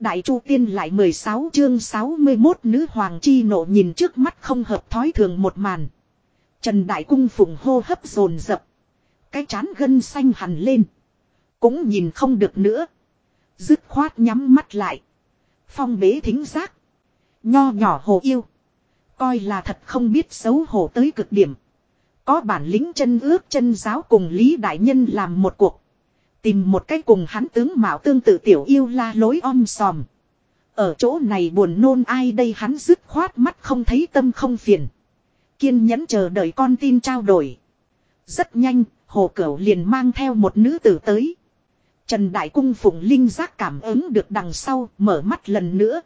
Đại Chu Tiên lại 16 chương 61 nữ hoàng chi nộ nhìn trước mắt không hợp thói thường một màn. Trần Đại Cung phùng hô hấp dồn dập Cái chán gân xanh hẳn lên. Cũng nhìn không được nữa. Dứt khoát nhắm mắt lại. Phong bế thính giác. Nho nhỏ hồ yêu. Coi là thật không biết xấu hổ tới cực điểm. Có bản lĩnh chân ước chân giáo cùng Lý Đại Nhân làm một cuộc. Tìm một cách cùng hắn tướng mạo tương tự tiểu yêu la lối om sòm. Ở chỗ này buồn nôn ai đây hắn dứt khoát mắt không thấy tâm không phiền. Kiên nhẫn chờ đợi con tin trao đổi. Rất nhanh, hồ cửu liền mang theo một nữ tử tới. Trần Đại Cung Phụng Linh giác cảm ứng được đằng sau, mở mắt lần nữa.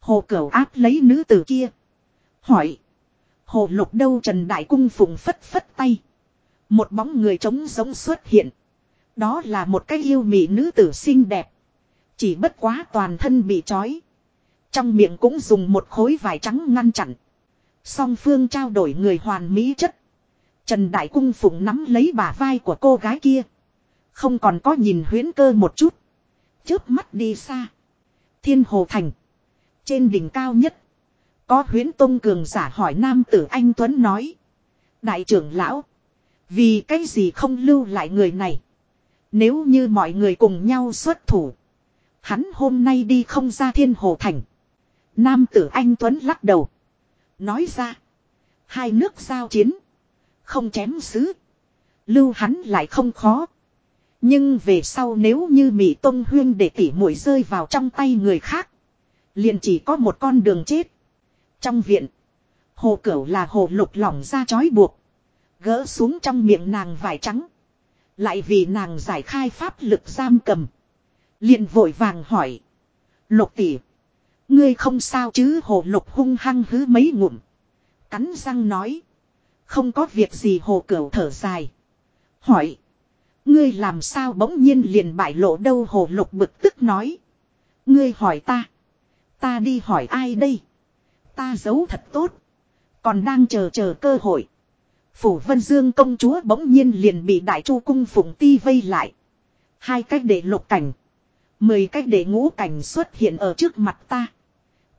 Hồ cửu áp lấy nữ tử kia. Hỏi. Hồ lục đâu Trần Đại Cung Phụng phất phất tay. Một bóng người trống giống xuất hiện. Đó là một cái yêu mị nữ tử xinh đẹp. Chỉ bất quá toàn thân bị trói. Trong miệng cũng dùng một khối vải trắng ngăn chặn. Song phương trao đổi người hoàn mỹ chất. Trần Đại Cung Phụng nắm lấy bả vai của cô gái kia. Không còn có nhìn huyến cơ một chút. Chớp mắt đi xa. Thiên Hồ Thành. Trên đỉnh cao nhất. Có huyến tông cường giả hỏi nam tử anh Tuấn nói. Đại trưởng lão. Vì cái gì không lưu lại người này. Nếu như mọi người cùng nhau xuất thủ. Hắn hôm nay đi không ra thiên hồ thành. Nam tử anh Tuấn lắc đầu. Nói ra. Hai nước giao chiến. Không chém xứ. Lưu hắn lại không khó. Nhưng về sau nếu như Mỹ Tông Huyên để tỉ mũi rơi vào trong tay người khác. Liền chỉ có một con đường chết. Trong viện. Hồ cửu là hồ lục lỏng ra chói buộc. Gỡ xuống trong miệng nàng vải trắng. Lại vì nàng giải khai pháp lực giam cầm. liền vội vàng hỏi. Lục tỷ. Ngươi không sao chứ hồ lục hung hăng hứ mấy ngụm. Cắn răng nói. Không có việc gì, hồ cửu thở dài. Hỏi. Ngươi làm sao bỗng nhiên liền bại lộ đâu hồ lục bực tức nói. Ngươi hỏi ta. Ta đi hỏi ai đây? Ta giấu thật tốt. Còn đang chờ chờ cơ hội. Phủ Vân Dương công chúa bỗng nhiên liền bị đại chu cung phụng ti vây lại. Hai cách để lục cảnh. Mười cách để ngũ cảnh xuất hiện ở trước mặt ta.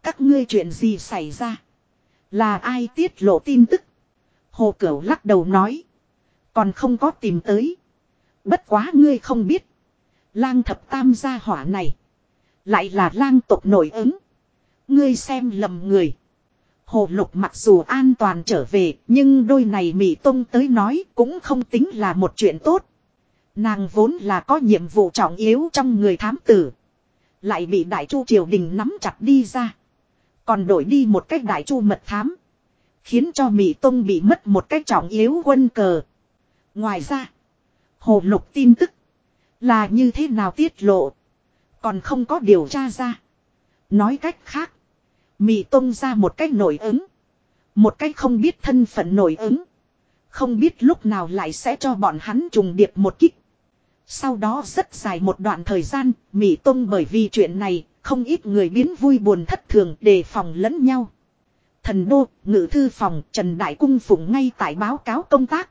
Các ngươi chuyện gì xảy ra? Là ai tiết lộ tin tức? Hồ Cửu lắc đầu nói. Còn không có tìm tới. Bất quá ngươi không biết. Lang thập tam gia hỏa này. Lại là lang tộc nổi ứng. Ngươi xem lầm người. Hồ lục mặc dù an toàn trở về, nhưng đôi này Mỹ Tông tới nói cũng không tính là một chuyện tốt. Nàng vốn là có nhiệm vụ trọng yếu trong người thám tử. Lại bị đại chu triều đình nắm chặt đi ra. Còn đổi đi một cách đại chu mật thám. Khiến cho Mỹ Tông bị mất một cách trọng yếu quân cờ. Ngoài ra, hồ lục tin tức là như thế nào tiết lộ. Còn không có điều tra ra. Nói cách khác, Mì tông ra một cách nổi ứng. Một cách không biết thân phận nổi ứng. Không biết lúc nào lại sẽ cho bọn hắn trùng điệp một kích. Sau đó rất dài một đoạn thời gian, Mỹ Tông bởi vì chuyện này, không ít người biến vui buồn thất thường đề phòng lẫn nhau. Thần đô, ngự thư phòng, Trần Đại Cung phụng ngay tại báo cáo công tác.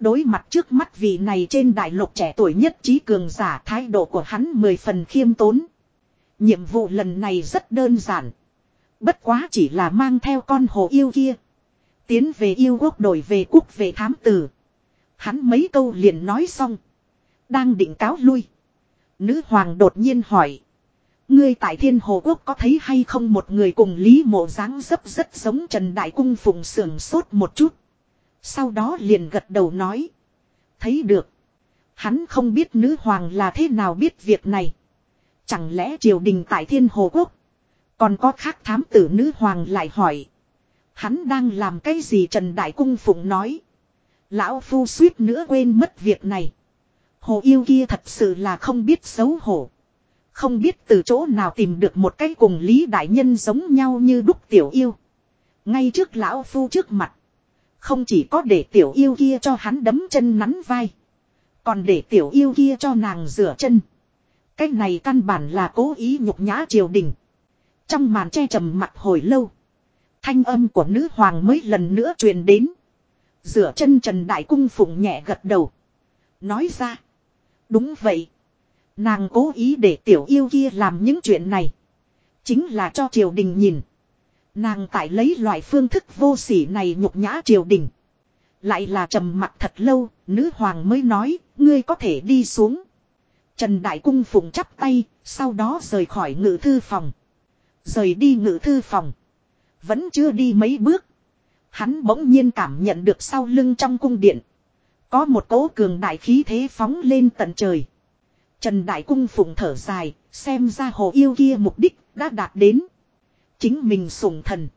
Đối mặt trước mắt vị này trên đại lục trẻ tuổi nhất trí cường giả thái độ của hắn mười phần khiêm tốn. Nhiệm vụ lần này rất đơn giản. Bất quá chỉ là mang theo con hồ yêu kia. Tiến về yêu quốc đổi về quốc về thám tử. Hắn mấy câu liền nói xong. Đang định cáo lui. Nữ hoàng đột nhiên hỏi. Ngươi tại thiên hồ quốc có thấy hay không một người cùng lý mộ dáng dấp rất giống Trần Đại Cung phụng sườn sốt một chút. Sau đó liền gật đầu nói. Thấy được. Hắn không biết nữ hoàng là thế nào biết việc này. Chẳng lẽ triều đình tại thiên hồ quốc. Còn có khác thám tử nữ hoàng lại hỏi. Hắn đang làm cái gì Trần Đại Cung Phụng nói. Lão Phu suýt nữa quên mất việc này. Hồ yêu kia thật sự là không biết xấu hổ. Không biết từ chỗ nào tìm được một cái cùng Lý Đại Nhân giống nhau như đúc tiểu yêu. Ngay trước Lão Phu trước mặt. Không chỉ có để tiểu yêu kia cho hắn đấm chân nắn vai. Còn để tiểu yêu kia cho nàng rửa chân. Cái này căn bản là cố ý nhục nhã triều đình. Trong màn che trầm mặt hồi lâu. Thanh âm của nữ hoàng mới lần nữa truyền đến. Rửa chân Trần Đại Cung phụng nhẹ gật đầu. Nói ra. Đúng vậy. Nàng cố ý để tiểu yêu kia làm những chuyện này. Chính là cho triều đình nhìn. Nàng tại lấy loại phương thức vô sỉ này nhục nhã triều đình. Lại là trầm mặt thật lâu, nữ hoàng mới nói, ngươi có thể đi xuống. Trần Đại Cung phụng chắp tay, sau đó rời khỏi ngự thư phòng. Rời đi ngự thư phòng. Vẫn chưa đi mấy bước. Hắn bỗng nhiên cảm nhận được sau lưng trong cung điện. Có một cỗ cường đại khí thế phóng lên tận trời. Trần Đại Cung phụng thở dài, xem ra hồ yêu kia mục đích đã đạt đến. Chính mình sủng thần.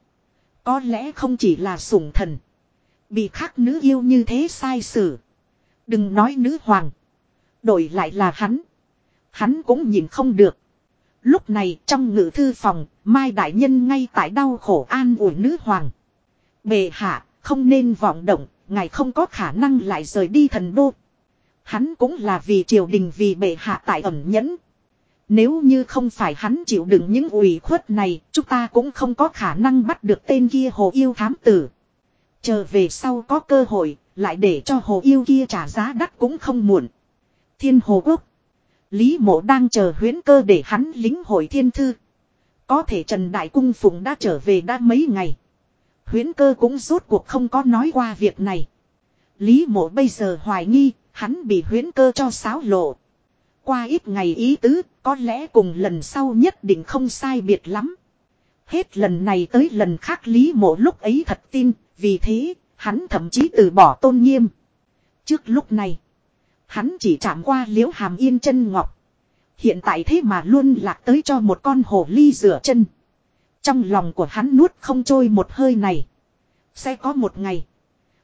Có lẽ không chỉ là sủng thần. Bị khác nữ yêu như thế sai xử. Đừng nói nữ hoàng. Đổi lại là hắn. Hắn cũng nhìn không được. Lúc này trong ngự thư phòng, Mai Đại Nhân ngay tại đau khổ an ủi nữ hoàng. Bề hạ, không nên vọng động, ngài không có khả năng lại rời đi thần đô. Hắn cũng là vì triều đình vì bệ hạ tại ẩn nhẫn. Nếu như không phải hắn chịu đựng những ủy khuất này, chúng ta cũng không có khả năng bắt được tên kia hồ yêu thám tử. Chờ về sau có cơ hội, lại để cho hồ yêu kia trả giá đắt cũng không muộn. Thiên hồ quốc. Lý mộ đang chờ huyến cơ để hắn lính hội thiên thư. Có thể Trần Đại Cung Phụng đã trở về đã mấy ngày. Huyến cơ cũng rốt cuộc không có nói qua việc này. Lý mộ bây giờ hoài nghi, hắn bị huyến cơ cho sáo lộ. Qua ít ngày ý tứ, có lẽ cùng lần sau nhất định không sai biệt lắm. Hết lần này tới lần khác Lý mộ lúc ấy thật tin, vì thế, hắn thậm chí từ bỏ tôn nghiêm. Trước lúc này, hắn chỉ chạm qua liễu hàm yên chân ngọc. Hiện tại thế mà luôn lạc tới cho một con hồ ly rửa chân. Trong lòng của hắn nuốt không trôi một hơi này. Sẽ có một ngày.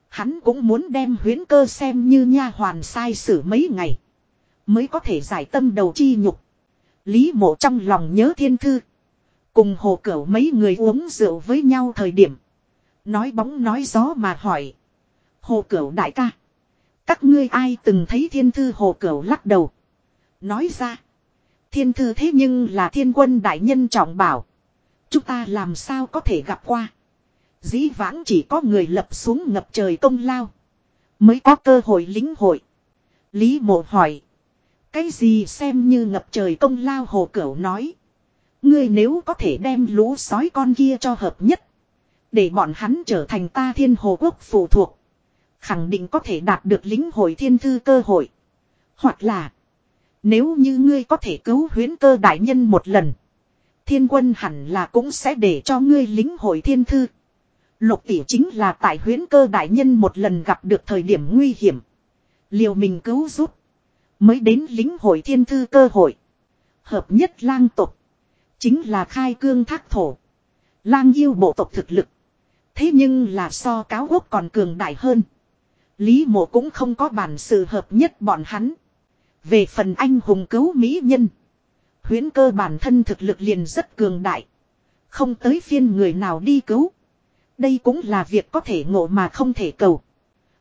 Hắn cũng muốn đem huyến cơ xem như nha hoàn sai xử mấy ngày. Mới có thể giải tâm đầu chi nhục. Lý mộ trong lòng nhớ thiên thư. Cùng hồ cửu mấy người uống rượu với nhau thời điểm. Nói bóng nói gió mà hỏi. Hồ cửu đại ca. Các ngươi ai từng thấy thiên thư hồ cửu lắc đầu. Nói ra. Thiên thư thế nhưng là thiên quân đại nhân trọng bảo. Chúng ta làm sao có thể gặp qua. Dĩ vãng chỉ có người lập xuống ngập trời công lao. Mới có cơ hội lính hội. Lý mộ hỏi. Cái gì xem như ngập trời công lao hồ cửu nói. Ngươi nếu có thể đem lũ sói con kia cho hợp nhất. Để bọn hắn trở thành ta thiên hồ quốc phụ thuộc. Khẳng định có thể đạt được lính hội thiên thư cơ hội. Hoặc là. Nếu như ngươi có thể cứu huyến cơ đại nhân một lần. Thiên quân hẳn là cũng sẽ để cho ngươi lính hội thiên thư. Lục tỷ chính là tại huyến cơ đại nhân một lần gặp được thời điểm nguy hiểm. Liều mình cứu giúp. Mới đến lính hội thiên thư cơ hội. Hợp nhất lang tục. Chính là khai cương thác thổ. Lang yêu bộ tộc thực lực. Thế nhưng là so cáo quốc còn cường đại hơn. Lý mộ cũng không có bản sự hợp nhất bọn hắn. Về phần anh hùng cứu mỹ nhân. Huyến cơ bản thân thực lực liền rất cường đại. Không tới phiên người nào đi cứu. Đây cũng là việc có thể ngộ mà không thể cầu.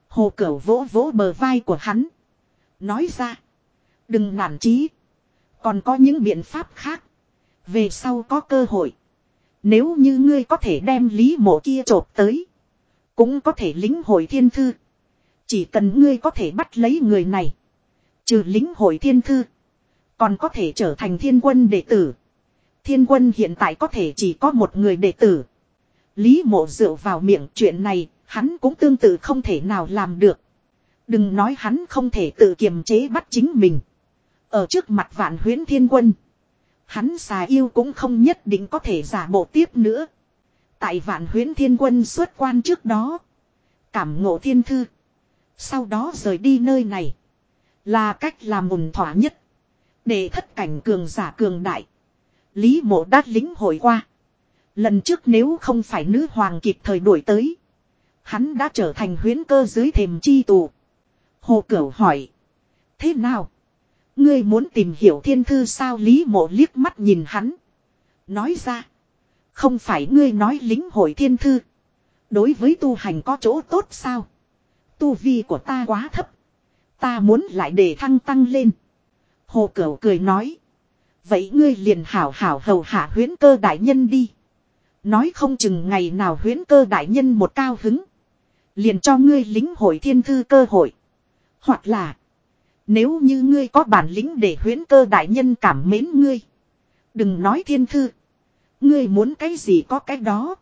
Hồ cửu vỗ vỗ bờ vai của hắn. Nói ra. Đừng nản chí. Còn có những biện pháp khác. Về sau có cơ hội. Nếu như ngươi có thể đem lý mộ kia trộp tới. Cũng có thể lính hội thiên thư. Chỉ cần ngươi có thể bắt lấy người này. Trừ lính hội thiên thư. Còn có thể trở thành thiên quân đệ tử. Thiên quân hiện tại có thể chỉ có một người đệ tử. Lý mộ rượu vào miệng chuyện này, hắn cũng tương tự không thể nào làm được. Đừng nói hắn không thể tự kiềm chế bắt chính mình. Ở trước mặt vạn huyến thiên quân. Hắn xà yêu cũng không nhất định có thể giả bộ tiếp nữa. Tại vạn huyến thiên quân xuất quan trước đó. Cảm ngộ thiên thư. Sau đó rời đi nơi này. Là cách làm ổn thỏa nhất. Để thất cảnh cường giả cường đại. Lý mộ đát lính hội qua. Lần trước nếu không phải nữ hoàng kịp thời đuổi tới. Hắn đã trở thành huyến cơ dưới thềm chi tù. Hồ Cửu hỏi. Thế nào? Ngươi muốn tìm hiểu thiên thư sao Lý mộ liếc mắt nhìn hắn. Nói ra. Không phải ngươi nói lính hội thiên thư. Đối với tu hành có chỗ tốt sao? Tu vi của ta quá thấp. Ta muốn lại để thăng tăng lên. Hồ Cửu cười nói. Vậy ngươi liền hảo hảo hầu hạ huyến cơ đại nhân đi. Nói không chừng ngày nào huyến cơ đại nhân một cao hứng. Liền cho ngươi lính hội thiên thư cơ hội. Hoặc là. Nếu như ngươi có bản lĩnh để huyến cơ đại nhân cảm mến ngươi. Đừng nói thiên thư. Ngươi muốn cái gì có cái đó.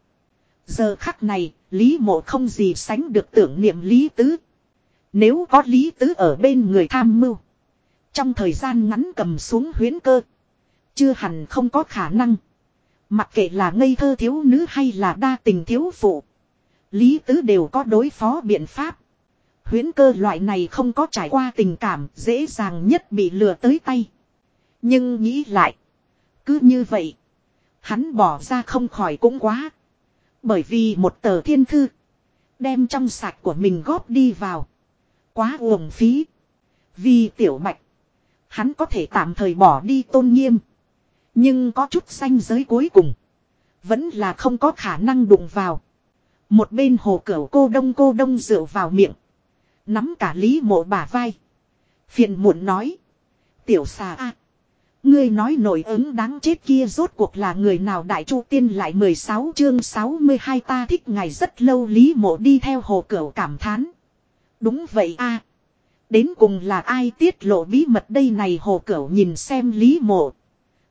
Giờ khắc này, Lý mộ không gì sánh được tưởng niệm Lý Tứ. Nếu có Lý Tứ ở bên người tham mưu. Trong thời gian ngắn cầm xuống huyến cơ. Chưa hẳn không có khả năng. Mặc kệ là ngây thơ thiếu nữ hay là đa tình thiếu phụ. Lý Tứ đều có đối phó biện pháp. Huyến cơ loại này không có trải qua tình cảm dễ dàng nhất bị lừa tới tay. Nhưng nghĩ lại. Cứ như vậy. Hắn bỏ ra không khỏi cũng quá. Bởi vì một tờ thiên thư. Đem trong sạch của mình góp đi vào. Quá uổng phí. Vì tiểu mạch. Hắn có thể tạm thời bỏ đi tôn nghiêm. Nhưng có chút xanh giới cuối cùng. Vẫn là không có khả năng đụng vào. Một bên hồ cửu cô đông cô đông rượu vào miệng. Nắm cả lý mộ bả vai. Phiền muộn nói. Tiểu xà a Ngươi nói nổi ứng đáng chết kia rốt cuộc là người nào đại chu tiên lại 16 chương 62 ta thích ngày rất lâu, lý mộ đi theo hồ cửu cảm thán. Đúng vậy a Đến cùng là ai tiết lộ bí mật đây này hồ cửu nhìn xem lý mộ.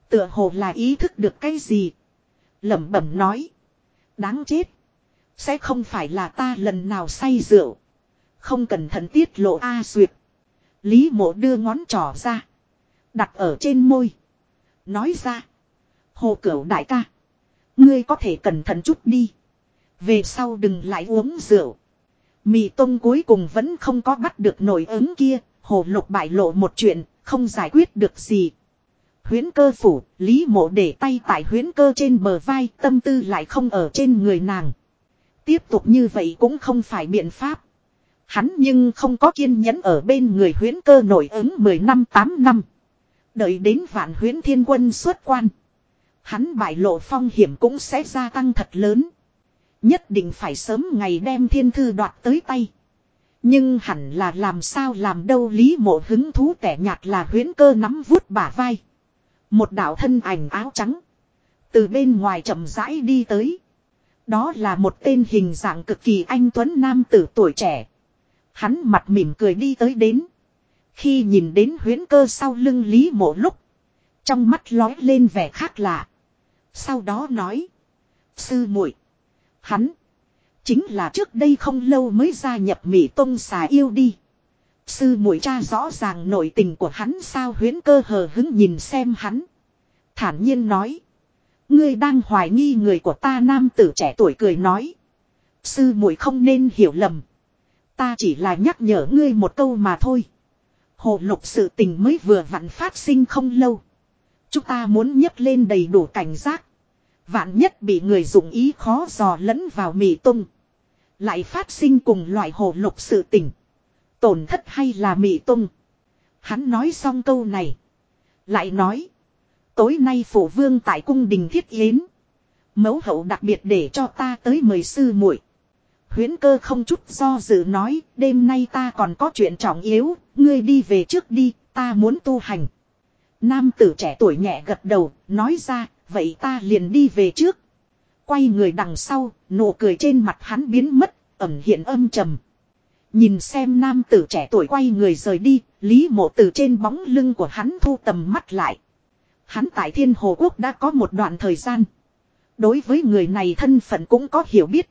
Tựa hồ là ý thức được cái gì. lẩm bẩm nói. Đáng chết. Sẽ không phải là ta lần nào say rượu. Không cẩn thận tiết lộ A duyệt. Lý mộ đưa ngón trỏ ra. Đặt ở trên môi. Nói ra. Hồ cửu đại ca. Ngươi có thể cẩn thận chút đi. Về sau đừng lại uống rượu. Mì tông cuối cùng vẫn không có bắt được nổi ứng kia. Hồ lục bại lộ một chuyện. Không giải quyết được gì. Huyến cơ phủ. Lý mộ để tay tại huyến cơ trên bờ vai. Tâm tư lại không ở trên người nàng. Tiếp tục như vậy cũng không phải biện pháp. Hắn nhưng không có kiên nhẫn ở bên người huyến cơ nổi ứng 10 năm 8 năm. Đợi đến vạn huyến thiên quân xuất quan. Hắn bại lộ phong hiểm cũng sẽ gia tăng thật lớn. Nhất định phải sớm ngày đem thiên thư đoạt tới tay. Nhưng hẳn là làm sao làm đâu lý mộ hứng thú tẻ nhạt là huyến cơ nắm vuốt bả vai. Một đạo thân ảnh áo trắng. Từ bên ngoài chậm rãi đi tới. Đó là một tên hình dạng cực kỳ anh tuấn nam tử tuổi trẻ. Hắn mặt mỉm cười đi tới đến. Khi nhìn đến huyến cơ sau lưng Lý mộ lúc. Trong mắt lói lên vẻ khác lạ. Sau đó nói. Sư muội, Hắn. Chính là trước đây không lâu mới gia nhập Mỹ Tông xà yêu đi. Sư muội cha rõ ràng nội tình của hắn sao huyến cơ hờ hứng nhìn xem hắn. Thản nhiên nói. Ngươi đang hoài nghi người của ta nam tử trẻ tuổi cười nói. Sư muội không nên hiểu lầm. Ta chỉ là nhắc nhở ngươi một câu mà thôi. Hồ lục sự tình mới vừa vặn phát sinh không lâu. Chúng ta muốn nhấc lên đầy đủ cảnh giác. Vạn nhất bị người dụng ý khó dò lẫn vào mì tung. Lại phát sinh cùng loại hồ lục sự tình. Tổn thất hay là mì tung. Hắn nói xong câu này. Lại nói. Tối nay phổ vương tại cung đình thiết yến. Mẫu hậu đặc biệt để cho ta tới mời sư muội Huyến cơ không chút do dự nói, đêm nay ta còn có chuyện trọng yếu, ngươi đi về trước đi, ta muốn tu hành. Nam tử trẻ tuổi nhẹ gật đầu, nói ra, vậy ta liền đi về trước. Quay người đằng sau, nụ cười trên mặt hắn biến mất, ẩm hiện âm trầm. Nhìn xem nam tử trẻ tuổi quay người rời đi, Lý mộ từ trên bóng lưng của hắn thu tầm mắt lại. Hắn tại thiên hồ quốc đã có một đoạn thời gian. Đối với người này thân phận cũng có hiểu biết.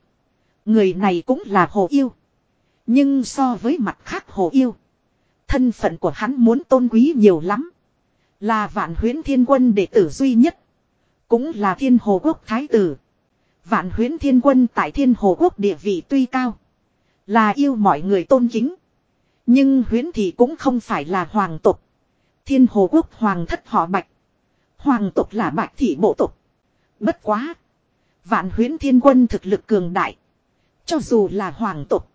Người này cũng là hồ yêu. Nhưng so với mặt khác hồ yêu. Thân phận của hắn muốn tôn quý nhiều lắm. Là vạn huyến thiên quân đệ tử duy nhất. Cũng là thiên hồ quốc thái tử. Vạn huyến thiên quân tại thiên hồ quốc địa vị tuy cao. Là yêu mọi người tôn kính. Nhưng huyến thì cũng không phải là hoàng tộc. Thiên hồ quốc hoàng thất họ bạch. Hoàng tộc là bạch thị bộ tộc. Bất quá. Vạn huyến thiên quân thực lực cường đại. Cho dù là hoàng tộc.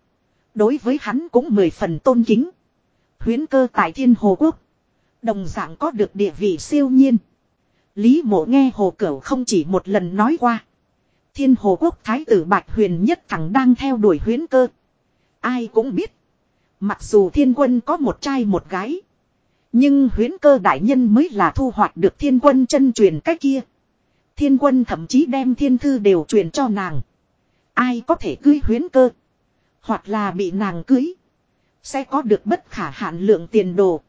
Đối với hắn cũng mười phần tôn kính. Huyến cơ tại thiên hồ quốc. Đồng dạng có được địa vị siêu nhiên. Lý mộ nghe hồ cửu không chỉ một lần nói qua. Thiên hồ quốc thái tử Bạch Huyền nhất thẳng đang theo đuổi huyến cơ. Ai cũng biết. Mặc dù thiên quân có một trai một gái. Nhưng huyến cơ đại nhân mới là thu hoạch được thiên quân chân truyền cách kia. Thiên quân thậm chí đem thiên thư đều truyền cho nàng. Ai có thể cưới huyến cơ. Hoặc là bị nàng cưới. Sẽ có được bất khả hạn lượng tiền đồ.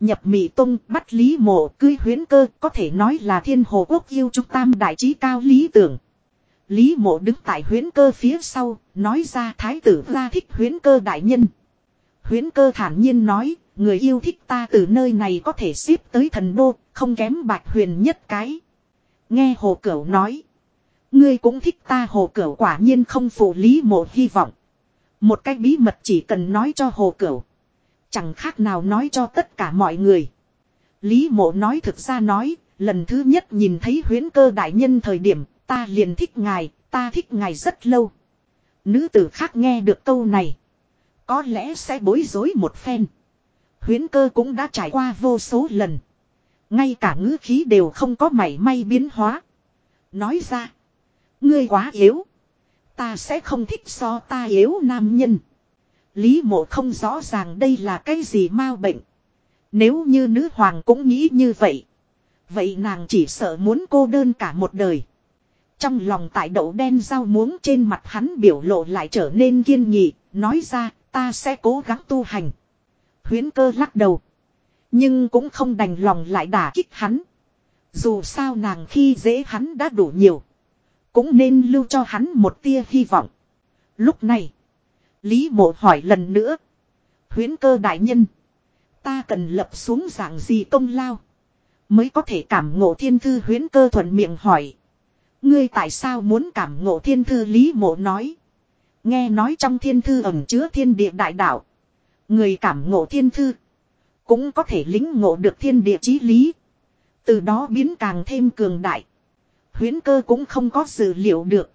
Nhập Mỹ Tông bắt Lý Mộ cưới huyến cơ có thể nói là thiên hồ quốc yêu trung tam đại trí cao lý tưởng. Lý Mộ đứng tại huyến cơ phía sau, nói ra thái tử ra thích huyến cơ đại nhân. Huyến cơ thản nhiên nói, người yêu thích ta từ nơi này có thể xếp tới thần đô, không kém bạch huyền nhất cái. Nghe hồ cửu nói. Ngươi cũng thích ta hồ cửu quả nhiên không phụ lý mộ hy vọng. Một cái bí mật chỉ cần nói cho hồ cửu. Chẳng khác nào nói cho tất cả mọi người. Lý mộ nói thực ra nói, lần thứ nhất nhìn thấy huyến cơ đại nhân thời điểm, ta liền thích ngài, ta thích ngài rất lâu. Nữ tử khác nghe được câu này. Có lẽ sẽ bối rối một phen. Huyến cơ cũng đã trải qua vô số lần. Ngay cả ngữ khí đều không có mảy may biến hóa. Nói ra. Ngươi quá yếu. Ta sẽ không thích so ta yếu nam nhân. Lý mộ không rõ ràng đây là cái gì mau bệnh. Nếu như nữ hoàng cũng nghĩ như vậy. Vậy nàng chỉ sợ muốn cô đơn cả một đời. Trong lòng tại đậu đen rau muống trên mặt hắn biểu lộ lại trở nên kiên nghị, nói ra ta sẽ cố gắng tu hành. Huyến cơ lắc đầu. Nhưng cũng không đành lòng lại đả kích hắn. Dù sao nàng khi dễ hắn đã đủ nhiều. Cũng nên lưu cho hắn một tia hy vọng. Lúc này. Lý mộ hỏi lần nữa. Huyến cơ đại nhân. Ta cần lập xuống dạng gì công lao. Mới có thể cảm ngộ thiên thư huyến cơ thuận miệng hỏi. Ngươi tại sao muốn cảm ngộ thiên thư Lý mộ nói. Nghe nói trong thiên thư ẩn chứa thiên địa đại đạo. Người cảm ngộ thiên thư. Cũng có thể lính ngộ được thiên địa chí lý. Từ đó biến càng thêm cường đại. Huyến cơ cũng không có dự liệu được.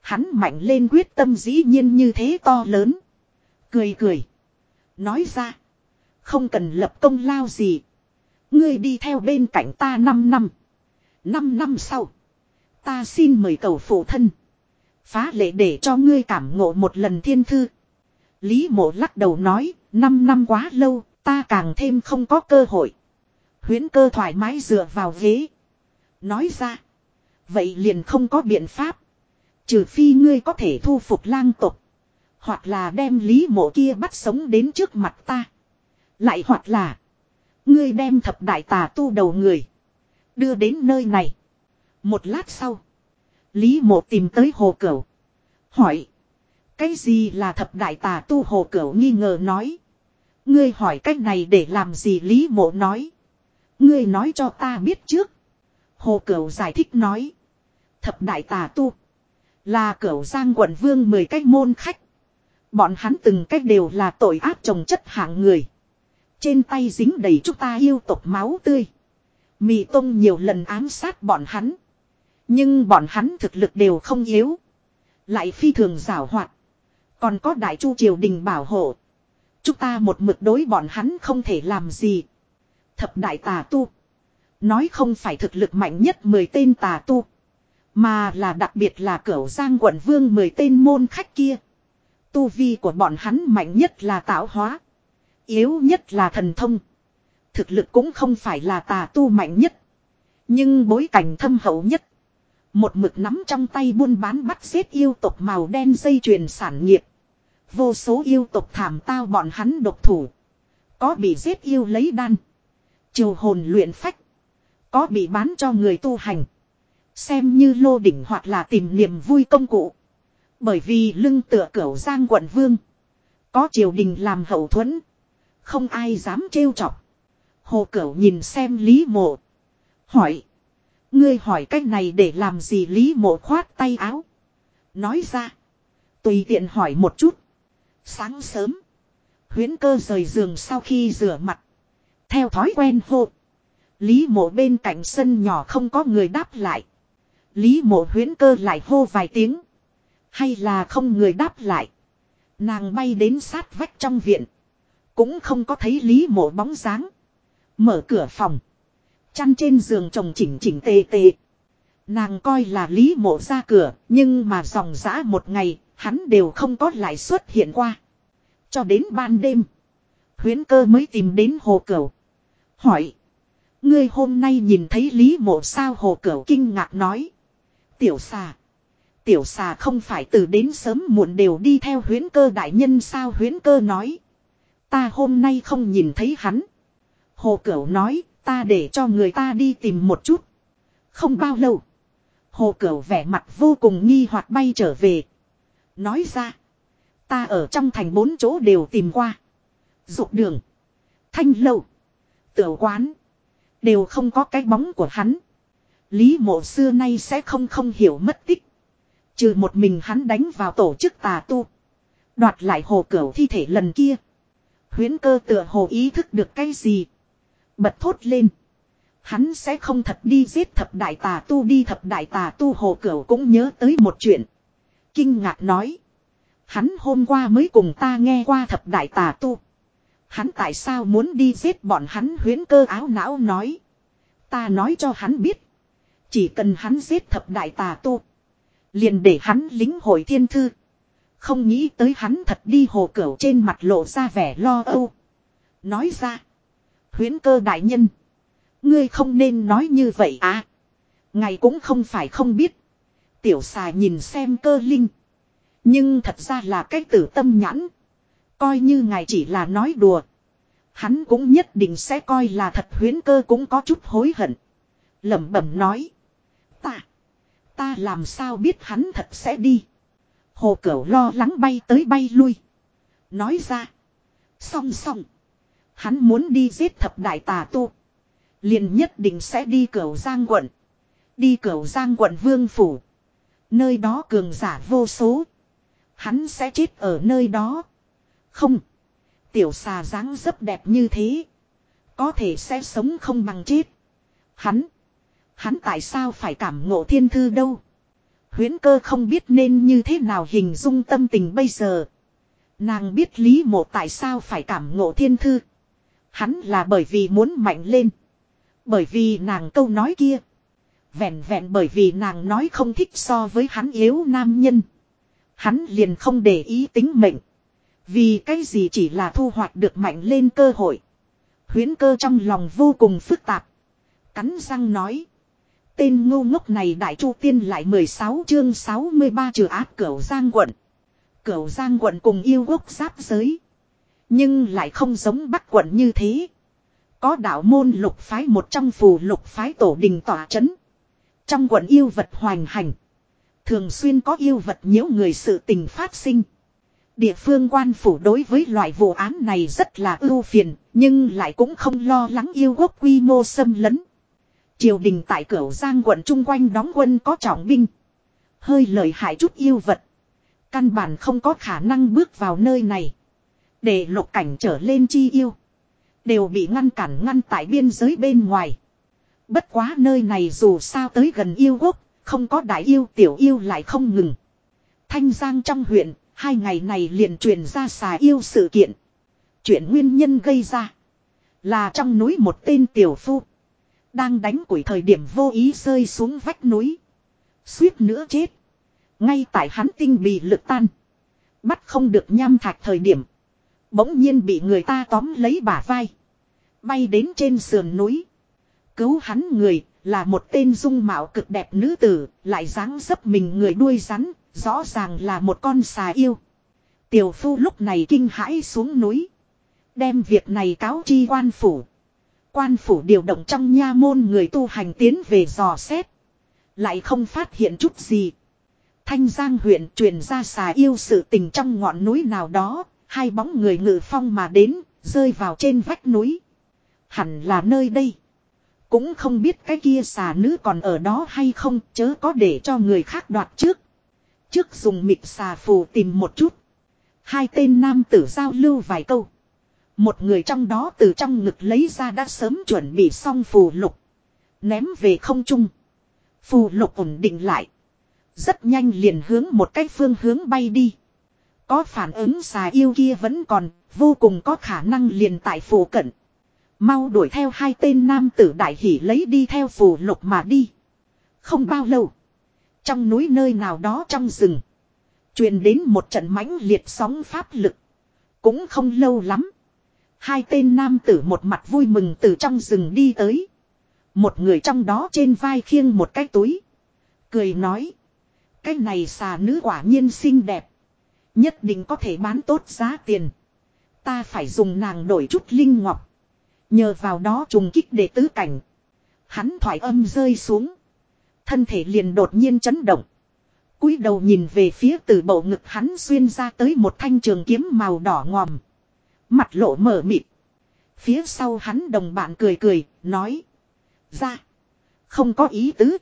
Hắn mạnh lên quyết tâm dĩ nhiên như thế to lớn. Cười cười. Nói ra. Không cần lập công lao gì. Ngươi đi theo bên cạnh ta 5 năm. 5 năm sau. Ta xin mời cầu phụ thân. Phá lệ để cho ngươi cảm ngộ một lần thiên thư. Lý mộ lắc đầu nói. 5 năm quá lâu. Ta càng thêm không có cơ hội. Huyến cơ thoải mái dựa vào ghế. Nói ra. Vậy liền không có biện pháp. Trừ phi ngươi có thể thu phục lang tục. Hoặc là đem lý mộ kia bắt sống đến trước mặt ta. Lại hoặc là. Ngươi đem thập đại tà tu đầu người. Đưa đến nơi này. Một lát sau. Lý mộ tìm tới hồ cửu. Hỏi. Cái gì là thập đại tà tu hồ cửu nghi ngờ nói. Ngươi hỏi cách này để làm gì Lý mộ nói. Ngươi nói cho ta biết trước. Hồ cửu giải thích nói. Thập đại tà tu. Là cửu giang quận vương mười cách môn khách. Bọn hắn từng cách đều là tội ác trồng chất hạng người. Trên tay dính đầy chúng ta yêu tộc máu tươi. Mị Tông nhiều lần ám sát bọn hắn. Nhưng bọn hắn thực lực đều không yếu. Lại phi thường giảo hoạt. Còn có đại chu triều đình bảo hộ. Chúng ta một mực đối bọn hắn không thể làm gì. Thập đại tà tu. Nói không phải thực lực mạnh nhất 10 tên tà tu. Mà là đặc biệt là cửu giang quận vương 10 tên môn khách kia. Tu vi của bọn hắn mạnh nhất là tạo hóa. Yếu nhất là thần thông. Thực lực cũng không phải là tà tu mạnh nhất. Nhưng bối cảnh thâm hậu nhất. Một mực nắm trong tay buôn bán bắt xếp yêu tộc màu đen dây chuyền sản nghiệp. Vô số yêu tộc thảm tao bọn hắn độc thủ. Có bị giết yêu lấy đan. Triều hồn luyện phách. Có bị bán cho người tu hành. Xem như lô đỉnh hoặc là tìm niềm vui công cụ. Bởi vì lưng tựa cửu giang quận vương. Có triều đình làm hậu thuẫn. Không ai dám trêu chọc. Hồ cửu nhìn xem Lý mộ. Hỏi. Ngươi hỏi cách này để làm gì Lý mộ khoát tay áo. Nói ra. Tùy tiện hỏi một chút. Sáng sớm. Huyến cơ rời giường sau khi rửa mặt. Theo thói quen hộ. Lý mộ bên cạnh sân nhỏ không có người đáp lại. Lý mộ huyến cơ lại hô vài tiếng. Hay là không người đáp lại. Nàng bay đến sát vách trong viện. Cũng không có thấy Lý mộ bóng dáng. Mở cửa phòng. Chăn trên giường chồng chỉnh chỉnh tề tề. Nàng coi là Lý mộ ra cửa. Nhưng mà dòng dã một ngày. Hắn đều không có lại xuất hiện qua. Cho đến ban đêm. Huyến cơ mới tìm đến hồ cửu. Hỏi. Ngươi hôm nay nhìn thấy Lý mộ sao hồ cửu kinh ngạc nói. Tiểu xà. Tiểu xà không phải từ đến sớm muộn đều đi theo huyến cơ đại nhân sao huyến cơ nói. Ta hôm nay không nhìn thấy hắn. Hồ Cửu nói, ta để cho người ta đi tìm một chút. Không bao lâu. Hồ Cửu vẻ mặt vô cùng nghi hoặc bay trở về. Nói ra. Ta ở trong thành bốn chỗ đều tìm qua. Dục đường. Thanh lâu. Tiểu quán. Đều không có cái bóng của hắn. Lý mộ xưa nay sẽ không không hiểu mất tích. Trừ một mình hắn đánh vào tổ chức tà tu. Đoạt lại hồ cửu thi thể lần kia. Huyến cơ tựa hồ ý thức được cái gì. Bật thốt lên. Hắn sẽ không thật đi giết thập đại tà tu đi thập đại tà tu hồ cửu cũng nhớ tới một chuyện. Kinh ngạc nói. Hắn hôm qua mới cùng ta nghe qua thập đại tà tu. Hắn tại sao muốn đi giết bọn hắn huyến cơ áo não nói. Ta nói cho hắn biết. Chỉ cần hắn giết thập đại tà tu. Liền để hắn lính hội thiên thư. Không nghĩ tới hắn thật đi hồ cửu trên mặt lộ ra vẻ lo âu. Nói ra. Huyến cơ đại nhân. Ngươi không nên nói như vậy à. Ngài cũng không phải không biết. Tiểu xà nhìn xem cơ linh. Nhưng thật ra là cái tử tâm nhãn. Coi như ngài chỉ là nói đùa. Hắn cũng nhất định sẽ coi là thật huyến cơ cũng có chút hối hận. lẩm bẩm nói. Ta. Ta làm sao biết hắn thật sẽ đi. Hồ Cửu lo lắng bay tới bay lui. Nói ra. Song song. Hắn muốn đi giết thập đại tà tu. Liền nhất định sẽ đi cửu giang quận. Đi cửu giang quận vương phủ. Nơi đó cường giả vô số. Hắn sẽ chết ở nơi đó. Không. Tiểu xà dáng dấp đẹp như thế. Có thể sẽ sống không bằng chết. Hắn. Hắn tại sao phải cảm ngộ thiên thư đâu. Huyễn cơ không biết nên như thế nào hình dung tâm tình bây giờ. Nàng biết lý mộ tại sao phải cảm ngộ thiên thư. Hắn là bởi vì muốn mạnh lên. Bởi vì nàng câu nói kia. Vẹn vẹn bởi vì nàng nói không thích so với hắn yếu nam nhân. Hắn liền không để ý tính mệnh. Vì cái gì chỉ là thu hoạch được mạnh lên cơ hội. Huyến cơ trong lòng vô cùng phức tạp. Cắn răng nói. Tên ngu ngốc này đại chu tiên lại 16 chương 63 trừ áp cửu giang quận. Cửu giang quận cùng yêu quốc giáp giới. Nhưng lại không giống bắc quận như thế. Có đạo môn lục phái một trong phù lục phái tổ đình tỏa chấn. Trong quận yêu vật hoành hành. Thường xuyên có yêu vật nhiễu người sự tình phát sinh. Địa phương quan phủ đối với loại vụ án này rất là ưu phiền, nhưng lại cũng không lo lắng yêu quốc quy mô xâm lấn. Triều đình tại cửu giang quận chung quanh đóng quân có trọng binh. Hơi lợi hại chút yêu vật. Căn bản không có khả năng bước vào nơi này. Để lục cảnh trở lên chi yêu. Đều bị ngăn cản ngăn tại biên giới bên ngoài. Bất quá nơi này dù sao tới gần yêu quốc, không có đại yêu tiểu yêu lại không ngừng. Thanh Giang trong huyện, hai ngày này liền truyền ra xà yêu sự kiện. Chuyện nguyên nhân gây ra. Là trong núi một tên tiểu phu. Đang đánh củi thời điểm vô ý rơi xuống vách núi. Suýt nữa chết. Ngay tại hắn tinh bị lực tan. Bắt không được nham thạch thời điểm. Bỗng nhiên bị người ta tóm lấy bả vai. Bay đến trên sườn núi. Cứu hắn người là một tên dung mạo cực đẹp nữ tử. Lại dáng dấp mình người đuôi rắn. Rõ ràng là một con xà yêu. Tiểu phu lúc này kinh hãi xuống núi. Đem việc này cáo chi quan phủ. Quan phủ điều động trong nha môn người tu hành tiến về dò xét. Lại không phát hiện chút gì. Thanh Giang huyện truyền ra xà yêu sự tình trong ngọn núi nào đó. Hai bóng người ngự phong mà đến, rơi vào trên vách núi. Hẳn là nơi đây. Cũng không biết cái kia xà nữ còn ở đó hay không, chớ có để cho người khác đoạt trước. Trước dùng mịt xà phù tìm một chút. Hai tên nam tử giao lưu vài câu. Một người trong đó từ trong ngực lấy ra đã sớm chuẩn bị xong phù lục. Ném về không trung. Phù lục ổn định lại. Rất nhanh liền hướng một cách phương hướng bay đi. Có phản ứng xà yêu kia vẫn còn, vô cùng có khả năng liền tại phù cận. Mau đuổi theo hai tên nam tử đại hỉ lấy đi theo phù lục mà đi. Không bao lâu. Trong núi nơi nào đó trong rừng. truyền đến một trận mãnh liệt sóng pháp lực. Cũng không lâu lắm. Hai tên nam tử một mặt vui mừng từ trong rừng đi tới. Một người trong đó trên vai khiêng một cái túi. Cười nói. Cái này xà nữ quả nhiên xinh đẹp. Nhất định có thể bán tốt giá tiền. Ta phải dùng nàng đổi chút linh ngọc. Nhờ vào đó trùng kích để tứ cảnh. Hắn thoải âm rơi xuống. Thân thể liền đột nhiên chấn động. cúi đầu nhìn về phía từ bầu ngực hắn xuyên ra tới một thanh trường kiếm màu đỏ ngòm. Mặt lộ mở mịt. Phía sau hắn đồng bạn cười cười, nói. Ra. Không có ý tứ.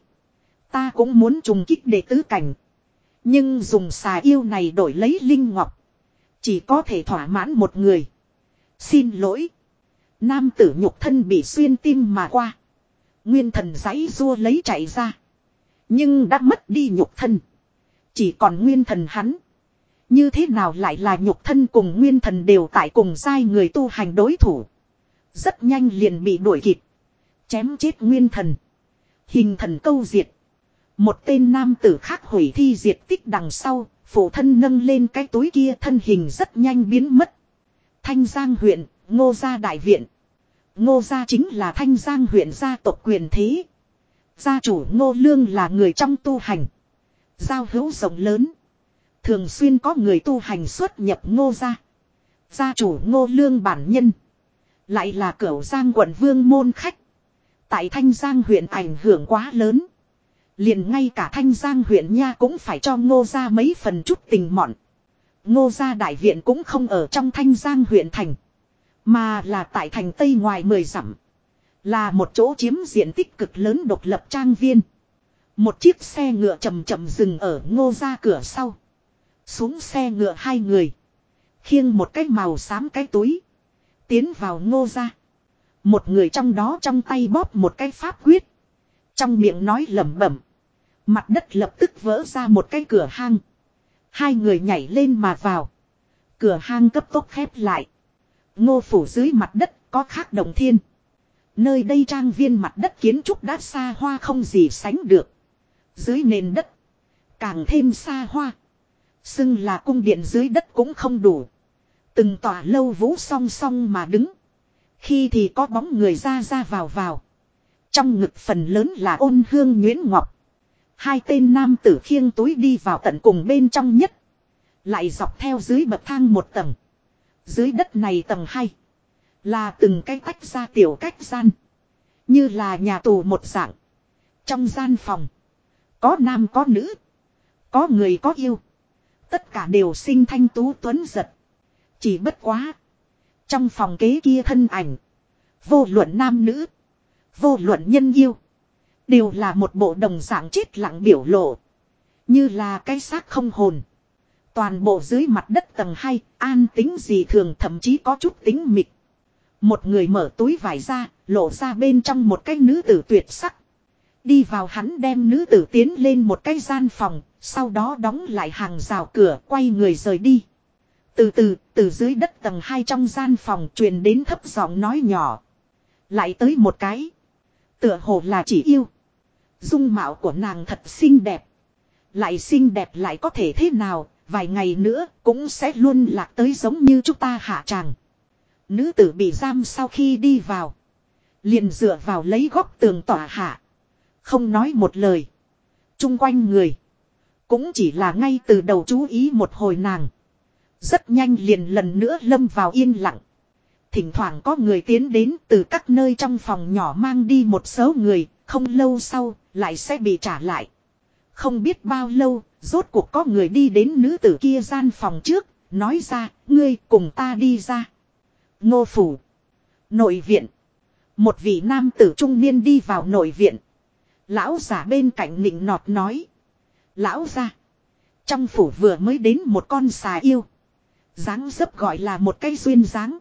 Ta cũng muốn trùng kích đệ tứ cảnh. Nhưng dùng xà yêu này đổi lấy linh ngọc. Chỉ có thể thỏa mãn một người. Xin lỗi. Nam tử nhục thân bị xuyên tim mà qua. Nguyên thần giấy rua lấy chạy ra. Nhưng đã mất đi nhục thân. Chỉ còn nguyên thần hắn. Như thế nào lại là nhục thân cùng nguyên thần đều tại cùng giai người tu hành đối thủ. Rất nhanh liền bị đuổi kịp. Chém chết nguyên thần. Hình thần câu diệt. Một tên nam tử khác hủy thi diệt tích đằng sau, phụ thân nâng lên cái túi kia thân hình rất nhanh biến mất. Thanh Giang huyện, Ngô Gia Đại Viện. Ngô Gia chính là Thanh Giang huyện gia tộc quyền thế. Gia chủ Ngô Lương là người trong tu hành. Giao hữu rộng lớn. Thường xuyên có người tu hành xuất nhập Ngô Gia. Gia chủ Ngô Lương bản nhân. Lại là cửu Giang quận Vương Môn Khách. Tại Thanh Giang huyện ảnh hưởng quá lớn. Liền ngay cả Thanh Giang huyện nha cũng phải cho ngô gia mấy phần chút tình mọn. Ngô gia đại viện cũng không ở trong Thanh Giang huyện thành. Mà là tại thành Tây ngoài mười dặm. Là một chỗ chiếm diện tích cực lớn độc lập trang viên. Một chiếc xe ngựa chầm chậm dừng ở ngô gia cửa sau. Xuống xe ngựa hai người. Khiêng một cái màu xám cái túi. Tiến vào ngô gia. Một người trong đó trong tay bóp một cái pháp quyết. Trong miệng nói lẩm bẩm. Mặt đất lập tức vỡ ra một cái cửa hang. Hai người nhảy lên mà vào. Cửa hang cấp tốc khép lại. Ngô phủ dưới mặt đất có khác đồng thiên. Nơi đây trang viên mặt đất kiến trúc đã xa hoa không gì sánh được. Dưới nền đất. Càng thêm xa hoa. Xưng là cung điện dưới đất cũng không đủ. Từng tòa lâu vũ song song mà đứng. Khi thì có bóng người ra ra vào vào. Trong ngực phần lớn là ôn hương Nguyễn Ngọc. Hai tên nam tử khiêng túi đi vào tận cùng bên trong nhất. Lại dọc theo dưới bậc thang một tầng. Dưới đất này tầng hai. Là từng cái tách ra tiểu cách gian. Như là nhà tù một dạng. Trong gian phòng. Có nam có nữ. Có người có yêu. Tất cả đều sinh thanh tú tuấn giật. Chỉ bất quá. Trong phòng kế kia thân ảnh. Vô luận nam nữ. Vô luận nhân yêu. Đều là một bộ đồng dạng chết lặng biểu lộ. Như là cái xác không hồn. Toàn bộ dưới mặt đất tầng 2, an tính gì thường thậm chí có chút tính mịt. Một người mở túi vải ra, lộ ra bên trong một cái nữ tử tuyệt sắc. Đi vào hắn đem nữ tử tiến lên một cái gian phòng, sau đó đóng lại hàng rào cửa quay người rời đi. Từ từ, từ dưới đất tầng 2 trong gian phòng truyền đến thấp giọng nói nhỏ. Lại tới một cái. Tựa hồ là chỉ yêu. Dung mạo của nàng thật xinh đẹp. Lại xinh đẹp lại có thể thế nào, vài ngày nữa cũng sẽ luôn lạc tới giống như chúng ta hạ tràng. Nữ tử bị giam sau khi đi vào. Liền dựa vào lấy góc tường tỏa hạ. Không nói một lời. Trung quanh người. Cũng chỉ là ngay từ đầu chú ý một hồi nàng. Rất nhanh liền lần nữa lâm vào yên lặng. Thỉnh thoảng có người tiến đến từ các nơi trong phòng nhỏ mang đi một số người, không lâu sau, lại sẽ bị trả lại. Không biết bao lâu, rốt cuộc có người đi đến nữ tử kia gian phòng trước, nói ra, ngươi cùng ta đi ra. Ngô phủ. Nội viện. Một vị nam tử trung niên đi vào nội viện. Lão giả bên cạnh nịnh nọt nói. Lão ra. Trong phủ vừa mới đến một con xà yêu. dáng dấp gọi là một cây duyên dáng.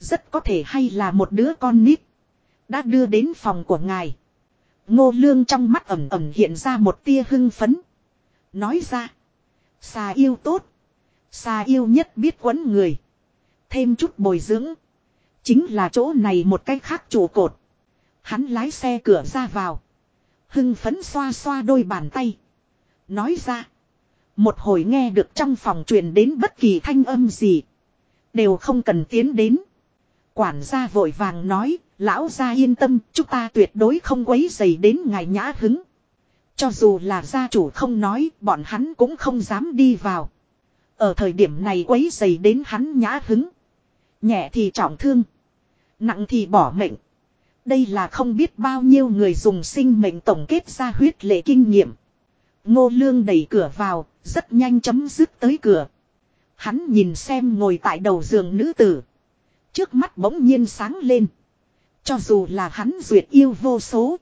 Rất có thể hay là một đứa con nít. Đã đưa đến phòng của ngài. Ngô lương trong mắt ẩm ẩm hiện ra một tia hưng phấn. Nói ra. Xà yêu tốt. Xà yêu nhất biết quấn người. Thêm chút bồi dưỡng. Chính là chỗ này một cách khác trụ cột. Hắn lái xe cửa ra vào. Hưng phấn xoa xoa đôi bàn tay. Nói ra. Một hồi nghe được trong phòng truyền đến bất kỳ thanh âm gì. Đều không cần tiến đến. Quản gia vội vàng nói, lão gia yên tâm, chúng ta tuyệt đối không quấy dày đến ngài nhã hứng. Cho dù là gia chủ không nói, bọn hắn cũng không dám đi vào. Ở thời điểm này quấy dày đến hắn nhã hứng. Nhẹ thì trọng thương. Nặng thì bỏ mệnh. Đây là không biết bao nhiêu người dùng sinh mệnh tổng kết ra huyết lệ kinh nghiệm. Ngô Lương đẩy cửa vào, rất nhanh chấm dứt tới cửa. Hắn nhìn xem ngồi tại đầu giường nữ tử. Trước mắt bỗng nhiên sáng lên. Cho dù là hắn duyệt yêu vô số.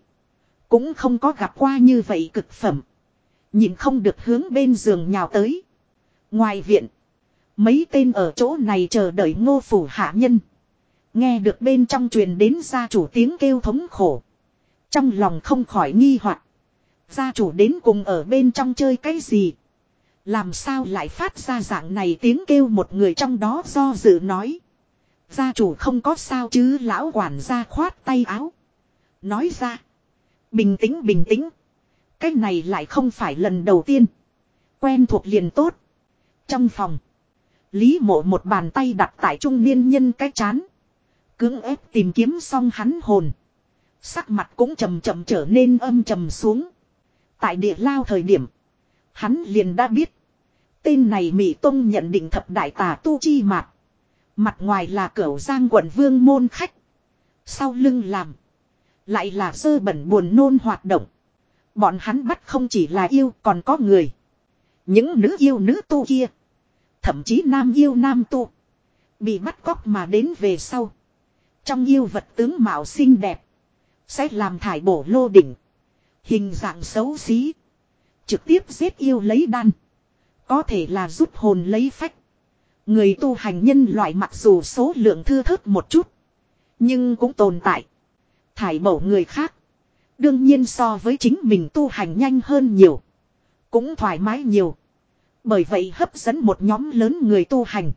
Cũng không có gặp qua như vậy cực phẩm. Nhìn không được hướng bên giường nhào tới. Ngoài viện. Mấy tên ở chỗ này chờ đợi ngô phủ hạ nhân. Nghe được bên trong truyền đến gia chủ tiếng kêu thống khổ. Trong lòng không khỏi nghi hoặc Gia chủ đến cùng ở bên trong chơi cái gì? Làm sao lại phát ra dạng này tiếng kêu một người trong đó do dự nói. Gia chủ không có sao chứ, lão quản gia khoát tay áo. Nói ra. Bình tĩnh bình tĩnh. Cái này lại không phải lần đầu tiên. Quen thuộc liền tốt. Trong phòng. Lý mộ một bàn tay đặt tại trung niên nhân cái chán. Cưỡng ép tìm kiếm xong hắn hồn. Sắc mặt cũng chầm chậm trở nên âm trầm xuống. Tại địa lao thời điểm. Hắn liền đã biết. Tên này Mỹ Tông nhận định thập đại tà tu chi mạt. Mặt ngoài là cửu giang quận vương môn khách. Sau lưng làm. Lại là sơ bẩn buồn nôn hoạt động. Bọn hắn bắt không chỉ là yêu còn có người. Những nữ yêu nữ tu kia. Thậm chí nam yêu nam tu. Bị bắt cóc mà đến về sau. Trong yêu vật tướng mạo xinh đẹp. Sẽ làm thải bổ lô đỉnh. Hình dạng xấu xí. Trực tiếp giết yêu lấy đan. Có thể là rút hồn lấy phách. Người tu hành nhân loại mặc dù số lượng thưa thớt một chút. Nhưng cũng tồn tại. Thải bổ người khác. Đương nhiên so với chính mình tu hành nhanh hơn nhiều. Cũng thoải mái nhiều. Bởi vậy hấp dẫn một nhóm lớn người tu hành.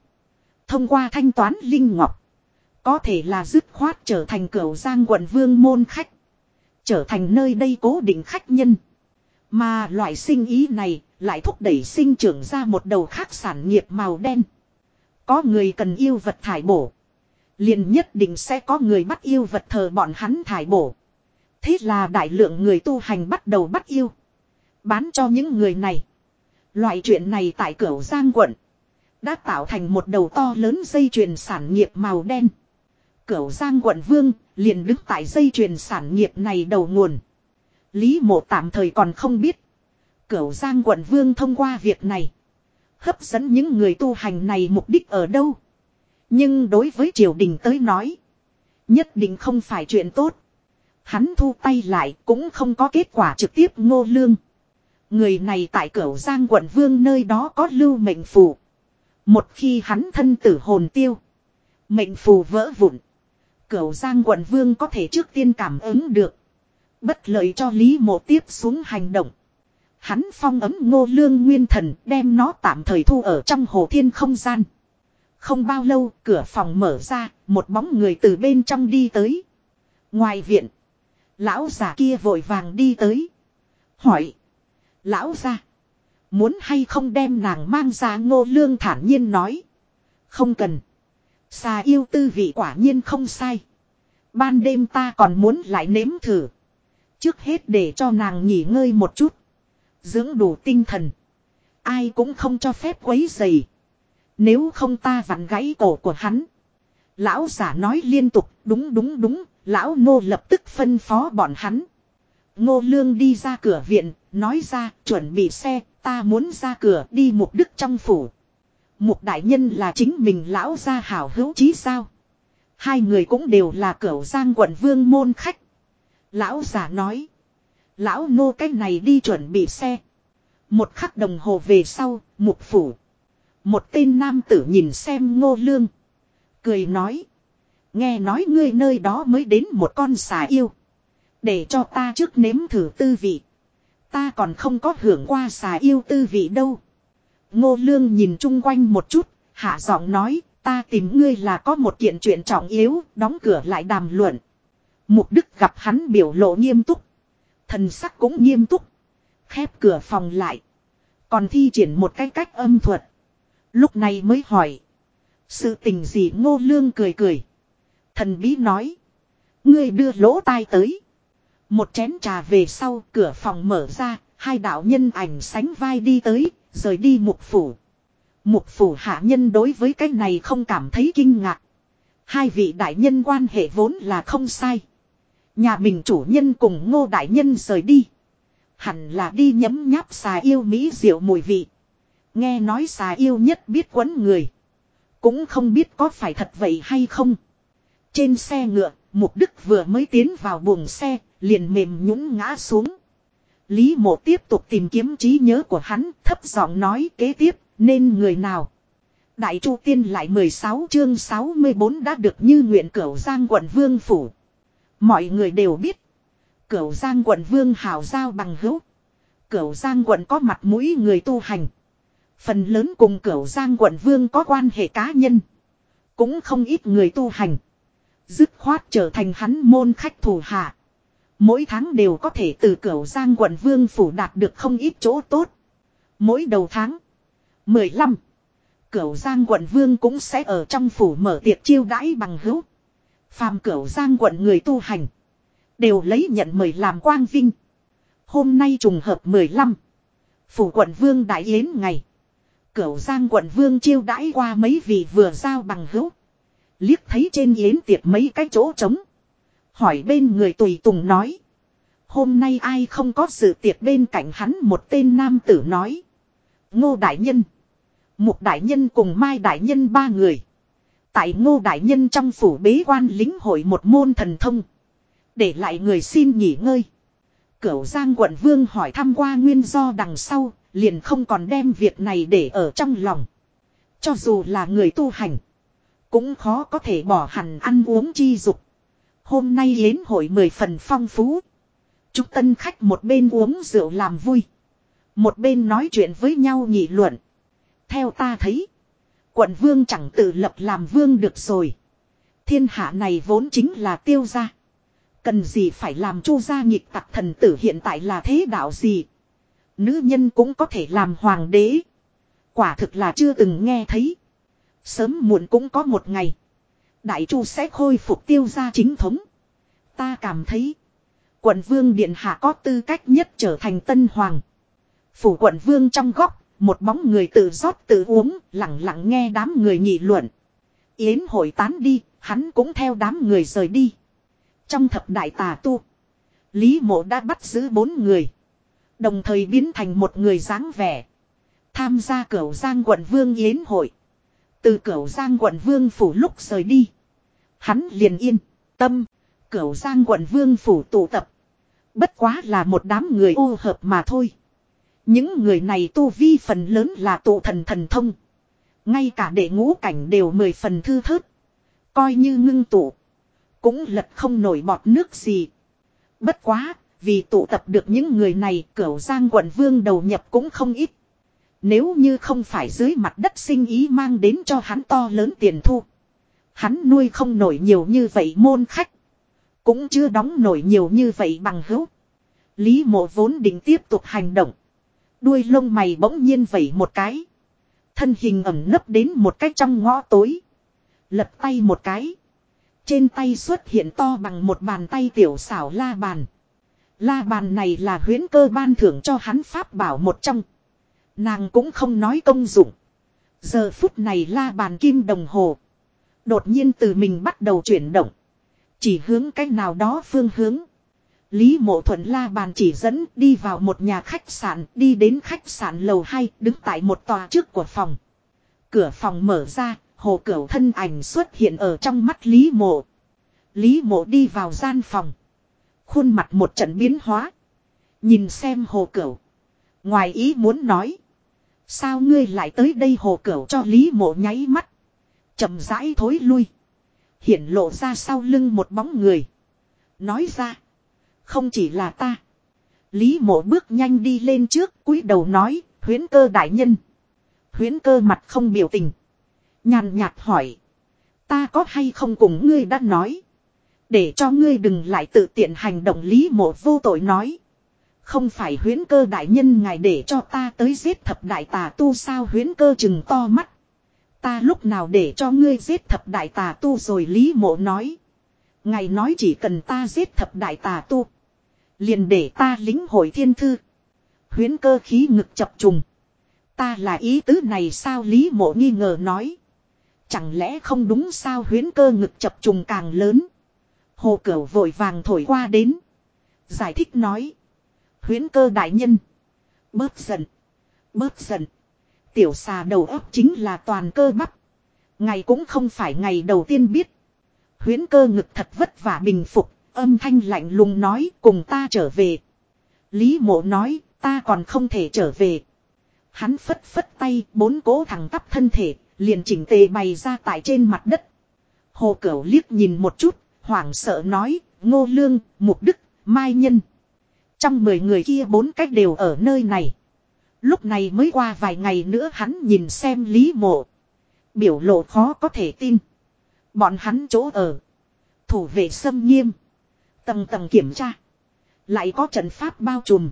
Thông qua thanh toán Linh Ngọc. Có thể là dứt khoát trở thành cửu giang quận vương môn khách. Trở thành nơi đây cố định khách nhân. Mà loại sinh ý này lại thúc đẩy sinh trưởng ra một đầu khác sản nghiệp màu đen. Có người cần yêu vật thải bổ. Liền nhất định sẽ có người bắt yêu vật thờ bọn hắn thải bổ. Thế là đại lượng người tu hành bắt đầu bắt yêu. Bán cho những người này. Loại chuyện này tại cửu Giang quận. Đã tạo thành một đầu to lớn dây chuyền sản nghiệp màu đen. Cửu Giang quận vương, liền đứng tại dây chuyền sản nghiệp này đầu nguồn. Lý mộ tạm thời còn không biết. Cửu Giang quận vương thông qua việc này. Hấp dẫn những người tu hành này mục đích ở đâu. Nhưng đối với triều đình tới nói. Nhất định không phải chuyện tốt. Hắn thu tay lại cũng không có kết quả trực tiếp ngô lương. Người này tại cửu Giang quận vương nơi đó có lưu mệnh phù. Một khi hắn thân tử hồn tiêu. Mệnh phù vỡ vụn. Cửu Giang quận vương có thể trước tiên cảm ứng được. Bất lợi cho Lý Mộ tiếp xuống hành động. Hắn phong ấm ngô lương nguyên thần đem nó tạm thời thu ở trong hồ thiên không gian. Không bao lâu cửa phòng mở ra, một bóng người từ bên trong đi tới. Ngoài viện, lão già kia vội vàng đi tới. Hỏi, lão già, muốn hay không đem nàng mang ra ngô lương thản nhiên nói. Không cần. Xà yêu tư vị quả nhiên không sai. Ban đêm ta còn muốn lại nếm thử. Trước hết để cho nàng nghỉ ngơi một chút. Dưỡng đủ tinh thần. Ai cũng không cho phép quấy dày. Nếu không ta vặn gãy cổ của hắn. Lão giả nói liên tục, đúng đúng đúng. Lão ngô lập tức phân phó bọn hắn. Ngô lương đi ra cửa viện. Nói ra, chuẩn bị xe. Ta muốn ra cửa đi mục đức trong phủ. Mục đại nhân là chính mình lão gia hảo hữu chí sao. Hai người cũng đều là cửu giang quận vương môn khách. Lão giả nói. Lão nô cái này đi chuẩn bị xe. Một khắc đồng hồ về sau, mục phủ. Một tên nam tử nhìn xem ngô lương. Cười nói. Nghe nói ngươi nơi đó mới đến một con xà yêu. Để cho ta trước nếm thử tư vị. Ta còn không có hưởng qua xà yêu tư vị đâu. Ngô lương nhìn chung quanh một chút, hạ giọng nói, ta tìm ngươi là có một kiện chuyện trọng yếu, đóng cửa lại đàm luận. Mục đức gặp hắn biểu lộ nghiêm túc. Thần sắc cũng nghiêm túc. Khép cửa phòng lại. Còn thi triển một cái cách âm thuật. Lúc này mới hỏi. Sự tình gì ngô lương cười cười. Thần bí nói. Ngươi đưa lỗ tai tới. Một chén trà về sau cửa phòng mở ra. Hai đạo nhân ảnh sánh vai đi tới. Rời đi mục phủ. Mục phủ hạ nhân đối với cái này không cảm thấy kinh ngạc. Hai vị đại nhân quan hệ vốn là không sai. Nhà mình chủ nhân cùng ngô đại nhân rời đi. Hẳn là đi nhấm nháp xà yêu mỹ diệu mùi vị. Nghe nói xà yêu nhất biết quấn người. Cũng không biết có phải thật vậy hay không. Trên xe ngựa, Mục Đức vừa mới tiến vào buồng xe, liền mềm nhũng ngã xuống. Lý mộ tiếp tục tìm kiếm trí nhớ của hắn, thấp giọng nói kế tiếp, nên người nào. Đại Chu Tiên lại 16 chương 64 đã được như nguyện cửu Giang quận Vương Phủ. Mọi người đều biết. Cửu Giang quận Vương hào giao bằng hữu. Cửu Giang quận có mặt mũi người tu hành. Phần lớn cùng cửu Giang quận Vương có quan hệ cá nhân. Cũng không ít người tu hành. Dứt khoát trở thành hắn môn khách thủ hạ. Mỗi tháng đều có thể từ cửu Giang quận Vương Phủ đạt được không ít chỗ tốt. Mỗi đầu tháng. 15. Cửu Giang quận Vương cũng sẽ ở trong phủ mở tiệc chiêu đãi bằng hữu. Phàm cửu Giang quận người tu hành. Đều lấy nhận mời làm quang vinh. Hôm nay trùng hợp 15. Phủ quận Vương Đại Yến ngày. Cửu Giang quận Vương chiêu đãi qua mấy vị vừa giao bằng hữu. Liếc thấy trên yến tiệc mấy cái chỗ trống. Hỏi bên người tùy tùng nói. Hôm nay ai không có sự tiệc bên cạnh hắn một tên nam tử nói. Ngô Đại Nhân. Mục Đại Nhân cùng Mai Đại Nhân ba người. Tại Ngô Đại Nhân trong phủ bế quan lính hội một môn thần thông. Để lại người xin nghỉ ngơi. Cửu Giang quận Vương hỏi thăm qua nguyên do đằng sau, liền không còn đem việc này để ở trong lòng. Cho dù là người tu hành, cũng khó có thể bỏ hẳn ăn uống chi dục. Hôm nay yến hội mười phần phong phú. Chúc tân khách một bên uống rượu làm vui. Một bên nói chuyện với nhau nghị luận. Theo ta thấy. Quận vương chẳng tự lập làm vương được rồi. Thiên hạ này vốn chính là tiêu gia. Cần gì phải làm chu gia nhịp tặc thần tử hiện tại là thế đạo gì. Nữ nhân cũng có thể làm hoàng đế. Quả thực là chưa từng nghe thấy. Sớm muộn cũng có một ngày. Đại chu sẽ khôi phục tiêu gia chính thống. Ta cảm thấy. Quận vương điện hạ có tư cách nhất trở thành tân hoàng. Phủ quận vương trong góc. Một bóng người tự rót tự uống. Lặng lặng nghe đám người nghị luận. Yến hội tán đi. Hắn cũng theo đám người rời đi. Trong thập đại tà tu. Lý mộ đã bắt giữ bốn người. Đồng thời biến thành một người dáng vẻ. Tham gia cửu giang quận vương yến hội. Từ cửu giang quận vương phủ lúc rời đi. Hắn liền yên, tâm, cửu giang quận vương phủ tụ tập. Bất quá là một đám người ô hợp mà thôi. Những người này tu vi phần lớn là tụ thần thần thông. Ngay cả đệ ngũ cảnh đều mười phần thư thớt. Coi như ngưng tụ. Cũng lật không nổi bọt nước gì. Bất quá, vì tụ tập được những người này cửu giang quận vương đầu nhập cũng không ít. Nếu như không phải dưới mặt đất sinh ý mang đến cho hắn to lớn tiền thu. Hắn nuôi không nổi nhiều như vậy môn khách. Cũng chưa đóng nổi nhiều như vậy bằng hữu. Lý mộ vốn định tiếp tục hành động. Đuôi lông mày bỗng nhiên vẩy một cái. Thân hình ẩm nấp đến một cách trong ngõ tối. Lật tay một cái. Trên tay xuất hiện to bằng một bàn tay tiểu xảo la bàn. La bàn này là huyến cơ ban thưởng cho hắn pháp bảo một trong. Nàng cũng không nói công dụng. Giờ phút này la bàn kim đồng hồ. Đột nhiên từ mình bắt đầu chuyển động. Chỉ hướng cách nào đó phương hướng. Lý mộ thuận la bàn chỉ dẫn đi vào một nhà khách sạn, đi đến khách sạn lầu 2, đứng tại một tòa trước của phòng. Cửa phòng mở ra, hồ cửu thân ảnh xuất hiện ở trong mắt Lý mộ. Lý mộ đi vào gian phòng. Khuôn mặt một trận biến hóa. Nhìn xem hồ cửu. Ngoài ý muốn nói. Sao ngươi lại tới đây hồ cửu cho Lý mộ nháy mắt. chậm rãi thối lui. Hiển lộ ra sau lưng một bóng người. Nói ra. Không chỉ là ta. Lý mộ bước nhanh đi lên trước, cúi đầu nói. Huyến cơ đại nhân. Huyến cơ mặt không biểu tình. Nhàn nhạt hỏi. Ta có hay không cùng ngươi đã nói. Để cho ngươi đừng lại tự tiện hành động lý mộ vô tội nói. Không phải huyến cơ đại nhân ngài để cho ta tới giết thập đại tà tu sao huyến cơ chừng to mắt. Ta lúc nào để cho ngươi giết thập đại tà tu rồi Lý mộ nói. Ngài nói chỉ cần ta giết thập đại tà tu. Liền để ta lính hội thiên thư. Huyến cơ khí ngực chập trùng. Ta là ý tứ này sao Lý mộ nghi ngờ nói. Chẳng lẽ không đúng sao huyến cơ ngực chập trùng càng lớn. Hồ cửu vội vàng thổi qua đến. Giải thích nói. Huyến cơ đại nhân. Bớt giận. Bớt giận. Tiểu xà đầu óc chính là toàn cơ bắp. Ngày cũng không phải ngày đầu tiên biết. Huyến cơ ngực thật vất vả bình phục. Âm thanh lạnh lùng nói cùng ta trở về. Lý mộ nói ta còn không thể trở về. Hắn phất phất tay bốn cố thẳng tắp thân thể liền chỉnh tề bày ra tại trên mặt đất. Hồ Cửu liếc nhìn một chút, hoảng sợ nói, Ngô Lương, Mục Đức, Mai Nhân. Trong mười người kia bốn cách đều ở nơi này. Lúc này mới qua vài ngày nữa hắn nhìn xem Lý Mộ. Biểu lộ khó có thể tin. Bọn hắn chỗ ở. Thủ vệ xâm nghiêm. Tầng tầng kiểm tra. Lại có trận pháp bao trùm.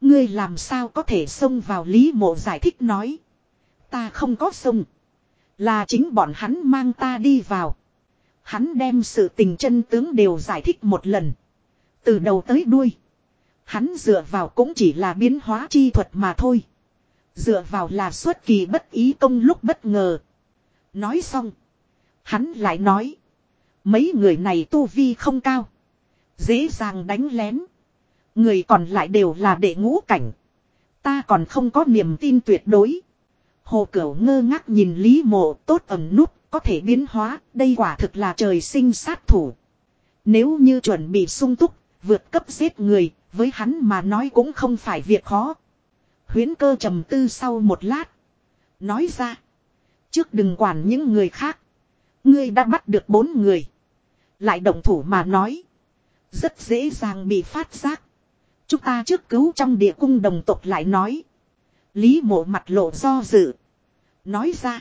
Ngươi làm sao có thể xông vào Lý Mộ giải thích nói. Ta không có xông. Là chính bọn hắn mang ta đi vào. Hắn đem sự tình chân tướng đều giải thích một lần. Từ đầu tới đuôi. Hắn dựa vào cũng chỉ là biến hóa chi thuật mà thôi. Dựa vào là xuất kỳ bất ý công lúc bất ngờ. Nói xong. Hắn lại nói. Mấy người này tu vi không cao. Dễ dàng đánh lén. Người còn lại đều là đệ ngũ cảnh. Ta còn không có niềm tin tuyệt đối. Hồ Cửu ngơ ngác nhìn Lý Mộ tốt ẩn nút, có thể biến hóa, đây quả thực là trời sinh sát thủ. Nếu như chuẩn bị sung túc, vượt cấp giết người, với hắn mà nói cũng không phải việc khó. Huyến cơ trầm tư sau một lát. Nói ra. Trước đừng quản những người khác. Ngươi đã bắt được bốn người. Lại động thủ mà nói. Rất dễ dàng bị phát giác. Chúng ta trước cứu trong địa cung đồng tộc lại nói. Lý mộ mặt lộ do dự. Nói ra.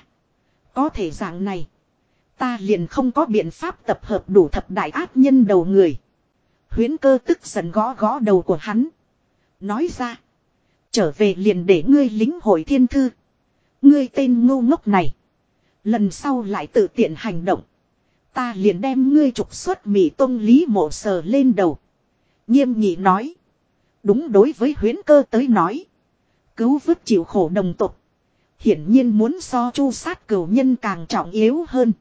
Có thể dạng này. Ta liền không có biện pháp tập hợp đủ thập đại ác nhân đầu người. Huyến cơ tức giận gõ gõ đầu của hắn. Nói ra. Trở về liền để ngươi lính hội thiên thư. Ngươi tên ngu ngốc này. Lần sau lại tự tiện hành động. Ta liền đem ngươi trục xuất mỹ tông lý mộ sờ lên đầu. Nghiêm nghị nói. Đúng đối với huyến cơ tới nói. Cứu vứt chịu khổ đồng tục. Hiển nhiên muốn so chu sát cửu nhân càng trọng yếu hơn.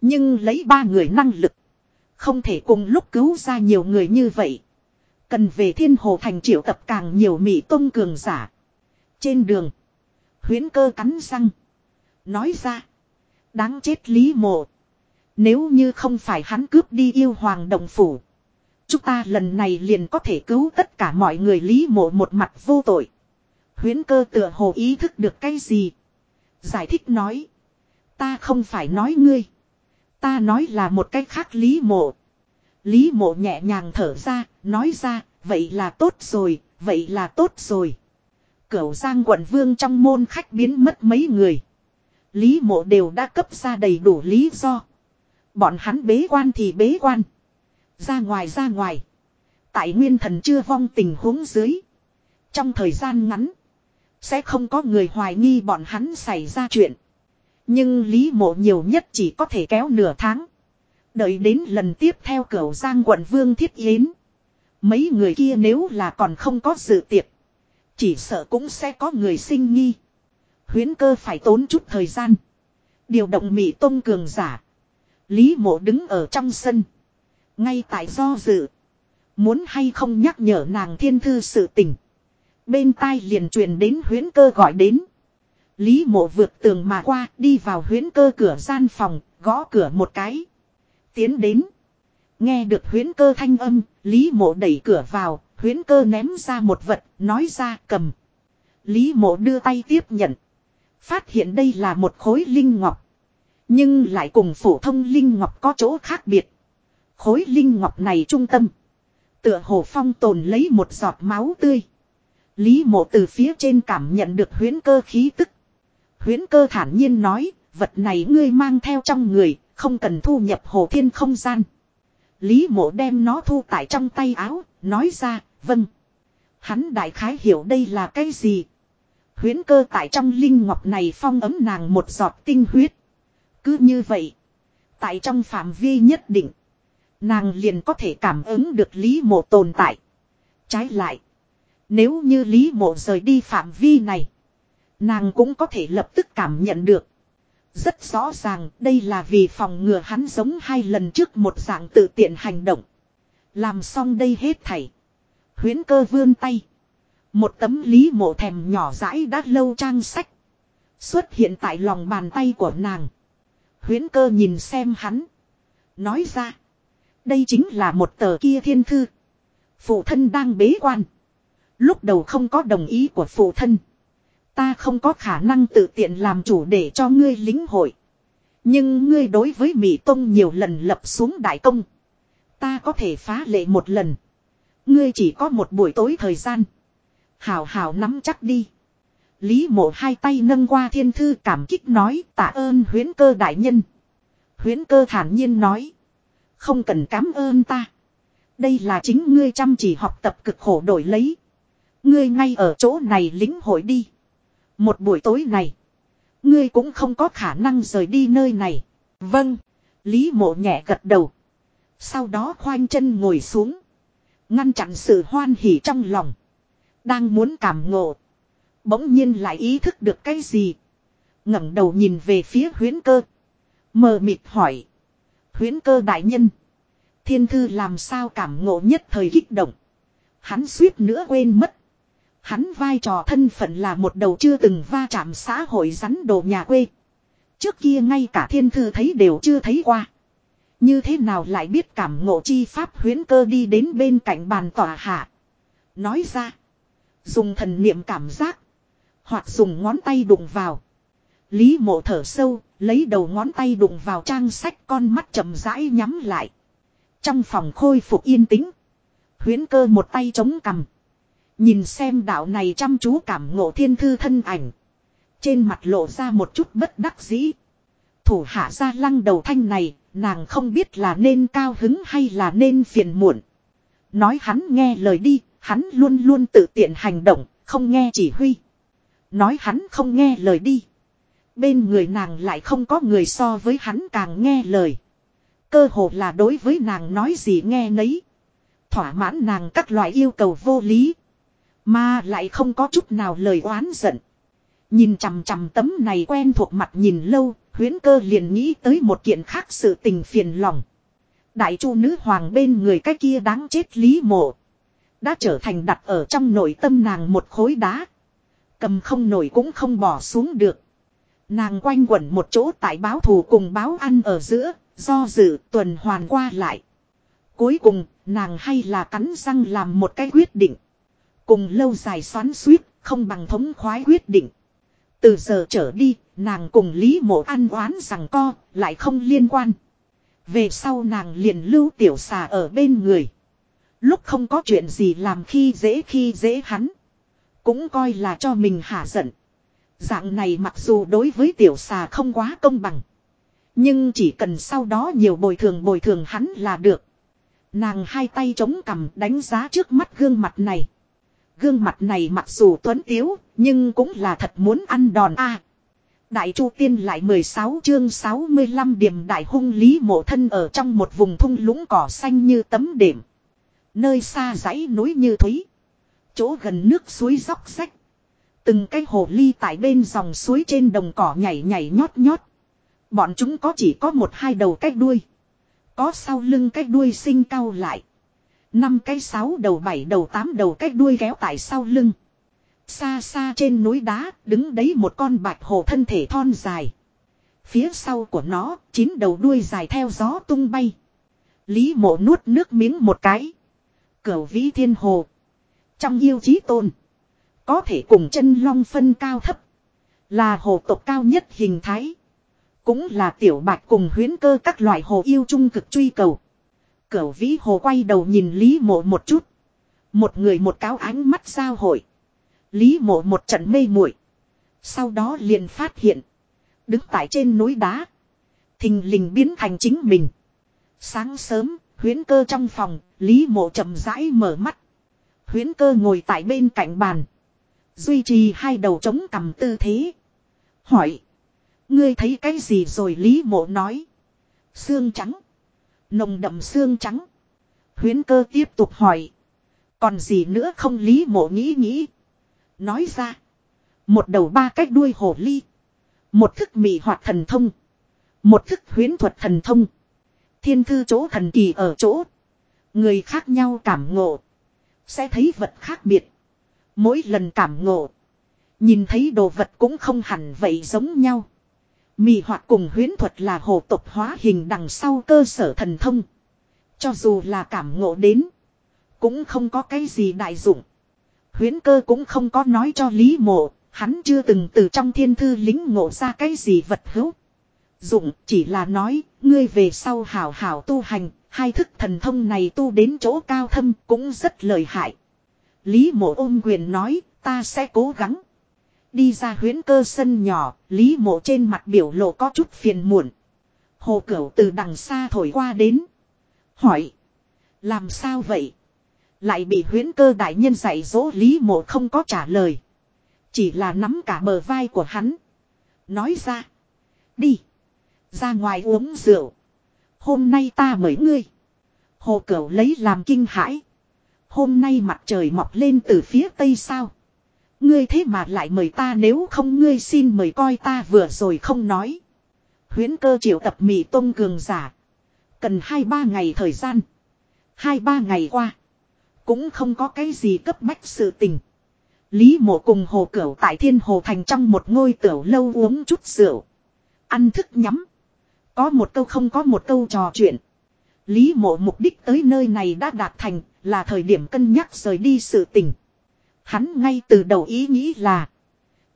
Nhưng lấy ba người năng lực. Không thể cùng lúc cứu ra nhiều người như vậy. Cần về thiên hồ thành triệu tập càng nhiều mỹ tôn cường giả. Trên đường. Huyến cơ cắn răng. Nói ra. Đáng chết lý mộ. Nếu như không phải hắn cướp đi yêu hoàng đồng phủ. Chúng ta lần này liền có thể cứu tất cả mọi người lý mộ một mặt vô tội. Huyến cơ tựa hồ ý thức được cái gì. Giải thích nói. Ta không phải nói ngươi. Ta nói là một cách khác lý mộ. Lý mộ nhẹ nhàng thở ra, nói ra, vậy là tốt rồi, vậy là tốt rồi. Cửu giang quận vương trong môn khách biến mất mấy người. Lý mộ đều đã cấp ra đầy đủ lý do. Bọn hắn bế quan thì bế quan. Ra ngoài ra ngoài. Tại nguyên thần chưa vong tình huống dưới. Trong thời gian ngắn. Sẽ không có người hoài nghi bọn hắn xảy ra chuyện. Nhưng Lý Mộ nhiều nhất chỉ có thể kéo nửa tháng. Đợi đến lần tiếp theo cửu giang quận vương thiết yến. Mấy người kia nếu là còn không có dự tiệc. Chỉ sợ cũng sẽ có người sinh nghi. Huyến cơ phải tốn chút thời gian. Điều động Mỹ Tông cường giả. Lý mộ đứng ở trong sân. Ngay tại do dự. Muốn hay không nhắc nhở nàng thiên thư sự tình. Bên tai liền truyền đến huyến cơ gọi đến. Lý mộ vượt tường mà qua đi vào huyến cơ cửa gian phòng, gõ cửa một cái. Tiến đến. Nghe được huyến cơ thanh âm, Lý mộ đẩy cửa vào, huyến cơ ném ra một vật, nói ra cầm. Lý mộ đưa tay tiếp nhận. Phát hiện đây là một khối linh ngọc. Nhưng lại cùng phổ thông linh ngọc có chỗ khác biệt. Khối linh ngọc này trung tâm. Tựa hồ phong tồn lấy một giọt máu tươi. Lý mộ từ phía trên cảm nhận được huyến cơ khí tức. Huyến cơ thản nhiên nói, vật này ngươi mang theo trong người, không cần thu nhập hồ thiên không gian. Lý mộ đem nó thu tại trong tay áo, nói ra, vâng. Hắn đại khái hiểu đây là cái gì. Huyến cơ tại trong linh ngọc này phong ấm nàng một giọt tinh huyết. Cứ như vậy. Tại trong phạm vi nhất định. Nàng liền có thể cảm ứng được lý mộ tồn tại. Trái lại. Nếu như lý mộ rời đi phạm vi này. Nàng cũng có thể lập tức cảm nhận được. Rất rõ ràng, đây là vì phòng ngừa hắn giống hai lần trước một dạng tự tiện hành động. Làm xong đây hết thảy. Huyến cơ vươn tay. Một tấm lý mộ thèm nhỏ rãi đã lâu trang sách. Xuất hiện tại lòng bàn tay của nàng. Huyến cơ nhìn xem hắn. Nói ra. Đây chính là một tờ kia thiên thư. Phụ thân đang bế quan. Lúc đầu không có đồng ý của phụ thân. Ta không có khả năng tự tiện làm chủ để cho ngươi lính hội. Nhưng ngươi đối với Mỹ Tông nhiều lần lập xuống đại công. Ta có thể phá lệ một lần. Ngươi chỉ có một buổi tối thời gian. Hảo hảo nắm chắc đi. Lý mộ hai tay nâng qua thiên thư cảm kích nói, tạ ơn huyến cơ đại nhân. Huyến cơ thản nhiên nói. Không cần cảm ơn ta. Đây là chính ngươi chăm chỉ học tập cực khổ đổi lấy. Ngươi ngay ở chỗ này lính hội đi. Một buổi tối này. Ngươi cũng không có khả năng rời đi nơi này. Vâng. Lý mộ nhẹ gật đầu. Sau đó khoanh chân ngồi xuống. Ngăn chặn sự hoan hỉ trong lòng. Đang muốn cảm ngộ. Bỗng nhiên lại ý thức được cái gì. ngẩng đầu nhìn về phía huyến cơ. Mờ mịt hỏi. Huyến cơ đại nhân. Thiên thư làm sao cảm ngộ nhất thời kích động. Hắn suýt nữa quên mất. Hắn vai trò thân phận là một đầu chưa từng va chạm xã hội rắn đồ nhà quê. Trước kia ngay cả thiên thư thấy đều chưa thấy qua. Như thế nào lại biết cảm ngộ chi pháp huyến cơ đi đến bên cạnh bàn tòa hạ. Nói ra. Dùng thần niệm cảm giác. Hoặc dùng ngón tay đụng vào. Lý mộ thở sâu, lấy đầu ngón tay đụng vào trang sách con mắt chậm rãi nhắm lại. Trong phòng khôi phục yên tĩnh. Huyến cơ một tay chống cằm. Nhìn xem đạo này chăm chú cảm ngộ thiên thư thân ảnh. Trên mặt lộ ra một chút bất đắc dĩ. Thủ hạ ra lăng đầu thanh này, nàng không biết là nên cao hứng hay là nên phiền muộn. Nói hắn nghe lời đi, hắn luôn luôn tự tiện hành động, không nghe chỉ huy. Nói hắn không nghe lời đi. Bên người nàng lại không có người so với hắn càng nghe lời. Cơ hồ là đối với nàng nói gì nghe nấy. Thỏa mãn nàng các loại yêu cầu vô lý. Mà lại không có chút nào lời oán giận. Nhìn chằm chằm tấm này quen thuộc mặt nhìn lâu, huyến cơ liền nghĩ tới một kiện khác sự tình phiền lòng. Đại chu nữ hoàng bên người cái kia đáng chết lý mộ. Đã trở thành đặt ở trong nội tâm nàng một khối đá. Cầm không nổi cũng không bỏ xuống được. Nàng quanh quẩn một chỗ tại báo thù cùng báo ăn ở giữa, do dự tuần hoàn qua lại. Cuối cùng, nàng hay là cắn răng làm một cái quyết định. Cùng lâu dài xoắn suýt, không bằng thống khoái quyết định. Từ giờ trở đi, nàng cùng Lý Mộ ăn oán rằng co, lại không liên quan. Về sau nàng liền lưu tiểu xà ở bên người. Lúc không có chuyện gì làm khi dễ khi dễ hắn. Cũng coi là cho mình hả giận. Dạng này mặc dù đối với tiểu xà không quá công bằng. Nhưng chỉ cần sau đó nhiều bồi thường bồi thường hắn là được. Nàng hai tay chống cằm đánh giá trước mắt gương mặt này. Gương mặt này mặc dù tuấn tiếu, nhưng cũng là thật muốn ăn đòn a. đại chu tiên lại 16 chương 65 điểm đại hung lý mộ thân ở trong một vùng thung lũng cỏ xanh như tấm đệm. Nơi xa dãy núi như thúy. Chỗ gần nước suối róc rách. Từng cái hồ ly tại bên dòng suối trên đồng cỏ nhảy nhảy nhót nhót. Bọn chúng có chỉ có một hai đầu cách đuôi. Có sau lưng cách đuôi sinh cao lại. Năm cái sáu đầu bảy đầu tám đầu cái đuôi kéo tại sau lưng. Xa xa trên núi đá, đứng đấy một con bạch hồ thân thể thon dài. Phía sau của nó, chín đầu đuôi dài theo gió tung bay. Lý mộ nuốt nước miếng một cái. Cửu vĩ thiên hồ. Trong yêu chí tôn. Có thể cùng chân long phân cao thấp. Là hồ tộc cao nhất hình thái. Cũng là tiểu bạch cùng huyến cơ các loại hồ yêu trung cực truy cầu. Cửu vĩ hồ quay đầu nhìn Lý mộ một chút. Một người một cáo ánh mắt giao hội. Lý mộ một trận mê muội Sau đó liền phát hiện. Đứng tại trên núi đá. Thình lình biến thành chính mình. Sáng sớm, huyến cơ trong phòng, Lý mộ chậm rãi mở mắt. Huyến cơ ngồi tại bên cạnh bàn. Duy trì hai đầu chống cầm tư thế. Hỏi. Ngươi thấy cái gì rồi Lý mộ nói. Xương trắng. Nồng đậm xương trắng. Huyến cơ tiếp tục hỏi. Còn gì nữa không lý mộ nghĩ nghĩ. Nói ra. Một đầu ba cách đuôi hổ ly. Một thức mị hoạt thần thông. Một thức huyến thuật thần thông. Thiên thư chỗ thần kỳ ở chỗ. Người khác nhau cảm ngộ. Sẽ thấy vật khác biệt. Mỗi lần cảm ngộ. Nhìn thấy đồ vật cũng không hẳn vậy giống nhau. Mì hoạt cùng huyến thuật là hồ tộc hóa hình đằng sau cơ sở thần thông. Cho dù là cảm ngộ đến. Cũng không có cái gì đại dụng. Huyến cơ cũng không có nói cho Lý Mộ. Hắn chưa từng từ trong thiên thư lính ngộ ra cái gì vật hữu. Dụng chỉ là nói, ngươi về sau hảo hảo tu hành, hai thức thần thông này tu đến chỗ cao thâm cũng rất lợi hại. Lý mộ ôm quyền nói, ta sẽ cố gắng. Đi ra huyến cơ sân nhỏ, Lý mộ trên mặt biểu lộ có chút phiền muộn. Hồ cửu từ đằng xa thổi qua đến. Hỏi. Làm sao vậy? Lại bị huyến cơ đại nhân dạy dỗ Lý mộ không có trả lời. Chỉ là nắm cả bờ vai của hắn. Nói ra. Đi. Ra ngoài uống rượu. Hôm nay ta mời ngươi. Hồ cửu lấy làm kinh hãi. Hôm nay mặt trời mọc lên từ phía tây sao. Ngươi thế mà lại mời ta nếu không ngươi xin mời coi ta vừa rồi không nói. Huyến cơ triệu tập Mị tông cường giả. Cần hai ba ngày thời gian. Hai ba ngày qua. Cũng không có cái gì cấp bách sự tình. Lý mộ cùng hồ cửu tại thiên hồ thành trong một ngôi tiểu lâu uống chút rượu. Ăn thức nhắm. Có một câu không có một câu trò chuyện. Lý mộ mục đích tới nơi này đã đạt thành là thời điểm cân nhắc rời đi sự tình. Hắn ngay từ đầu ý nghĩ là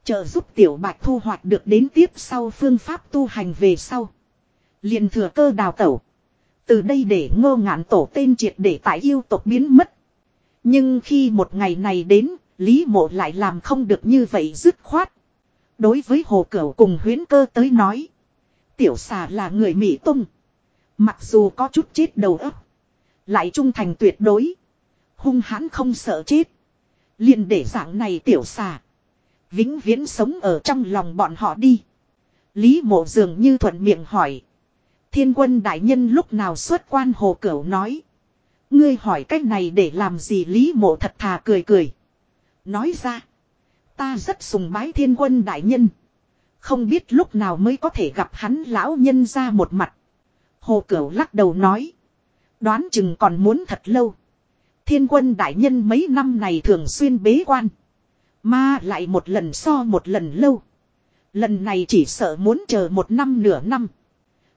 trợ giúp tiểu bạch thu hoạch được đến tiếp sau phương pháp tu hành về sau. liền thừa cơ đào tẩu. Từ đây để ngô ngạn tổ tên triệt để tại yêu tộc biến mất. Nhưng khi một ngày này đến, Lý mộ lại làm không được như vậy dứt khoát. Đối với hồ cửu cùng huyến cơ tới nói. Tiểu xà là người Mỹ tung. Mặc dù có chút chết đầu óc. Lại trung thành tuyệt đối. Hung hãn không sợ chết liền để dạng này tiểu xà. Vĩnh viễn sống ở trong lòng bọn họ đi. Lý mộ dường như thuận miệng hỏi. Thiên quân đại nhân lúc nào xuất quan hồ cửu nói. Ngươi hỏi cách này để làm gì Lý mộ thật thà cười cười. Nói ra. Ta rất sùng bái thiên quân đại nhân. Không biết lúc nào mới có thể gặp hắn lão nhân ra một mặt. Hồ Cửu lắc đầu nói. Đoán chừng còn muốn thật lâu. Thiên quân đại nhân mấy năm này thường xuyên bế quan. Mà lại một lần so một lần lâu. Lần này chỉ sợ muốn chờ một năm nửa năm.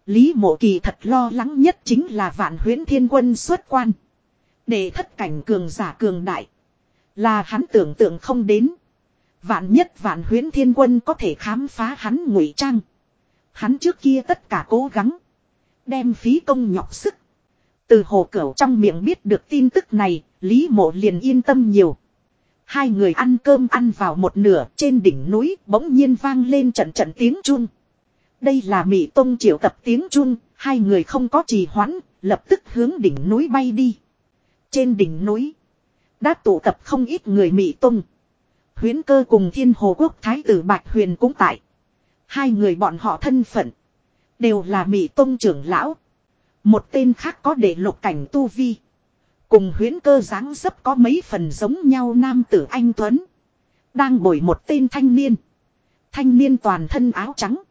Lý mộ kỳ thật lo lắng nhất chính là vạn huyến thiên quân xuất quan. Để thất cảnh cường giả cường đại. Là hắn tưởng tượng không đến. Vạn nhất vạn huyến thiên quân có thể khám phá hắn ngụy trang. Hắn trước kia tất cả cố gắng. Đem phí công nhọc sức. Từ hồ cửu trong miệng biết được tin tức này, Lý mộ liền yên tâm nhiều. Hai người ăn cơm ăn vào một nửa trên đỉnh núi bỗng nhiên vang lên trận trận tiếng chuông. Đây là Mỹ Tông triệu tập tiếng chuông, hai người không có trì hoãn, lập tức hướng đỉnh núi bay đi. Trên đỉnh núi, đã tụ tập không ít người Mỹ Tông. Huyến cơ cùng thiên hồ quốc thái tử Bạch Huyền cũng tại. Hai người bọn họ thân phận. Đều là Mỹ Tông trưởng lão. Một tên khác có để lục cảnh tu vi. Cùng huyến cơ dáng dấp có mấy phần giống nhau nam tử anh Tuấn. Đang bồi một tên thanh niên. Thanh niên toàn thân áo trắng.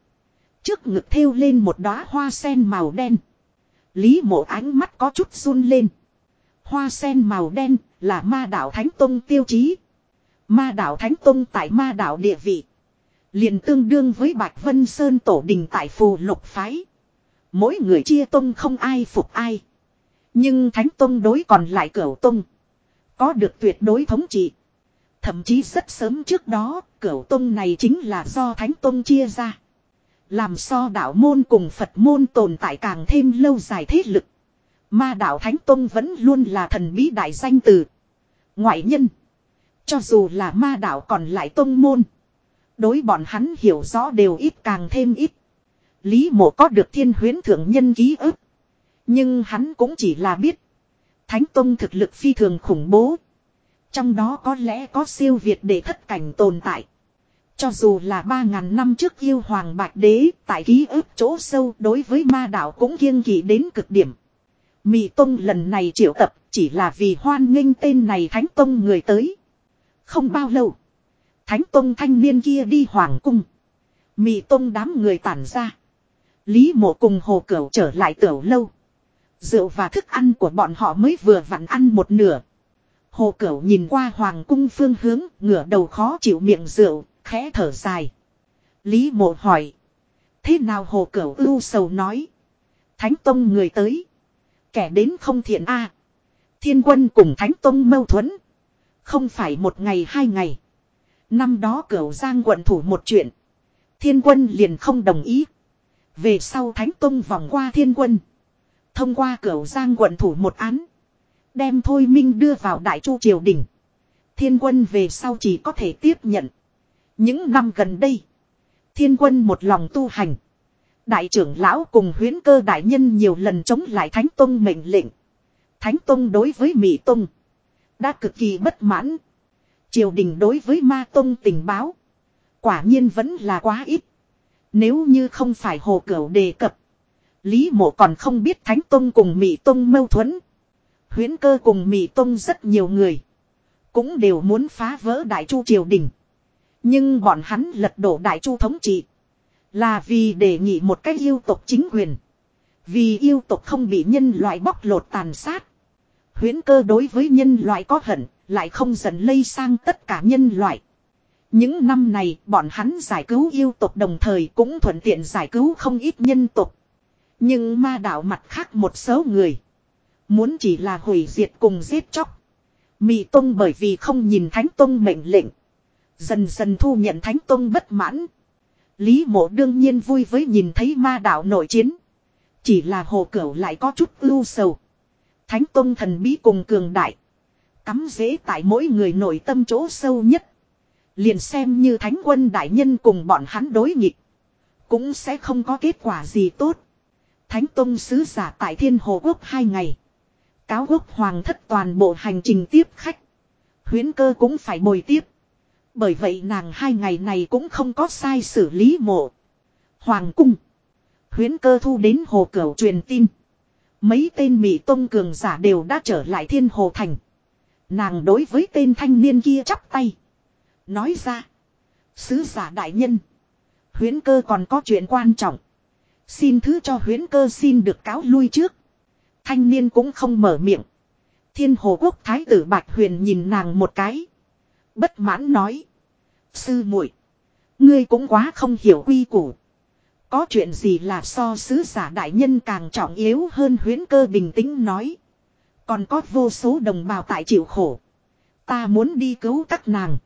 Trước ngực thêu lên một đóa hoa sen màu đen. Lý mộ ánh mắt có chút run lên. Hoa sen màu đen là ma đạo Thánh Tông tiêu chí. Ma đạo Thánh Tông tại ma đạo địa vị. liền tương đương với Bạch Vân Sơn tổ đình tại phù lục phái. Mỗi người chia tông không ai phục ai. Nhưng Thánh Tông đối còn lại cửu tông. Có được tuyệt đối thống trị. Thậm chí rất sớm trước đó, cửu tông này chính là do Thánh Tông chia ra. Làm so đạo môn cùng Phật môn tồn tại càng thêm lâu dài thế lực. Ma đạo Thánh Tông vẫn luôn là thần bí đại danh từ. Ngoại nhân. Cho dù là ma đạo còn lại tông môn. Đối bọn hắn hiểu rõ đều ít càng thêm ít. Lý mộ có được thiên huyến thượng nhân ký ức. Nhưng hắn cũng chỉ là biết. Thánh Tông thực lực phi thường khủng bố. Trong đó có lẽ có siêu việt để thất cảnh tồn tại. Cho dù là 3.000 năm trước yêu hoàng bạch đế, tại ký ức chỗ sâu đối với ma đạo cũng kiêng kỵ đến cực điểm. Mị Tông lần này triệu tập chỉ là vì hoan nghênh tên này Thánh Tông người tới. Không bao lâu. Thánh Tông thanh niên kia đi Hoàng Cung. Mị tông đám người tản ra. Lý mộ cùng hồ cửu trở lại tiểu lâu. Rượu và thức ăn của bọn họ mới vừa vặn ăn một nửa. Hồ cửu nhìn qua hoàng cung phương hướng, ngửa đầu khó chịu miệng rượu, khẽ thở dài. Lý mộ hỏi. Thế nào hồ cửu ưu sầu nói. Thánh tông người tới. Kẻ đến không thiện a Thiên quân cùng thánh tông mâu thuẫn. Không phải một ngày hai ngày. Năm đó cửu giang quận thủ một chuyện. Thiên quân liền không đồng ý. Về sau thánh tông vòng qua thiên quân. Thông qua cửa giang quận thủ một án. Đem Thôi Minh đưa vào Đại Chu Triều Đình. Thiên quân về sau chỉ có thể tiếp nhận. Những năm gần đây. Thiên quân một lòng tu hành. Đại trưởng lão cùng huyến cơ đại nhân nhiều lần chống lại Thánh Tông mệnh lệnh. Thánh Tông đối với Mỹ Tông. Đã cực kỳ bất mãn. Triều đình đối với Ma Tông tình báo. Quả nhiên vẫn là quá ít. Nếu như không phải hồ cửu đề cập. Lý mộ còn không biết Thánh Tông cùng Mỹ Tông mâu thuẫn. Huyến cơ cùng Mỹ Tông rất nhiều người. Cũng đều muốn phá vỡ Đại Chu Triều Đình. Nhưng bọn hắn lật đổ Đại Chu thống trị. Là vì đề nghị một cách yêu tộc chính quyền. Vì yêu tộc không bị nhân loại bóc lột tàn sát. Huyến cơ đối với nhân loại có hận, lại không dần lây sang tất cả nhân loại. Những năm này, bọn hắn giải cứu yêu tộc đồng thời cũng thuận tiện giải cứu không ít nhân tộc. Nhưng ma đạo mặt khác một số người. Muốn chỉ là hủy diệt cùng giết chóc. Mị Tông bởi vì không nhìn Thánh Tông mệnh lệnh. Dần dần thu nhận Thánh Tông bất mãn. Lý mộ đương nhiên vui với nhìn thấy ma đạo nội chiến. Chỉ là hồ cửu lại có chút ưu sầu. Thánh Tông thần bí cùng cường đại. Cắm dễ tại mỗi người nội tâm chỗ sâu nhất. Liền xem như thánh quân đại nhân cùng bọn hắn đối nghịch. Cũng sẽ không có kết quả gì tốt. Thánh Tông sứ giả tại Thiên Hồ Quốc hai ngày. Cáo quốc hoàng thất toàn bộ hành trình tiếp khách. Huyến cơ cũng phải bồi tiếp. Bởi vậy nàng hai ngày này cũng không có sai xử lý mộ. Hoàng cung. Huyến cơ thu đến hồ cửu truyền tin. Mấy tên Mỹ Tông cường giả đều đã trở lại thiên hồ thành. Nàng đối với tên thanh niên kia chắp tay. Nói ra. Sứ giả đại nhân. Huyến cơ còn có chuyện quan trọng. Xin thứ cho huyến cơ xin được cáo lui trước. Thanh niên cũng không mở miệng. Thiên hồ quốc thái tử Bạch Huyền nhìn nàng một cái. Bất mãn nói. Sư muội, Ngươi cũng quá không hiểu quy củ. Có chuyện gì là so sứ giả đại nhân càng trọng yếu hơn huyến cơ bình tĩnh nói. Còn có vô số đồng bào tại chịu khổ. Ta muốn đi cứu các nàng.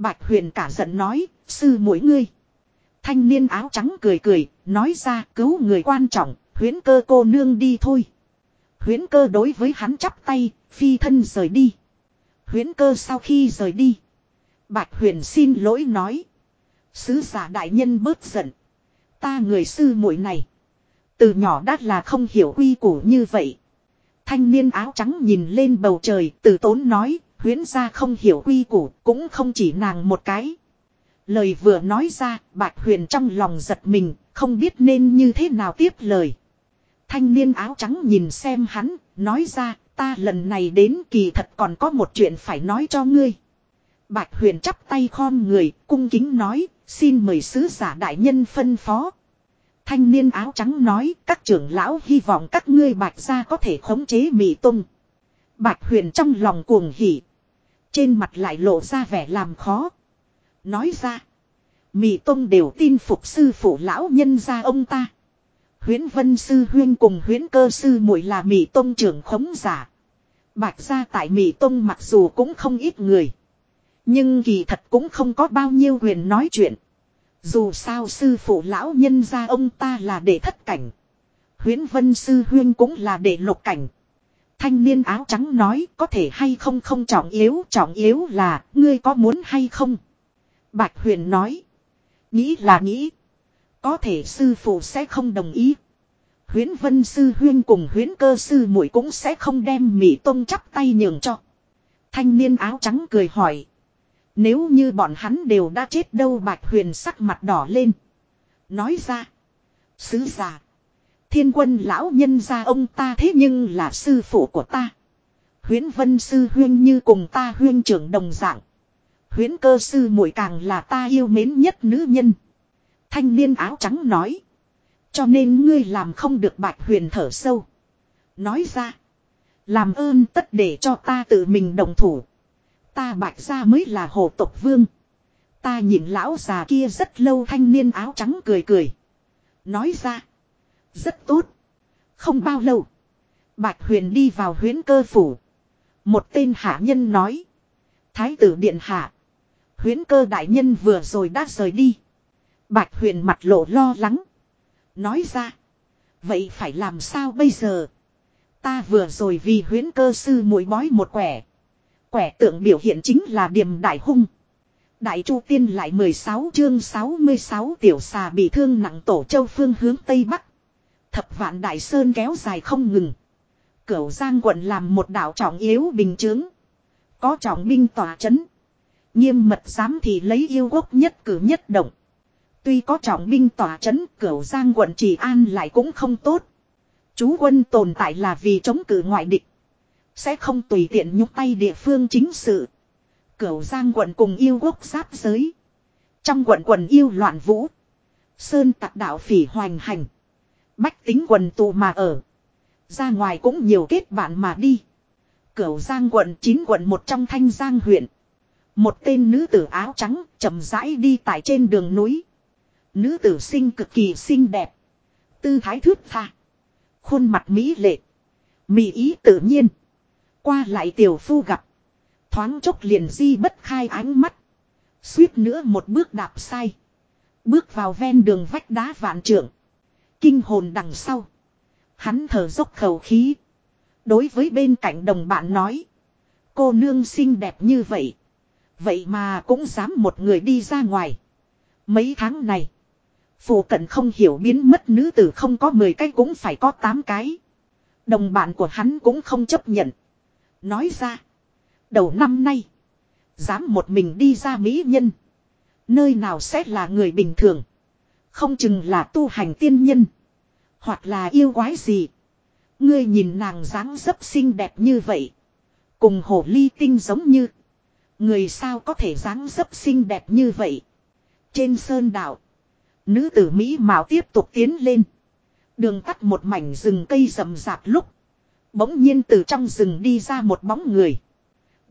Bạch huyền cả giận nói, sư muội ngươi. Thanh niên áo trắng cười cười, nói ra cứu người quan trọng, huyến cơ cô nương đi thôi. Huyến cơ đối với hắn chắp tay, phi thân rời đi. Huyến cơ sau khi rời đi. Bạch huyền xin lỗi nói. Sứ giả đại nhân bớt giận. Ta người sư muội này. Từ nhỏ đã là không hiểu quy củ như vậy. Thanh niên áo trắng nhìn lên bầu trời từ tốn nói. Huyến gia không hiểu quy củ cũng không chỉ nàng một cái. Lời vừa nói ra bạch huyền trong lòng giật mình. Không biết nên như thế nào tiếp lời. Thanh niên áo trắng nhìn xem hắn. Nói ra ta lần này đến kỳ thật còn có một chuyện phải nói cho ngươi. Bạch huyền chắp tay khom người, cung kính nói, xin mời sứ giả đại nhân phân phó. Thanh niên áo trắng nói, các trưởng lão hy vọng các ngươi bạch gia có thể khống chế mị tung. Bạch huyền trong lòng cuồng hỉ. Trên mặt lại lộ ra vẻ làm khó. Nói ra, mị Tông đều tin phục sư phụ lão nhân gia ông ta. Huyến vân sư huyên cùng huyến cơ sư muội là mị Tông trưởng khống giả. Bạch gia tại mị Tông mặc dù cũng không ít người. Nhưng kỳ thật cũng không có bao nhiêu quyền nói chuyện. Dù sao sư phụ lão nhân gia ông ta là để thất cảnh. Huyến vân sư huyên cũng là để lục cảnh. Thanh niên áo trắng nói, có thể hay không không trọng yếu. Trọng yếu là, ngươi có muốn hay không. Bạch huyền nói. Nghĩ là nghĩ. Có thể sư phụ sẽ không đồng ý. Huyến vân sư huyên cùng huyến cơ sư muội cũng sẽ không đem mỹ tông chắp tay nhường cho. Thanh niên áo trắng cười hỏi. Nếu như bọn hắn đều đã chết đâu bạch huyền sắc mặt đỏ lên. Nói ra. Sứ giả. Thiên quân lão nhân ra ông ta thế nhưng là sư phụ của ta. Huyến vân sư huyên như cùng ta huyên trưởng đồng dạng. Huyến cơ sư muội càng là ta yêu mến nhất nữ nhân. Thanh niên áo trắng nói. Cho nên ngươi làm không được bạch huyền thở sâu. Nói ra. Làm ơn tất để cho ta tự mình đồng thủ. Ta bạch ra mới là hồ tộc vương. Ta nhìn lão già kia rất lâu thanh niên áo trắng cười cười. Nói ra. Rất tốt. Không bao lâu. Bạch huyền đi vào huyến cơ phủ. Một tên hạ nhân nói. Thái tử điện hạ. Huyến cơ đại nhân vừa rồi đã rời đi. Bạch huyền mặt lộ lo lắng. Nói ra. Vậy phải làm sao bây giờ? Ta vừa rồi vì huyến cơ sư mũi bói một quẻ. Quẻ tượng biểu hiện chính là điểm đại hung. Đại Chu Tiên lại 16 chương 66 tiểu xà bị thương nặng tổ châu phương hướng Tây Bắc. Thập vạn đại sơn kéo dài không ngừng. Cửu Giang quận làm một đảo trọng yếu bình chướng. Có trọng binh tỏa chấn. Nghiêm mật giám thì lấy yêu quốc nhất cử nhất động. Tuy có trọng binh tỏa chấn, cửu Giang quận chỉ an lại cũng không tốt. Chú quân tồn tại là vì chống cử ngoại địch. Sẽ không tùy tiện nhúc tay địa phương chính sự. Cửu Giang quận cùng yêu quốc giáp giới. Trong quận quần yêu loạn vũ. Sơn tặc đạo phỉ hoành hành. Bách tính quần tụ mà ở. Ra ngoài cũng nhiều kết bạn mà đi. Cửu Giang quận 9 quận một trong thanh Giang huyện. Một tên nữ tử áo trắng chậm rãi đi tại trên đường núi. Nữ tử sinh cực kỳ xinh đẹp. Tư thái thước tha. Khuôn mặt mỹ lệ. Mỹ ý tự nhiên. Qua lại tiểu phu gặp. Thoáng chốc liền di bất khai ánh mắt. Suýt nữa một bước đạp sai. Bước vào ven đường vách đá vạn trượng. Kinh hồn đằng sau. Hắn thở dốc khẩu khí. Đối với bên cạnh đồng bạn nói. Cô nương xinh đẹp như vậy. Vậy mà cũng dám một người đi ra ngoài. Mấy tháng này. Phù cận không hiểu biến mất nữ tử không có 10 cái cũng phải có 8 cái. Đồng bạn của hắn cũng không chấp nhận. Nói ra. Đầu năm nay. Dám một mình đi ra mỹ nhân. Nơi nào sẽ là người bình thường. Không chừng là tu hành tiên nhân. Hoặc là yêu quái gì. Ngươi nhìn nàng dáng dấp xinh đẹp như vậy. Cùng hồ ly tinh giống như. Người sao có thể dáng dấp xinh đẹp như vậy. Trên sơn đảo. Nữ tử Mỹ Mạo tiếp tục tiến lên. Đường tắt một mảnh rừng cây rậm rạp lúc. Bỗng nhiên từ trong rừng đi ra một bóng người.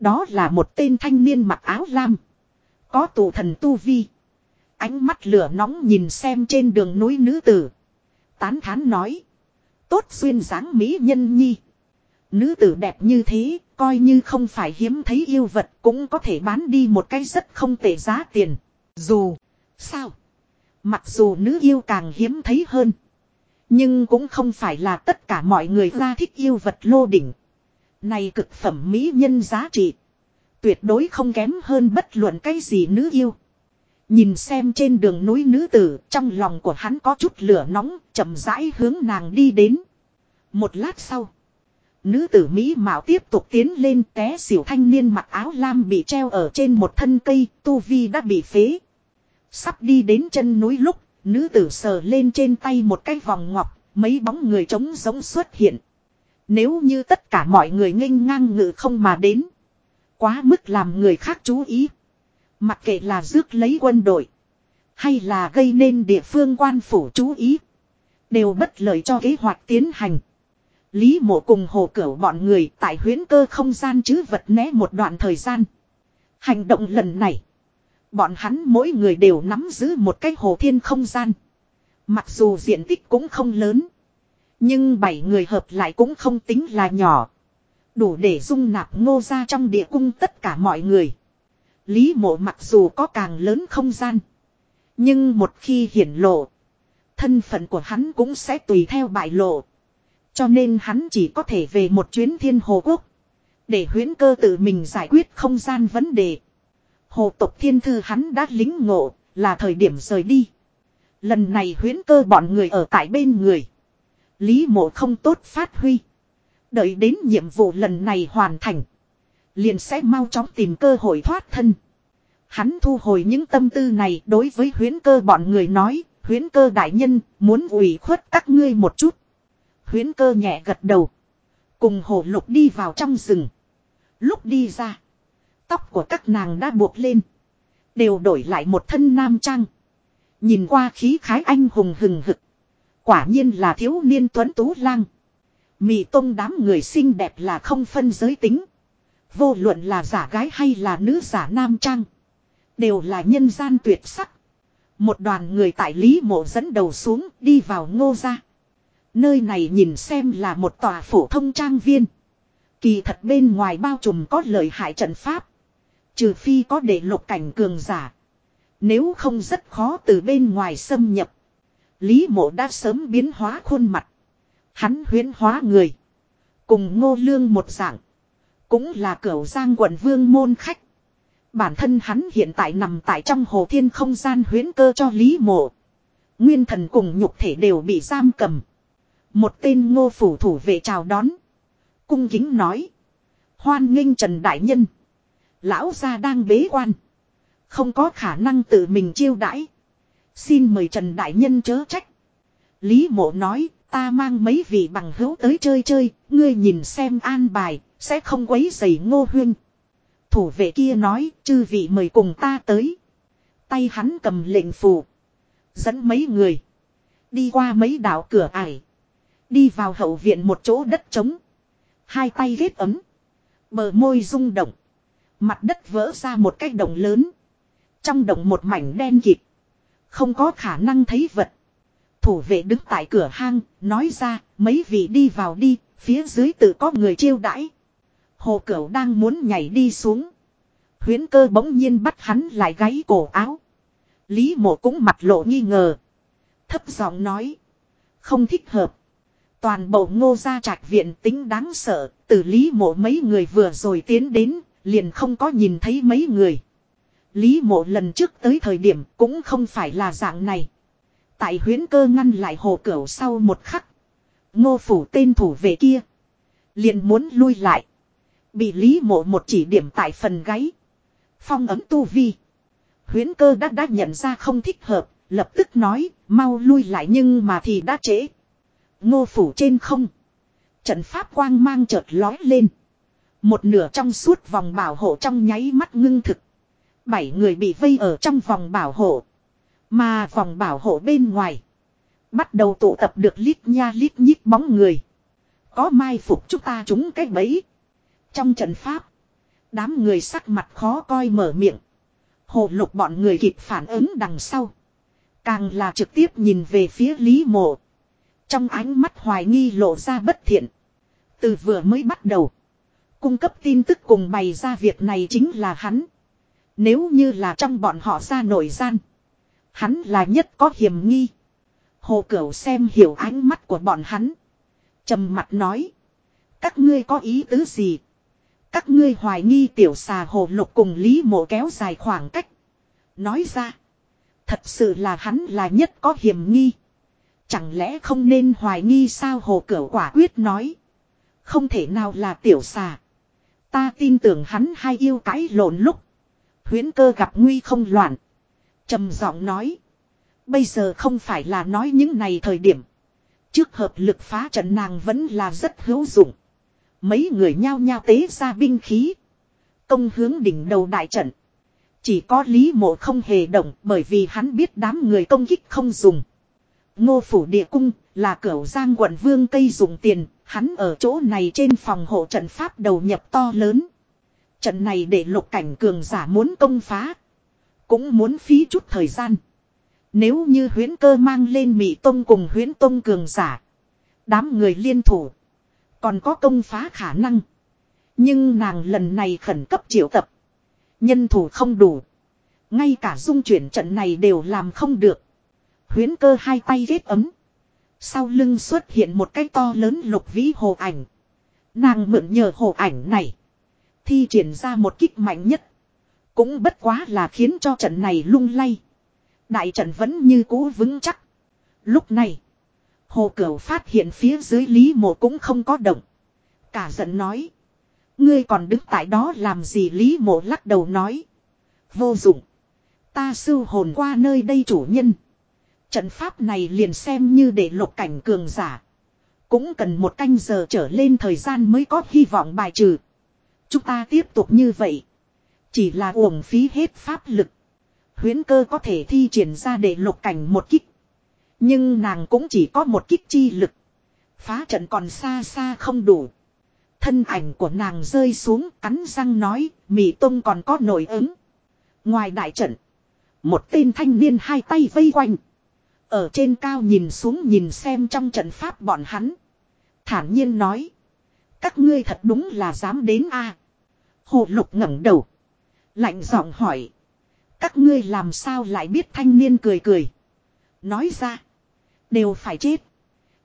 Đó là một tên thanh niên mặc áo lam. Có tù thần tu vi. Ánh mắt lửa nóng nhìn xem trên đường núi nữ tử. Tán thán nói. Tốt xuyên dáng mỹ nhân nhi. Nữ tử đẹp như thế, coi như không phải hiếm thấy yêu vật cũng có thể bán đi một cái rất không tệ giá tiền. Dù, sao? Mặc dù nữ yêu càng hiếm thấy hơn. Nhưng cũng không phải là tất cả mọi người ra thích yêu vật lô đỉnh. Này cực phẩm mỹ nhân giá trị. Tuyệt đối không kém hơn bất luận cái gì nữ yêu. Nhìn xem trên đường núi nữ tử, trong lòng của hắn có chút lửa nóng, chậm rãi hướng nàng đi đến. Một lát sau, nữ tử Mỹ Mạo tiếp tục tiến lên té xỉu thanh niên mặc áo lam bị treo ở trên một thân cây, tu vi đã bị phế. Sắp đi đến chân núi lúc, nữ tử sờ lên trên tay một cái vòng ngọc, mấy bóng người trống giống xuất hiện. Nếu như tất cả mọi người nghênh ngang ngự không mà đến. Quá mức làm người khác chú ý. Mặc kệ là rước lấy quân đội. Hay là gây nên địa phương quan phủ chú ý. Đều bất lợi cho kế hoạch tiến hành. Lý mộ cùng hồ cửu bọn người tại huyến cơ không gian chứ vật né một đoạn thời gian. Hành động lần này. Bọn hắn mỗi người đều nắm giữ một cái hồ thiên không gian. Mặc dù diện tích cũng không lớn. Nhưng bảy người hợp lại cũng không tính là nhỏ. Đủ để dung nạp ngô ra trong địa cung tất cả mọi người. Lý mộ mặc dù có càng lớn không gian. Nhưng một khi hiển lộ. Thân phận của hắn cũng sẽ tùy theo bại lộ. Cho nên hắn chỉ có thể về một chuyến thiên hồ quốc. Để huyến cơ tự mình giải quyết không gian vấn đề. Hồ tộc thiên thư hắn đã lính ngộ, là thời điểm rời đi. Lần này huyến cơ bọn người ở tại bên người. Lý mộ không tốt phát huy. Đợi đến nhiệm vụ lần này hoàn thành. Liền sẽ mau chóng tìm cơ hội thoát thân. Hắn thu hồi những tâm tư này đối với huyến cơ bọn người nói. Huyến cơ đại nhân, muốn ủy khuất các ngươi một chút. Huyến cơ nhẹ gật đầu. Cùng hổ lục đi vào trong rừng. Lúc đi ra. Tóc của các nàng đã buộc lên. Đều đổi lại một thân nam trang. Nhìn qua khí khái anh hùng hừng hực. Quả nhiên là thiếu niên tuấn tú lang. Mị tông đám người xinh đẹp là không phân giới tính. Vô luận là giả gái hay là nữ giả nam trang. Đều là nhân gian tuyệt sắc. Một đoàn người tại Lý Mộ dẫn đầu xuống, đi vào ngô ra. Nơi này nhìn xem là một tòa phổ thông trang viên. Kỳ thật bên ngoài bao trùm có lợi hại trận pháp. Trừ phi có để lục cảnh cường giả. Nếu không rất khó từ bên ngoài xâm nhập. Lý mộ đã sớm biến hóa khuôn mặt. Hắn huyến hóa người. Cùng ngô lương một dạng. Cũng là cửu giang quận vương môn khách. Bản thân hắn hiện tại nằm tại trong hồ thiên không gian huyến cơ cho Lý mộ. Nguyên thần cùng nhục thể đều bị giam cầm. Một tên ngô phủ thủ vệ chào đón. Cung kính nói. Hoan nghênh Trần Đại Nhân. Lão gia đang bế quan. Không có khả năng tự mình chiêu đãi. Xin mời Trần Đại Nhân chớ trách. Lý mộ nói, ta mang mấy vị bằng hữu tới chơi chơi, ngươi nhìn xem an bài, sẽ không quấy rầy ngô huyên. Thủ vệ kia nói, chư vị mời cùng ta tới. Tay hắn cầm lệnh phù. Dẫn mấy người. Đi qua mấy đảo cửa ải. Đi vào hậu viện một chỗ đất trống. Hai tay ghét ấm. Bờ môi rung động. Mặt đất vỡ ra một cái động lớn. Trong động một mảnh đen kịt. Không có khả năng thấy vật. Thủ vệ đứng tại cửa hang, nói ra, mấy vị đi vào đi, phía dưới tự có người chiêu đãi. Hồ Cửu đang muốn nhảy đi xuống. Huyến cơ bỗng nhiên bắt hắn lại gáy cổ áo. Lý mộ cũng mặt lộ nghi ngờ. Thấp giọng nói. Không thích hợp. Toàn bộ ngô gia trạch viện tính đáng sợ, từ lý mộ mấy người vừa rồi tiến đến, liền không có nhìn thấy mấy người. Lý mộ lần trước tới thời điểm cũng không phải là dạng này. Tại huyến cơ ngăn lại hồ cửu sau một khắc. Ngô phủ tên thủ về kia. Liền muốn lui lại. Bị lý mộ một chỉ điểm tại phần gáy. Phong ấm tu vi. Huyến cơ đã đã nhận ra không thích hợp. Lập tức nói, mau lui lại nhưng mà thì đã trễ. Ngô phủ trên không. Trận pháp quang mang chợt lói lên. Một nửa trong suốt vòng bảo hộ trong nháy mắt ngưng thực. Bảy người bị vây ở trong vòng bảo hộ. Mà vòng bảo hộ bên ngoài. Bắt đầu tụ tập được lít nha lít nhít bóng người. Có mai phục chúng ta chúng cái bẫy. Trong trận pháp. Đám người sắc mặt khó coi mở miệng. Hồ lục bọn người kịp phản ứng đằng sau. Càng là trực tiếp nhìn về phía Lý Mộ. Trong ánh mắt hoài nghi lộ ra bất thiện. Từ vừa mới bắt đầu. Cung cấp tin tức cùng bày ra việc này chính là hắn. Nếu như là trong bọn họ ra nổi gian. Hắn là nhất có hiểm nghi. Hồ Cửu xem hiểu ánh mắt của bọn hắn. trầm mặt nói. Các ngươi có ý tứ gì? Các ngươi hoài nghi tiểu xà hồ lục cùng Lý mộ kéo dài khoảng cách. Nói ra. Thật sự là hắn là nhất có hiểm nghi. Chẳng lẽ không nên hoài nghi sao hồ cửu quả quyết nói. Không thể nào là tiểu xà. Ta tin tưởng hắn hay yêu cãi lộn lúc. Huyến cơ gặp nguy không loạn. trầm giọng nói. Bây giờ không phải là nói những này thời điểm. Trước hợp lực phá trận nàng vẫn là rất hữu dụng. Mấy người nhao nhao tế ra binh khí. Công hướng đỉnh đầu đại trận. Chỉ có Lý Mộ không hề động bởi vì hắn biết đám người công kích không dùng. Ngô Phủ Địa Cung là cửu giang quận vương cây dùng tiền, hắn ở chỗ này trên phòng hộ trận pháp đầu nhập to lớn. Trận này để lục cảnh cường giả muốn công phá. Cũng muốn phí chút thời gian. Nếu như huyến cơ mang lên Mỹ Tông cùng huyến Tông cường giả. Đám người liên thủ. Còn có công phá khả năng. Nhưng nàng lần này khẩn cấp triệu tập. Nhân thủ không đủ. Ngay cả dung chuyển trận này đều làm không được. Huyến cơ hai tay ghét ấm. Sau lưng xuất hiện một cái to lớn lục vĩ hồ ảnh. Nàng mượn nhờ hồ ảnh này. Thi triển ra một kích mạnh nhất. Cũng bất quá là khiến cho trận này lung lay. Đại trận vẫn như cũ vững chắc. Lúc này. Hồ Cửu phát hiện phía dưới Lý Mộ cũng không có động. Cả giận nói. Ngươi còn đứng tại đó làm gì Lý Mộ lắc đầu nói. Vô dụng. Ta sưu hồn qua nơi đây chủ nhân. Trận pháp này liền xem như để lục cảnh cường giả. Cũng cần một canh giờ trở lên thời gian mới có hy vọng bài trừ. Chúng ta tiếp tục như vậy. Chỉ là uổng phí hết pháp lực. Huyến cơ có thể thi triển ra để lục cảnh một kích. Nhưng nàng cũng chỉ có một kích chi lực. Phá trận còn xa xa không đủ. Thân ảnh của nàng rơi xuống cắn răng nói, Mỹ Tông còn có nổi ứng. Ngoài đại trận, một tên thanh niên hai tay vây quanh. Ở trên cao nhìn xuống nhìn xem trong trận pháp bọn hắn. Thản nhiên nói. Các ngươi thật đúng là dám đến a Hồ lục ngẩng đầu. Lạnh giọng hỏi. Các ngươi làm sao lại biết thanh niên cười cười. Nói ra. Đều phải chết.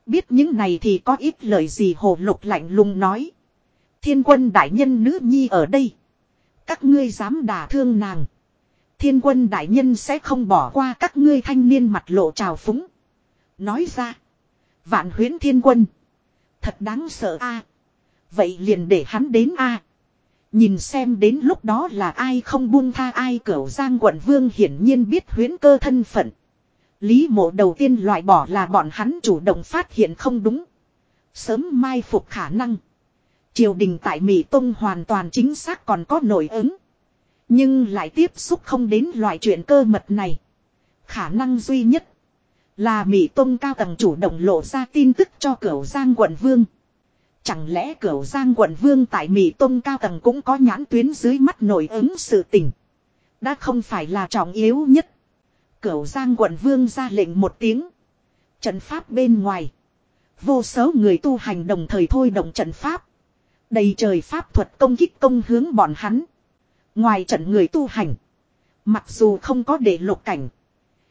Biết những này thì có ít lời gì hồ lục lạnh lùng nói. Thiên quân đại nhân nữ nhi ở đây. Các ngươi dám đả thương nàng. Thiên quân đại nhân sẽ không bỏ qua các ngươi thanh niên mặt lộ trào phúng. Nói ra. Vạn huyến thiên quân. Thật đáng sợ a. Vậy liền để hắn đến a. Nhìn xem đến lúc đó là ai không buông tha ai cửu giang quận vương hiển nhiên biết huyến cơ thân phận. Lý mộ đầu tiên loại bỏ là bọn hắn chủ động phát hiện không đúng. Sớm mai phục khả năng. Triều đình tại Mỹ Tông hoàn toàn chính xác còn có nổi ứng. Nhưng lại tiếp xúc không đến loại chuyện cơ mật này. Khả năng duy nhất là Mỹ Tông cao tầng chủ động lộ ra tin tức cho cửu Giang quận Vương. Chẳng lẽ cửu Giang quận Vương tại Mỹ Tông cao tầng cũng có nhãn tuyến dưới mắt nổi ứng sự tình. Đã không phải là trọng yếu nhất. Cửu Giang quận Vương ra lệnh một tiếng. Trận pháp bên ngoài. Vô số người tu hành đồng thời thôi động trận pháp. Đầy trời pháp thuật công kích công hướng bọn hắn. Ngoài trận người tu hành. Mặc dù không có để lục cảnh.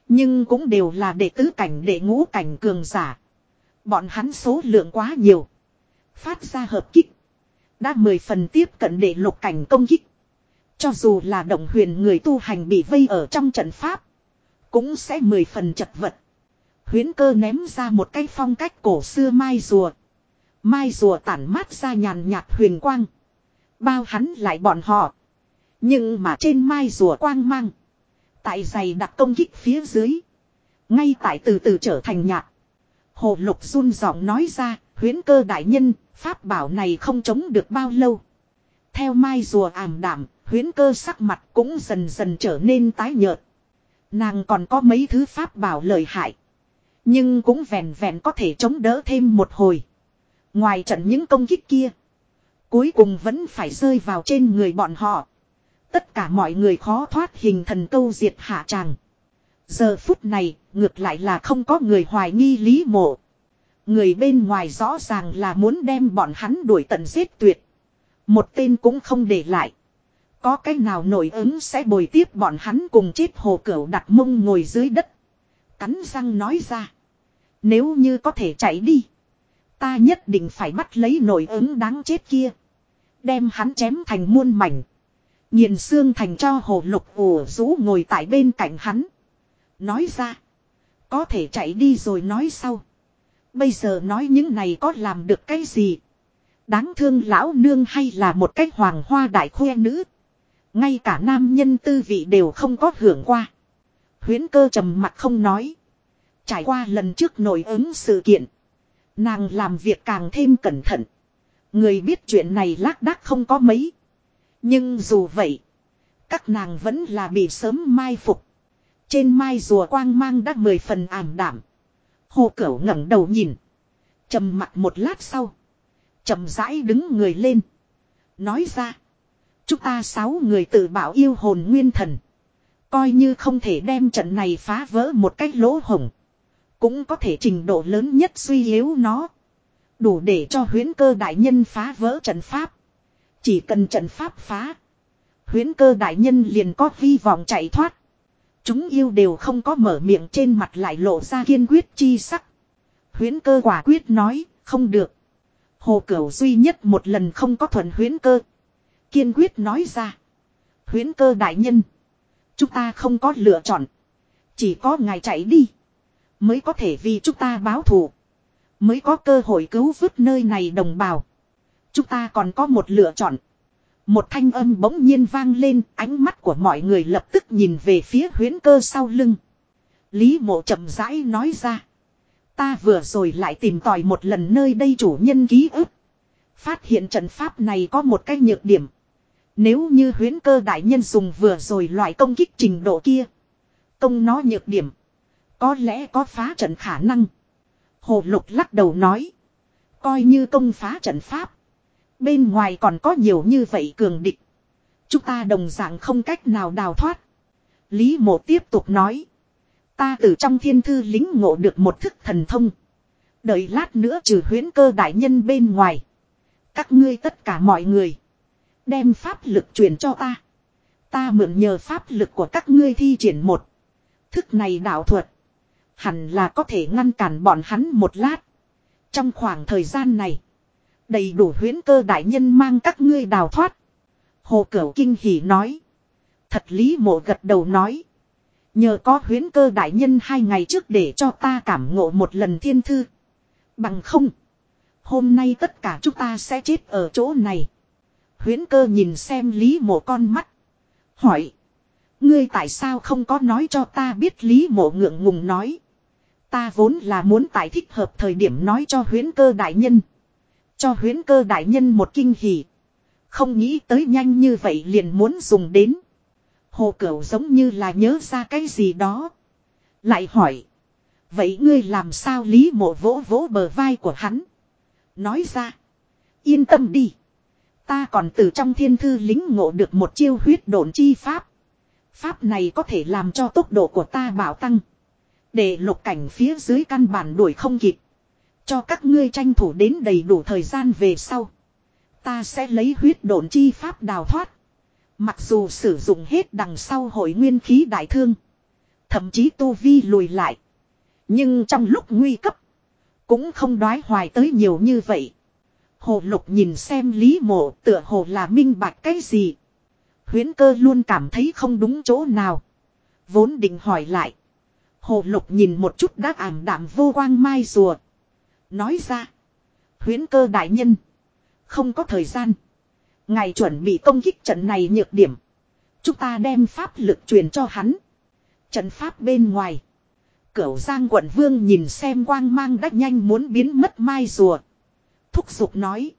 Nhưng cũng đều là đệ tứ cảnh đệ ngũ cảnh cường giả. Bọn hắn số lượng quá nhiều. Phát ra hợp kích. Đã mười phần tiếp cận đệ lục cảnh công kích. Cho dù là động huyền người tu hành bị vây ở trong trận pháp. Cũng sẽ mười phần chật vật. Huyến cơ ném ra một cái phong cách cổ xưa mai rùa. Mai rùa tản mát ra nhàn nhạt huyền quang. Bao hắn lại bọn họ. Nhưng mà trên mai rùa quang mang. Tại giày đặt công kích phía dưới. Ngay tại từ từ trở thành nhạt. Hồ lục run giọng nói ra, huyến cơ đại nhân, pháp bảo này không chống được bao lâu. Theo mai rùa ảm đảm, huyến cơ sắc mặt cũng dần dần trở nên tái nhợt. Nàng còn có mấy thứ pháp bảo lợi hại. Nhưng cũng vẹn vẹn có thể chống đỡ thêm một hồi. Ngoài trận những công kích kia. Cuối cùng vẫn phải rơi vào trên người bọn họ. Tất cả mọi người khó thoát hình thần câu diệt hạ tràng. Giờ phút này, ngược lại là không có người hoài nghi lý mộ. Người bên ngoài rõ ràng là muốn đem bọn hắn đuổi tận giết tuyệt. Một tên cũng không để lại. Có cái nào nổi ứng sẽ bồi tiếp bọn hắn cùng chết hồ cửu đặt mông ngồi dưới đất. Cắn răng nói ra. Nếu như có thể chạy đi. Ta nhất định phải bắt lấy nổi ứng đáng chết kia. Đem hắn chém thành muôn mảnh. Nhìn xương thành cho hồ lục ủ rũ ngồi tại bên cạnh hắn. Nói ra. Có thể chạy đi rồi nói sau. Bây giờ nói những này có làm được cái gì. Đáng thương lão nương hay là một cách hoàng hoa đại khoe nữ. Ngay cả nam nhân tư vị đều không có hưởng qua. Huyến cơ trầm mặt không nói. Trải qua lần trước nổi ứng sự kiện. Nàng làm việc càng thêm cẩn thận. Người biết chuyện này lác đác không có mấy. Nhưng dù vậy. Các nàng vẫn là bị sớm mai phục. Trên mai rùa quang mang đã mười phần ảm đảm. Hồ cẩu ngẩng đầu nhìn. trầm mặt một lát sau. trầm rãi đứng người lên. Nói ra. Chúng ta sáu người tự bảo yêu hồn nguyên thần. Coi như không thể đem trận này phá vỡ một cách lỗ hổng. Cũng có thể trình độ lớn nhất suy yếu nó. Đủ để cho huyến cơ đại nhân phá vỡ trận pháp. Chỉ cần trận pháp phá. Huyến cơ đại nhân liền có vi vọng chạy thoát. Chúng yêu đều không có mở miệng trên mặt lại lộ ra kiên quyết chi sắc. Huyến cơ quả quyết nói, không được. Hồ Cửu duy nhất một lần không có thuần huyến cơ. Kiên quyết nói ra. Huyến cơ đại nhân. Chúng ta không có lựa chọn. Chỉ có ngài chạy đi. Mới có thể vì chúng ta báo thù. Mới có cơ hội cứu vớt nơi này đồng bào. Chúng ta còn có một lựa chọn. Một thanh âm bỗng nhiên vang lên, ánh mắt của mọi người lập tức nhìn về phía huyến cơ sau lưng. Lý mộ chậm rãi nói ra. Ta vừa rồi lại tìm tòi một lần nơi đây chủ nhân ký ức. Phát hiện trận pháp này có một cái nhược điểm. Nếu như huyến cơ đại nhân dùng vừa rồi loại công kích trình độ kia. công nó nhược điểm. Có lẽ có phá trận khả năng. Hồ lục lắc đầu nói. Coi như công phá trận pháp. Bên ngoài còn có nhiều như vậy cường địch. Chúng ta đồng dạng không cách nào đào thoát. Lý mộ tiếp tục nói. Ta từ trong thiên thư lính ngộ được một thức thần thông. Đợi lát nữa trừ huyến cơ đại nhân bên ngoài. Các ngươi tất cả mọi người. Đem pháp lực truyền cho ta. Ta mượn nhờ pháp lực của các ngươi thi triển một. Thức này đạo thuật. Hẳn là có thể ngăn cản bọn hắn một lát. Trong khoảng thời gian này. Đầy đủ huyến cơ đại nhân mang các ngươi đào thoát. Hồ Cửu Kinh hỉ nói. Thật lý mộ gật đầu nói. Nhờ có huyến cơ đại nhân hai ngày trước để cho ta cảm ngộ một lần thiên thư. Bằng không. Hôm nay tất cả chúng ta sẽ chết ở chỗ này. Huyến cơ nhìn xem lý mộ con mắt. Hỏi. Ngươi tại sao không có nói cho ta biết lý mộ ngượng ngùng nói. Ta vốn là muốn tại thích hợp thời điểm nói cho huyến cơ đại nhân. Cho huyến cơ đại nhân một kinh hỉ. Không nghĩ tới nhanh như vậy liền muốn dùng đến. Hồ Cửu giống như là nhớ ra cái gì đó. Lại hỏi. Vậy ngươi làm sao lý mộ vỗ vỗ bờ vai của hắn. Nói ra. Yên tâm đi. Ta còn từ trong thiên thư lính ngộ được một chiêu huyết độn chi pháp. Pháp này có thể làm cho tốc độ của ta bảo tăng. Để lục cảnh phía dưới căn bản đuổi không kịp. Cho các ngươi tranh thủ đến đầy đủ thời gian về sau. Ta sẽ lấy huyết độn chi pháp đào thoát. Mặc dù sử dụng hết đằng sau hội nguyên khí đại thương. Thậm chí tu vi lùi lại. Nhưng trong lúc nguy cấp. Cũng không đoái hoài tới nhiều như vậy. Hồ lục nhìn xem lý mộ tựa hồ là minh bạch cái gì. Huyến cơ luôn cảm thấy không đúng chỗ nào. Vốn định hỏi lại. Hồ lục nhìn một chút đã ảm đạm vô quang mai rùa. Nói ra. Huyến cơ đại nhân. Không có thời gian. Ngày chuẩn bị công kích trận này nhược điểm. Chúng ta đem pháp lực truyền cho hắn. Trận pháp bên ngoài. Cửu Giang quận vương nhìn xem quang mang đã nhanh muốn biến mất mai rùa. Thúc giục nói.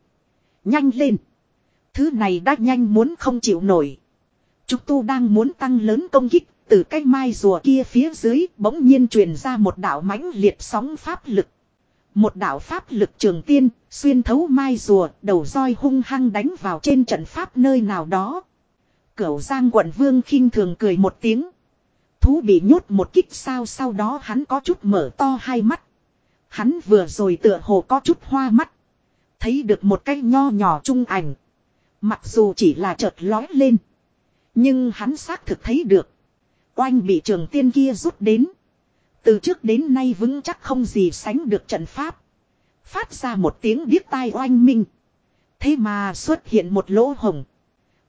Nhanh lên. Thứ này đã nhanh muốn không chịu nổi. Chúng tu đang muốn tăng lớn công kích. Từ cái mai rùa kia phía dưới bỗng nhiên truyền ra một đạo mãnh liệt sóng pháp lực. Một đạo pháp lực trường tiên, xuyên thấu mai rùa, đầu roi hung hăng đánh vào trên trận pháp nơi nào đó. Cửu Giang quận vương khinh thường cười một tiếng. Thú bị nhốt một kích sao sau đó hắn có chút mở to hai mắt. Hắn vừa rồi tựa hồ có chút hoa mắt. Thấy được một cái nho nhỏ trung ảnh. Mặc dù chỉ là chợt lói lên. Nhưng hắn xác thực thấy được. Oanh bị trường tiên kia rút đến. Từ trước đến nay vững chắc không gì sánh được trận pháp. Phát ra một tiếng điếc tai oanh minh. Thế mà xuất hiện một lỗ hồng.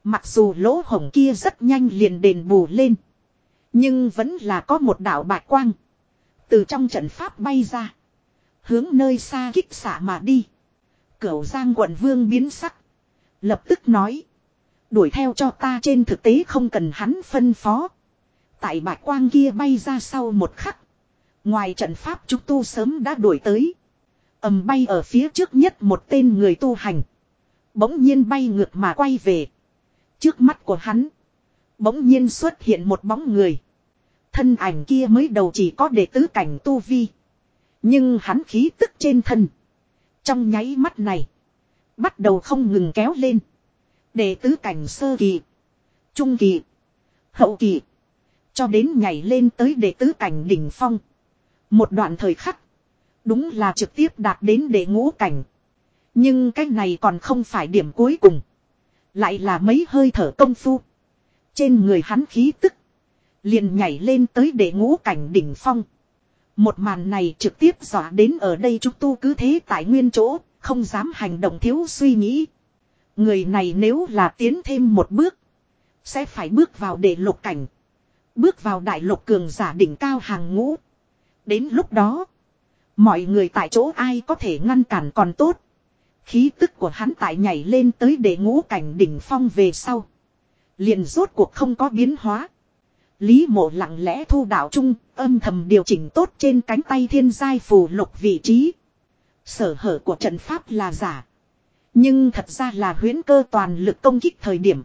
Mặc dù lỗ hồng kia rất nhanh liền đền bù lên. Nhưng vẫn là có một đạo bạch quang. Từ trong trận pháp bay ra. Hướng nơi xa kích xả mà đi. Cửu giang quận vương biến sắc. Lập tức nói. Đuổi theo cho ta trên thực tế không cần hắn phân phó. Tại bạch quang kia bay ra sau một khắc. Ngoài trận pháp chúng tu sớm đã đuổi tới. ầm bay ở phía trước nhất một tên người tu hành. Bỗng nhiên bay ngược mà quay về. Trước mắt của hắn. Bỗng nhiên xuất hiện một bóng người. Thân ảnh kia mới đầu chỉ có đệ tứ cảnh tu vi. Nhưng hắn khí tức trên thân. Trong nháy mắt này. Bắt đầu không ngừng kéo lên. để tứ cảnh sơ kỳ. Trung kỳ. Hậu kỳ. Cho đến nhảy lên tới đệ tứ cảnh đỉnh phong. Một đoạn thời khắc. Đúng là trực tiếp đạt đến đệ ngũ cảnh. Nhưng cái này còn không phải điểm cuối cùng. Lại là mấy hơi thở công phu. Trên người hắn khí tức. Liền nhảy lên tới đệ ngũ cảnh đỉnh phong. Một màn này trực tiếp dọa đến ở đây chúng tu cứ thế tại nguyên chỗ. Không dám hành động thiếu suy nghĩ. Người này nếu là tiến thêm một bước. Sẽ phải bước vào đệ lục cảnh. Bước vào đại lục cường giả đỉnh cao hàng ngũ. Đến lúc đó. Mọi người tại chỗ ai có thể ngăn cản còn tốt. Khí tức của hắn tại nhảy lên tới để ngũ cảnh đỉnh phong về sau. Liền rốt cuộc không có biến hóa. Lý mộ lặng lẽ thu đạo trung, âm thầm điều chỉnh tốt trên cánh tay thiên giai phù lục vị trí. Sở hở của trận pháp là giả. Nhưng thật ra là huyễn cơ toàn lực công kích thời điểm.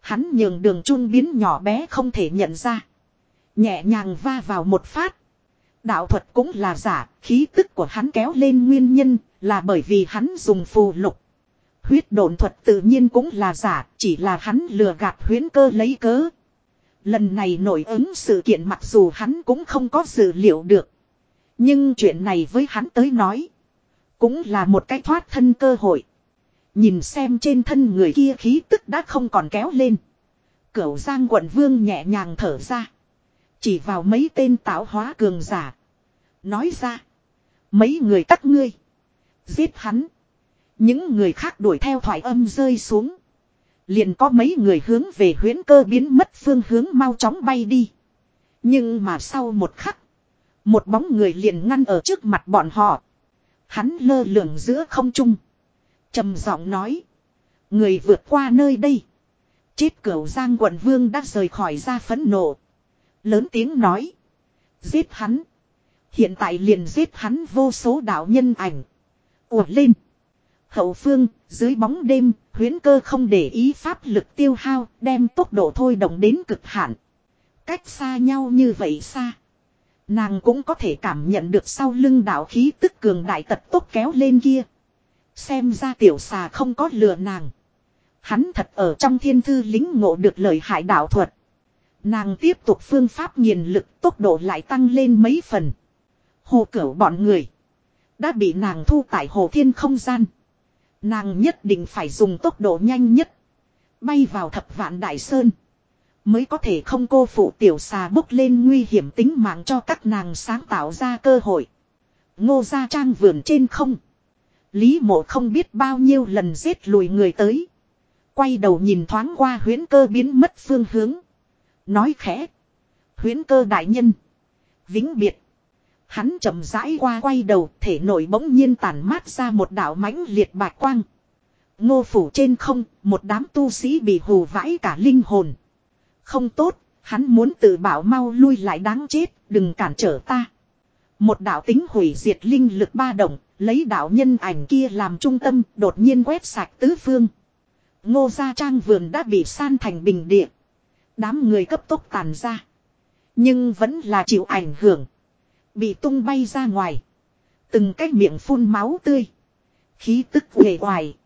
Hắn nhường đường trung biến nhỏ bé không thể nhận ra. Nhẹ nhàng va vào một phát. Đạo thuật cũng là giả, khí tức của hắn kéo lên nguyên nhân là bởi vì hắn dùng phù lục. Huyết độn thuật tự nhiên cũng là giả, chỉ là hắn lừa gạt huyễn cơ lấy cớ. Lần này nổi ứng sự kiện mặc dù hắn cũng không có dự liệu được. Nhưng chuyện này với hắn tới nói. Cũng là một cái thoát thân cơ hội. Nhìn xem trên thân người kia khí tức đã không còn kéo lên. Cửu giang quận vương nhẹ nhàng thở ra. Chỉ vào mấy tên tạo hóa cường giả. Nói ra. Mấy người các ngươi. Giết hắn. Những người khác đuổi theo thoại âm rơi xuống. Liền có mấy người hướng về huyễn cơ biến mất phương hướng mau chóng bay đi. Nhưng mà sau một khắc. Một bóng người liền ngăn ở trước mặt bọn họ. Hắn lơ lửng giữa không trung. trầm giọng nói. Người vượt qua nơi đây. Chết cửu giang quận vương đã rời khỏi ra phấn nộ. Lớn tiếng nói. Giết hắn. Hiện tại liền giết hắn vô số đạo nhân ảnh. Ủa lên. Hậu phương, dưới bóng đêm, huyến cơ không để ý pháp lực tiêu hao, đem tốc độ thôi động đến cực hạn. Cách xa nhau như vậy xa. Nàng cũng có thể cảm nhận được sau lưng đạo khí tức cường đại tật tốc kéo lên kia. Xem ra tiểu xà không có lừa nàng. Hắn thật ở trong thiên thư lính ngộ được lời hại đạo thuật. Nàng tiếp tục phương pháp nghiền lực tốc độ lại tăng lên mấy phần. Hồ cửu bọn người. Đã bị nàng thu tại hồ thiên không gian. Nàng nhất định phải dùng tốc độ nhanh nhất. Bay vào thập vạn đại sơn. Mới có thể không cô phụ tiểu xà bốc lên nguy hiểm tính mạng cho các nàng sáng tạo ra cơ hội. Ngô gia trang vườn trên không. Lý mộ không biết bao nhiêu lần giết lùi người tới. Quay đầu nhìn thoáng qua huyến cơ biến mất phương hướng. Nói khẽ. Huyến cơ đại nhân. Vĩnh biệt. Hắn chậm rãi qua quay đầu thể nổi bỗng nhiên tản mát ra một đạo mãnh liệt bạch quang. Ngô phủ trên không, một đám tu sĩ bị hù vãi cả linh hồn. Không tốt, hắn muốn tự bảo mau lui lại đáng chết, đừng cản trở ta. Một đạo tính hủy diệt linh lực ba động, lấy đạo nhân ảnh kia làm trung tâm, đột nhiên quét sạch tứ phương. Ngô gia trang vườn đã bị san thành bình địa. Đám người cấp tốc tàn ra. Nhưng vẫn là chịu ảnh hưởng. Bị tung bay ra ngoài. Từng cái miệng phun máu tươi. Khí tức uể oải.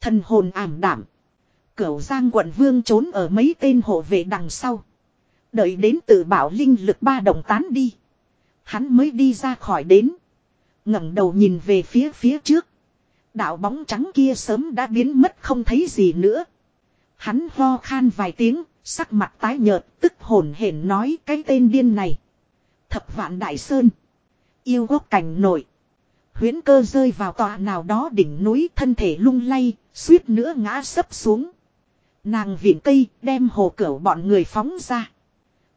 Thần hồn ảm đảm. Cửu giang quận vương trốn ở mấy tên hộ vệ đằng sau. Đợi đến tự bảo linh lực ba đồng tán đi. Hắn mới đi ra khỏi đến. ngẩng đầu nhìn về phía phía trước. Đạo bóng trắng kia sớm đã biến mất không thấy gì nữa. Hắn ho khan vài tiếng, sắc mặt tái nhợt, tức hồn hển nói cái tên điên này. Thập vạn đại sơn. Yêu quốc cảnh nổi. huyễn cơ rơi vào tòa nào đó đỉnh núi thân thể lung lay, suýt nữa ngã sấp xuống. Nàng viện cây đem hồ cửu bọn người phóng ra.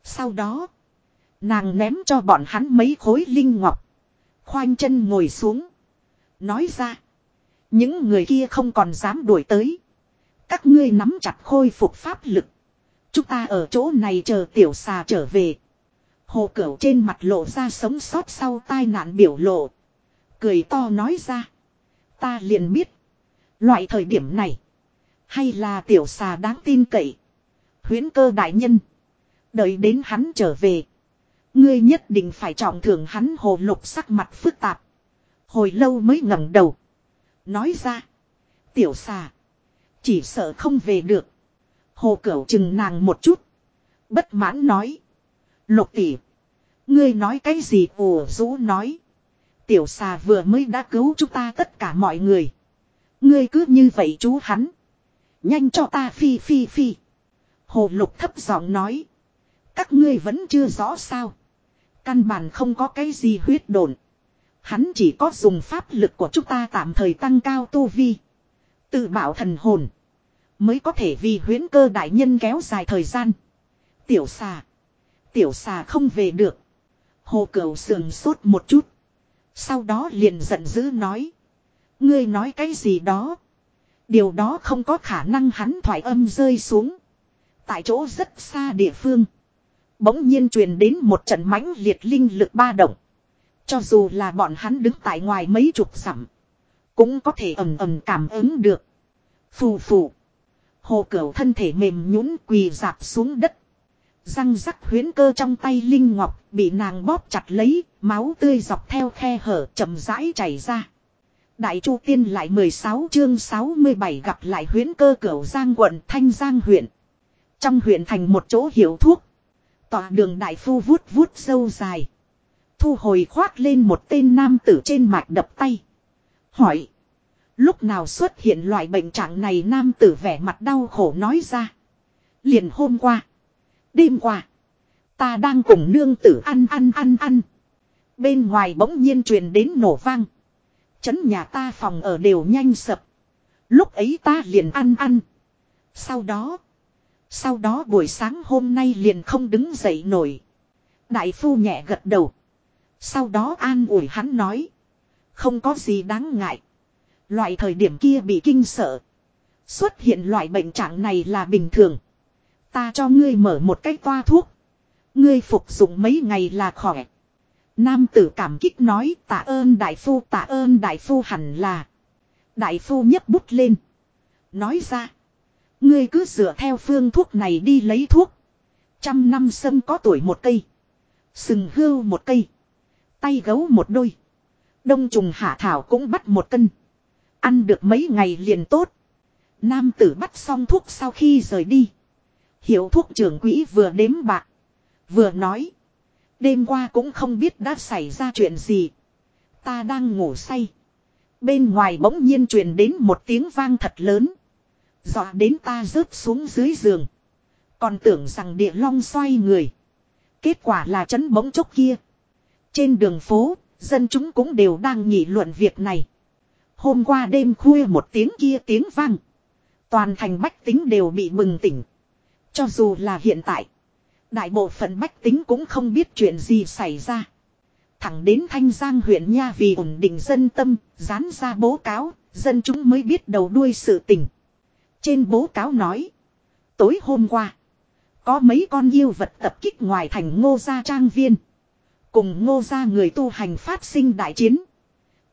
Sau đó, nàng ném cho bọn hắn mấy khối linh ngọc. Khoanh chân ngồi xuống. Nói ra, những người kia không còn dám đuổi tới. Các ngươi nắm chặt khôi phục pháp lực. Chúng ta ở chỗ này chờ tiểu xà trở về. Hồ cửu trên mặt lộ ra sống sót sau tai nạn biểu lộ. Cười to nói ra. Ta liền biết. Loại thời điểm này. Hay là tiểu xà đáng tin cậy. Huyến cơ đại nhân. Đợi đến hắn trở về. Ngươi nhất định phải trọng thưởng hắn hồ lục sắc mặt phức tạp. Hồi lâu mới ngẩng đầu. Nói ra. Tiểu xà. Chỉ sợ không về được. Hồ cửu chừng nàng một chút. Bất mãn nói. Lục tỷ. Ngươi nói cái gì ủ rũ nói. Tiểu xà vừa mới đã cứu chúng ta tất cả mọi người. Ngươi cứ như vậy chú hắn. Nhanh cho ta phi phi phi. Hồ lục thấp giọng nói. Các ngươi vẫn chưa rõ sao. Căn bản không có cái gì huyết đồn. Hắn chỉ có dùng pháp lực của chúng ta tạm thời tăng cao tu vi. Tự bảo thần hồn. Mới có thể vì huyễn cơ đại nhân kéo dài thời gian. Tiểu xà. Tiểu xà không về được. Hồ cửu sườn sốt một chút. Sau đó liền giận dữ nói. Ngươi nói cái gì đó. Điều đó không có khả năng hắn thoải âm rơi xuống. Tại chỗ rất xa địa phương. Bỗng nhiên truyền đến một trận mãnh liệt linh lực ba động. Cho dù là bọn hắn đứng tại ngoài mấy chục sẵm. Cũng có thể ầm ầm cảm ứng được. Phù phù. Hồ cửu thân thể mềm nhũn quỳ dạp xuống đất. Răng rắc huyến cơ trong tay Linh Ngọc bị nàng bóp chặt lấy, máu tươi dọc theo khe hở chậm rãi chảy ra. Đại Chu Tiên lại 16 chương 67 gặp lại huyến cơ cửu Giang quận Thanh Giang huyện. Trong huyện thành một chỗ hiệu thuốc. Tòa đường đại phu vuốt vuốt sâu dài. Thu hồi khoác lên một tên nam tử trên mạch đập tay. Hỏi. Lúc nào xuất hiện loại bệnh trạng này nam tử vẻ mặt đau khổ nói ra. Liền hôm qua. Đêm qua. Ta đang cùng nương tử ăn ăn ăn ăn. Bên ngoài bỗng nhiên truyền đến nổ vang. Chấn nhà ta phòng ở đều nhanh sập. Lúc ấy ta liền ăn ăn. Sau đó. Sau đó buổi sáng hôm nay liền không đứng dậy nổi. Đại phu nhẹ gật đầu. Sau đó an ủi hắn nói. Không có gì đáng ngại. Loại thời điểm kia bị kinh sợ. Xuất hiện loại bệnh trạng này là bình thường. Ta cho ngươi mở một cái toa thuốc. Ngươi phục dụng mấy ngày là khỏe. Nam tử cảm kích nói, tạ ơn đại phu, tạ ơn đại phu hẳn là. Đại phu nhấc bút lên. Nói ra. Ngươi cứ dựa theo phương thuốc này đi lấy thuốc. Trăm năm sâm có tuổi một cây. Sừng hưu một cây. Tay gấu một đôi. Đông trùng hạ thảo cũng bắt một cân. Ăn được mấy ngày liền tốt. Nam tử bắt xong thuốc sau khi rời đi. Hiệu thuốc trưởng quỹ vừa đếm bạc. Vừa nói. Đêm qua cũng không biết đã xảy ra chuyện gì. Ta đang ngủ say. Bên ngoài bỗng nhiên truyền đến một tiếng vang thật lớn. Dọa đến ta rớt xuống dưới giường. Còn tưởng rằng địa long xoay người. Kết quả là chấn bỗng chốc kia. Trên đường phố, dân chúng cũng đều đang nghị luận việc này. Hôm qua đêm khuya một tiếng kia tiếng vang. Toàn thành bách tính đều bị bừng tỉnh. Cho dù là hiện tại. Đại bộ phận bách tính cũng không biết chuyện gì xảy ra. Thẳng đến Thanh Giang huyện Nha vì ổn định dân tâm, dán ra bố cáo, dân chúng mới biết đầu đuôi sự tình. Trên bố cáo nói. Tối hôm qua. Có mấy con yêu vật tập kích ngoài thành ngô gia trang viên. Cùng ngô gia người tu hành phát sinh đại chiến.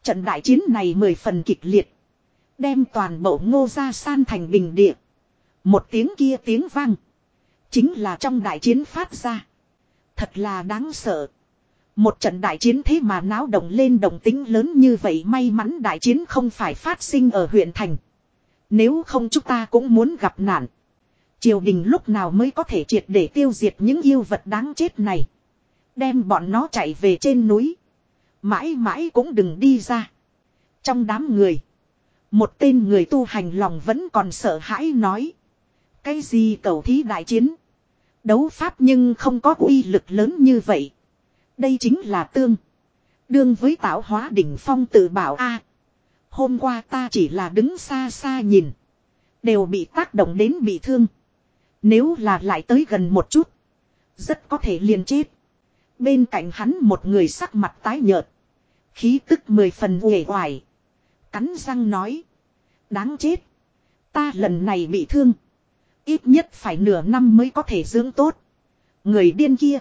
Trận đại chiến này mười phần kịch liệt. Đem toàn bộ ngô gia san thành bình địa. Một tiếng kia tiếng vang. Chính là trong đại chiến phát ra. Thật là đáng sợ. Một trận đại chiến thế mà náo động lên đồng tính lớn như vậy may mắn đại chiến không phải phát sinh ở huyện thành. Nếu không chúng ta cũng muốn gặp nạn. Triều đình lúc nào mới có thể triệt để tiêu diệt những yêu vật đáng chết này. Đem bọn nó chạy về trên núi. Mãi mãi cũng đừng đi ra. Trong đám người. Một tên người tu hành lòng vẫn còn sợ hãi nói. Cái gì cầu thí đại chiến. Đấu pháp nhưng không có uy lực lớn như vậy. Đây chính là tương. Đương với tạo hóa đỉnh phong tự bảo A. hôm qua ta chỉ là đứng xa xa nhìn. Đều bị tác động đến bị thương. Nếu là lại tới gần một chút. Rất có thể liền chết. Bên cạnh hắn một người sắc mặt tái nhợt. Khí tức mười phần uể oải. Cắn răng nói. Đáng chết. Ta lần này bị thương. Ít nhất phải nửa năm mới có thể dưỡng tốt. Người điên kia.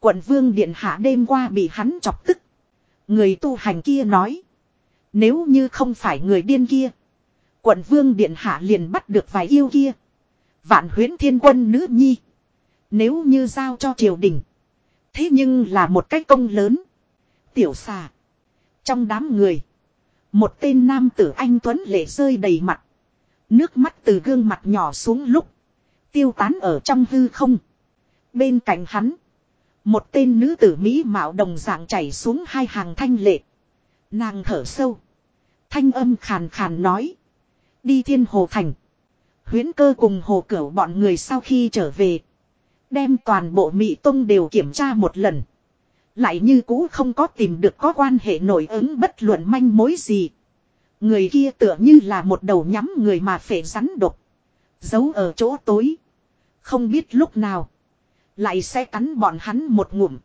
Quận vương điện hạ đêm qua bị hắn chọc tức. Người tu hành kia nói. Nếu như không phải người điên kia. Quận vương điện hạ liền bắt được vài yêu kia. Vạn huyến thiên quân nữ nhi. Nếu như giao cho triều đình. Thế nhưng là một cái công lớn. Tiểu xà. Trong đám người. Một tên nam tử anh Tuấn lệ rơi đầy mặt. Nước mắt từ gương mặt nhỏ xuống lúc. Tiêu tán ở trong hư không. Bên cạnh hắn. Một tên nữ tử Mỹ mạo đồng dạng chảy xuống hai hàng thanh lệ. Nàng thở sâu. Thanh âm khàn khàn nói. Đi thiên hồ thành. Huyến cơ cùng hồ cửu bọn người sau khi trở về. Đem toàn bộ Mỹ Tông đều kiểm tra một lần. Lại như cũ không có tìm được có quan hệ nổi ứng bất luận manh mối gì. Người kia tựa như là một đầu nhắm người mà phệ rắn độc. Giấu ở chỗ tối. Không biết lúc nào. Lại sẽ cắn bọn hắn một ngụm.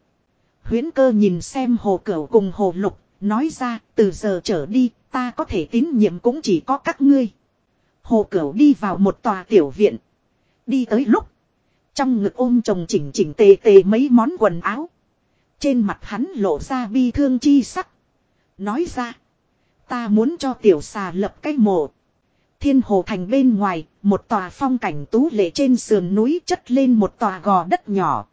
Huyến cơ nhìn xem hồ cửu cùng hồ lục. Nói ra, từ giờ trở đi, ta có thể tín nhiệm cũng chỉ có các ngươi. Hồ cửu đi vào một tòa tiểu viện. Đi tới lúc. Trong ngực ôm chồng chỉnh chỉnh tề tề mấy món quần áo. Trên mặt hắn lộ ra bi thương chi sắc. Nói ra. Ta muốn cho tiểu xà lập cái mộ. Thiên hồ thành bên ngoài, một tòa phong cảnh tú lệ trên sườn núi chất lên một tòa gò đất nhỏ.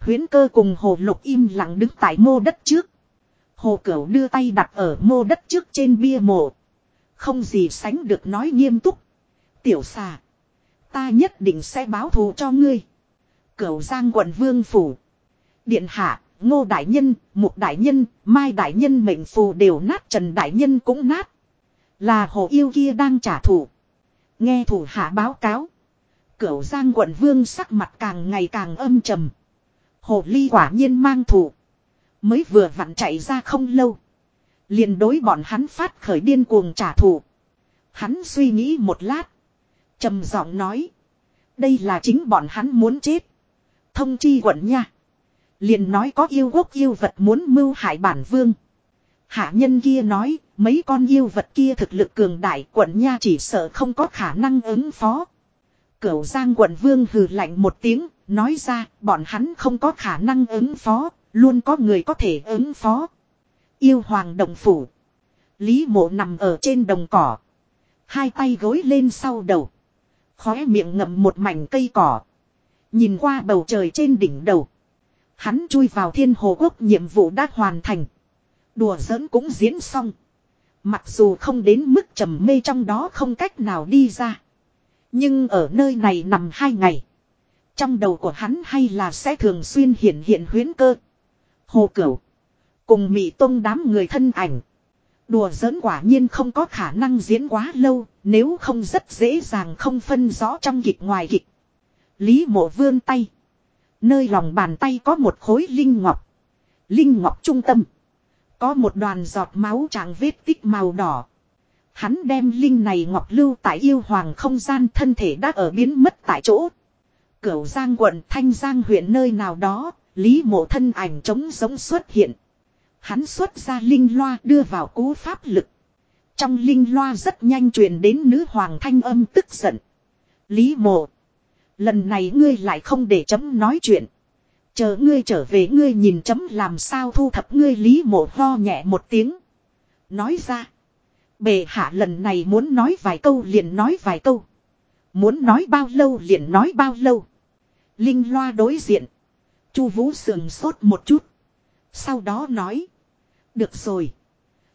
Huyến cơ cùng hồ lục im lặng đứng tại mô đất trước. Hồ cửu đưa tay đặt ở mô đất trước trên bia mộ. Không gì sánh được nói nghiêm túc. Tiểu xà. Ta nhất định sẽ báo thù cho ngươi. Cửu giang quận vương phủ. Điện hạ, ngô đại nhân, mục đại nhân, mai đại nhân mệnh phù đều nát trần đại nhân cũng nát. Là hồ yêu kia đang trả thù. Nghe thủ hạ báo cáo. Cửu giang quận vương sắc mặt càng ngày càng âm trầm. Hồ ly quả nhiên mang thủ. Mới vừa vặn chạy ra không lâu. liền đối bọn hắn phát khởi điên cuồng trả thù. Hắn suy nghĩ một lát. trầm giọng nói. Đây là chính bọn hắn muốn chết. Thông chi quận nha. Liền nói có yêu quốc yêu vật muốn mưu hại bản vương. Hạ nhân kia nói, mấy con yêu vật kia thực lực cường đại quận nha chỉ sợ không có khả năng ứng phó. Cửu Giang quận vương hừ lạnh một tiếng, nói ra, bọn hắn không có khả năng ứng phó, luôn có người có thể ứng phó. Yêu hoàng đồng phủ. Lý mộ nằm ở trên đồng cỏ. Hai tay gối lên sau đầu. Khóe miệng ngậm một mảnh cây cỏ. Nhìn qua bầu trời trên đỉnh đầu. Hắn chui vào thiên hồ quốc nhiệm vụ đã hoàn thành. Đùa giỡn cũng diễn xong. Mặc dù không đến mức trầm mê trong đó không cách nào đi ra. Nhưng ở nơi này nằm hai ngày. Trong đầu của hắn hay là sẽ thường xuyên hiện hiện huyến cơ. Hồ cửu. Cùng mị tông đám người thân ảnh. Đùa giỡn quả nhiên không có khả năng diễn quá lâu. Nếu không rất dễ dàng không phân rõ trong kịch ngoài kịch. Lý mộ vươn tay. Nơi lòng bàn tay có một khối linh ngọc. Linh ngọc trung tâm. Có một đoàn giọt máu trạng vết tích màu đỏ. Hắn đem linh này ngọc lưu tại yêu hoàng không gian thân thể đã ở biến mất tại chỗ. Cửu Giang quận Thanh Giang huyện nơi nào đó, Lý mộ thân ảnh trống giống xuất hiện. Hắn xuất ra linh loa đưa vào cú pháp lực. Trong linh loa rất nhanh truyền đến nữ hoàng thanh âm tức giận. Lý mộ. Lần này ngươi lại không để chấm nói chuyện. Chờ ngươi trở về ngươi nhìn chấm làm sao thu thập ngươi lý mộ ho nhẹ một tiếng. Nói ra. Bề hạ lần này muốn nói vài câu liền nói vài câu. Muốn nói bao lâu liền nói bao lâu. Linh loa đối diện. Chu vũ sườn sốt một chút. Sau đó nói. Được rồi.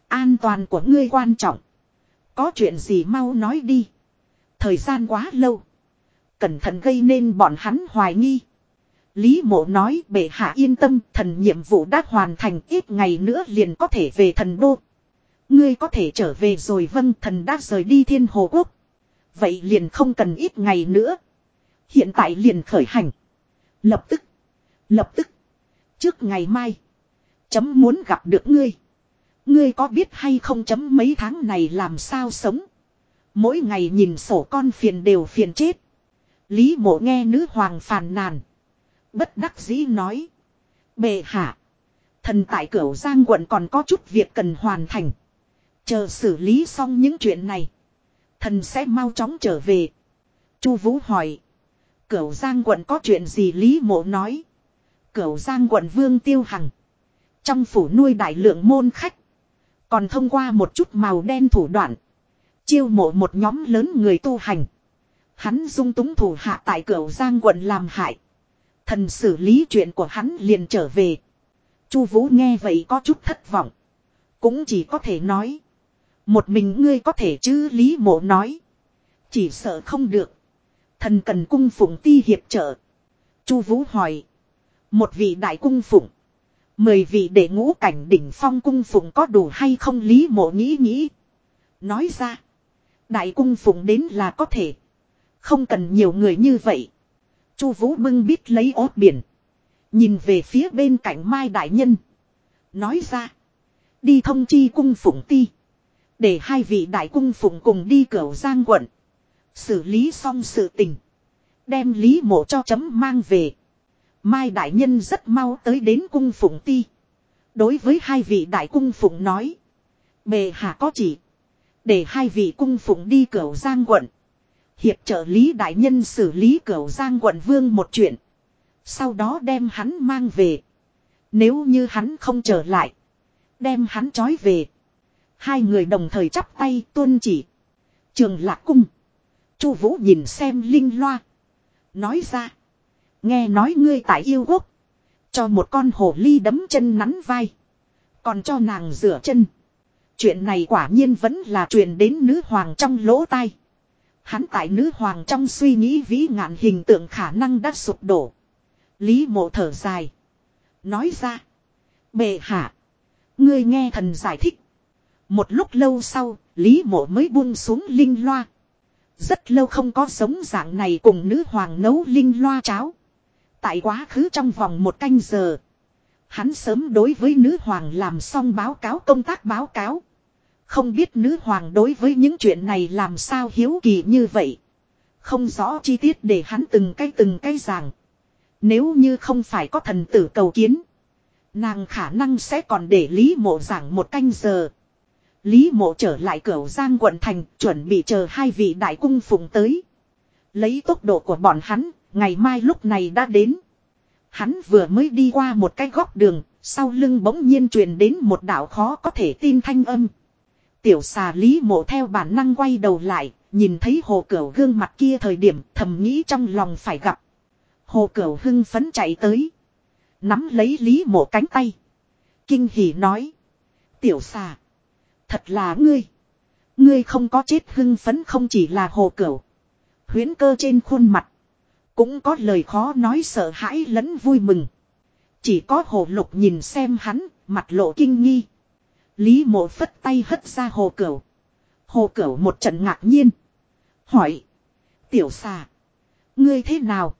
An toàn của ngươi quan trọng. Có chuyện gì mau nói đi. Thời gian quá lâu. Cẩn thận gây nên bọn hắn hoài nghi. Lý mộ nói, bệ hạ yên tâm, thần nhiệm vụ đã hoàn thành, ít ngày nữa liền có thể về thần đô. Ngươi có thể trở về rồi vâng thần đã rời đi thiên hồ quốc. Vậy liền không cần ít ngày nữa. Hiện tại liền khởi hành. Lập tức. Lập tức. Trước ngày mai. Chấm muốn gặp được ngươi. Ngươi có biết hay không chấm mấy tháng này làm sao sống. Mỗi ngày nhìn sổ con phiền đều phiền chết. Lý mộ nghe nữ hoàng phàn nàn. Bất đắc dĩ nói. Bệ hạ. Thần tại cửu giang quận còn có chút việc cần hoàn thành. Chờ xử lý xong những chuyện này. Thần sẽ mau chóng trở về. Chu Vũ hỏi. Cửu giang quận có chuyện gì Lý mộ nói. Cửu giang quận vương tiêu hằng. Trong phủ nuôi đại lượng môn khách. Còn thông qua một chút màu đen thủ đoạn. Chiêu mộ một nhóm lớn người tu hành. Hắn dung túng thủ hạ tại cửu giang quận làm hại. Thần xử lý chuyện của hắn liền trở về. Chu Vũ nghe vậy có chút thất vọng. Cũng chỉ có thể nói. Một mình ngươi có thể chứ Lý mộ nói. Chỉ sợ không được. Thần cần cung phụng ti hiệp trợ. Chu Vũ hỏi. Một vị đại cung phụng. Mười vị để ngũ cảnh đỉnh phong cung phụng có đủ hay không Lý mộ nghĩ nghĩ. Nói ra. Đại cung phụng đến là có thể. Không cần nhiều người như vậy. Chu Vũ bưng bít lấy ốt biển. Nhìn về phía bên cạnh Mai Đại Nhân. Nói ra. Đi thông chi cung phụng ti. Để hai vị đại cung phụng cùng đi cửu giang quận. Xử lý xong sự tình. Đem lý mộ cho chấm mang về. Mai Đại Nhân rất mau tới đến cung phụng ti. Đối với hai vị đại cung phụng nói. Bề hạ có chỉ. Để hai vị cung phụng đi cửu giang quận. Hiệp trợ lý đại nhân xử lý cửu giang quận vương một chuyện. Sau đó đem hắn mang về. Nếu như hắn không trở lại. Đem hắn trói về. Hai người đồng thời chắp tay tuân chỉ. Trường lạc cung. Chu Vũ nhìn xem Linh Loa. Nói ra. Nghe nói ngươi tại yêu quốc. Cho một con hồ ly đấm chân nắn vai. Còn cho nàng rửa chân. Chuyện này quả nhiên vẫn là truyền đến nữ hoàng trong lỗ tai. Hắn tại nữ hoàng trong suy nghĩ vĩ ngạn hình tượng khả năng đã sụp đổ. Lý mộ thở dài. Nói ra. Bệ hạ. Ngươi nghe thần giải thích. Một lúc lâu sau, Lý mộ mới buông xuống linh loa. Rất lâu không có sống dạng này cùng nữ hoàng nấu linh loa cháo. Tại quá khứ trong vòng một canh giờ. Hắn sớm đối với nữ hoàng làm xong báo cáo công tác báo cáo. Không biết nữ hoàng đối với những chuyện này làm sao hiếu kỳ như vậy. Không rõ chi tiết để hắn từng cái từng cái giảng. Nếu như không phải có thần tử cầu kiến. Nàng khả năng sẽ còn để Lý mộ giảng một canh giờ. Lý mộ trở lại cửa Giang quận thành chuẩn bị chờ hai vị đại cung phụng tới. Lấy tốc độ của bọn hắn, ngày mai lúc này đã đến. Hắn vừa mới đi qua một cái góc đường, sau lưng bỗng nhiên truyền đến một đạo khó có thể tin thanh âm. Tiểu xà Lý mộ theo bản năng quay đầu lại, nhìn thấy hồ cửu gương mặt kia thời điểm thầm nghĩ trong lòng phải gặp. Hồ cửu hưng phấn chạy tới. Nắm lấy Lý mộ cánh tay. Kinh hỉ nói. Tiểu xà. Thật là ngươi. Ngươi không có chết hưng phấn không chỉ là hồ cửu. Huyến cơ trên khuôn mặt. Cũng có lời khó nói sợ hãi lẫn vui mừng. Chỉ có hồ lục nhìn xem hắn, mặt lộ kinh nghi. Lý mộ phất tay hất ra hồ cửu. Hồ cửu một trận ngạc nhiên. Hỏi. Tiểu xà. Ngươi thế nào?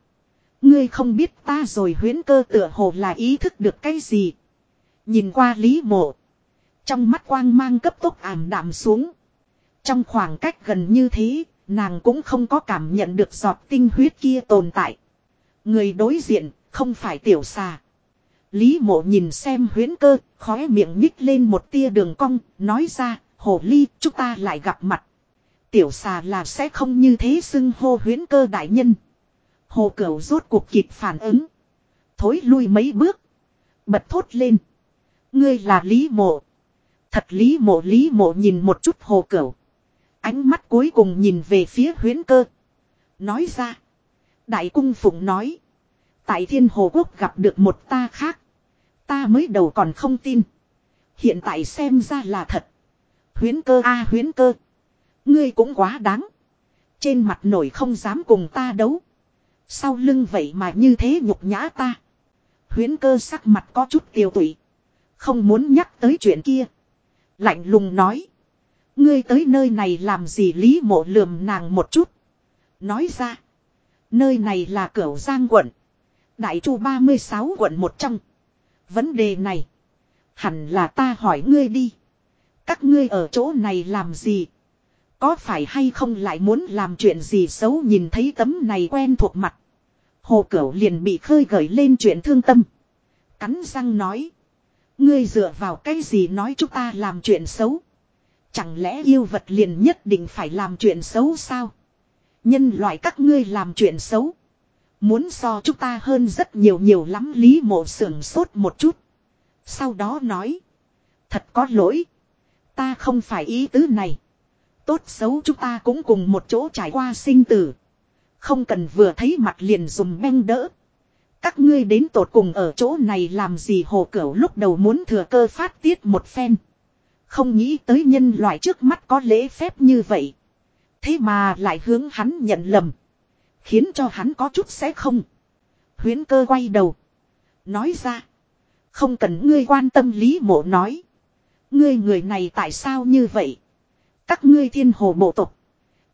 Ngươi không biết ta rồi huyến cơ tựa hồ là ý thức được cái gì. Nhìn qua lý mộ. Trong mắt quang mang cấp tốc ảm đạm xuống. Trong khoảng cách gần như thế, nàng cũng không có cảm nhận được giọt tinh huyết kia tồn tại. Người đối diện, không phải tiểu xà. Lý mộ nhìn xem huyến cơ, khóe miệng nhích lên một tia đường cong, nói ra, hồ ly, chúng ta lại gặp mặt. Tiểu xà là sẽ không như thế xưng hô huyến cơ đại nhân. Hồ cửu rốt cuộc kịp phản ứng. Thối lui mấy bước. Bật thốt lên. Ngươi là Lý mộ. Thật Lý mộ Lý mộ nhìn một chút hồ cửu. Ánh mắt cuối cùng nhìn về phía huyến cơ. Nói ra. Đại cung phụng nói. Tại thiên hồ quốc gặp được một ta khác. Ta mới đầu còn không tin. Hiện tại xem ra là thật. Huyến cơ a à, huyến cơ. Ngươi cũng quá đáng. Trên mặt nổi không dám cùng ta đấu. Sau lưng vậy mà như thế nhục nhã ta. Huyến cơ sắc mặt có chút tiêu tụy. Không muốn nhắc tới chuyện kia. Lạnh lùng nói. Ngươi tới nơi này làm gì lý mộ lườm nàng một chút. Nói ra. Nơi này là cửu giang quận. Đại chu 36 quận một trong. Vấn đề này. Hẳn là ta hỏi ngươi đi. Các ngươi ở chỗ này làm gì? Có phải hay không lại muốn làm chuyện gì xấu nhìn thấy tấm này quen thuộc mặt. Hồ Cửu liền bị khơi gợi lên chuyện thương tâm. Cắn răng nói. Ngươi dựa vào cái gì nói chúng ta làm chuyện xấu. Chẳng lẽ yêu vật liền nhất định phải làm chuyện xấu sao? Nhân loại các ngươi làm chuyện xấu. Muốn so chúng ta hơn rất nhiều nhiều lắm lý mộ sưởng sốt một chút. Sau đó nói. Thật có lỗi. Ta không phải ý tứ này. Tốt xấu chúng ta cũng cùng một chỗ trải qua sinh tử. Không cần vừa thấy mặt liền dùng beng đỡ. Các ngươi đến tột cùng ở chỗ này làm gì hồ cửu lúc đầu muốn thừa cơ phát tiết một phen. Không nghĩ tới nhân loại trước mắt có lễ phép như vậy. Thế mà lại hướng hắn nhận lầm. Khiến cho hắn có chút sẽ không. Huyến cơ quay đầu. Nói ra. Không cần ngươi quan tâm lý mộ nói. Ngươi người này tại sao như vậy? Các ngươi thiên hồ bộ tộc.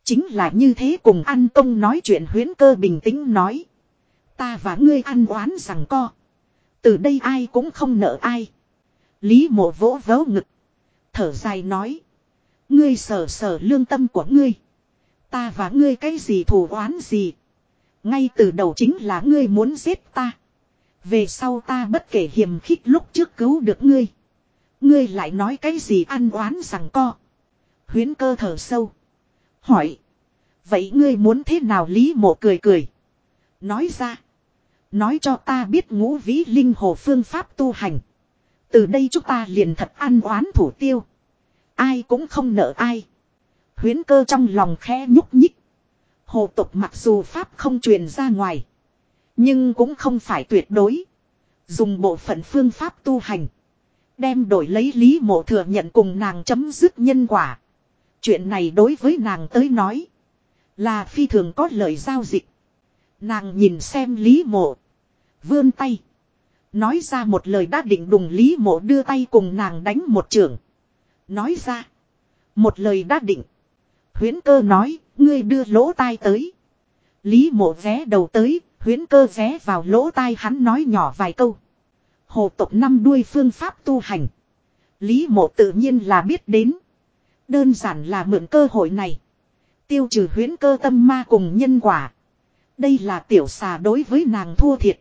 Chính là như thế cùng ăn công nói chuyện huyến cơ bình tĩnh nói. Ta và ngươi ăn oán rằng co. Từ đây ai cũng không nợ ai. Lý mộ vỗ vớ ngực. Thở dài nói. Ngươi sở sở lương tâm của ngươi. Ta và ngươi cái gì thù oán gì. Ngay từ đầu chính là ngươi muốn giết ta. Về sau ta bất kể hiểm khích lúc trước cứu được ngươi. Ngươi lại nói cái gì ăn oán rằng co. Huyến cơ thở sâu. Hỏi. Vậy ngươi muốn thế nào Lý mộ cười cười. Nói ra. Nói cho ta biết ngũ vĩ linh hồ phương pháp tu hành. Từ đây chúng ta liền thật ăn oán thủ tiêu. Ai cũng không nợ ai. Huyến cơ trong lòng khẽ nhúc nhích. Hồ tục mặc dù Pháp không truyền ra ngoài. Nhưng cũng không phải tuyệt đối. Dùng bộ phận phương pháp tu hành. Đem đổi lấy lý mộ thừa nhận cùng nàng chấm dứt nhân quả. Chuyện này đối với nàng tới nói. Là phi thường có lời giao dịch. Nàng nhìn xem lý mộ. Vươn tay. Nói ra một lời đã định đùng lý mộ đưa tay cùng nàng đánh một trường. Nói ra. Một lời đã định. Huyến cơ nói, ngươi đưa lỗ tai tới. Lý mộ vé đầu tới, huyến cơ vé vào lỗ tai hắn nói nhỏ vài câu. Hồ tộc năm đuôi phương pháp tu hành. Lý mộ tự nhiên là biết đến. Đơn giản là mượn cơ hội này. Tiêu trừ huyến cơ tâm ma cùng nhân quả. Đây là tiểu xà đối với nàng thua thiệt.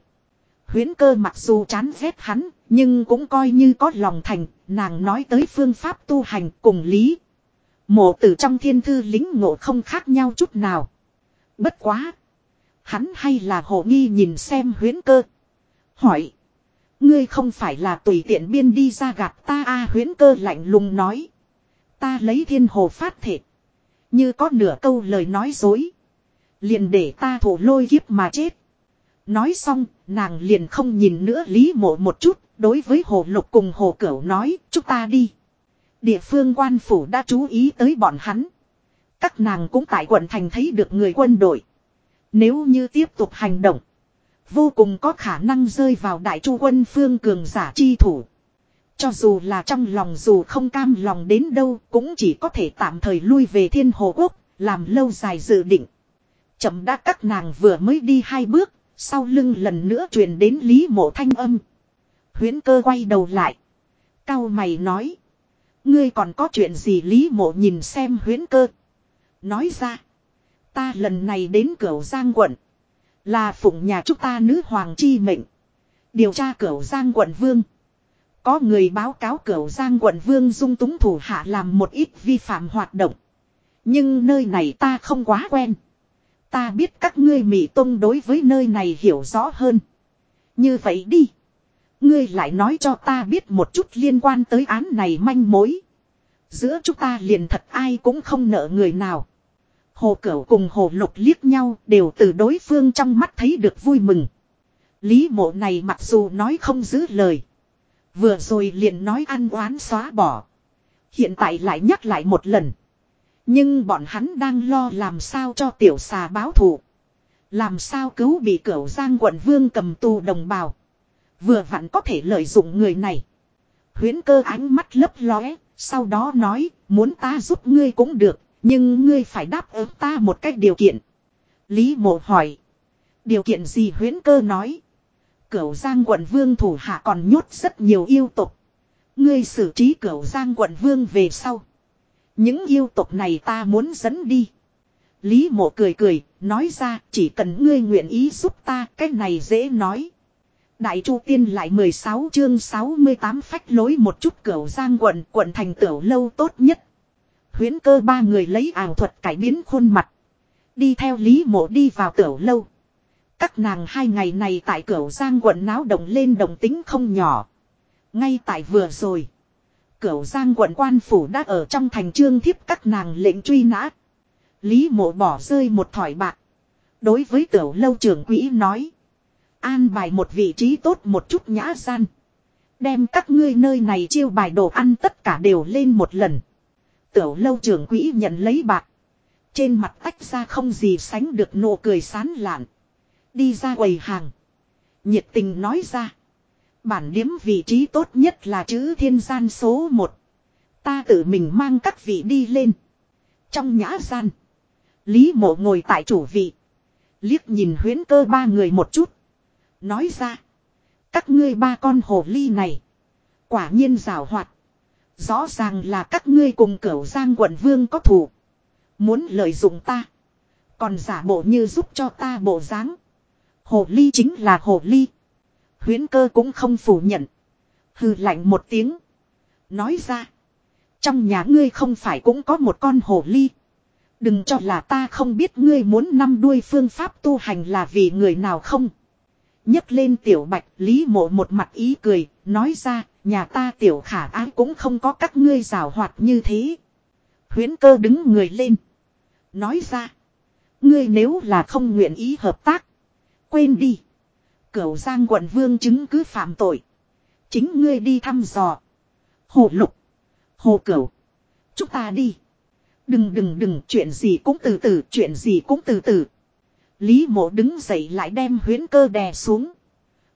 Huyến cơ mặc dù chán ghét hắn, nhưng cũng coi như có lòng thành, nàng nói tới phương pháp tu hành cùng lý. Mộ tử trong thiên thư lính ngộ không khác nhau chút nào. Bất quá. Hắn hay là hồ nghi nhìn xem huyến cơ. Hỏi. Ngươi không phải là tùy tiện biên đi ra gạt ta a huyến cơ lạnh lùng nói. Ta lấy thiên hồ phát thể. Như có nửa câu lời nói dối. Liền để ta thủ lôi kiếp mà chết. Nói xong, nàng liền không nhìn nữa Lý Mộ một chút, đối với Hồ Lục cùng Hồ Cửu nói, chúng ta đi. Địa phương quan phủ đã chú ý tới bọn hắn. Các nàng cũng tại quận thành thấy được người quân đội. Nếu như tiếp tục hành động, vô cùng có khả năng rơi vào đại chu quân phương cường giả chi thủ. Cho dù là trong lòng dù không cam lòng đến đâu cũng chỉ có thể tạm thời lui về thiên hồ quốc, làm lâu dài dự định. Chậm đã các nàng vừa mới đi hai bước, sau lưng lần nữa truyền đến Lý Mộ thanh âm. Huyến cơ quay đầu lại. Cao mày nói. Ngươi còn có chuyện gì Lý Mộ nhìn xem huyến cơ. Nói ra. Ta lần này đến cửu Giang quận. Là phụng nhà chúng ta nữ hoàng chi mệnh. Điều tra cửu Giang quận vương. Có người báo cáo cửu Giang quận vương dung túng thủ hạ làm một ít vi phạm hoạt động. Nhưng nơi này ta không quá quen. Ta biết các ngươi Mỹ Tông đối với nơi này hiểu rõ hơn. Như vậy đi. Ngươi lại nói cho ta biết một chút liên quan tới án này manh mối. Giữa chúng ta liền thật ai cũng không nợ người nào. Hồ Cửu cùng Hồ Lục liếc nhau đều từ đối phương trong mắt thấy được vui mừng. Lý mộ này mặc dù nói không giữ lời. Vừa rồi liền nói ăn oán xóa bỏ. Hiện tại lại nhắc lại một lần. Nhưng bọn hắn đang lo làm sao cho tiểu xà báo thù. Làm sao cứu bị cửu giang quận vương cầm tù đồng bào. Vừa vặn có thể lợi dụng người này. Huyến cơ ánh mắt lấp lóe, sau đó nói, muốn ta giúp ngươi cũng được, nhưng ngươi phải đáp ứng ta một cách điều kiện. Lý mộ hỏi. Điều kiện gì huyến cơ nói. Cửu giang quận vương thủ hạ còn nhốt rất nhiều yêu tục. Ngươi xử trí cửu giang quận vương về sau. Những yêu tục này ta muốn dẫn đi. Lý mộ cười cười, nói ra chỉ cần ngươi nguyện ý giúp ta, cái này dễ nói. Đại Chu Tiên lại 16 chương 68 phách lối một chút cửu giang quận, quận thành tiểu lâu tốt nhất. Huyến cơ ba người lấy ảo thuật cải biến khuôn mặt. Đi theo Lý mộ đi vào tiểu lâu. Các nàng hai ngày này tại cửu giang quận náo động lên đồng tính không nhỏ. Ngay tại vừa rồi. Cửu giang quận quan phủ đã ở trong thành trương thiếp các nàng lệnh truy nã. Lý mộ bỏ rơi một thỏi bạc. Đối với tiểu lâu trưởng quỹ nói. An bài một vị trí tốt một chút nhã gian. Đem các ngươi nơi này chiêu bài đồ ăn tất cả đều lên một lần. Tiểu lâu trưởng quỹ nhận lấy bạc. Trên mặt tách ra không gì sánh được nụ cười sán lạn. Đi ra quầy hàng. Nhiệt tình nói ra. Bản điếm vị trí tốt nhất là chữ thiên gian số 1. Ta tự mình mang các vị đi lên. Trong nhã gian. Lý mộ ngồi tại chủ vị. Liếc nhìn huyến cơ ba người một chút. Nói ra. Các ngươi ba con hồ ly này. Quả nhiên rào hoạt. Rõ ràng là các ngươi cùng cửu giang quận vương có thủ. Muốn lợi dụng ta. Còn giả bộ như giúp cho ta bộ dáng. Hồ ly chính là hồ ly. Huyến cơ cũng không phủ nhận. Hừ lạnh một tiếng. Nói ra. Trong nhà ngươi không phải cũng có một con hồ ly. Đừng cho là ta không biết ngươi muốn năm đuôi phương pháp tu hành là vì người nào không nhấc lên tiểu bạch lý mộ một mặt ý cười, nói ra, nhà ta tiểu khả ái cũng không có các ngươi rào hoạt như thế. huyễn cơ đứng người lên. Nói ra. Ngươi nếu là không nguyện ý hợp tác. Quên đi. Cửu Giang quận vương chứng cứ phạm tội. Chính ngươi đi thăm dò. Hồ lục. Hồ cửu. Chúng ta đi. Đừng đừng đừng chuyện gì cũng từ từ chuyện gì cũng từ từ. Lý mộ đứng dậy lại đem huyến cơ đè xuống.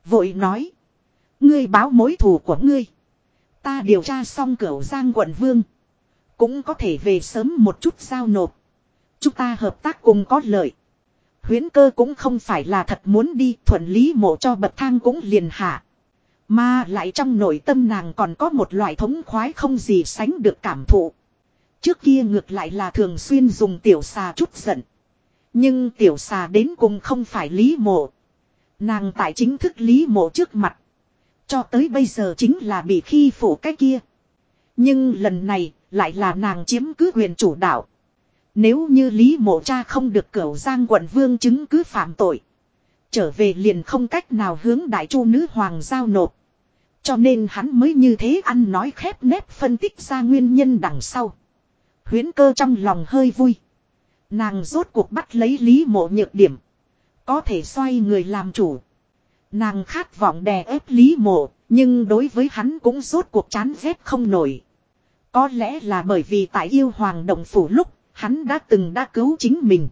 Vội nói. Ngươi báo mối thù của ngươi. Ta điều tra xong cửu giang quận vương. Cũng có thể về sớm một chút giao nộp. Chúng ta hợp tác cùng có lợi. Huyến cơ cũng không phải là thật muốn đi, thuận lý mộ cho bậc thang cũng liền hạ. Mà lại trong nội tâm nàng còn có một loại thống khoái không gì sánh được cảm thụ. Trước kia ngược lại là thường xuyên dùng tiểu xà chút giận. Nhưng tiểu xà đến cùng không phải lý mộ. Nàng tại chính thức lý mộ trước mặt. Cho tới bây giờ chính là bị khi phụ cái kia. Nhưng lần này lại là nàng chiếm cứ quyền chủ đạo. Nếu như Lý Mộ Cha không được cửu giang quận vương chứng cứ phạm tội. Trở về liền không cách nào hướng đại chu nữ hoàng giao nộp. Cho nên hắn mới như thế ăn nói khép nép phân tích ra nguyên nhân đằng sau. Huyến cơ trong lòng hơi vui. Nàng rốt cuộc bắt lấy Lý Mộ nhược điểm. Có thể xoay người làm chủ. Nàng khát vọng đè ép Lý Mộ, nhưng đối với hắn cũng rốt cuộc chán ghét không nổi. Có lẽ là bởi vì tại yêu hoàng động phủ lúc, hắn đã từng đã cứu chính mình.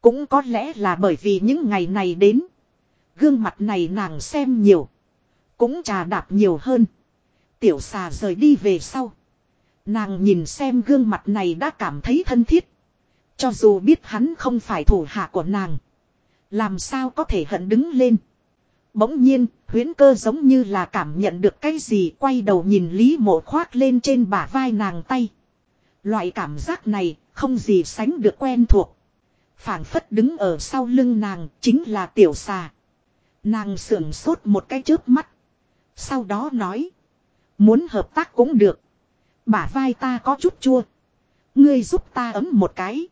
Cũng có lẽ là bởi vì những ngày này đến. Gương mặt này nàng xem nhiều. Cũng trà đạp nhiều hơn. Tiểu xà rời đi về sau. Nàng nhìn xem gương mặt này đã cảm thấy thân thiết. Cho dù biết hắn không phải thủ hạ của nàng. Làm sao có thể hận đứng lên. Bỗng nhiên, huyến cơ giống như là cảm nhận được cái gì quay đầu nhìn Lý mộ khoác lên trên bả vai nàng tay. Loại cảm giác này không gì sánh được quen thuộc. phảng phất đứng ở sau lưng nàng chính là tiểu xà. Nàng sưởng sốt một cái chớp mắt. Sau đó nói. Muốn hợp tác cũng được. Bả vai ta có chút chua. Ngươi giúp ta ấm một cái.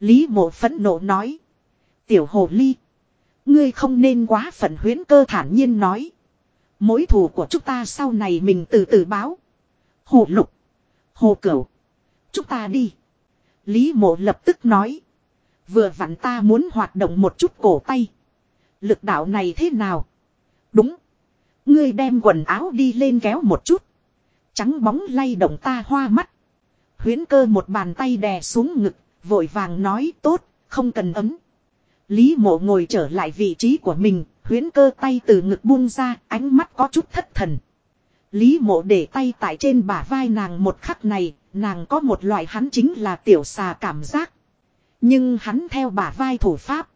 Lý mộ phẫn nộ nói. Tiểu hồ ly. Ngươi không nên quá phận huyến cơ thản nhiên nói. Mối thù của chúng ta sau này mình từ từ báo. Hồ lục. Hồ cửu. Chúng ta đi. Lý mộ lập tức nói. Vừa vặn ta muốn hoạt động một chút cổ tay. Lực đạo này thế nào? Đúng. Ngươi đem quần áo đi lên kéo một chút. Trắng bóng lay động ta hoa mắt. Huyến cơ một bàn tay đè xuống ngực, vội vàng nói tốt, không cần ấm. Lý mộ ngồi trở lại vị trí của mình, huyến cơ tay từ ngực buông ra, ánh mắt có chút thất thần. Lý mộ để tay tại trên bả vai nàng một khắc này, nàng có một loại hắn chính là tiểu xà cảm giác. Nhưng hắn theo bả vai thủ pháp,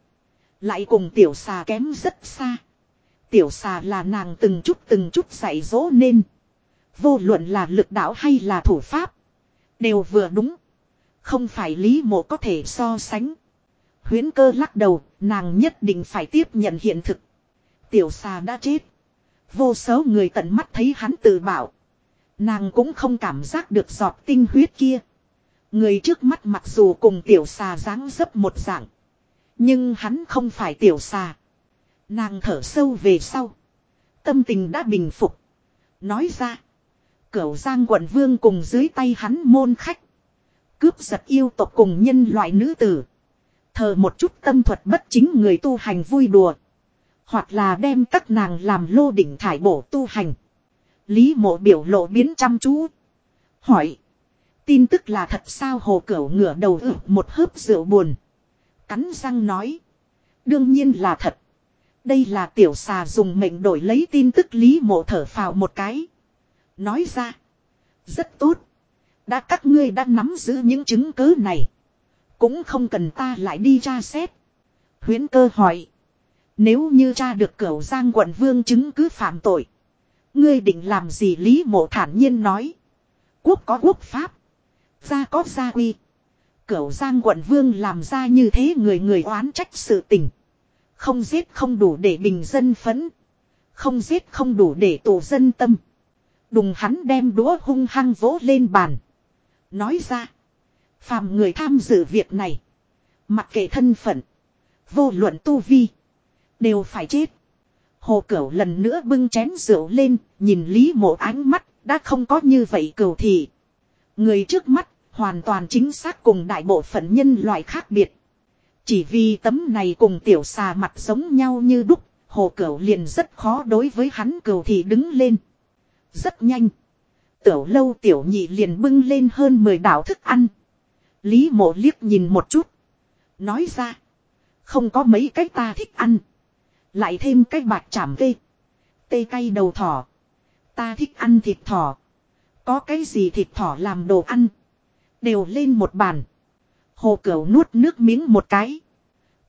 lại cùng tiểu xà kém rất xa. Tiểu xà là nàng từng chút từng chút dạy dỗ nên. Vô luận là lực đạo hay là thủ pháp. Đều vừa đúng. Không phải lý mộ có thể so sánh. Huyến cơ lắc đầu, nàng nhất định phải tiếp nhận hiện thực. Tiểu xà đã chết. Vô số người tận mắt thấy hắn tự bảo. Nàng cũng không cảm giác được giọt tinh huyết kia. Người trước mắt mặc dù cùng tiểu xà dáng dấp một dạng. Nhưng hắn không phải tiểu xà. Nàng thở sâu về sau. Tâm tình đã bình phục. Nói ra. Cửu giang quận vương cùng dưới tay hắn môn khách. Cướp giật yêu tộc cùng nhân loại nữ tử. Thờ một chút tâm thuật bất chính người tu hành vui đùa. Hoặc là đem các nàng làm lô đỉnh thải bổ tu hành. Lý mộ biểu lộ biến chăm chú. Hỏi. Tin tức là thật sao hồ cửu ngửa đầu ử một hớp rượu buồn. Cắn răng nói. Đương nhiên là thật. Đây là tiểu xà dùng mệnh đổi lấy tin tức lý mộ thở phào một cái. Nói ra. Rất tốt. Đã các ngươi đã nắm giữ những chứng cứ này. Cũng không cần ta lại đi tra xét. Huyến cơ hỏi. Nếu như tra được cửu giang quận vương chứng cứ phạm tội. Ngươi định làm gì Lý mộ thản nhiên nói. Quốc có quốc pháp. Gia có gia quy. Cửu giang quận vương làm ra như thế người người oán trách sự tình. Không giết không đủ để bình dân phấn. Không giết không đủ để tổ dân tâm. Đùng hắn đem đũa hung hăng vỗ lên bàn. Nói ra. Phàm người tham dự việc này. Mặc kệ thân phận. Vô luận tu vi. Đều phải chết. Hồ Cửu lần nữa bưng chén rượu lên, nhìn Lý Mộ ánh mắt, đã không có như vậy cửu thị. Người trước mắt, hoàn toàn chính xác cùng đại bộ phận nhân loại khác biệt. Chỉ vì tấm này cùng tiểu xà mặt giống nhau như đúc, hồ cửu liền rất khó đối với hắn cửu thì đứng lên. Rất nhanh. Tiểu lâu tiểu nhị liền bưng lên hơn 10 đảo thức ăn. Lý mộ liếc nhìn một chút. Nói ra. Không có mấy cái ta thích ăn. Lại thêm cái bạc chảm tê. Tê cay đầu thỏ. Ta thích ăn thịt thỏ. Có cái gì thịt thỏ làm đồ ăn. Đều lên một bàn. Hồ cửu nuốt nước miếng một cái.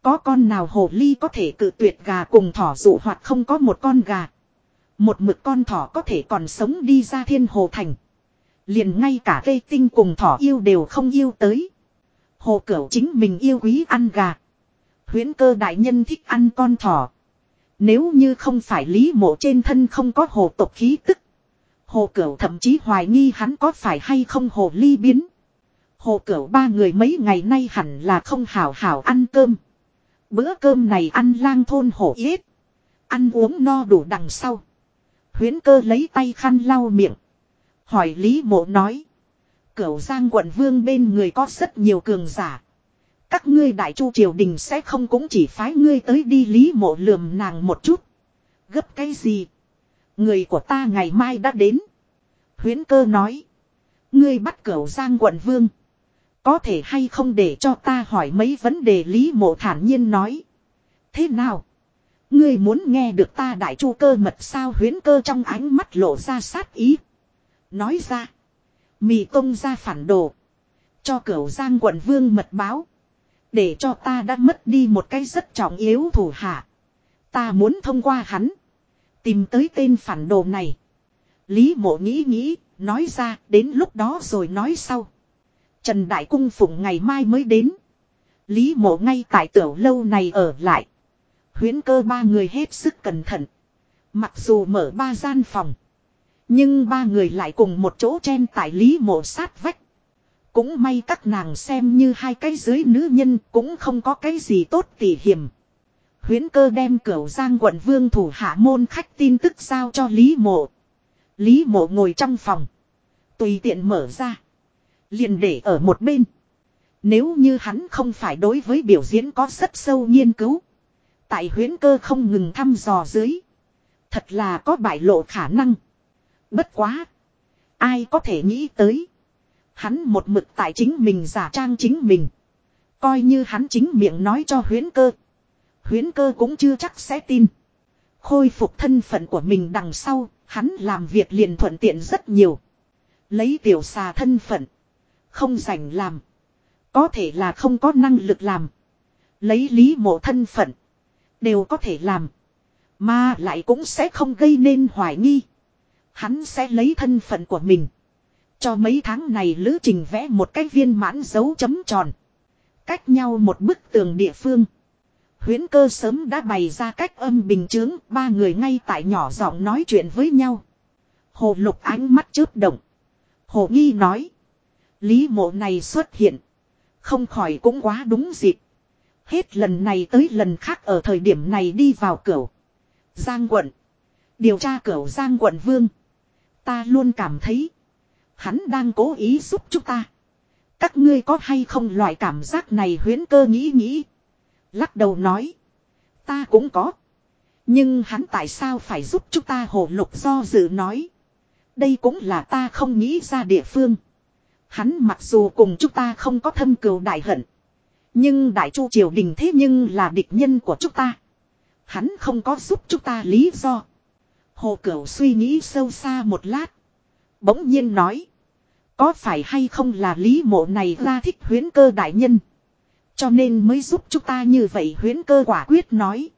Có con nào hồ ly có thể cự tuyệt gà cùng thỏ dụ hoặc không có một con gà. Một mực con thỏ có thể còn sống đi ra thiên hồ thành. Liền ngay cả cây tinh cùng thỏ yêu đều không yêu tới. Hồ cửu chính mình yêu quý ăn gà. Huyến cơ đại nhân thích ăn con thỏ. Nếu như không phải lý mộ trên thân không có hồ tộc khí tức. Hồ cửu thậm chí hoài nghi hắn có phải hay không hồ ly biến. Hồ cửu ba người mấy ngày nay hẳn là không hảo hảo ăn cơm. Bữa cơm này ăn lang thôn hổ yết. Ăn uống no đủ đằng sau. Huyến cơ lấy tay khăn lau miệng. Hỏi Lý mộ nói. Cửu giang quận vương bên người có rất nhiều cường giả. Các ngươi đại chu triều đình sẽ không cũng chỉ phái ngươi tới đi Lý mộ lườm nàng một chút. Gấp cái gì? Người của ta ngày mai đã đến. Huyến cơ nói. Ngươi bắt cửu giang quận vương. Có thể hay không để cho ta hỏi mấy vấn đề Lý mộ thản nhiên nói. Thế nào? Ngươi muốn nghe được ta đại chu cơ mật sao huyến cơ trong ánh mắt lộ ra sát ý. Nói ra. Mì công ra phản đồ. Cho cửu giang quận vương mật báo. Để cho ta đã mất đi một cái rất trọng yếu thủ hạ. Ta muốn thông qua hắn. Tìm tới tên phản đồ này. Lý mộ nghĩ nghĩ, nói ra, đến lúc đó rồi nói sau. Trần Đại Cung Phụng ngày mai mới đến. Lý mộ ngay tại tiểu lâu này ở lại. Huyến cơ ba người hết sức cẩn thận. Mặc dù mở ba gian phòng. Nhưng ba người lại cùng một chỗ chen tại Lý mộ sát vách. Cũng may các nàng xem như hai cái dưới nữ nhân cũng không có cái gì tốt tỉ hiểm. Huyến cơ đem cửu giang quận vương thủ hạ môn khách tin tức giao cho Lý mộ. Lý mộ ngồi trong phòng. Tùy tiện mở ra. Liền để ở một bên. Nếu như hắn không phải đối với biểu diễn có rất sâu nghiên cứu. Tại huyến cơ không ngừng thăm dò dưới. Thật là có bại lộ khả năng. Bất quá. Ai có thể nghĩ tới. Hắn một mực tại chính mình giả trang chính mình. Coi như hắn chính miệng nói cho huyến cơ. Huyến cơ cũng chưa chắc sẽ tin. Khôi phục thân phận của mình đằng sau, hắn làm việc liền thuận tiện rất nhiều. Lấy tiểu xà thân phận. Không rảnh làm. Có thể là không có năng lực làm. Lấy lý mộ thân phận. Đều có thể làm. Mà lại cũng sẽ không gây nên hoài nghi. Hắn sẽ lấy thân phận của mình. Cho mấy tháng này lữ trình vẽ một cái viên mãn dấu chấm tròn. Cách nhau một bức tường địa phương. Huyến cơ sớm đã bày ra cách âm bình chướng, ba người ngay tại nhỏ giọng nói chuyện với nhau. Hồ lục ánh mắt chớp động. Hồ nghi nói. Lý mộ này xuất hiện. Không khỏi cũng quá đúng dịp. Hết lần này tới lần khác ở thời điểm này đi vào cửa. Giang quận. Điều tra cửa Giang quận vương. Ta luôn cảm thấy. Hắn đang cố ý giúp chúng ta. Các ngươi có hay không loại cảm giác này huyến cơ nghĩ nghĩ. Lắc đầu nói. Ta cũng có. Nhưng hắn tại sao phải giúp chúng ta hồ lục do dự nói. Đây cũng là ta không nghĩ ra địa phương. Hắn mặc dù cùng chúng ta không có thâm cừu đại hận. Nhưng đại chu triều đình thế nhưng là địch nhân của chúng ta. Hắn không có giúp chúng ta lý do. Hồ Cửu suy nghĩ sâu xa một lát. Bỗng nhiên nói. Có phải hay không là lý mộ này ra thích huyến cơ đại nhân. Cho nên mới giúp chúng ta như vậy huyến cơ quả quyết nói.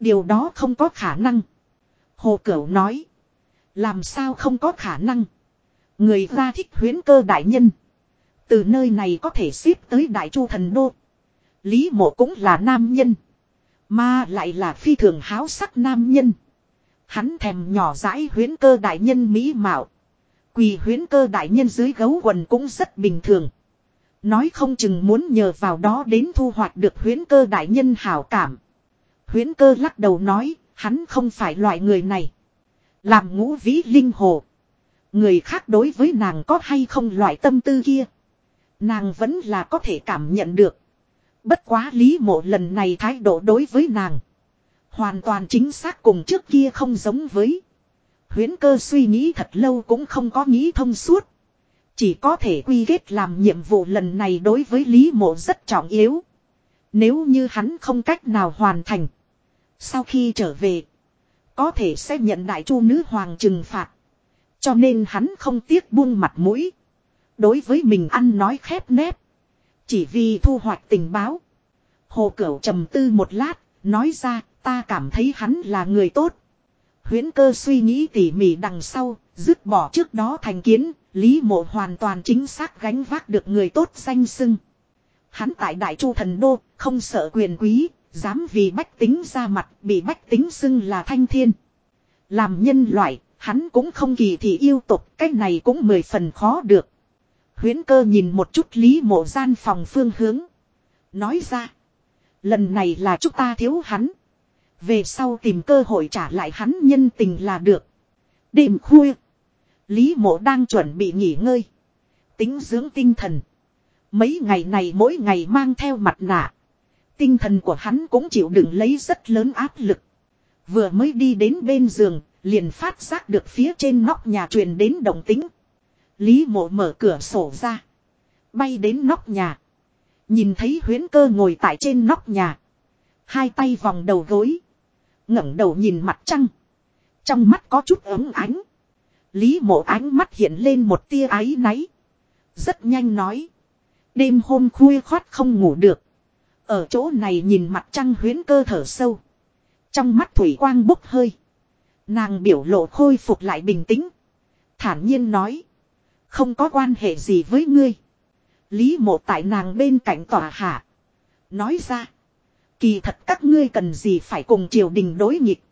Điều đó không có khả năng. Hồ Cửu nói. Làm sao không có khả năng. Người ra thích huyến cơ đại nhân. Từ nơi này có thể xếp tới đại chu thần đô. Lý mộ cũng là nam nhân. Mà lại là phi thường háo sắc nam nhân. Hắn thèm nhỏ dãi huyến cơ đại nhân mỹ mạo. Quỳ huyến cơ đại nhân dưới gấu quần cũng rất bình thường. Nói không chừng muốn nhờ vào đó đến thu hoạch được huyến cơ đại nhân hảo cảm. Huyến cơ lắc đầu nói, hắn không phải loại người này. Làm ngũ vĩ linh hồ. Người khác đối với nàng có hay không loại tâm tư kia. Nàng vẫn là có thể cảm nhận được. Bất quá lý mộ lần này thái độ đối với nàng. Hoàn toàn chính xác cùng trước kia không giống với. Huyến cơ suy nghĩ thật lâu cũng không có nghĩ thông suốt. Chỉ có thể quy kết làm nhiệm vụ lần này đối với Lý Mộ rất trọng yếu. Nếu như hắn không cách nào hoàn thành. Sau khi trở về. Có thể sẽ nhận đại chu nữ hoàng trừng phạt. Cho nên hắn không tiếc buông mặt mũi. Đối với mình ăn nói khép nép. Chỉ vì thu hoạch tình báo. Hồ Cửu trầm tư một lát, nói ra, ta cảm thấy hắn là người tốt. Huyễn cơ suy nghĩ tỉ mỉ đằng sau, dứt bỏ trước đó thành kiến, Lý Mộ hoàn toàn chính xác gánh vác được người tốt danh sưng. Hắn tại Đại Chu Thần Đô, không sợ quyền quý, dám vì bách tính ra mặt, bị bách tính xưng là thanh thiên. Làm nhân loại, hắn cũng không kỳ thị yêu tục, cái này cũng mười phần khó được. Huyễn cơ nhìn một chút Lý Mộ gian phòng phương hướng. Nói ra, lần này là chúng ta thiếu hắn. Về sau tìm cơ hội trả lại hắn nhân tình là được. Đêm khuya. Lý mộ đang chuẩn bị nghỉ ngơi. Tính dưỡng tinh thần. Mấy ngày này mỗi ngày mang theo mặt nạ. Tinh thần của hắn cũng chịu đựng lấy rất lớn áp lực. Vừa mới đi đến bên giường, liền phát giác được phía trên nóc nhà truyền đến đồng tính. Lý mộ mở cửa sổ ra. Bay đến nóc nhà. Nhìn thấy huyến cơ ngồi tại trên nóc nhà. Hai tay vòng đầu gối ngẩng đầu nhìn mặt trăng. Trong mắt có chút ấm ánh. Lý mộ ánh mắt hiện lên một tia áy náy. Rất nhanh nói. Đêm hôm khuya khoát không ngủ được. Ở chỗ này nhìn mặt trăng huyến cơ thở sâu. Trong mắt thủy quang bốc hơi. Nàng biểu lộ khôi phục lại bình tĩnh. Thản nhiên nói. Không có quan hệ gì với ngươi. Lý mộ tại nàng bên cạnh tòa hạ. Nói ra. Kỳ thật các ngươi cần gì phải cùng triều đình đối nghịch.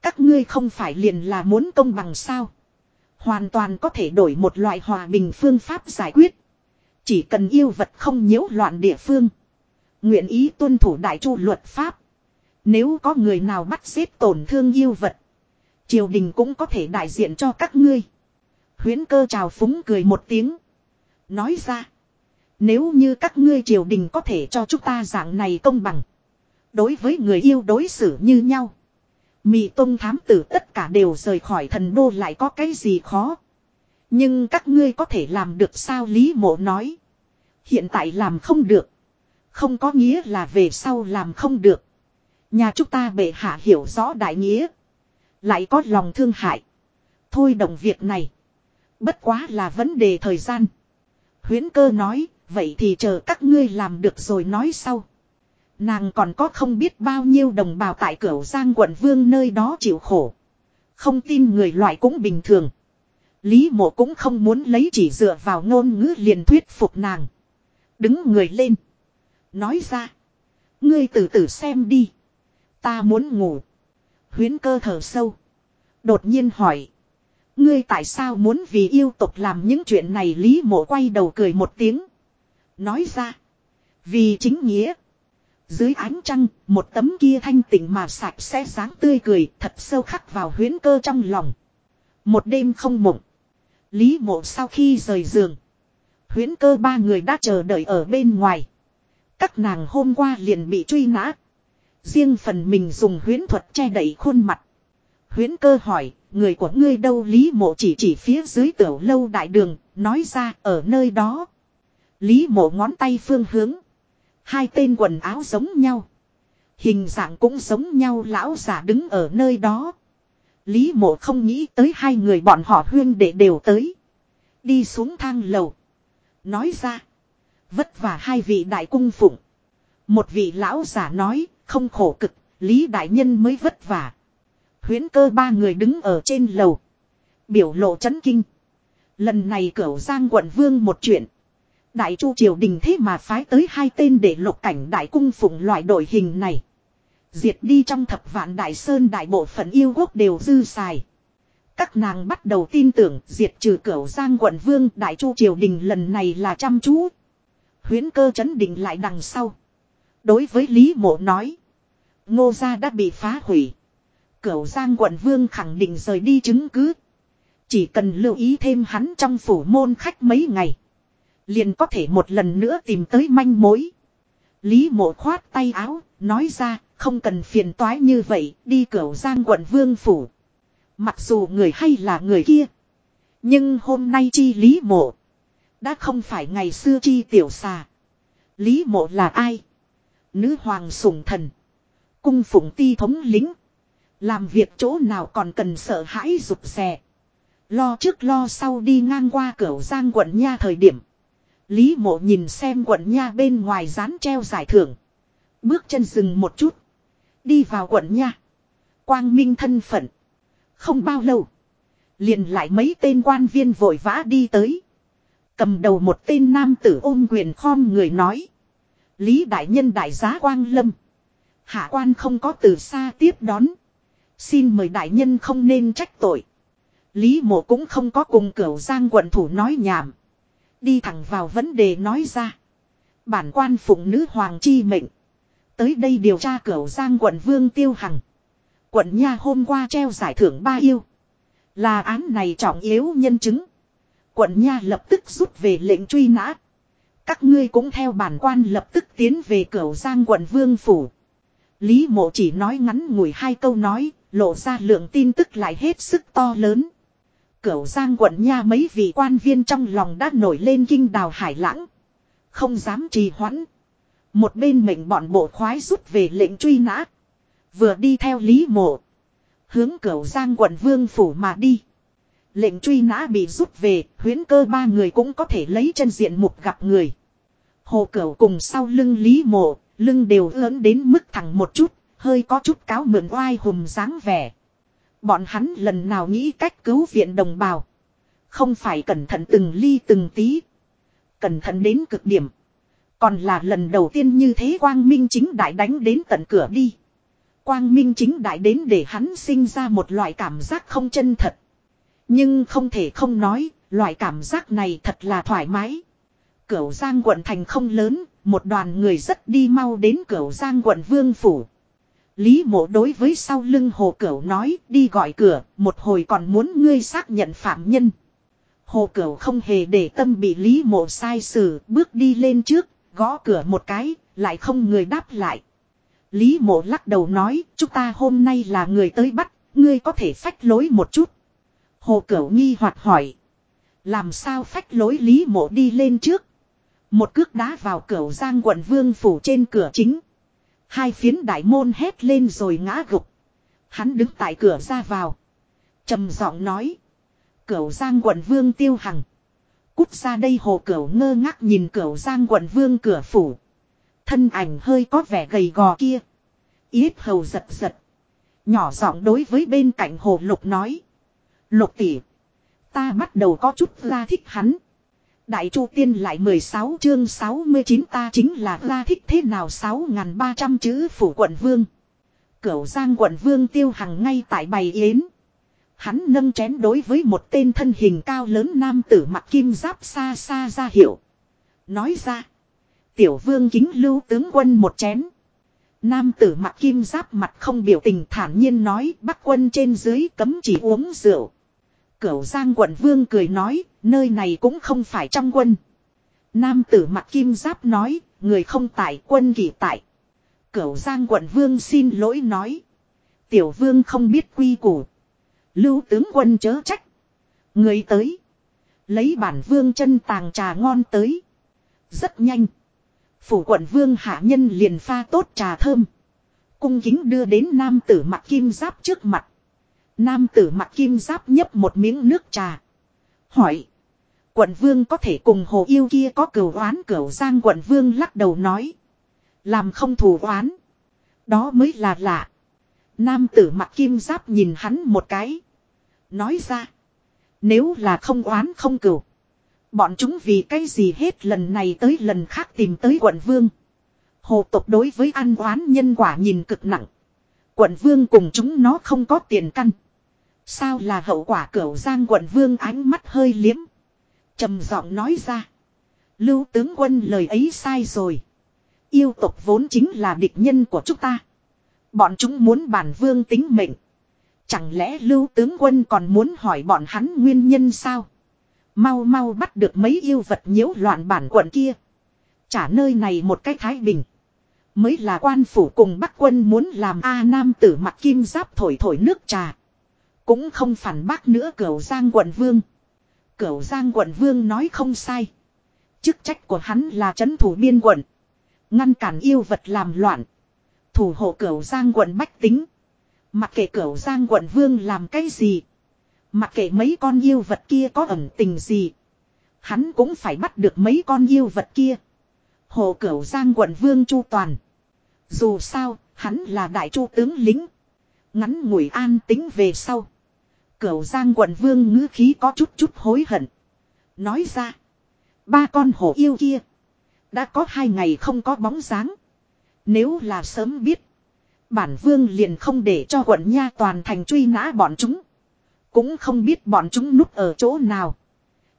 Các ngươi không phải liền là muốn công bằng sao. Hoàn toàn có thể đổi một loại hòa bình phương pháp giải quyết. Chỉ cần yêu vật không nhiễu loạn địa phương. Nguyện ý tuân thủ đại chu luật pháp. Nếu có người nào bắt xếp tổn thương yêu vật. Triều đình cũng có thể đại diện cho các ngươi. Huyến cơ chào phúng cười một tiếng. Nói ra. Nếu như các ngươi triều đình có thể cho chúng ta dạng này công bằng. Đối với người yêu đối xử như nhau. Mị Tông thám tử tất cả đều rời khỏi thần đô lại có cái gì khó. Nhưng các ngươi có thể làm được sao Lý Mộ nói. Hiện tại làm không được. Không có nghĩa là về sau làm không được. Nhà chúng ta bệ hạ hiểu rõ đại nghĩa. Lại có lòng thương hại. Thôi đồng việc này. Bất quá là vấn đề thời gian. Huyến cơ nói, vậy thì chờ các ngươi làm được rồi nói sau. Nàng còn có không biết bao nhiêu đồng bào tại cửu giang quận vương nơi đó chịu khổ. Không tin người loại cũng bình thường. Lý mộ cũng không muốn lấy chỉ dựa vào ngôn ngữ liền thuyết phục nàng. Đứng người lên. Nói ra. Ngươi từ từ xem đi. Ta muốn ngủ. Huyến cơ thở sâu. Đột nhiên hỏi. Ngươi tại sao muốn vì yêu tục làm những chuyện này Lý mộ quay đầu cười một tiếng. Nói ra. Vì chính nghĩa. Dưới ánh trăng, một tấm kia thanh tịnh mà sạch sẽ dáng tươi cười thật sâu khắc vào huyến cơ trong lòng. Một đêm không mộng. Lý mộ sau khi rời giường. Huyến cơ ba người đã chờ đợi ở bên ngoài. Các nàng hôm qua liền bị truy nã. Riêng phần mình dùng huyến thuật che đậy khuôn mặt. Huyến cơ hỏi, người của ngươi đâu Lý mộ chỉ chỉ phía dưới tiểu lâu đại đường, nói ra ở nơi đó. Lý mộ ngón tay phương hướng. Hai tên quần áo giống nhau. Hình dạng cũng giống nhau lão giả đứng ở nơi đó. Lý mộ không nghĩ tới hai người bọn họ huyên để đều tới. Đi xuống thang lầu. Nói ra. Vất vả hai vị đại cung phụng. Một vị lão giả nói, không khổ cực, Lý đại nhân mới vất vả. Huyến cơ ba người đứng ở trên lầu. Biểu lộ chấn kinh. Lần này cửu giang quận vương một chuyện. Đại chu triều đình thế mà phái tới hai tên để lục cảnh đại cung phụng loại đội hình này. Diệt đi trong thập vạn đại sơn đại bộ phận yêu quốc đều dư xài. Các nàng bắt đầu tin tưởng diệt trừ cửu giang quận vương, đại chu triều đình lần này là chăm chú. Huyến cơ chấn định lại đằng sau. Đối với Lý Mộ nói. Ngô gia đã bị phá hủy. Cửu giang quận vương khẳng định rời đi chứng cứ. Chỉ cần lưu ý thêm hắn trong phủ môn khách mấy ngày. Liền có thể một lần nữa tìm tới manh mối. Lý mộ khoát tay áo, nói ra, không cần phiền toái như vậy, đi cửu giang quận vương phủ. Mặc dù người hay là người kia. Nhưng hôm nay chi lý mộ. Đã không phải ngày xưa chi tiểu xà. Lý mộ là ai? Nữ hoàng sủng thần. Cung phụng ti thống lính. Làm việc chỗ nào còn cần sợ hãi rụt rè. Lo trước lo sau đi ngang qua cửa giang quận nha thời điểm. Lý mộ nhìn xem quận nha bên ngoài dán treo giải thưởng. Bước chân dừng một chút. Đi vào quận nha. Quang minh thân phận. Không bao lâu. Liền lại mấy tên quan viên vội vã đi tới. Cầm đầu một tên nam tử ôm quyền khom người nói. Lý đại nhân đại giá quang lâm. Hạ quan không có từ xa tiếp đón. Xin mời đại nhân không nên trách tội. Lý mộ cũng không có cùng cửu giang quận thủ nói nhảm. Đi thẳng vào vấn đề nói ra. Bản quan phụng nữ hoàng chi mệnh. Tới đây điều tra cửu giang quận vương tiêu hằng. Quận nha hôm qua treo giải thưởng ba yêu. Là án này trọng yếu nhân chứng. Quận nha lập tức rút về lệnh truy nã. Các ngươi cũng theo bản quan lập tức tiến về cửu giang quận vương phủ. Lý mộ chỉ nói ngắn ngủi hai câu nói, lộ ra lượng tin tức lại hết sức to lớn. Cửu giang quận nha mấy vị quan viên trong lòng đã nổi lên kinh đào hải lãng. Không dám trì hoãn. Một bên mệnh bọn bộ khoái rút về lệnh truy nã. Vừa đi theo Lý mộ. Hướng cửu giang quận vương phủ mà đi. Lệnh truy nã bị rút về, huyến cơ ba người cũng có thể lấy chân diện mục gặp người. Hồ cửu cùng sau lưng Lý mộ, lưng đều lớn đến mức thẳng một chút, hơi có chút cáo mượn oai hùm dáng vẻ. Bọn hắn lần nào nghĩ cách cứu viện đồng bào. Không phải cẩn thận từng ly từng tí. Cẩn thận đến cực điểm. Còn là lần đầu tiên như thế quang minh chính đại đánh đến tận cửa đi. Quang minh chính đại đến để hắn sinh ra một loại cảm giác không chân thật. Nhưng không thể không nói, loại cảm giác này thật là thoải mái. Cửu Giang quận thành không lớn, một đoàn người rất đi mau đến Cửu Giang quận Vương Phủ. Lý mộ đối với sau lưng hồ cửu nói đi gọi cửa, một hồi còn muốn ngươi xác nhận phạm nhân. Hồ cửu không hề để tâm bị lý mộ sai xử, bước đi lên trước, gõ cửa một cái, lại không người đáp lại. Lý mộ lắc đầu nói, chúng ta hôm nay là người tới bắt, ngươi có thể phách lối một chút. Hồ cửu nghi hoặc hỏi. Làm sao phách lối lý mộ đi lên trước. Một cước đá vào cửa giang quận vương phủ trên cửa chính. Hai phiến đại môn hét lên rồi ngã gục. Hắn đứng tại cửa ra vào. trầm giọng nói. Cửu giang quận vương tiêu hằng. Cút ra đây hồ cửu ngơ ngác nhìn cửu giang quận vương cửa phủ. Thân ảnh hơi có vẻ gầy gò kia. Yết hầu giật giật. Nhỏ giọng đối với bên cạnh hồ lục nói. Lục tỷ. Ta bắt đầu có chút ra thích hắn. Đại Chu Tiên lại 16 chương 69 ta chính là ra thích thế nào 6.300 chữ phủ quận vương. Cửu Giang quận vương tiêu hằng ngay tại bày yến. Hắn nâng chén đối với một tên thân hình cao lớn nam tử mặt kim giáp xa xa ra hiệu. Nói ra. Tiểu vương kính lưu tướng quân một chén. Nam tử mặt kim giáp mặt không biểu tình thản nhiên nói, bắc quân trên dưới cấm chỉ uống rượu. Cửu Giang quận vương cười nói, nơi này cũng không phải trong quân. Nam tử mặt kim giáp nói, người không tại quân kỳ tại. Cửu Giang quận vương xin lỗi nói. Tiểu vương không biết quy củ. Lưu tướng quân chớ trách. Người tới. Lấy bản vương chân tàng trà ngon tới. Rất nhanh. Phủ quận vương hạ nhân liền pha tốt trà thơm. Cung kính đưa đến nam tử mặt kim giáp trước mặt. Nam tử mặt kim giáp nhấp một miếng nước trà. Hỏi. Quận vương có thể cùng hồ yêu kia có cửu oán cửu giang quận vương lắc đầu nói. Làm không thù oán. Đó mới là lạ. Nam tử mặt kim giáp nhìn hắn một cái. Nói ra. Nếu là không oán không cửu. Bọn chúng vì cái gì hết lần này tới lần khác tìm tới quận vương. Hồ tộc đối với ăn oán nhân quả nhìn cực nặng. Quận vương cùng chúng nó không có tiền căn. Sao là hậu quả cửu giang quận vương ánh mắt hơi liếm. trầm giọng nói ra. Lưu tướng quân lời ấy sai rồi. Yêu tộc vốn chính là địch nhân của chúng ta. Bọn chúng muốn bản vương tính mệnh. Chẳng lẽ lưu tướng quân còn muốn hỏi bọn hắn nguyên nhân sao? Mau mau bắt được mấy yêu vật nhiễu loạn bản quận kia. Trả nơi này một cách thái bình. Mới là quan phủ cùng bắc quân muốn làm A Nam tử mặt kim giáp thổi thổi nước trà. Cũng không phản bác nữa cửu Giang quận vương. Cửu Giang quận vương nói không sai. Chức trách của hắn là chấn thủ biên quận. Ngăn cản yêu vật làm loạn. Thủ hộ cửu Giang quận bách tính. Mặc kệ cửu Giang quận vương làm cái gì. Mặc kệ mấy con yêu vật kia có ẩn tình gì. Hắn cũng phải bắt được mấy con yêu vật kia. Hồ Cửu Giang quận vương Chu Toàn. Dù sao, hắn là đại chu tướng lính. Ngắn ngủi an tính về sau. Cửu Giang quận vương ngữ khí có chút chút hối hận. Nói ra. Ba con hổ yêu kia. Đã có hai ngày không có bóng dáng. Nếu là sớm biết. Bản vương liền không để cho quận nha toàn thành truy nã bọn chúng. Cũng không biết bọn chúng núp ở chỗ nào.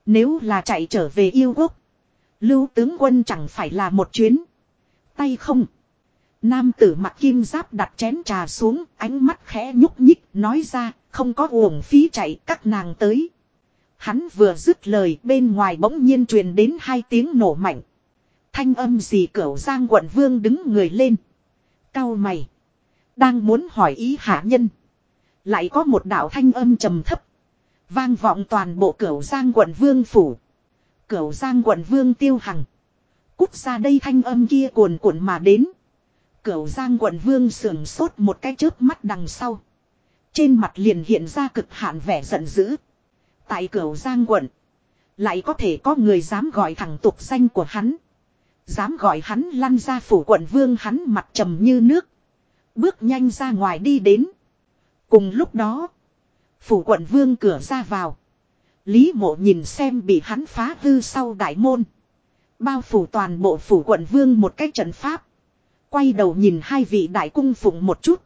Nếu là chạy trở về yêu quốc. Lưu tướng quân chẳng phải là một chuyến. Tay không. Nam tử mặt kim giáp đặt chén trà xuống, ánh mắt khẽ nhúc nhích, nói ra, không có uổng phí chạy các nàng tới. Hắn vừa dứt lời bên ngoài bỗng nhiên truyền đến hai tiếng nổ mạnh. Thanh âm gì cửu giang quận vương đứng người lên. Cao mày. Đang muốn hỏi ý hạ nhân. Lại có một đạo thanh âm trầm thấp. Vang vọng toàn bộ cửu giang quận vương phủ. Cửu giang quận vương tiêu hằng. Cút ra đây thanh âm kia cuồn cuộn mà đến. Cửu giang quận vương sườn sốt một cái chớp mắt đằng sau. Trên mặt liền hiện ra cực hạn vẻ giận dữ. Tại cửa giang quận. Lại có thể có người dám gọi thẳng tục danh của hắn. Dám gọi hắn lăn ra phủ quận vương hắn mặt trầm như nước. Bước nhanh ra ngoài đi đến. Cùng lúc đó. Phủ quận vương cửa ra vào. Lý mộ nhìn xem bị hắn phá hư sau đại môn. Bao phủ toàn bộ phủ quận vương một cách trận pháp. Quay đầu nhìn hai vị đại cung phụng một chút.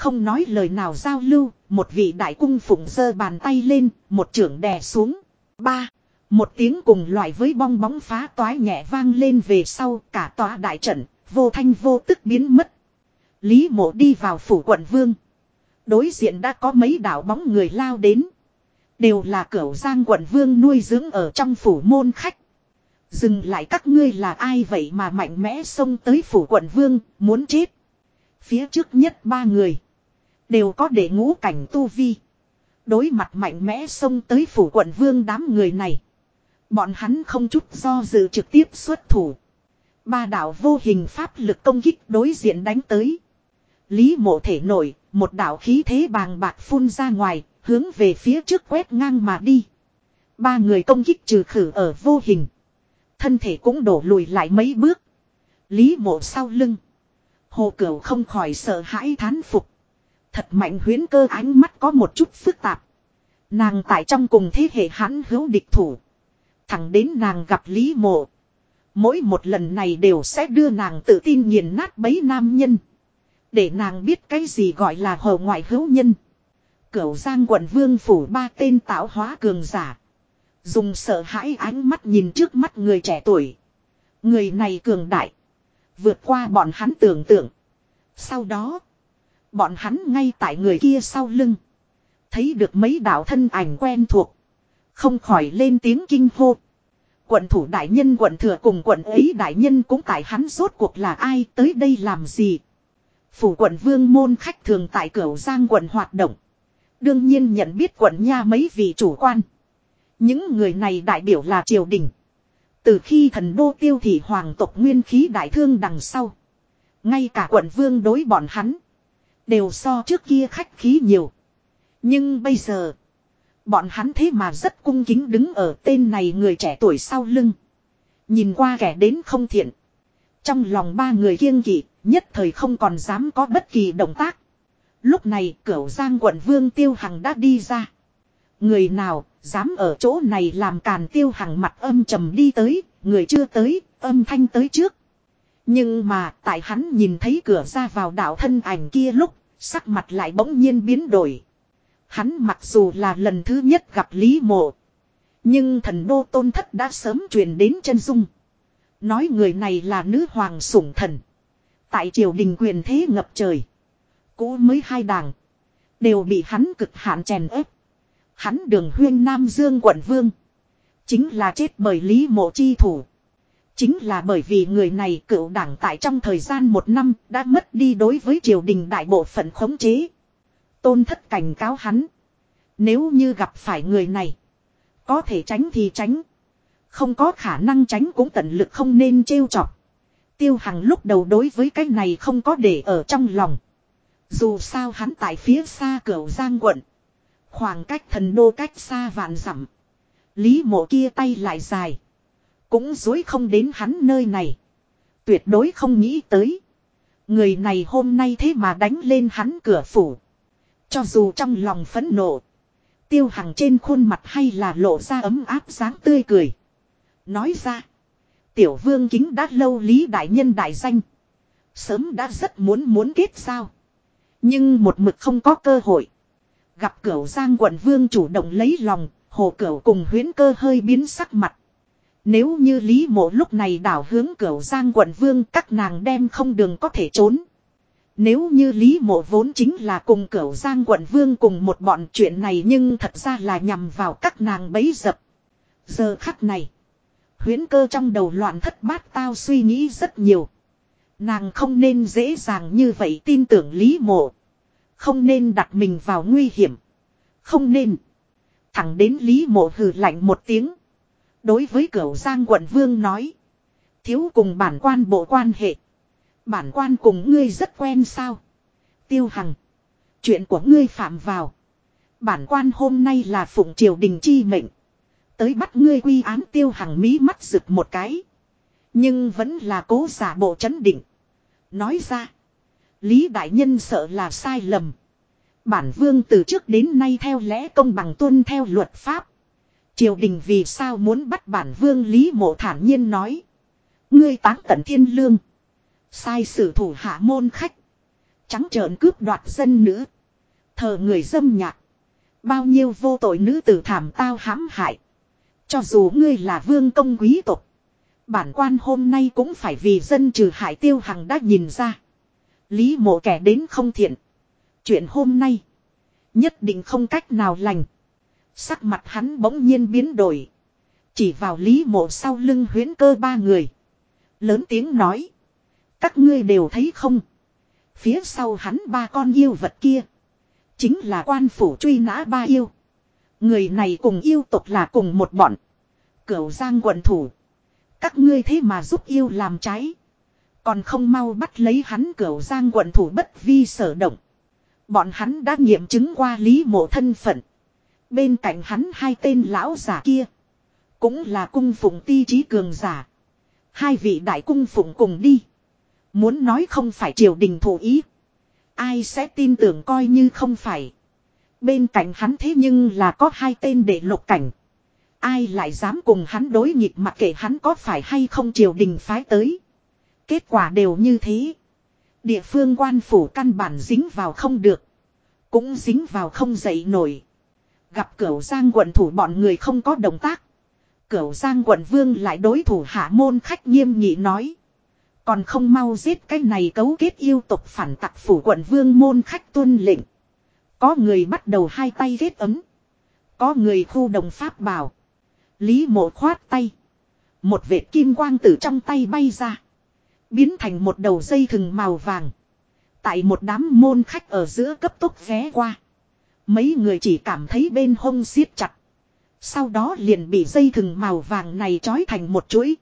Không nói lời nào giao lưu, một vị đại cung phụng giơ bàn tay lên, một trưởng đè xuống. Ba, một tiếng cùng loại với bong bóng phá toái nhẹ vang lên về sau cả tòa đại trận, vô thanh vô tức biến mất. Lý mộ đi vào phủ quận vương. Đối diện đã có mấy đảo bóng người lao đến. Đều là cửu giang quận vương nuôi dưỡng ở trong phủ môn khách. Dừng lại các ngươi là ai vậy mà mạnh mẽ xông tới phủ quận vương, muốn chết. Phía trước nhất ba người. Đều có để ngũ cảnh tu vi. Đối mặt mạnh mẽ xông tới phủ quận vương đám người này. Bọn hắn không chút do dự trực tiếp xuất thủ. Ba đạo vô hình pháp lực công kích đối diện đánh tới. Lý mộ thể nổi, một đạo khí thế bàng bạc phun ra ngoài, hướng về phía trước quét ngang mà đi. Ba người công kích trừ khử ở vô hình. Thân thể cũng đổ lùi lại mấy bước. Lý mộ sau lưng. Hồ Cửu không khỏi sợ hãi thán phục. Thật mạnh huyến cơ ánh mắt có một chút phức tạp. Nàng tại trong cùng thế hệ hắn hữu địch thủ. Thẳng đến nàng gặp Lý mộ. Mỗi một lần này đều sẽ đưa nàng tự tin nghiền nát bấy nam nhân. Để nàng biết cái gì gọi là hầu ngoại hữu nhân. Cửu Giang quận vương phủ ba tên tạo hóa cường giả. Dùng sợ hãi ánh mắt nhìn trước mắt người trẻ tuổi. Người này cường đại. Vượt qua bọn hắn tưởng tượng. Sau đó. Bọn hắn ngay tại người kia sau lưng. Thấy được mấy đạo thân ảnh quen thuộc. Không khỏi lên tiếng kinh hô. Quận thủ đại nhân, quận thừa cùng quận ấy đại nhân cũng tại hắn rốt cuộc là ai, tới đây làm gì. Phủ quận vương môn khách thường tại cửu giang quận hoạt động. Đương nhiên nhận biết quận nha mấy vị chủ quan. Những người này đại biểu là triều đình. Từ khi thần đô tiêu thị hoàng tộc nguyên khí đại thương đằng sau. Ngay cả quận vương đối bọn hắn. Đều so trước kia khách khí nhiều. Nhưng bây giờ. Bọn hắn thế mà rất cung kính đứng ở tên này người trẻ tuổi sau lưng. Nhìn qua kẻ đến không thiện. Trong lòng ba người kiêng kỵ, nhất thời không còn dám có bất kỳ động tác. Lúc này cửu giang quận vương tiêu hằng đã đi ra. Người nào dám ở chỗ này làm càn tiêu hằng mặt âm trầm đi tới, người chưa tới, âm thanh tới trước. Nhưng mà tại hắn nhìn thấy cửa ra vào đạo thân ảnh kia lúc, sắc mặt lại bỗng nhiên biến đổi. Hắn mặc dù là lần thứ nhất gặp Lý Mộ. Nhưng thần đô tôn thất đã sớm truyền đến chân dung. Nói người này là nữ hoàng sủng thần. Tại triều đình quyền thế ngập trời. Cũ mới hai đảng. Đều bị hắn cực hạn chèn ép. Hắn đường huyên Nam Dương quận vương. Chính là chết bởi Lý Mộ chi thủ. Chính là bởi vì người này cựu đảng tại trong thời gian một năm đã mất đi đối với triều đình đại bộ phận khống chế. Tôn thất cảnh cáo hắn. Nếu như gặp phải người này. Có thể tránh thì tránh. Không có khả năng tránh cũng tận lực không nên trêu chọc. Tiêu Hằng lúc đầu đối với cái này không có để ở trong lòng. Dù sao hắn tại phía xa cửu Giang quận. Khoảng cách thần đô cách xa vạn dặm. Lý mộ kia tay lại dài. Cũng dối không đến hắn nơi này. Tuyệt đối không nghĩ tới. Người này hôm nay thế mà đánh lên hắn cửa phủ. Cho dù trong lòng phẫn nộ. Tiêu hằng trên khuôn mặt hay là lộ ra ấm áp sáng tươi cười. Nói ra. Tiểu vương kính đã lâu lý đại nhân đại danh. Sớm đã rất muốn muốn kết sao, Nhưng một mực không có cơ hội. Gặp cửu giang quận vương chủ động lấy lòng. Hồ cửu cùng huyến cơ hơi biến sắc mặt. Nếu như Lý Mộ lúc này đảo hướng cửu giang quận vương, các nàng đem không đường có thể trốn. Nếu như Lý Mộ vốn chính là cùng cửu giang quận vương cùng một bọn chuyện này nhưng thật ra là nhằm vào các nàng bấy dập. Giờ khắc này. Huyến cơ trong đầu loạn thất bát tao suy nghĩ rất nhiều. Nàng không nên dễ dàng như vậy tin tưởng Lý Mộ. Không nên đặt mình vào nguy hiểm. Không nên. Thẳng đến Lý Mộ hừ lạnh một tiếng. Đối với cửu giang quận vương nói. Thiếu cùng bản quan bộ quan hệ. Bản quan cùng ngươi rất quen sao. Tiêu hằng. Chuyện của ngươi phạm vào. Bản quan hôm nay là phụng triều đình chi mệnh. Tới bắt ngươi quy án tiêu hằng mí mắt rực một cái. Nhưng vẫn là cố giả bộ chấn định. Nói ra. Lý đại nhân sợ là sai lầm. Bản vương từ trước đến nay theo lẽ công bằng tuân theo luật pháp. Triều đình vì sao muốn bắt bản vương Lý mộ thản nhiên nói. Ngươi táng tận thiên lương. Sai sử thủ hạ môn khách. Trắng trợn cướp đoạt dân nữ. Thờ người dâm nhạc. Bao nhiêu vô tội nữ tử thảm tao hãm hại. Cho dù ngươi là vương công quý tộc. Bản quan hôm nay cũng phải vì dân trừ hại tiêu hằng đã nhìn ra. Lý mộ kẻ đến không thiện. Chuyện hôm nay. Nhất định không cách nào lành. Sắc mặt hắn bỗng nhiên biến đổi. Chỉ vào lý mộ sau lưng huyến cơ ba người. Lớn tiếng nói. Các ngươi đều thấy không. Phía sau hắn ba con yêu vật kia. Chính là quan phủ truy nã ba yêu. Người này cùng yêu tộc là cùng một bọn. Cửu giang quận thủ. Các ngươi thế mà giúp yêu làm trái. Còn không mau bắt lấy hắn cửu giang quận thủ bất vi sở động. Bọn hắn đã nghiệm chứng qua lý mộ thân phận. Bên cạnh hắn hai tên lão giả kia. Cũng là cung phụng ti trí cường giả. Hai vị đại cung phụng cùng đi. Muốn nói không phải triều đình thủ ý. Ai sẽ tin tưởng coi như không phải. Bên cạnh hắn thế nhưng là có hai tên để lục cảnh. Ai lại dám cùng hắn đối nghịch mặc kệ hắn có phải hay không triều đình phái tới. Kết quả đều như thế. Địa phương quan phủ căn bản dính vào không được. Cũng dính vào không dậy nổi. Gặp cửu giang quận thủ bọn người không có động tác. Cửu giang quận vương lại đối thủ hạ môn khách nghiêm nghị nói. Còn không mau giết cái này cấu kết yêu tục phản tặc phủ quận vương môn khách tuân lệnh. Có người bắt đầu hai tay ghét ấm. Có người khu đồng pháp bảo. Lý mộ khoát tay. Một vệt kim quang từ trong tay bay ra. Biến thành một đầu dây thừng màu vàng. Tại một đám môn khách ở giữa cấp tốc ghé qua. Mấy người chỉ cảm thấy bên hông siết chặt. Sau đó liền bị dây thừng màu vàng này trói thành một chuỗi.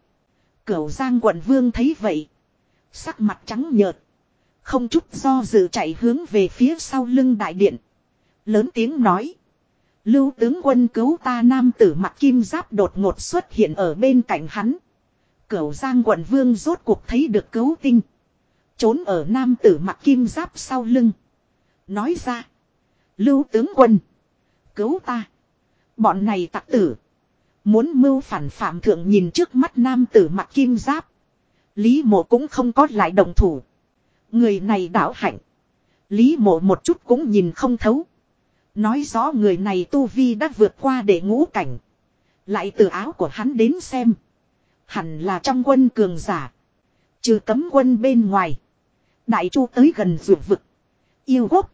Cửu Giang quận vương thấy vậy. Sắc mặt trắng nhợt. Không chút do dự chạy hướng về phía sau lưng đại điện. Lớn tiếng nói. Lưu tướng quân cứu ta nam tử mặt kim giáp đột ngột xuất hiện ở bên cạnh hắn. Cửu Giang quận vương rốt cuộc thấy được cứu tinh. Trốn ở nam tử mặt kim giáp sau lưng. Nói ra. Lưu tướng quân. Cứu ta. Bọn này tặc tử. Muốn mưu phản phạm thượng nhìn trước mắt nam tử mặt kim giáp. Lý mộ cũng không có lại đồng thủ. Người này đảo hạnh. Lý mộ một chút cũng nhìn không thấu. Nói rõ người này tu vi đã vượt qua để ngũ cảnh. Lại từ áo của hắn đến xem. Hẳn là trong quân cường giả. Trừ cấm quân bên ngoài. Đại chu tới gần ruột vực. Yêu quốc.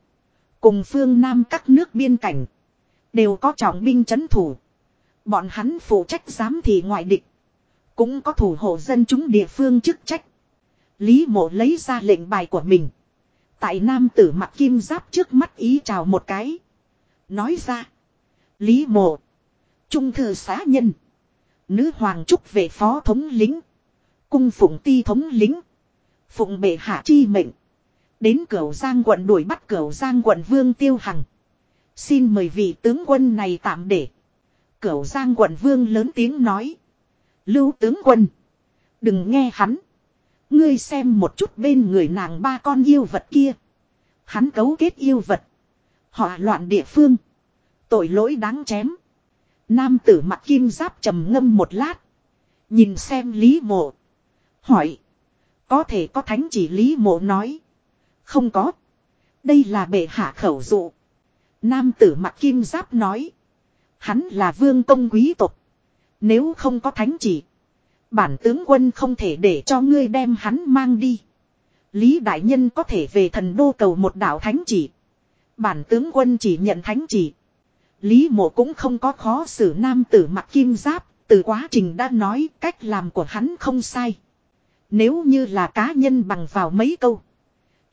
Cùng phương Nam các nước biên cảnh. Đều có trọng binh chấn thủ. Bọn hắn phụ trách giám thị ngoại địch. Cũng có thủ hộ dân chúng địa phương chức trách. Lý mộ lấy ra lệnh bài của mình. Tại nam tử mặc kim giáp trước mắt ý chào một cái. Nói ra. Lý mộ. Trung thư xá nhân. Nữ hoàng trúc về phó thống lính. Cung phụng ti thống lính. Phụng bệ hạ chi mệnh. Đến cửu giang quận đuổi bắt cửu giang quận vương tiêu hằng. Xin mời vị tướng quân này tạm để. Cửu giang quận vương lớn tiếng nói. Lưu tướng quân. Đừng nghe hắn. Ngươi xem một chút bên người nàng ba con yêu vật kia. Hắn cấu kết yêu vật. Họ loạn địa phương. Tội lỗi đáng chém. Nam tử mặc kim giáp trầm ngâm một lát. Nhìn xem Lý Mộ. Hỏi. Có thể có thánh chỉ Lý Mộ nói. Không có. Đây là bệ hạ khẩu dụ. Nam tử mặc kim giáp nói. Hắn là vương công quý tộc. Nếu không có thánh chỉ. Bản tướng quân không thể để cho ngươi đem hắn mang đi. Lý đại nhân có thể về thần đô cầu một đạo thánh chỉ. Bản tướng quân chỉ nhận thánh chỉ. Lý mộ cũng không có khó xử nam tử mặc kim giáp. Từ quá trình đã nói cách làm của hắn không sai. Nếu như là cá nhân bằng vào mấy câu.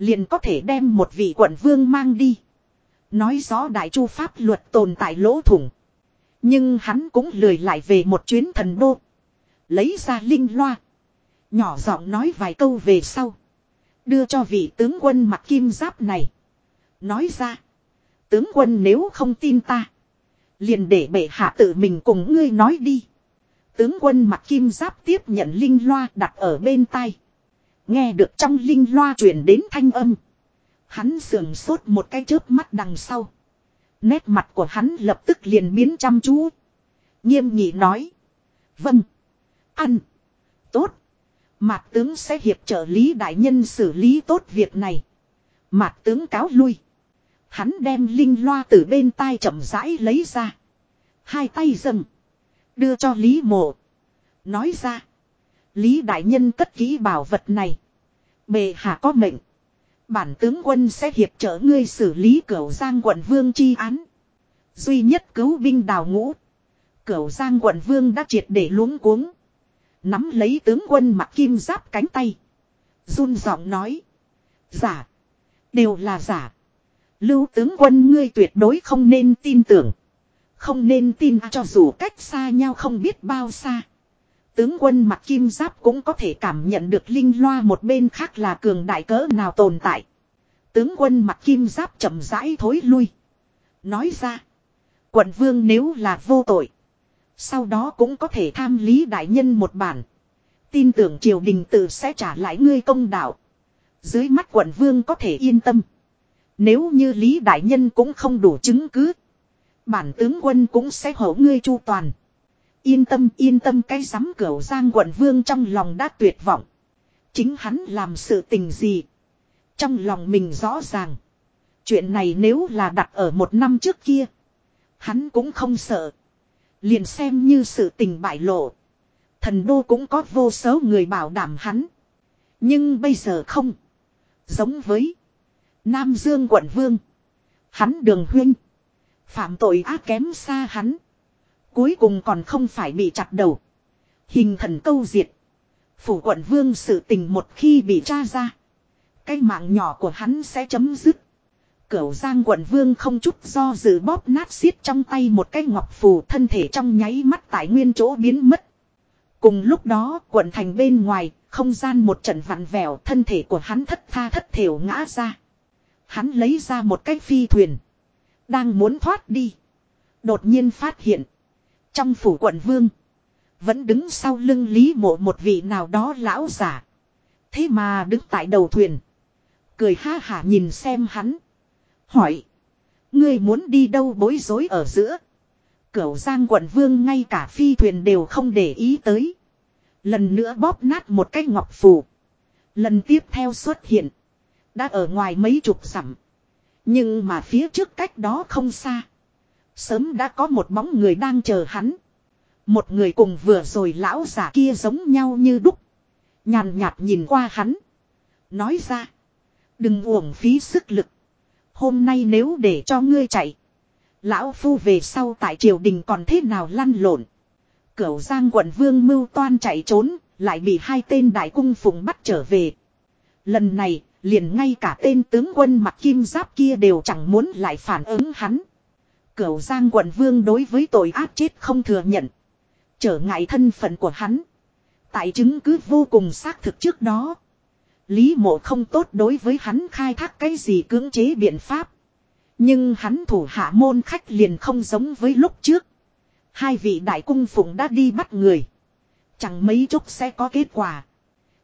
Liền có thể đem một vị quận vương mang đi. Nói rõ đại chu pháp luật tồn tại lỗ thủng. Nhưng hắn cũng lười lại về một chuyến thần đô. Lấy ra linh loa. Nhỏ giọng nói vài câu về sau. Đưa cho vị tướng quân mặc kim giáp này. Nói ra. Tướng quân nếu không tin ta. Liền để bệ hạ tự mình cùng ngươi nói đi. Tướng quân mặc kim giáp tiếp nhận linh loa đặt ở bên tai. Nghe được trong linh loa truyền đến thanh âm. Hắn sườn sốt một cái chớp mắt đằng sau. Nét mặt của hắn lập tức liền biến chăm chú. Nghiêm nghị nói. Vâng. Ăn. Tốt. Mạc tướng sẽ hiệp trợ Lý Đại Nhân xử lý tốt việc này. Mạc tướng cáo lui. Hắn đem linh loa từ bên tai chậm rãi lấy ra. Hai tay dầm. Đưa cho Lý Mộ. Nói ra. Lý Đại Nhân cất kỹ bảo vật này. Bề hạ có mệnh. Bản tướng quân sẽ hiệp trợ ngươi xử lý cửu giang quận vương chi án. Duy nhất cứu binh đào ngũ. Cửu giang quận vương đã triệt để luống cuống. Nắm lấy tướng quân mặc kim giáp cánh tay. run giọng nói. Giả. Đều là giả. Lưu tướng quân ngươi tuyệt đối không nên tin tưởng. Không nên tin cho dù cách xa nhau không biết bao xa. Tướng quân mặc kim giáp cũng có thể cảm nhận được linh loa một bên khác là cường đại cỡ nào tồn tại. Tướng quân mặc kim giáp chậm rãi thối lui. Nói ra. Quận vương nếu là vô tội. Sau đó cũng có thể tham lý đại nhân một bản. Tin tưởng triều đình tự sẽ trả lại ngươi công đạo. Dưới mắt quận vương có thể yên tâm. Nếu như lý đại nhân cũng không đủ chứng cứ. Bản tướng quân cũng sẽ hổ ngươi chu toàn. Yên tâm yên tâm, cái giám cửu giang quận vương trong lòng đã tuyệt vọng. Chính hắn làm sự tình gì. Trong lòng mình rõ ràng. Chuyện này nếu là đặt ở một năm trước kia. Hắn cũng không sợ. Liền xem như sự tình bại lộ. Thần đô cũng có vô số người bảo đảm hắn. Nhưng bây giờ không. Giống với. Nam Dương quận vương. Hắn đường huynh. Phạm tội ác kém xa hắn. Cuối cùng còn không phải bị chặt đầu. Hình thần câu diệt. Phủ quận vương sự tình một khi bị tra ra. Cái mạng nhỏ của hắn sẽ chấm dứt. Cửu giang quận vương không chút do dự bóp nát xiết trong tay một cái ngọc phù thân thể trong nháy mắt tại nguyên chỗ biến mất. Cùng lúc đó quận thành bên ngoài, không gian một trận vặn vẹo thân thể của hắn thất tha thất thểu ngã ra. Hắn lấy ra một cái phi thuyền. Đang muốn thoát đi. Đột nhiên phát hiện. Trong phủ quận vương. Vẫn đứng sau lưng lý mộ một vị nào đó lão giả. Thế mà đứng tại đầu thuyền. Cười ha hả nhìn xem hắn. Hỏi. Ngươi muốn đi đâu bối rối ở giữa. Cửu giang quận vương ngay cả phi thuyền đều không để ý tới. Lần nữa bóp nát một cái ngọc phù. Lần tiếp theo xuất hiện. Đã ở ngoài mấy chục dặm. Nhưng mà phía trước cách đó không xa. Sớm đã có một bóng người đang chờ hắn. Một người cùng vừa rồi lão giả kia giống nhau như đúc. Nhàn nhạt nhìn qua hắn. Nói ra. Đừng uổng phí sức lực. Hôm nay nếu để cho ngươi chạy. Lão Phu về sau tại triều đình còn thế nào lăn lộn. Cửu Giang quận vương mưu toan chạy trốn, lại bị hai tên đại cung phùng bắt trở về. Lần này, liền ngay cả tên tướng quân mặc kim giáp kia đều chẳng muốn lại phản ứng hắn. Cửu Giang quận vương đối với tội ác chết không thừa nhận. Trở ngại thân phận của hắn. Tại chứng cứ vô cùng xác thực trước đó. Lý mộ không tốt đối với hắn khai thác cái gì cưỡng chế biện pháp. Nhưng hắn thủ hạ môn khách liền không giống với lúc trước. Hai vị đại cung phụng đã đi bắt người. Chẳng mấy chốc sẽ có kết quả.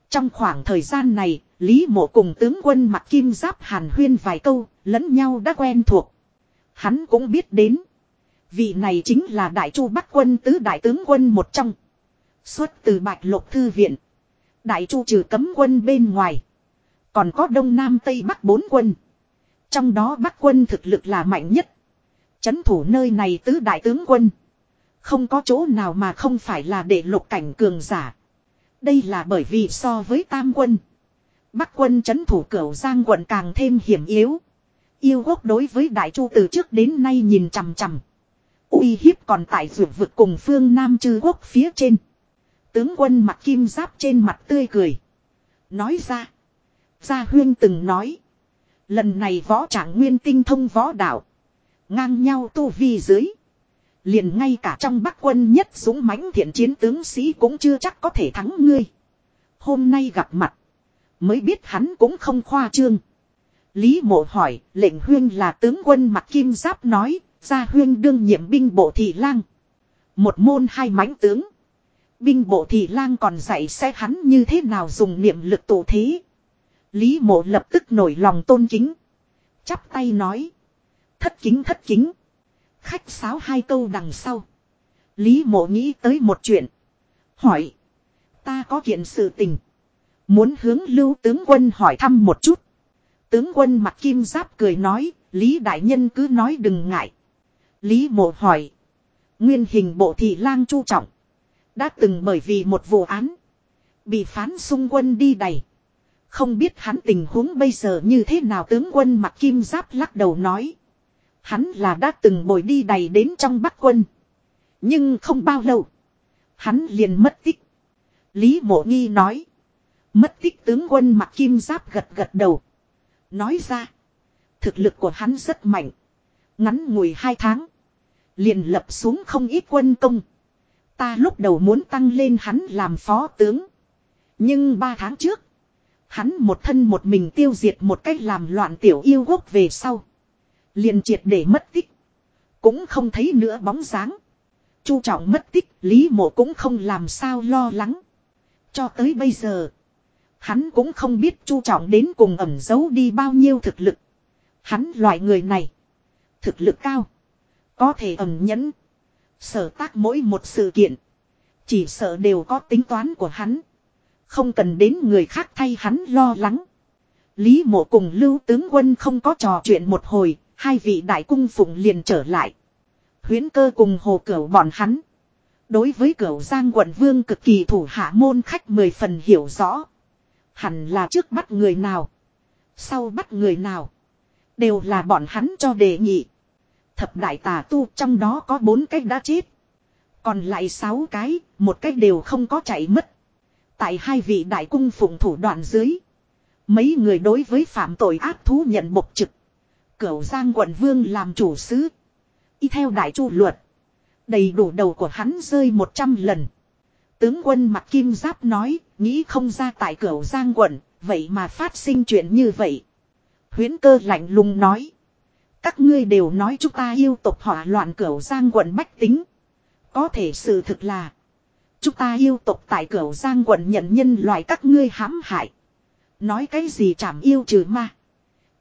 Trong khoảng thời gian này, Lý mộ cùng tướng quân mặc kim giáp hàn huyên vài câu, lẫn nhau đã quen thuộc. Hắn cũng biết đến. Vị này chính là đại chu bắc quân tứ đại tướng quân một trong. Xuất từ bạch lục thư viện. Đại chu trừ cấm quân bên ngoài. Còn có đông nam tây bắc bốn quân. Trong đó bắc quân thực lực là mạnh nhất. Chấn thủ nơi này tứ đại tướng quân. Không có chỗ nào mà không phải là để lục cảnh cường giả. Đây là bởi vì so với tam quân. Bắc quân chấn thủ cửu giang quận càng thêm hiểm yếu. Yêu quốc đối với đại chu từ trước đến nay nhìn chằm chằm. uy hiếp còn tại vượt vực cùng phương Nam chư quốc phía trên. Tướng quân mặt kim giáp trên mặt tươi cười. Nói ra. Gia Huyên từng nói. Lần này võ trạng nguyên tinh thông võ đạo. Ngang nhau tu vi dưới. Liền ngay cả trong bắc quân nhất súng mãnh thiện chiến tướng sĩ cũng chưa chắc có thể thắng ngươi. Hôm nay gặp mặt. Mới biết hắn cũng không khoa trương. Lý mộ hỏi, lệnh huyên là tướng quân mặt kim giáp nói, gia huyên đương nhiệm binh bộ thị lang. Một môn hai mãnh tướng. Binh bộ thị lang còn dạy sẽ hắn như thế nào dùng niệm lực tổ thế. Lý mộ lập tức nổi lòng tôn kính. Chắp tay nói. Thất kính thất kính. Khách sáo hai câu đằng sau. Lý mộ nghĩ tới một chuyện. Hỏi. Ta có kiện sự tình. Muốn hướng lưu tướng quân hỏi thăm một chút. Tướng quân mặt kim giáp cười nói. Lý đại nhân cứ nói đừng ngại. Lý mộ hỏi. Nguyên hình bộ thị lang chu trọng. Đã từng bởi vì một vụ án. Bị phán xung quân đi đầy. Không biết hắn tình huống bây giờ như thế nào tướng quân mặt kim giáp lắc đầu nói. Hắn là đã từng bồi đi đầy đến trong bắc quân. Nhưng không bao lâu. Hắn liền mất tích. Lý mộ nghi nói. Mất tích tướng quân mặt kim giáp gật gật đầu. Nói ra. Thực lực của hắn rất mạnh. Ngắn ngủi hai tháng. Liền lập xuống không ít quân công. Ta lúc đầu muốn tăng lên hắn làm phó tướng. Nhưng ba tháng trước. Hắn một thân một mình tiêu diệt một cách làm loạn tiểu yêu quốc về sau. Liền triệt để mất tích. Cũng không thấy nữa bóng dáng. Chu trọng mất tích, Lý mộ cũng không làm sao lo lắng. Cho tới bây giờ. Hắn cũng không biết chu trọng đến cùng ẩn giấu đi bao nhiêu thực lực. Hắn loại người này. Thực lực cao. Có thể ẩn nhẫn. Sở tác mỗi một sự kiện. Chỉ sợ đều có tính toán của hắn. Không cần đến người khác thay hắn lo lắng. Lý mộ cùng lưu tướng quân không có trò chuyện một hồi, hai vị đại cung phụng liền trở lại. Huyến cơ cùng hồ cửu bọn hắn. Đối với cửu giang quận vương cực kỳ thủ hạ môn khách mười phần hiểu rõ. Hẳn là trước bắt người nào. Sau bắt người nào. Đều là bọn hắn cho đề nghị. Thập đại tà tu trong đó có bốn cách đã chết. Còn lại sáu cái, một cách đều không có chạy mất. Tại hai vị đại cung phụng thủ đoạn dưới. Mấy người đối với phạm tội ác thú nhận bộc trực. Cửu Giang quận vương làm chủ sứ. Y theo đại chu luật. Đầy đủ đầu của hắn rơi một trăm lần. Tướng quân mặt kim giáp nói, nghĩ không ra tại cửu Giang quận, vậy mà phát sinh chuyện như vậy. Huyến cơ lạnh lùng nói. Các ngươi đều nói chúng ta yêu tộc hỏa loạn cửu Giang quận bách tính. Có thể sự thực là. Chúng ta yêu tộc tại cửu Giang quận nhận nhân loại các ngươi hãm hại. Nói cái gì chảm yêu trừ ma.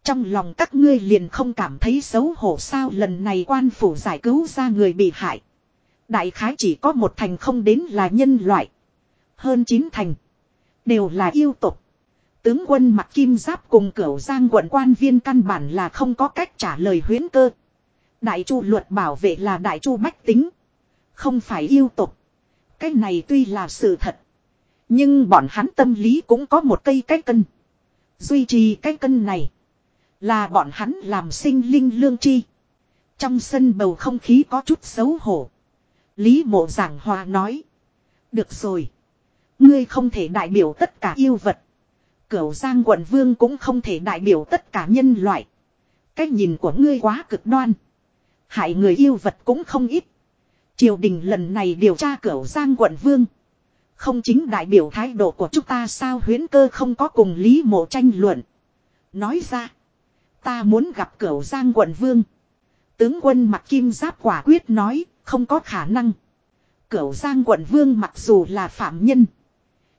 Trong lòng các ngươi liền không cảm thấy xấu hổ sao lần này quan phủ giải cứu ra người bị hại. Đại khái chỉ có một thành không đến là nhân loại. Hơn chín thành. Đều là yêu tục. Tướng quân mặt kim giáp cùng cửu giang quận quan viên căn bản là không có cách trả lời huyến cơ. Đại chu luật bảo vệ là đại chu bách tính. Không phải yêu tục. Cái này tuy là sự thật. Nhưng bọn hắn tâm lý cũng có một cây cái cân. Duy trì cái cân này. Là bọn hắn làm sinh linh lương chi. Trong sân bầu không khí có chút xấu hổ. Lý mộ giảng hòa nói. Được rồi. Ngươi không thể đại biểu tất cả yêu vật. Cửu Giang quận vương cũng không thể đại biểu tất cả nhân loại. Cách nhìn của ngươi quá cực đoan. Hại người yêu vật cũng không ít. Triều đình lần này điều tra cửu Giang quận vương. Không chính đại biểu thái độ của chúng ta sao huyến cơ không có cùng Lý Mộ tranh luận. Nói ra. Ta muốn gặp cửu Giang quận vương. Tướng quân mặc kim giáp quả quyết nói. Không có khả năng. Cửu Giang quận vương mặc dù là phạm nhân.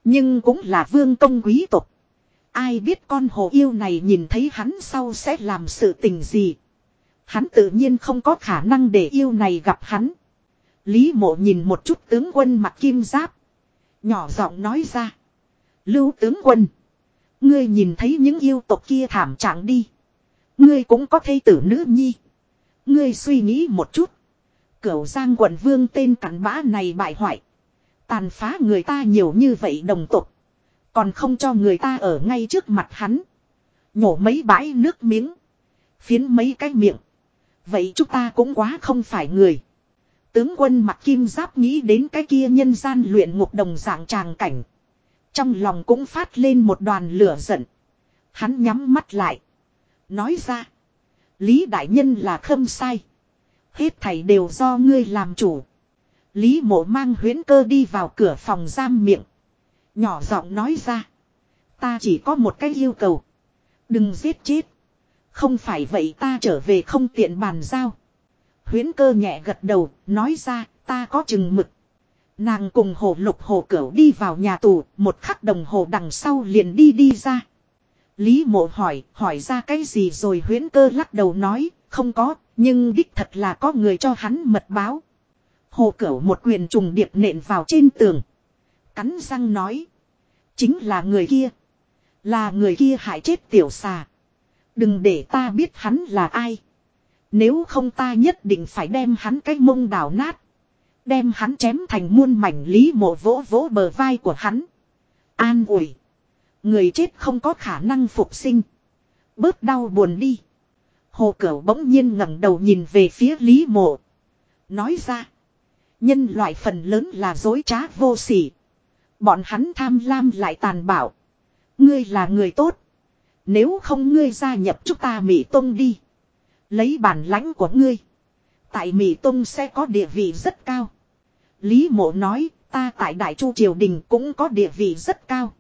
Nhưng cũng là vương công quý tộc. Ai biết con hồ yêu này nhìn thấy hắn sau sẽ làm sự tình gì. Hắn tự nhiên không có khả năng để yêu này gặp hắn. Lý mộ nhìn một chút tướng quân mặt kim giáp. Nhỏ giọng nói ra. Lưu tướng quân. Ngươi nhìn thấy những yêu tộc kia thảm trạng đi. Ngươi cũng có thây tử nữ nhi. Ngươi suy nghĩ một chút. Cửu giang quận vương tên cắn bã này bại hoại. Tàn phá người ta nhiều như vậy đồng tục. Còn không cho người ta ở ngay trước mặt hắn. Nhổ mấy bãi nước miếng. Phiến mấy cái miệng. Vậy chúng ta cũng quá không phải người. Tướng quân mặt kim giáp nghĩ đến cái kia nhân gian luyện ngục đồng dạng tràng cảnh. Trong lòng cũng phát lên một đoàn lửa giận. Hắn nhắm mắt lại. Nói ra. Lý đại nhân là khâm sai. Hết thảy đều do ngươi làm chủ. Lý mộ mang huyến cơ đi vào cửa phòng giam miệng. Nhỏ giọng nói ra. Ta chỉ có một cái yêu cầu. Đừng giết chết. Không phải vậy ta trở về không tiện bàn giao. Huyến cơ nhẹ gật đầu, nói ra, ta có chừng mực. Nàng cùng hồ lục hồ cửu đi vào nhà tù, một khắc đồng hồ đằng sau liền đi đi ra. Lý mộ hỏi, hỏi ra cái gì rồi huyến cơ lắc đầu nói, không có, nhưng đích thật là có người cho hắn mật báo. Hồ cửu một quyền trùng điệp nện vào trên tường. Cắn răng nói. Chính là người kia. Là người kia hại chết tiểu xà. Đừng để ta biết hắn là ai. Nếu không ta nhất định phải đem hắn cái mông đào nát. Đem hắn chém thành muôn mảnh lý mộ vỗ vỗ bờ vai của hắn. An ủi. Người chết không có khả năng phục sinh. Bớt đau buồn đi. Hồ Cửu bỗng nhiên ngẩng đầu nhìn về phía Lý Mộ. Nói ra. Nhân loại phần lớn là dối trá vô sỉ. Bọn hắn tham lam lại tàn bạo. Ngươi là người tốt. Nếu không ngươi gia nhập chúng ta Mỹ Tông đi. Lấy bản lãnh của ngươi. Tại Mỹ Tông sẽ có địa vị rất cao. Lý mộ nói, ta tại Đại Chu Triều Đình cũng có địa vị rất cao.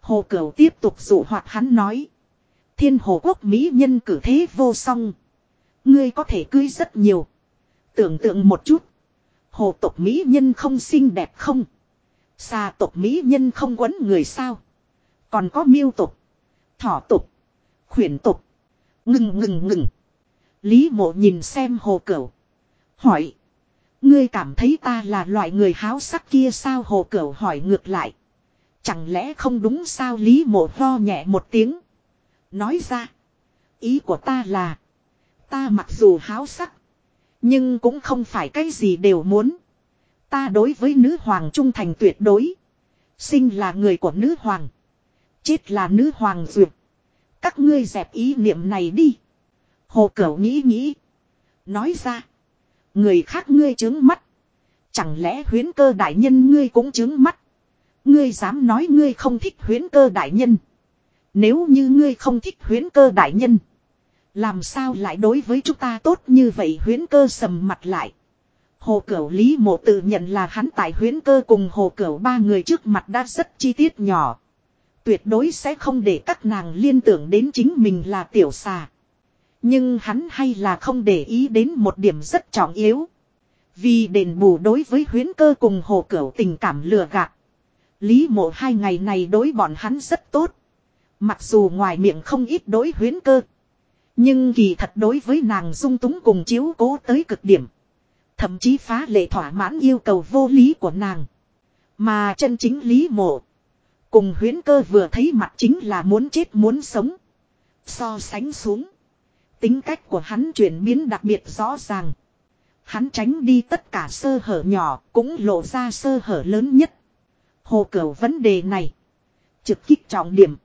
Hồ Cửu tiếp tục dụ hoạt hắn nói. Thiên hồ quốc Mỹ nhân cử thế vô song. Ngươi có thể cưới rất nhiều. Tưởng tượng một chút. Hồ tộc Mỹ nhân không xinh đẹp không? Xà tộc Mỹ nhân không quấn người sao? Còn có miêu tộc. Thỏ tộc. Khuyển tộc. Ngừng ngừng ngừng. Lý mộ nhìn xem hồ cửu. Hỏi. Ngươi cảm thấy ta là loại người háo sắc kia sao hồ cửu hỏi ngược lại. Chẳng lẽ không đúng sao Lý mộ ho nhẹ một tiếng. Nói ra. Ý của ta là. Ta mặc dù háo sắc. Nhưng cũng không phải cái gì đều muốn. Ta đối với nữ hoàng trung thành tuyệt đối. Sinh là người của nữ hoàng. Chết là nữ hoàng duyệt. Các ngươi dẹp ý niệm này đi. Hồ Cửu nghĩ nghĩ. Nói ra. Người khác ngươi chứng mắt. Chẳng lẽ huyến cơ đại nhân ngươi cũng chứng mắt. Ngươi dám nói ngươi không thích huyến cơ đại nhân. Nếu như ngươi không thích huyến cơ đại nhân. Làm sao lại đối với chúng ta tốt như vậy huyến cơ sầm mặt lại. Hồ Cửu Lý Mộ tự nhận là hắn tại huyến cơ cùng Hồ Cửu ba người trước mặt đã rất chi tiết nhỏ. Tuyệt đối sẽ không để các nàng liên tưởng đến chính mình là tiểu xà. Nhưng hắn hay là không để ý đến một điểm rất trọng yếu. Vì đền bù đối với huyến cơ cùng Hồ Cửu tình cảm lừa gạt. Lý mộ hai ngày này đối bọn hắn rất tốt. Mặc dù ngoài miệng không ít đối huyến cơ. Nhưng kỳ thật đối với nàng dung túng cùng chiếu cố tới cực điểm. Thậm chí phá lệ thỏa mãn yêu cầu vô lý của nàng. Mà chân chính lý mộ. Cùng huyến cơ vừa thấy mặt chính là muốn chết muốn sống. So sánh xuống. Tính cách của hắn chuyển biến đặc biệt rõ ràng. Hắn tránh đi tất cả sơ hở nhỏ cũng lộ ra sơ hở lớn nhất. Hồ cửu vấn đề này. Trực kích trọng điểm.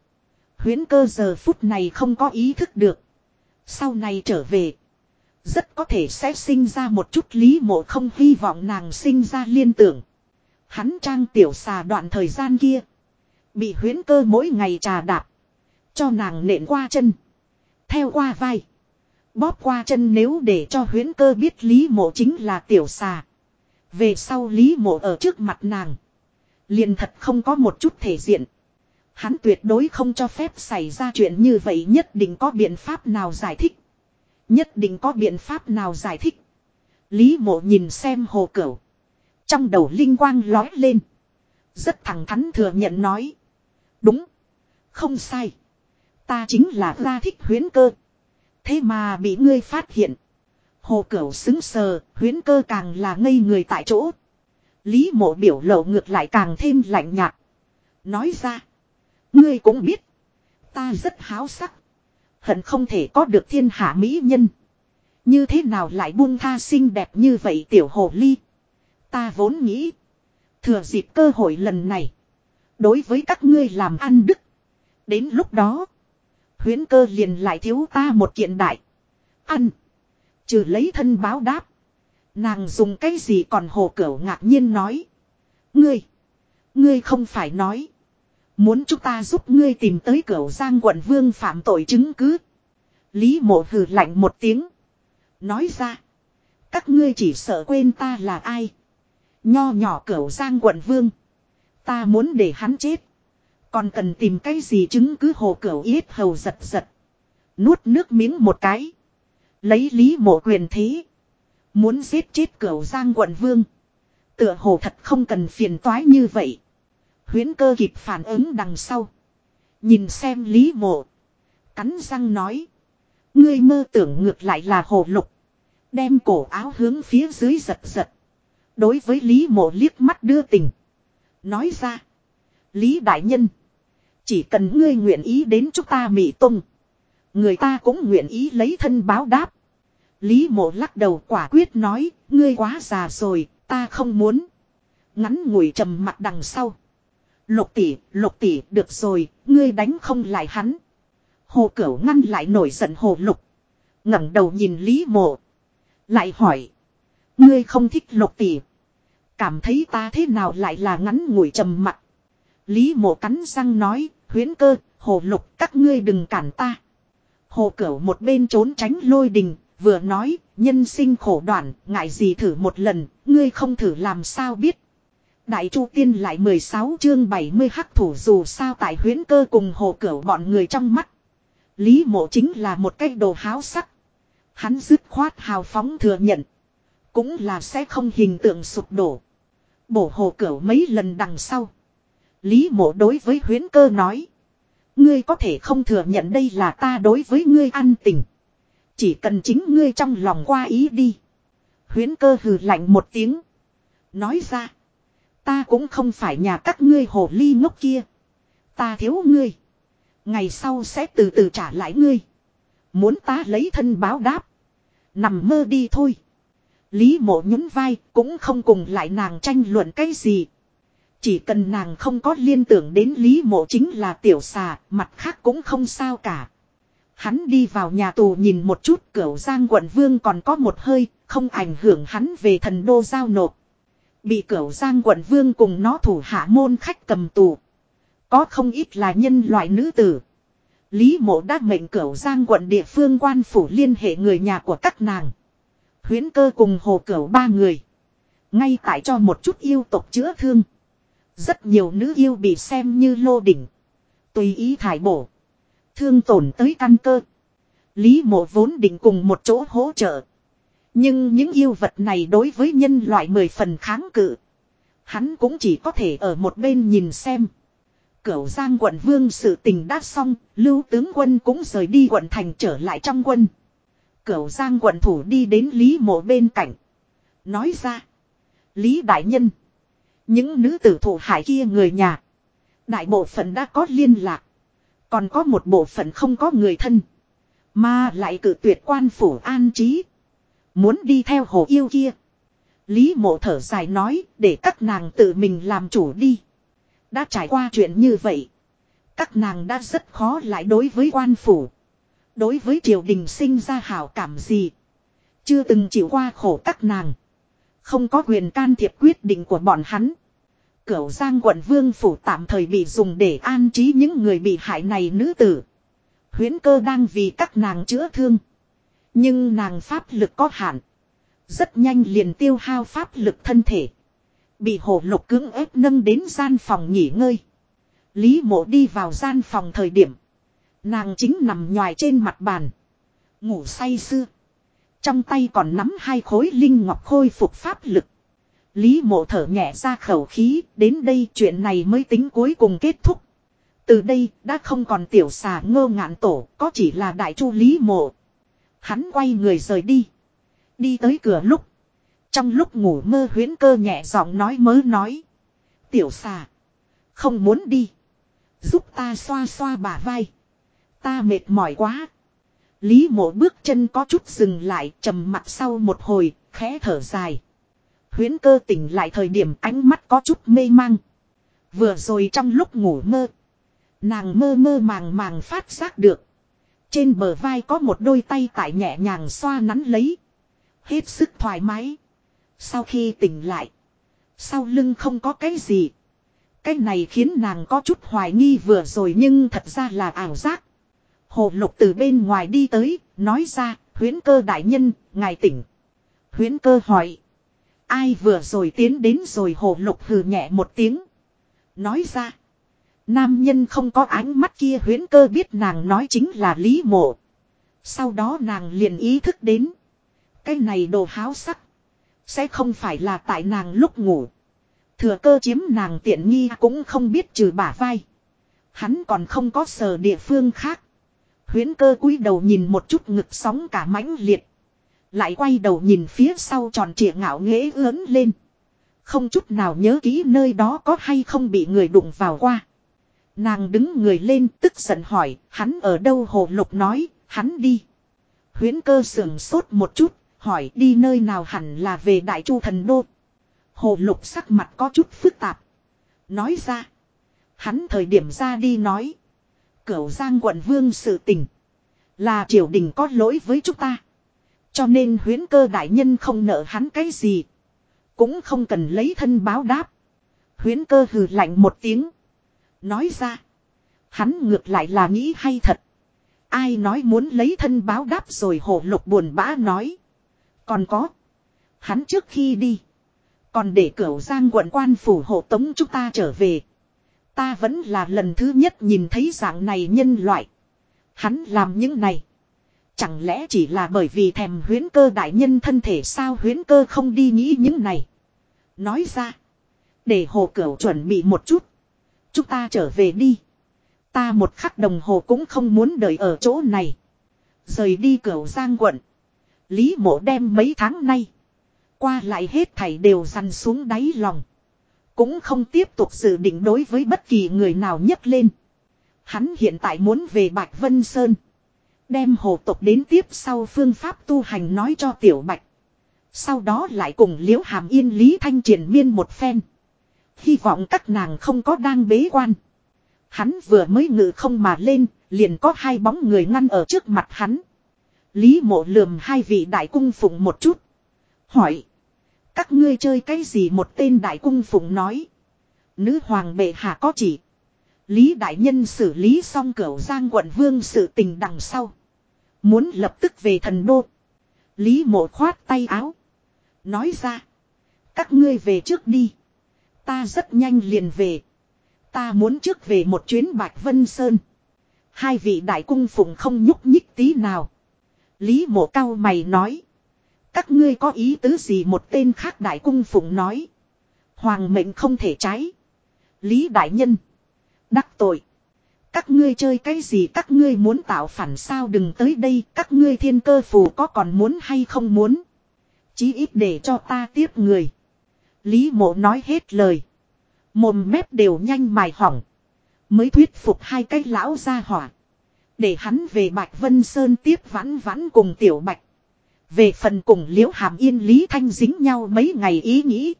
Huyến cơ giờ phút này không có ý thức được. Sau này trở về. Rất có thể sẽ sinh ra một chút lý mộ không hy vọng nàng sinh ra liên tưởng. Hắn trang tiểu xà đoạn thời gian kia. Bị huyến cơ mỗi ngày trà đạp. Cho nàng nện qua chân. Theo qua vai. Bóp qua chân nếu để cho huyến cơ biết lý mộ chính là tiểu xà. Về sau lý mộ ở trước mặt nàng. Liền thật không có một chút thể diện. Hắn tuyệt đối không cho phép xảy ra chuyện như vậy nhất định có biện pháp nào giải thích. Nhất định có biện pháp nào giải thích. Lý mộ nhìn xem hồ cửu. Trong đầu linh quang lói lên. Rất thẳng thắn thừa nhận nói. Đúng. Không sai. Ta chính là ra thích huyến cơ. Thế mà bị ngươi phát hiện. Hồ cửu xứng sờ, huyến cơ càng là ngây người tại chỗ. Lý mộ biểu lộ ngược lại càng thêm lạnh nhạt. Nói ra. Ngươi cũng biết. Ta rất háo sắc. Hận không thể có được thiên hạ mỹ nhân. Như thế nào lại buông tha xinh đẹp như vậy tiểu hồ ly. Ta vốn nghĩ. Thừa dịp cơ hội lần này. Đối với các ngươi làm ăn đức. Đến lúc đó. Huyến cơ liền lại thiếu ta một kiện đại. Ăn. Trừ lấy thân báo đáp. Nàng dùng cái gì còn hồ cửu ngạc nhiên nói. Ngươi. Ngươi không phải nói. Muốn chúng ta giúp ngươi tìm tới cửa giang quận vương phạm tội chứng cứ. Lý mộ hừ lạnh một tiếng. Nói ra. Các ngươi chỉ sợ quên ta là ai. Nho nhỏ cửa giang quận vương. Ta muốn để hắn chết. Còn cần tìm cái gì chứng cứ hồ cửa yết hầu giật giật. Nuốt nước miếng một cái. Lấy lý mộ quyền thế. Muốn giết chết cửa giang quận vương. Tựa hồ thật không cần phiền toái như vậy. Huyến cơ kịp phản ứng đằng sau. Nhìn xem lý mộ. Cắn răng nói. Ngươi mơ tưởng ngược lại là hồ lục. Đem cổ áo hướng phía dưới giật giật. Đối với Lý mộ liếc mắt đưa tình. Nói ra. Lý đại nhân. Chỉ cần ngươi nguyện ý đến chúng ta mị tung. Người ta cũng nguyện ý lấy thân báo đáp. Lý mộ lắc đầu quả quyết nói. Ngươi quá già rồi. Ta không muốn. Ngắn ngủi trầm mặt đằng sau. Lục tỷ, lục tỷ, được rồi, ngươi đánh không lại hắn. Hồ Cửu ngăn lại nổi giận Hồ Lục. ngẩng đầu nhìn Lý Mộ. Lại hỏi. Ngươi không thích lục tỷ. Cảm thấy ta thế nào lại là ngắn ngủi trầm mặt. Lý Mộ cắn răng nói, huyến cơ, Hồ Lục các ngươi đừng cản ta. Hồ Cửu một bên trốn tránh lôi đình, vừa nói, nhân sinh khổ đoạn, ngại gì thử một lần, ngươi không thử làm sao biết. Đại Chu Tiên lại 16 chương 70 hắc thủ dù sao tại huyến cơ cùng hồ cửu bọn người trong mắt. Lý mộ chính là một cái đồ háo sắc. Hắn dứt khoát hào phóng thừa nhận. Cũng là sẽ không hình tượng sụp đổ. Bổ hồ cửu mấy lần đằng sau. Lý mộ đối với huyến cơ nói. Ngươi có thể không thừa nhận đây là ta đối với ngươi an tình. Chỉ cần chính ngươi trong lòng qua ý đi. Huyến cơ hừ lạnh một tiếng. Nói ra. Ta cũng không phải nhà các ngươi hồ ly ngốc kia. Ta thiếu ngươi. Ngày sau sẽ từ từ trả lại ngươi. Muốn ta lấy thân báo đáp. Nằm mơ đi thôi. Lý mộ nhún vai cũng không cùng lại nàng tranh luận cái gì. Chỉ cần nàng không có liên tưởng đến Lý mộ chính là tiểu xà, mặt khác cũng không sao cả. Hắn đi vào nhà tù nhìn một chút cửu giang quận vương còn có một hơi, không ảnh hưởng hắn về thần đô giao nộp. Bị cửu giang quận vương cùng nó thủ hạ môn khách cầm tù. Có không ít là nhân loại nữ tử. Lý mộ đã mệnh cửu giang quận địa phương quan phủ liên hệ người nhà của các nàng. Huyến cơ cùng hồ cửu ba người. Ngay tại cho một chút yêu tộc chữa thương. Rất nhiều nữ yêu bị xem như lô đỉnh. Tùy ý thải bổ. Thương tổn tới căn cơ. Lý mộ vốn định cùng một chỗ hỗ trợ. Nhưng những yêu vật này đối với nhân loại mười phần kháng cự. Hắn cũng chỉ có thể ở một bên nhìn xem. Cửu Giang quận vương sự tình đã xong, lưu tướng quân cũng rời đi quận thành trở lại trong quân. Cửu Giang quận thủ đi đến Lý mộ bên cạnh. Nói ra. Lý đại nhân. Những nữ tử thủ hải kia người nhà. Đại bộ phận đã có liên lạc. Còn có một bộ phận không có người thân. Mà lại cử tuyệt quan phủ an trí. Muốn đi theo hồ yêu kia. Lý mộ thở dài nói, để các nàng tự mình làm chủ đi. Đã trải qua chuyện như vậy. Các nàng đã rất khó lại đối với quan phủ. Đối với triều đình sinh ra hảo cảm gì. Chưa từng chịu qua khổ các nàng. Không có quyền can thiệp quyết định của bọn hắn. Cửu Giang quận Vương Phủ tạm thời bị dùng để an trí những người bị hại này nữ tử. Huyến cơ đang vì các nàng chữa thương. Nhưng nàng pháp lực có hạn. Rất nhanh liền tiêu hao pháp lực thân thể. Bị hổ lục cưỡng ép nâng đến gian phòng nghỉ ngơi. Lý mộ đi vào gian phòng thời điểm. Nàng chính nằm nhòi trên mặt bàn. Ngủ say sưa. Trong tay còn nắm hai khối linh ngọc khôi phục pháp lực. Lý mộ thở nhẹ ra khẩu khí, đến đây chuyện này mới tính cuối cùng kết thúc. Từ đây, đã không còn tiểu xà ngơ ngạn tổ, có chỉ là đại chu Lý mộ. Hắn quay người rời đi. Đi tới cửa lúc. Trong lúc ngủ mơ huyến cơ nhẹ giọng nói mớ nói. Tiểu xà. Không muốn đi. Giúp ta xoa xoa bả vai. Ta mệt mỏi quá. Lý mộ bước chân có chút dừng lại trầm mặt sau một hồi, khẽ thở dài. Huyến cơ tỉnh lại thời điểm ánh mắt có chút mê mang. Vừa rồi trong lúc ngủ mơ. Nàng mơ mơ màng màng phát giác được. Trên bờ vai có một đôi tay tại nhẹ nhàng xoa nắn lấy. Hết sức thoải mái. Sau khi tỉnh lại. Sau lưng không có cái gì. Cái này khiến nàng có chút hoài nghi vừa rồi nhưng thật ra là ảo giác. Hồ lục từ bên ngoài đi tới, nói ra, huyến cơ đại nhân, ngài tỉnh. Huyến cơ hỏi. Ai vừa rồi tiến đến rồi hồ lục hừ nhẹ một tiếng. Nói ra. Nam nhân không có ánh mắt kia huyến cơ biết nàng nói chính là lý mộ. Sau đó nàng liền ý thức đến. Cái này đồ háo sắc. Sẽ không phải là tại nàng lúc ngủ. Thừa cơ chiếm nàng tiện nghi cũng không biết trừ bả vai. Hắn còn không có sờ địa phương khác. Huyến cơ cúi đầu nhìn một chút ngực sóng cả mãnh liệt. Lại quay đầu nhìn phía sau tròn trịa ngạo nghễ ớn lên. Không chút nào nhớ kỹ nơi đó có hay không bị người đụng vào qua. Nàng đứng người lên tức giận hỏi, hắn ở đâu hồ lục nói, hắn đi. Huyến cơ sưởng sốt một chút, hỏi đi nơi nào hẳn là về đại chu thần đô. Hồ lục sắc mặt có chút phức tạp. Nói ra. Hắn thời điểm ra đi nói. Cửu giang quận vương sự tình. Là triều đình có lỗi với chúng ta. Cho nên huyến cơ đại nhân không nợ hắn cái gì. Cũng không cần lấy thân báo đáp. Huyến cơ hừ lạnh một tiếng. Nói ra. Hắn ngược lại là nghĩ hay thật. Ai nói muốn lấy thân báo đáp rồi hổ lục buồn bã nói. Còn có. Hắn trước khi đi. Còn để cửu giang quận quan phủ hộ tống chúng ta trở về. Ta vẫn là lần thứ nhất nhìn thấy dạng này nhân loại. Hắn làm những này. Chẳng lẽ chỉ là bởi vì thèm huyến cơ đại nhân thân thể sao huyến cơ không đi nghĩ những này. Nói ra. Để hồ cửu chuẩn bị một chút. Chúng ta trở về đi. Ta một khắc đồng hồ cũng không muốn đợi ở chỗ này. Rời đi cửu giang quận. Lý mộ đem mấy tháng nay. Qua lại hết thảy đều dằn xuống đáy lòng. Cũng không tiếp tục dự định đối với bất kỳ người nào nhấc lên. Hắn hiện tại muốn về Bạch Vân Sơn. Đem hồ tộc đến tiếp sau phương pháp tu hành nói cho Tiểu Bạch. Sau đó lại cùng Liễu Hàm Yên, Lý Thanh triển miên một phen. Hy vọng các nàng không có đang bế quan. Hắn vừa mới ngự không mà lên, liền có hai bóng người ngăn ở trước mặt hắn. Lý mộ lườm hai vị đại cung phụng một chút. Hỏi. Các ngươi chơi cái gì một tên đại cung phụng nói. Nữ hoàng bệ hạ có chỉ. Lý đại nhân xử lý xong cửu giang quận vương sự tình đằng sau. Muốn lập tức về thần đô. Lý mộ khoát tay áo. Nói ra. Các ngươi về trước đi. Ta rất nhanh liền về. Ta muốn trước về một chuyến Bạch Vân Sơn. Hai vị đại cung phụng không nhúc nhích tí nào. Lý mộ cao mày nói. Các ngươi có ý tứ gì một tên khác đại cung phụng nói. Hoàng mệnh không thể trái. Lý đại nhân. Đắc tội. Các ngươi chơi cái gì các ngươi muốn tạo phản sao đừng tới đây các ngươi thiên cơ phù có còn muốn hay không muốn. Chí ít để cho ta tiếp người. Lý mộ nói hết lời. Mồm mép đều nhanh mài hỏng. Mới thuyết phục hai cái lão ra hỏa. Để hắn về Bạch Vân Sơn tiếp vãn vãn cùng Tiểu Bạch. Về phần cùng Liễu Hàm Yên Lý Thanh dính nhau mấy ngày ý nghĩ.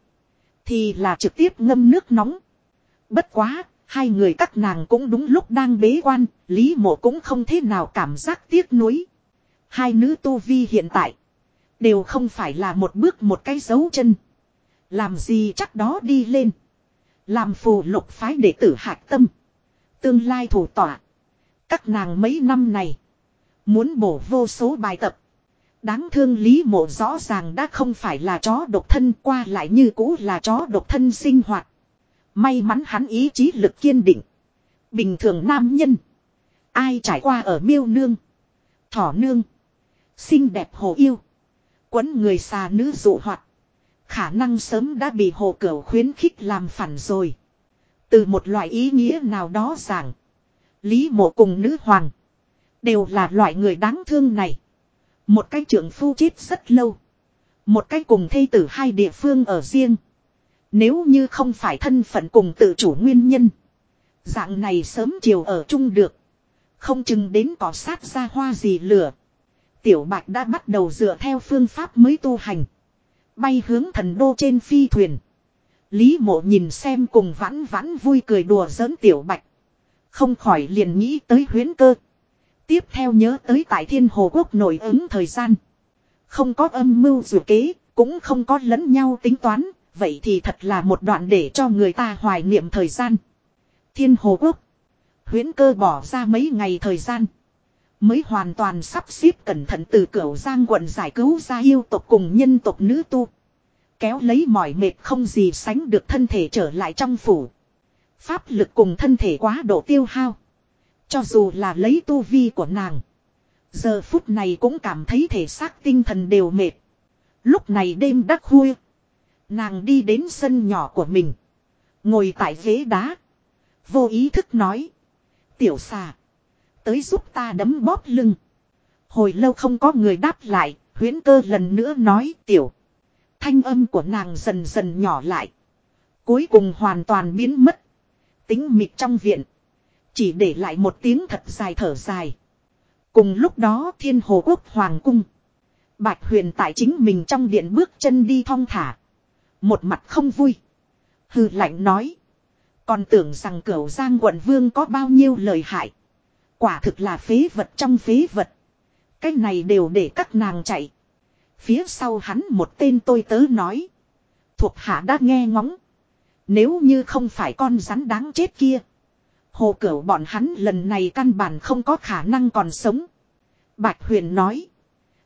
Thì là trực tiếp ngâm nước nóng. Bất quá, hai người các nàng cũng đúng lúc đang bế quan, Lý Mộ cũng không thế nào cảm giác tiếc nuối. Hai nữ tu vi hiện tại. Đều không phải là một bước một cái dấu chân. Làm gì chắc đó đi lên. Làm phù lục phái đệ tử hạc tâm. Tương lai thủ tỏa. Các nàng mấy năm này. Muốn bổ vô số bài tập. Đáng thương Lý Mộ rõ ràng đã không phải là chó độc thân qua lại như cũ là chó độc thân sinh hoạt. May mắn hắn ý chí lực kiên định. Bình thường nam nhân. Ai trải qua ở miêu nương. Thỏ nương. Xinh đẹp hồ yêu. Quấn người xà nữ dụ hoạt. Khả năng sớm đã bị hồ cửu khuyến khích làm phản rồi. Từ một loại ý nghĩa nào đó rằng. Lý mộ cùng nữ hoàng. Đều là loại người đáng thương này. Một cái trưởng phu chết rất lâu. Một cái cùng thây tử hai địa phương ở riêng. Nếu như không phải thân phận cùng tự chủ nguyên nhân. Dạng này sớm chiều ở chung được. Không chừng đến có sát ra hoa gì lửa. Tiểu bạch đã bắt đầu dựa theo phương pháp mới tu hành. Bay hướng thần đô trên phi thuyền. Lý mộ nhìn xem cùng vãn vãn vui cười đùa giỡn tiểu bạch. Không khỏi liền nghĩ tới huyến cơ. Tiếp theo nhớ tới tại thiên hồ quốc nổi ứng thời gian. Không có âm mưu dù kế, cũng không có lẫn nhau tính toán, vậy thì thật là một đoạn để cho người ta hoài niệm thời gian. Thiên hồ quốc. Huyến cơ bỏ ra mấy ngày thời gian. Mới hoàn toàn sắp xếp cẩn thận từ cửa giang quận giải cứu ra yêu tộc cùng nhân tộc nữ tu. Kéo lấy mỏi mệt không gì sánh được thân thể trở lại trong phủ. Pháp lực cùng thân thể quá độ tiêu hao. Cho dù là lấy tu vi của nàng. Giờ phút này cũng cảm thấy thể xác tinh thần đều mệt. Lúc này đêm đắc khuya. Nàng đi đến sân nhỏ của mình. Ngồi tại ghế đá. Vô ý thức nói. Tiểu xà. Tới giúp ta đấm bóp lưng. Hồi lâu không có người đáp lại. Huyến cơ lần nữa nói, tiểu. Thanh âm của nàng dần dần nhỏ lại. Cuối cùng hoàn toàn biến mất. Tính mịt trong viện. Chỉ để lại một tiếng thật dài thở dài. Cùng lúc đó thiên hồ quốc hoàng cung. Bạch huyền tại chính mình trong điện bước chân đi thong thả. Một mặt không vui. Hư lạnh nói. Còn tưởng rằng cửu giang quận vương có bao nhiêu lời hại. Quả thực là phế vật trong phế vật. Cái này đều để các nàng chạy. Phía sau hắn một tên tôi tớ nói. Thuộc hạ đã nghe ngóng. Nếu như không phải con rắn đáng chết kia. Hồ cửu bọn hắn lần này căn bản không có khả năng còn sống. Bạch huyền nói.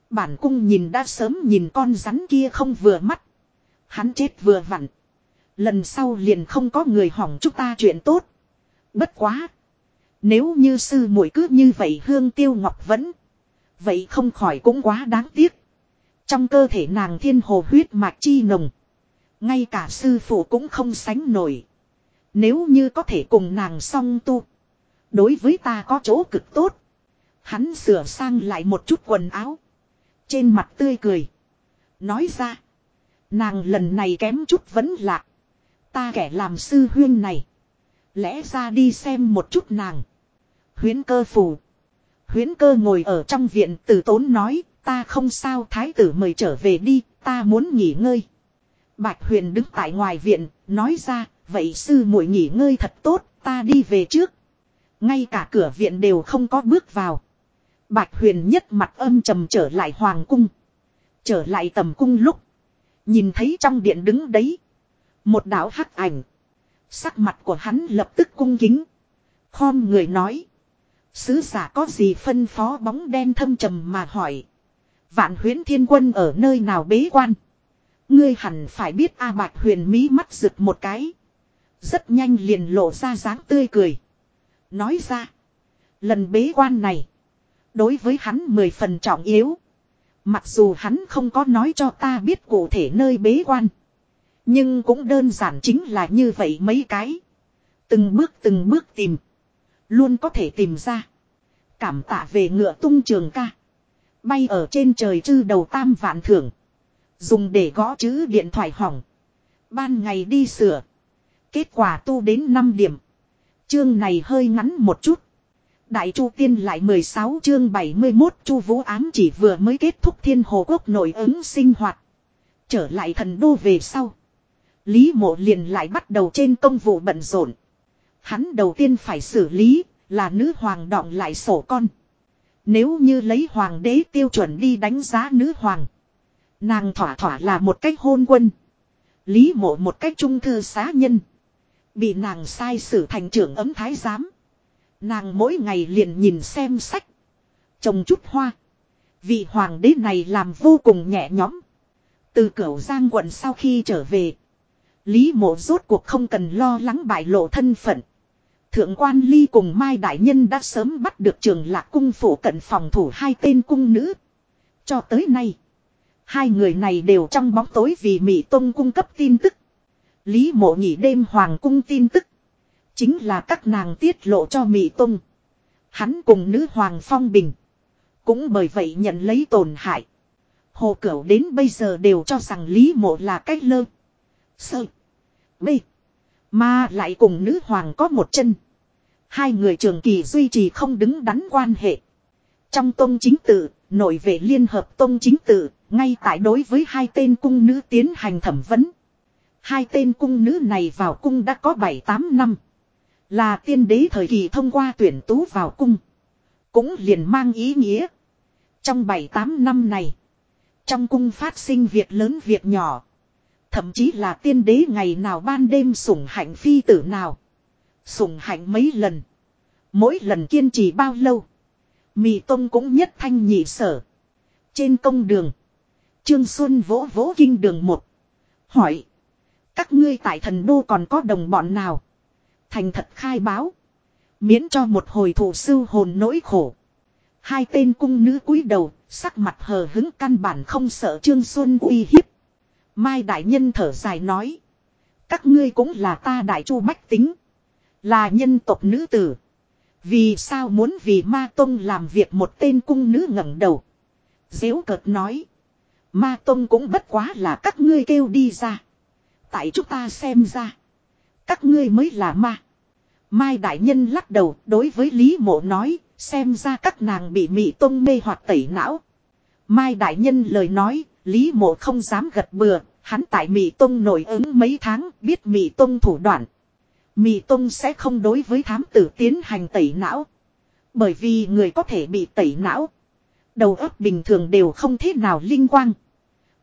Bản cung nhìn đã sớm nhìn con rắn kia không vừa mắt. Hắn chết vừa vặn. Lần sau liền không có người hỏng chúng ta chuyện tốt. Bất quá. Nếu như sư muội cứ như vậy hương tiêu ngọc vẫn. Vậy không khỏi cũng quá đáng tiếc. Trong cơ thể nàng thiên hồ huyết mạch chi nồng. Ngay cả sư phụ cũng không sánh nổi. Nếu như có thể cùng nàng song tu. Đối với ta có chỗ cực tốt. Hắn sửa sang lại một chút quần áo. Trên mặt tươi cười. Nói ra. Nàng lần này kém chút vẫn lạc. Ta kẻ làm sư huyên này. Lẽ ra đi xem một chút nàng. Huyến cơ phù. Huyến cơ ngồi ở trong viện tử tốn nói. Ta không sao, thái tử mời trở về đi. Ta muốn nghỉ ngơi. Bạch huyền đứng tại ngoài viện. Nói ra. Vậy sư muội nghỉ ngơi thật tốt. Ta đi về trước. Ngay cả cửa viện đều không có bước vào. Bạch huyền nhất mặt âm trầm trở lại hoàng cung. Trở lại tầm cung lúc. Nhìn thấy trong điện đứng đấy. Một đạo hắc ảnh. Sắc mặt của hắn lập tức cung kính. Khom người nói. Sứ giả có gì phân phó bóng đen thâm trầm mà hỏi. Vạn huyến thiên quân ở nơi nào bế quan. Ngươi hẳn phải biết A Bạch huyền mí mắt rực một cái. Rất nhanh liền lộ ra dáng tươi cười. Nói ra. Lần bế quan này. Đối với hắn mười phần trọng yếu. Mặc dù hắn không có nói cho ta biết cụ thể nơi bế quan. Nhưng cũng đơn giản chính là như vậy mấy cái. Từng bước từng bước tìm. Luôn có thể tìm ra. Cảm tạ về ngựa tung trường ca. Bay ở trên trời chư đầu tam vạn thưởng. Dùng để gõ chữ điện thoại hỏng. Ban ngày đi sửa. Kết quả tu đến 5 điểm. Chương này hơi ngắn một chút. Đại Chu Tiên lại 16 chương 71 Chu Vũ ám chỉ vừa mới kết thúc Thiên Hồ Quốc nội ứng sinh hoạt. Trở lại thần đô về sau. Lý Mộ liền lại bắt đầu trên công vụ bận rộn. Hắn đầu tiên phải xử lý là nữ hoàng đọng lại sổ con. Nếu như lấy hoàng đế tiêu chuẩn đi đánh giá nữ hoàng. Nàng thỏa thỏa là một cách hôn quân. Lý mộ một cách trung thư xá nhân. Bị nàng sai xử thành trưởng ấm thái giám. Nàng mỗi ngày liền nhìn xem sách. Trồng chút hoa. Vị hoàng đế này làm vô cùng nhẹ nhõm. Từ cửu giang quận sau khi trở về. Lý mộ rốt cuộc không cần lo lắng bại lộ thân phận. Thượng quan ly cùng Mai Đại Nhân đã sớm bắt được trường lạc cung phủ cận phòng thủ hai tên cung nữ. Cho tới nay. Hai người này đều trong bóng tối vì Mỹ Tông cung cấp tin tức. Lý mộ nhỉ đêm hoàng cung tin tức. Chính là các nàng tiết lộ cho Mỹ Tông. Hắn cùng nữ hoàng phong bình. Cũng bởi vậy nhận lấy tổn hại. Hồ Cửu đến bây giờ đều cho rằng Lý Mộ là cách lơ. Sơ. Bê. Mà lại cùng nữ hoàng có một chân. Hai người trường kỳ duy trì không đứng đắn quan hệ. Trong tôn chính tự, nội vệ liên hợp tôn chính tự, ngay tại đối với hai tên cung nữ tiến hành thẩm vấn. Hai tên cung nữ này vào cung đã có 7-8 năm. Là tiên đế thời kỳ thông qua tuyển tú vào cung. Cũng liền mang ý nghĩa. Trong 7-8 năm này. Trong cung phát sinh việc lớn việc nhỏ. Thậm chí là tiên đế ngày nào ban đêm sủng hạnh phi tử nào. Sùng hạnh mấy lần. Mỗi lần kiên trì bao lâu. Mì Tông cũng nhất thanh nhị sở. Trên công đường. Trương Xuân vỗ vỗ kinh đường một. Hỏi. Các ngươi tại thần đô còn có đồng bọn nào? Thành thật khai báo. Miễn cho một hồi thủ sư hồn nỗi khổ. Hai tên cung nữ cúi đầu, sắc mặt hờ hứng căn bản không sợ Trương Xuân uy hiếp. Mai đại nhân thở dài nói. Các ngươi cũng là ta đại chu bách tính. Là nhân tộc nữ tử. Vì sao muốn vì ma tông làm việc một tên cung nữ ngẩng đầu. Dễu cợt nói. Ma tông cũng bất quá là các ngươi kêu đi ra. Tại chúng ta xem ra. Các ngươi mới là ma. Mai đại nhân lắc đầu, đối với Lý mộ nói. Xem ra các nàng bị mị tông mê hoặc tẩy não. Mai đại nhân lời nói. Lý mộ không dám gật bừa. Hắn tại mị tông nổi ứng mấy tháng, biết mị tông thủ đoạn. Mị tông sẽ không đối với thám tử tiến hành tẩy não. Bởi vì người có thể bị tẩy não. Đầu óc bình thường đều không thế nào linh quang.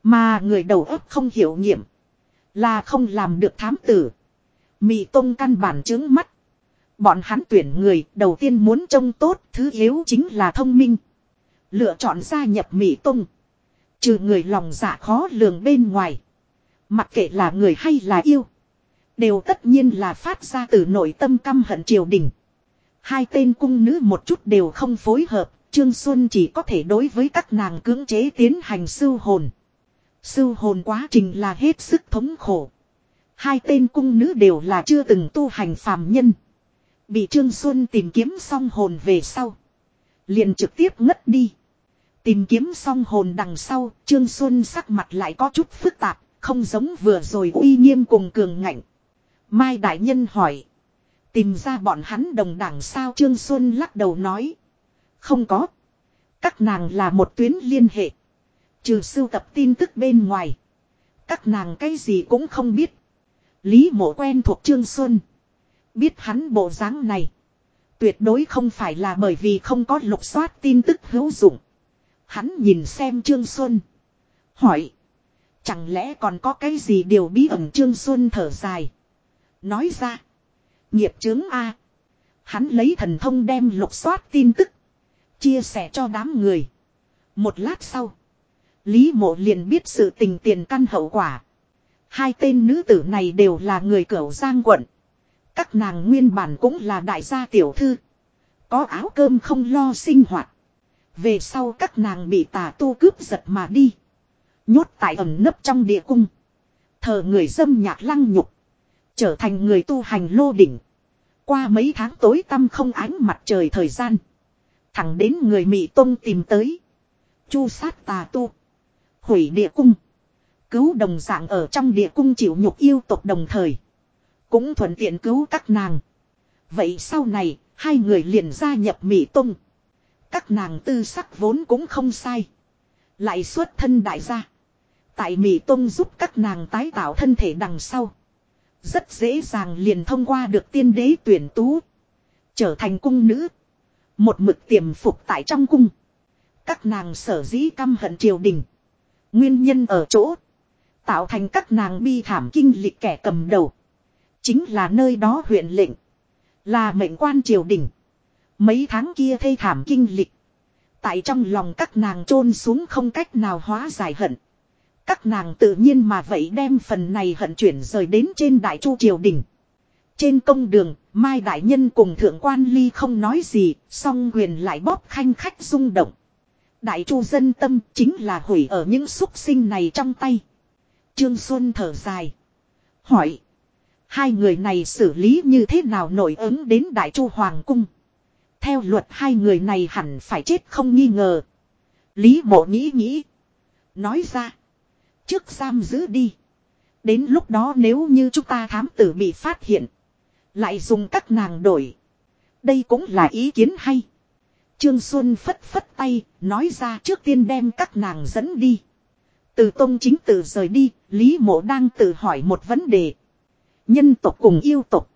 Mà người đầu óc không hiểu nghiệm. Là không làm được thám tử. Mị tông căn bản chứng mắt. Bọn hắn tuyển người đầu tiên muốn trông tốt, thứ yếu chính là thông minh. Lựa chọn gia nhập Mỹ Tông. Trừ người lòng dạ khó lường bên ngoài. Mặc kệ là người hay là yêu. Đều tất nhiên là phát ra từ nội tâm căm hận triều đình. Hai tên cung nữ một chút đều không phối hợp. Trương Xuân chỉ có thể đối với các nàng cưỡng chế tiến hành sưu hồn. Sưu hồn quá trình là hết sức thống khổ. Hai tên cung nữ đều là chưa từng tu hành phàm nhân. Bị Trương Xuân tìm kiếm xong hồn về sau. Liền trực tiếp ngất đi. Tìm kiếm xong hồn đằng sau, Trương Xuân sắc mặt lại có chút phức tạp, không giống vừa rồi uy nghiêm cùng cường ngạnh. Mai Đại Nhân hỏi. Tìm ra bọn hắn đồng đảng sao Trương Xuân lắc đầu nói. Không có. Các nàng là một tuyến liên hệ. Trừ sưu tập tin tức bên ngoài. Các nàng cái gì cũng không biết. Lý mộ quen thuộc Trương Xuân. Biết hắn bộ dáng này. Tuyệt đối không phải là bởi vì không có lục soát tin tức hữu dụng. Hắn nhìn xem Trương Xuân. Hỏi. Chẳng lẽ còn có cái gì điều bí ẩn Trương Xuân thở dài. Nói ra. Nghiệp chướng A. Hắn lấy thần thông đem lục soát tin tức. Chia sẻ cho đám người. Một lát sau. Lý mộ liền biết sự tình tiền căn hậu quả. Hai tên nữ tử này đều là người cửu giang quận. Các nàng nguyên bản cũng là đại gia tiểu thư. Có áo cơm không lo sinh hoạt. Về sau các nàng bị tà tu cướp giật mà đi. Nhốt tại ẩm nấp trong địa cung. Thờ người dâm nhạc lăng nhục. Trở thành người tu hành lô đỉnh. Qua mấy tháng tối tăm không ánh mặt trời thời gian. Thẳng đến người Mỹ Tông tìm tới. Chu sát tà tu. Hủy địa cung. Cứu đồng dạng ở trong địa cung chịu nhục yêu tộc đồng thời. Cũng thuận tiện cứu các nàng. Vậy sau này, hai người liền gia nhập Mỹ Tông. Các nàng tư sắc vốn cũng không sai. Lại xuất thân đại gia. Tại Mỹ Tông giúp các nàng tái tạo thân thể đằng sau. Rất dễ dàng liền thông qua được tiên đế tuyển tú. Trở thành cung nữ. Một mực tiềm phục tại trong cung. Các nàng sở dĩ căm hận triều đình. Nguyên nhân ở chỗ. Tạo thành các nàng bi thảm kinh lịch kẻ cầm đầu. Chính là nơi đó huyện lệnh. Là mệnh quan triều đình. Mấy tháng kia thê thảm kinh lịch. Tại trong lòng các nàng chôn xuống không cách nào hóa giải hận. Các nàng tự nhiên mà vậy đem phần này hận chuyển rời đến trên đại chu triều đình. Trên công đường, Mai Đại Nhân cùng Thượng quan Ly không nói gì, song huyền lại bóp khanh khách rung động. Đại chu dân tâm chính là hủy ở những xúc sinh này trong tay. Trương Xuân thở dài. Hỏi. Hai người này xử lý như thế nào nổi ứng đến Đại chu Hoàng Cung. Theo luật hai người này hẳn phải chết không nghi ngờ. Lý mộ nghĩ nghĩ. Nói ra. Trước giam giữ đi. Đến lúc đó nếu như chúng ta thám tử bị phát hiện. Lại dùng các nàng đổi. Đây cũng là ý kiến hay. Trương Xuân phất phất tay, nói ra trước tiên đem các nàng dẫn đi. Từ tông chính tự rời đi, Lý Mộ đang tự hỏi một vấn đề. Nhân tộc cùng yêu tộc.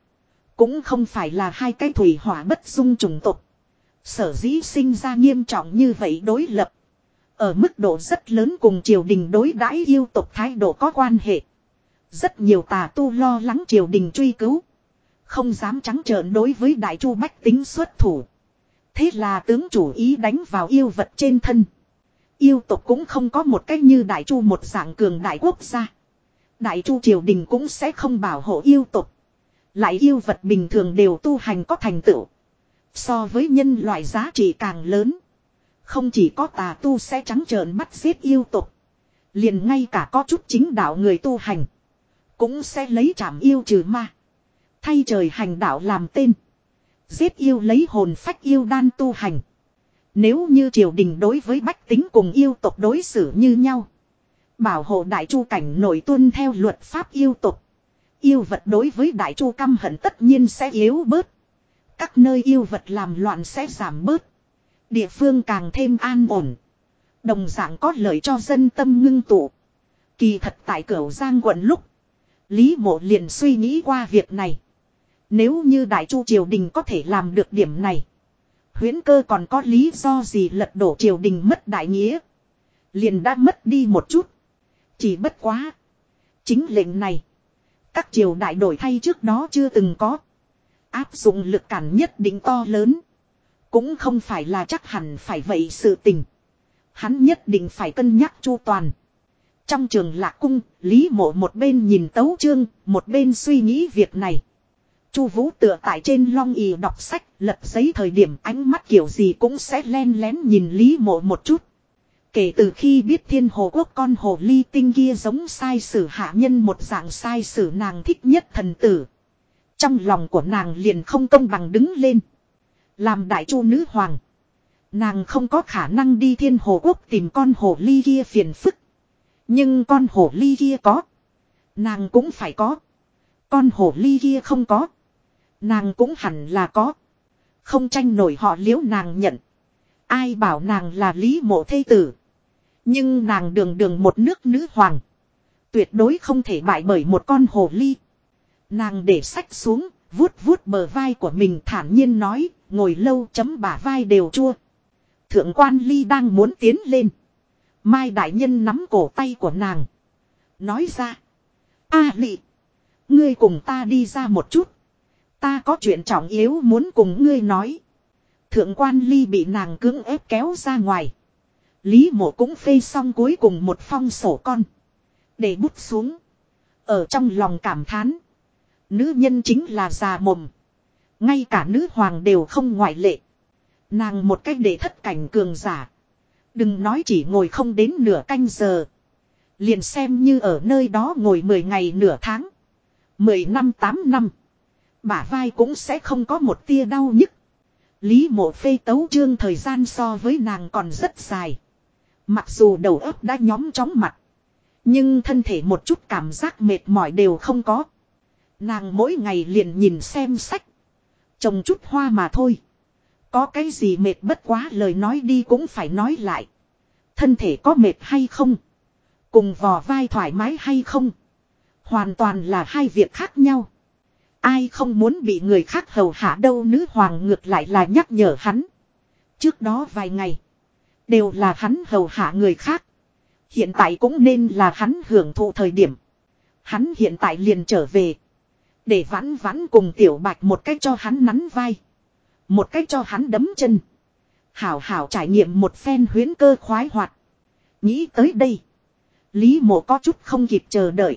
Cũng không phải là hai cái thủy hỏa bất dung trùng tộc. Sở dĩ sinh ra nghiêm trọng như vậy đối lập. Ở mức độ rất lớn cùng triều đình đối đãi yêu tộc thái độ có quan hệ. Rất nhiều tà tu lo lắng triều đình truy cứu. Không dám trắng trợn đối với đại chu bách tính xuất thủ. Thế là tướng chủ ý đánh vào yêu vật trên thân. Yêu tộc cũng không có một cách như đại chu một dạng cường đại quốc gia. Đại chu triều đình cũng sẽ không bảo hộ yêu tộc. Lại yêu vật bình thường đều tu hành có thành tựu. So với nhân loại giá trị càng lớn. Không chỉ có tà tu sẽ trắng trợn bắt giết yêu tộc. Liền ngay cả có chút chính đạo người tu hành. Cũng sẽ lấy trảm yêu trừ ma. Thay trời hành đạo làm tên. Giết yêu lấy hồn phách yêu đan tu hành. Nếu như triều đình đối với bách tính cùng yêu tộc đối xử như nhau. Bảo hộ đại chu cảnh nổi tuân theo luật pháp yêu tộc. Yêu vật đối với đại chu căm hận tất nhiên sẽ yếu bớt. Các nơi yêu vật làm loạn sẽ giảm bớt. Địa phương càng thêm an ổn. Đồng dạng có lợi cho dân tâm ngưng tụ. Kỳ thật tại cửu giang quận lúc. Lý mộ liền suy nghĩ qua việc này. Nếu như Đại Chu triều đình có thể làm được điểm này. Huyễn cơ còn có lý do gì lật đổ triều đình mất đại nghĩa. Liền đã mất đi một chút. Chỉ bất quá. Chính lệnh này. Các triều đại đổi thay trước đó chưa từng có. Áp dụng lực cản nhất định to lớn. Cũng không phải là chắc hẳn phải vậy sự tình. Hắn nhất định phải cân nhắc chu toàn. Trong trường lạc cung, Lý mộ một bên nhìn tấu chương, một bên suy nghĩ việc này. Chu Vũ tựa tại trên long ì đọc sách, lật giấy thời điểm ánh mắt kiểu gì cũng sẽ len lén nhìn Lý Mộ một chút. Kể từ khi biết thiên hồ quốc con hồ ly tinh kia giống sai sử hạ nhân một dạng sai sử nàng thích nhất thần tử. Trong lòng của nàng liền không công bằng đứng lên. Làm đại chu nữ hoàng. Nàng không có khả năng đi thiên hồ quốc tìm con hồ ly kia phiền phức. Nhưng con hồ ly kia có. Nàng cũng phải có. Con hồ ly kia không có. Nàng cũng hẳn là có. Không tranh nổi họ liếu nàng nhận. Ai bảo nàng là lý mộ thây tử. Nhưng nàng đường đường một nước nữ hoàng. Tuyệt đối không thể bại bởi một con hồ ly. Nàng để sách xuống, vuốt vuốt bờ vai của mình thản nhiên nói, ngồi lâu chấm bả vai đều chua. Thượng quan ly đang muốn tiến lên. Mai đại nhân nắm cổ tay của nàng. Nói ra. a à, lị. Ngươi cùng ta đi ra một chút. Ta có chuyện trọng yếu muốn cùng ngươi nói. Thượng quan ly bị nàng cưỡng ép kéo ra ngoài. Lý mộ cũng phê xong cuối cùng một phong sổ con. Để bút xuống. Ở trong lòng cảm thán. Nữ nhân chính là già mồm. Ngay cả nữ hoàng đều không ngoại lệ. Nàng một cách để thất cảnh cường giả. Đừng nói chỉ ngồi không đến nửa canh giờ. Liền xem như ở nơi đó ngồi 10 ngày nửa tháng. 10 năm 8 năm. Bả vai cũng sẽ không có một tia đau nhức. Lý mộ phê tấu trương thời gian so với nàng còn rất dài. Mặc dù đầu óc đã nhóm chóng mặt. Nhưng thân thể một chút cảm giác mệt mỏi đều không có. Nàng mỗi ngày liền nhìn xem sách. Trồng chút hoa mà thôi. Có cái gì mệt bất quá lời nói đi cũng phải nói lại. Thân thể có mệt hay không? Cùng vò vai thoải mái hay không? Hoàn toàn là hai việc khác nhau. Ai không muốn bị người khác hầu hạ đâu nữ hoàng ngược lại là nhắc nhở hắn. Trước đó vài ngày. Đều là hắn hầu hạ người khác. Hiện tại cũng nên là hắn hưởng thụ thời điểm. Hắn hiện tại liền trở về. Để vãn vãn cùng tiểu bạch một cách cho hắn nắn vai. Một cách cho hắn đấm chân. Hảo hảo trải nghiệm một phen huyến cơ khoái hoạt. Nghĩ tới đây. Lý mộ có chút không kịp chờ đợi.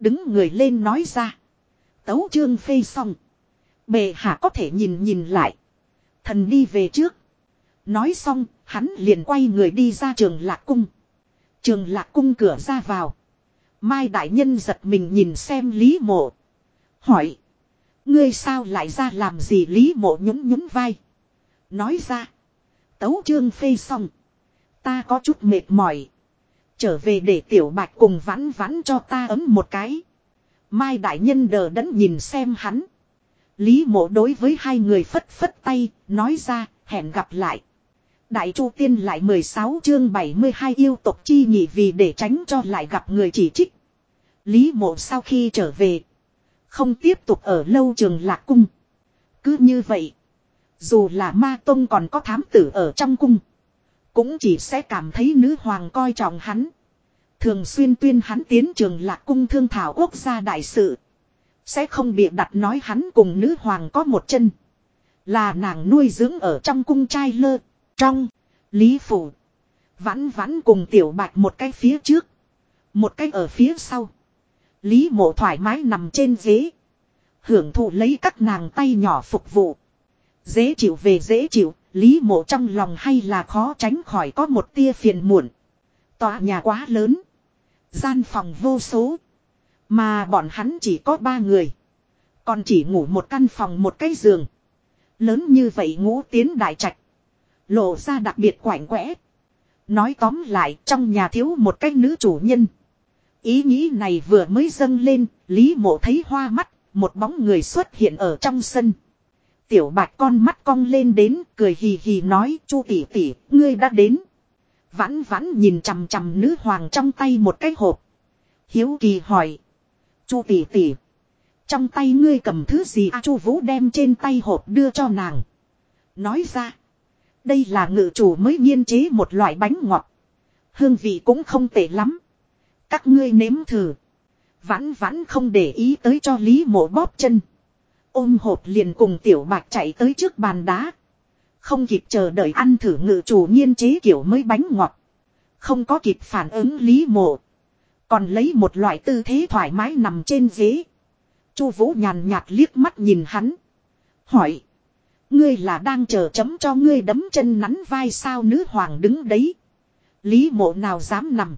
Đứng người lên nói ra. Tấu chương phê xong. Bệ hạ có thể nhìn nhìn lại. Thần đi về trước. Nói xong, hắn liền quay người đi ra trường lạc cung. Trường lạc cung cửa ra vào. Mai đại nhân giật mình nhìn xem Lý mộ. Hỏi. Ngươi sao lại ra làm gì Lý mộ nhún nhún vai. Nói ra. Tấu chương phê xong. Ta có chút mệt mỏi. Trở về để tiểu bạch cùng vãn vãn cho ta ấm một cái. Mai đại nhân đờ đẫn nhìn xem hắn. Lý mộ đối với hai người phất phất tay, nói ra, hẹn gặp lại. Đại Chu Tiên lại 16 chương 72 yêu tộc chi nhị vì để tránh cho lại gặp người chỉ trích. Lý mộ sau khi trở về. Không tiếp tục ở lâu trường lạc cung. Cứ như vậy. Dù là ma tông còn có thám tử ở trong cung. Cũng chỉ sẽ cảm thấy nữ hoàng coi trọng hắn. Thường xuyên tuyên hắn tiến trường lạc cung thương thảo quốc gia đại sự. Sẽ không bị đặt nói hắn cùng nữ hoàng có một chân. Là nàng nuôi dưỡng ở trong cung trai lơ. Trong. Lý phủ. Vãn vãn cùng tiểu bạch một cái phía trước. Một cái ở phía sau. Lý mộ thoải mái nằm trên ghế. Hưởng thụ lấy các nàng tay nhỏ phục vụ. Dễ chịu về dễ chịu. Lý mộ trong lòng hay là khó tránh khỏi có một tia phiền muộn. Tòa nhà quá lớn. Gian phòng vô số. Mà bọn hắn chỉ có ba người. Còn chỉ ngủ một căn phòng một cái giường. Lớn như vậy ngủ tiến đại trạch. Lộ ra đặc biệt quảnh quẽ. Nói tóm lại, trong nhà thiếu một cái nữ chủ nhân. Ý nghĩ này vừa mới dâng lên, Lý mộ thấy hoa mắt, một bóng người xuất hiện ở trong sân. Tiểu bạch con mắt cong lên đến, cười hì hì nói, chu tỷ tỷ, ngươi đã đến. Vãn vãn nhìn chằm chằm nữ hoàng trong tay một cái hộp. Hiếu kỳ hỏi. Chu tỷ tỷ. Trong tay ngươi cầm thứ gì à chu vũ đem trên tay hộp đưa cho nàng. Nói ra. Đây là ngự chủ mới nghiên chế một loại bánh ngọt. Hương vị cũng không tệ lắm. Các ngươi nếm thử. Vãn vãn không để ý tới cho Lý mộ bóp chân. Ôm hộp liền cùng tiểu bạc chạy tới trước bàn đá. Không kịp chờ đợi ăn thử ngự chủ nghiên chế kiểu mới bánh ngọt. Không có kịp phản ứng Lý mộ. Còn lấy một loại tư thế thoải mái nằm trên ghế. Chu Vũ nhàn nhạt liếc mắt nhìn hắn. Hỏi. Ngươi là đang chờ chấm cho ngươi đấm chân nắn vai sao nữ hoàng đứng đấy. Lý mộ nào dám nằm.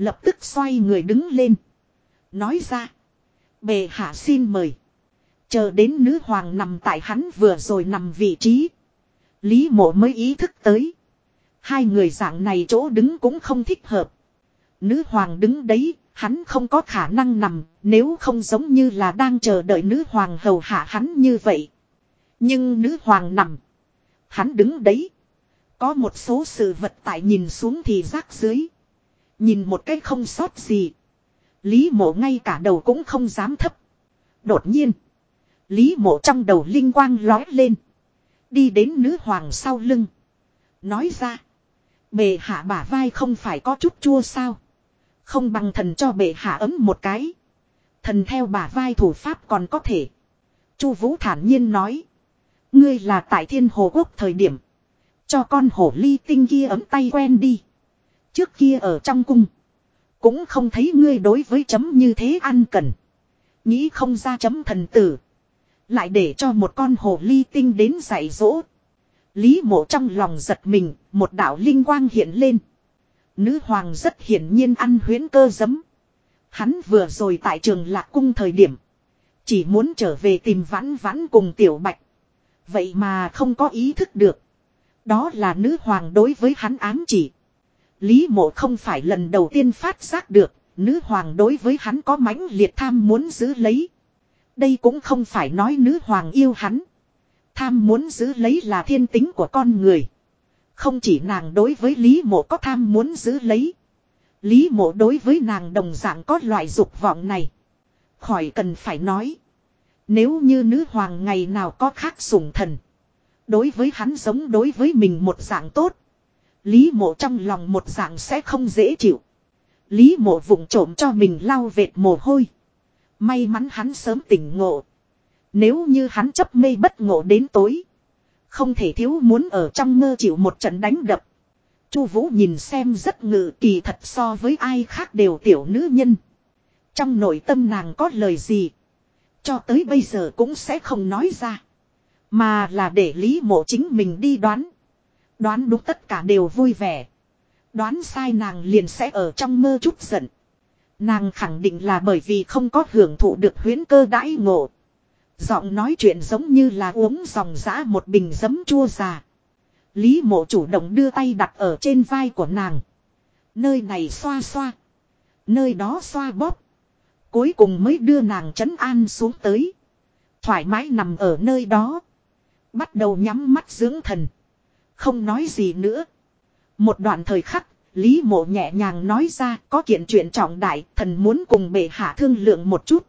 Lập tức xoay người đứng lên. Nói ra. Bề hạ xin mời. Chờ đến nữ hoàng nằm tại hắn vừa rồi nằm vị trí. Lý mộ mới ý thức tới. Hai người dạng này chỗ đứng cũng không thích hợp. Nữ hoàng đứng đấy, hắn không có khả năng nằm, nếu không giống như là đang chờ đợi nữ hoàng hầu hạ hắn như vậy. Nhưng nữ hoàng nằm. Hắn đứng đấy. Có một số sự vật tại nhìn xuống thì rác dưới. Nhìn một cái không sót gì. Lý mộ ngay cả đầu cũng không dám thấp. Đột nhiên. Lý mộ trong đầu linh quang lói lên. Đi đến nữ hoàng sau lưng. Nói ra. Bệ hạ bả vai không phải có chút chua sao. Không bằng thần cho bệ hạ ấm một cái. Thần theo bả vai thủ pháp còn có thể. Chu Vũ thản nhiên nói. Ngươi là tại thiên hồ quốc thời điểm. Cho con hổ ly tinh kia ấm tay quen đi. Trước kia ở trong cung. Cũng không thấy ngươi đối với chấm như thế ăn cần. Nghĩ không ra chấm thần tử. Lại để cho một con hồ ly tinh đến dạy dỗ. Lý mộ trong lòng giật mình, một đạo linh quang hiện lên. Nữ hoàng rất hiển nhiên ăn huyến cơ giấm. Hắn vừa rồi tại trường lạc cung thời điểm. Chỉ muốn trở về tìm vãn vãn cùng tiểu bạch. Vậy mà không có ý thức được. Đó là nữ hoàng đối với hắn ám chỉ. Lý mộ không phải lần đầu tiên phát giác được. Nữ hoàng đối với hắn có mãnh liệt tham muốn giữ lấy. Đây cũng không phải nói nữ hoàng yêu hắn. Tham muốn giữ lấy là thiên tính của con người. Không chỉ nàng đối với Lý mộ có tham muốn giữ lấy. Lý mộ đối với nàng đồng dạng có loại dục vọng này. Khỏi cần phải nói. Nếu như nữ hoàng ngày nào có khác sủng thần. Đối với hắn giống đối với mình một dạng tốt. Lý mộ trong lòng một dạng sẽ không dễ chịu. Lý mộ vụng trộm cho mình lau vệt mồ hôi. May mắn hắn sớm tỉnh ngộ. Nếu như hắn chấp mê bất ngộ đến tối. Không thể thiếu muốn ở trong mơ chịu một trận đánh đập. Chu Vũ nhìn xem rất ngự kỳ thật so với ai khác đều tiểu nữ nhân. Trong nội tâm nàng có lời gì. Cho tới bây giờ cũng sẽ không nói ra. Mà là để Lý mộ chính mình đi đoán. Đoán đúng tất cả đều vui vẻ. Đoán sai nàng liền sẽ ở trong mơ chút giận. Nàng khẳng định là bởi vì không có hưởng thụ được huyến cơ đãi ngộ. Giọng nói chuyện giống như là uống dòng giã một bình giấm chua già. Lý mộ chủ động đưa tay đặt ở trên vai của nàng. Nơi này xoa xoa. Nơi đó xoa bóp. Cuối cùng mới đưa nàng trấn an xuống tới. Thoải mái nằm ở nơi đó. Bắt đầu nhắm mắt dưỡng thần. Không nói gì nữa. Một đoạn thời khắc, Lý mộ nhẹ nhàng nói ra có kiện chuyện trọng đại, thần muốn cùng bệ hạ thương lượng một chút.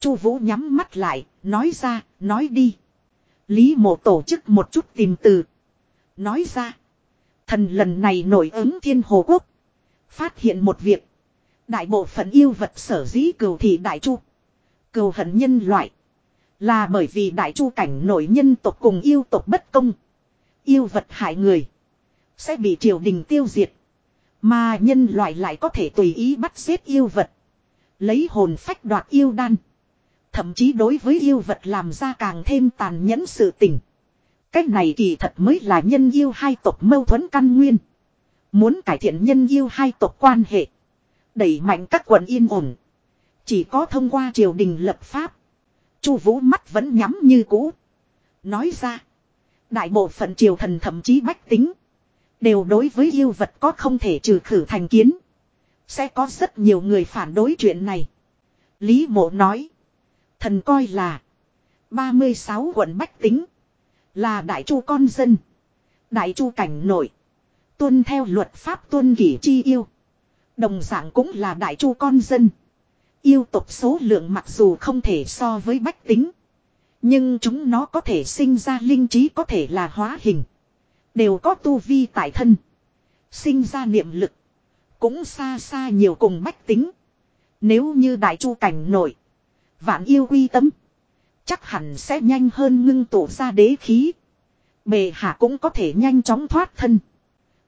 Chu Vũ nhắm mắt lại, nói ra, nói đi. Lý mộ tổ chức một chút tìm từ. Nói ra, thần lần này nổi ứng thiên hồ quốc. Phát hiện một việc. Đại bộ phận yêu vật sở dĩ cừu thị đại chu. Cừu hận nhân loại. Là bởi vì đại chu cảnh nổi nhân tộc cùng yêu tộc bất công. Yêu vật hại người. Sẽ bị triều đình tiêu diệt. Mà nhân loại lại có thể tùy ý bắt giết yêu vật. Lấy hồn phách đoạt yêu đan. Thậm chí đối với yêu vật làm ra càng thêm tàn nhẫn sự tình. Cách này kỳ thật mới là nhân yêu hai tộc mâu thuẫn căn nguyên. Muốn cải thiện nhân yêu hai tộc quan hệ. Đẩy mạnh các quận yên ổn. Chỉ có thông qua triều đình lập pháp. Chu vũ mắt vẫn nhắm như cũ. Nói ra. Đại bộ phận triều thần thậm chí bách tính. Đều đối với yêu vật có không thể trừ khử thành kiến. Sẽ có rất nhiều người phản đối chuyện này. Lý mộ nói. Thần coi là. 36 quận bách tính. Là đại chu con dân. Đại chu cảnh nội. Tuân theo luật pháp tuân kỷ chi yêu. Đồng dạng cũng là đại chu con dân. Yêu tộc số lượng mặc dù không thể so với bách tính. Nhưng chúng nó có thể sinh ra linh trí có thể là hóa hình. Đều có tu vi tại thân. Sinh ra niệm lực. Cũng xa xa nhiều cùng bách tính. Nếu như đại chu cảnh nổi. Vạn yêu quy tâm. Chắc hẳn sẽ nhanh hơn ngưng tụ ra đế khí. Bề hạ cũng có thể nhanh chóng thoát thân.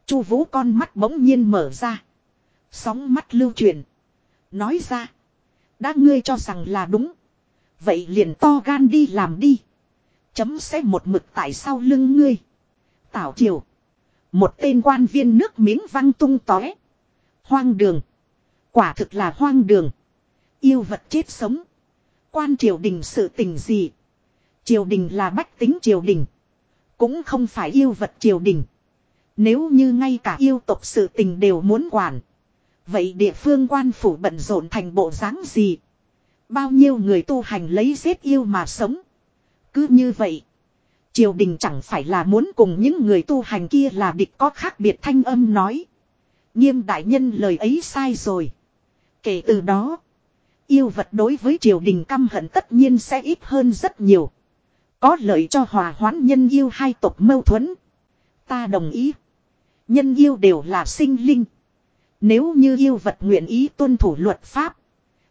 Chu vũ con mắt bỗng nhiên mở ra. Sóng mắt lưu truyền. Nói ra. Đã ngươi cho rằng là đúng. Vậy liền to gan đi làm đi. Chấm sẽ một mực tại sau lưng ngươi. Tảo triều. Một tên quan viên nước miếng văng tung tóe. Hoang đường. Quả thực là hoang đường. Yêu vật chết sống. Quan triều đình sự tình gì. Triều đình là bách tính triều đình. Cũng không phải yêu vật triều đình. Nếu như ngay cả yêu tộc sự tình đều muốn quản. Vậy địa phương quan phủ bận rộn thành bộ dáng gì? Bao nhiêu người tu hành lấy giết yêu mà sống? Cứ như vậy. Triều đình chẳng phải là muốn cùng những người tu hành kia là địch có khác biệt thanh âm nói. Nghiêm đại nhân lời ấy sai rồi. Kể từ đó. Yêu vật đối với triều đình căm hận tất nhiên sẽ ít hơn rất nhiều. Có lợi cho hòa hoãn nhân yêu hai tộc mâu thuẫn. Ta đồng ý. Nhân yêu đều là sinh linh. Nếu như yêu vật nguyện ý tuân thủ luật pháp.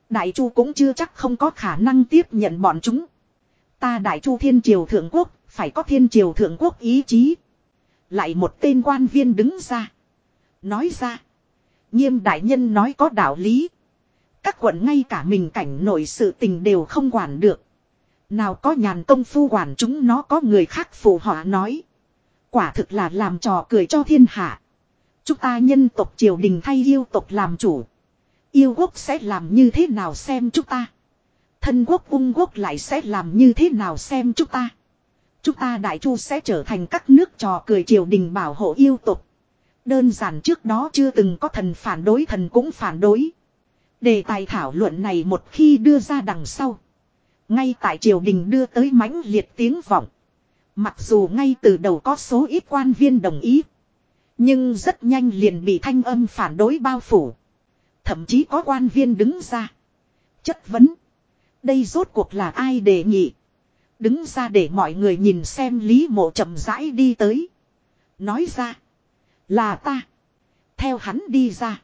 Đại chu cũng chưa chắc không có khả năng tiếp nhận bọn chúng. Ta đại chu thiên triều thượng quốc, phải có thiên triều thượng quốc ý chí. Lại một tên quan viên đứng ra. Nói ra. Nghiêm đại nhân nói có đạo lý. Các quận ngay cả mình cảnh nội sự tình đều không quản được. Nào có nhàn công phu quản chúng nó có người khác phù họ nói. Quả thực là làm trò cười cho thiên hạ. Chúng ta nhân tộc triều đình thay yêu tộc làm chủ. Yêu quốc sẽ làm như thế nào xem chúng ta. Thân quốc, ung quốc lại sẽ làm như thế nào xem chúng ta. Chúng ta đại chu sẽ trở thành các nước trò cười triều đình bảo hộ yêu tộc. Đơn giản trước đó chưa từng có thần phản đối, thần cũng phản đối. Đề tài thảo luận này một khi đưa ra đằng sau. Ngay tại triều đình đưa tới mãnh liệt tiếng vọng. Mặc dù ngay từ đầu có số ít quan viên đồng ý. Nhưng rất nhanh liền bị thanh âm phản đối bao phủ. Thậm chí có quan viên đứng ra. Chất vấn. Đây rốt cuộc là ai đề nghị. Đứng ra để mọi người nhìn xem Lý Mộ chậm rãi đi tới. Nói ra. Là ta. Theo hắn đi ra.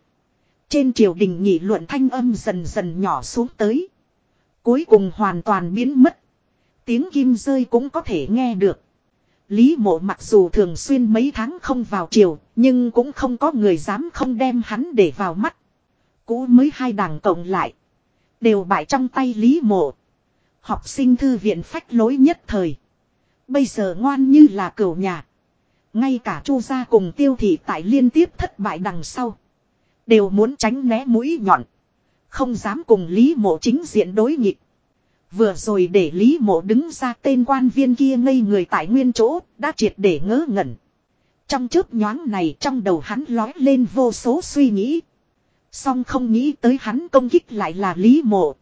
Trên triều đình nghị luận thanh âm dần dần nhỏ xuống tới. Cuối cùng hoàn toàn biến mất. Tiếng kim rơi cũng có thể nghe được. Lý mộ mặc dù thường xuyên mấy tháng không vào triều, nhưng cũng không có người dám không đem hắn để vào mắt. Cũ mới hai đảng cộng lại. Đều bại trong tay Lý mộ. Học sinh thư viện phách lối nhất thời. Bây giờ ngoan như là cửu nhà. Ngay cả chu gia cùng tiêu thị tại liên tiếp thất bại đằng sau. Đều muốn tránh né mũi nhọn. Không dám cùng Lý mộ chính diện đối nghịch. Vừa rồi để Lý mộ đứng ra tên quan viên kia ngây người tại nguyên chỗ, đã triệt để ngớ ngẩn. Trong chớp nhoáng này trong đầu hắn lói lên vô số suy nghĩ. Song không nghĩ tới hắn công kích lại là Lý mộ.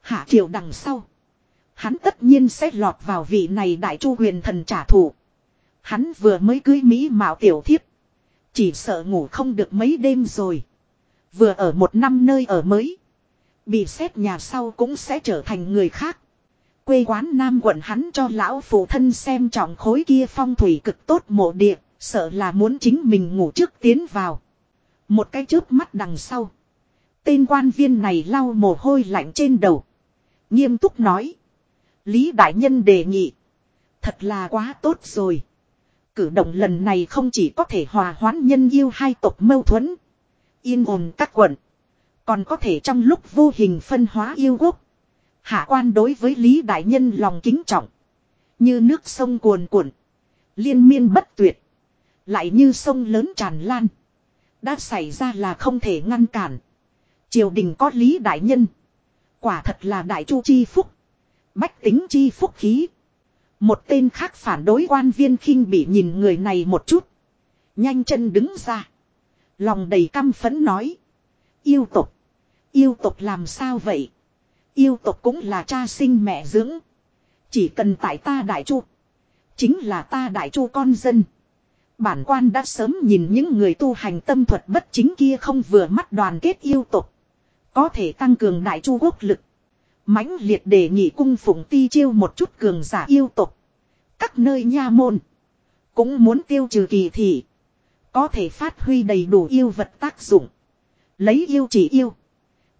Hạ triều đằng sau. Hắn tất nhiên sẽ lọt vào vị này đại chu huyền thần trả thù. Hắn vừa mới cưới Mỹ mạo tiểu thiếp. Chỉ sợ ngủ không được mấy đêm rồi. Vừa ở một năm nơi ở mới. Bị xét nhà sau cũng sẽ trở thành người khác. Quê quán Nam quận hắn cho lão phụ thân xem trọng khối kia phong thủy cực tốt mộ địa, sợ là muốn chính mình ngủ trước tiến vào. Một cái chớp mắt đằng sau. Tên quan viên này lau mồ hôi lạnh trên đầu. Nghiêm túc nói. Lý Đại Nhân đề nghị. Thật là quá tốt rồi. Cử động lần này không chỉ có thể hòa hoãn nhân yêu hai tộc mâu thuẫn. Yên ổn các quận. Còn có thể trong lúc vô hình phân hóa yêu quốc. Hạ quan đối với Lý Đại Nhân lòng kính trọng. Như nước sông cuồn cuộn. Liên miên bất tuyệt. Lại như sông lớn tràn lan. Đã xảy ra là không thể ngăn cản. Triều đình có Lý Đại Nhân. Quả thật là Đại Chu Chi Phúc. Bách tính chi phúc khí. Một tên khác phản đối quan viên khinh bị nhìn người này một chút. Nhanh chân đứng ra. Lòng đầy căm phấn nói. Yêu tục. Yêu tục làm sao vậy? Yêu tục cũng là cha sinh mẹ dưỡng. Chỉ cần tại ta đại chu. Chính là ta đại chu con dân. Bản quan đã sớm nhìn những người tu hành tâm thuật bất chính kia không vừa mắt đoàn kết yêu tục. Có thể tăng cường đại chu quốc lực mãnh liệt đề nghị cung phụng ti chiêu một chút cường giả yêu tục. Các nơi nha môn. Cũng muốn tiêu trừ kỳ thị. Có thể phát huy đầy đủ yêu vật tác dụng. Lấy yêu chỉ yêu.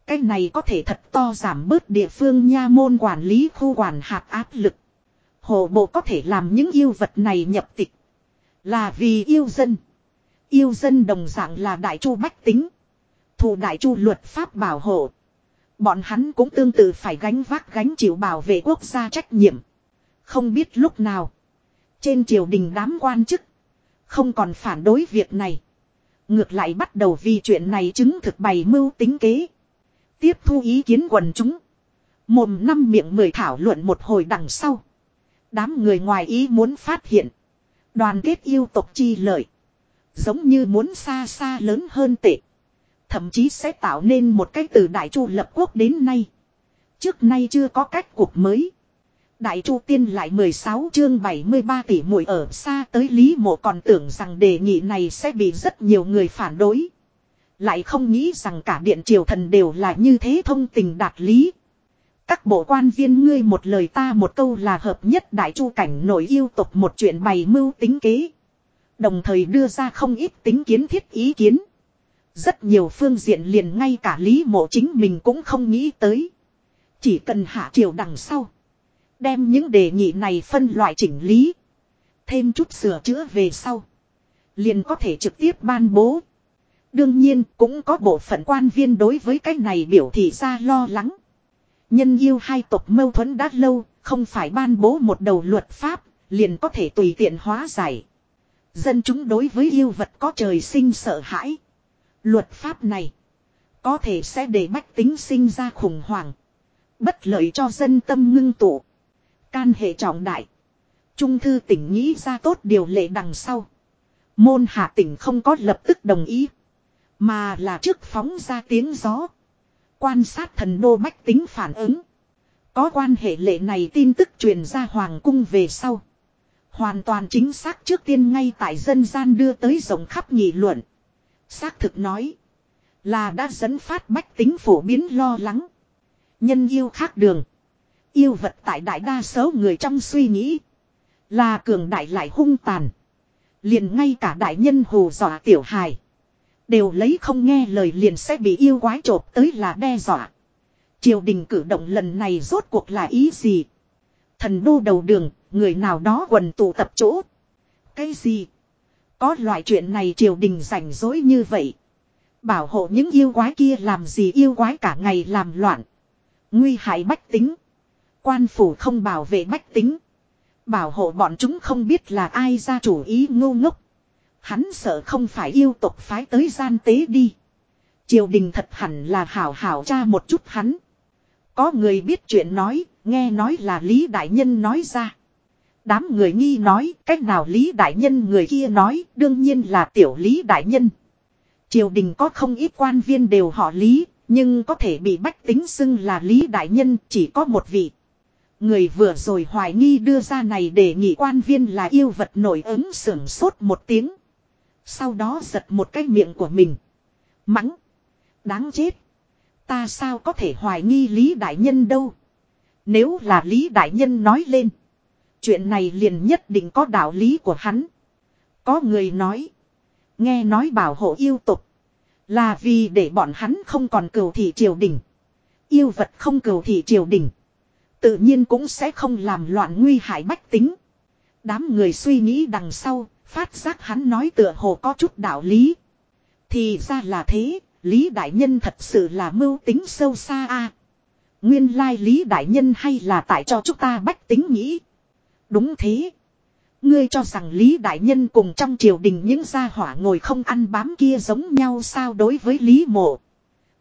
Cái này có thể thật to giảm bớt địa phương nha môn quản lý khu quản hạt áp lực. Hồ bộ có thể làm những yêu vật này nhập tịch. Là vì yêu dân. Yêu dân đồng dạng là đại chu bách tính. Thủ đại chu luật pháp bảo hộ. Bọn hắn cũng tương tự phải gánh vác gánh chịu bảo vệ quốc gia trách nhiệm. Không biết lúc nào. Trên triều đình đám quan chức. Không còn phản đối việc này. Ngược lại bắt đầu vì chuyện này chứng thực bày mưu tính kế. Tiếp thu ý kiến quần chúng. Mồm năm miệng mười thảo luận một hồi đằng sau. Đám người ngoài ý muốn phát hiện. Đoàn kết yêu tộc chi lợi. Giống như muốn xa xa lớn hơn tệ. Thậm chí sẽ tạo nên một cách từ Đại Chu lập quốc đến nay. Trước nay chưa có cách cuộc mới. Đại Chu tiên lại 16 chương 73 tỷ muội ở xa tới Lý Mộ còn tưởng rằng đề nghị này sẽ bị rất nhiều người phản đối. Lại không nghĩ rằng cả điện triều thần đều là như thế thông tình đạt lý. Các bộ quan viên ngươi một lời ta một câu là hợp nhất đại chu cảnh nổi yêu tục một chuyện bày mưu tính kế. Đồng thời đưa ra không ít tính kiến thiết ý kiến. Rất nhiều phương diện liền ngay cả Lý Mộ chính mình cũng không nghĩ tới. Chỉ cần hạ triều đằng sau. Đem những đề nghị này phân loại chỉnh lý. Thêm chút sửa chữa về sau. Liền có thể trực tiếp ban bố. Đương nhiên cũng có bộ phận quan viên đối với cái này biểu thị ra lo lắng. Nhân yêu hai tộc mâu thuẫn đã lâu, không phải ban bố một đầu luật pháp, liền có thể tùy tiện hóa giải. Dân chúng đối với yêu vật có trời sinh sợ hãi. Luật pháp này có thể sẽ để bách tính sinh ra khủng hoảng. Bất lợi cho dân tâm ngưng tụ. Can hệ trọng đại. Trung thư tỉnh nghĩ ra tốt điều lệ đằng sau. Môn hạ tỉnh không có lập tức đồng ý. Mà là trước phóng ra tiếng gió. Quan sát thần đô bách tính phản ứng. Có quan hệ lệ này tin tức truyền ra hoàng cung về sau. Hoàn toàn chính xác trước tiên ngay tại dân gian đưa tới rộng khắp nghị luận. Xác thực nói. Là đã dẫn phát bách tính phổ biến lo lắng. Nhân yêu khác đường. Yêu vật tại đại đa số người trong suy nghĩ. Là cường đại lại hung tàn. Liền ngay cả đại nhân hù dọa tiểu hài. Đều lấy không nghe lời liền sẽ bị yêu quái trộp tới là đe dọa. Triều đình cử động lần này rốt cuộc là ý gì? Thần đô đầu đường, người nào đó quần tụ tập chỗ. Cái gì? Có loại chuyện này triều đình rảnh rỗi như vậy. Bảo hộ những yêu quái kia làm gì yêu quái cả ngày làm loạn. Nguy hại bách tính. Quan phủ không bảo vệ bách tính. Bảo hộ bọn chúng không biết là ai ra chủ ý ngu ngốc. Hắn sợ không phải yêu tộc phái tới gian tế đi. Triều đình thật hẳn là hảo hảo cha một chút hắn. Có người biết chuyện nói, nghe nói là Lý Đại Nhân nói ra. Đám người nghi nói, cách nào Lý Đại Nhân người kia nói, đương nhiên là tiểu Lý Đại Nhân. Triều đình có không ít quan viên đều họ Lý, nhưng có thể bị bách tính xưng là Lý Đại Nhân chỉ có một vị. Người vừa rồi hoài nghi đưa ra này để nghị quan viên là yêu vật nổi ứng sưởng sốt một tiếng. Sau đó giật một cái miệng của mình. Mắng. Đáng chết. Ta sao có thể hoài nghi Lý Đại Nhân đâu. Nếu là Lý Đại Nhân nói lên. Chuyện này liền nhất định có đạo lý của hắn. Có người nói. Nghe nói bảo hộ yêu tục. Là vì để bọn hắn không còn cầu thị triều đình. Yêu vật không cầu thị triều đình. Tự nhiên cũng sẽ không làm loạn nguy hại bách tính. Đám người suy nghĩ đằng sau, phát giác hắn nói tựa hồ có chút đạo lý. Thì ra là thế, Lý Đại Nhân thật sự là mưu tính sâu xa a. Nguyên lai Lý Đại Nhân hay là tại cho chúng ta bách tính nghĩ. Đúng thế. Ngươi cho rằng Lý Đại Nhân cùng trong triều đình những gia hỏa ngồi không ăn bám kia giống nhau sao đối với Lý Mộ.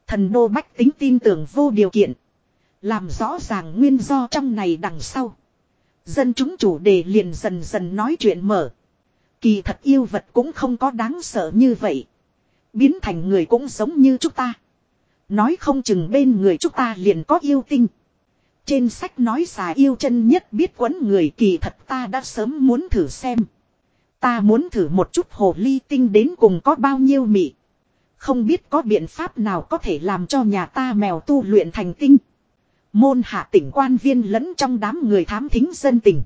Thần đô bách tính tin tưởng vô điều kiện. Làm rõ ràng nguyên do trong này đằng sau. Dân chúng chủ đề liền dần dần nói chuyện mở. Kỳ thật yêu vật cũng không có đáng sợ như vậy. Biến thành người cũng giống như chúng ta. Nói không chừng bên người chúng ta liền có yêu tinh. Trên sách nói xà yêu chân nhất biết quấn người, kỳ thật ta đã sớm muốn thử xem. Ta muốn thử một chút hồ ly tinh đến cùng có bao nhiêu mị. Không biết có biện pháp nào có thể làm cho nhà ta mèo tu luyện thành tinh. Môn hạ tỉnh quan viên lẫn trong đám người thám thính dân tình.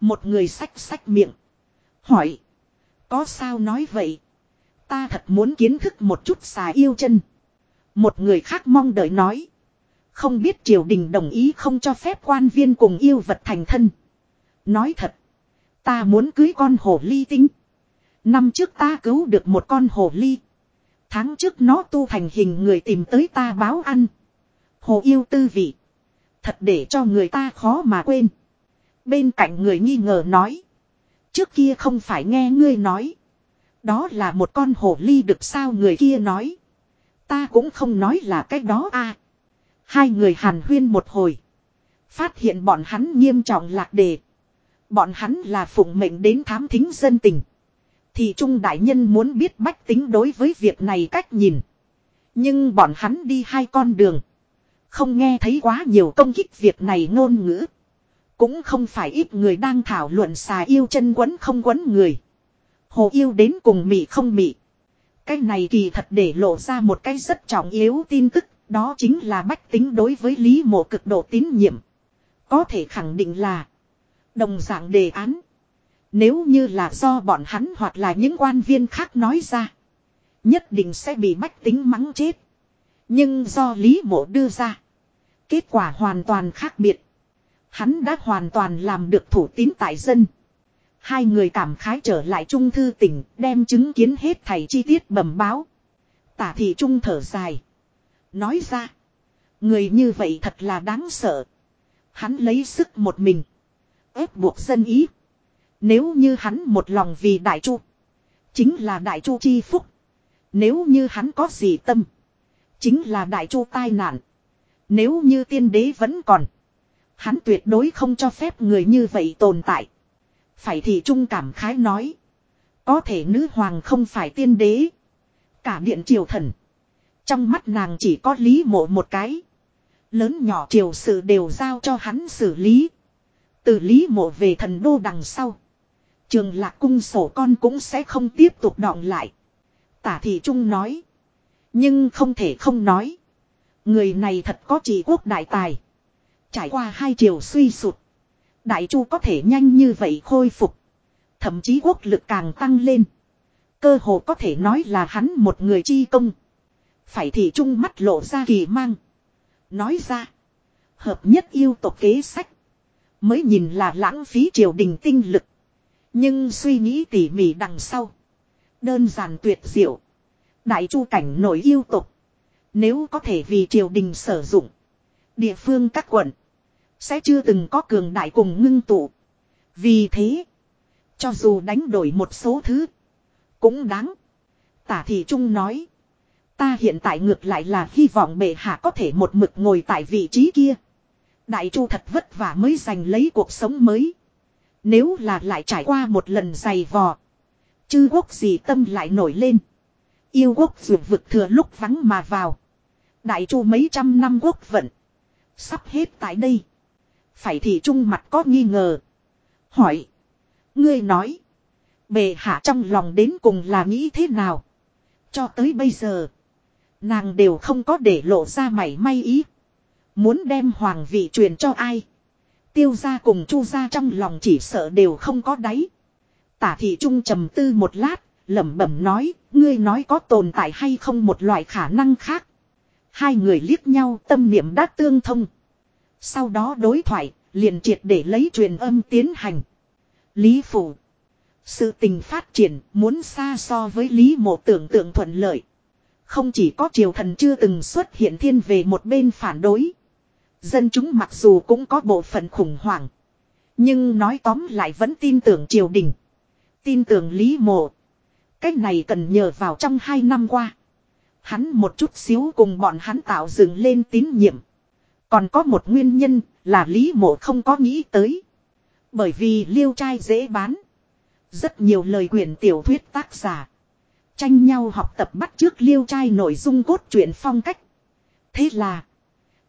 Một người sách sách miệng. Hỏi. Có sao nói vậy? Ta thật muốn kiến thức một chút xà yêu chân. Một người khác mong đợi nói. Không biết triều đình đồng ý không cho phép quan viên cùng yêu vật thành thân. Nói thật. Ta muốn cưới con hồ ly tinh. Năm trước ta cứu được một con hồ ly. Tháng trước nó tu thành hình người tìm tới ta báo ăn. Hồ yêu tư vị. Thật để cho người ta khó mà quên. Bên cạnh người nghi ngờ nói. Trước kia không phải nghe ngươi nói. Đó là một con hồ ly được sao người kia nói. Ta cũng không nói là cái đó a. Hai người hàn huyên một hồi. Phát hiện bọn hắn nghiêm trọng lạc đề. Bọn hắn là phụng mệnh đến thám thính dân tình. Thì Trung Đại Nhân muốn biết bách tính đối với việc này cách nhìn. Nhưng bọn hắn đi hai con đường. Không nghe thấy quá nhiều công kích việc này ngôn ngữ. Cũng không phải ít người đang thảo luận xà yêu chân quấn không quấn người. Hồ yêu đến cùng mị không mị. Cái này kỳ thật để lộ ra một cái rất trọng yếu tin tức, đó chính là bách tính đối với Lý Mộ cực độ tín nhiệm. Có thể khẳng định là đồng dạng đề án. Nếu như là do bọn hắn hoặc là những quan viên khác nói ra. Nhất định sẽ bị bách tính mắng chết. Nhưng do Lý Mộ đưa ra. Kết quả hoàn toàn khác biệt. Hắn đã hoàn toàn làm được thủ tín tại dân. Hai người cảm khái trở lại trung thư tỉnh, đem chứng kiến hết thầy chi tiết bẩm báo. Tả thị trung thở dài. Nói ra. Người như vậy thật là đáng sợ. Hắn lấy sức một mình. ép buộc dân ý. Nếu như hắn một lòng vì đại chu. Chính là đại chu chi phúc. Nếu như hắn có gì tâm. Chính là đại chu tai nạn. Nếu như tiên đế vẫn còn. Hắn tuyệt đối không cho phép người như vậy tồn tại. Phải thì trung cảm khái nói. Có thể nữ hoàng không phải tiên đế. Cả điện triều thần. Trong mắt nàng chỉ có lý mộ một cái. Lớn nhỏ triều sự đều giao cho hắn xử lý. Từ lý mộ về thần đô đằng sau. Trường lạc cung sổ con cũng sẽ không tiếp tục đọng lại. Tả thị trung nói. Nhưng không thể không nói. Người này thật có trị quốc đại tài. Trải qua hai chiều suy sụt. Đại chu có thể nhanh như vậy khôi phục. Thậm chí quốc lực càng tăng lên. Cơ hồ có thể nói là hắn một người chi công. Phải thì trung mắt lộ ra kỳ mang. Nói ra. Hợp nhất yêu tộc kế sách. Mới nhìn là lãng phí triều đình tinh lực. Nhưng suy nghĩ tỉ mỉ đằng sau. Đơn giản tuyệt diệu. Đại chu cảnh nổi yêu tục. Nếu có thể vì triều đình sử dụng. Địa phương các quận. Sẽ chưa từng có cường đại cùng ngưng tụ. Vì thế. Cho dù đánh đổi một số thứ. Cũng đáng. Tả thị trung nói. Ta hiện tại ngược lại là hy vọng bệ hạ có thể một mực ngồi tại vị trí kia. Đại chu thật vất vả mới giành lấy cuộc sống mới. Nếu là lại trải qua một lần dày vò. Chư quốc gì tâm lại nổi lên. Yêu quốc ruột vực thừa lúc vắng mà vào. Đại chu mấy trăm năm quốc vận. Sắp hết tại đây. Phải thì trung mặt có nghi ngờ. Hỏi. Ngươi nói. Bề hạ trong lòng đến cùng là nghĩ thế nào. Cho tới bây giờ. Nàng đều không có để lộ ra mảy may ý. Muốn đem hoàng vị truyền cho ai. Tiêu ra cùng chu ra trong lòng chỉ sợ đều không có đáy. Tả thị trung trầm tư một lát, lẩm bẩm nói, ngươi nói có tồn tại hay không một loại khả năng khác. Hai người liếc nhau tâm niệm đã tương thông. Sau đó đối thoại, liền triệt để lấy truyền âm tiến hành. Lý Phủ. Sự tình phát triển muốn xa so với Lý Mộ tưởng tượng thuận lợi. Không chỉ có triều thần chưa từng xuất hiện thiên về một bên phản đối. Dân chúng mặc dù cũng có bộ phận khủng hoảng. Nhưng nói tóm lại vẫn tin tưởng triều đình. Tin tưởng Lý Mộ. Cách này cần nhờ vào trong hai năm qua. Hắn một chút xíu cùng bọn hắn tạo dựng lên tín nhiệm. Còn có một nguyên nhân là Lý Mộ không có nghĩ tới. Bởi vì liêu trai dễ bán. Rất nhiều lời quyển tiểu thuyết tác giả. Tranh nhau học tập bắt trước liêu trai nội dung cốt truyện phong cách. Thế là.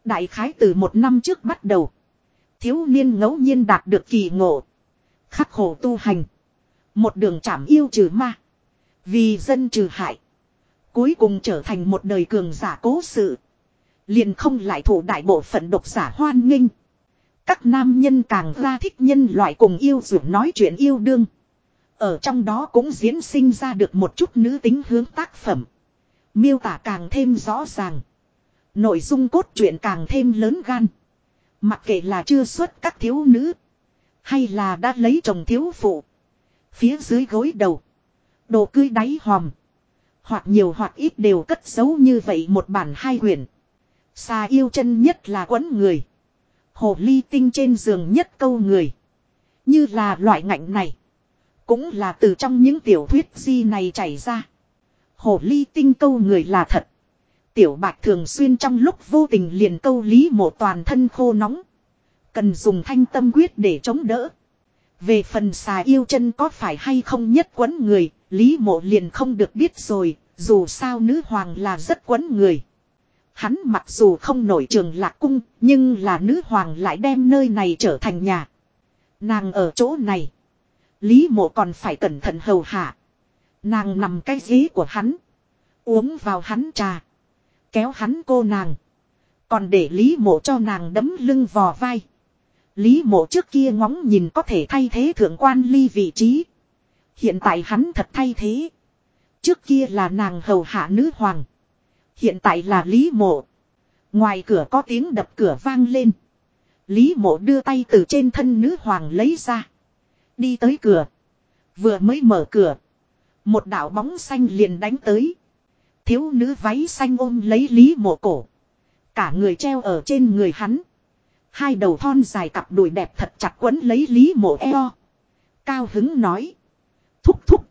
Đại khái từ một năm trước bắt đầu. Thiếu niên ngẫu nhiên đạt được kỳ ngộ. Khắc khổ tu hành. Một đường chảm yêu trừ ma. Vì dân trừ hại. Cuối cùng trở thành một đời cường giả cố sự. Liền không lại thủ đại bộ phận độc giả hoan nghênh. Các nam nhân càng ra thích nhân loại cùng yêu dường nói chuyện yêu đương. Ở trong đó cũng diễn sinh ra được một chút nữ tính hướng tác phẩm. Miêu tả càng thêm rõ ràng. Nội dung cốt truyện càng thêm lớn gan. Mặc kệ là chưa xuất các thiếu nữ. Hay là đã lấy chồng thiếu phụ. Phía dưới gối đầu. Đồ cưới đáy hòm. Hoặc nhiều hoặc ít đều cất giấu như vậy một bản hai quyển. Xà yêu chân nhất là quấn người. Hồ ly tinh trên giường nhất câu người. Như là loại ngạnh này. Cũng là từ trong những tiểu thuyết di này chảy ra. Hồ ly tinh câu người là thật. Tiểu bạch thường xuyên trong lúc vô tình liền câu lý mộ toàn thân khô nóng. Cần dùng thanh tâm quyết để chống đỡ. Về phần xà yêu chân có phải hay không nhất quấn người, lý mộ liền không được biết rồi, dù sao nữ hoàng là rất quấn người. Hắn mặc dù không nổi trường lạc cung, nhưng là nữ hoàng lại đem nơi này trở thành nhà. Nàng ở chỗ này. Lý mộ còn phải cẩn thận hầu hạ. Nàng nằm cái ghế của hắn. Uống vào hắn trà. Kéo hắn cô nàng. Còn để Lý mộ cho nàng đấm lưng vò vai. Lý mộ trước kia ngóng nhìn có thể thay thế thượng quan ly vị trí. Hiện tại hắn thật thay thế. Trước kia là nàng hầu hạ nữ hoàng. Hiện tại là Lý mộ. Ngoài cửa có tiếng đập cửa vang lên. Lý mộ đưa tay từ trên thân nữ hoàng lấy ra. Đi tới cửa. Vừa mới mở cửa. Một đạo bóng xanh liền đánh tới. Thiếu nữ váy xanh ôm lấy Lý mộ cổ. Cả người treo ở trên người hắn. Hai đầu thon dài cặp đùi đẹp thật chặt quấn lấy Lý mộ eo. Cao hứng nói. Thúc thúc.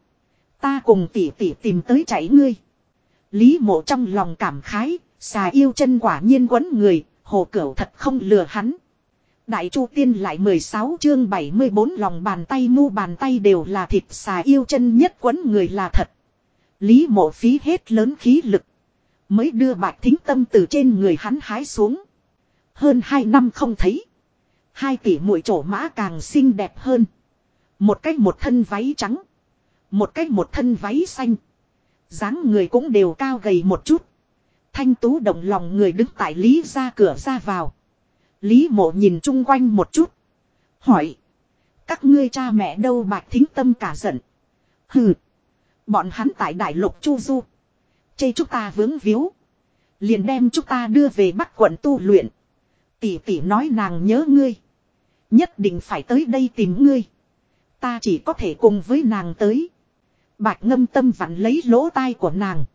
Ta cùng tỷ tỷ tìm tới chảy ngươi. Lý mộ trong lòng cảm khái. Xà yêu chân quả nhiên quấn người. Hồ cửu thật không lừa hắn. Đại Chu Tiên lại 16 chương 74 lòng bàn tay mu bàn tay đều là thịt, xà yêu chân nhất quấn người là thật. Lý mộ phí hết lớn khí lực. Mới đưa bạch thính tâm từ trên người hắn hái xuống. Hơn 2 năm không thấy. Hai tỷ mũi trổ mã càng xinh đẹp hơn. Một cách một thân váy trắng. Một cách một thân váy xanh. dáng người cũng đều cao gầy một chút. Thanh tú động lòng người đứng tại Lý ra cửa ra vào. Lý mộ nhìn chung quanh một chút. Hỏi. Các ngươi cha mẹ đâu bạch thính tâm cả giận. Hừ. Bọn hắn tại đại lục chu du. Chê chúng ta vướng víu. Liền đem chúng ta đưa về bắc quận tu luyện. Tỷ tỷ nói nàng nhớ ngươi. Nhất định phải tới đây tìm ngươi. Ta chỉ có thể cùng với nàng tới. Bạch ngâm tâm vặn lấy lỗ tai của nàng.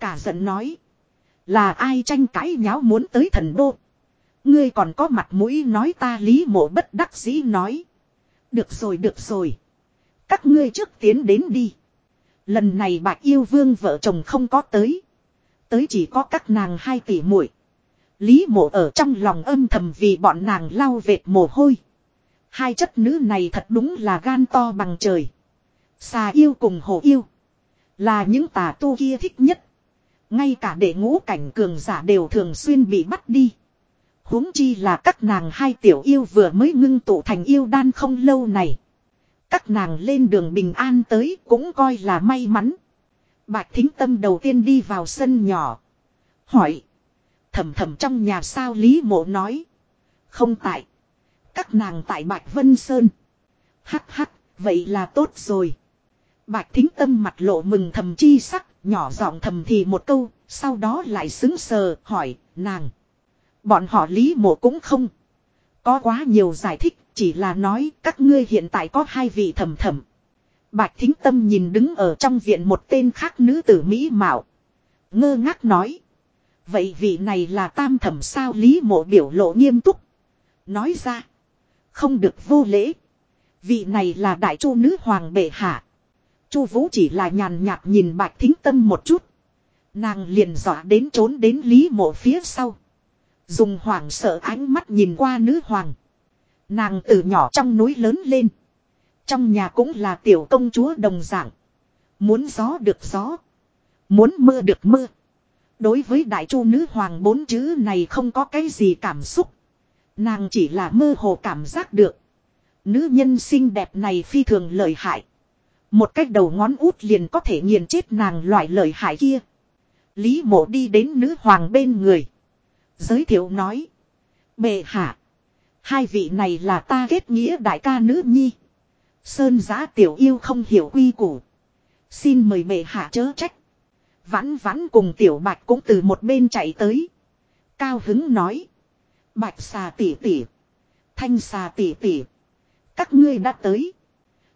Cả giận nói. Là ai tranh cãi nháo muốn tới thần đô. Ngươi còn có mặt mũi nói ta lý mộ bất đắc dĩ nói. Được rồi được rồi. Các ngươi trước tiến đến đi. Lần này bạch yêu vương vợ chồng không có tới. Tới chỉ có các nàng hai tỷ muội. Lý mộ ở trong lòng âm thầm vì bọn nàng lau vệt mồ hôi. Hai chất nữ này thật đúng là gan to bằng trời. Xà yêu cùng hổ yêu. Là những tà tu kia thích nhất. Ngay cả đệ ngũ cảnh cường giả đều thường xuyên bị bắt đi. huống chi là các nàng hai tiểu yêu vừa mới ngưng tụ thành yêu đan không lâu này. Các nàng lên đường bình an tới cũng coi là may mắn. Bạch thính tâm đầu tiên đi vào sân nhỏ. Hỏi. Thầm thầm trong nhà sao Lý mộ nói. Không tại. Các nàng tại Bạch Vân Sơn. Hắc hắc, vậy là tốt rồi. Bạch thính tâm mặt lộ mừng thầm chi sắc, nhỏ giọng thầm thì một câu, sau đó lại xứng sờ, hỏi, nàng. Bọn họ lý mộ cũng không. Có quá nhiều giải thích, chỉ là nói các ngươi hiện tại có hai vị thầm thầm. Bạch thính tâm nhìn đứng ở trong viện một tên khác nữ tử Mỹ Mạo. Ngơ ngác nói. Vậy vị này là tam thẩm sao lý mộ biểu lộ nghiêm túc. Nói ra. Không được vô lễ. Vị này là đại chu nữ hoàng bệ hạ. Chu Vũ chỉ là nhàn nhạt nhìn Bạch Thính Tâm một chút, nàng liền dọa đến trốn đến Lý Mộ phía sau, dùng hoảng sợ ánh mắt nhìn qua nữ hoàng. Nàng từ nhỏ trong núi lớn lên, trong nhà cũng là tiểu công chúa đồng dạng, muốn gió được gió, muốn mưa được mưa. Đối với đại chu nữ hoàng bốn chữ này không có cái gì cảm xúc. Nàng chỉ là mơ hồ cảm giác được. Nữ nhân xinh đẹp này phi thường lợi hại. Một cách đầu ngón út liền có thể nghiền chết nàng loại lợi hại kia. Lý mộ đi đến nữ hoàng bên người. Giới thiệu nói. Bệ hạ. Hai vị này là ta kết nghĩa đại ca nữ nhi. Sơn giã tiểu yêu không hiểu quy củ. Xin mời bệ hạ chớ trách. Vãn vãn cùng tiểu bạch cũng từ một bên chạy tới. Cao hứng nói. Bạch xà tỉ tỉ. Thanh xà tỉ tỉ. Các ngươi đã tới.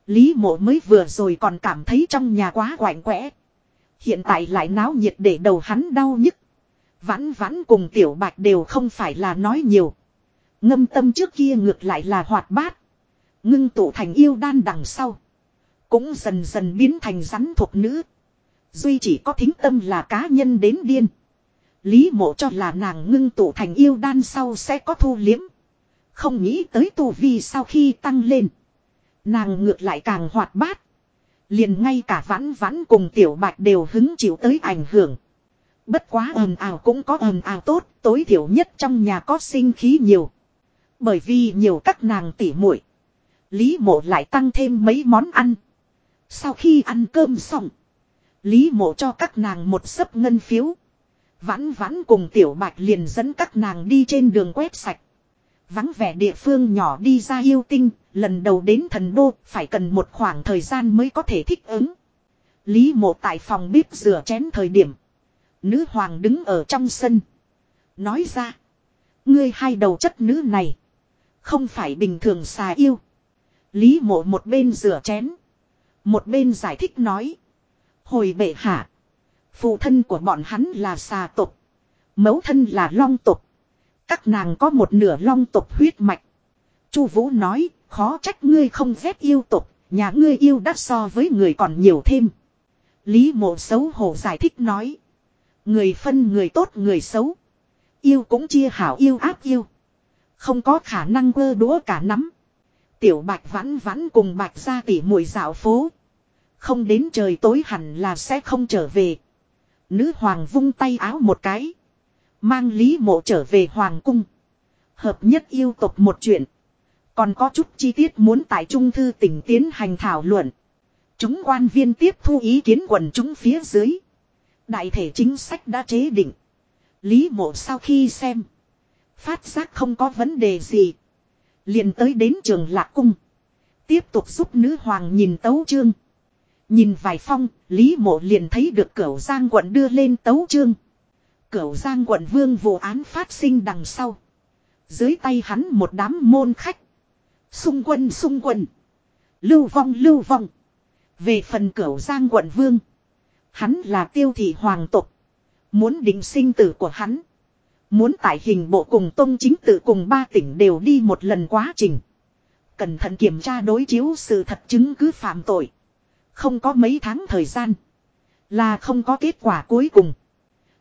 Lý mộ mới vừa rồi còn cảm thấy trong nhà quá quạnh quẽ. Hiện tại lại náo nhiệt để đầu hắn đau nhức. Vãn vãn cùng tiểu bạch đều không phải là nói nhiều. Ngâm tâm trước kia ngược lại là hoạt bát. Ngưng tụ thành yêu đan đằng sau. Cũng dần dần biến thành rắn thuộc nữ. Duy chỉ có thính tâm là cá nhân đến điên. Lý mộ cho là nàng ngưng tụ thành yêu đan sau sẽ có thu liếm. Không nghĩ tới tu vi sau khi tăng lên. Nàng ngược lại càng hoạt bát. Liền ngay cả vãn vãn cùng tiểu bạch đều hứng chịu tới ảnh hưởng. Bất quá ồn ào cũng có ồn ào tốt, tối thiểu nhất trong nhà có sinh khí nhiều. Bởi vì nhiều các nàng tỉ muội Lý mộ lại tăng thêm mấy món ăn. Sau khi ăn cơm xong. Lý mộ cho các nàng một sấp ngân phiếu. Vãn vãn cùng tiểu bạch liền dẫn các nàng đi trên đường quét sạch. Vắng vẻ địa phương nhỏ đi ra yêu tinh, lần đầu đến thần đô phải cần một khoảng thời gian mới có thể thích ứng. Lý mộ tại phòng bếp rửa chén thời điểm. Nữ hoàng đứng ở trong sân. Nói ra. Ngươi hai đầu chất nữ này. Không phải bình thường xà yêu. Lý mộ một bên rửa chén. Một bên giải thích nói. Hồi bệ hạ. Phụ thân của bọn hắn là xà tục. Mẫu thân là long tục. Các nàng có một nửa long tục huyết mạch. Chu Vũ nói, khó trách ngươi không phép yêu tục, nhà ngươi yêu đắt so với người còn nhiều thêm. Lý mộ xấu hổ giải thích nói. Người phân người tốt người xấu. Yêu cũng chia hảo yêu ác yêu. Không có khả năng quơ đũa cả nắm. Tiểu bạch vãn vãn cùng bạch ra tỉ mùi dạo phố. Không đến trời tối hẳn là sẽ không trở về. Nữ hoàng vung tay áo một cái. Mang Lý Mộ trở về Hoàng Cung. Hợp nhất yêu tục một chuyện. Còn có chút chi tiết muốn tại Trung Thư tỉnh tiến hành thảo luận. Chúng quan viên tiếp thu ý kiến quần chúng phía dưới. Đại thể chính sách đã chế định. Lý mộ sau khi xem. Phát giác không có vấn đề gì. liền tới đến trường Lạc Cung. Tiếp tục giúp nữ hoàng nhìn tấu chương. Nhìn vài phong, Lý Mộ liền thấy được cửu giang quận đưa lên tấu chương. Cửu giang quận vương vụ án phát sinh đằng sau. Dưới tay hắn một đám môn khách. Xung quân xung quân. Lưu vong lưu vong. Về phần cửu giang quận vương. Hắn là tiêu thị hoàng tộc Muốn định sinh tử của hắn. Muốn tại hình bộ cùng tôn chính tự cùng ba tỉnh đều đi một lần quá trình. Cẩn thận kiểm tra đối chiếu sự thật chứng cứ phạm tội. Không có mấy tháng thời gian. Là không có kết quả cuối cùng.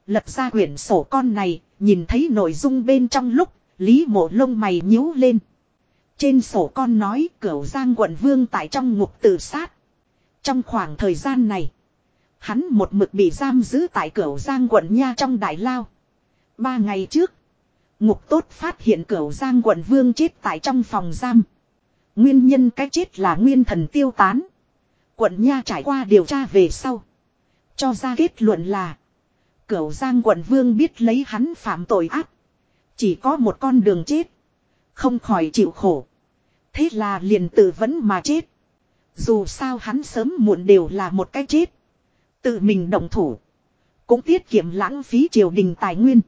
Lật ra quyển sổ con này, nhìn thấy nội dung bên trong lúc, Lý mộ lông mày nhíu lên. Trên sổ con nói cửu giang quận vương tại trong ngục tự sát. Trong khoảng thời gian này, hắn một mực bị giam giữ tại cửu giang quận nha trong đại lao. Ba ngày trước, ngục tốt phát hiện cửu giang quận vương chết tại trong phòng giam. Nguyên nhân cái chết là nguyên thần tiêu tán. Quận nha trải qua điều tra về sau. Cho ra kết luận là. Cửu giang quận vương biết lấy hắn phạm tội ác. Chỉ có một con đường chết. Không khỏi chịu khổ. Thế là liền tự vẫn mà chết. Dù sao hắn sớm muộn đều là một cái chết. Tự mình động thủ. Cũng tiết kiệm lãng phí triều đình tài nguyên.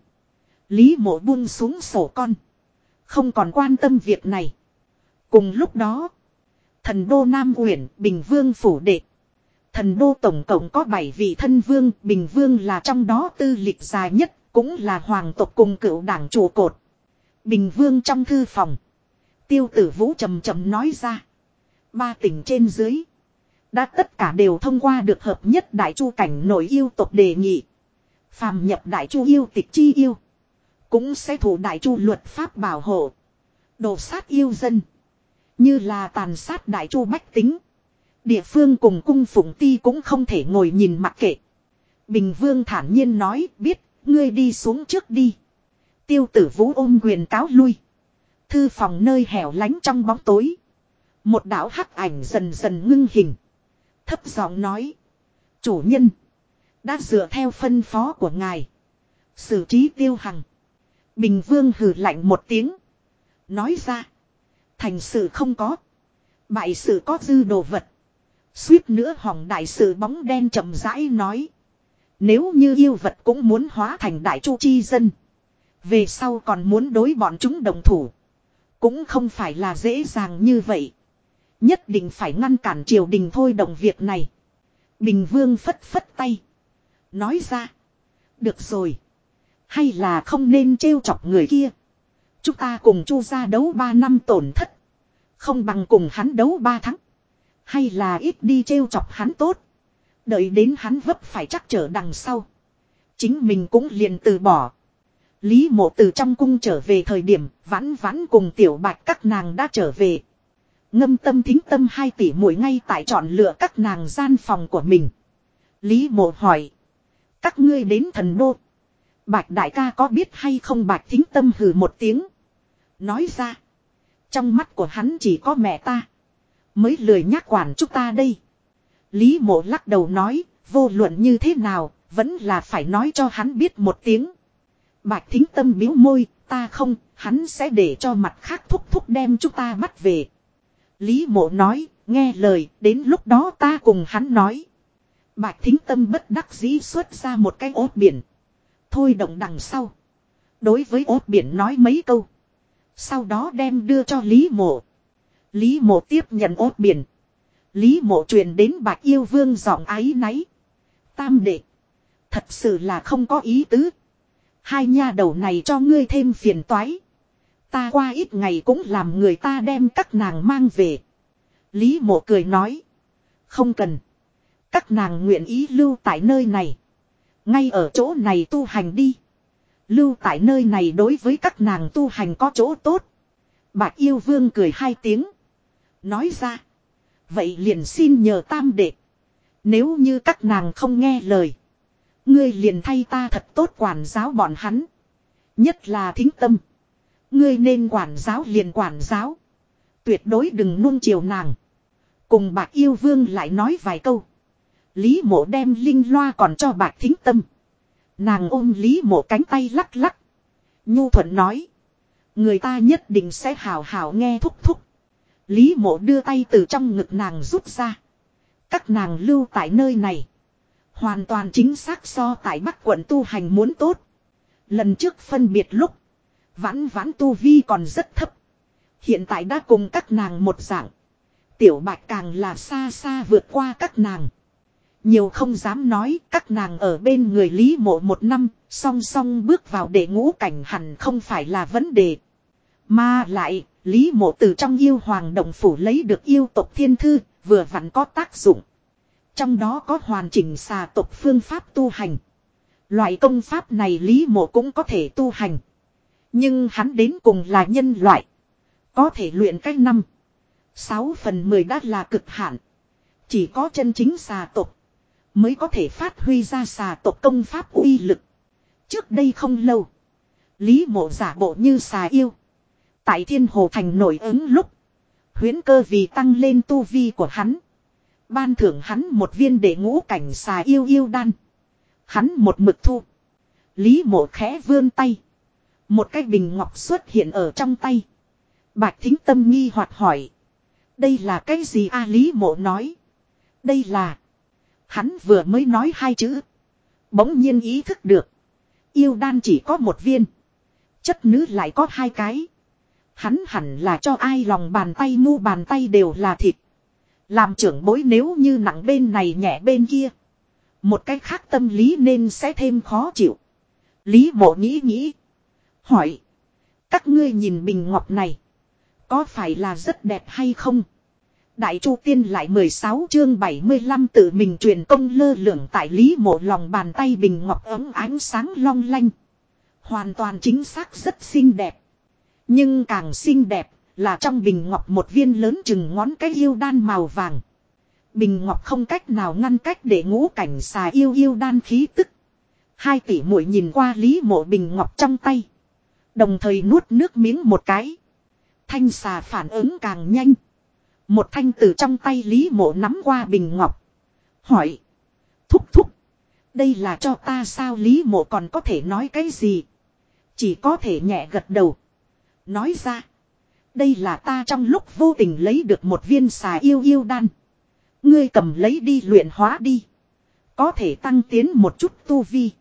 Lý mộ buông xuống sổ con. Không còn quan tâm việc này. Cùng lúc đó. Thần đô Nam Uyển, Bình Vương phủ đệ. Thần đô tổng cộng có 7 vị thân vương, Bình Vương là trong đó tư lịch dài nhất, cũng là hoàng tộc cùng cựu đảng trụ cột. Bình Vương trong thư phòng. Tiêu tử vũ trầm trầm nói ra. Ba tỉnh trên dưới. Đã tất cả đều thông qua được hợp nhất đại chu cảnh nội yêu tộc đề nghị. Phàm nhập đại chu yêu tịch chi yêu. Cũng sẽ thủ đại chu luật pháp bảo hộ. Đồ sát yêu dân. Như là tàn sát đại chu bách tính. Địa phương cùng cung phụng ti cũng không thể ngồi nhìn mặc kệ. Bình vương thản nhiên nói biết, ngươi đi xuống trước đi. Tiêu tử vũ ôm quyền cáo lui. Thư phòng nơi hẻo lánh trong bóng tối. Một đạo hắc ảnh dần dần ngưng hình. Thấp giọng nói. Chủ nhân. Đã dựa theo phân phó của ngài. Xử trí tiêu hằng. Bình vương hừ lạnh một tiếng. Nói ra. Thành sự không có. Bại sự có dư đồ vật. Suýt nữa hỏng đại sự bóng đen chậm rãi nói. Nếu như yêu vật cũng muốn hóa thành đại chu chi dân. Về sau còn muốn đối bọn chúng đồng thủ. Cũng không phải là dễ dàng như vậy. Nhất định phải ngăn cản triều đình thôi động việc này. Bình vương phất phất tay. Nói ra. Được rồi. Hay là không nên trêu chọc người kia. Chúng ta cùng chu ra đấu 3 năm tổn thất. Không bằng cùng hắn đấu 3 tháng. Hay là ít đi trêu chọc hắn tốt. Đợi đến hắn vấp phải chắc trở đằng sau. Chính mình cũng liền từ bỏ. Lý mộ từ trong cung trở về thời điểm, vãn vãn cùng tiểu bạch các nàng đã trở về. Ngâm tâm thính tâm hai tỷ mũi ngay tại chọn lựa các nàng gian phòng của mình. Lý mộ hỏi. Các ngươi đến thần đô. Bạch đại ca có biết hay không bạch thính tâm hừ một tiếng. Nói ra. Trong mắt của hắn chỉ có mẹ ta. Mới lười nhắc quản chúng ta đây. Lý mộ lắc đầu nói. Vô luận như thế nào. Vẫn là phải nói cho hắn biết một tiếng. Bạch thính tâm biếu môi. Ta không. Hắn sẽ để cho mặt khác thúc thúc đem chúng ta bắt về. Lý mộ nói. Nghe lời. Đến lúc đó ta cùng hắn nói. Bạch thính tâm bất đắc dĩ xuất ra một cái ốt biển. Thôi động đằng sau. Đối với ốt biển nói mấy câu. Sau đó đem đưa cho Lý Mộ. Lý Mộ tiếp nhận ốt biển. Lý Mộ truyền đến Bạch yêu vương giọng ái náy. Tam đệ. Thật sự là không có ý tứ. Hai nha đầu này cho ngươi thêm phiền toái. Ta qua ít ngày cũng làm người ta đem các nàng mang về. Lý mộ cười nói. Không cần. Các nàng nguyện ý lưu tại nơi này. Ngay ở chỗ này tu hành đi. Lưu tại nơi này đối với các nàng tu hành có chỗ tốt. Bạch yêu vương cười hai tiếng. Nói ra. Vậy liền xin nhờ tam đệ. Nếu như các nàng không nghe lời. Ngươi liền thay ta thật tốt quản giáo bọn hắn. Nhất là thính tâm. Ngươi nên quản giáo liền quản giáo. Tuyệt đối đừng nuông chiều nàng. Cùng bạc yêu vương lại nói vài câu. Lý mộ đem linh loa còn cho bạc thính tâm. Nàng ôm Lý mộ cánh tay lắc lắc. Nhu thuận nói. Người ta nhất định sẽ hào hào nghe thúc thúc. Lý mộ đưa tay từ trong ngực nàng rút ra. Các nàng lưu tại nơi này. Hoàn toàn chính xác so tại Bắc quận tu hành muốn tốt. Lần trước phân biệt lúc. Vãn vãn tu vi còn rất thấp. Hiện tại đã cùng các nàng một dạng. Tiểu bạch càng là xa xa vượt qua các nàng. Nhiều không dám nói các nàng ở bên người Lý mộ một năm, song song bước vào đệ ngũ cảnh hẳn không phải là vấn đề. Mà lại, Lý mộ từ trong yêu hoàng động phủ lấy được yêu tộc thiên thư, vừa vặn có tác dụng. Trong đó có hoàn chỉnh xà tộc phương pháp tu hành. Loại công pháp này Lý mộ cũng có thể tu hành. Nhưng hắn đến cùng là nhân loại. Có thể luyện cách năm. Sáu phần mười đã là cực hạn. Chỉ có chân chính xà tộc. Mới có thể phát huy ra xà tộc công pháp uy lực. Trước đây không lâu. Lý mộ giả bộ như xà yêu. Tại thiên hồ thành nổi ứng lúc. Huyến cơ vì tăng lên tu vi của hắn. Ban thưởng hắn một viên để ngũ cảnh xà yêu yêu đan. Hắn một mực thu. Lý mộ khẽ vươn tay. Một cái bình ngọc xuất hiện ở trong tay. Bạch thính tâm nghi hoạt hỏi. Đây là cái gì a Lý mộ nói. Đây là. Hắn vừa mới nói hai chữ. Bỗng nhiên ý thức được. Yêu đan chỉ có một viên. Chất nữ lại có hai cái. Hắn hẳn là cho ai lòng bàn tay mu bàn tay đều là thịt. Làm trưởng bối nếu như nặng bên này nhẹ bên kia. Một cách khác tâm lý nên sẽ thêm khó chịu. Lý mộ nghĩ nghĩ. Hỏi. Các ngươi nhìn bình ngọc này. Có phải là rất đẹp hay không? Đại Chu Tiên lại 16 chương 75 tự mình truyền công lơ lửng tại Lý Mộ lòng bàn tay bình ngọc ấm ánh sáng long lanh. Hoàn toàn chính xác rất xinh đẹp. Nhưng càng xinh đẹp là trong bình ngọc một viên lớn chừng ngón cái yêu đan màu vàng. Bình ngọc không cách nào ngăn cách để ngũ cảnh xà yêu yêu đan khí tức. Hai tỷ muội nhìn qua Lý Mộ bình ngọc trong tay. Đồng thời nuốt nước miếng một cái. Thanh xà phản ứng càng nhanh. Một thanh từ trong tay Lý Mộ nắm qua bình ngọc. Hỏi. Thúc thúc. Đây là cho ta sao Lý Mộ còn có thể nói cái gì. Chỉ có thể nhẹ gật đầu. Nói ra. Đây là ta trong lúc vô tình lấy được một viên xà yêu yêu đan. Ngươi cầm lấy đi luyện hóa đi. Có thể tăng tiến một chút tu vi.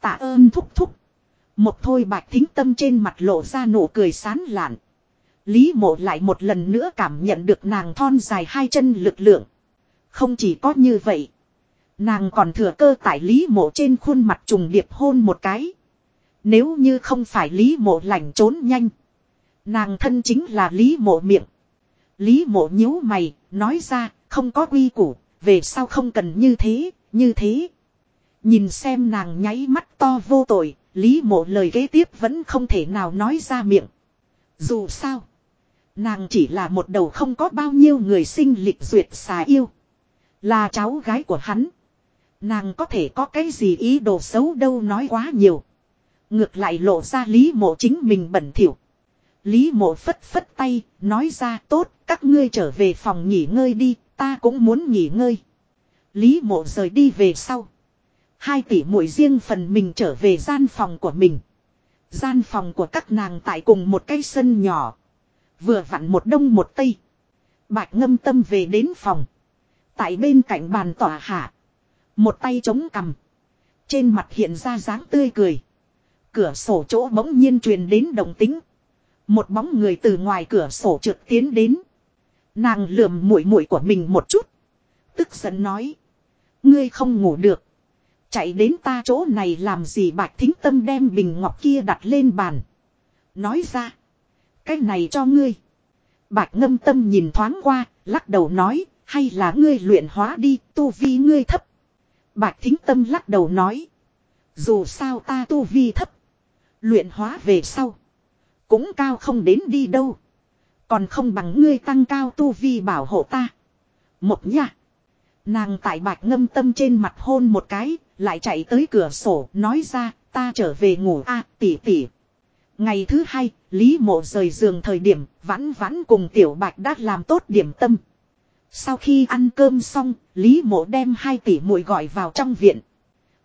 Tạ ơn thúc thúc. Một thôi bạch thính tâm trên mặt lộ ra nụ cười sán lạn. Lý mộ lại một lần nữa cảm nhận được nàng thon dài hai chân lực lượng. Không chỉ có như vậy. Nàng còn thừa cơ tại Lý mộ trên khuôn mặt trùng điệp hôn một cái. Nếu như không phải Lý mộ lành trốn nhanh. Nàng thân chính là Lý mộ miệng. Lý mộ nhíu mày, nói ra, không có quy củ, về sau không cần như thế, như thế. Nhìn xem nàng nháy mắt to vô tội, Lý mộ lời kế tiếp vẫn không thể nào nói ra miệng. Dù sao, nàng chỉ là một đầu không có bao nhiêu người sinh lịch duyệt xà yêu. Là cháu gái của hắn. Nàng có thể có cái gì ý đồ xấu đâu nói quá nhiều. Ngược lại lộ ra lý mộ chính mình bẩn thỉu. Lý mộ phất phất tay, nói ra tốt, các ngươi trở về phòng nghỉ ngơi đi, ta cũng muốn nghỉ ngơi. Lý mộ rời đi về sau. Hai tỷ muội riêng phần mình trở về gian phòng của mình. Gian phòng của các nàng tại cùng một cái sân nhỏ. Vừa vặn một đông một tây. Bạch ngâm tâm về đến phòng. Tại bên cạnh bàn tỏa hạ. Một tay chống cằm. Trên mặt hiện ra dáng tươi cười. Cửa sổ chỗ bỗng nhiên truyền đến đồng tính. Một bóng người từ ngoài cửa sổ trượt tiến đến. Nàng lườm mũi mũi của mình một chút. Tức giận nói. Ngươi không ngủ được. Chạy đến ta chỗ này làm gì bạch thính tâm đem bình ngọc kia đặt lên bàn. Nói ra. Cái này cho ngươi. Bạch ngâm tâm nhìn thoáng qua, lắc đầu nói, hay là ngươi luyện hóa đi, tu vi ngươi thấp. Bạch thính tâm lắc đầu nói. Dù sao ta tu vi thấp. Luyện hóa về sau. Cũng cao không đến đi đâu. Còn không bằng ngươi tăng cao tu vi bảo hộ ta. Một nha. Nàng tại bạch ngâm tâm trên mặt hôn một cái, lại chạy tới cửa sổ, nói ra, ta trở về ngủ a tỷ tỷ. Ngày thứ hai, Lý Mộ rời giường thời điểm, vãn vãn cùng Tiểu Bạch đã làm tốt điểm tâm. Sau khi ăn cơm xong, Lý Mộ đem hai tỷ muội gọi vào trong viện.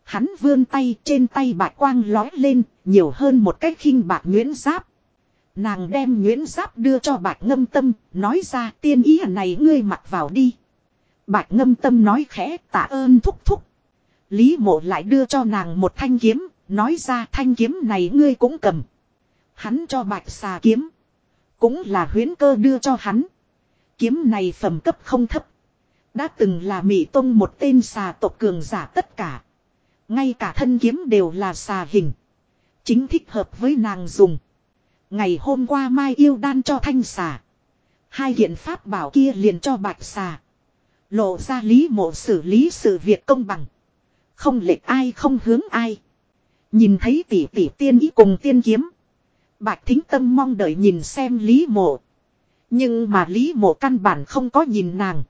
Hắn vươn tay trên tay bạch quang lói lên, nhiều hơn một cái khinh bạc nguyễn giáp. Nàng đem nguyễn giáp đưa cho bạch ngâm tâm, nói ra tiên ý này ngươi mặc vào đi. Bạch ngâm tâm nói khẽ tạ ơn thúc thúc. Lý mộ lại đưa cho nàng một thanh kiếm, nói ra thanh kiếm này ngươi cũng cầm. Hắn cho bạch xà kiếm. Cũng là huyến cơ đưa cho hắn. Kiếm này phẩm cấp không thấp. Đã từng là mỹ tông một tên xà tộc cường giả tất cả. Ngay cả thân kiếm đều là xà hình. Chính thích hợp với nàng dùng. Ngày hôm qua Mai yêu đan cho thanh xà. Hai hiện pháp bảo kia liền cho bạch xà. Lộ ra lý mộ xử lý sự việc công bằng. Không lệch ai không hướng ai. Nhìn thấy tỷ tỷ tiên ý cùng tiên kiếm. Bạch thính tâm mong đợi nhìn xem lý mộ. Nhưng mà lý mộ căn bản không có nhìn nàng.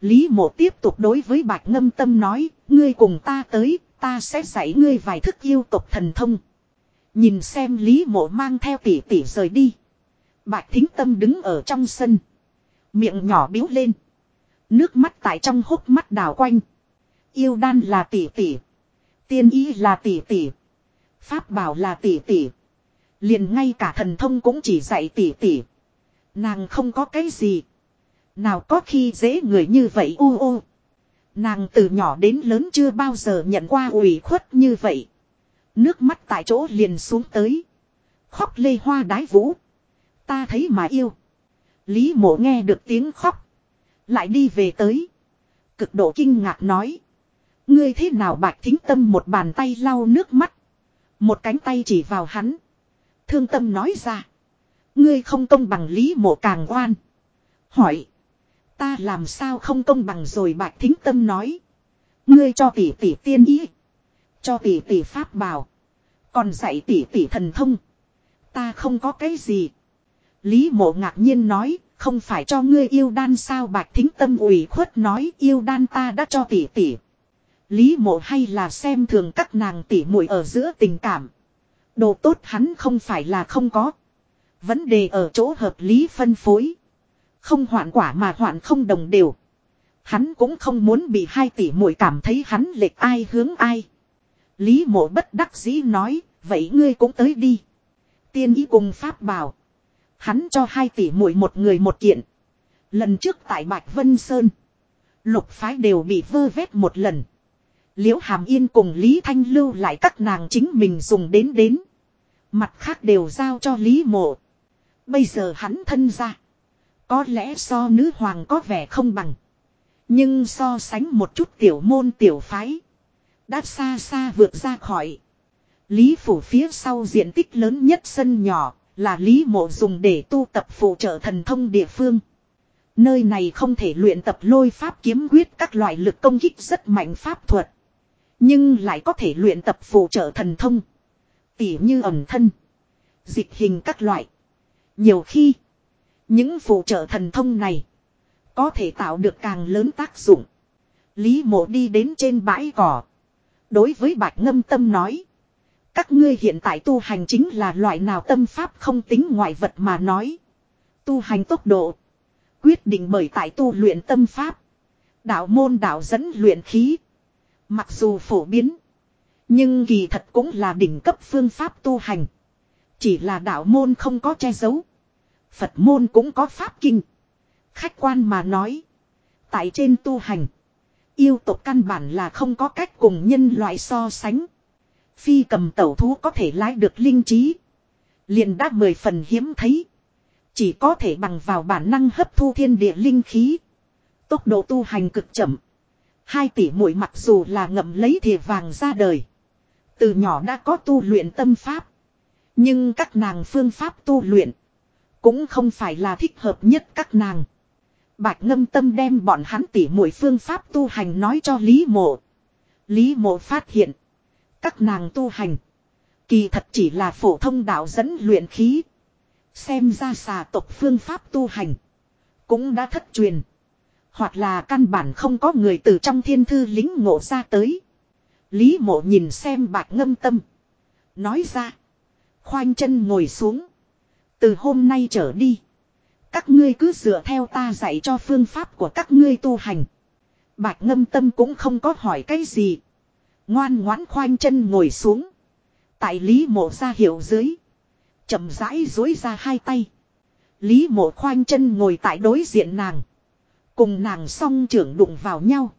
Lý mộ tiếp tục đối với bạch ngâm tâm nói. Ngươi cùng ta tới, ta sẽ dạy ngươi vài thức yêu tục thần thông. Nhìn xem Lý Mộ mang theo tỷ tỷ rời đi. Bạch Thính Tâm đứng ở trong sân. Miệng nhỏ biếu lên. Nước mắt tại trong hốc mắt đào quanh. Yêu đan là tỷ tỷ. Tiên ý là tỷ tỷ. Pháp bảo là tỷ tỷ. Liền ngay cả thần thông cũng chỉ dạy tỷ tỷ. Nàng không có cái gì. Nào có khi dễ người như vậy u u. Nàng từ nhỏ đến lớn chưa bao giờ nhận qua ủy khuất như vậy. Nước mắt tại chỗ liền xuống tới. Khóc lê hoa đái vũ. Ta thấy mà yêu. Lý mộ nghe được tiếng khóc. Lại đi về tới. Cực độ kinh ngạc nói. Ngươi thế nào bạch thính tâm một bàn tay lau nước mắt. Một cánh tay chỉ vào hắn. Thương tâm nói ra. Ngươi không công bằng lý mộ càng oan. Hỏi. Ta làm sao không công bằng rồi bạch thính tâm nói. Ngươi cho tỷ tỷ tiên ý. Cho tỷ tỷ pháp bảo. Còn dạy tỷ tỷ thần thông. Ta không có cái gì. Lý mộ ngạc nhiên nói, không phải cho ngươi yêu đan sao bạch thính tâm ủy khuất nói yêu đan ta đã cho tỷ tỷ. Lý mộ hay là xem thường các nàng tỷ muội ở giữa tình cảm. Đồ tốt hắn không phải là không có. Vấn đề ở chỗ hợp lý phân phối. Không hoạn quả mà hoạn không đồng đều. Hắn cũng không muốn bị hai tỷ muội cảm thấy hắn lệch ai hướng ai. Lý mộ bất đắc dĩ nói, vậy ngươi cũng tới đi. Tiên ý cùng pháp bảo. Hắn cho hai tỷ muội một người một kiện. Lần trước tại Bạch Vân Sơn. Lục phái đều bị vơ vét một lần. Liễu Hàm Yên cùng Lý Thanh lưu lại các nàng chính mình dùng đến đến. Mặt khác đều giao cho Lý Mộ. Bây giờ hắn thân ra. Có lẽ so nữ hoàng có vẻ không bằng. Nhưng so sánh một chút tiểu môn tiểu phái. Đã xa xa vượt ra khỏi. Lý phủ phía sau diện tích lớn nhất sân nhỏ là Lý mộ dùng để tu tập phụ trợ thần thông địa phương. Nơi này không thể luyện tập lôi pháp kiếm quyết các loại lực công kích rất mạnh pháp thuật. Nhưng lại có thể luyện tập phụ trợ thần thông. Tỉ như ẩm thân. Dịch hình các loại. Nhiều khi. Những phụ trợ thần thông này. Có thể tạo được càng lớn tác dụng. Lý mộ đi đến trên bãi cỏ. Đối với bạch ngâm tâm nói. Các ngươi hiện tại tu hành chính là loại nào tâm pháp không tính ngoại vật mà nói. Tu hành tốc độ. Quyết định bởi tại tu luyện tâm pháp. Đạo môn đạo dẫn luyện khí. Mặc dù phổ biến. Nhưng kỳ thật cũng là đỉnh cấp phương pháp tu hành. Chỉ là đạo môn không có che giấu. Phật môn cũng có pháp kinh. Khách quan mà nói. Tại trên tu hành. Yêu tộc căn bản là không có cách cùng nhân loại so sánh. Phi cầm tẩu thú có thể lái được linh trí. liền đã mười phần hiếm thấy. Chỉ có thể bằng vào bản năng hấp thu thiên địa linh khí. Tốc độ tu hành cực chậm. Hai tỷ muội mặc dù là ngậm lấy thìa vàng ra đời. Từ nhỏ đã có tu luyện tâm pháp. Nhưng các nàng phương pháp tu luyện. Cũng không phải là thích hợp nhất các nàng. Bạch ngâm tâm đem bọn hắn tỉ mũi phương pháp tu hành nói cho Lý Mộ. Lý Mộ phát hiện. Các nàng tu hành. Kỳ thật chỉ là phổ thông đạo dẫn luyện khí. Xem ra xà tộc phương pháp tu hành. Cũng đã thất truyền. Hoặc là căn bản không có người từ trong thiên thư lính ngộ ra tới. Lý mộ nhìn xem bạch ngâm tâm. Nói ra. Khoanh chân ngồi xuống. Từ hôm nay trở đi. Các ngươi cứ dựa theo ta dạy cho phương pháp của các ngươi tu hành. Bạch ngâm tâm cũng không có hỏi cái gì. Ngoan ngoãn khoanh chân ngồi xuống. Tại lý mộ ra hiệu dưới. chậm rãi dối ra hai tay. Lý mộ khoanh chân ngồi tại đối diện nàng. Cùng nàng song trưởng đụng vào nhau.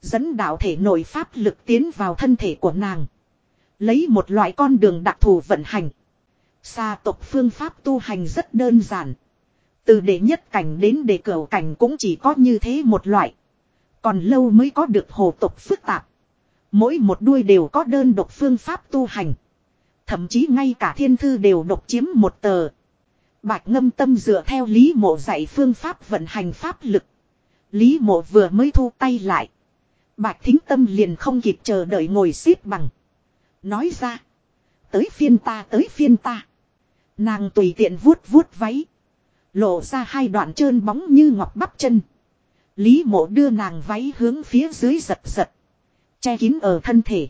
Dẫn đạo thể nội pháp lực tiến vào thân thể của nàng. Lấy một loại con đường đặc thù vận hành. Xa tộc phương pháp tu hành rất đơn giản. Từ đệ nhất cảnh đến đệ cửu cảnh cũng chỉ có như thế một loại. Còn lâu mới có được hồ tộc phức tạp. Mỗi một đuôi đều có đơn độc phương pháp tu hành. Thậm chí ngay cả thiên thư đều độc chiếm một tờ. Bạch ngâm tâm dựa theo Lý mộ dạy phương pháp vận hành pháp lực. Lý mộ vừa mới thu tay lại. Bạch thính tâm liền không kịp chờ đợi ngồi xếp bằng. Nói ra. Tới phiên ta, tới phiên ta. Nàng tùy tiện vuốt vuốt váy. Lộ ra hai đoạn trơn bóng như ngọc bắp chân. Lý mộ đưa nàng váy hướng phía dưới giật giật. Che kín ở thân thể.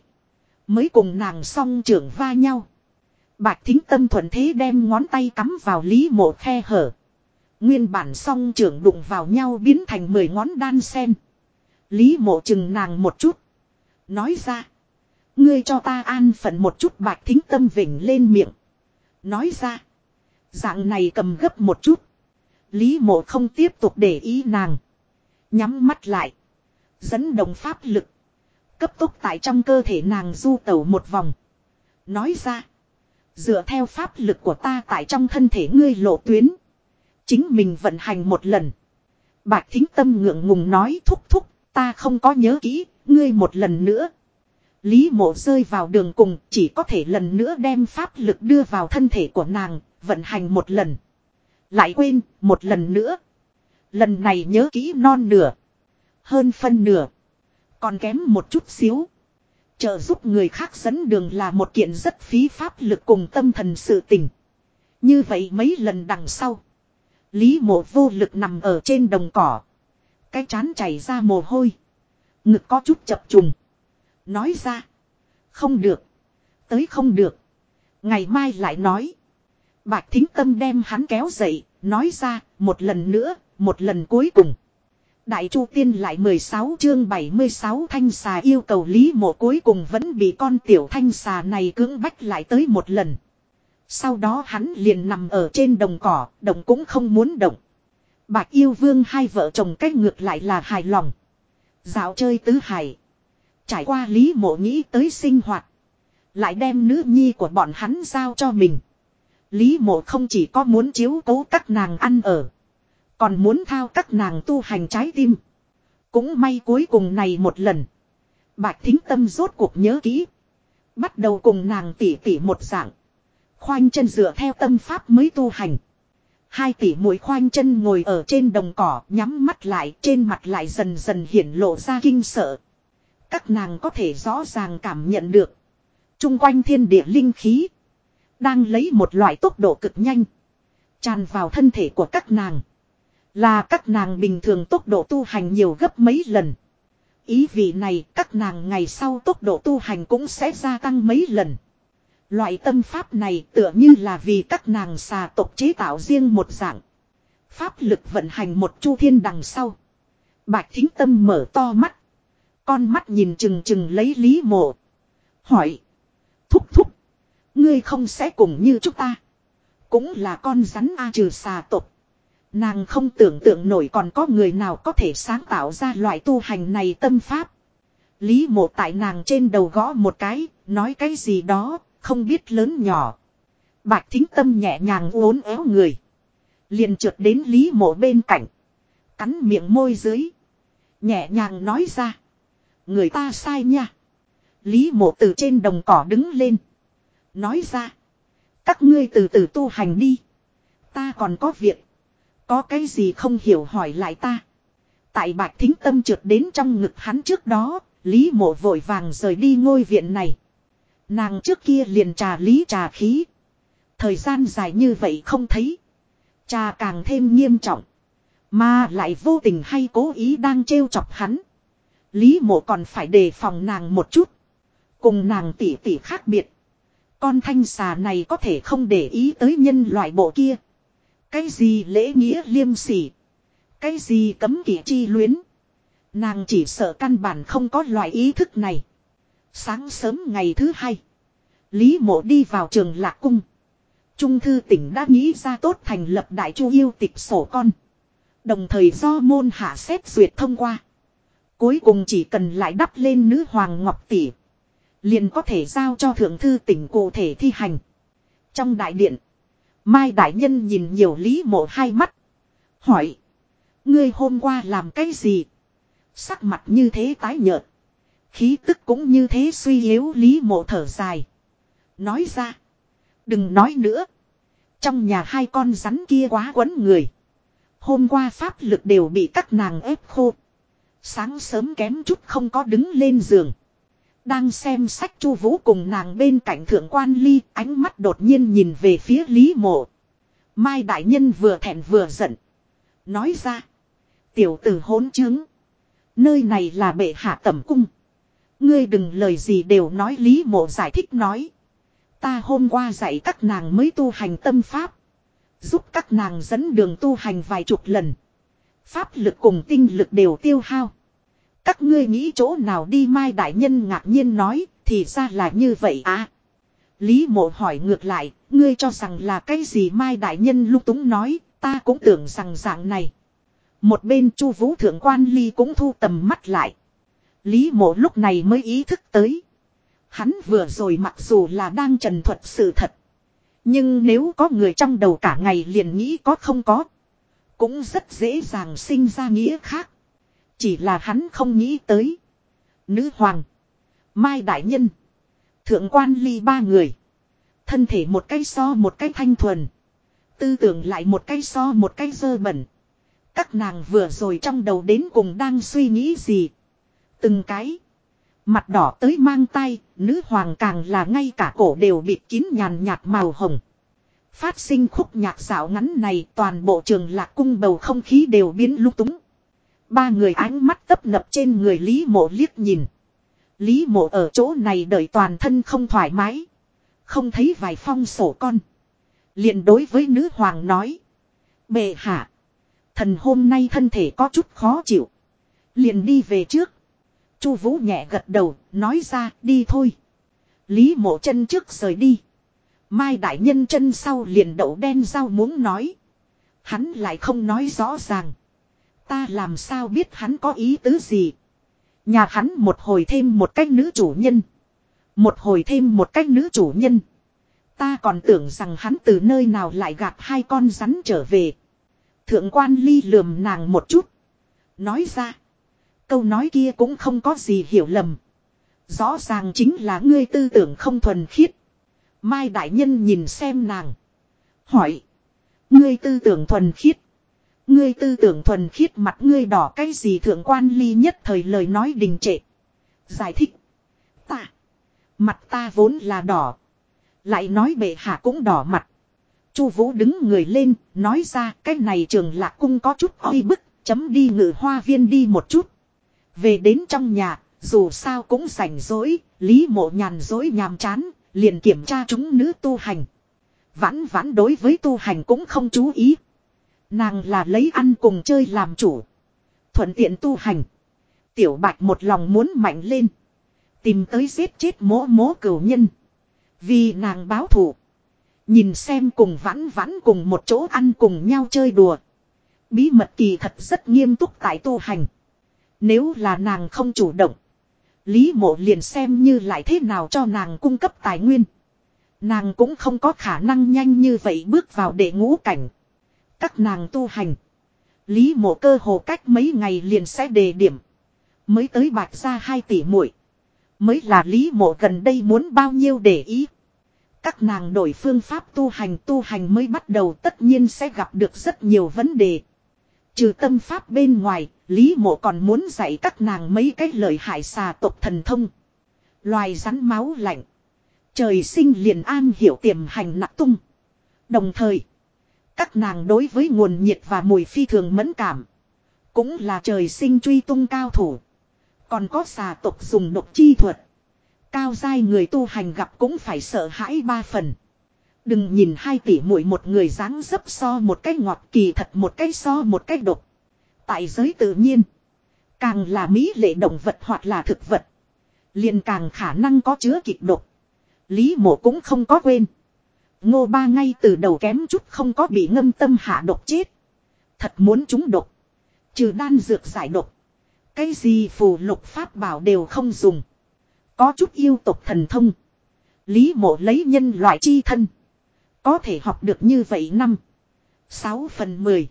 Mới cùng nàng song trưởng va nhau. Bạch thính tâm thuận thế đem ngón tay cắm vào lý mộ khe hở. Nguyên bản song trưởng đụng vào nhau biến thành mười ngón đan sen. Lý mộ chừng nàng một chút. Nói ra. Ngươi cho ta an phận một chút bạch thính tâm vỉnh lên miệng. Nói ra. Dạng này cầm gấp một chút. Lý mộ không tiếp tục để ý nàng. Nhắm mắt lại. Dẫn đồng pháp lực. Cấp tốc tại trong cơ thể nàng du tẩu một vòng. Nói ra. Dựa theo pháp lực của ta tại trong thân thể ngươi lộ tuyến. Chính mình vận hành một lần. Bạch thính tâm ngượng ngùng nói thúc thúc. Ta không có nhớ kỹ. Ngươi một lần nữa. Lý mộ rơi vào đường cùng, chỉ có thể lần nữa đem pháp lực đưa vào thân thể của nàng. Vận hành một lần. Lại quên một lần nữa. Lần này nhớ kỹ non nửa. Hơn phân nửa. Còn kém một chút xíu. Trợ giúp người khác dẫn đường là một kiện rất phí pháp lực cùng tâm thần sự tình. Như vậy mấy lần đằng sau. Lý mộ vô lực nằm ở trên đồng cỏ. Cái chán chảy ra mồ hôi. Ngực có chút chập trùng. Nói ra. Không được. Tới không được. Ngày mai lại nói. Bạch thính tâm đem hắn kéo dậy. Nói ra. Một lần nữa. Một lần cuối cùng. Đại Chu Tiên lại 16 chương 76 thanh xà yêu cầu Lý Mộ cuối cùng vẫn bị con tiểu thanh xà này cưỡng bách lại tới một lần. Sau đó hắn liền nằm ở trên đồng cỏ, đồng cũng không muốn động. Bạch yêu vương hai vợ chồng cách ngược lại là hài lòng. Dạo chơi tứ hải. Trải qua Lý Mộ nghĩ tới sinh hoạt. Lại đem nữ nhi của bọn hắn giao cho mình. Lý Mộ không chỉ có muốn chiếu cố các nàng ăn ở. Còn muốn thao các nàng tu hành trái tim. Cũng may cuối cùng này một lần. Bạch thính tâm rốt cuộc nhớ kỹ. Bắt đầu cùng nàng tỉ tỉ một dạng. Khoanh chân dựa theo tâm pháp mới tu hành. Hai tỷ mũi khoanh chân ngồi ở trên đồng cỏ, nhắm mắt lại, trên mặt lại dần dần hiển lộ ra kinh sợ. Các nàng có thể rõ ràng cảm nhận được. Trung quanh thiên địa linh khí. Đang lấy một loại tốc độ cực nhanh. Tràn vào thân thể của các nàng. Là các nàng bình thường tốc độ tu hành nhiều gấp mấy lần. Ý vị này, các nàng ngày sau tốc độ tu hành cũng sẽ gia tăng mấy lần. Loại tâm pháp này tựa như là vì các nàng xà tộc chế tạo riêng một dạng. Pháp lực vận hành một chu thiên đằng sau. Bạch thính tâm mở to mắt. Con mắt nhìn chừng chừng lấy lý mộ. Hỏi. Ngươi không sẽ cùng như chúng ta. Cũng là con rắn A trừ xà tộc. Nàng không tưởng tượng nổi còn có người nào có thể sáng tạo ra loại tu hành này tâm pháp. Lý mộ tại nàng trên đầu gõ một cái, nói cái gì đó, không biết lớn nhỏ. Bạch thính tâm nhẹ nhàng uốn éo người. Liền trượt đến Lý mộ bên cạnh. Cắn miệng môi dưới. Nhẹ nhàng nói ra. Người ta sai nha. Lý mộ từ trên đồng cỏ đứng lên. Nói ra. Các ngươi từ từ tu hành đi. Ta còn có việc. Có cái gì không hiểu hỏi lại ta. Tại bạch thính tâm trượt đến trong ngực hắn trước đó, Lý mộ vội vàng rời đi ngôi viện này. Nàng trước kia liền trà lý trà khí. Thời gian dài như vậy không thấy. Trà càng thêm nghiêm trọng. Mà lại vô tình hay cố ý đang trêu chọc hắn. Lý mộ còn phải đề phòng nàng một chút. Cùng nàng tỉ tỉ khác biệt. Con thanh xà này có thể không để ý tới nhân loại bộ kia. Cái gì lễ nghĩa liêm sỉ. Cái gì cấm kỵ chi luyến. Nàng chỉ sợ căn bản không có loại ý thức này. Sáng sớm ngày thứ hai. Lý mộ đi vào trường lạc cung. Trung thư tỉnh đã nghĩ ra tốt thành lập đại chu yêu tịch sổ con. Đồng thời do môn hạ xét duyệt thông qua. Cuối cùng chỉ cần lại đắp lên nữ hoàng ngọc tỷ. Liền có thể giao cho thượng thư tỉnh cụ thể thi hành. Trong đại điện. Mai đại nhân nhìn nhiều lý mộ hai mắt. Hỏi. Ngươi hôm qua làm cái gì? Sắc mặt như thế tái nhợt. Khí tức cũng như thế suy yếu, lý mộ thở dài. Nói ra. Đừng nói nữa. Trong nhà hai con rắn kia quá quấn người. Hôm qua pháp lực đều bị các nàng ép khô. Sáng sớm kém chút không có đứng lên giường. Đang xem sách chu vũ cùng nàng bên cạnh thượng quan ly, ánh mắt đột nhiên nhìn về phía lý mộ. Mai đại nhân vừa thẹn vừa giận. Nói ra. Tiểu tử hỗn chứng. Nơi này là bệ hạ tẩm cung. Ngươi đừng lời gì đều nói lý mộ giải thích nói. Ta hôm qua dạy các nàng mới tu hành tâm pháp. Giúp các nàng dẫn đường tu hành vài chục lần. Pháp lực cùng tinh lực đều tiêu hao. Các ngươi nghĩ chỗ nào đi Mai Đại Nhân ngạc nhiên nói, thì ra là như vậy à. Lý mộ hỏi ngược lại, ngươi cho rằng là cái gì Mai Đại Nhân lúc túng nói, ta cũng tưởng rằng dạng này. Một bên chu vũ thượng quan ly cũng thu tầm mắt lại. Lý mộ lúc này mới ý thức tới. Hắn vừa rồi mặc dù là đang trần thuật sự thật. Nhưng nếu có người trong đầu cả ngày liền nghĩ có không có. Cũng rất dễ dàng sinh ra nghĩa khác. Chỉ là hắn không nghĩ tới. Nữ hoàng. Mai Đại Nhân. Thượng quan ly ba người. Thân thể một cái so một cái thanh thuần. Tư tưởng lại một cái so một cái dơ bẩn. Các nàng vừa rồi trong đầu đến cùng đang suy nghĩ gì. Từng cái. Mặt đỏ tới mang tay, nữ hoàng càng là ngay cả cổ đều bịt kín nhàn nhạt màu hồng. Phát sinh khúc nhạc xảo ngắn này toàn bộ trường lạc cung bầu không khí đều biến lúc túng. Ba người ánh mắt tấp nập trên người Lý mộ liếc nhìn. Lý mộ ở chỗ này đợi toàn thân không thoải mái. Không thấy vài phong sổ con. liền đối với nữ hoàng nói. Bệ hạ. Thần hôm nay thân thể có chút khó chịu. Liền đi về trước. Chu Vũ nhẹ gật đầu, nói ra, đi thôi. Lý Mộ chân trước rời đi. Mai đại nhân chân sau liền đậu đen rau muốn nói. Hắn lại không nói rõ ràng. Ta làm sao biết hắn có ý tứ gì. Nhà hắn một hồi thêm một cách nữ chủ nhân. Một hồi thêm một cách nữ chủ nhân. Ta còn tưởng rằng hắn từ nơi nào lại gạt hai con rắn trở về. Thượng quan ly lườm nàng một chút. Nói ra. Câu nói kia cũng không có gì hiểu lầm. Rõ ràng chính là ngươi tư tưởng không thuần khiết. Mai đại nhân nhìn xem nàng. Hỏi. Ngươi tư tưởng thuần khiết. Ngươi tư tưởng thuần khiết mặt ngươi đỏ cái gì thượng quan ly nhất thời lời nói đình trệ. Giải thích. Ta. Mặt ta vốn là đỏ. Lại nói bệ hạ cũng đỏ mặt. Chu Vũ đứng người lên, nói ra cái này trường lạc cung có chút oi bức, chấm đi ngự hoa viên đi một chút. Về đến trong nhà, dù sao cũng rảnh rỗi, Lý Mộ nhàn rỗi nhàm chán, liền kiểm tra chúng nữ tu hành. Vãn vãn đối với tu hành cũng không chú ý. Nàng là lấy ăn cùng chơi làm chủ. Thuận tiện tu hành. Tiểu bạch một lòng muốn mạnh lên. Tìm tới giết chết mỗ mỗ cửu nhân. Vì nàng báo thù. Nhìn xem cùng vãn vãn cùng một chỗ ăn cùng nhau chơi đùa. Bí mật kỳ thật rất nghiêm túc tại tu hành. Nếu là nàng không chủ động. Lý mộ liền xem như lại thế nào cho nàng cung cấp tài nguyên. Nàng cũng không có khả năng nhanh như vậy bước vào đệ ngũ cảnh. Các nàng tu hành. Lý mộ cơ hồ cách mấy ngày liền sẽ đề điểm. Mới tới bạch ra 2 tỷ muội Mới là lý mộ gần đây muốn bao nhiêu để ý. Các nàng đổi phương pháp tu hành tu hành mới bắt đầu tất nhiên sẽ gặp được rất nhiều vấn đề. Trừ tâm pháp bên ngoài, Lý mộ còn muốn dạy các nàng mấy cái lời hại xà tộc thần thông. Loài rắn máu lạnh. Trời sinh liền an hiểu tiềm hành nặng tung. Đồng thời, các nàng đối với nguồn nhiệt và mùi phi thường mẫn cảm. Cũng là trời sinh truy tung cao thủ. Còn có xà tộc dùng độc chi thuật. Cao dai người tu hành gặp cũng phải sợ hãi ba phần. Đừng nhìn hai tỷ muội một người dáng dấp so một cái ngọt kỳ thật một cái so một cái độc. Tại giới tự nhiên. Càng là mỹ lệ động vật hoặc là thực vật. liền càng khả năng có chứa kịch độc. Lý mộ cũng không có quên. Ngô ba ngay từ đầu kém chút không có bị ngâm tâm hạ độc chết. Thật muốn chúng độc. Trừ đan dược giải độc. Cái gì phù lục pháp bảo đều không dùng. Có chút yêu tục thần thông. Lý mộ lấy nhân loại chi thân. Có thể học được như vậy năm. Sáu phần mười.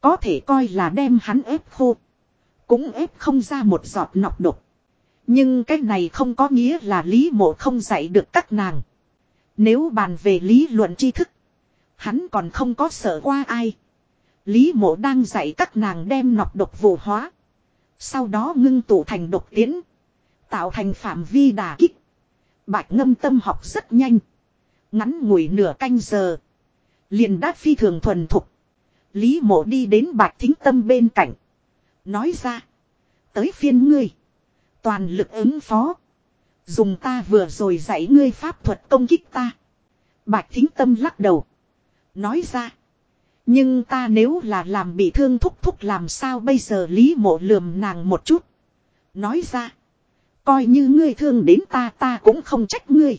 Có thể coi là đem hắn ép khô. Cũng ép không ra một giọt nọc độc. Nhưng cái này không có nghĩa là lý mộ không dạy được các nàng. Nếu bàn về lý luận tri thức. Hắn còn không có sợ qua ai. Lý mộ đang dạy các nàng đem nọc độc vụ hóa. Sau đó ngưng tụ thành độc tiến. Tạo thành phạm vi đà kích. Bạch ngâm tâm học rất nhanh. Ngắn ngủi nửa canh giờ. Liền đát phi thường thuần thục. Lý mộ đi đến bạch thính tâm bên cạnh. Nói ra. Tới phiên ngươi. Toàn lực ứng phó. Dùng ta vừa rồi dạy ngươi pháp thuật công kích ta. Bạch thính tâm lắc đầu. Nói ra. Nhưng ta nếu là làm bị thương thúc thúc làm sao bây giờ lý mộ lườm nàng một chút. Nói ra. Coi như ngươi thương đến ta ta cũng không trách ngươi.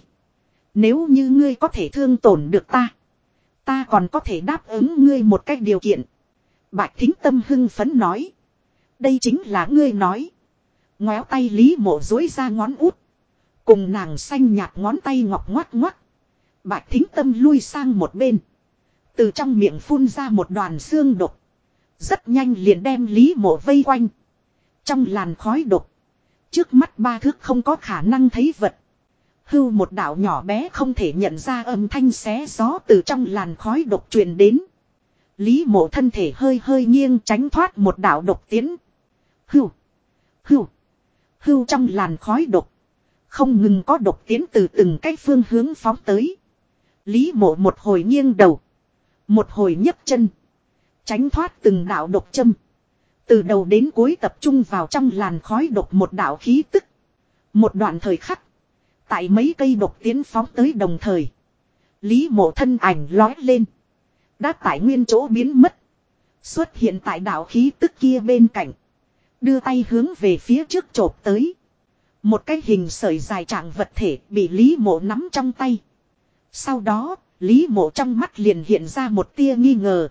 Nếu như ngươi có thể thương tổn được ta. Ta còn có thể đáp ứng ngươi một cách điều kiện. Bạch thính tâm hưng phấn nói. Đây chính là ngươi nói. Ngoéo tay lý mộ dối ra ngón út. Cùng nàng xanh nhạt ngón tay ngọc ngoắt ngoắt. Bạch thính tâm lui sang một bên. Từ trong miệng phun ra một đoàn xương độc. Rất nhanh liền đem lý mộ vây quanh. Trong làn khói độc. Trước mắt ba thước không có khả năng thấy vật. Hưu một đạo nhỏ bé không thể nhận ra âm thanh xé gió từ trong làn khói độc truyền đến. Lý mộ thân thể hơi hơi nghiêng tránh thoát một đạo độc tiến. Hưu. Hưu. Hưu trong làn khói độc. Không ngừng có độc tiến từ từng cái phương hướng phóng tới. Lý mộ một hồi nghiêng đầu. Một hồi nhấc chân. Tránh thoát từng đạo độc châm. Từ đầu đến cuối tập trung vào trong làn khói độc một đạo khí tức. Một đoạn thời khắc. Tại mấy cây độc tiến phóng tới đồng thời. Lý mộ thân ảnh lói lên. Đã tại nguyên chỗ biến mất. Xuất hiện tại đạo khí tức kia bên cạnh. Đưa tay hướng về phía trước chộp tới. Một cái hình sợi dài trạng vật thể bị Lý mộ nắm trong tay. Sau đó, Lý mộ trong mắt liền hiện ra một tia nghi ngờ.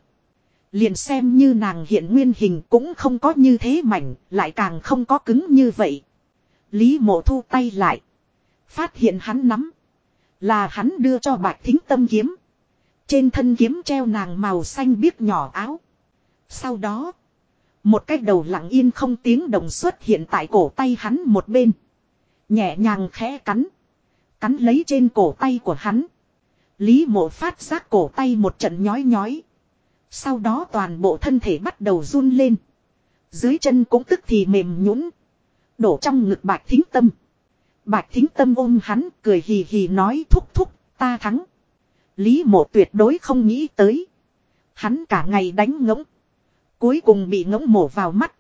Liền xem như nàng hiện nguyên hình cũng không có như thế mảnh, lại càng không có cứng như vậy. Lý mộ thu tay lại. Phát hiện hắn nắm. Là hắn đưa cho bạch thính tâm kiếm. Trên thân kiếm treo nàng màu xanh biếc nhỏ áo. Sau đó. Một cái đầu lặng yên không tiếng động xuất hiện tại cổ tay hắn một bên. Nhẹ nhàng khẽ cắn. Cắn lấy trên cổ tay của hắn. Lý mộ phát giác cổ tay một trận nhói nhói. Sau đó toàn bộ thân thể bắt đầu run lên. Dưới chân cũng tức thì mềm nhũn Đổ trong ngực bạch thính tâm. Bạch thính tâm ôm hắn cười hì hì nói thúc thúc, ta thắng. Lý mộ tuyệt đối không nghĩ tới. Hắn cả ngày đánh ngỗng. Cuối cùng bị ngỗng mổ vào mắt.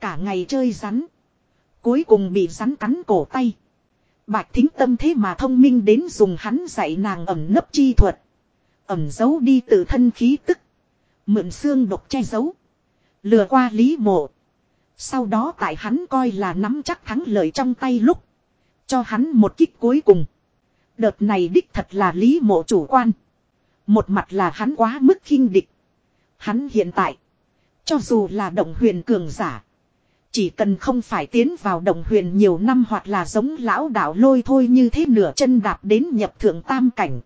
Cả ngày chơi rắn. Cuối cùng bị rắn cắn cổ tay. Bạch thính tâm thế mà thông minh đến dùng hắn dạy nàng ẩm nấp chi thuật. Ẩm giấu đi từ thân khí tức. Mượn xương độc che giấu. Lừa qua lý mộ. Sau đó tại hắn coi là nắm chắc thắng lợi trong tay lúc. Cho hắn một kích cuối cùng. Đợt này đích thật là lý mộ chủ quan. Một mặt là hắn quá mức khinh địch. Hắn hiện tại. Cho dù là động huyền cường giả. Chỉ cần không phải tiến vào đồng huyền nhiều năm hoặc là giống lão đạo lôi thôi như thế nửa chân đạp đến nhập thượng tam cảnh.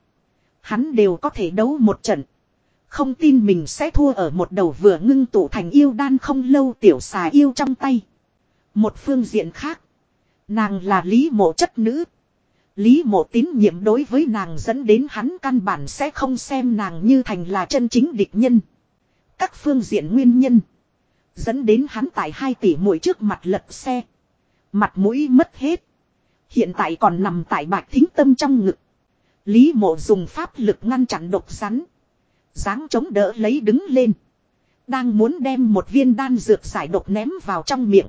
Hắn đều có thể đấu một trận. Không tin mình sẽ thua ở một đầu vừa ngưng tụ thành yêu đan không lâu tiểu xà yêu trong tay. Một phương diện khác. Nàng là lý mộ chất nữ. Lý mộ tín nhiệm đối với nàng dẫn đến hắn căn bản sẽ không xem nàng như thành là chân chính địch nhân. Các phương diện nguyên nhân. Dẫn đến hắn tại hai tỷ mũi trước mặt lật xe. Mặt mũi mất hết. Hiện tại còn nằm tại bạch thính tâm trong ngực. Lý mộ dùng pháp lực ngăn chặn độc rắn. dáng chống đỡ lấy đứng lên. Đang muốn đem một viên đan dược giải độc ném vào trong miệng.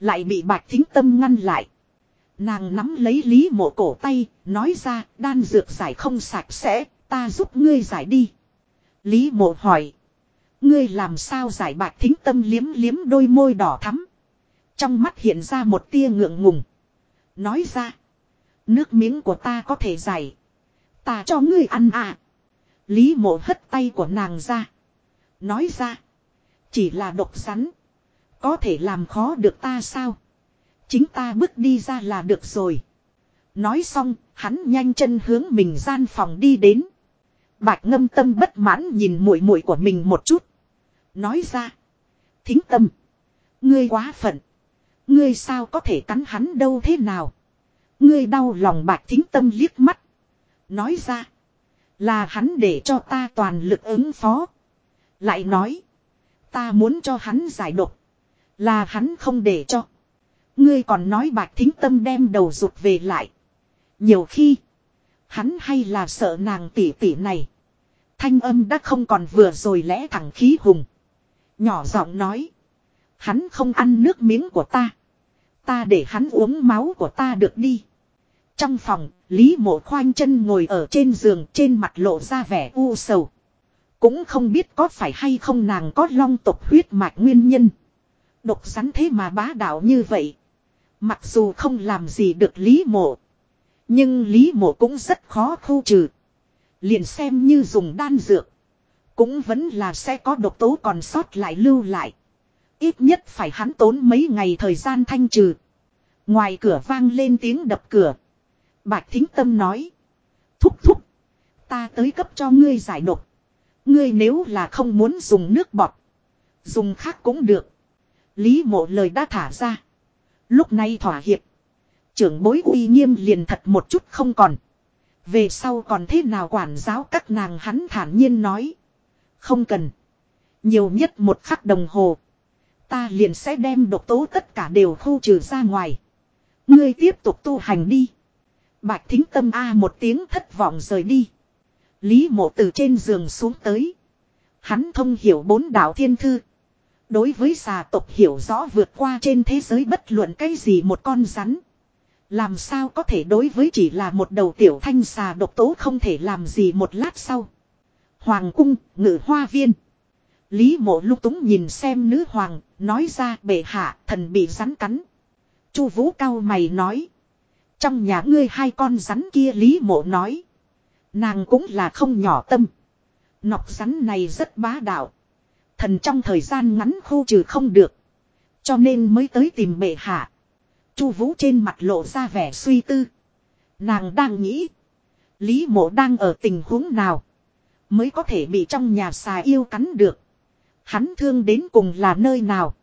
Lại bị bạch thính tâm ngăn lại. Nàng nắm lấy lý mộ cổ tay, nói ra đan dược giải không sạch sẽ, ta giúp ngươi giải đi. Lý mộ hỏi. Ngươi làm sao giải bạch thính tâm liếm liếm đôi môi đỏ thắm. Trong mắt hiện ra một tia ngượng ngùng. Nói ra. Nước miếng của ta có thể giải. Ta cho ngươi ăn à. Lý mộ hất tay của nàng ra. Nói ra. Chỉ là độc rắn. Có thể làm khó được ta sao? Chính ta bước đi ra là được rồi. Nói xong, hắn nhanh chân hướng mình gian phòng đi đến. Bạch ngâm tâm bất mãn nhìn muội muội của mình một chút. Nói ra. Thính tâm. Ngươi quá phận. Ngươi sao có thể cắn hắn đâu thế nào. Ngươi đau lòng bạc thính tâm liếc mắt. Nói ra. Là hắn để cho ta toàn lực ứng phó. Lại nói. Ta muốn cho hắn giải độc. Là hắn không để cho. Ngươi còn nói bạc thính tâm đem đầu rụt về lại. Nhiều khi. Hắn hay là sợ nàng tỷ tỷ này. Thanh âm đã không còn vừa rồi lẽ thẳng khí hùng. Nhỏ giọng nói. Hắn không ăn nước miếng của ta. Ta để hắn uống máu của ta được đi. Trong phòng, Lý mộ khoanh chân ngồi ở trên giường trên mặt lộ ra vẻ u sầu. Cũng không biết có phải hay không nàng có long tộc huyết mạch nguyên nhân. Độc rắn thế mà bá đạo như vậy. Mặc dù không làm gì được Lý mộ. Nhưng Lý mộ cũng rất khó khu trừ. Liền xem như dùng đan dược. Cũng vẫn là sẽ có độc tố còn sót lại lưu lại. Ít nhất phải hắn tốn mấy ngày thời gian thanh trừ. Ngoài cửa vang lên tiếng đập cửa. Bạch Thính Tâm nói. Thúc thúc. Ta tới cấp cho ngươi giải độc. Ngươi nếu là không muốn dùng nước bọt. Dùng khác cũng được. Lý mộ lời đã thả ra. Lúc này thỏa hiệp. Trưởng bối uy nghiêm liền thật một chút không còn. Về sau còn thế nào quản giáo các nàng hắn thản nhiên nói. Không cần. Nhiều nhất một khắc đồng hồ. Ta liền sẽ đem độc tố tất cả đều khu trừ ra ngoài. Ngươi tiếp tục tu hành đi. Bạch thính tâm A một tiếng thất vọng rời đi. Lý mộ từ trên giường xuống tới. Hắn thông hiểu bốn đạo thiên thư. Đối với xà tộc hiểu rõ vượt qua trên thế giới bất luận cái gì một con rắn. Làm sao có thể đối với chỉ là một đầu tiểu thanh xà độc tố không thể làm gì một lát sau. Hoàng cung, ngự hoa viên. Lý mộ lúc túng nhìn xem nữ hoàng, nói ra bệ hạ, thần bị rắn cắn. Chu vũ cao mày nói. Trong nhà ngươi hai con rắn kia Lý mộ nói. Nàng cũng là không nhỏ tâm. Nọc rắn này rất bá đạo. Thần trong thời gian ngắn khu trừ không được. Cho nên mới tới tìm bệ hạ. Chu vũ trên mặt lộ ra vẻ suy tư. Nàng đang nghĩ. Lý mộ đang ở tình huống nào. Mới có thể bị trong nhà xà yêu cắn được. Hắn thương đến cùng là nơi nào.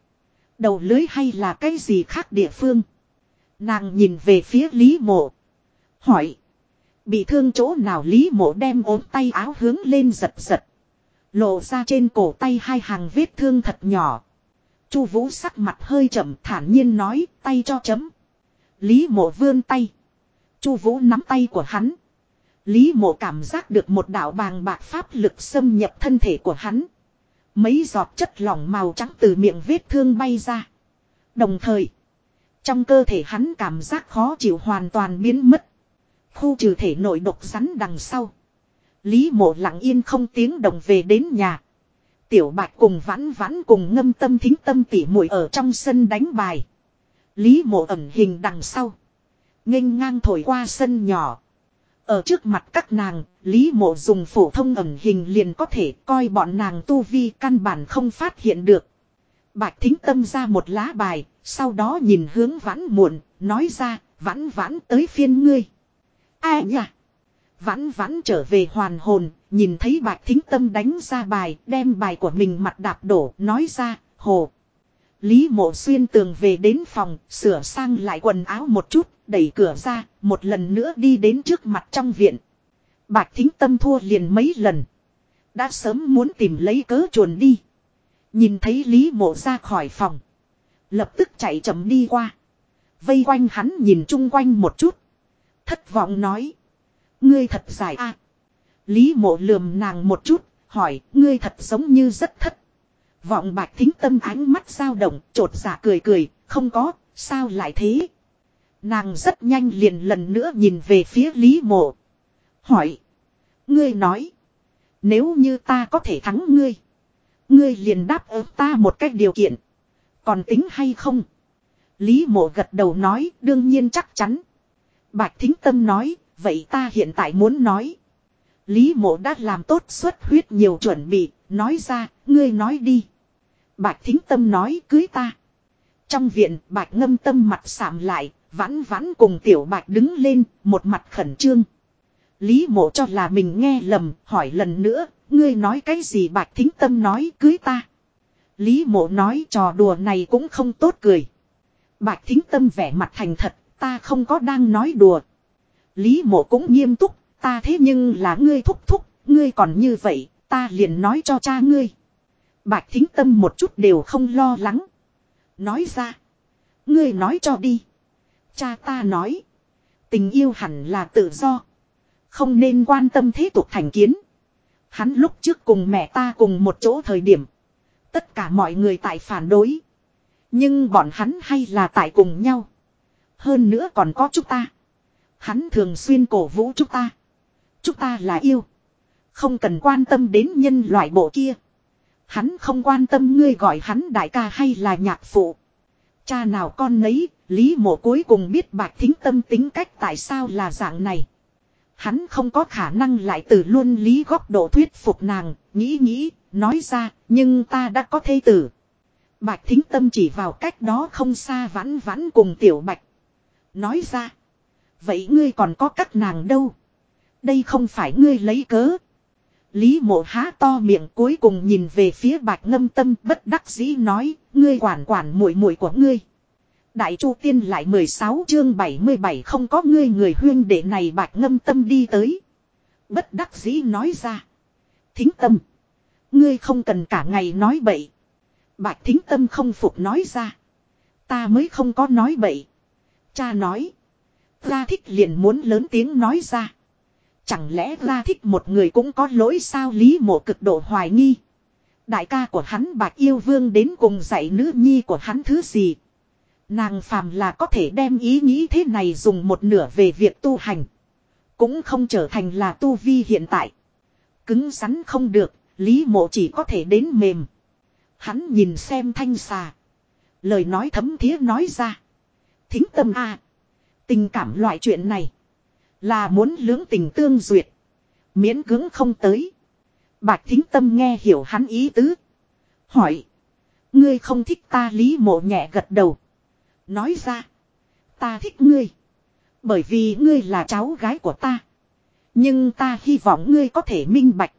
Đầu lưới hay là cái gì khác địa phương. Nàng nhìn về phía Lý mộ. Hỏi. Bị thương chỗ nào Lý mộ đem ốm tay áo hướng lên giật giật. Lộ ra trên cổ tay hai hàng vết thương thật nhỏ. Chu vũ sắc mặt hơi chậm thản nhiên nói, tay cho chấm. Lý mộ vươn tay. Chu vũ nắm tay của hắn. Lý mộ cảm giác được một đạo bàng bạc pháp lực xâm nhập thân thể của hắn. Mấy giọt chất lỏng màu trắng từ miệng vết thương bay ra. Đồng thời. Trong cơ thể hắn cảm giác khó chịu hoàn toàn biến mất. Khu trừ thể nội độc rắn đằng sau. Lý mộ lặng yên không tiếng động về đến nhà. Tiểu bạch cùng vãn vãn cùng ngâm tâm thính tâm tỉ muội ở trong sân đánh bài. Lý mộ ẩn hình đằng sau. nghênh ngang thổi qua sân nhỏ. Ở trước mặt các nàng, Lý mộ dùng phổ thông ẩn hình liền có thể coi bọn nàng tu vi căn bản không phát hiện được. Bạch thính tâm ra một lá bài, sau đó nhìn hướng vãn muộn, nói ra, vãn vãn tới phiên ngươi. Ai nhỉ? Vãn vãn trở về hoàn hồn, nhìn thấy bạch thính tâm đánh ra bài, đem bài của mình mặt đạp đổ, nói ra, hồ. Lý mộ xuyên tường về đến phòng, sửa sang lại quần áo một chút, đẩy cửa ra, một lần nữa đi đến trước mặt trong viện. Bạch thính tâm thua liền mấy lần. Đã sớm muốn tìm lấy cớ chuồn đi. Nhìn thấy Lý mộ ra khỏi phòng. Lập tức chạy chậm đi qua. Vây quanh hắn nhìn chung quanh một chút. Thất vọng nói. Ngươi thật dài a. Lý mộ lườm nàng một chút, hỏi, ngươi thật giống như rất thất. Vọng bạch thính tâm ánh mắt dao động, trột dạ cười cười, không có, sao lại thế? Nàng rất nhanh liền lần nữa nhìn về phía Lý mộ. Hỏi. Ngươi nói. Nếu như ta có thể thắng ngươi. Ngươi liền đáp ứng ta một cách điều kiện. Còn tính hay không? Lý mộ gật đầu nói đương nhiên chắc chắn. Bạch thính tâm nói vậy ta hiện tại muốn nói. Lý mộ đã làm tốt xuất huyết nhiều chuẩn bị, nói ra, ngươi nói đi. Bạch thính tâm nói cưới ta. Trong viện, bạch ngâm tâm mặt sạm lại, vãn vãn cùng tiểu bạch đứng lên, một mặt khẩn trương. Lý mộ cho là mình nghe lầm, hỏi lần nữa, ngươi nói cái gì bạch thính tâm nói cưới ta. Lý mộ nói trò đùa này cũng không tốt cười. Bạch thính tâm vẻ mặt thành thật, ta không có đang nói đùa. Lý mộ cũng nghiêm túc, ta thế nhưng là ngươi thúc thúc, ngươi còn như vậy, ta liền nói cho cha ngươi. Bạch thính tâm một chút đều không lo lắng. Nói ra. Ngươi nói cho đi. Cha ta nói. Tình yêu hẳn là tự do. Không nên quan tâm thế tục thành kiến. Hắn lúc trước cùng mẹ ta cùng một chỗ thời điểm. Tất cả mọi người tại phản đối. Nhưng bọn hắn hay là tại cùng nhau. Hơn nữa còn có chúng ta. Hắn thường xuyên cổ vũ chúng ta. Chúng ta là yêu. Không cần quan tâm đến nhân loại bộ kia. Hắn không quan tâm ngươi gọi hắn đại ca hay là nhạc phụ. Cha nào con nấy, Lý mộ cuối cùng biết bạch thính tâm tính cách tại sao là dạng này. Hắn không có khả năng lại từ luôn lý góc độ thuyết phục nàng, nghĩ nghĩ, nói ra, nhưng ta đã có thê tử. Bạch thính tâm chỉ vào cách đó không xa vãn vãn cùng tiểu bạch. Nói ra, vậy ngươi còn có các nàng đâu? Đây không phải ngươi lấy cớ. Lý mộ há to miệng cuối cùng nhìn về phía bạch ngâm tâm bất đắc dĩ nói, ngươi quản quản muội muội của ngươi. Đại chu tiên lại 16 chương 77 không có ngươi người huyên đệ này bạch ngâm tâm đi tới. Bất đắc dĩ nói ra. Thính tâm. Ngươi không cần cả ngày nói bậy. Bạch thính tâm không phục nói ra. Ta mới không có nói bậy. Cha nói. Ra thích liền muốn lớn tiếng nói ra. Chẳng lẽ ra thích một người cũng có lỗi sao lý mộ cực độ hoài nghi. Đại ca của hắn bạc yêu vương đến cùng dạy nữ nhi của hắn thứ gì. Nàng phàm là có thể đem ý nghĩ thế này dùng một nửa về việc tu hành. Cũng không trở thành là tu vi hiện tại. Cứng rắn không được, lý mộ chỉ có thể đến mềm. Hắn nhìn xem thanh xà. Lời nói thấm thía nói ra. Thính tâm a Tình cảm loại chuyện này. Là muốn lưỡng tình tương duyệt. Miễn cứng không tới. Bạch thính tâm nghe hiểu hắn ý tứ. Hỏi. Ngươi không thích ta lý mộ nhẹ gật đầu. Nói ra. Ta thích ngươi. Bởi vì ngươi là cháu gái của ta. Nhưng ta hy vọng ngươi có thể minh bạch.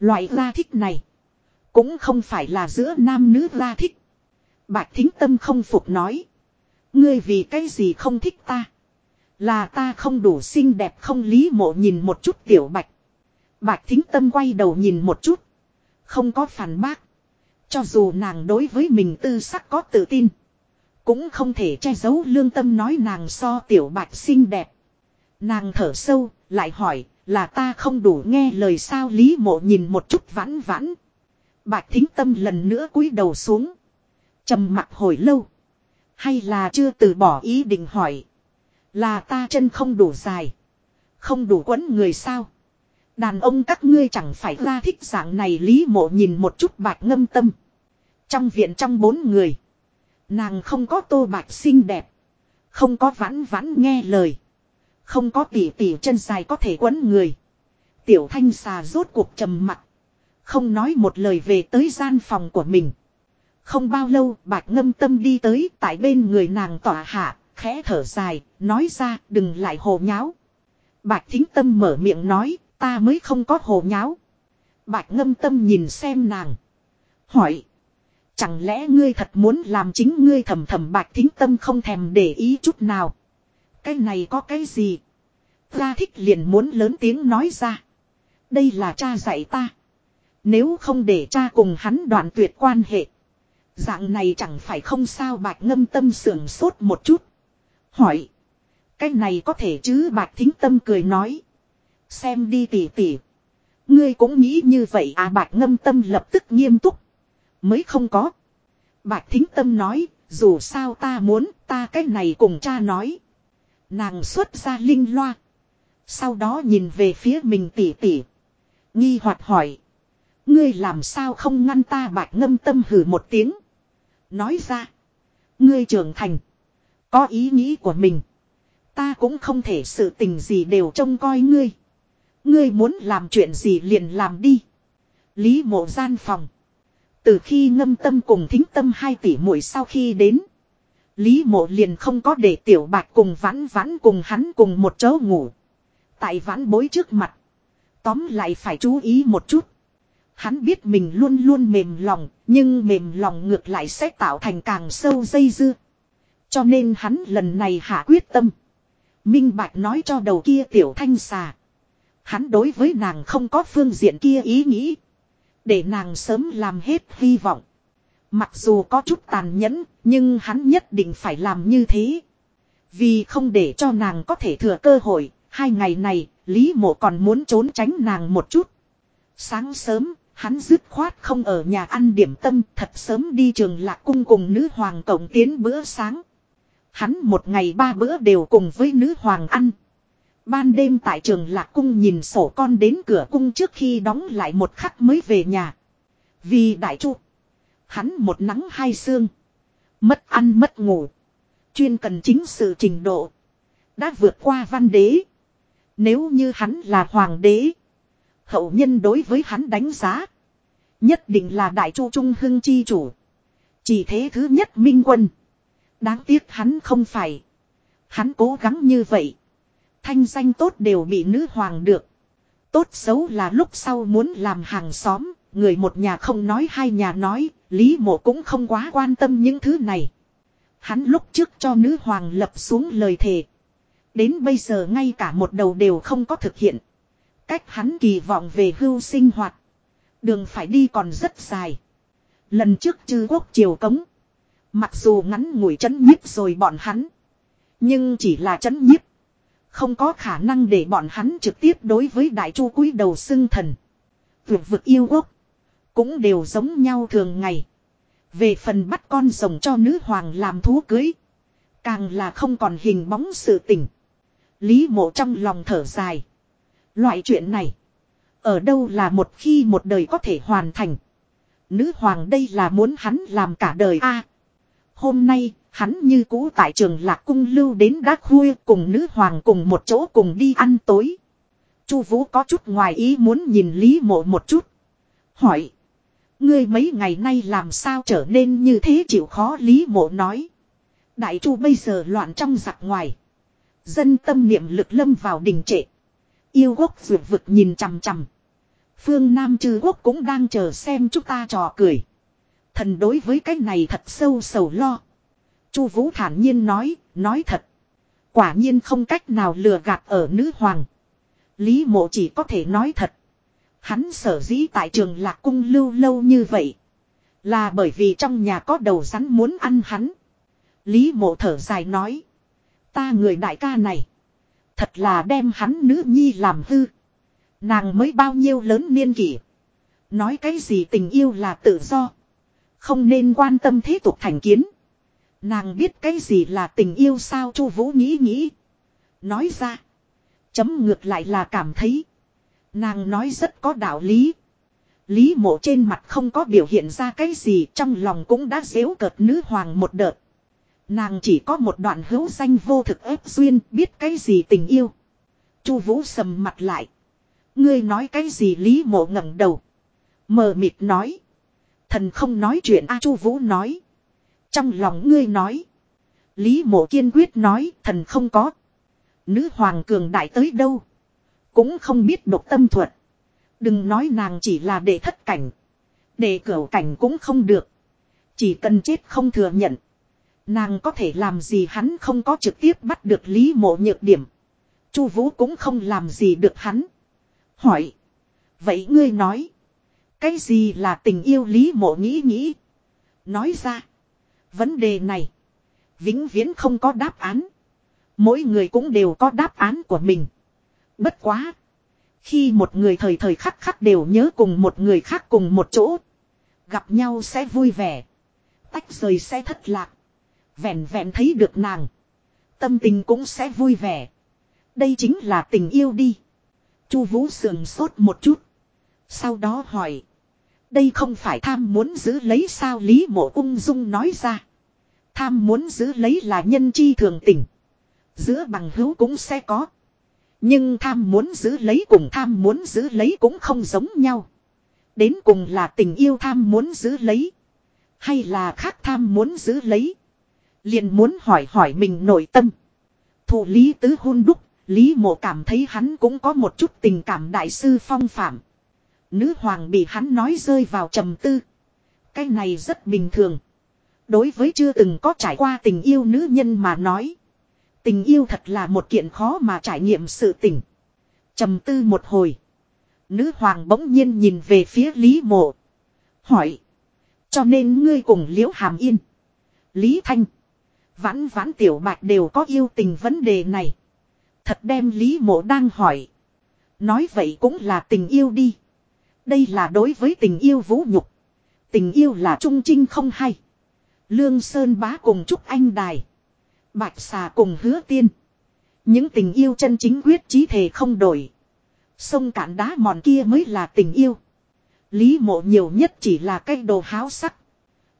Loại ra thích này. Cũng không phải là giữa nam nữ ra thích. Bạch thính tâm không phục nói. Ngươi vì cái gì không thích ta. Là ta không đủ xinh đẹp không lý mộ nhìn một chút tiểu bạch. Bạch thính tâm quay đầu nhìn một chút. Không có phản bác. Cho dù nàng đối với mình tư sắc có tự tin. Cũng không thể che giấu lương tâm nói nàng so tiểu bạch xinh đẹp. Nàng thở sâu, lại hỏi, là ta không đủ nghe lời sao lý mộ nhìn một chút vãn vãn. Bạch thính tâm lần nữa cúi đầu xuống. trầm mặt hồi lâu. Hay là chưa từ bỏ ý định hỏi. Là ta chân không đủ dài. Không đủ quấn người sao. Đàn ông các ngươi chẳng phải ra thích dạng này lý mộ nhìn một chút bạch ngâm tâm. Trong viện trong bốn người. Nàng không có tô bạch xinh đẹp. Không có vãn vãn nghe lời. Không có tỉ tỉ chân dài có thể quấn người. Tiểu thanh xà rốt cuộc trầm mặt. Không nói một lời về tới gian phòng của mình. Không bao lâu bạch ngâm tâm đi tới tại bên người nàng tỏa hạ, khẽ thở dài, nói ra đừng lại hồ nháo. Bạch thính tâm mở miệng nói, ta mới không có hồ nháo. Bạch ngâm tâm nhìn xem nàng. Hỏi. Chẳng lẽ ngươi thật muốn làm chính ngươi thầm thầm bạch thính tâm không thèm để ý chút nào. Cái này có cái gì? Ra thích liền muốn lớn tiếng nói ra. Đây là cha dạy ta. Nếu không để cha cùng hắn đoạn tuyệt quan hệ. Dạng này chẳng phải không sao bạch ngâm tâm sưởng sốt một chút. Hỏi. Cái này có thể chứ, bạch thính tâm cười nói. Xem đi tỉ tỉ. Ngươi cũng nghĩ như vậy à bạch ngâm tâm lập tức nghiêm túc. Mới không có. Bạch thính tâm nói. Dù sao ta muốn, ta cái này cùng cha nói. Nàng xuất ra linh loa. Sau đó nhìn về phía mình tỉ tỉ. Nghi hoặc hỏi. Ngươi làm sao không ngăn ta, bạch ngâm tâm hử một tiếng. Nói ra. Ngươi trưởng thành. Có ý nghĩ của mình. Ta cũng không thể sự tình gì đều trông coi ngươi. Ngươi muốn làm chuyện gì liền làm đi. Lý mộ gian phòng. Từ khi ngâm tâm cùng thính tâm hai tỷ muội sau khi đến. Lý mộ liền không có để tiểu bạch cùng vãn vãn cùng hắn cùng một chỗ ngủ. Tại vãn bối trước mặt. Tóm lại phải chú ý một chút. Hắn biết mình luôn luôn mềm lòng, nhưng mềm lòng ngược lại sẽ tạo thành càng sâu dây dưa. Cho nên hắn lần này hạ quyết tâm. Minh Bạch nói cho đầu kia tiểu thanh xà. Hắn đối với nàng không có phương diện kia ý nghĩ. Để nàng sớm làm hết hy vọng. Mặc dù có chút tàn nhẫn, nhưng hắn nhất định phải làm như thế. Vì không để cho nàng có thể thừa cơ hội, hai ngày này, Lý Mộ còn muốn trốn tránh nàng một chút. Sáng sớm, hắn dứt khoát không ở nhà ăn điểm tâm, thật sớm đi trường lạc cung cùng nữ hoàng cổng tiến bữa sáng. Hắn một ngày ba bữa đều cùng với nữ hoàng ăn. Ban đêm tại trường lạc cung nhìn sổ con đến cửa cung trước khi đóng lại một khắc mới về nhà. Vì đại chu. Hắn một nắng hai sương. Mất ăn mất ngủ. Chuyên cần chính sự trình độ. Đã vượt qua văn đế. Nếu như hắn là hoàng đế. Hậu nhân đối với hắn đánh giá. Nhất định là đại chu trung hưng chi chủ. Chỉ thế thứ nhất minh quân. Đáng tiếc hắn không phải. Hắn cố gắng như vậy. Thanh danh tốt đều bị nữ hoàng được. Tốt xấu là lúc sau muốn làm hàng xóm, người một nhà không nói hai nhà nói, Lý mộ cũng không quá quan tâm những thứ này. Hắn lúc trước cho nữ hoàng lập xuống lời thề. Đến bây giờ ngay cả một đầu đều không có thực hiện. Cách hắn kỳ vọng về hưu sinh hoạt. Đường phải đi còn rất dài. Lần trước chư quốc triều cống. Mặc dù ngắn ngủi chấn nhiếp rồi bọn hắn. Nhưng chỉ là chấn nhiếp. Không có khả năng để bọn hắn trực tiếp đối với đại chu cúi đầu xưng thần. Vượt vực yêu quốc. Cũng đều giống nhau thường ngày. Về phần bắt con rồng cho nữ hoàng làm thú cưới. Càng là không còn hình bóng sự tình. Lý mộ trong lòng thở dài. Loại chuyện này. Ở đâu là một khi một đời có thể hoàn thành. Nữ hoàng đây là muốn hắn làm cả đời a Hôm nay, hắn như cũ tại trường lạc cung lưu đến đá khuya cùng nữ hoàng cùng một chỗ cùng đi ăn tối. Chu Vũ có chút ngoài ý muốn nhìn Lý Mộ một chút. Hỏi. Ngươi mấy ngày nay làm sao trở nên như thế chịu khó Lý Mộ nói. Đại Chu bây giờ loạn trong giặc ngoài. Dân tâm niệm lực lâm vào đình trệ. Yêu quốc vượt vực nhìn chằm chằm. Phương Nam trừ quốc cũng đang chờ xem chúng ta trò cười. Thần đối với cái này thật sâu sầu lo. Chu Vũ thản nhiên nói, nói thật. Quả nhiên không cách nào lừa gạt ở nữ hoàng. Lý mộ chỉ có thể nói thật. Hắn sở dĩ tại trường lạc cung lưu lâu như vậy. Là bởi vì trong nhà có đầu rắn muốn ăn hắn. Lý mộ thở dài nói. Ta người đại ca này. Thật là đem hắn nữ nhi làm hư. Nàng mới bao nhiêu lớn niên kỷ. Nói cái gì tình yêu là tự do. Không nên quan tâm thế tục thành kiến. Nàng biết cái gì là tình yêu sao chu vũ nghĩ nghĩ. Nói ra. Chấm ngược lại là cảm thấy. Nàng nói rất có đạo lý. Lý mộ trên mặt không có biểu hiện ra cái gì, trong lòng cũng đã dễu cợt nữ hoàng một đợt. Nàng chỉ có một đoạn hữu danh vô thực ép duyên, biết cái gì tình yêu. Chu vũ sầm mặt lại. Ngươi nói cái gì Lý mộ ngẩng đầu. Mờ mịt nói. Thần không nói chuyện, A Chu Vũ nói. Trong lòng ngươi nói. Lý mộ kiên quyết nói, thần không có. Nữ hoàng cường đại tới đâu. Cũng không biết độc tâm thuật. Đừng nói nàng chỉ là để thất cảnh. Để cửu cảnh cũng không được. Chỉ cần chết không thừa nhận. Nàng có thể làm gì hắn không có trực tiếp bắt được Lý mộ nhược điểm. Chu Vũ cũng không làm gì được hắn. Hỏi. Vậy ngươi nói. Cái gì là tình yêu Lý mộ nghĩ nghĩ. Nói ra. Vấn đề này. Vĩnh viễn không có đáp án. Mỗi người cũng đều có đáp án của mình. Bất quá. Khi một người thời thời khắc khắc đều nhớ cùng một người khác cùng một chỗ. Gặp nhau sẽ vui vẻ. Tách rời sẽ thất lạc. Vẹn vẹn thấy được nàng. Tâm tình cũng sẽ vui vẻ. Đây chính là tình yêu đi. Chu Vũ sườn sốt một chút. Sau đó hỏi. Đây không phải tham muốn giữ lấy sao Lý Mộ ung dung nói ra. Tham muốn giữ lấy là nhân chi thường tình. Giữa bằng hữu cũng sẽ có. Nhưng tham muốn giữ lấy cùng tham muốn giữ lấy cũng không giống nhau. Đến cùng là tình yêu tham muốn giữ lấy. Hay là khác tham muốn giữ lấy. Liền muốn hỏi hỏi mình nội tâm. Thủ lý tứ hôn đúc, Lý mộ cảm thấy hắn cũng có một chút tình cảm đại sư phong phạm. Nữ hoàng bị hắn nói rơi vào trầm tư. Cái này rất bình thường. Đối với chưa từng có trải qua tình yêu nữ nhân mà nói. Tình yêu thật là một kiện khó mà trải nghiệm sự tình. trầm tư một hồi. Nữ hoàng bỗng nhiên nhìn về phía Lý mộ. Hỏi. Cho nên ngươi cùng liễu hàm yên. Lý Thanh. Vãn vãn tiểu bạch đều có yêu tình vấn đề này. Thật đem Lý mộ đang hỏi. Nói vậy cũng là tình yêu đi. Đây là đối với tình yêu vũ nhục. Tình yêu là trung trinh không hay. Lương Sơn bá cùng Trúc Anh Đài. Bạch xà cùng hứa tiên. Những tình yêu chân chính quyết chí thể không đổi. Sông cạn đá mòn kia mới là tình yêu. Lý mộ nhiều nhất chỉ là cái đồ háo sắc.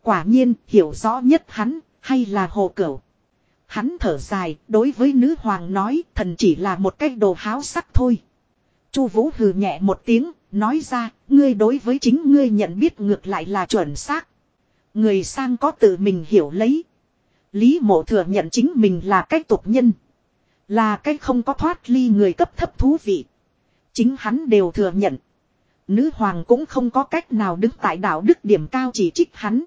Quả nhiên, hiểu rõ nhất hắn, hay là hồ cửu. Hắn thở dài, đối với nữ hoàng nói, thần chỉ là một cái đồ háo sắc thôi. Chu vũ hừ nhẹ một tiếng nói ra, ngươi đối với chính ngươi nhận biết ngược lại là chuẩn xác. Người sang có tự mình hiểu lấy. Lý mộ thừa nhận chính mình là cái tục nhân. Là cái không có thoát ly người cấp thấp thú vị. Chính hắn đều thừa nhận. Nữ hoàng cũng không có cách nào đứng tại đạo đức điểm cao chỉ trích hắn.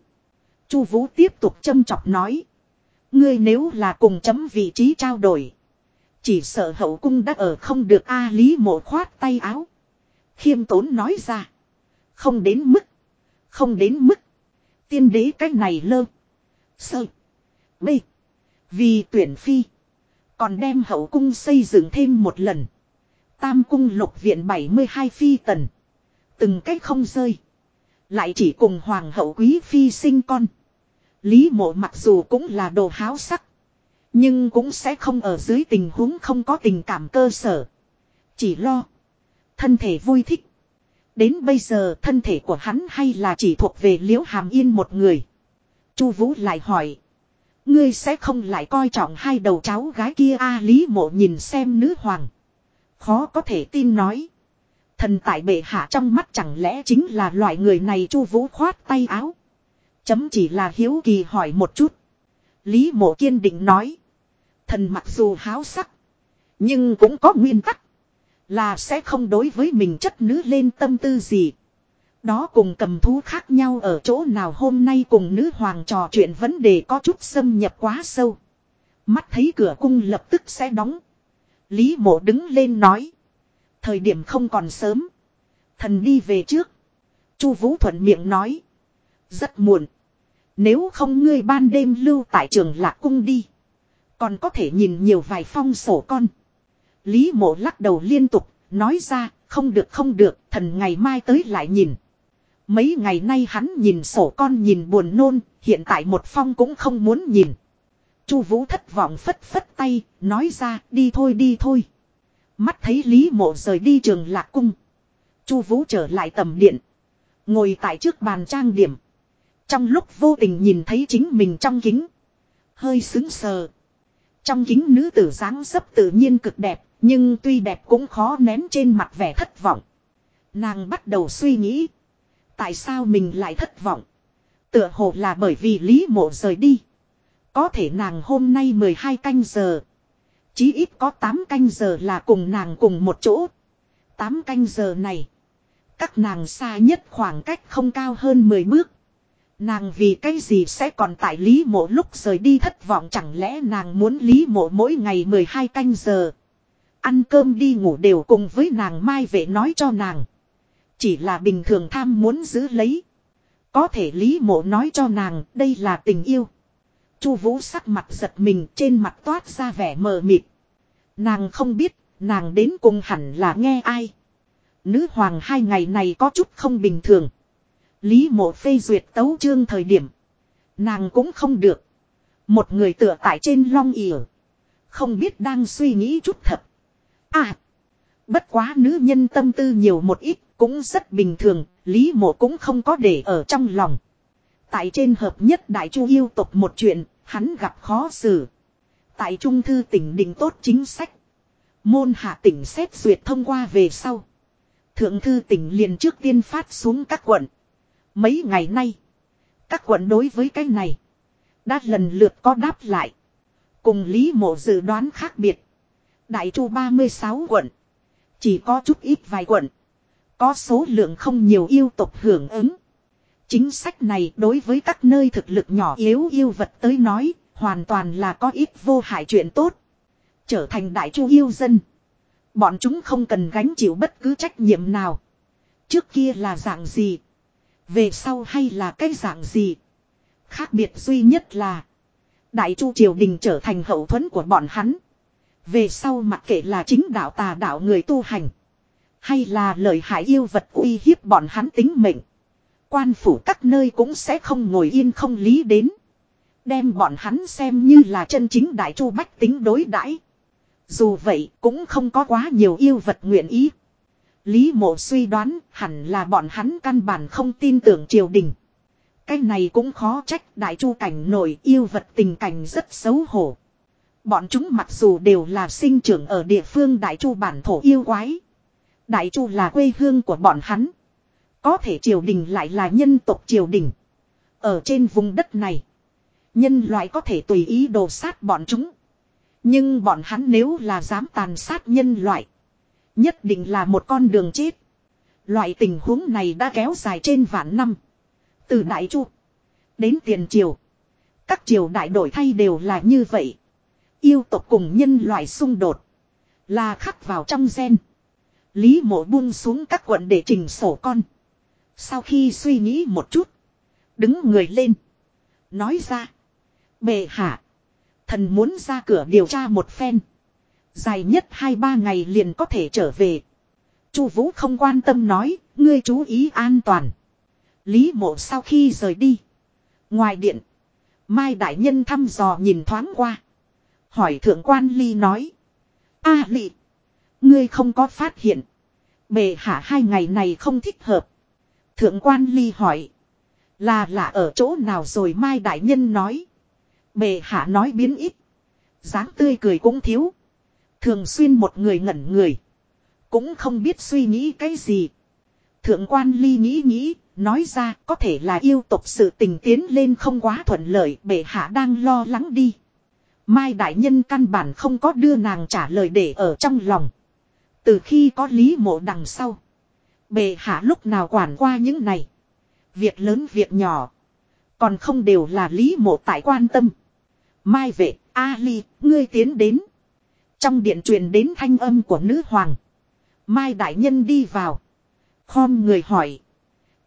Chu Vũ tiếp tục châm chọc nói. Ngươi nếu là cùng chấm vị trí trao đổi. Chỉ sợ hậu cung đã ở không được A Lý mộ khoát tay áo. Khiêm tốn nói ra. Không đến mức. Không đến mức. Tiên đế cách này lơ. Sơ. B. Vì tuyển phi. Còn đem hậu cung xây dựng thêm một lần. Tam cung lục viện 72 phi tần. Từng cách không rơi. Lại chỉ cùng hoàng hậu quý phi sinh con. Lý mộ mặc dù cũng là đồ háo sắc. Nhưng cũng sẽ không ở dưới tình huống không có tình cảm cơ sở. Chỉ lo. Thân thể vui thích. Đến bây giờ, thân thể của hắn hay là chỉ thuộc về liễu hàm yên một người. Chu Vũ lại hỏi. Ngươi sẽ không lại coi trọng hai đầu cháu gái kia a Lý mộ nhìn xem nữ hoàng. Khó có thể tin nói. Thần tại bệ hạ trong mắt chẳng lẽ chính là loại người này chu vũ khoát tay áo. Chấm chỉ là hiếu kỳ hỏi một chút. Lý mộ kiên định nói. Thần mặc dù háo sắc. Nhưng cũng có nguyên tắc. Là sẽ không đối với mình chất nữ lên tâm tư gì. Đó cùng cầm thú khác nhau ở chỗ nào hôm nay cùng nữ hoàng trò chuyện vấn đề có chút xâm nhập quá sâu. Mắt thấy cửa cung lập tức sẽ đóng. Lý mộ đứng lên nói. Thời điểm không còn sớm. Thần đi về trước. Chu Vũ thuận miệng nói. Rất muộn. Nếu không ngươi ban đêm lưu tại trường lạc cung đi. Còn có thể nhìn nhiều vài phong sổ con. Lý mộ lắc đầu liên tục, nói ra, không được không được, thần ngày mai tới lại nhìn. Mấy ngày nay hắn nhìn sổ con nhìn buồn nôn, hiện tại một phong cũng không muốn nhìn. Chu Vũ thất vọng phất phất tay, nói ra, đi thôi đi thôi. Mắt thấy Lý Mộ rời đi trường Lạc cung. Chu Vũ trở lại tầm điện, ngồi tại trước bàn trang điểm. Trong lúc vô tình nhìn thấy chính mình trong kính, hơi sững sờ. Trong kính nữ tử dáng dấp tự nhiên cực đẹp, nhưng tuy đẹp cũng khó nén trên mặt vẻ thất vọng. Nàng bắt đầu suy nghĩ, tại sao mình lại thất vọng? Tựa hồ là bởi vì Lý Mộ rời đi. Có thể nàng hôm nay 12 canh giờ. Chí ít có 8 canh giờ là cùng nàng cùng một chỗ. 8 canh giờ này. Các nàng xa nhất khoảng cách không cao hơn 10 bước. Nàng vì cái gì sẽ còn tại Lý Mộ lúc rời đi thất vọng chẳng lẽ nàng muốn Lý Mộ mỗi ngày 12 canh giờ. Ăn cơm đi ngủ đều cùng với nàng mai vệ nói cho nàng. Chỉ là bình thường tham muốn giữ lấy. Có thể Lý Mộ nói cho nàng đây là tình yêu. Chu Vũ sắc mặt giật mình trên mặt toát ra vẻ mờ mịt. Nàng không biết, nàng đến cùng hẳn là nghe ai. Nữ hoàng hai ngày này có chút không bình thường. Lý mộ phê duyệt tấu chương thời điểm. Nàng cũng không được. Một người tựa tại trên long ỉa. Không biết đang suy nghĩ chút thật. À. Bất quá nữ nhân tâm tư nhiều một ít cũng rất bình thường. Lý mộ cũng không có để ở trong lòng. Tại trên hợp nhất đại chu yêu tục một chuyện, hắn gặp khó xử. Tại trung thư tỉnh định tốt chính sách. Môn hạ tỉnh xét duyệt thông qua về sau. Thượng thư tỉnh liền trước tiên phát xuống các quận. Mấy ngày nay. Các quận đối với cái này. Đã lần lượt có đáp lại. Cùng Lý Mộ dự đoán khác biệt. Đại chu 36 quận. Chỉ có chút ít vài quận. Có số lượng không nhiều yêu tộc hưởng ứng. Chính sách này đối với các nơi thực lực nhỏ yếu yêu vật tới nói, hoàn toàn là có ít vô hại chuyện tốt. Trở thành đại chu yêu dân. Bọn chúng không cần gánh chịu bất cứ trách nhiệm nào. Trước kia là dạng gì? Về sau hay là cái dạng gì? Khác biệt duy nhất là Đại chu triều đình trở thành hậu thuẫn của bọn hắn. Về sau mặc kệ là chính đạo tà đạo người tu hành. Hay là lợi hại yêu vật uy hiếp bọn hắn tính mệnh. Quan phủ các nơi cũng sẽ không ngồi yên không lý đến. Đem bọn hắn xem như là chân chính đại chu bách tính đối đãi. Dù vậy cũng không có quá nhiều yêu vật nguyện ý. Lý mộ suy đoán hẳn là bọn hắn căn bản không tin tưởng triều đình. Cái này cũng khó trách đại chu cảnh nổi yêu vật tình cảnh rất xấu hổ. Bọn chúng mặc dù đều là sinh trưởng ở địa phương đại chu bản thổ yêu quái. Đại chu là quê hương của bọn hắn. Có thể triều đình lại là nhân tộc triều đình. Ở trên vùng đất này. Nhân loại có thể tùy ý đồ sát bọn chúng. Nhưng bọn hắn nếu là dám tàn sát nhân loại. Nhất định là một con đường chết. Loại tình huống này đã kéo dài trên vạn năm. Từ Đại Chu đến tiền triều. Các triều đại đổi thay đều là như vậy. Yêu tộc cùng nhân loại xung đột. Là khắc vào trong gen. Lý mộ buông xuống các quận để trình sổ con. Sau khi suy nghĩ một chút. Đứng người lên. Nói ra. Bệ hạ. Thần muốn ra cửa điều tra một phen. Dài nhất hai ba ngày liền có thể trở về. Chu Vũ không quan tâm nói, ngươi chú ý an toàn. Lý Mộ sau khi rời đi, ngoài điện, Mai đại nhân thăm dò nhìn thoáng qua, hỏi thượng quan Ly nói: "A à, ngươi không có phát hiện bề hạ hai ngày này không thích hợp?" Thượng quan Ly hỏi: "Là là ở chỗ nào rồi?" Mai đại nhân nói: Bề hạ nói biến ít. dáng tươi cười cũng thiếu. Thường xuyên một người ngẩn người. Cũng không biết suy nghĩ cái gì. Thượng quan ly nghĩ nghĩ, nói ra có thể là yêu tục sự tình tiến lên không quá thuận lợi. Bệ hạ đang lo lắng đi. Mai đại nhân căn bản không có đưa nàng trả lời để ở trong lòng. Từ khi có lý mộ đằng sau. Bệ hạ lúc nào quản qua những này. Việc lớn việc nhỏ. Còn không đều là lý mộ tại quan tâm. Mai vệ, Ali, ngươi tiến đến. Trong điện truyền đến thanh âm của nữ hoàng. Mai đại nhân đi vào. Khom người hỏi.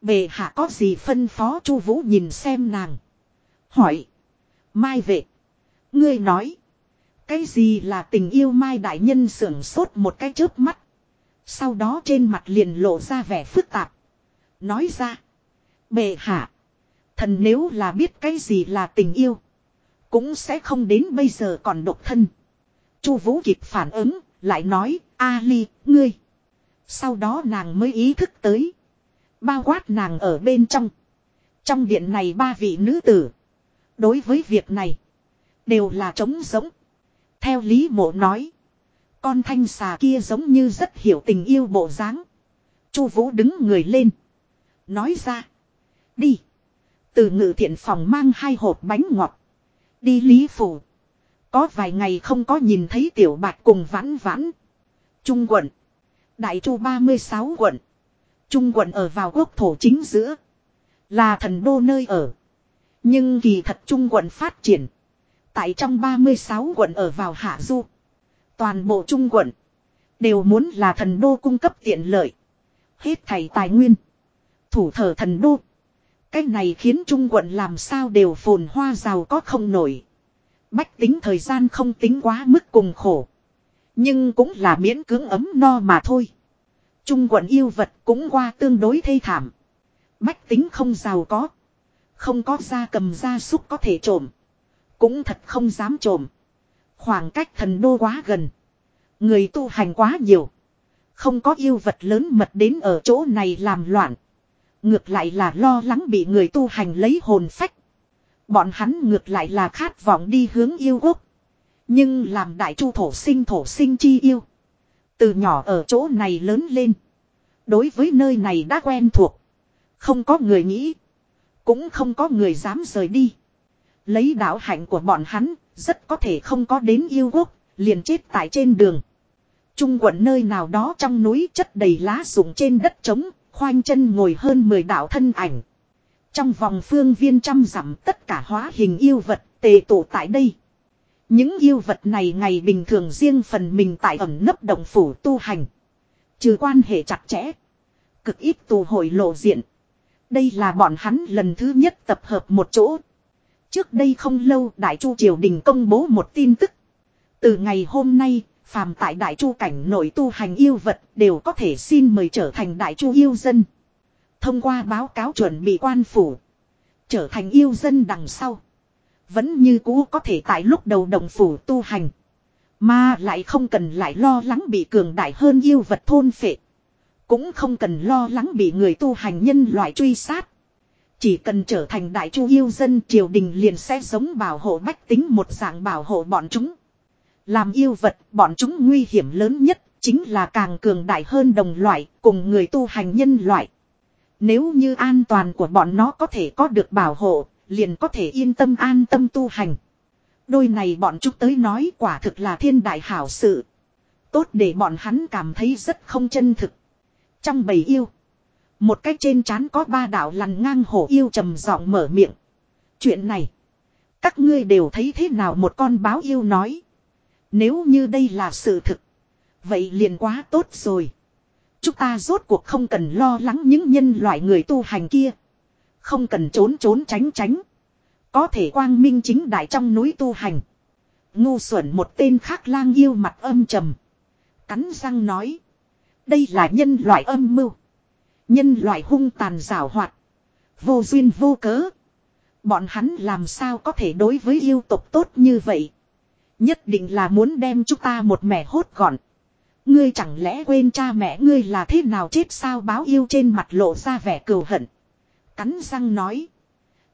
Bề hạ có gì phân phó chu vũ nhìn xem nàng. Hỏi. Mai vệ. Ngươi nói. Cái gì là tình yêu Mai đại nhân sưởng sốt một cái chớp mắt. Sau đó trên mặt liền lộ ra vẻ phức tạp. Nói ra. Bề hạ. Thần nếu là biết cái gì là tình yêu. Cũng sẽ không đến bây giờ còn độc thân. Chu Vũ kịp phản ứng, lại nói, A Ly. ngươi. Sau đó nàng mới ý thức tới. Bao quát nàng ở bên trong. Trong điện này ba vị nữ tử. Đối với việc này. Đều là trống giống. Theo Lý Mộ nói. Con thanh xà kia giống như rất hiểu tình yêu bộ dáng. Chu Vũ đứng người lên. Nói ra. Đi. Từ ngự thiện phòng mang hai hộp bánh ngọt. Đi Lý Phủ. Có vài ngày không có nhìn thấy tiểu bạch cùng vãn vãn. Trung quận. Đại chu 36 quận. Trung quận ở vào quốc thổ chính giữa. Là thần đô nơi ở. Nhưng kỳ thật trung quận phát triển. Tại trong 36 quận ở vào hạ du. Toàn bộ trung quận. Đều muốn là thần đô cung cấp tiện lợi. Hết thảy tài nguyên. Thủ thờ thần đô. Cái này khiến Trung quận làm sao đều phồn hoa giàu có không nổi. Bách tính thời gian không tính quá mức cùng khổ. Nhưng cũng là miễn cưỡng ấm no mà thôi. Trung quận yêu vật cũng qua tương đối thê thảm. Bách tính không giàu có. Không có da cầm da súc có thể trộm. Cũng thật không dám trộm. Khoảng cách thần đô quá gần. Người tu hành quá nhiều. Không có yêu vật lớn mật đến ở chỗ này làm loạn. Ngược lại là lo lắng bị người tu hành lấy hồn phách. Bọn hắn ngược lại là khát vọng đi hướng yêu quốc. Nhưng làm đại chu thổ sinh thổ sinh chi yêu. Từ nhỏ ở chỗ này lớn lên. Đối với nơi này đã quen thuộc. Không có người nghĩ. Cũng không có người dám rời đi. Lấy đạo hạnh của bọn hắn, rất có thể không có đến yêu quốc, liền chết tại trên đường. Trung quận nơi nào đó trong núi chất đầy lá rụng trên đất trống, khoanh chân ngồi hơn 10 đạo thân ảnh. Trong vòng phương viên trăm dặm tất cả hóa hình yêu vật tề tụ tại đây. Những yêu vật này ngày bình thường riêng phần mình tại ẩn nấp động phủ tu hành. Trừ quan hệ chặt chẽ. Cực ít tù hội lộ diện. Đây là bọn hắn lần thứ nhất tập hợp một chỗ. Trước đây không lâu Đại Chu Triều Đình công bố một tin tức. Từ ngày hôm nay, phàm tại Đại Chu cảnh nội tu hành yêu vật đều có thể xin mời trở thành Đại Chu yêu dân. Thông qua báo cáo chuẩn bị quan phủ. Trở thành yêu dân đằng sau. Vẫn như cũ có thể tại lúc đầu đồng phủ tu hành. Mà lại không cần lại lo lắng bị cường đại hơn yêu vật thôn phệ. Cũng không cần lo lắng bị người tu hành nhân loại truy sát. Chỉ cần trở thành đại chu yêu dân triều đình liền sẽ giống bảo hộ bách tính một dạng bảo hộ bọn chúng. Làm yêu vật bọn chúng nguy hiểm lớn nhất chính là càng cường đại hơn đồng loại cùng người tu hành nhân loại. Nếu như an toàn của bọn nó có thể có được bảo hộ, liền có thể yên tâm an tâm tu hành. Đôi này bọn chúng tới nói quả thực là thiên đại hảo sự. Tốt để bọn hắn cảm thấy rất không chân thực. Trong bầy yêu. Một cách trên trán có ba đạo lằn ngang hổ yêu trầm giọng mở miệng. Chuyện này. Các ngươi đều thấy thế nào một con báo yêu nói. Nếu như đây là sự thực. Vậy liền quá tốt rồi. Chúng ta rốt cuộc không cần lo lắng những nhân loại người tu hành kia. Không cần trốn trốn tránh tránh. Có thể quang minh chính đại trong núi tu hành. Ngu xuẩn một tên khác lang yêu mặt âm trầm. Cắn răng nói. Đây là nhân loại âm mưu. Nhân loại hung tàn rào hoạt. Vô duyên vô cớ. Bọn hắn làm sao có thể đối với yêu tộc tốt như vậy. Nhất định là muốn đem chúng ta một mẻ hốt gọn. Ngươi chẳng lẽ quên cha mẹ ngươi là thế nào chết sao báo yêu trên mặt lộ ra vẻ cừu hận. Cắn răng nói.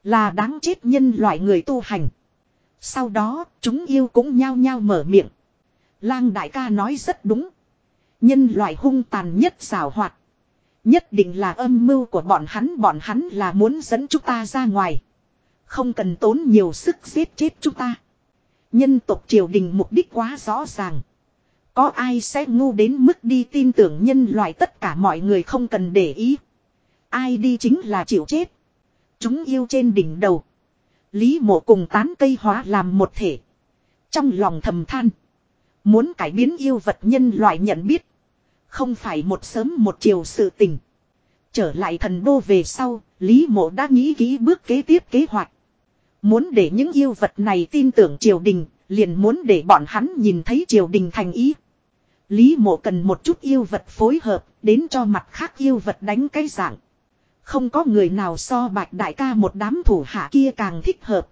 Là đáng chết nhân loại người tu hành. Sau đó, chúng yêu cũng nhao nhao mở miệng. Lang đại ca nói rất đúng. Nhân loại hung tàn nhất xảo hoạt. Nhất định là âm mưu của bọn hắn bọn hắn là muốn dẫn chúng ta ra ngoài. Không cần tốn nhiều sức giết chết chúng ta. Nhân tộc triều đình mục đích quá rõ ràng. Có ai sẽ ngu đến mức đi tin tưởng nhân loại tất cả mọi người không cần để ý. Ai đi chính là chịu chết. Chúng yêu trên đỉnh đầu. Lý mộ cùng tán cây hóa làm một thể. Trong lòng thầm than. Muốn cải biến yêu vật nhân loại nhận biết. Không phải một sớm một chiều sự tình. Trở lại thần đô về sau, Lý mộ đã nghĩ kỹ bước kế tiếp kế hoạch. Muốn để những yêu vật này tin tưởng triều đình, liền muốn để bọn hắn nhìn thấy triều đình thành ý. Lý mộ cần một chút yêu vật phối hợp, đến cho mặt khác yêu vật đánh cái dạng. Không có người nào so bạch đại ca một đám thủ hạ kia càng thích hợp.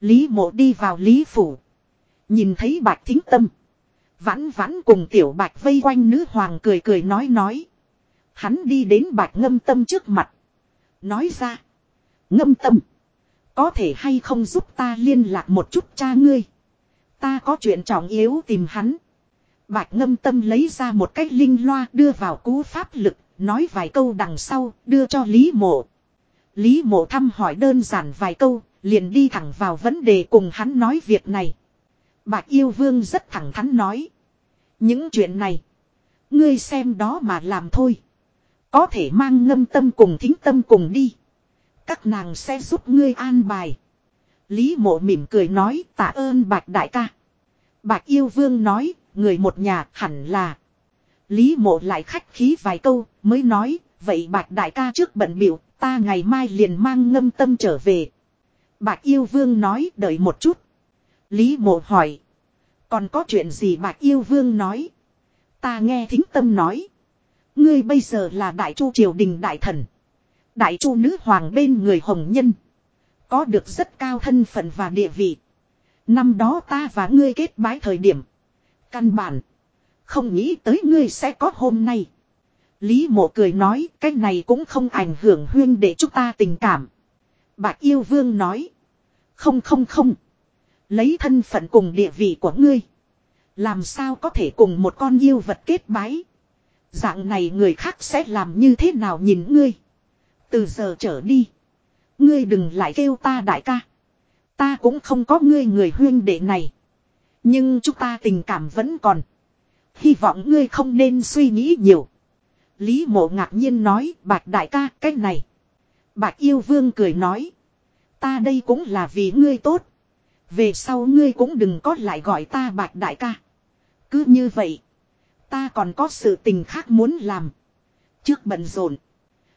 Lý mộ đi vào Lý phủ. Nhìn thấy bạch thính tâm. Vãn vãn cùng tiểu bạch vây quanh nữ hoàng cười cười nói nói. Hắn đi đến bạch ngâm tâm trước mặt. Nói ra. Ngâm tâm. Có thể hay không giúp ta liên lạc một chút cha ngươi. Ta có chuyện trọng yếu tìm hắn. Bạch ngâm tâm lấy ra một cái linh loa đưa vào cú pháp lực. Nói vài câu đằng sau, đưa cho Lý mộ. Lý mộ thăm hỏi đơn giản vài câu. Liền đi thẳng vào vấn đề cùng hắn nói việc này. Bạch yêu vương rất thẳng thắn nói. Những chuyện này. Ngươi xem đó mà làm thôi. Có thể mang ngâm tâm cùng thính tâm cùng đi. Các nàng sẽ giúp ngươi an bài. Lý mộ mỉm cười nói tạ ơn bạch đại ca. Bạch yêu vương nói, người một nhà hẳn là. Lý mộ lại khách khí vài câu, mới nói, vậy bạch đại ca trước bận biểu, ta ngày mai liền mang ngâm tâm trở về. Bạch yêu vương nói, đợi một chút. Lý mộ hỏi. Còn có chuyện gì bạch yêu vương nói. Ta nghe thính tâm nói. Ngươi bây giờ là đại chu triều đình đại thần. Đại chu nữ hoàng bên người hồng nhân. Có được rất cao thân phận và địa vị. Năm đó ta và ngươi kết bái thời điểm. Căn bản. Không nghĩ tới ngươi sẽ có hôm nay. Lý mộ cười nói, cái này cũng không ảnh hưởng huyên để chúng ta tình cảm. Bạch yêu vương nói. Không không không. Lấy thân phận cùng địa vị của ngươi. Làm sao có thể cùng một con yêu vật kết bái. Dạng này người khác sẽ làm như thế nào nhìn ngươi. Từ giờ trở đi. Ngươi đừng lại kêu ta đại ca. Ta cũng không có ngươi người huyên đệ này. Nhưng chúng ta tình cảm vẫn còn. Hy vọng ngươi không nên suy nghĩ nhiều. Lý mộ ngạc nhiên nói, bạch đại ca, cái này. Bạch yêu vương cười nói. Ta đây cũng là vì ngươi tốt. Về sau ngươi cũng đừng có lại gọi ta bạch đại ca. Cứ như vậy. Ta còn có sự tình khác muốn làm. Trước bận rộn.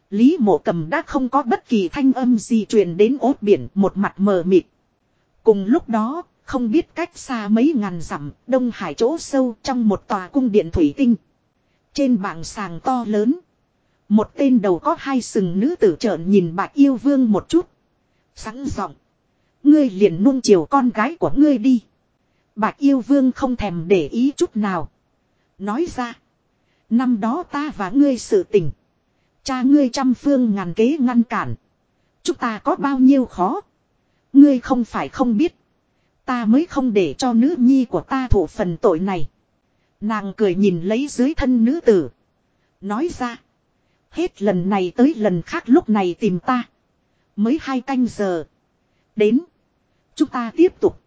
Lý mộ cầm đã không có bất kỳ thanh âm gì truyền đến ốt biển một mặt mờ mịt. Cùng lúc đó, không biết cách xa mấy ngàn dặm, Đông Hải chỗ sâu trong một tòa cung điện thủy tinh. Trên bảng sàng to lớn. Một tên đầu có hai sừng nữ tử trợn nhìn bạc yêu vương một chút. Sẵn giọng. Ngươi liền nuông chiều con gái của ngươi đi. Bạch yêu vương không thèm để ý chút nào. Nói ra. Năm đó ta và ngươi sự tình. Cha ngươi trăm phương ngàn kế ngăn cản. Chúng ta có bao nhiêu khó. Ngươi không phải không biết. Ta mới không để cho nữ nhi của ta thụ phần tội này. Nàng cười nhìn lấy dưới thân nữ tử. Nói ra. Hết lần này tới lần khác lúc này tìm ta. Mới hai canh giờ. Đến. Chúng ta tiếp tục.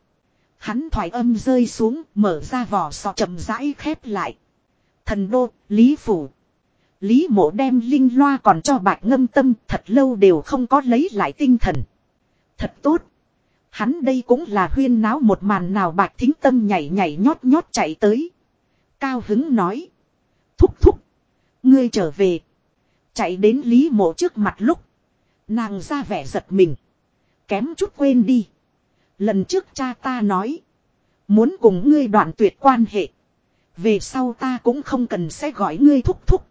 Hắn thoải âm rơi xuống mở ra vỏ sọ chậm rãi khép lại. Thần đô, Lý Phủ. Lý mộ đem linh loa còn cho bạch ngâm tâm thật lâu đều không có lấy lại tinh thần. Thật tốt. Hắn đây cũng là huyên náo một màn nào bạch thính tâm nhảy nhảy nhót nhót chạy tới. Cao hứng nói. Thúc thúc. Ngươi trở về. Chạy đến Lý mộ trước mặt lúc. Nàng ra vẻ giật mình. Kém chút quên đi. Lần trước cha ta nói. Muốn cùng ngươi đoạn tuyệt quan hệ. Về sau ta cũng không cần sẽ gọi ngươi thúc thúc.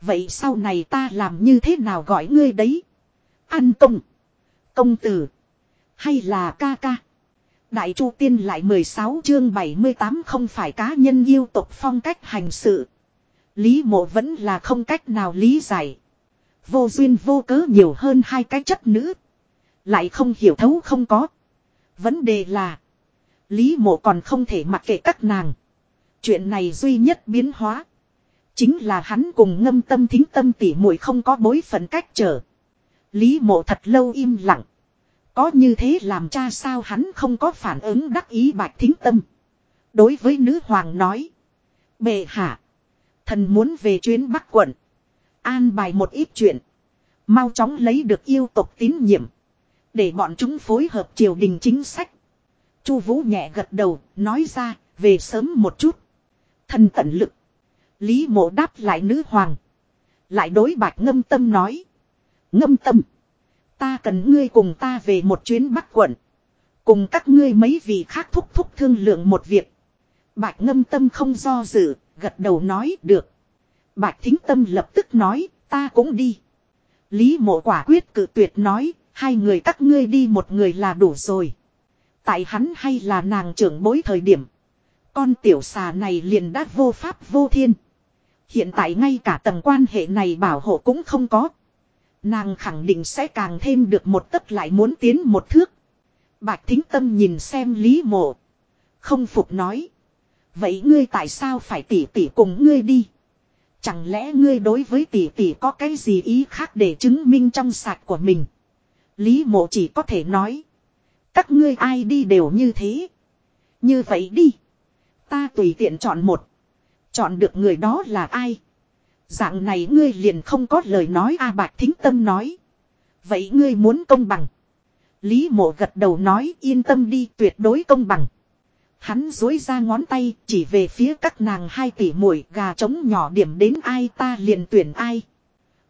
Vậy sau này ta làm như thế nào gọi ngươi đấy? An công. Công tử. Hay là ca ca? Đại Chu Tiên lại 16 chương 78 không phải cá nhân yêu tục phong cách hành sự. Lý mộ vẫn là không cách nào lý giải. Vô duyên vô cớ nhiều hơn hai cái chất nữ. Lại không hiểu thấu không có. Vấn đề là. Lý mộ còn không thể mặc kệ các nàng. Chuyện này duy nhất biến hóa. Chính là hắn cùng ngâm tâm thính tâm tỉ muội không có bối phận cách trở. Lý mộ thật lâu im lặng. Có như thế làm cha sao hắn không có phản ứng đắc ý bạch thính tâm. Đối với nữ hoàng nói. Bệ hạ. Thần muốn về chuyến bắc quận. An bài một ít chuyện. Mau chóng lấy được yêu tộc tín nhiệm. Để bọn chúng phối hợp triều đình chính sách. Chu Vũ nhẹ gật đầu, nói ra, về sớm một chút. Thần tận lực. Lý mộ đáp lại nữ hoàng. Lại đối bạch ngâm tâm nói. Ngâm tâm. Ta cần ngươi cùng ta về một chuyến bắc quận. Cùng các ngươi mấy vị khác thúc thúc thương lượng một việc. Bạch ngâm tâm không do dự, gật đầu nói được. Bạch thính tâm lập tức nói, ta cũng đi. Lý mộ quả quyết cự tuyệt nói, hai người các ngươi đi một người là đủ rồi. Tại hắn hay là nàng trưởng bối thời điểm. Con tiểu xà này liền đã vô pháp vô thiên. Hiện tại ngay cả tầng quan hệ này bảo hộ cũng không có. Nàng khẳng định sẽ càng thêm được một tấc lại muốn tiến một thước. Bạch thính tâm nhìn xem lý mộ. Không phục nói. Vậy ngươi tại sao phải tỉ tỉ cùng ngươi đi? Chẳng lẽ ngươi đối với tỷ tỷ có cái gì ý khác để chứng minh trong sạch của mình? Lý mộ chỉ có thể nói. Các ngươi ai đi đều như thế. Như vậy đi. Ta tùy tiện chọn một. Chọn được người đó là ai? Dạng này ngươi liền không có lời nói A Bạch Thính Tâm nói. Vậy ngươi muốn công bằng. Lý mộ gật đầu nói yên tâm đi tuyệt đối công bằng. Hắn dối ra ngón tay chỉ về phía các nàng hai tỷ muội gà trống nhỏ điểm đến ai ta liền tuyển ai.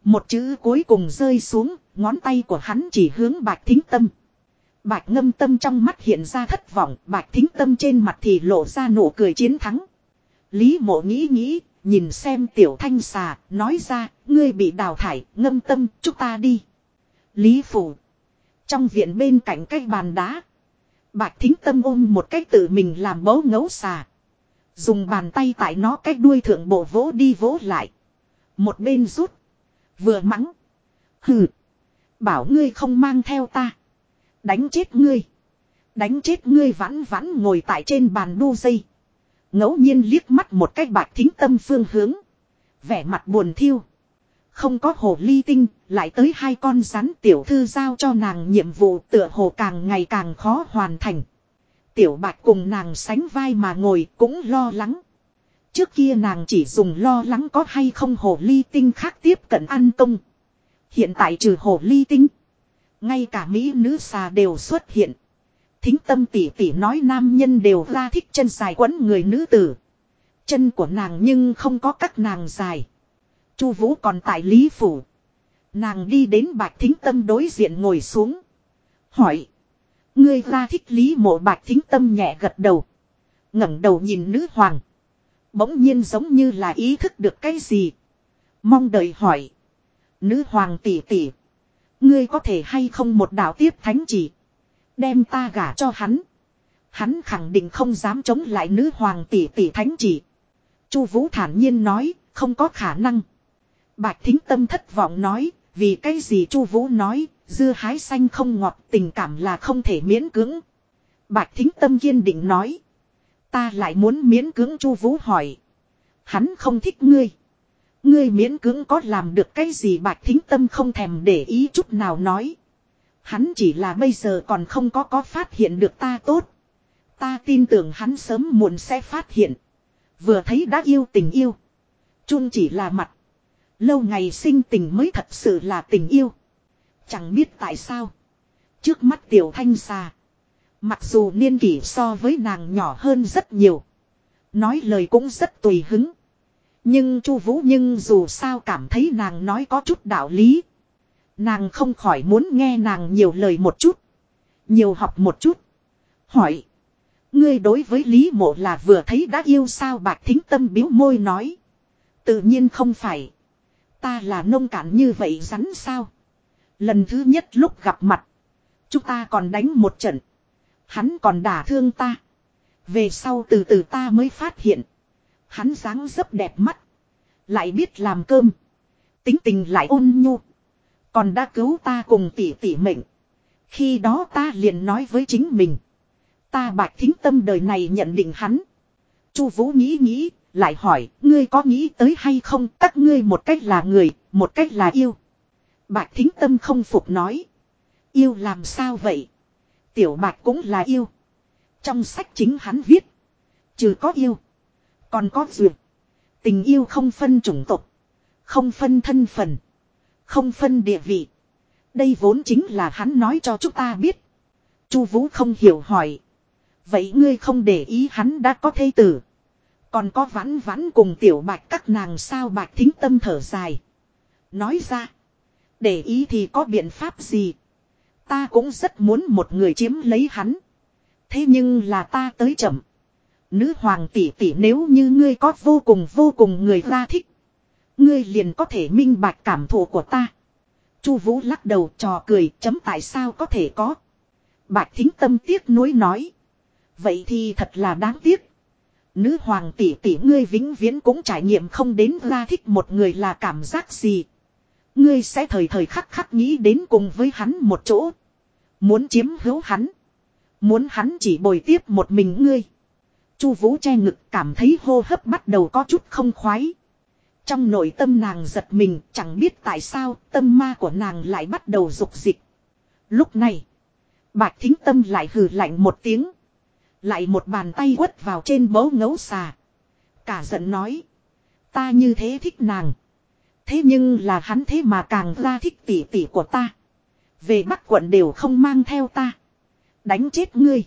Một chữ cuối cùng rơi xuống, ngón tay của hắn chỉ hướng bạch thính tâm. Bạch ngâm tâm trong mắt hiện ra thất vọng, bạch thính tâm trên mặt thì lộ ra nụ cười chiến thắng. Lý mộ nghĩ nghĩ, nhìn xem tiểu thanh xà, nói ra, ngươi bị đào thải, ngâm tâm, chúc ta đi. Lý phủ. Trong viện bên cạnh cái bàn đá. Bạch thính tâm ôm một cái tự mình làm bấu ngấu xà. Dùng bàn tay tại nó cái đuôi thượng bộ vỗ đi vỗ lại. Một bên rút. Vừa mắng. Hừ. Bảo ngươi không mang theo ta. Đánh chết ngươi. Đánh chết ngươi vãn vãn ngồi tại trên bàn đu dây. ngẫu nhiên liếc mắt một cách bạc thính tâm phương hướng. Vẻ mặt buồn thiêu. Không có hồ ly tinh, lại tới hai con rắn tiểu thư giao cho nàng nhiệm vụ tựa hồ càng ngày càng khó hoàn thành. Tiểu bạch cùng nàng sánh vai mà ngồi cũng lo lắng. Trước kia nàng chỉ dùng lo lắng có hay không hồ ly tinh khác tiếp cận ăn công. Hiện tại trừ hồ ly tinh. Ngay cả Mỹ nữ xà đều xuất hiện. Thính tâm tỷ tỷ nói nam nhân đều ra thích chân dài quấn người nữ tử. Chân của nàng nhưng không có các nàng dài. Chu Vũ còn tại Lý Phủ. Nàng đi đến Bạch Thính Tâm đối diện ngồi xuống. Hỏi. Ngươi ra thích Lý mộ Bạch Thính Tâm nhẹ gật đầu. ngẩng đầu nhìn nữ hoàng. Bỗng nhiên giống như là ý thức được cái gì. Mong đợi hỏi. Nữ hoàng tỷ tỷ. Ngươi có thể hay không một đạo tiếp thánh chỉ. Đem ta gả cho hắn. Hắn khẳng định không dám chống lại nữ hoàng tỷ tỷ thánh chỉ. Chu Vũ thản nhiên nói, không có khả năng. Bạch Thính Tâm thất vọng nói, vì cái gì Chu Vũ nói, dưa hái xanh không ngọt, tình cảm là không thể miễn cưỡng. Bạch Thính Tâm kiên định nói, ta lại muốn miễn cưỡng Chu Vũ hỏi, hắn không thích ngươi. Ngươi miễn cưỡng có làm được cái gì Bạch Thính Tâm không thèm để ý chút nào nói. Hắn chỉ là bây giờ còn không có có phát hiện được ta tốt. Ta tin tưởng hắn sớm muộn sẽ phát hiện. Vừa thấy đã yêu tình yêu. Chung chỉ là mặt. Lâu ngày sinh tình mới thật sự là tình yêu. Chẳng biết tại sao. Trước mắt tiểu thanh xà. Mặc dù niên kỷ so với nàng nhỏ hơn rất nhiều. Nói lời cũng rất tùy hứng. Nhưng Chu Vũ nhưng dù sao cảm thấy nàng nói có chút đạo lý. Nàng không khỏi muốn nghe nàng nhiều lời một chút. Nhiều học một chút. Hỏi. Ngươi đối với Lý Mộ là vừa thấy đã yêu sao Bạch thính tâm biếu môi nói. Tự nhiên không phải. Ta là nông cạn như vậy rắn sao. Lần thứ nhất lúc gặp mặt. Chúng ta còn đánh một trận. Hắn còn đả thương ta. Về sau từ từ ta mới phát hiện. Hắn dáng dấp đẹp mắt. Lại biết làm cơm. Tính tình lại ôn nhu. Còn đã cứu ta cùng tỷ tỷ mệnh. Khi đó ta liền nói với chính mình. Ta bạch thính tâm đời này nhận định hắn. Chu Vũ nghĩ nghĩ, lại hỏi, ngươi có nghĩ tới hay không, các ngươi một cách là người, một cách là yêu. Bạch thính tâm không phục nói. Yêu làm sao vậy? Tiểu bạch cũng là yêu. Trong sách chính hắn viết. Trừ có yêu. Còn có duyệt. Tình yêu không phân chủng tộc. Không phân thân phần. Không phân địa vị. Đây vốn chính là hắn nói cho chúng ta biết. Chu Vũ không hiểu hỏi. Vậy ngươi không để ý hắn đã có thê tử. Còn có vãn vãn cùng tiểu bạch các nàng sao bạch thính tâm thở dài. Nói ra. Để ý thì có biện pháp gì. Ta cũng rất muốn một người chiếm lấy hắn. Thế nhưng là ta tới chậm. Nữ hoàng tỷ tỷ nếu như ngươi có vô cùng vô cùng người ra thích. Ngươi liền có thể minh bạch cảm thụ của ta. Chu Vũ lắc đầu trò cười, chấm tại sao có thể có. Bạch thính tâm tiếc nuối nói. Vậy thì thật là đáng tiếc. Nữ hoàng tỷ tỷ ngươi vĩnh viễn cũng trải nghiệm không đến ra thích một người là cảm giác gì. Ngươi sẽ thời thời khắc khắc nghĩ đến cùng với hắn một chỗ. Muốn chiếm hữu hắn. Muốn hắn chỉ bồi tiếp một mình ngươi. Chu Vũ che ngực cảm thấy hô hấp bắt đầu có chút không khoái. Trong nội tâm nàng giật mình, chẳng biết tại sao tâm ma của nàng lại bắt đầu dục dịch. Lúc này. Bạch thính tâm lại hừ lạnh một tiếng. Lại một bàn tay quất vào trên bấu ngấu xà. Cả giận nói. Ta như thế thích nàng. Thế nhưng là hắn thế mà càng ra thích tỷ tỷ của ta. Về bắc quận đều không mang theo ta. Đánh chết ngươi.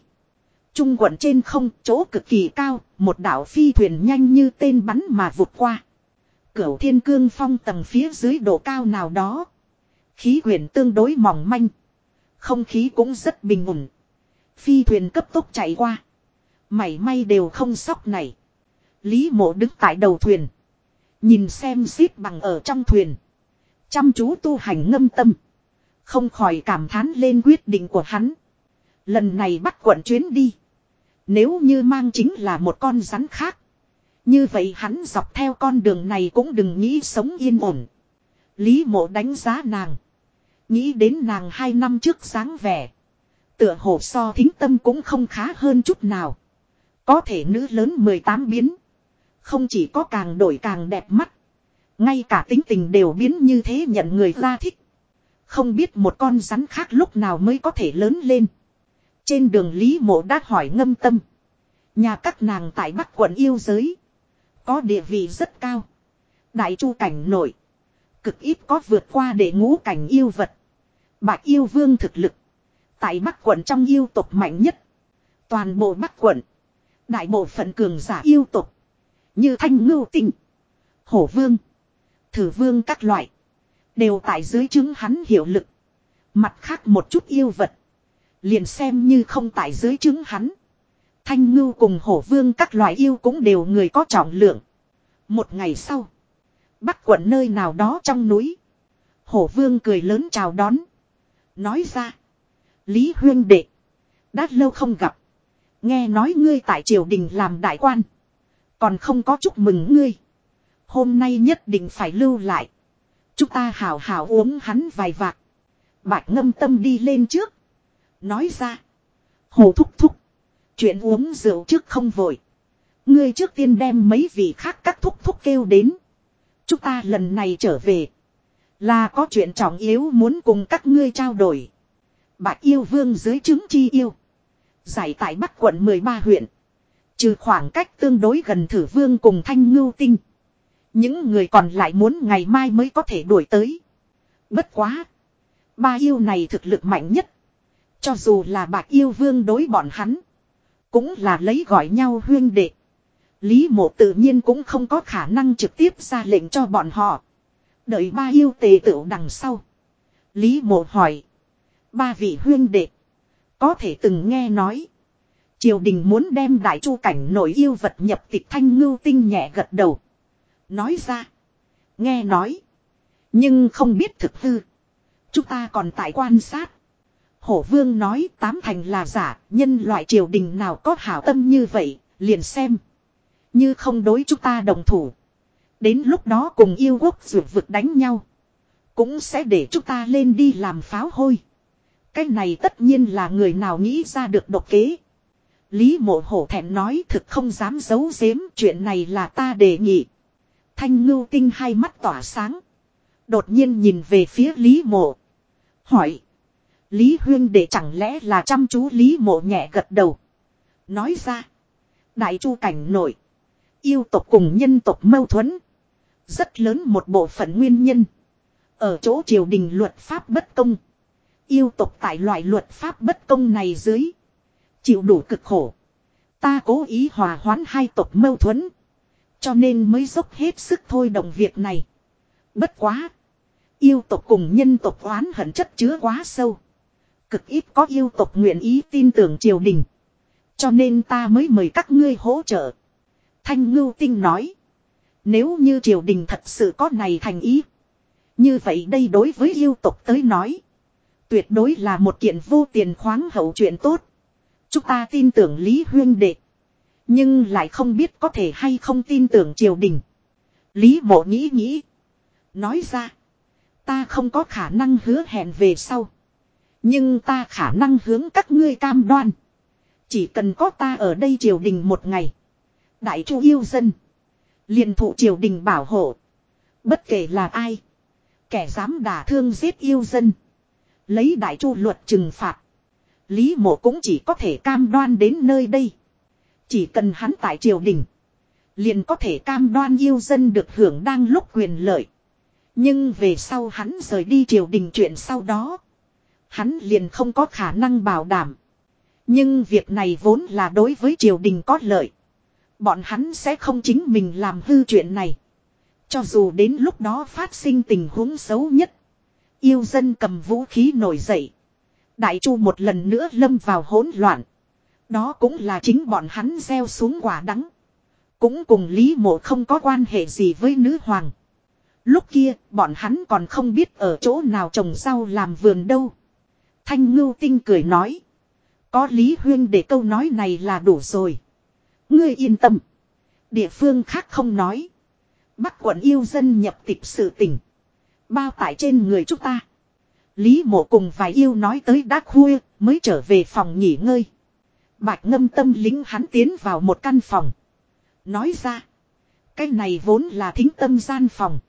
Trung quận trên không, chỗ cực kỳ cao. Một đảo phi thuyền nhanh như tên bắn mà vụt qua. Cửu thiên cương phong tầng phía dưới độ cao nào đó. Khí quyển tương đối mỏng manh. Không khí cũng rất bình ổn. Phi thuyền cấp tốc chạy qua. Mảy may đều không sóc này. Lý mộ đứng tại đầu thuyền. Nhìn xem xếp bằng ở trong thuyền. Chăm chú tu hành ngâm tâm. Không khỏi cảm thán lên quyết định của hắn. Lần này bắt quận chuyến đi. Nếu như mang chính là một con rắn khác. Như vậy hắn dọc theo con đường này cũng đừng nghĩ sống yên ổn. Lý mộ đánh giá nàng. Nghĩ đến nàng hai năm trước sáng vẻ. Tựa hồ so thính tâm cũng không khá hơn chút nào. Có thể nữ lớn 18 biến. Không chỉ có càng đổi càng đẹp mắt. Ngay cả tính tình đều biến như thế nhận người ra thích. Không biết một con rắn khác lúc nào mới có thể lớn lên. Trên đường Lý Mộ đã hỏi ngâm tâm. Nhà các nàng tại Bắc quận yêu giới. Có địa vị rất cao. Đại chu cảnh nổi. Cực ít có vượt qua để ngũ cảnh yêu vật. Bạch yêu vương thực lực. Tại Bắc quận trong yêu tộc mạnh nhất. Toàn bộ Bắc quận. Đại bộ phận cường giả yêu tộc. Như thanh ngưu tinh. Hổ vương. Thử vương các loại. Đều tại dưới chứng hắn hiệu lực. Mặt khác một chút yêu vật. Liền xem như không tại dưới chứng hắn. Thanh ngưu cùng hổ vương các loại yêu cũng đều người có trọng lượng. Một ngày sau. Bắc quận nơi nào đó trong núi. Hổ vương cười lớn chào đón. Nói ra. Lý huyên đệ. Đã lâu không gặp. Nghe nói ngươi tại triều đình làm đại quan. Còn không có chúc mừng ngươi. Hôm nay nhất định phải lưu lại. Chúng ta hào hào uống hắn vài vạc. Bạch ngâm tâm đi lên trước. Nói ra. Hồ thúc thúc. Chuyện uống rượu trước không vội. Ngươi trước tiên đem mấy vị khác các thúc thúc kêu đến. Chúng ta lần này trở về. Là có chuyện trọng yếu muốn cùng các ngươi trao đổi. Bạch yêu vương dưới chứng chi yêu. Giải tại Bắc quận 13 huyện. Trừ khoảng cách tương đối gần thử vương cùng thanh ngưu tinh. Những người còn lại muốn ngày mai mới có thể đuổi tới. Bất quá. Ba yêu này thực lực mạnh nhất. Cho dù là bạc yêu vương đối bọn hắn. Cũng là lấy gọi nhau huyên đệ. Lý mộ tự nhiên cũng không có khả năng trực tiếp ra lệnh cho bọn họ. Đợi ba yêu tề tựu đằng sau. Lý mộ hỏi. Ba vị huyên đệ. Có thể từng nghe nói. Triều đình muốn đem đại chu cảnh nội yêu vật nhập tịch thanh ngưu tinh nhẹ gật đầu. Nói ra. Nghe nói. Nhưng không biết thực hư. Chúng ta còn tại quan sát. Hổ vương nói tám thành là giả. Nhân loại triều đình nào có hảo tâm như vậy. Liền xem. Như không đối chúng ta đồng thủ. Đến lúc đó cùng yêu quốc rượu vực đánh nhau. Cũng sẽ để chúng ta lên đi làm pháo hôi. Cái này tất nhiên là người nào nghĩ ra được độc kế. Lý mộ hổ thẹn nói thực không dám giấu giếm, chuyện này là ta đề nghị. Thanh ngưu tinh hai mắt tỏa sáng. Đột nhiên nhìn về phía Lý mộ. Hỏi. Lý huyên để chẳng lẽ là chăm chú Lý mộ nhẹ gật đầu. Nói ra. Đại chu cảnh nội. Yêu tộc cùng nhân tộc mâu thuẫn. Rất lớn một bộ phận nguyên nhân. Ở chỗ triều đình luật pháp bất công. Yêu tộc tại loại luật pháp bất công này dưới. Chịu đủ cực khổ. Ta cố ý hòa hoãn hai tộc mâu thuẫn. Cho nên mới dốc hết sức thôi động việc này. Bất quá. Yêu tộc cùng nhân tộc oán hận chất chứa quá sâu. Cực ít có yêu tộc nguyện ý tin tưởng triều đình. Cho nên ta mới mời các ngươi hỗ trợ. Thanh Ngưu Tinh nói. Nếu như triều đình thật sự có này thành ý. Như vậy đây đối với yêu tộc tới nói. Tuyệt đối là một kiện vô tiền khoáng hậu chuyện tốt. Chúng ta tin tưởng Lý Huyên Đệ. Nhưng lại không biết có thể hay không tin tưởng triều đình. Lý mộ nghĩ nghĩ. Nói ra. Ta không có khả năng hứa hẹn về sau. Nhưng ta khả năng hướng các ngươi cam đoan. Chỉ cần có ta ở đây triều đình một ngày. Đại chu yêu dân. liền thụ triều đình bảo hộ. Bất kể là ai. Kẻ dám đả thương giết yêu dân. Lấy đại chu luật trừng phạt. Lý mộ cũng chỉ có thể cam đoan đến nơi đây. Chỉ cần hắn tại triều đình. Liền có thể cam đoan yêu dân được hưởng đang lúc quyền lợi. Nhưng về sau hắn rời đi triều đình chuyện sau đó. Hắn liền không có khả năng bảo đảm. Nhưng việc này vốn là đối với triều đình có lợi. Bọn hắn sẽ không chính mình làm hư chuyện này. Cho dù đến lúc đó phát sinh tình huống xấu nhất. Yêu dân cầm vũ khí nổi dậy. Đại chu một lần nữa lâm vào hỗn loạn. Đó cũng là chính bọn hắn gieo xuống quả đắng. Cũng cùng Lý Mộ không có quan hệ gì với nữ hoàng. Lúc kia, bọn hắn còn không biết ở chỗ nào trồng rau làm vườn đâu. Thanh Ngưu Tinh cười nói. Có Lý Huyên để câu nói này là đủ rồi. Ngươi yên tâm. Địa phương khác không nói. Bắc quận yêu dân nhập tịch sự tình. Bao tải trên người chúng ta. Lý mộ cùng vài yêu nói tới đắc khuya, mới trở về phòng nghỉ ngơi. Bạch ngâm tâm lính hắn tiến vào một căn phòng. Nói ra. Cái này vốn là thính tâm gian phòng.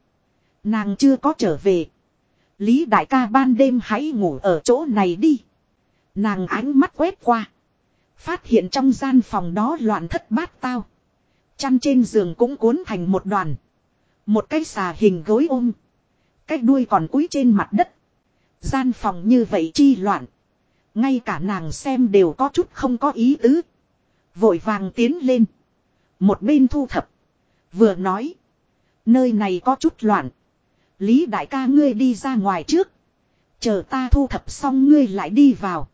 Nàng chưa có trở về. Lý đại ca ban đêm hãy ngủ ở chỗ này đi. Nàng ánh mắt quét qua. Phát hiện trong gian phòng đó loạn thất bát tao. Chăn trên giường cũng cuốn thành một đoàn. Một cái xà hình gối ôm. Cái đuôi còn cúi trên mặt đất. Gian phòng như vậy chi loạn. Ngay cả nàng xem đều có chút không có ý tứ. Vội vàng tiến lên. Một bên thu thập. Vừa nói. Nơi này có chút loạn. Lý đại ca ngươi đi ra ngoài trước. Chờ ta thu thập xong ngươi lại đi vào.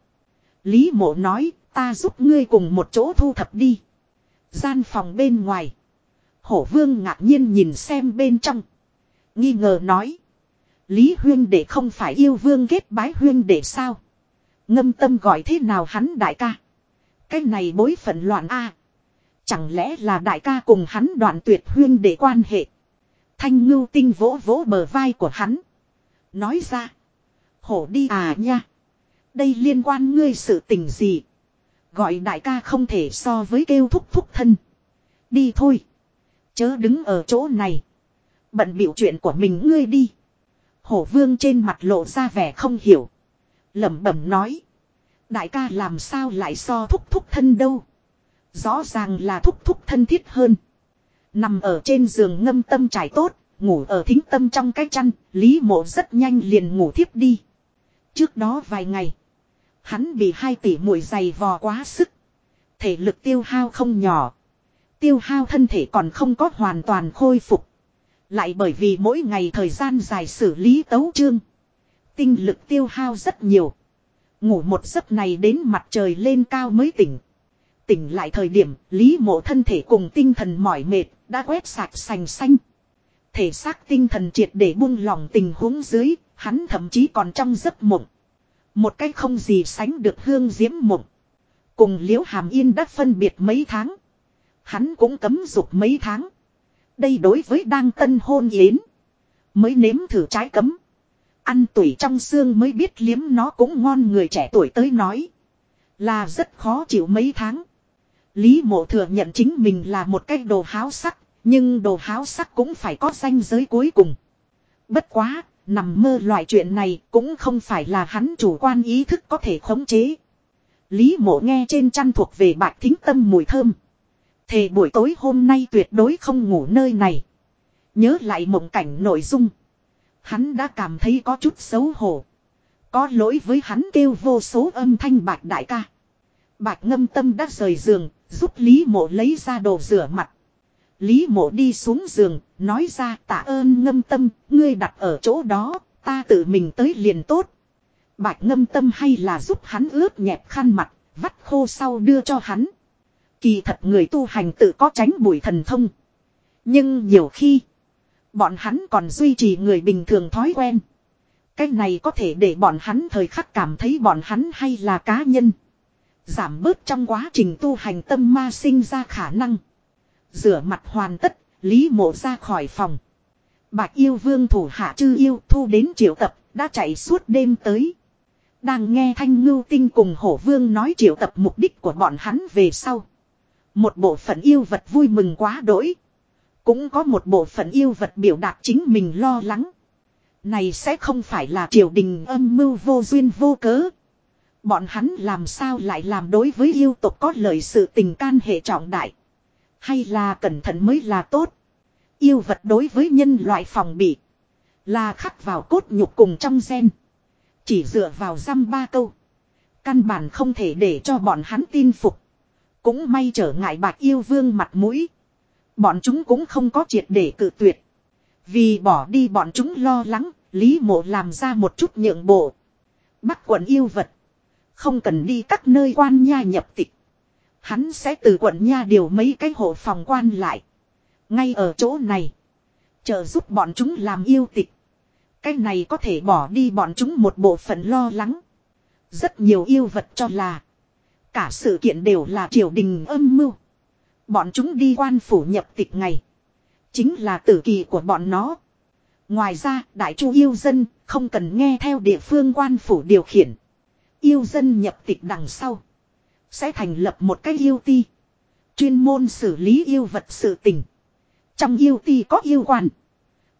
Lý mộ nói, ta giúp ngươi cùng một chỗ thu thập đi. Gian phòng bên ngoài. Hổ vương ngạc nhiên nhìn xem bên trong. Nghi ngờ nói. Lý huyên để không phải yêu vương kết bái huyên để sao. Ngâm tâm gọi thế nào hắn đại ca. Cái này bối phận loạn a Chẳng lẽ là đại ca cùng hắn đoạn tuyệt huyên để quan hệ. Thanh ngưu tinh vỗ vỗ bờ vai của hắn. Nói ra. Hổ đi à nha. Đây liên quan ngươi sự tình gì. Gọi đại ca không thể so với kêu thúc thúc thân. Đi thôi. Chớ đứng ở chỗ này. Bận biểu chuyện của mình ngươi đi. Hổ vương trên mặt lộ ra vẻ không hiểu. lẩm bẩm nói. Đại ca làm sao lại so thúc thúc thân đâu. Rõ ràng là thúc thúc thân thiết hơn. Nằm ở trên giường ngâm tâm trải tốt, ngủ ở thính tâm trong cái chăn, Lý mộ rất nhanh liền ngủ thiếp đi. Trước đó vài ngày, hắn bị hai tỷ mũi dày vò quá sức. Thể lực tiêu hao không nhỏ. Tiêu hao thân thể còn không có hoàn toàn khôi phục. Lại bởi vì mỗi ngày thời gian dài xử lý tấu chương. Tinh lực tiêu hao rất nhiều. Ngủ một giấc này đến mặt trời lên cao mới tỉnh. Tỉnh lại thời điểm, lý mộ thân thể cùng tinh thần mỏi mệt, đã quét sạch sành xanh. Thể xác tinh thần triệt để buông lòng tình huống dưới, hắn thậm chí còn trong giấc mộng. Một cách không gì sánh được hương diễm mộng. Cùng liễu hàm yên đã phân biệt mấy tháng. Hắn cũng cấm dục mấy tháng. Đây đối với đang tân hôn yến. Mới nếm thử trái cấm. Ăn tuổi trong xương mới biết liếm nó cũng ngon người trẻ tuổi tới nói. Là rất khó chịu mấy tháng. Lý mộ thừa nhận chính mình là một cái đồ háo sắc. Nhưng đồ háo sắc cũng phải có danh giới cuối cùng. Bất quá, nằm mơ loại chuyện này cũng không phải là hắn chủ quan ý thức có thể khống chế. Lý mộ nghe trên chăn thuộc về bạch thính tâm mùi thơm. Thề buổi tối hôm nay tuyệt đối không ngủ nơi này. Nhớ lại mộng cảnh nội dung. Hắn đã cảm thấy có chút xấu hổ. Có lỗi với hắn kêu vô số âm thanh bạch đại ca. Bạch ngâm tâm đã rời giường, giúp Lý mộ lấy ra đồ rửa mặt. Lý mộ đi xuống giường, nói ra tạ ơn ngâm tâm, ngươi đặt ở chỗ đó, ta tự mình tới liền tốt. Bạch ngâm tâm hay là giúp hắn ướp nhẹp khăn mặt, vắt khô sau đưa cho hắn. Kỳ thật người tu hành tự có tránh bụi thần thông. Nhưng nhiều khi, bọn hắn còn duy trì người bình thường thói quen. Cái này có thể để bọn hắn thời khắc cảm thấy bọn hắn hay là cá nhân. Giảm bớt trong quá trình tu hành tâm ma sinh ra khả năng. Rửa mặt hoàn tất, Lý mộ ra khỏi phòng. Bạch yêu vương thủ hạ chư yêu thu đến triệu tập, đã chạy suốt đêm tới. Đang nghe thanh ngưu tinh cùng hổ vương nói triệu tập mục đích của bọn hắn về sau. Một bộ phận yêu vật vui mừng quá đỗi. Cũng có một bộ phận yêu vật biểu đạt chính mình lo lắng. Này sẽ không phải là triều đình âm mưu vô duyên vô cớ. Bọn hắn làm sao lại làm đối với yêu tộc có lợi sự tình can hệ trọng đại. Hay là cẩn thận mới là tốt. Yêu vật đối với nhân loại phòng bị. Là khắc vào cốt nhục cùng trong gen. Chỉ dựa vào răm ba câu. Căn bản không thể để cho bọn hắn tin phục. Cũng may trở ngại bạc yêu vương mặt mũi. Bọn chúng cũng không có triệt để cự tuyệt. Vì bỏ đi bọn chúng lo lắng, Lý mộ làm ra một chút nhượng bộ. Bắt quận yêu vật. Không cần đi các nơi quan nha nhập tịch. Hắn sẽ từ quận nha điều mấy cái hộ phòng quan lại. Ngay ở chỗ này. chờ giúp bọn chúng làm yêu tịch. Cái này có thể bỏ đi bọn chúng một bộ phận lo lắng. Rất nhiều yêu vật cho là. Cả sự kiện đều là triều đình âm mưu. Bọn chúng đi quan phủ nhập tịch ngày. Chính là tử kỳ của bọn nó. Ngoài ra, đại chu yêu dân không cần nghe theo địa phương quan phủ điều khiển. Yêu dân nhập tịch đằng sau. Sẽ thành lập một cái yêu ti. Chuyên môn xử lý yêu vật sự tình. Trong yêu ti có yêu quan.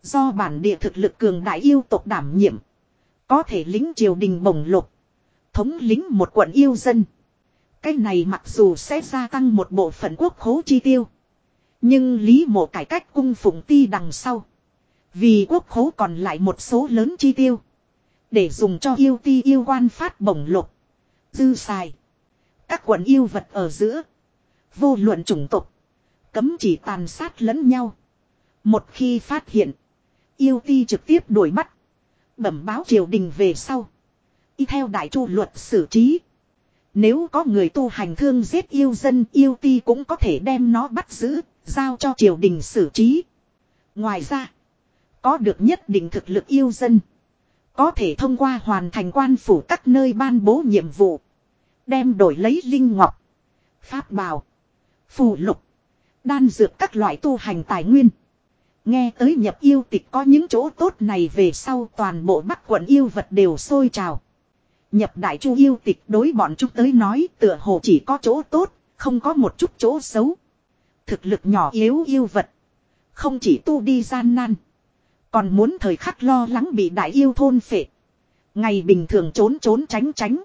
Do bản địa thực lực cường đại yêu tộc đảm nhiệm. Có thể lính triều đình bổng lục. Thống lính một quận yêu dân. Cái này mặc dù sẽ gia tăng một bộ phận quốc khố chi tiêu. Nhưng lý mộ cải cách cung phụng ti đằng sau. Vì quốc khố còn lại một số lớn chi tiêu. Để dùng cho yêu ti yêu quan phát bổng lục. Dư xài. Các quận yêu vật ở giữa. Vô luận chủng tục. Cấm chỉ tàn sát lẫn nhau. Một khi phát hiện. Yêu ti trực tiếp đuổi bắt. Bẩm báo triều đình về sau. Y theo đại chu luật xử trí. Nếu có người tu hành thương giết yêu dân yêu ti cũng có thể đem nó bắt giữ, giao cho triều đình xử trí. Ngoài ra, có được nhất định thực lực yêu dân. Có thể thông qua hoàn thành quan phủ các nơi ban bố nhiệm vụ. Đem đổi lấy linh ngọc, pháp bào, phù lục, đan dược các loại tu hành tài nguyên. Nghe tới nhập yêu tịch có những chỗ tốt này về sau toàn bộ bắc quận yêu vật đều sôi trào. Nhập đại chu yêu tịch đối bọn chúng tới nói tựa hồ chỉ có chỗ tốt, không có một chút chỗ xấu. Thực lực nhỏ yếu yêu vật. Không chỉ tu đi gian nan. Còn muốn thời khắc lo lắng bị đại yêu thôn phệ. Ngày bình thường trốn trốn tránh tránh.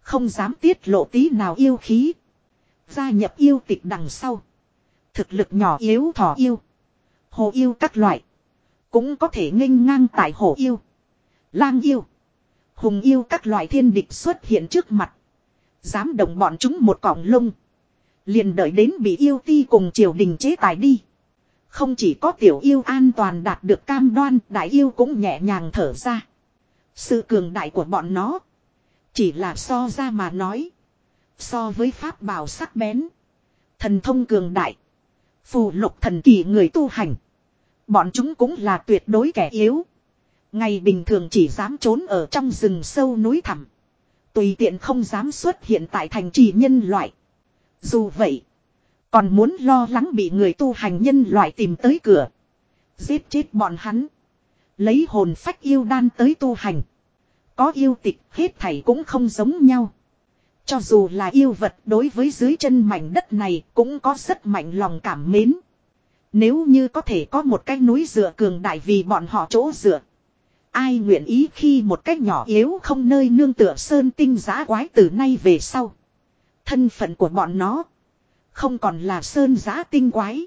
Không dám tiết lộ tí nào yêu khí. Gia nhập yêu tịch đằng sau. Thực lực nhỏ yếu thỏ yêu. Hồ yêu các loại. Cũng có thể nghênh ngang tại hồ yêu. Lang yêu. Hùng yêu các loại thiên địch xuất hiện trước mặt. Dám động bọn chúng một cọng lông. Liền đợi đến bị yêu ti cùng triều đình chế tài đi. Không chỉ có tiểu yêu an toàn đạt được cam đoan, đại yêu cũng nhẹ nhàng thở ra. Sự cường đại của bọn nó. Chỉ là so ra mà nói. So với pháp bảo sắc bén. Thần thông cường đại. Phù lục thần kỳ người tu hành. Bọn chúng cũng là tuyệt đối kẻ yếu. Ngày bình thường chỉ dám trốn ở trong rừng sâu núi thẳm. Tùy tiện không dám xuất hiện tại thành trì nhân loại. Dù vậy. Còn muốn lo lắng bị người tu hành nhân loại tìm tới cửa. Giết chết bọn hắn. Lấy hồn phách yêu đan tới tu hành. Có yêu tịch, hết thảy cũng không giống nhau. Cho dù là yêu vật đối với dưới chân mảnh đất này cũng có rất mạnh lòng cảm mến. Nếu như có thể có một cái núi dựa cường đại vì bọn họ chỗ dựa. Ai nguyện ý khi một cách nhỏ yếu không nơi nương tựa sơn tinh giá quái từ nay về sau. Thân phận của bọn nó. Không còn là sơn giã tinh quái.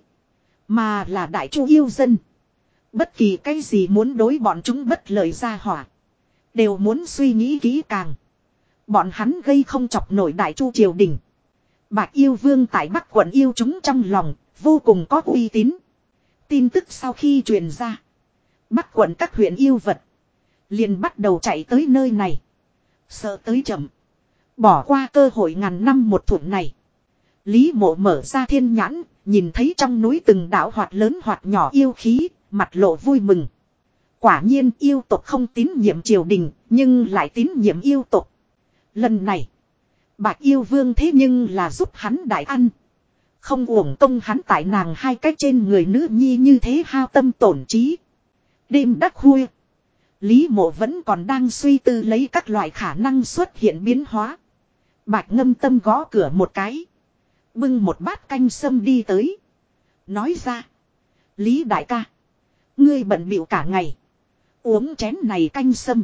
Mà là đại chu yêu dân. Bất kỳ cái gì muốn đối bọn chúng bất lợi ra hỏa. Đều muốn suy nghĩ kỹ càng. Bọn hắn gây không chọc nổi đại chu triều đình. bạc yêu vương tại bắc quận yêu chúng trong lòng, vô cùng có uy tín. Tin tức sau khi truyền ra. Bắc quận các huyện yêu vật. Liền bắt đầu chạy tới nơi này. Sợ tới chậm. Bỏ qua cơ hội ngàn năm một thuận này. Lý mộ mở ra thiên nhãn, nhìn thấy trong núi từng đảo hoạt lớn hoạt nhỏ yêu khí, mặt lộ vui mừng. Quả nhiên yêu tộc không tín nhiệm triều đình, nhưng lại tín nhiệm yêu tộc. Lần này, bạc yêu vương thế nhưng là giúp hắn đại ăn. Không uổng công hắn tại nàng hai cách trên người nữ nhi như thế hao tâm tổn trí. Đêm đắc khuya. Lý mộ vẫn còn đang suy tư lấy các loại khả năng xuất hiện biến hóa. Bạch ngâm tâm gõ cửa một cái. Bưng một bát canh sâm đi tới. Nói ra. Lý đại ca. Ngươi bận bịu cả ngày. Uống chén này canh sâm.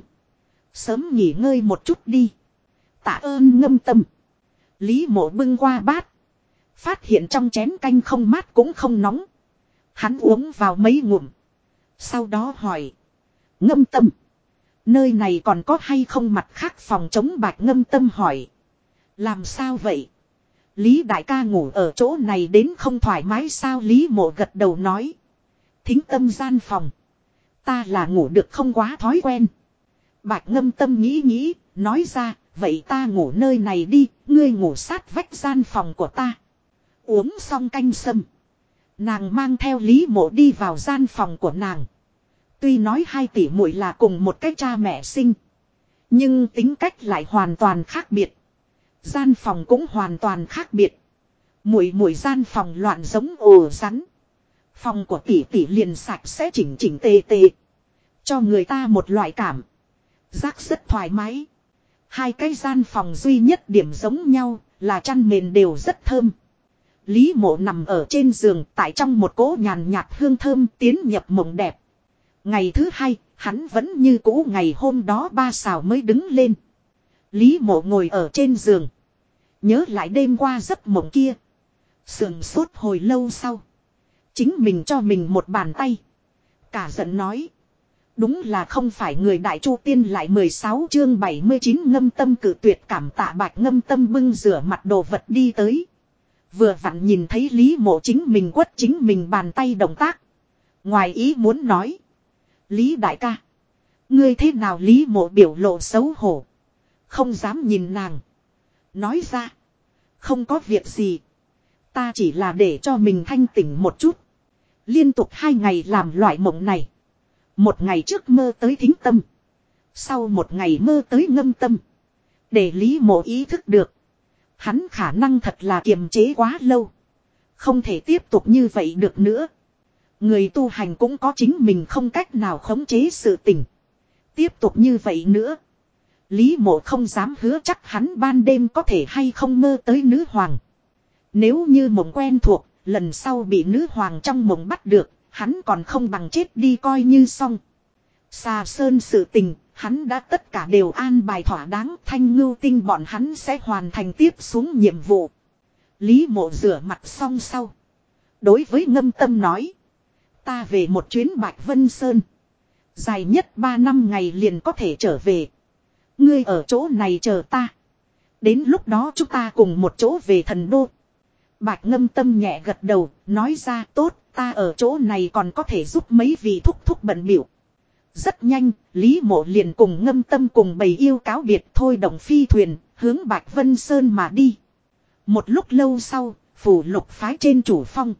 Sớm nghỉ ngơi một chút đi. Tạ ơn ngâm tâm. Lý mộ bưng qua bát. Phát hiện trong chén canh không mát cũng không nóng. Hắn uống vào mấy ngụm. Sau đó hỏi. Ngâm tâm. Nơi này còn có hay không mặt khác phòng chống bạch ngâm tâm hỏi. Làm sao vậy? Lý đại ca ngủ ở chỗ này đến không thoải mái sao Lý mộ gật đầu nói. Thính tâm gian phòng. Ta là ngủ được không quá thói quen. Bạch ngâm tâm nghĩ nghĩ, nói ra, vậy ta ngủ nơi này đi, ngươi ngủ sát vách gian phòng của ta. Uống xong canh sâm. Nàng mang theo Lý mộ đi vào gian phòng của nàng. Tuy nói hai tỷ muội là cùng một cái cha mẹ sinh. Nhưng tính cách lại hoàn toàn khác biệt. Gian phòng cũng hoàn toàn khác biệt. mùi mùi gian phòng loạn giống ồ rắn. Phòng của tỷ tỷ liền sạch sẽ chỉnh chỉnh tề tề. Cho người ta một loại cảm. Giác rất thoải mái. Hai cái gian phòng duy nhất điểm giống nhau Là chăn mền đều rất thơm. Lý mộ nằm ở trên giường tại trong một cỗ nhàn nhạt hương thơm tiến nhập mộng đẹp. Ngày thứ hai, hắn vẫn như cũ ngày hôm đó ba xào mới đứng lên. Lý mộ ngồi ở trên giường. Nhớ lại đêm qua giấc mộng kia. Sườn sốt hồi lâu sau. Chính mình cho mình một bàn tay. Cả giận nói. Đúng là không phải người đại chu tiên lại 16 chương 79 ngâm tâm cử tuyệt cảm tạ bạch ngâm tâm bưng rửa mặt đồ vật đi tới. Vừa vặn nhìn thấy Lý mộ chính mình quất chính mình bàn tay động tác. Ngoài ý muốn nói. Lý đại ca. Ngươi thế nào Lý mộ biểu lộ xấu hổ. Không dám nhìn nàng. Nói ra. Không có việc gì. Ta chỉ là để cho mình thanh tỉnh một chút. Liên tục hai ngày làm loại mộng này. Một ngày trước mơ tới thính tâm. Sau một ngày mơ tới ngâm tâm. Để Lý mộ ý thức được. Hắn khả năng thật là kiềm chế quá lâu. Không thể tiếp tục như vậy được nữa. Người tu hành cũng có chính mình không cách nào khống chế sự tình. Tiếp tục như vậy nữa. Lý mộ không dám hứa chắc hắn ban đêm có thể hay không mơ tới nữ hoàng. Nếu như mộng quen thuộc, lần sau bị nữ hoàng trong mộng bắt được, hắn còn không bằng chết đi coi như xong. Xà sơn sự tình, hắn đã tất cả đều an bài thỏa đáng thanh ngưu tinh bọn hắn sẽ hoàn thành tiếp xuống nhiệm vụ. Lý mộ rửa mặt xong sau. Đối với ngâm tâm nói. Ta về một chuyến Bạch Vân Sơn. Dài nhất 3 năm ngày liền có thể trở về. Ngươi ở chỗ này chờ ta. Đến lúc đó chúng ta cùng một chỗ về thần đô. Bạch ngâm tâm nhẹ gật đầu, nói ra tốt, ta ở chỗ này còn có thể giúp mấy vị thúc thúc bận biểu. Rất nhanh, Lý Mộ liền cùng ngâm tâm cùng bầy yêu cáo biệt thôi động phi thuyền, hướng Bạch Vân Sơn mà đi. Một lúc lâu sau, phủ lục phái trên chủ phong.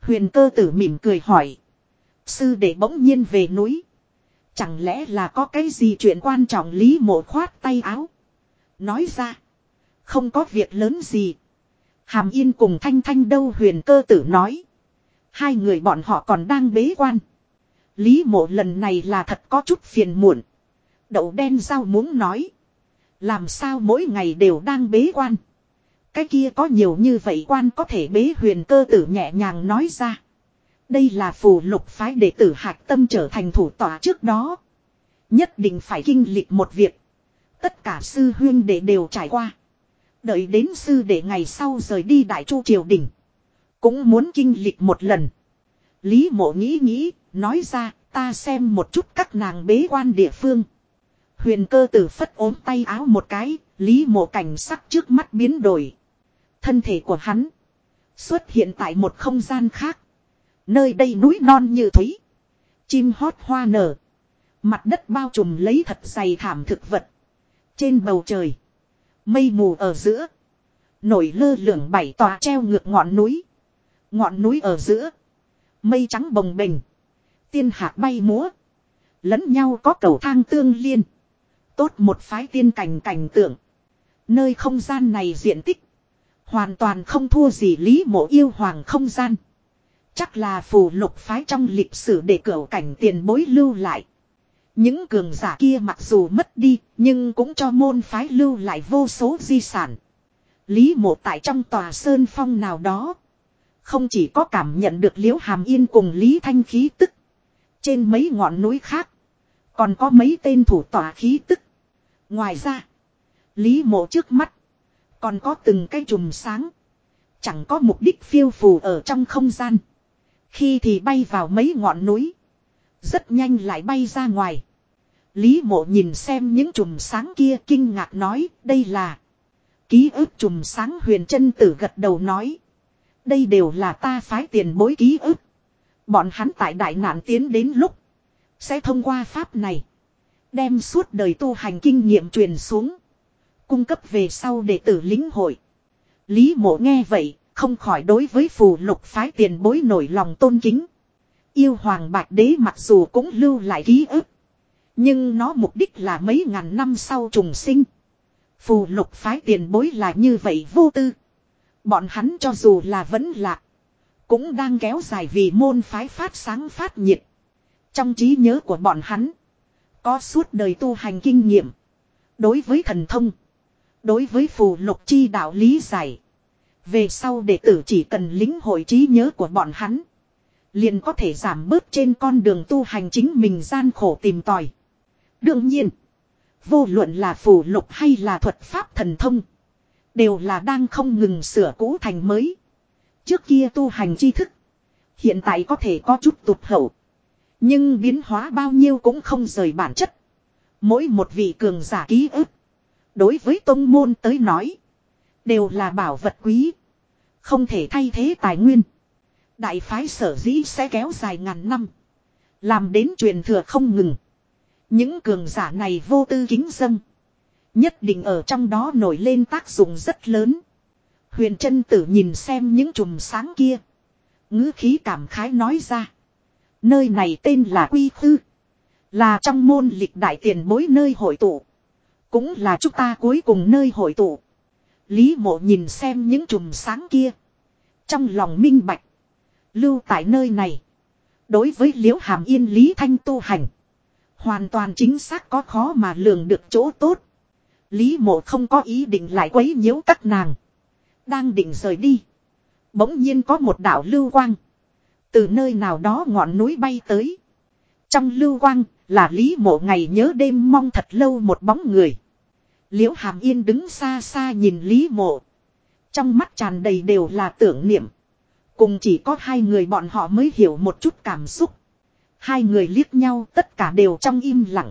Huyền cơ tử mỉm cười hỏi. Sư để bỗng nhiên về núi. Chẳng lẽ là có cái gì chuyện quan trọng Lý Mộ khoát tay áo. Nói ra. Không có việc lớn gì. Hàm Yên cùng Thanh Thanh đâu huyền cơ tử nói. Hai người bọn họ còn đang bế quan. Lý mộ lần này là thật có chút phiền muộn. Đậu đen rau muốn nói. Làm sao mỗi ngày đều đang bế quan. Cái kia có nhiều như vậy quan có thể bế huyền cơ tử nhẹ nhàng nói ra. Đây là phù lục phái đệ tử hạc tâm trở thành thủ tòa trước đó. Nhất định phải kinh lịch một việc. Tất cả sư huyên đệ đều trải qua. Đợi đến sư đệ ngày sau rời đi đại chu triều đình. Cũng muốn kinh lịch một lần. Lý mộ nghĩ nghĩ, nói ra, ta xem một chút các nàng bế quan địa phương. Huyền cơ tử phất ốm tay áo một cái, lý mộ cảnh sắc trước mắt biến đổi. Thân thể của hắn xuất hiện tại một không gian khác. Nơi đây núi non như thúy. Chim hót hoa nở. Mặt đất bao trùm lấy thật dày thảm thực vật. Trên bầu trời. Mây mù ở giữa. Nổi lơ lửng bảy tòa treo ngược ngọn núi. Ngọn núi ở giữa. Mây trắng bồng bềnh. Tiên hạc bay múa. Lẫn nhau có cầu thang tương liên. Tốt một phái tiên cảnh cảnh tượng. Nơi không gian này diện tích. Hoàn toàn không thua gì lý mộ yêu hoàng không gian. Chắc là phù lục phái trong lịch sử để cửa cảnh tiền bối lưu lại. Những cường giả kia mặc dù mất đi, nhưng cũng cho môn phái lưu lại vô số di sản. Lý mộ tại trong tòa sơn phong nào đó. Không chỉ có cảm nhận được liễu hàm yên cùng Lý Thanh khí tức. Trên mấy ngọn núi khác. Còn có mấy tên thủ tòa khí tức. Ngoài ra. Lý mộ trước mắt. Còn có từng cái chùm sáng. Chẳng có mục đích phiêu phù ở trong không gian. Khi thì bay vào mấy ngọn núi. Rất nhanh lại bay ra ngoài. Lý mộ nhìn xem những chùm sáng kia kinh ngạc nói đây là. Ký ức chùm sáng huyền chân tử gật đầu nói. Đây đều là ta phái tiền bối ký ức. Bọn hắn tại đại nạn tiến đến lúc. Sẽ thông qua pháp này. Đem suốt đời tu hành kinh nghiệm truyền xuống. Cung cấp về sau để tử lính hội. Lý mộ nghe vậy, không khỏi đối với phù lục phái tiền bối nổi lòng tôn kính. Yêu hoàng bạch đế mặc dù cũng lưu lại ký ức. Nhưng nó mục đích là mấy ngàn năm sau trùng sinh. Phù lục phái tiền bối là như vậy vô tư. Bọn hắn cho dù là vẫn lạc. Cũng đang kéo dài vì môn phái phát sáng phát nhiệt. Trong trí nhớ của bọn hắn. Có suốt đời tu hành kinh nghiệm. Đối với thần thông. Đối với phù lục chi đạo lý giải. Về sau đệ tử chỉ cần lính hội trí nhớ của bọn hắn. Liền có thể giảm bớt trên con đường tu hành chính mình gian khổ tìm tòi. Đương nhiên. Vô luận là phù lục hay là thuật pháp thần thông. Đều là đang không ngừng sửa cũ thành mới. Trước kia tu hành tri thức. Hiện tại có thể có chút tụt hậu. Nhưng biến hóa bao nhiêu cũng không rời bản chất. Mỗi một vị cường giả ký ức. Đối với tông môn tới nói. Đều là bảo vật quý. Không thể thay thế tài nguyên. Đại phái sở dĩ sẽ kéo dài ngàn năm. Làm đến truyền thừa không ngừng. Những cường giả này vô tư kính dân. Nhất định ở trong đó nổi lên tác dụng rất lớn. Huyền chân tử nhìn xem những chùm sáng kia. ngữ khí cảm khái nói ra. Nơi này tên là Quy Khư. Là trong môn lịch đại tiền bối nơi hội tụ. Cũng là chúng ta cuối cùng nơi hội tụ. Lý mộ nhìn xem những chùm sáng kia. Trong lòng minh bạch. Lưu tại nơi này. Đối với liễu hàm yên Lý Thanh tu hành. Hoàn toàn chính xác có khó mà lường được chỗ tốt. Lý mộ không có ý định lại quấy nhiễu các nàng. Đang định rời đi. Bỗng nhiên có một đảo lưu quang. Từ nơi nào đó ngọn núi bay tới. Trong lưu quang là Lý mộ ngày nhớ đêm mong thật lâu một bóng người. Liễu hàm yên đứng xa xa nhìn Lý mộ. Trong mắt tràn đầy đều là tưởng niệm. Cùng chỉ có hai người bọn họ mới hiểu một chút cảm xúc. Hai người liếc nhau, tất cả đều trong im lặng.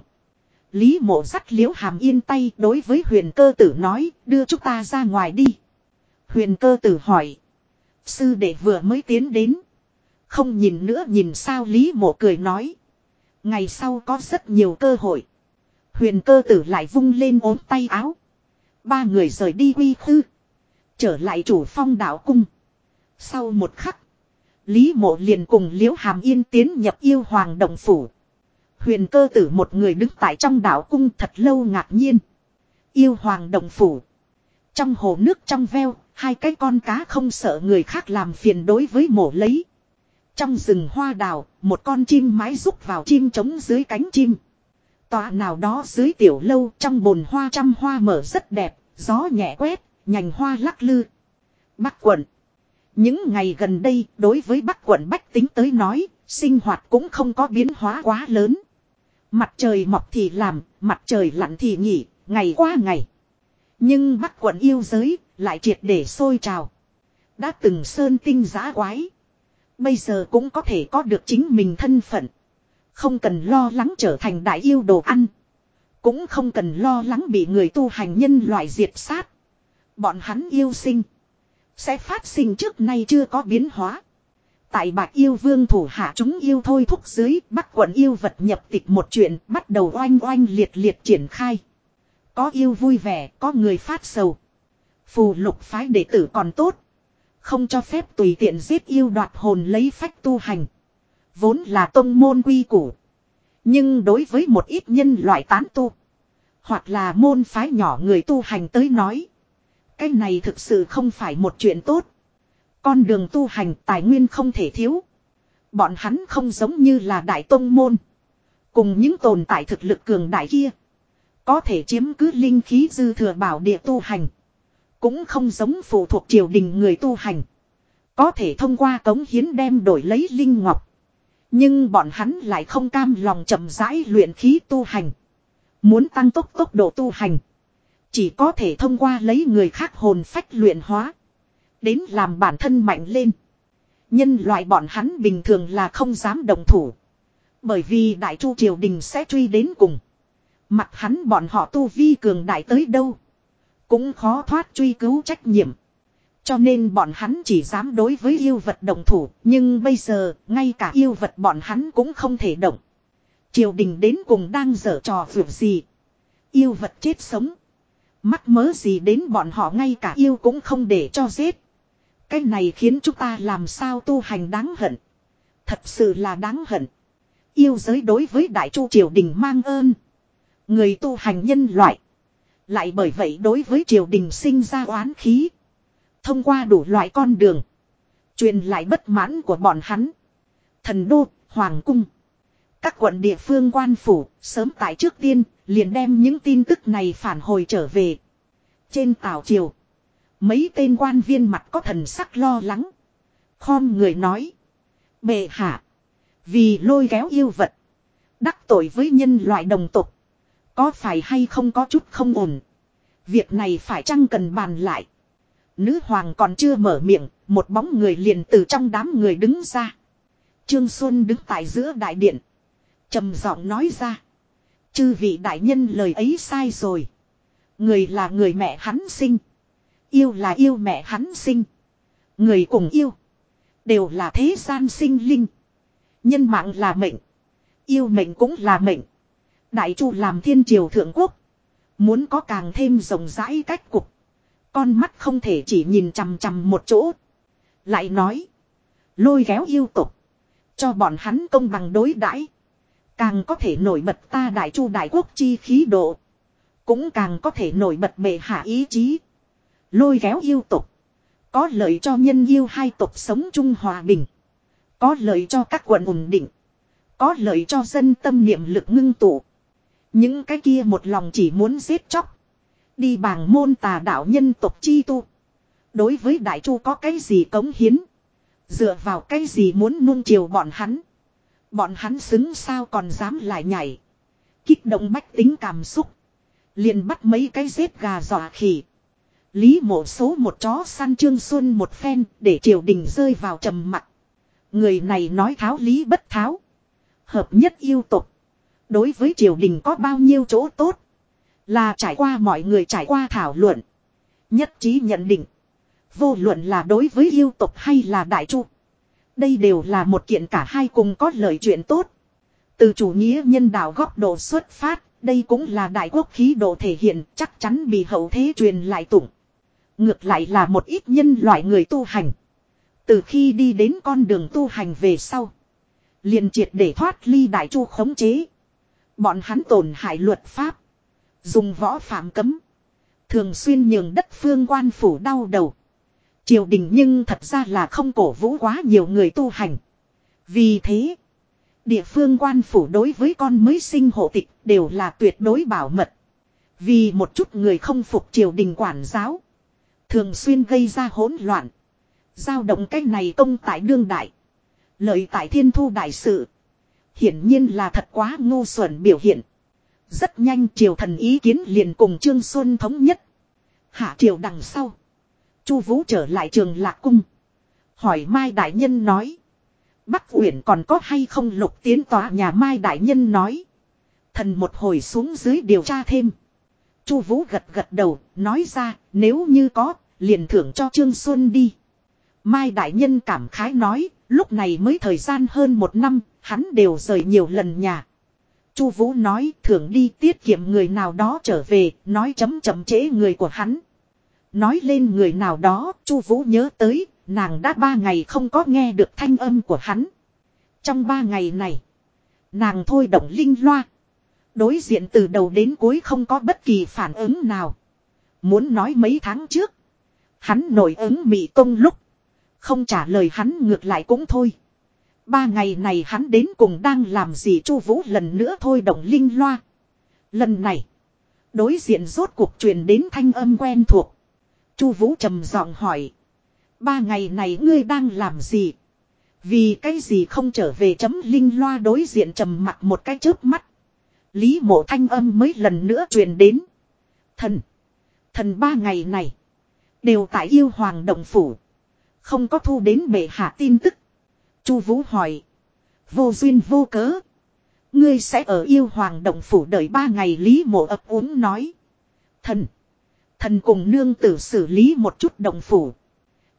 Lý mộ dắt liễu hàm yên tay đối với huyền cơ tử nói, đưa chúng ta ra ngoài đi. Huyền cơ tử hỏi. Sư đệ vừa mới tiến đến. Không nhìn nữa, nhìn sao Lý mộ cười nói. Ngày sau có rất nhiều cơ hội. Huyền cơ tử lại vung lên ốm tay áo. Ba người rời đi quy khư. Trở lại chủ phong đạo cung. Sau một khắc. Lý mộ liền cùng liễu hàm yên tiến nhập yêu hoàng đồng phủ. Huyền cơ tử một người đứng tại trong đảo cung thật lâu ngạc nhiên. Yêu hoàng đồng phủ. Trong hồ nước trong veo, hai cái con cá không sợ người khác làm phiền đối với mổ lấy. Trong rừng hoa đào, một con chim mái rúc vào chim trống dưới cánh chim. Tòa nào đó dưới tiểu lâu trong bồn hoa trăm hoa mở rất đẹp, gió nhẹ quét, nhành hoa lắc lư. Bắc quận. Những ngày gần đây, đối với Bắc quận Bách tính tới nói, sinh hoạt cũng không có biến hóa quá lớn. Mặt trời mọc thì làm, mặt trời lặn thì nghỉ, ngày qua ngày. Nhưng Bắc quận yêu giới, lại triệt để sôi trào. Đã từng sơn tinh giá quái. Bây giờ cũng có thể có được chính mình thân phận. Không cần lo lắng trở thành đại yêu đồ ăn. Cũng không cần lo lắng bị người tu hành nhân loại diệt sát. Bọn hắn yêu sinh. Sẽ phát sinh trước nay chưa có biến hóa. Tại bạc yêu vương thủ hạ chúng yêu thôi thúc dưới bắt quận yêu vật nhập tịch một chuyện bắt đầu oanh oanh liệt liệt triển khai. Có yêu vui vẻ, có người phát sầu. Phù lục phái đệ tử còn tốt. Không cho phép tùy tiện giết yêu đoạt hồn lấy phách tu hành. Vốn là tông môn quy củ. Nhưng đối với một ít nhân loại tán tu. Hoặc là môn phái nhỏ người tu hành tới nói. Cái này thực sự không phải một chuyện tốt. Con đường tu hành tài nguyên không thể thiếu. Bọn hắn không giống như là đại tông môn. Cùng những tồn tại thực lực cường đại kia. Có thể chiếm cứ linh khí dư thừa bảo địa tu hành. Cũng không giống phụ thuộc triều đình người tu hành. Có thể thông qua cống hiến đem đổi lấy linh ngọc. Nhưng bọn hắn lại không cam lòng chậm rãi luyện khí tu hành. Muốn tăng tốc tốc độ tu hành. Chỉ có thể thông qua lấy người khác hồn phách luyện hóa. Đến làm bản thân mạnh lên. Nhân loại bọn hắn bình thường là không dám đồng thủ. Bởi vì đại chu triều đình sẽ truy đến cùng. Mặt hắn bọn họ tu vi cường đại tới đâu. Cũng khó thoát truy cứu trách nhiệm. Cho nên bọn hắn chỉ dám đối với yêu vật đồng thủ. Nhưng bây giờ, ngay cả yêu vật bọn hắn cũng không thể động. Triều đình đến cùng đang dở trò vượt gì. Yêu vật chết sống. Mắc mớ gì đến bọn họ ngay cả yêu cũng không để cho giết. Cái này khiến chúng ta làm sao tu hành đáng hận. Thật sự là đáng hận. Yêu giới đối với đại chu triều đình mang ơn. Người tu hành nhân loại. Lại bởi vậy đối với triều đình sinh ra oán khí. Thông qua đủ loại con đường. Truyền lại bất mãn của bọn hắn. Thần đô, hoàng cung. Các quận địa phương quan phủ, sớm tại trước tiên, liền đem những tin tức này phản hồi trở về. Trên tảo triều. Mấy tên quan viên mặt có thần sắc lo lắng. Khom người nói. Bệ hạ. Vì lôi kéo yêu vật. Đắc tội với nhân loại đồng tục. Có phải hay không có chút không ổn. Việc này phải chăng cần bàn lại. Nữ hoàng còn chưa mở miệng. Một bóng người liền từ trong đám người đứng ra. Trương Xuân đứng tại giữa đại điện. trầm giọng nói ra. Chư vị đại nhân lời ấy sai rồi. Người là người mẹ hắn sinh. Yêu là yêu mẹ hắn sinh. Người cùng yêu. Đều là thế gian sinh linh. Nhân mạng là mệnh. Yêu mệnh cũng là mệnh. Đại chu làm thiên triều thượng quốc. Muốn có càng thêm rộng rãi cách cục. Con mắt không thể chỉ nhìn chằm chằm một chỗ. Lại nói. Lôi kéo yêu tục. Cho bọn hắn công bằng đối đãi Càng có thể nổi bật ta đại chu đại quốc chi khí độ. Cũng càng có thể nổi bật bệ hạ ý chí. Lôi kéo yêu tục. Có lợi cho nhân yêu hai tộc sống chung hòa bình. Có lợi cho các quận ổn định. Có lợi cho dân tâm niệm lực ngưng tụ. Những cái kia một lòng chỉ muốn giết chóc. Đi bằng môn tà đạo nhân tộc chi tu. Đối với đại chu có cái gì cống hiến. Dựa vào cái gì muốn nuông chiều bọn hắn. Bọn hắn xứng sao còn dám lại nhảy. Kích động bách tính cảm xúc. Liền bắt mấy cái giết gà dọa khỉ. Lý mộ số một chó săn trương xuân một phen để triều đình rơi vào trầm mặc. Người này nói tháo lý bất tháo. Hợp nhất yêu tục. Đối với triều đình có bao nhiêu chỗ tốt. Là trải qua mọi người trải qua thảo luận. Nhất trí nhận định. Vô luận là đối với yêu tục hay là đại chu. Đây đều là một kiện cả hai cùng có lợi chuyện tốt. Từ chủ nghĩa nhân đạo góc độ xuất phát, đây cũng là đại quốc khí độ thể hiện chắc chắn bị hậu thế truyền lại tụng. Ngược lại là một ít nhân loại người tu hành. Từ khi đi đến con đường tu hành về sau. liền triệt để thoát ly đại chu khống chế. Bọn hắn tổn hại luật pháp. Dùng võ phạm cấm. Thường xuyên nhường đất phương quan phủ đau đầu. Triều đình nhưng thật ra là không cổ vũ quá nhiều người tu hành. Vì thế, địa phương quan phủ đối với con mới sinh hộ tịch đều là tuyệt đối bảo mật. Vì một chút người không phục triều đình quản giáo. Thường xuyên gây ra hỗn loạn. Giao động cách này công tại đương đại. Lợi tại thiên thu đại sự. Hiển nhiên là thật quá ngu xuẩn biểu hiện. Rất nhanh triều thần ý kiến liền cùng Trương Xuân thống nhất. Hạ triều đằng sau. Chu Vũ trở lại trường Lạc cung, hỏi Mai đại nhân nói: "Bắc Uyển còn có hay không lục tiến tòa nhà Mai đại nhân nói?" Thần một hồi xuống dưới điều tra thêm. Chu Vũ gật gật đầu, nói ra, nếu như có, liền thưởng cho Trương Xuân đi. Mai đại nhân cảm khái nói, lúc này mới thời gian hơn một năm, hắn đều rời nhiều lần nhà. Chu Vũ nói, thưởng đi tiết kiệm người nào đó trở về, nói chấm chậm chế người của hắn. Nói lên người nào đó, Chu Vũ nhớ tới, nàng đã ba ngày không có nghe được thanh âm của hắn. Trong ba ngày này, nàng thôi động linh loa. Đối diện từ đầu đến cuối không có bất kỳ phản ứng nào. Muốn nói mấy tháng trước, hắn nổi ứng mị công lúc. Không trả lời hắn ngược lại cũng thôi. Ba ngày này hắn đến cùng đang làm gì Chu Vũ lần nữa thôi động linh loa. Lần này, đối diện rốt cuộc truyền đến thanh âm quen thuộc. Chu Vũ trầm giọng hỏi. Ba ngày này ngươi đang làm gì? Vì cái gì không trở về chấm linh loa đối diện trầm mặt một cái chớp mắt. Lý mộ thanh âm mới lần nữa truyền đến. Thần. Thần ba ngày này. Đều tại yêu hoàng động phủ. Không có thu đến bệ hạ tin tức. Chu Vũ hỏi. Vô duyên vô cớ. Ngươi sẽ ở yêu hoàng động phủ đợi ba ngày Lý mộ ấp úng nói. Thần. Thần cùng nương tử xử lý một chút động phủ.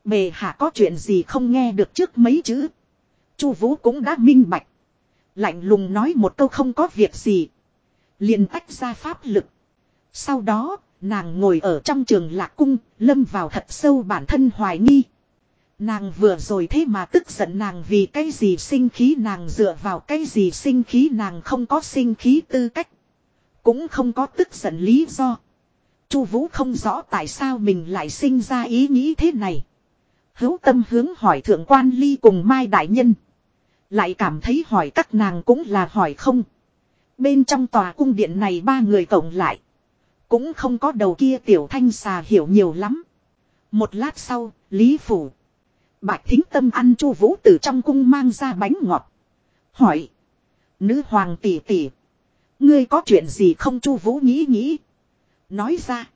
Bề hạ có chuyện gì không nghe được trước mấy chữ. Chu Vũ cũng đã minh bạch. Lạnh lùng nói một câu không có việc gì. liền tách ra pháp lực. Sau đó, nàng ngồi ở trong trường lạc cung, lâm vào thật sâu bản thân hoài nghi. Nàng vừa rồi thế mà tức giận nàng vì cái gì sinh khí nàng dựa vào cái gì sinh khí nàng không có sinh khí tư cách. Cũng không có tức giận lý do. Chu Vũ không rõ tại sao mình lại sinh ra ý nghĩ thế này. Hữu tâm hướng hỏi thượng quan ly cùng Mai Đại Nhân. Lại cảm thấy hỏi các nàng cũng là hỏi không. Bên trong tòa cung điện này ba người cộng lại. cũng không có đầu kia tiểu thanh xà hiểu nhiều lắm. Một lát sau, Lý Phủ. Bạch thính tâm ăn chu vũ từ trong cung mang ra bánh ngọt. Hỏi. Nữ hoàng tỷ tỷ. Ngươi có chuyện gì không chu vũ nghĩ nghĩ. Nói ra.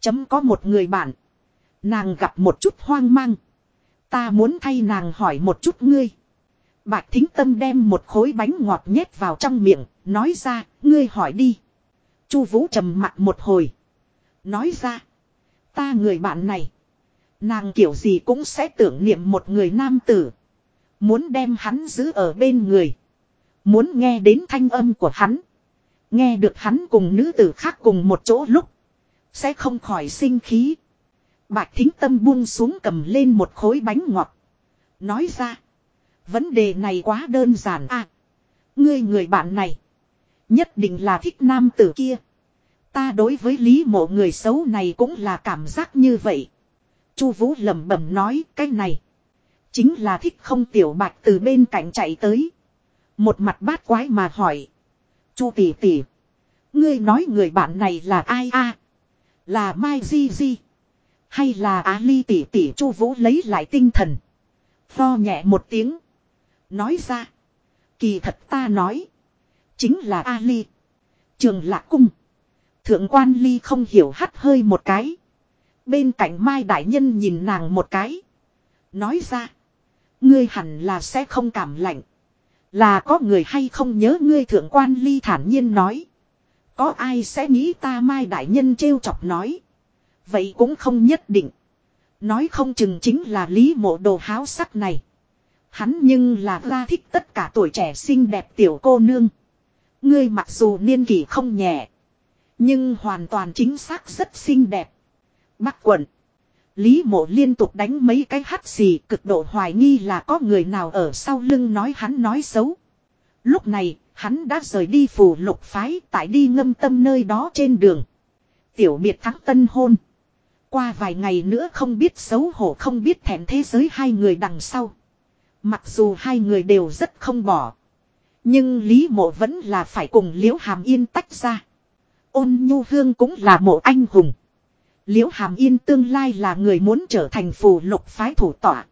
Chấm có một người bạn. Nàng gặp một chút hoang mang. Ta muốn thay nàng hỏi một chút ngươi. Bạch thính tâm đem một khối bánh ngọt nhét vào trong miệng. Nói ra, ngươi hỏi đi. Chu vũ trầm mặt một hồi. Nói ra. Ta người bạn này. Nàng kiểu gì cũng sẽ tưởng niệm một người nam tử. Muốn đem hắn giữ ở bên người. Muốn nghe đến thanh âm của hắn. Nghe được hắn cùng nữ tử khác cùng một chỗ lúc. Sẽ không khỏi sinh khí. Bạch thính tâm buông xuống cầm lên một khối bánh ngọt. Nói ra. Vấn đề này quá đơn giản à. Ngươi người bạn này. Nhất định là thích nam tử kia. Ta đối với lý mộ người xấu này cũng là cảm giác như vậy. Chu Vũ lẩm bẩm nói, cái này. Chính là thích không tiểu bạch từ bên cạnh chạy tới. Một mặt bát quái mà hỏi. Chu tỷ tỷ. Ngươi nói người bạn này là ai a? Là Mai Di Di. Hay là Á Ly tỷ tỷ Chu Vũ lấy lại tinh thần. Pho nhẹ một tiếng. Nói ra. Kỳ thật ta nói. Chính là A Ly. Trường Lạc Cung. Thượng quan Ly không hiểu hắt hơi một cái. Bên cạnh Mai Đại Nhân nhìn nàng một cái. Nói ra. Ngươi hẳn là sẽ không cảm lạnh. Là có người hay không nhớ ngươi thượng quan ly thản nhiên nói. Có ai sẽ nghĩ ta Mai Đại Nhân trêu chọc nói. Vậy cũng không nhất định. Nói không chừng chính là lý mộ đồ háo sắc này. Hắn nhưng là ra thích tất cả tuổi trẻ xinh đẹp tiểu cô nương. Ngươi mặc dù niên kỷ không nhẹ. Nhưng hoàn toàn chính xác rất xinh đẹp. Bắc quận. Lý mộ liên tục đánh mấy cái hắt xì cực độ hoài nghi là có người nào ở sau lưng nói hắn nói xấu. Lúc này, hắn đã rời đi phù lục phái tại đi ngâm tâm nơi đó trên đường. Tiểu biệt thắng tân hôn. Qua vài ngày nữa không biết xấu hổ không biết thẹn thế giới hai người đằng sau. Mặc dù hai người đều rất không bỏ. Nhưng Lý mộ vẫn là phải cùng Liễu Hàm Yên tách ra. Ôn nhu hương cũng là mộ anh hùng. Liễu Hàm Yên tương lai là người muốn trở thành phù lục phái thủ tọa.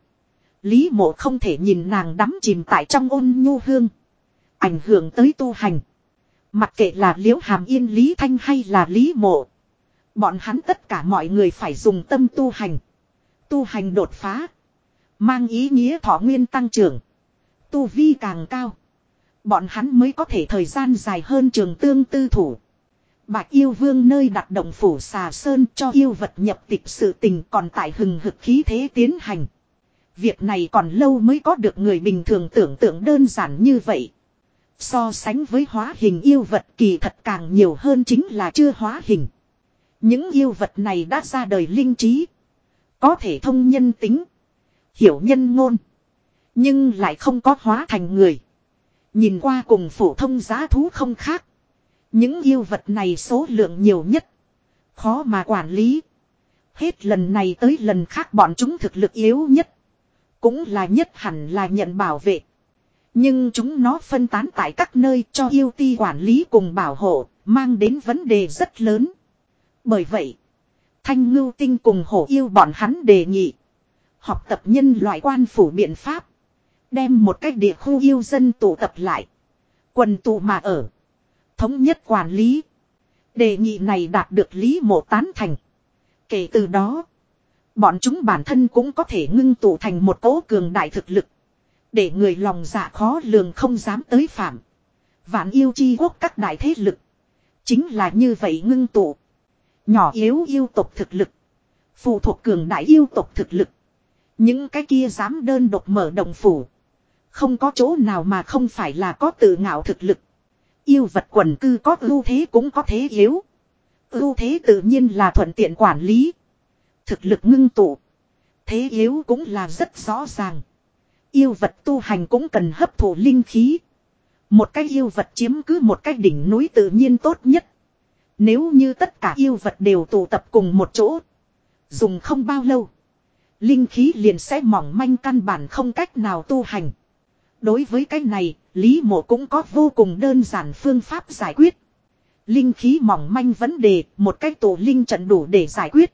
Lý mộ không thể nhìn nàng đắm chìm tại trong ôn nhu hương. Ảnh hưởng tới tu hành. Mặc kệ là Liễu Hàm Yên, Lý Thanh hay là Lý mộ. Bọn hắn tất cả mọi người phải dùng tâm tu hành. Tu hành đột phá. Mang ý nghĩa thọ nguyên tăng trưởng. Tu vi càng cao. Bọn hắn mới có thể thời gian dài hơn trường tương tư thủ. Bạch yêu vương nơi đặt động phủ xà sơn cho yêu vật nhập tịch sự tình còn tại hừng hực khí thế tiến hành. Việc này còn lâu mới có được người bình thường tưởng tượng đơn giản như vậy. So sánh với hóa hình yêu vật kỳ thật càng nhiều hơn chính là chưa hóa hình. Những yêu vật này đã ra đời linh trí. Có thể thông nhân tính. Hiểu nhân ngôn. Nhưng lại không có hóa thành người. Nhìn qua cùng phổ thông giá thú không khác. Những yêu vật này số lượng nhiều nhất. Khó mà quản lý. Hết lần này tới lần khác bọn chúng thực lực yếu nhất. Cũng là nhất hẳn là nhận bảo vệ. Nhưng chúng nó phân tán tại các nơi cho yêu ti quản lý cùng bảo hộ, mang đến vấn đề rất lớn. Bởi vậy, Thanh Ngưu Tinh cùng hổ yêu bọn hắn đề nghị. Học tập nhân loại quan phủ biện pháp. Đem một cách địa khu yêu dân tụ tập lại. Quần tụ mà ở. Thống nhất quản lý. Đề nghị này đạt được Lý Mộ tán thành. Kể từ đó. Bọn chúng bản thân cũng có thể ngưng tụ thành một cố cường đại thực lực. Để người lòng dạ khó lường không dám tới phạm. Vạn yêu chi quốc các đại thế lực. Chính là như vậy ngưng tụ. Nhỏ yếu yêu tộc thực lực. Phụ thuộc cường đại yêu tộc thực lực. Những cái kia dám đơn độc mở đồng phủ. Không có chỗ nào mà không phải là có tự ngạo thực lực. Yêu vật quần cư có ưu thế cũng có thế yếu. Ưu thế tự nhiên là thuận tiện quản lý. Thực lực ngưng tụ. Thế yếu cũng là rất rõ ràng. Yêu vật tu hành cũng cần hấp thụ linh khí. Một cái yêu vật chiếm cứ một cái đỉnh núi tự nhiên tốt nhất. Nếu như tất cả yêu vật đều tụ tập cùng một chỗ. Dùng không bao lâu. Linh khí liền sẽ mỏng manh căn bản không cách nào tu hành. Đối với cái này, Lý Mộ cũng có vô cùng đơn giản phương pháp giải quyết. Linh khí mỏng manh vấn đề, một cách tổ linh trận đủ để giải quyết.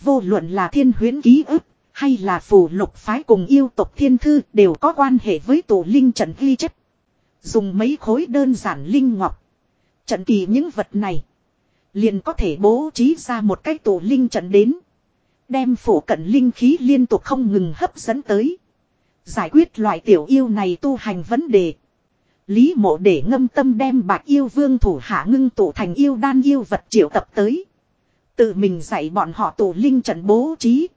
Vô luận là thiên huyến ký ức, hay là phù lục phái cùng yêu tộc thiên thư đều có quan hệ với tổ linh trận ghi chất Dùng mấy khối đơn giản linh ngọc. Trận kỳ những vật này. Liền có thể bố trí ra một cái tổ linh trận đến. Đem phủ cận linh khí liên tục không ngừng hấp dẫn tới. Giải quyết loại tiểu yêu này tu hành vấn đề. Lý mộ để ngâm tâm đem bạc yêu vương thủ hạ ngưng tụ thành yêu đan yêu vật triệu tập tới. Tự mình dạy bọn họ tổ linh trận bố trí.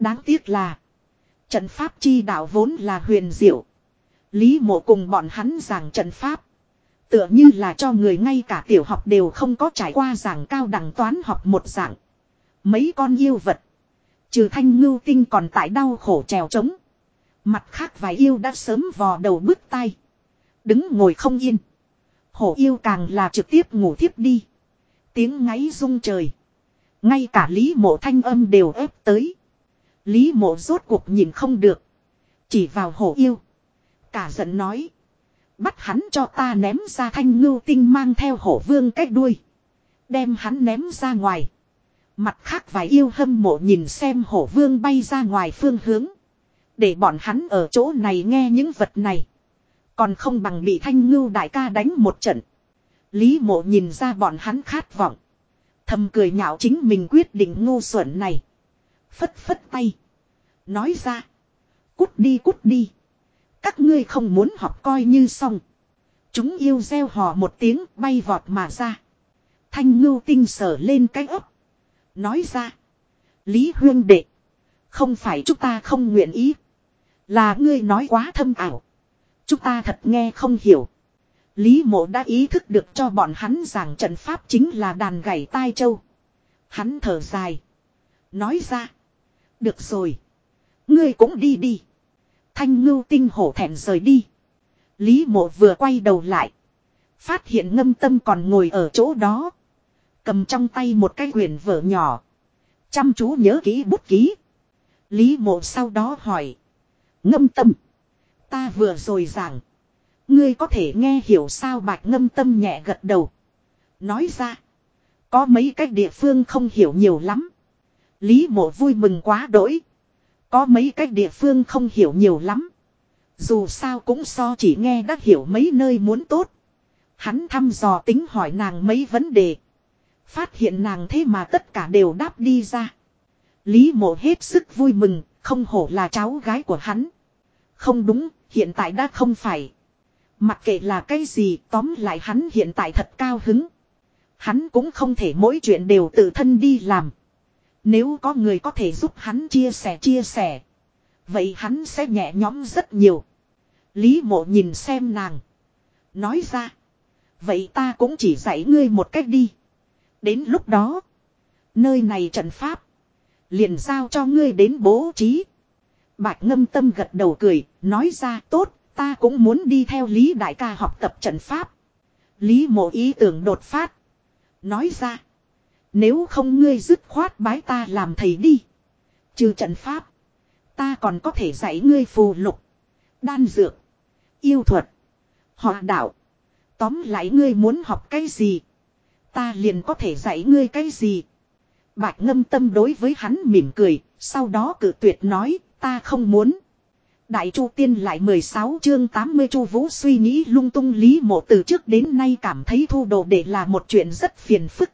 Đáng tiếc là. Trận pháp chi đạo vốn là huyền diệu. Lý mộ cùng bọn hắn giảng trận pháp. Tựa như là cho người ngay cả tiểu học đều không có trải qua giảng cao đẳng toán học một dạng. Mấy con yêu vật. Trừ thanh ngưu tinh còn tại đau khổ trèo trống. Mặt khác vài yêu đã sớm vò đầu bước tay. Đứng ngồi không yên. Hổ yêu càng là trực tiếp ngủ thiếp đi. Tiếng ngáy rung trời. Ngay cả Lý mộ thanh âm đều ép tới. Lý mộ rốt cuộc nhìn không được. Chỉ vào hổ yêu. Cả giận nói. Bắt hắn cho ta ném ra thanh ngưu tinh mang theo hổ vương cách đuôi. Đem hắn ném ra ngoài. Mặt khác vài yêu hâm mộ nhìn xem hổ vương bay ra ngoài phương hướng. Để bọn hắn ở chỗ này nghe những vật này. Còn không bằng bị thanh ngưu đại ca đánh một trận. Lý mộ nhìn ra bọn hắn khát vọng. Thầm cười nhạo chính mình quyết định ngu xuẩn này. Phất phất tay. Nói ra. Cút đi cút đi. Các ngươi không muốn học coi như xong. Chúng yêu gieo hò một tiếng, bay vọt mà ra. Thanh ngưu tinh sở lên cái ấp. Nói ra. Lý huyên đệ. Không phải chúng ta không nguyện ý. Là ngươi nói quá thâm ảo. Chúng ta thật nghe không hiểu. Lý mộ đã ý thức được cho bọn hắn rằng trận pháp chính là đàn gảy tai châu. Hắn thở dài. Nói ra. Được rồi. Ngươi cũng đi đi. Thanh ngưu tinh hổ thẹn rời đi. Lý mộ vừa quay đầu lại. Phát hiện ngâm tâm còn ngồi ở chỗ đó. Cầm trong tay một cái quyển vở nhỏ. Chăm chú nhớ kỹ bút ký. Lý mộ sau đó hỏi. Ngâm tâm. Ta vừa rồi giảng. Ngươi có thể nghe hiểu sao bạch ngâm tâm nhẹ gật đầu. Nói ra. Có mấy cách địa phương không hiểu nhiều lắm. Lý mộ vui mừng quá đỗi. Có mấy cách địa phương không hiểu nhiều lắm. Dù sao cũng so chỉ nghe đã hiểu mấy nơi muốn tốt. Hắn thăm dò tính hỏi nàng mấy vấn đề. Phát hiện nàng thế mà tất cả đều đáp đi ra. Lý mộ hết sức vui mừng, không hổ là cháu gái của hắn. Không đúng, hiện tại đã không phải. Mặc kệ là cái gì, tóm lại hắn hiện tại thật cao hứng. Hắn cũng không thể mỗi chuyện đều tự thân đi làm. Nếu có người có thể giúp hắn chia sẻ chia sẻ. Vậy hắn sẽ nhẹ nhõm rất nhiều. Lý mộ nhìn xem nàng. Nói ra. Vậy ta cũng chỉ dạy ngươi một cách đi. Đến lúc đó. Nơi này trận pháp. Liền giao cho ngươi đến bố trí. Bạch ngâm tâm gật đầu cười. Nói ra, tốt. Ta cũng muốn đi theo Lý đại ca học tập trận pháp. Lý mộ ý tưởng đột phát. Nói ra. Nếu không ngươi dứt khoát bái ta làm thầy đi. Trừ trận pháp. Ta còn có thể dạy ngươi phù lục. Đan dược. Yêu thuật. Họ đạo. Tóm lại ngươi muốn học cái gì. Ta liền có thể dạy ngươi cái gì. Bạch ngâm tâm đối với hắn mỉm cười. Sau đó cự tuyệt nói. Ta không muốn. Đại Chu Tiên lại 16 chương 80 Chu Vũ suy nghĩ lung tung lý mộ từ trước đến nay cảm thấy thu đồ để là một chuyện rất phiền phức.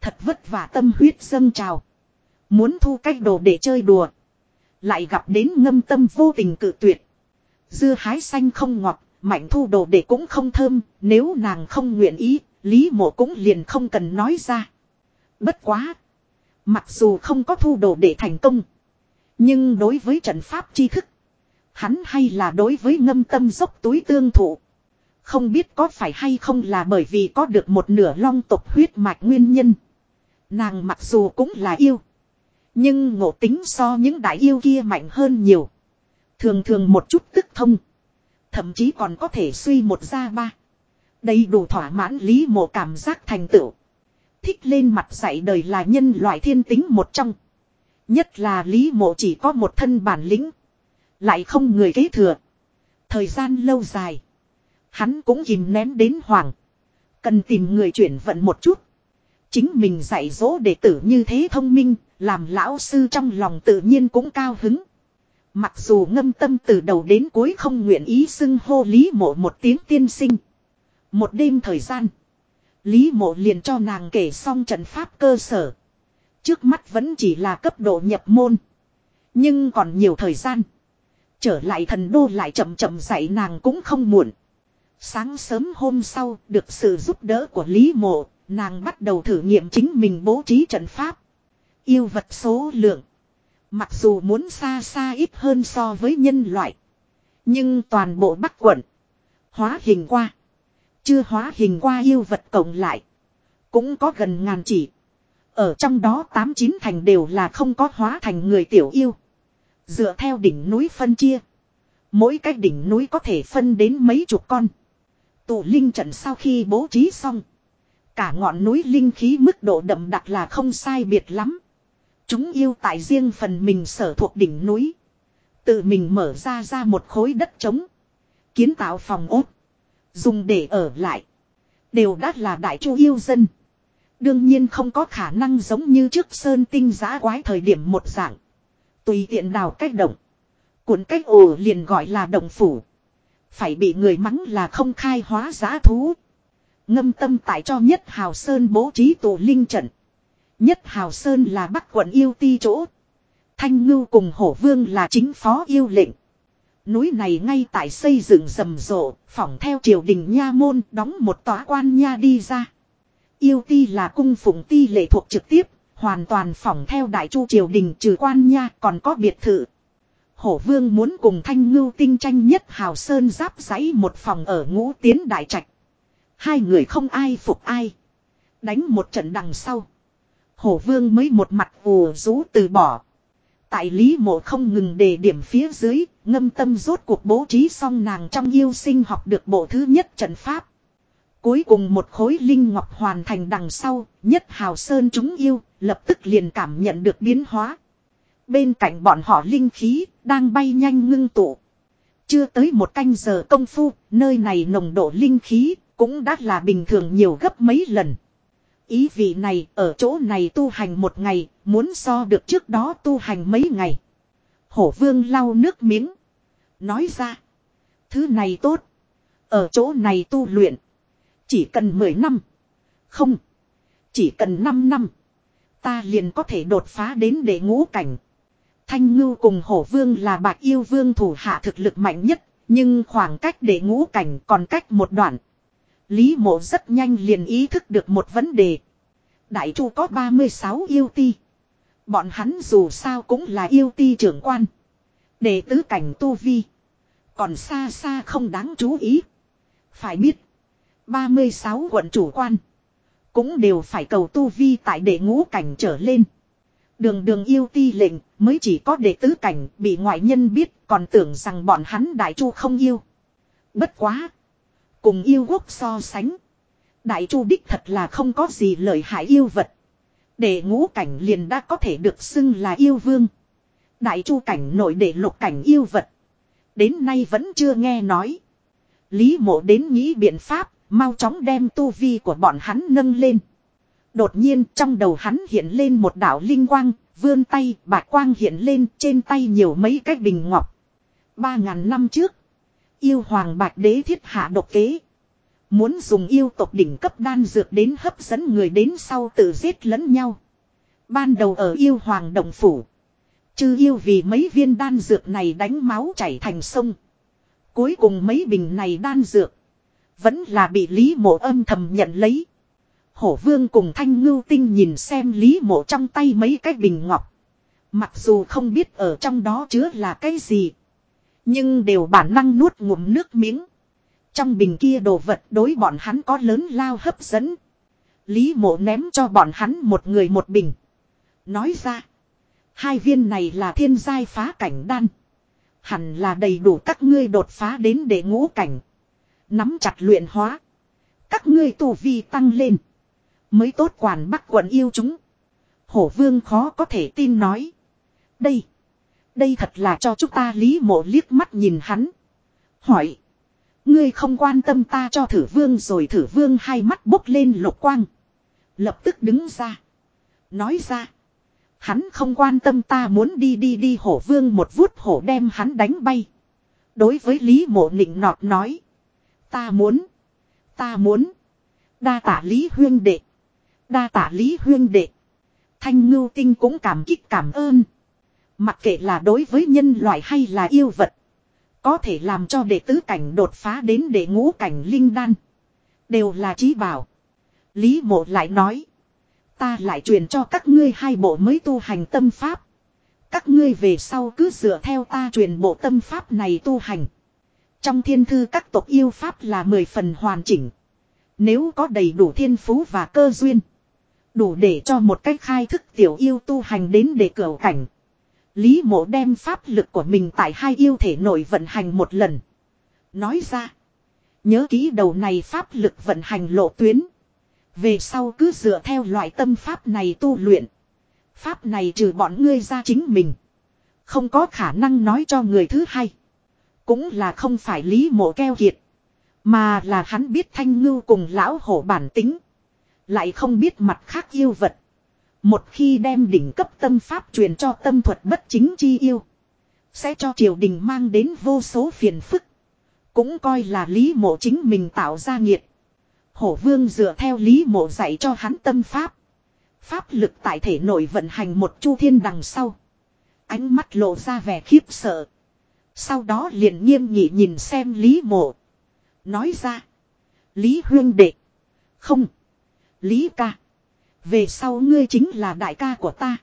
Thật vất vả tâm huyết dâng trào. Muốn thu cách đồ để chơi đùa. Lại gặp đến ngâm tâm vô tình cự tuyệt. Dưa hái xanh không ngọt, mạnh thu đồ để cũng không thơm, nếu nàng không nguyện ý, Lý mộ cũng liền không cần nói ra. Bất quá. Mặc dù không có thu đồ để thành công. Nhưng đối với trận pháp tri thức. Hắn hay là đối với ngâm tâm dốc túi tương thụ. Không biết có phải hay không là bởi vì có được một nửa long tộc huyết mạch nguyên nhân. Nàng mặc dù cũng là yêu. Nhưng ngộ tính so những đại yêu kia mạnh hơn nhiều. Thường thường một chút tức thông. Thậm chí còn có thể suy một ra ba. Đầy đủ thỏa mãn lý mộ cảm giác thành tựu. Thích lên mặt dạy đời là nhân loại thiên tính một trong. Nhất là lý mộ chỉ có một thân bản lĩnh. Lại không người kế thừa. Thời gian lâu dài. Hắn cũng kìm nén đến hoàng Cần tìm người chuyển vận một chút. Chính mình dạy dỗ đệ tử như thế thông minh, làm lão sư trong lòng tự nhiên cũng cao hứng. Mặc dù ngâm tâm từ đầu đến cuối không nguyện ý xưng hô Lý mộ một tiếng tiên sinh. Một đêm thời gian. Lý mộ liền cho nàng kể xong trận pháp cơ sở. Trước mắt vẫn chỉ là cấp độ nhập môn. Nhưng còn nhiều thời gian. Trở lại thần đô lại chậm chậm dạy nàng cũng không muộn. Sáng sớm hôm sau, được sự giúp đỡ của Lý Mộ, nàng bắt đầu thử nghiệm chính mình bố trí trận pháp. Yêu vật số lượng. Mặc dù muốn xa xa ít hơn so với nhân loại. Nhưng toàn bộ bắc quận. Hóa hình qua. Chưa hóa hình qua yêu vật cộng lại. Cũng có gần ngàn chỉ. Ở trong đó tám chín thành đều là không có hóa thành người tiểu yêu. Dựa theo đỉnh núi phân chia. Mỗi cái đỉnh núi có thể phân đến mấy chục con. Tụ linh trận sau khi bố trí xong. Cả ngọn núi linh khí mức độ đậm đặc là không sai biệt lắm. Chúng yêu tại riêng phần mình sở thuộc đỉnh núi. Tự mình mở ra ra một khối đất trống. Kiến tạo phòng ốt. Dùng để ở lại. Đều đắt là đại chu yêu dân. Đương nhiên không có khả năng giống như trước sơn tinh giã quái thời điểm một dạng. Tùy tiện đào cách động. Cuốn cách ồ liền gọi là động phủ. Phải bị người mắng là không khai hóa giá thú. Ngâm tâm tại cho nhất hào sơn bố trí tù linh trận. Nhất hào sơn là bắc quận yêu ti chỗ. Thanh ngưu cùng hổ vương là chính phó yêu lệnh. Núi này ngay tại xây dựng rầm rộ, phỏng theo triều đình nha môn đóng một tòa quan nha đi ra. Yêu ti là cung phụng ti lệ thuộc trực tiếp, hoàn toàn phỏng theo đại chu triều đình trừ quan nha còn có biệt thự. Hổ vương muốn cùng thanh ngưu tinh tranh nhất hào sơn giáp giấy một phòng ở ngũ tiến đại trạch. Hai người không ai phục ai. Đánh một trận đằng sau. Hổ vương mới một mặt ù rú từ bỏ. Tại lý mộ không ngừng đề điểm phía dưới, ngâm tâm rốt cuộc bố trí xong nàng trong yêu sinh học được bộ thứ nhất trận pháp. Cuối cùng một khối linh ngọc hoàn thành đằng sau, nhất hào sơn chúng yêu, lập tức liền cảm nhận được biến hóa. Bên cạnh bọn họ linh khí, đang bay nhanh ngưng tụ. Chưa tới một canh giờ công phu, nơi này nồng độ linh khí, cũng đã là bình thường nhiều gấp mấy lần. Ý vị này, ở chỗ này tu hành một ngày, muốn so được trước đó tu hành mấy ngày. Hổ vương lau nước miếng. Nói ra, thứ này tốt. Ở chỗ này tu luyện. Chỉ cần 10 năm. Không. Chỉ cần 5 năm. Ta liền có thể đột phá đến để ngũ cảnh. Thanh ngưu cùng hổ vương là bạc yêu vương thủ hạ thực lực mạnh nhất. Nhưng khoảng cách để ngũ cảnh còn cách một đoạn. Lý mộ rất nhanh liền ý thức được một vấn đề. Đại chu có 36 yêu ti. Bọn hắn dù sao cũng là yêu ti trưởng quan. đệ tứ cảnh tu vi. Còn xa xa không đáng chú ý. Phải biết. 36 quận chủ quan. Cũng đều phải cầu tu vi tại đệ ngũ cảnh trở lên. Đường đường yêu ti lệnh mới chỉ có đệ tứ cảnh bị ngoại nhân biết còn tưởng rằng bọn hắn đại chu không yêu. Bất quá. Cùng yêu quốc so sánh. Đại chu đích thật là không có gì lợi hại yêu vật. để ngũ cảnh liền đã có thể được xưng là yêu vương. Đại chu cảnh nội đệ lục cảnh yêu vật. Đến nay vẫn chưa nghe nói. Lý mộ đến nghĩ biện pháp, mau chóng đem tu vi của bọn hắn nâng lên. Đột nhiên trong đầu hắn hiện lên một đạo linh quang, vươn tay, bạc quang hiện lên trên tay nhiều mấy cái bình ngọc. Ba ngàn năm trước, yêu hoàng bạch đế thiết hạ độc kế. Muốn dùng yêu tộc đỉnh cấp đan dược đến hấp dẫn người đến sau tự giết lẫn nhau. Ban đầu ở yêu hoàng đồng phủ. Chư yêu vì mấy viên đan dược này đánh máu chảy thành sông. Cuối cùng mấy bình này đan dược. Vẫn là bị Lý mộ âm thầm nhận lấy. Hổ vương cùng thanh ngưu tinh nhìn xem Lý mộ trong tay mấy cái bình ngọc. Mặc dù không biết ở trong đó chứa là cái gì. Nhưng đều bản năng nuốt ngụm nước miếng. Trong bình kia đồ vật đối bọn hắn có lớn lao hấp dẫn. Lý mộ ném cho bọn hắn một người một bình. Nói ra. Hai viên này là thiên giai phá cảnh đan. Hẳn là đầy đủ các ngươi đột phá đến để ngũ cảnh. Nắm chặt luyện hóa. Các ngươi tu vi tăng lên. Mới tốt quản bắc quận yêu chúng. Hổ vương khó có thể tin nói. Đây. Đây thật là cho chúng ta lý mộ liếc mắt nhìn hắn. Hỏi. Ngươi không quan tâm ta cho thử vương rồi thử vương hai mắt bốc lên lục quang. Lập tức đứng ra. Nói ra. Hắn không quan tâm ta muốn đi đi đi hổ vương một vuốt hổ đem hắn đánh bay. Đối với Lý mộ nịnh nọt nói. Ta muốn. Ta muốn. Đa tả Lý huyên đệ. Đa tả Lý huyên đệ. Thanh ngưu tinh cũng cảm kích cảm ơn. Mặc kệ là đối với nhân loại hay là yêu vật. Có thể làm cho đệ tứ cảnh đột phá đến đệ ngũ cảnh linh đan. Đều là trí bảo. Lý mộ lại nói. Ta lại truyền cho các ngươi hai bộ mới tu hành tâm pháp. Các ngươi về sau cứ dựa theo ta truyền bộ tâm pháp này tu hành. Trong thiên thư các tộc yêu pháp là mười phần hoàn chỉnh. Nếu có đầy đủ thiên phú và cơ duyên. Đủ để cho một cách khai thức tiểu yêu tu hành đến để cửa cảnh. Lý mộ đem pháp lực của mình tại hai yêu thể nội vận hành một lần. Nói ra. Nhớ kỹ đầu này pháp lực vận hành lộ tuyến. Về sau cứ dựa theo loại tâm pháp này tu luyện. Pháp này trừ bọn ngươi ra chính mình. Không có khả năng nói cho người thứ hai. Cũng là không phải lý mộ keo kiệt. Mà là hắn biết thanh ngưu cùng lão hổ bản tính. Lại không biết mặt khác yêu vật. Một khi đem đỉnh cấp tâm pháp truyền cho tâm thuật bất chính chi yêu. Sẽ cho triều đình mang đến vô số phiền phức. Cũng coi là lý mộ chính mình tạo ra nghiệt. Hổ vương dựa theo lý mộ dạy cho hắn tâm pháp. Pháp lực tại thể nội vận hành một chu thiên đằng sau. Ánh mắt lộ ra vẻ khiếp sợ. Sau đó liền nghiêm nghị nhìn xem lý mộ. Nói ra. Lý huyên đệ. Không. Lý ca. Về sau ngươi chính là đại ca của ta.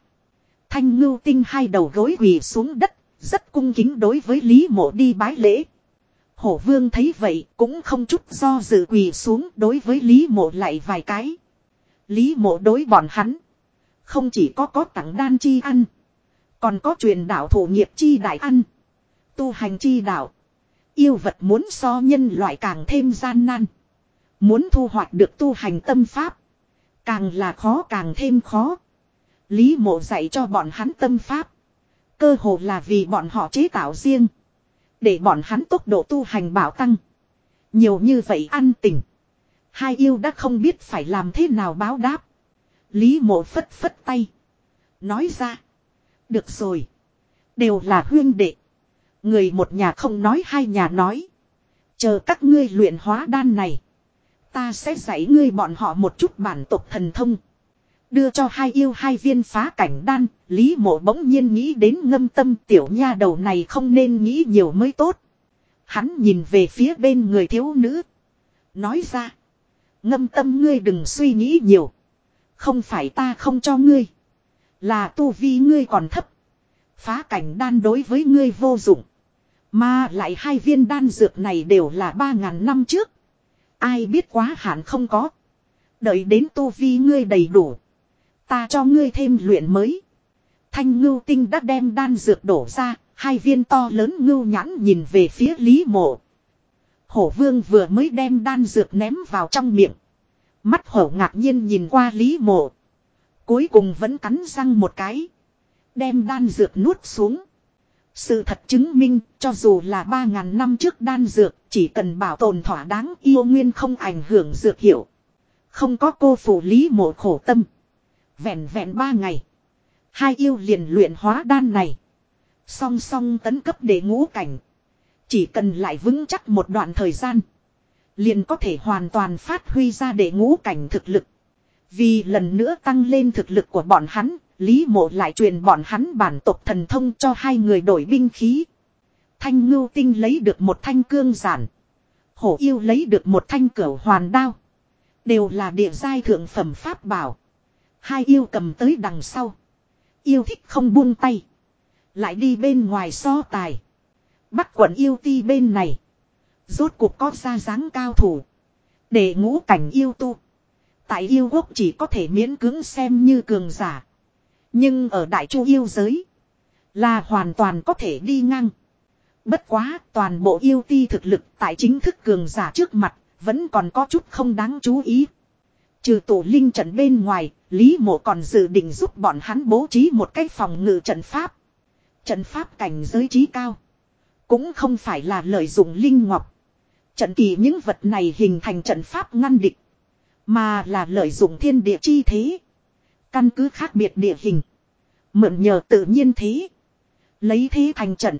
Thanh ngưu tinh hai đầu gối quỳ xuống đất. Rất cung kính đối với Lý mộ đi bái lễ. Hổ vương thấy vậy cũng không chút do dự quỳ xuống đối với Lý mộ lại vài cái. Lý mộ đối bọn hắn. Không chỉ có có tặng đan chi ăn. Còn có truyền đạo thủ nghiệp chi đại ăn. Tu hành chi đạo. Yêu vật muốn so nhân loại càng thêm gian nan. Muốn thu hoạch được tu hành tâm pháp. Càng là khó càng thêm khó. Lý mộ dạy cho bọn hắn tâm pháp. Cơ hồ là vì bọn họ chế tạo riêng. Để bọn hắn tốc độ tu hành bảo tăng. Nhiều như vậy ăn tình. Hai yêu đã không biết phải làm thế nào báo đáp. Lý mộ phất phất tay. Nói ra. Được rồi. Đều là huyên đệ. Người một nhà không nói hai nhà nói. Chờ các ngươi luyện hóa đan này. Ta sẽ dạy ngươi bọn họ một chút bản tộc thần thông. Đưa cho hai yêu hai viên phá cảnh đan, Lý mộ bỗng nhiên nghĩ đến ngâm tâm tiểu nha đầu này không nên nghĩ nhiều mới tốt. Hắn nhìn về phía bên người thiếu nữ. Nói ra. Ngâm tâm ngươi đừng suy nghĩ nhiều. Không phải ta không cho ngươi. Là tu vi ngươi còn thấp. Phá cảnh đan đối với ngươi vô dụng. Mà lại hai viên đan dược này đều là ba ngàn năm trước. Ai biết quá hạn không có. Đợi đến tu vi ngươi đầy đủ. Ta cho ngươi thêm luyện mới. Thanh ngưu tinh đã đem đan dược đổ ra. Hai viên to lớn ngưu nhãn nhìn về phía Lý mộ. Hổ vương vừa mới đem đan dược ném vào trong miệng. Mắt hổ ngạc nhiên nhìn qua Lý mộ. Cuối cùng vẫn cắn răng một cái. Đem đan dược nuốt xuống. Sự thật chứng minh, cho dù là 3.000 năm trước đan dược, chỉ cần bảo tồn thỏa đáng yêu nguyên không ảnh hưởng dược hiệu. Không có cô phủ lý mộ khổ tâm. Vẹn vẹn 3 ngày. Hai yêu liền luyện hóa đan này. Song song tấn cấp để ngũ cảnh. Chỉ cần lại vững chắc một đoạn thời gian. Liền có thể hoàn toàn phát huy ra để ngũ cảnh thực lực. Vì lần nữa tăng lên thực lực của bọn hắn, Lý mộ lại truyền bọn hắn bản tộc thần thông cho hai người đổi binh khí. Thanh ngưu tinh lấy được một thanh cương giản. Hổ yêu lấy được một thanh cửu hoàn đao. Đều là địa giai thượng phẩm pháp bảo. Hai yêu cầm tới đằng sau. Yêu thích không buông tay. Lại đi bên ngoài so tài. Bắc quận yêu ti bên này. Rốt cuộc có ra dáng cao thủ. Để ngũ cảnh yêu tu. Tại yêu quốc chỉ có thể miễn cưỡng xem như cường giả. Nhưng ở đại chu yêu giới. Là hoàn toàn có thể đi ngang. Bất quá, toàn bộ yêu ti thực lực tại chính thức cường giả trước mặt. Vẫn còn có chút không đáng chú ý. Trừ tổ linh trận bên ngoài. Lý mộ còn dự định giúp bọn hắn bố trí một cái phòng ngự trận pháp. Trận pháp cảnh giới trí cao. Cũng không phải là lợi dụng linh ngọc. Trận kỳ những vật này hình thành trận pháp ngăn địch. Mà là lợi dụng thiên địa chi thế. Căn cứ khác biệt địa hình. Mượn nhờ tự nhiên thế. Lấy thế thành trận.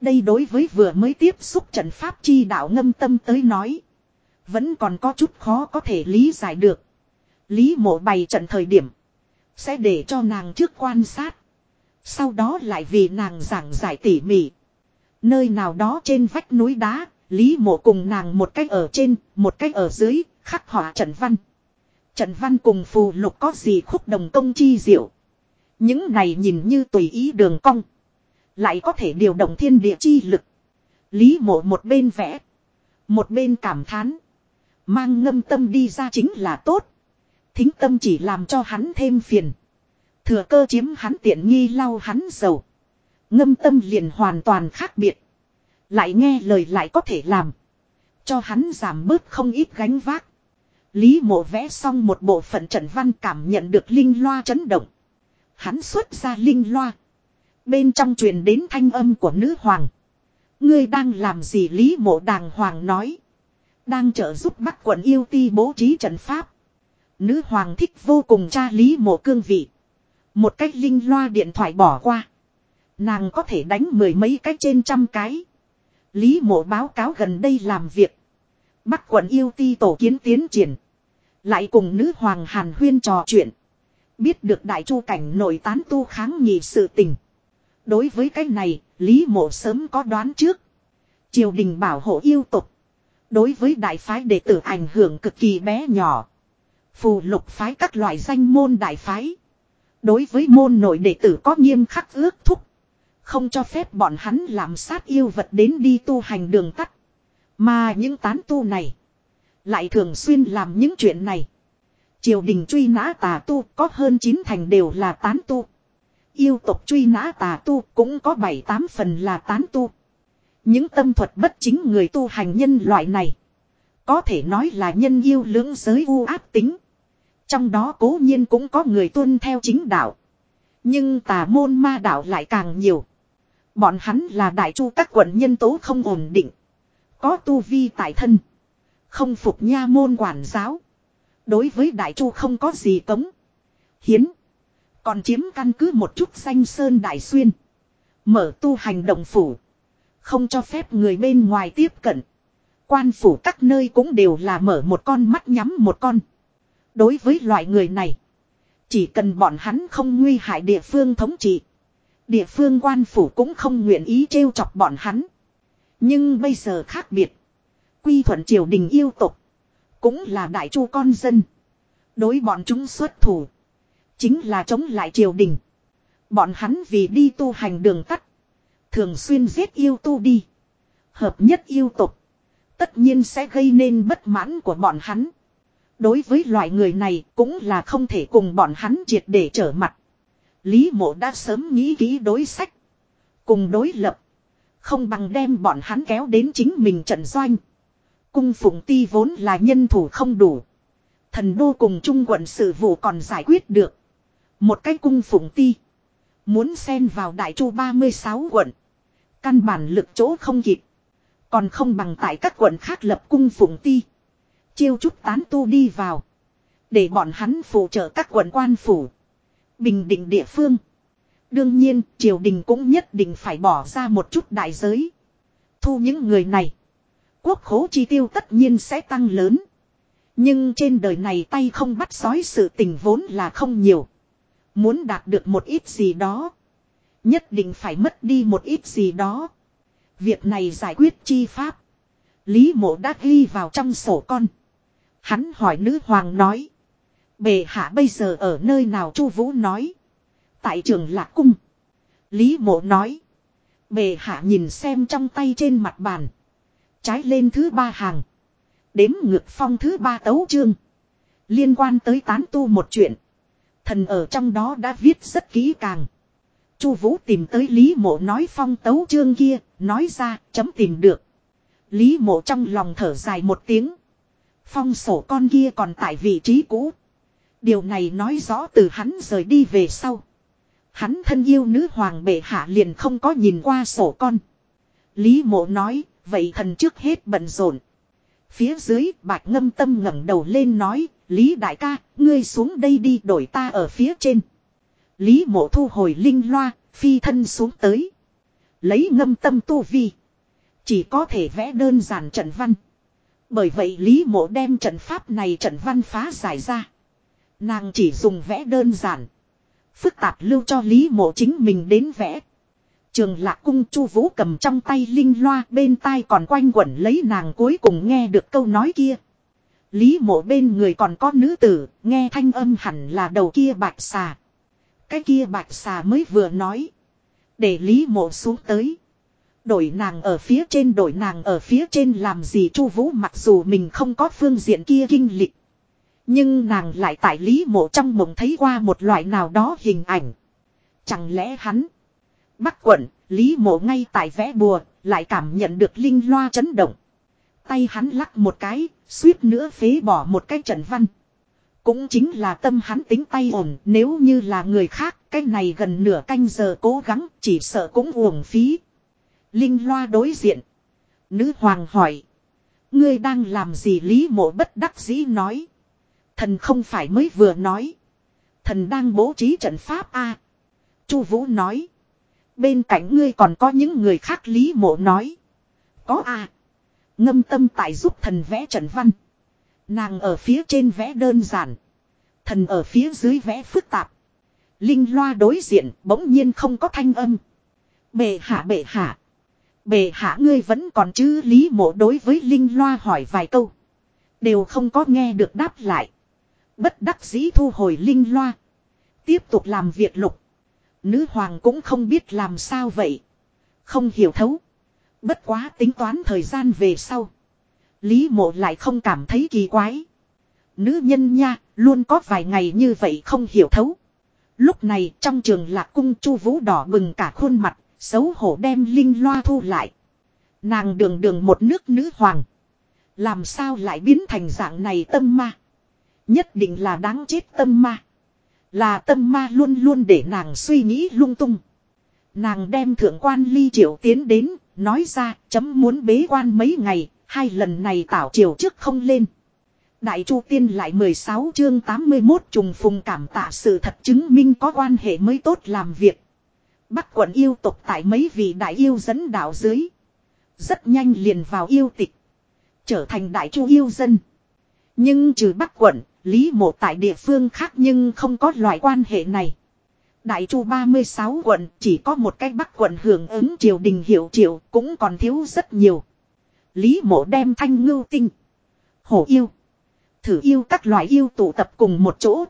Đây đối với vừa mới tiếp xúc trận pháp chi đạo ngâm tâm tới nói. Vẫn còn có chút khó có thể lý giải được. Lý mộ bày trận thời điểm. Sẽ để cho nàng trước quan sát. Sau đó lại vì nàng giảng giải tỉ mỉ. Nơi nào đó trên vách núi đá, Lý mộ cùng nàng một cách ở trên, một cách ở dưới, khắc họa trận văn. Trận văn cùng phù lục có gì khúc đồng công chi diệu. Những này nhìn như tùy ý đường cong. Lại có thể điều động thiên địa chi lực. Lý mộ một bên vẽ. Một bên cảm thán. Mang ngâm tâm đi ra chính là tốt. Thính tâm chỉ làm cho hắn thêm phiền. Thừa cơ chiếm hắn tiện nghi lau hắn dầu. Ngâm tâm liền hoàn toàn khác biệt. Lại nghe lời lại có thể làm. Cho hắn giảm bớt không ít gánh vác. Lý mộ vẽ xong một bộ phận trận văn cảm nhận được linh loa chấn động. Hắn xuất ra linh loa. Bên trong truyền đến thanh âm của nữ hoàng. Ngươi đang làm gì Lý mộ đàng hoàng nói. Đang trợ giúp bắc quận yêu ti bố trí trận pháp. Nữ hoàng thích vô cùng cha Lý mộ cương vị. Một cách linh loa điện thoại bỏ qua. Nàng có thể đánh mười mấy cách trên trăm cái. Lý mộ báo cáo gần đây làm việc. Bắc quận yêu ti tổ kiến tiến triển. Lại cùng nữ hoàng hàn huyên trò chuyện. Biết được đại chu cảnh nội tán tu kháng nghị sự tình. Đối với cái này, Lý mộ sớm có đoán trước. Triều đình bảo hộ yêu tục. Đối với đại phái đệ tử ảnh hưởng cực kỳ bé nhỏ. Phù lục phái các loại danh môn đại phái. Đối với môn nội đệ tử có nghiêm khắc ước thúc. Không cho phép bọn hắn làm sát yêu vật đến đi tu hành đường tắt. Mà những tán tu này. Lại thường xuyên làm những chuyện này. Triều đình truy nã tà tu có hơn 9 thành đều là tán tu. Yêu tộc truy nã tà tu cũng có 7-8 phần là tán tu. Những tâm thuật bất chính người tu hành nhân loại này. Có thể nói là nhân yêu lưỡng giới u áp tính. Trong đó cố nhiên cũng có người tuân theo chính đạo. Nhưng tà môn ma đạo lại càng nhiều. Bọn hắn là đại chu các quận nhân tố không ổn định. Có tu vi tại thân. Không phục nha môn quản giáo. Đối với đại chu không có gì cống. Hiến. Còn chiếm căn cứ một chút xanh sơn đại xuyên. Mở tu hành động phủ. Không cho phép người bên ngoài tiếp cận. Quan phủ các nơi cũng đều là mở một con mắt nhắm một con. Đối với loại người này. Chỉ cần bọn hắn không nguy hại địa phương thống trị. Địa phương quan phủ cũng không nguyện ý trêu chọc bọn hắn. Nhưng bây giờ khác biệt. Quy thuận triều đình yêu tục. Cũng là đại chu con dân. Đối bọn chúng xuất thủ. Chính là chống lại triều đình. Bọn hắn vì đi tu hành đường tắt. Thường xuyên giết yêu tu đi. Hợp nhất yêu tục. Tất nhiên sẽ gây nên bất mãn của bọn hắn. Đối với loại người này cũng là không thể cùng bọn hắn triệt để trở mặt. Lý mộ đã sớm nghĩ kỹ đối sách. Cùng đối lập. Không bằng đem bọn hắn kéo đến chính mình trận doanh. Cung phụng ti vốn là nhân thủ không đủ. Thần đô cùng trung quận sự vụ còn giải quyết được. Một cái cung phụng ti. Muốn xen vào đại chu 36 quận. Căn bản lực chỗ không kịp. Còn không bằng tại các quận khác lập cung phụng ti. Chiêu chút tán tu đi vào. Để bọn hắn phụ trợ các quận quan phủ. Bình định địa phương. Đương nhiên, triều đình cũng nhất định phải bỏ ra một chút đại giới. Thu những người này. Quốc khố chi tiêu tất nhiên sẽ tăng lớn. Nhưng trên đời này tay không bắt sói sự tình vốn là không nhiều. Muốn đạt được một ít gì đó. Nhất định phải mất đi một ít gì đó. Việc này giải quyết chi pháp. Lý mộ đã ghi vào trong sổ con. Hắn hỏi nữ hoàng nói. bệ hạ bây giờ ở nơi nào Chu Vũ nói. Tại trường lạc cung. Lý mộ nói. Bề hạ nhìn xem trong tay trên mặt bàn. Trái lên thứ ba hàng. Đếm ngược phong thứ ba tấu chương. Liên quan tới tán tu một chuyện. Thần ở trong đó đã viết rất kỹ càng. Chu Vũ tìm tới Lý Mộ nói phong tấu chương kia, nói ra, chấm tìm được. Lý Mộ trong lòng thở dài một tiếng. Phong sổ con kia còn tại vị trí cũ. Điều này nói rõ từ hắn rời đi về sau. Hắn thân yêu nữ hoàng bệ hạ liền không có nhìn qua sổ con. Lý mộ nói, vậy thần trước hết bận rộn. Phía dưới bạch ngâm tâm ngẩng đầu lên nói, Lý đại ca, ngươi xuống đây đi đổi ta ở phía trên. Lý mộ thu hồi linh loa, phi thân xuống tới. Lấy ngâm tâm tu vi. Chỉ có thể vẽ đơn giản trận văn. Bởi vậy Lý mộ đem trận pháp này trận văn phá giải ra. Nàng chỉ dùng vẽ đơn giản. Phức tạp lưu cho Lý mộ chính mình đến vẽ. Trường lạc cung chu vũ cầm trong tay linh loa bên tai còn quanh quẩn lấy nàng cuối cùng nghe được câu nói kia. Lý mộ bên người còn có nữ tử, nghe thanh âm hẳn là đầu kia bạch xà. Cái kia bạch xà mới vừa nói. Để Lý mộ xuống tới. Đổi nàng ở phía trên đổi nàng ở phía trên làm gì chu vũ mặc dù mình không có phương diện kia kinh lịch. Nhưng nàng lại tại Lý mộ trong mộng thấy qua một loại nào đó hình ảnh. Chẳng lẽ hắn Bắc quận, Lý mộ ngay tại vẽ bùa, lại cảm nhận được linh loa chấn động. Tay hắn lắc một cái, suýt nữa phế bỏ một cái trận văn. Cũng chính là tâm hắn tính tay ổn, nếu như là người khác, cái này gần nửa canh giờ cố gắng, chỉ sợ cũng uổng phí. Linh loa đối diện. Nữ hoàng hỏi. Ngươi đang làm gì Lý mộ bất đắc dĩ nói. Thần không phải mới vừa nói. Thần đang bố trí trận pháp a Chu Vũ nói. Bên cạnh ngươi còn có những người khác Lý mộ nói. Có a Ngâm tâm tại giúp thần vẽ trận văn. Nàng ở phía trên vẽ đơn giản. Thần ở phía dưới vẽ phức tạp. Linh loa đối diện bỗng nhiên không có thanh âm. Bệ hạ bệ hạ. Bệ hạ ngươi vẫn còn chứ lý mộ đối với Linh loa hỏi vài câu. Đều không có nghe được đáp lại. Bất đắc dĩ thu hồi Linh loa. Tiếp tục làm việc lục. Nữ hoàng cũng không biết làm sao vậy. Không hiểu thấu. Bất quá tính toán thời gian về sau. Lý mộ lại không cảm thấy kỳ quái. Nữ nhân nha, luôn có vài ngày như vậy không hiểu thấu. Lúc này trong trường lạc cung chu vũ đỏ bừng cả khuôn mặt, xấu hổ đem linh loa thu lại. Nàng đường đường một nước nữ hoàng. Làm sao lại biến thành dạng này tâm ma. Nhất định là đáng chết tâm ma. Là tâm ma luôn luôn để nàng suy nghĩ lung tung. Nàng đem thượng quan ly triệu tiến đến, nói ra chấm muốn bế quan mấy ngày, hai lần này tảo triều trước không lên. Đại Chu Tiên lại 16 chương 81 trùng phùng cảm tạ sự thật chứng minh có quan hệ mới tốt làm việc. Bắc quận yêu tộc tại mấy vị đại yêu dẫn đạo dưới. Rất nhanh liền vào yêu tịch. Trở thành đại chu yêu dân. Nhưng trừ Bắc quận, Lý mộ tại địa phương khác nhưng không có loại quan hệ này. Đại chu 36 quận chỉ có một cái bắc quận hưởng ứng triều đình hiệu triệu cũng còn thiếu rất nhiều. Lý mộ đem thanh ngưu tinh. Hổ yêu. Thử yêu các loại yêu tụ tập cùng một chỗ.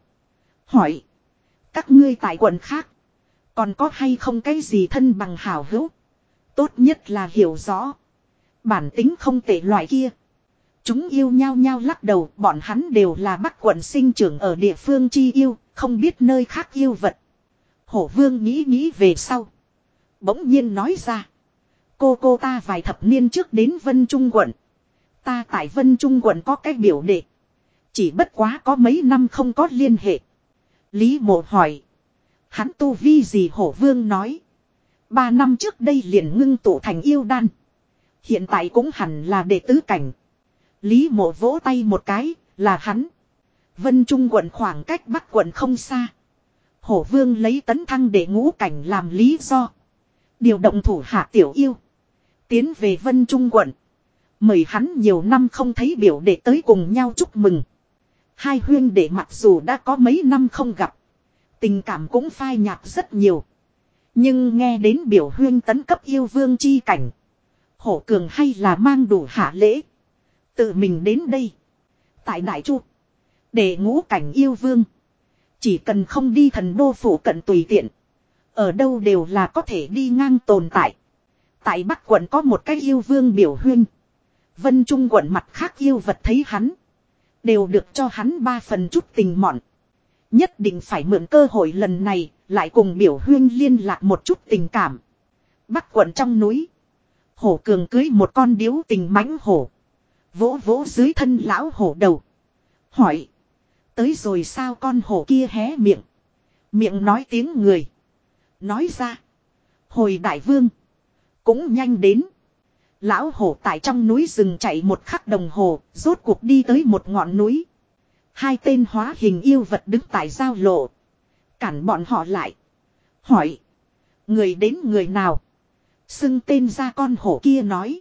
Hỏi. Các ngươi tại quận khác. Còn có hay không cái gì thân bằng hảo hữu. Tốt nhất là hiểu rõ. Bản tính không tệ loại kia. Chúng yêu nhau nhau lắc đầu, bọn hắn đều là bắc quận sinh trưởng ở địa phương chi yêu, không biết nơi khác yêu vật. Hổ vương nghĩ nghĩ về sau. Bỗng nhiên nói ra. Cô cô ta vài thập niên trước đến Vân Trung quận. Ta tại Vân Trung quận có cái biểu đệ. Chỉ bất quá có mấy năm không có liên hệ. Lý mộ hỏi. Hắn tu vi gì hổ vương nói. Ba năm trước đây liền ngưng tụ thành yêu đan. Hiện tại cũng hẳn là đệ tứ cảnh. Lý mộ vỗ tay một cái, là hắn. Vân Trung quận khoảng cách Bắc quận không xa. Hổ vương lấy tấn thăng để ngũ cảnh làm lý do. Điều động thủ hạ tiểu yêu. Tiến về Vân Trung quận. Mời hắn nhiều năm không thấy biểu để tới cùng nhau chúc mừng. Hai huyên để mặc dù đã có mấy năm không gặp. Tình cảm cũng phai nhạt rất nhiều. Nhưng nghe đến biểu huyên tấn cấp yêu vương chi cảnh. Hổ cường hay là mang đủ hạ lễ. Tự mình đến đây. Tại Đại Chu. Để ngũ cảnh yêu vương. Chỉ cần không đi thần đô phủ cận tùy tiện. Ở đâu đều là có thể đi ngang tồn tại. Tại Bắc quận có một cái yêu vương biểu huyên. Vân Trung quận mặt khác yêu vật thấy hắn. Đều được cho hắn ba phần chút tình mọn. Nhất định phải mượn cơ hội lần này, lại cùng biểu huyên liên lạc một chút tình cảm. Bắc quận trong núi. Hổ cường cưới một con điếu tình mãnh hổ. Vỗ vỗ dưới thân lão hổ đầu. Hỏi. Tới rồi sao con hổ kia hé miệng. Miệng nói tiếng người. Nói ra. Hồi đại vương. Cũng nhanh đến. Lão hổ tại trong núi rừng chạy một khắc đồng hồ, rốt cuộc đi tới một ngọn núi. Hai tên hóa hình yêu vật đứng tại giao lộ. Cản bọn họ lại. Hỏi. Người đến người nào? Xưng tên ra con hổ kia nói.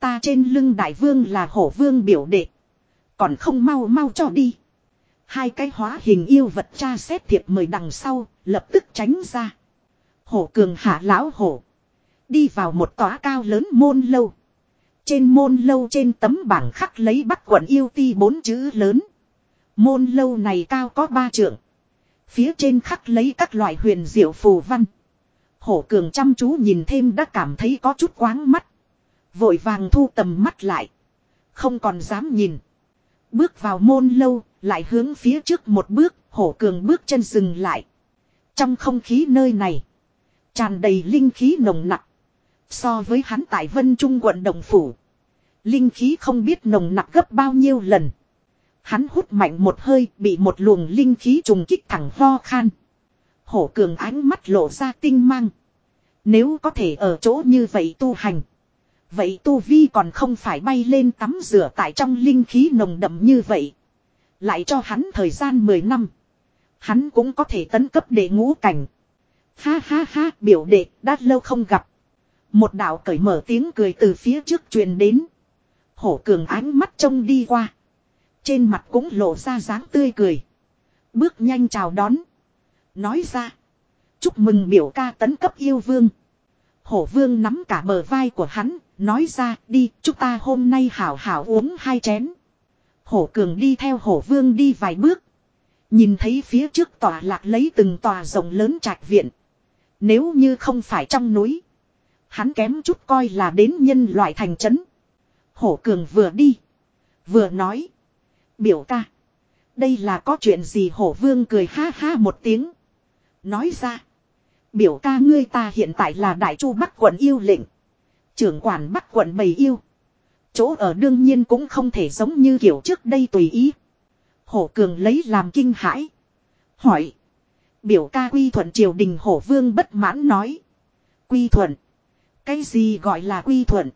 Ta trên lưng đại vương là hổ vương biểu đệ. Còn không mau mau cho đi. Hai cái hóa hình yêu vật tra xét thiệp mời đằng sau, lập tức tránh ra. Hổ cường hạ lão hổ. Đi vào một tòa cao lớn môn lâu. Trên môn lâu trên tấm bảng khắc lấy bắt quận yêu ti bốn chữ lớn. Môn lâu này cao có ba trượng. Phía trên khắc lấy các loại huyền diệu phù văn. Hổ cường chăm chú nhìn thêm đã cảm thấy có chút quáng mắt. Vội vàng thu tầm mắt lại. Không còn dám nhìn. Bước vào môn lâu, lại hướng phía trước một bước, hổ cường bước chân dừng lại. Trong không khí nơi này, tràn đầy linh khí nồng nặc. So với hắn tại Vân Trung quận Đồng Phủ, linh khí không biết nồng nặc gấp bao nhiêu lần. Hắn hút mạnh một hơi, bị một luồng linh khí trùng kích thẳng ho khan. Hổ cường ánh mắt lộ ra tinh mang. Nếu có thể ở chỗ như vậy tu hành. Vậy tu vi còn không phải bay lên tắm rửa tại trong linh khí nồng đậm như vậy. Lại cho hắn thời gian 10 năm. Hắn cũng có thể tấn cấp để ngũ cảnh. Ha ha ha biểu đệ đã lâu không gặp. Một đạo cởi mở tiếng cười từ phía trước truyền đến. Hổ cường ánh mắt trông đi qua. Trên mặt cũng lộ ra dáng tươi cười. Bước nhanh chào đón. Nói ra. Chúc mừng biểu ca tấn cấp yêu vương. Hổ vương nắm cả bờ vai của hắn, nói ra đi, chúng ta hôm nay hảo hảo uống hai chén. Hổ cường đi theo hổ vương đi vài bước. Nhìn thấy phía trước tòa lạc lấy từng tòa rồng lớn trạch viện. Nếu như không phải trong núi. Hắn kém chút coi là đến nhân loại thành trấn. Hổ cường vừa đi. Vừa nói. Biểu ca. Đây là có chuyện gì hổ vương cười ha ha một tiếng. Nói ra. Biểu ca ngươi ta hiện tại là đại chu bắc quận yêu lệnh. Trưởng quản bắc quận bầy yêu. Chỗ ở đương nhiên cũng không thể giống như kiểu trước đây tùy ý. Hổ cường lấy làm kinh hãi. Hỏi. Biểu ca quy thuận triều đình hổ vương bất mãn nói. Quy thuận. Cái gì gọi là quy thuận?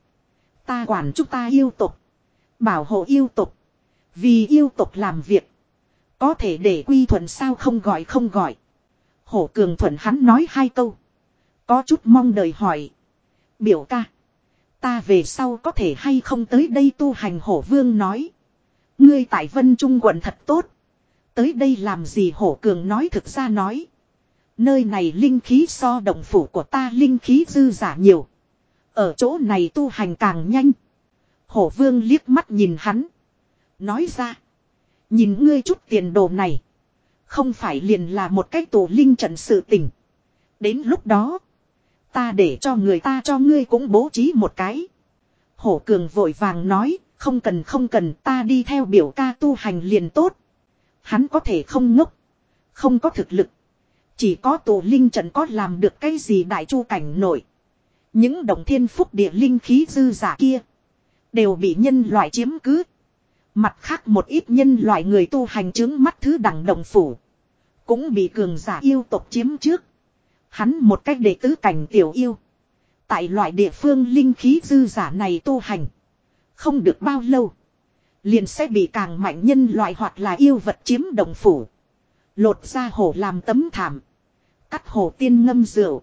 Ta quản chúng ta yêu tục. Bảo hộ yêu tục. Vì yêu tục làm việc. Có thể để quy thuận sao không gọi không gọi. Hổ cường thuận hắn nói hai câu. Có chút mong đợi hỏi. Biểu ca. Ta về sau có thể hay không tới đây tu hành hổ vương nói. Ngươi tại Vân Trung quận thật tốt. Tới đây làm gì hổ cường nói thực ra nói. Nơi này linh khí so động phủ của ta linh khí dư giả nhiều. Ở chỗ này tu hành càng nhanh. Hổ vương liếc mắt nhìn hắn. Nói ra. Nhìn ngươi chút tiền đồ này. Không phải liền là một cái tổ linh trận sự tình. Đến lúc đó. Ta để cho người ta cho ngươi cũng bố trí một cái. Hổ cường vội vàng nói. Không cần không cần, ta đi theo biểu ca tu hành liền tốt. Hắn có thể không ngốc. Không có thực lực. Chỉ có tổ linh trận có làm được cái gì đại chu cảnh nổi. Những đồng thiên phúc địa linh khí dư giả kia. Đều bị nhân loại chiếm cứ. Mặt khác một ít nhân loại người tu hành chứng mắt thứ đẳng đồng phủ. Cũng bị cường giả yêu tộc chiếm trước. Hắn một cách để tứ cảnh tiểu yêu. Tại loại địa phương linh khí dư giả này tu hành. Không được bao lâu. Liền sẽ bị càng mạnh nhân loại hoặc là yêu vật chiếm đồng phủ. Lột ra hổ làm tấm thảm. Cắt hổ tiên ngâm rượu.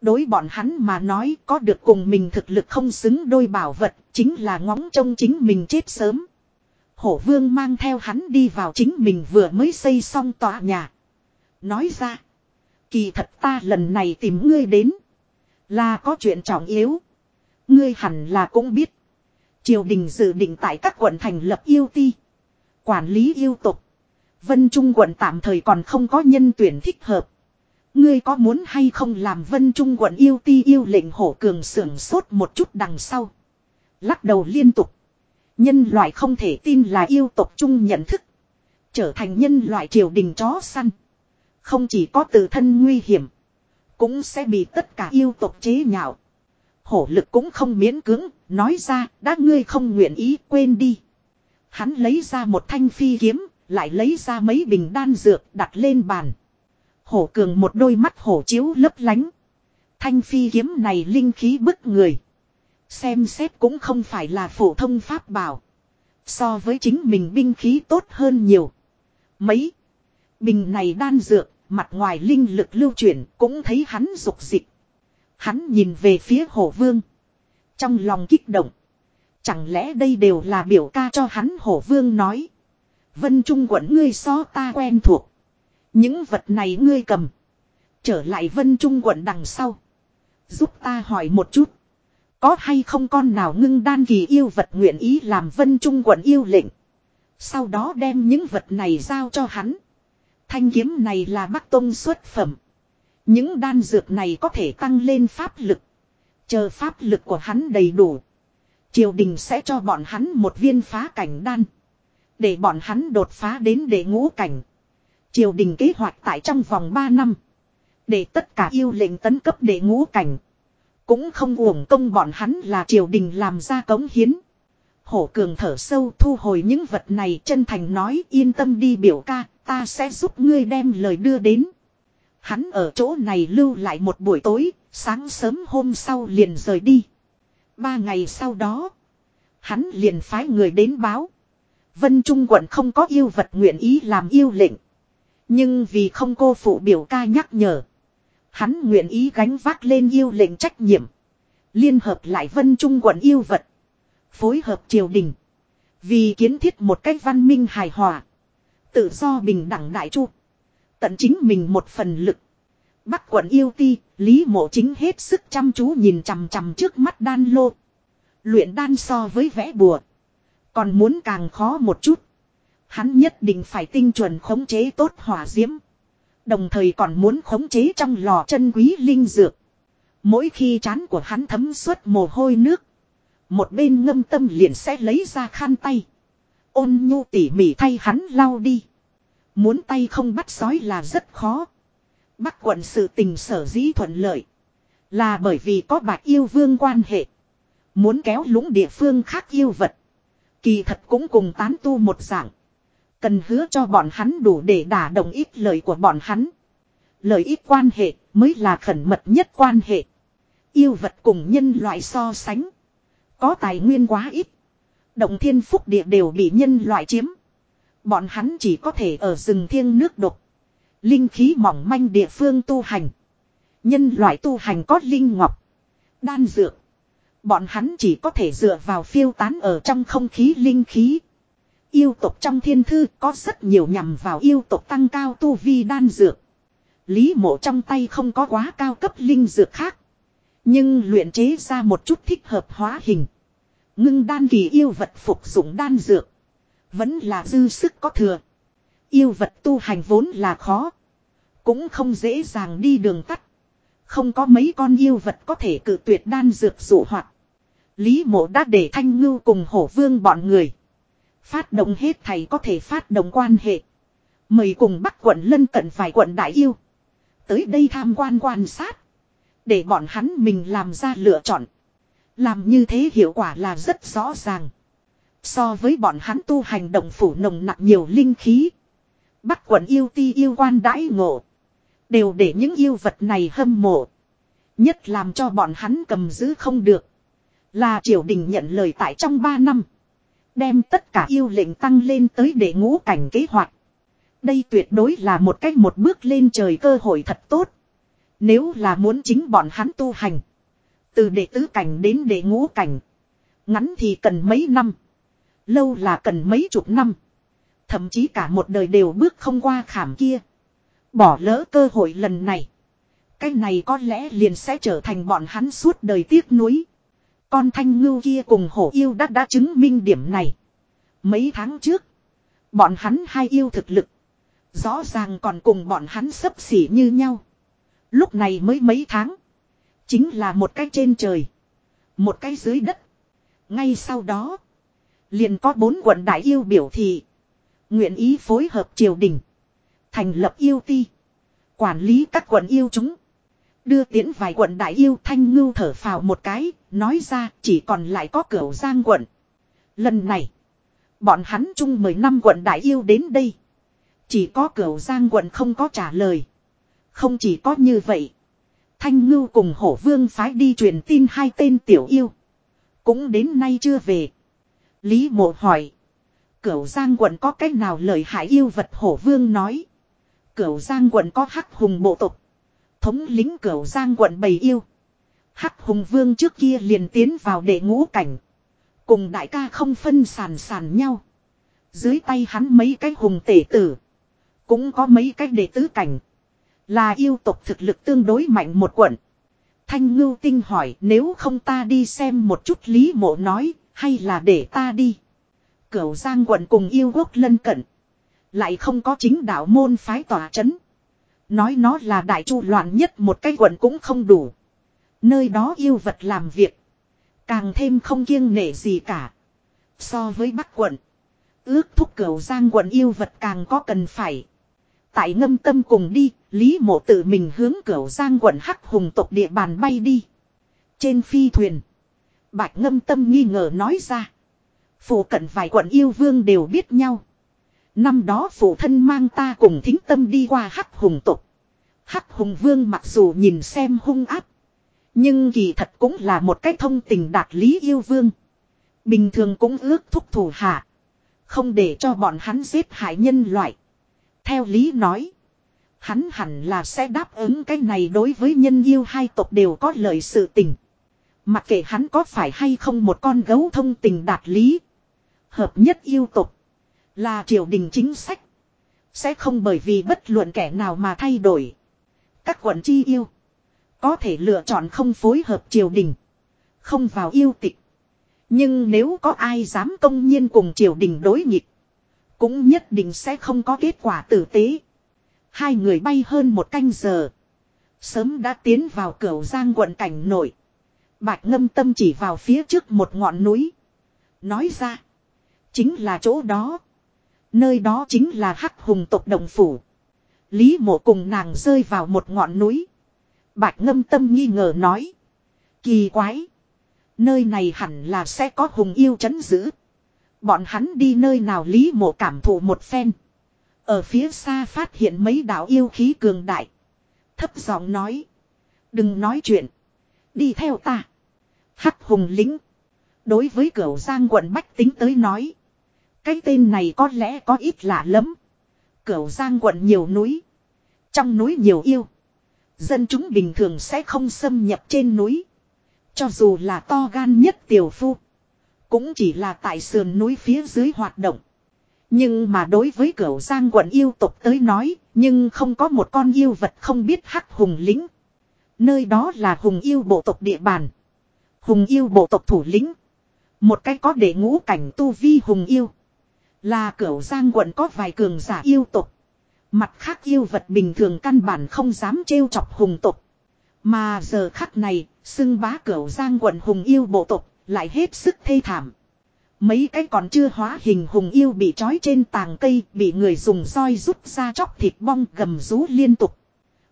Đối bọn hắn mà nói, có được cùng mình thực lực không xứng đôi bảo vật chính là ngóng trông chính mình chết sớm. Hổ vương mang theo hắn đi vào chính mình vừa mới xây xong tòa nhà. Nói ra. Kỳ thật ta lần này tìm ngươi đến. Là có chuyện trọng yếu. Ngươi hẳn là cũng biết. Triều đình dự định tại các quận thành lập yêu ti. Quản lý yêu tục. Vân Trung quận tạm thời còn không có nhân tuyển thích hợp. Ngươi có muốn hay không làm Vân Trung quận yêu ti yêu lệnh hổ cường sưởng sốt một chút đằng sau. Lắc đầu liên tục. Nhân loại không thể tin là yêu tộc chung nhận thức. Trở thành nhân loại triều đình chó săn. Không chỉ có tự thân nguy hiểm. Cũng sẽ bị tất cả yêu tộc chế nhạo. Hổ lực cũng không miễn cưỡng. Nói ra đã ngươi không nguyện ý quên đi. Hắn lấy ra một thanh phi kiếm. Lại lấy ra mấy bình đan dược đặt lên bàn. Hổ cường một đôi mắt hổ chiếu lấp lánh. Thanh phi kiếm này linh khí bức người. Xem xét cũng không phải là phổ thông pháp bảo. So với chính mình binh khí tốt hơn nhiều. Mấy. Bình này đan dược, mặt ngoài linh lực lưu chuyển cũng thấy hắn dục dịch. Hắn nhìn về phía hổ vương. Trong lòng kích động. Chẳng lẽ đây đều là biểu ca cho hắn hổ vương nói. Vân Trung quận ngươi so ta quen thuộc. Những vật này ngươi cầm. Trở lại Vân Trung quận đằng sau. Giúp ta hỏi một chút. Có hay không con nào ngưng đan kỳ yêu vật nguyện ý làm Vân Trung quận yêu lệnh. Sau đó đem những vật này giao cho hắn. Thanh kiếm này là Bắc Tông xuất phẩm. Những đan dược này có thể tăng lên pháp lực. Chờ pháp lực của hắn đầy đủ. Triều đình sẽ cho bọn hắn một viên phá cảnh đan. Để bọn hắn đột phá đến để ngũ cảnh. Triều đình kế hoạch tại trong vòng 3 năm. Để tất cả yêu lệnh tấn cấp để ngũ cảnh. Cũng không uổng công bọn hắn là triều đình làm ra cống hiến. Hổ cường thở sâu thu hồi những vật này chân thành nói yên tâm đi biểu ca, ta sẽ giúp ngươi đem lời đưa đến. Hắn ở chỗ này lưu lại một buổi tối, sáng sớm hôm sau liền rời đi. Ba ngày sau đó, hắn liền phái người đến báo. Vân Trung quận không có yêu vật nguyện ý làm yêu lệnh. Nhưng vì không cô phụ biểu ca nhắc nhở. Hắn nguyện ý gánh vác lên yêu lệnh trách nhiệm. Liên hợp lại Vân Trung quận yêu vật. Phối hợp triều đình. Vì kiến thiết một cách văn minh hài hòa. Tự do bình đẳng đại chu. Tận chính mình một phần lực. Bắc quận yêu ti, Lý mộ chính hết sức chăm chú nhìn chằm chằm trước mắt đan lô. Luyện đan so với vẽ bùa. Còn muốn càng khó một chút. Hắn nhất định phải tinh chuẩn khống chế tốt hỏa diễm. Đồng thời còn muốn khống chế trong lò chân quý linh dược. Mỗi khi chán của hắn thấm suốt mồ hôi nước. Một bên ngâm tâm liền sẽ lấy ra khăn tay. Ôn nhu tỉ mỉ thay hắn lau đi. Muốn tay không bắt sói là rất khó. Bắc quận sự tình sở dĩ thuận lợi. Là bởi vì có bạc yêu vương quan hệ. Muốn kéo lũng địa phương khác yêu vật. Kỳ thật cũng cùng tán tu một dạng. Cần hứa cho bọn hắn đủ để đả động ít lời của bọn hắn. Lời ích quan hệ mới là khẩn mật nhất quan hệ. Yêu vật cùng nhân loại so sánh. Có tài nguyên quá ít. Động thiên phúc địa đều bị nhân loại chiếm. Bọn hắn chỉ có thể ở rừng thiêng nước độc. Linh khí mỏng manh địa phương tu hành. Nhân loại tu hành có linh ngọc. Đan dược. Bọn hắn chỉ có thể dựa vào phiêu tán ở trong không khí linh khí. Yêu tộc trong thiên thư có rất nhiều nhằm vào yêu tộc tăng cao tu vi đan dược. Lý mộ trong tay không có quá cao cấp linh dược khác. Nhưng luyện chế ra một chút thích hợp hóa hình. Ngưng đan kỳ yêu vật phục dụng đan dược. Vẫn là dư sức có thừa. Yêu vật tu hành vốn là khó. Cũng không dễ dàng đi đường tắt. Không có mấy con yêu vật có thể cự tuyệt đan dược dụ hoạt. Lý mộ đã để thanh ngưu cùng hổ vương bọn người. Phát động hết thầy có thể phát động quan hệ. Mời cùng bắc quận lân cận vài quận đại yêu. Tới đây tham quan quan sát. Để bọn hắn mình làm ra lựa chọn. Làm như thế hiệu quả là rất rõ ràng. So với bọn hắn tu hành động phủ nồng nặng nhiều linh khí. Bắc quận yêu ti yêu quan đãi ngộ. Đều để những yêu vật này hâm mộ. Nhất làm cho bọn hắn cầm giữ không được. Là triều đình nhận lời tại trong 3 năm. Đem tất cả yêu lệnh tăng lên tới để ngũ cảnh kế hoạch. Đây tuyệt đối là một cách một bước lên trời cơ hội thật tốt. Nếu là muốn chính bọn hắn tu hành. Từ đệ tứ cảnh đến đệ ngũ cảnh. Ngắn thì cần mấy năm. Lâu là cần mấy chục năm. Thậm chí cả một đời đều bước không qua khảm kia. Bỏ lỡ cơ hội lần này. Cái này có lẽ liền sẽ trở thành bọn hắn suốt đời tiếc nuối. Con thanh ngưu kia cùng hổ yêu đã đã chứng minh điểm này. Mấy tháng trước. Bọn hắn hai yêu thực lực. Rõ ràng còn cùng bọn hắn sấp xỉ như nhau. Lúc này mới mấy tháng. Chính là một cái trên trời. Một cái dưới đất. Ngay sau đó. Liền có bốn quận đại yêu biểu thị. Nguyện ý phối hợp triều đình. Thành lập yêu ti. Quản lý các quận yêu chúng. Đưa tiến vài quận đại yêu thanh ngưu thở phào một cái. Nói ra chỉ còn lại có cửa giang quận. Lần này. Bọn hắn chung mười năm quận đại yêu đến đây. Chỉ có cửa giang quận không có trả lời. Không chỉ có như vậy. Thanh ngưu cùng hổ vương phái đi truyền tin hai tên tiểu yêu. Cũng đến nay chưa về. Lý mộ hỏi. Cửu Giang quận có cách nào lợi hại yêu vật hổ vương nói. Cửu Giang quận có hắc hùng bộ tộc. Thống lính Cửu Giang quận bầy yêu. Hắc hùng vương trước kia liền tiến vào đệ ngũ cảnh. Cùng đại ca không phân sàn sàn nhau. Dưới tay hắn mấy cái hùng tể tử. Cũng có mấy cái đệ tứ cảnh. Là yêu tộc thực lực tương đối mạnh một quận. Thanh ngưu tinh hỏi, nếu không ta đi xem một chút lý mộ nói, hay là để ta đi. Cửu Giang quận cùng yêu quốc lân cận. Lại không có chính đạo môn phái tỏa chấn. Nói nó là đại chu loạn nhất một cái quận cũng không đủ. Nơi đó yêu vật làm việc. Càng thêm không kiêng nể gì cả. So với Bắc quận. Ước thúc cửu Giang quận yêu vật càng có cần phải. Tại ngâm tâm cùng đi, Lý mộ tự mình hướng cửu Giang quận Hắc Hùng tộc địa bàn bay đi. Trên phi thuyền. Bạch ngâm tâm nghi ngờ nói ra. Phủ cận vài quận yêu vương đều biết nhau. Năm đó phụ thân mang ta cùng thính tâm đi qua hắc hùng tộc Hắc hùng vương mặc dù nhìn xem hung áp. Nhưng kỳ thật cũng là một cái thông tình đạt lý yêu vương. Bình thường cũng ước thúc thủ hạ. Không để cho bọn hắn giết hại nhân loại. Theo lý nói. Hắn hẳn là sẽ đáp ứng cái này đối với nhân yêu hai tộc đều có lợi sự tình. Mặc kệ hắn có phải hay không một con gấu thông tình đạt lý. Hợp nhất yêu tộc, Là triều đình chính sách. Sẽ không bởi vì bất luận kẻ nào mà thay đổi. Các quận chi yêu. Có thể lựa chọn không phối hợp triều đình. Không vào yêu tịch. Nhưng nếu có ai dám công nhiên cùng triều đình đối nghịch. Cũng nhất định sẽ không có kết quả tử tế. Hai người bay hơn một canh giờ. Sớm đã tiến vào cửa giang quận cảnh nội. Bạch ngâm tâm chỉ vào phía trước một ngọn núi. Nói ra. Chính là chỗ đó. Nơi đó chính là hắc hùng tộc đồng phủ. Lý mộ cùng nàng rơi vào một ngọn núi. Bạch ngâm tâm nghi ngờ nói. Kỳ quái. Nơi này hẳn là sẽ có hùng yêu chấn giữ. Bọn hắn đi nơi nào lý mộ cảm thụ một phen. Ở phía xa phát hiện mấy đạo yêu khí cường đại. Thấp giọng nói. Đừng nói chuyện. Đi theo ta. Hắc hùng lính. Đối với cửu giang quận Bách tính tới nói. Cái tên này có lẽ có ít lạ lắm. Cửu giang quận nhiều núi. Trong núi nhiều yêu. Dân chúng bình thường sẽ không xâm nhập trên núi. Cho dù là to gan nhất tiểu phu. Cũng chỉ là tại sườn núi phía dưới hoạt động. Nhưng mà đối với cửu giang quận yêu tục tới nói. Nhưng không có một con yêu vật không biết hắc hùng lính. Nơi đó là hùng yêu bộ tộc địa bàn. Hùng yêu bộ tộc thủ lĩnh. Một cái có để ngũ cảnh tu vi hùng yêu. Là cửu giang quận có vài cường giả yêu tục. Mặt khác yêu vật bình thường căn bản không dám trêu chọc hùng tục. Mà giờ khắc này, xưng bá cửu giang quận hùng yêu bộ tộc lại hết sức thê thảm. Mấy cái còn chưa hóa hình hùng yêu bị trói trên tàng cây, bị người dùng roi rút ra chóc thịt bong gầm rú liên tục.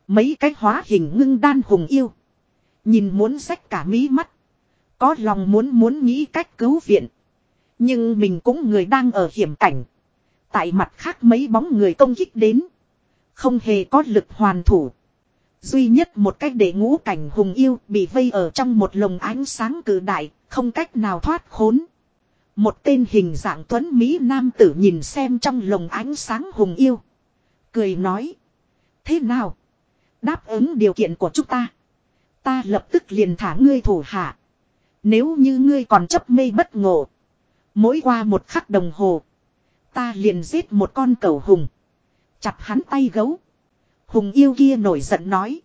Mấy cái hóa hình ngưng đan hùng yêu. Nhìn muốn rách cả mí mắt. Có lòng muốn muốn nghĩ cách cứu viện. Nhưng mình cũng người đang ở hiểm cảnh. Tại mặt khác mấy bóng người công kích đến. Không hề có lực hoàn thủ. Duy nhất một cách để ngũ cảnh hùng yêu bị vây ở trong một lồng ánh sáng cử đại, không cách nào thoát khốn. Một tên hình dạng tuấn Mỹ nam tử nhìn xem trong lồng ánh sáng hùng yêu. Cười nói. Thế nào? Đáp ứng điều kiện của chúng ta. Ta lập tức liền thả ngươi thủ hạ. Nếu như ngươi còn chấp mê bất ngộ. Mỗi qua một khắc đồng hồ. Ta liền giết một con cẩu hùng. Chặt hắn tay gấu. Hùng yêu kia nổi giận nói.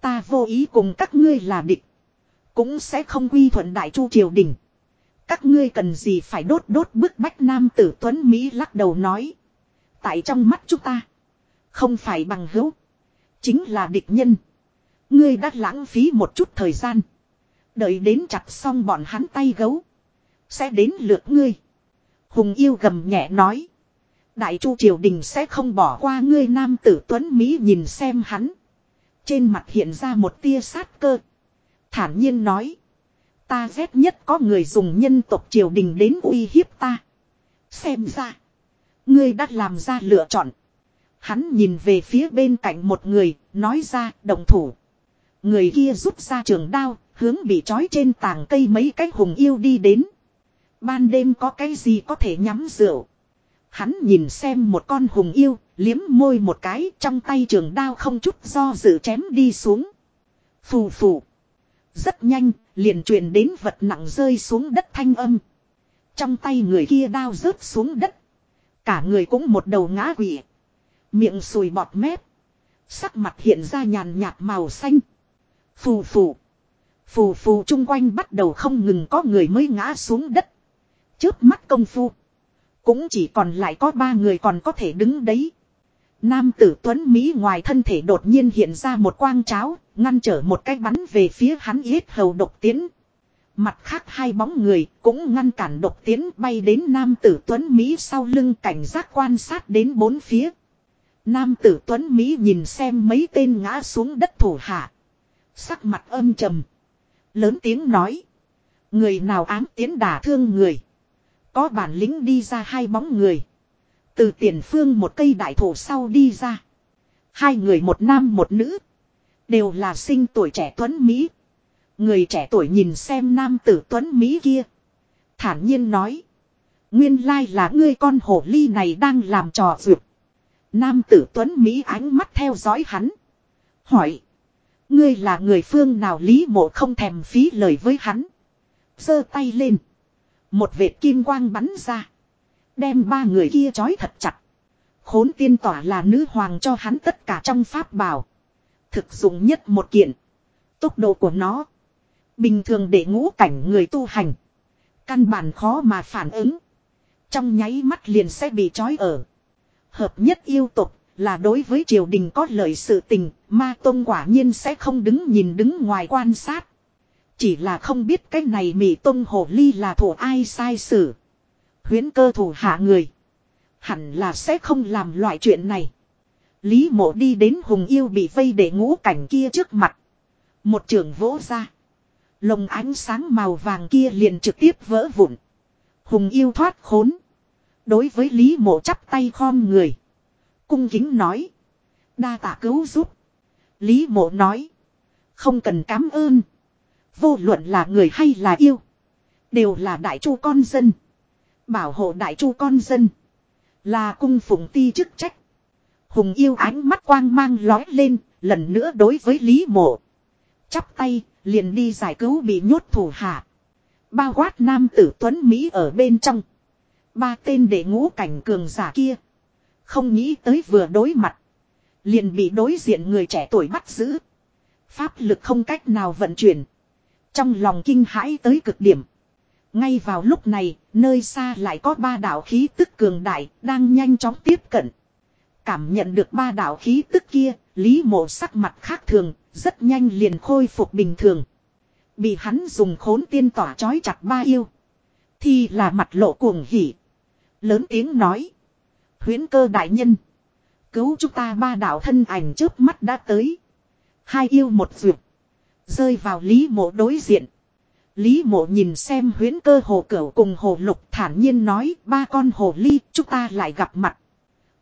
Ta vô ý cùng các ngươi là địch. Cũng sẽ không quy thuận đại chu triều đình. Các ngươi cần gì phải đốt đốt bức bách nam tử tuấn Mỹ lắc đầu nói. Tại trong mắt chúng ta. Không phải bằng hữu. Chính là địch nhân. Ngươi đã lãng phí một chút thời gian. Đợi đến chặt xong bọn hắn tay gấu. Sẽ đến lượt ngươi. Hùng yêu gầm nhẹ nói. Đại chu triều đình sẽ không bỏ qua ngươi nam tử tuấn Mỹ nhìn xem hắn. Trên mặt hiện ra một tia sát cơ. Thản nhiên nói. Ta ghét nhất có người dùng nhân tộc triều đình đến uy hiếp ta. Xem ra. Ngươi đã làm ra lựa chọn. Hắn nhìn về phía bên cạnh một người, nói ra, đồng thủ. Người kia rút ra trường đao, Hướng bị trói trên tàng cây mấy cái hùng yêu đi đến. Ban đêm có cái gì có thể nhắm rượu. Hắn nhìn xem một con hùng yêu, liếm môi một cái trong tay trường đao không chút do dự chém đi xuống. Phù phù. Rất nhanh, liền truyền đến vật nặng rơi xuống đất thanh âm. Trong tay người kia đao rớt xuống đất. Cả người cũng một đầu ngã quỷ. Miệng sùi bọt mép. Sắc mặt hiện ra nhàn nhạt màu xanh. Phù phù. Phù phù chung quanh bắt đầu không ngừng có người mới ngã xuống đất. trước mắt công phu. Cũng chỉ còn lại có ba người còn có thể đứng đấy. Nam tử Tuấn Mỹ ngoài thân thể đột nhiên hiện ra một quang cháo, ngăn trở một cái bắn về phía hắn yết hầu độc tiến. Mặt khác hai bóng người cũng ngăn cản độc tiến bay đến Nam tử Tuấn Mỹ sau lưng cảnh giác quan sát đến bốn phía. Nam tử Tuấn Mỹ nhìn xem mấy tên ngã xuống đất thủ hạ. Sắc mặt âm trầm. Lớn tiếng nói. Người nào ám tiến đả thương người. Có bản lính đi ra hai bóng người. Từ tiền phương một cây đại thổ sau đi ra. Hai người một nam một nữ. Đều là sinh tuổi trẻ tuấn Mỹ. Người trẻ tuổi nhìn xem nam tử tuấn Mỹ kia. Thản nhiên nói. Nguyên lai là ngươi con hổ ly này đang làm trò vượt. Nam tử tuấn Mỹ ánh mắt theo dõi hắn. Hỏi. Ngươi là người phương nào lý mộ không thèm phí lời với hắn. giơ tay lên. Một vệt kim quang bắn ra. Đem ba người kia trói thật chặt. Khốn tiên tỏa là nữ hoàng cho hắn tất cả trong pháp bảo. Thực dụng nhất một kiện. Tốc độ của nó. Bình thường để ngũ cảnh người tu hành. Căn bản khó mà phản ứng. Trong nháy mắt liền sẽ bị trói ở. Hợp nhất yêu tục là đối với triều đình có lợi sự tình, ma tôn quả nhiên sẽ không đứng nhìn đứng ngoài quan sát. Chỉ là không biết cái này mị tôn hồ ly là thủ ai sai xử. Huyến cơ thủ hạ người. Hẳn là sẽ không làm loại chuyện này. Lý mộ đi đến hùng yêu bị vây để ngũ cảnh kia trước mặt. Một trường vỗ ra. Lồng ánh sáng màu vàng kia liền trực tiếp vỡ vụn. Hùng yêu thoát khốn. Đối với Lý mộ chắp tay khom người. Cung kính nói. Đa tạ cứu giúp. Lý mộ nói. Không cần cảm ơn. Vô luận là người hay là yêu. Đều là đại chu con dân. Bảo hộ đại chu con dân. Là cung phụng ti chức trách. Hùng yêu ánh mắt quang mang lói lên. Lần nữa đối với Lý mộ. Chắp tay, liền đi giải cứu bị nhốt thủ hạ. Bao quát nam tử Tuấn Mỹ ở bên trong. Ba tên để ngũ cảnh cường giả kia. Không nghĩ tới vừa đối mặt. Liền bị đối diện người trẻ tuổi bắt giữ. Pháp lực không cách nào vận chuyển. Trong lòng kinh hãi tới cực điểm. Ngay vào lúc này, nơi xa lại có ba đạo khí tức cường đại, đang nhanh chóng tiếp cận. Cảm nhận được ba đạo khí tức kia, Lý mộ sắc mặt khác thường, rất nhanh liền khôi phục bình thường. Bị hắn dùng khốn tiên tỏa chói chặt ba yêu. Thì là mặt lộ cuồng hỉ. Lớn tiếng nói. Huyến cơ đại nhân. Cứu chúng ta ba đạo thân ảnh trước mắt đã tới. Hai yêu một duyệt. Rơi vào lý mộ đối diện. Lý mộ nhìn xem huyến cơ hồ cửu cùng hồ lục thản nhiên nói ba con hồ ly chúng ta lại gặp mặt.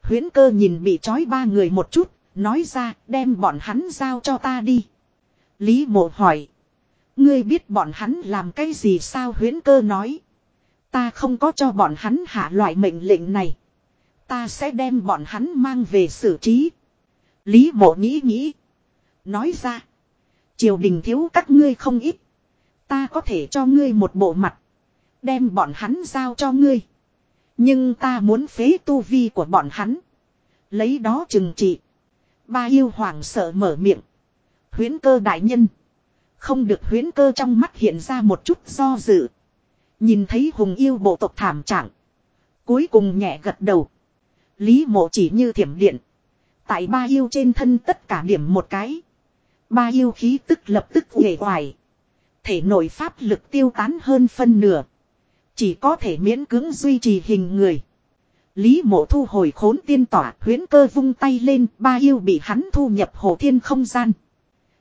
Huyến cơ nhìn bị trói ba người một chút, nói ra đem bọn hắn giao cho ta đi. Lý mộ hỏi. Ngươi biết bọn hắn làm cái gì sao huyến cơ nói. Ta không có cho bọn hắn hạ loại mệnh lệnh này. Ta sẽ đem bọn hắn mang về xử trí. Lý mộ nghĩ nghĩ. Nói ra. Triều đình thiếu các ngươi không ít. Ta có thể cho ngươi một bộ mặt. Đem bọn hắn giao cho ngươi. Nhưng ta muốn phế tu vi của bọn hắn. Lấy đó trừng trị. Ba yêu hoàng sợ mở miệng. Huyến cơ đại nhân. Không được huyến cơ trong mắt hiện ra một chút do dự. Nhìn thấy hùng yêu bộ tộc thảm trạng. Cuối cùng nhẹ gật đầu. Lý mộ chỉ như thiểm điện. Tại ba yêu trên thân tất cả điểm một cái. Ba yêu khí tức lập tức nghề hoài. Thể nội pháp lực tiêu tán hơn phân nửa. Chỉ có thể miễn cưỡng duy trì hình người. Lý mộ thu hồi khốn tiên tỏa huyến cơ vung tay lên ba yêu bị hắn thu nhập hồ thiên không gian.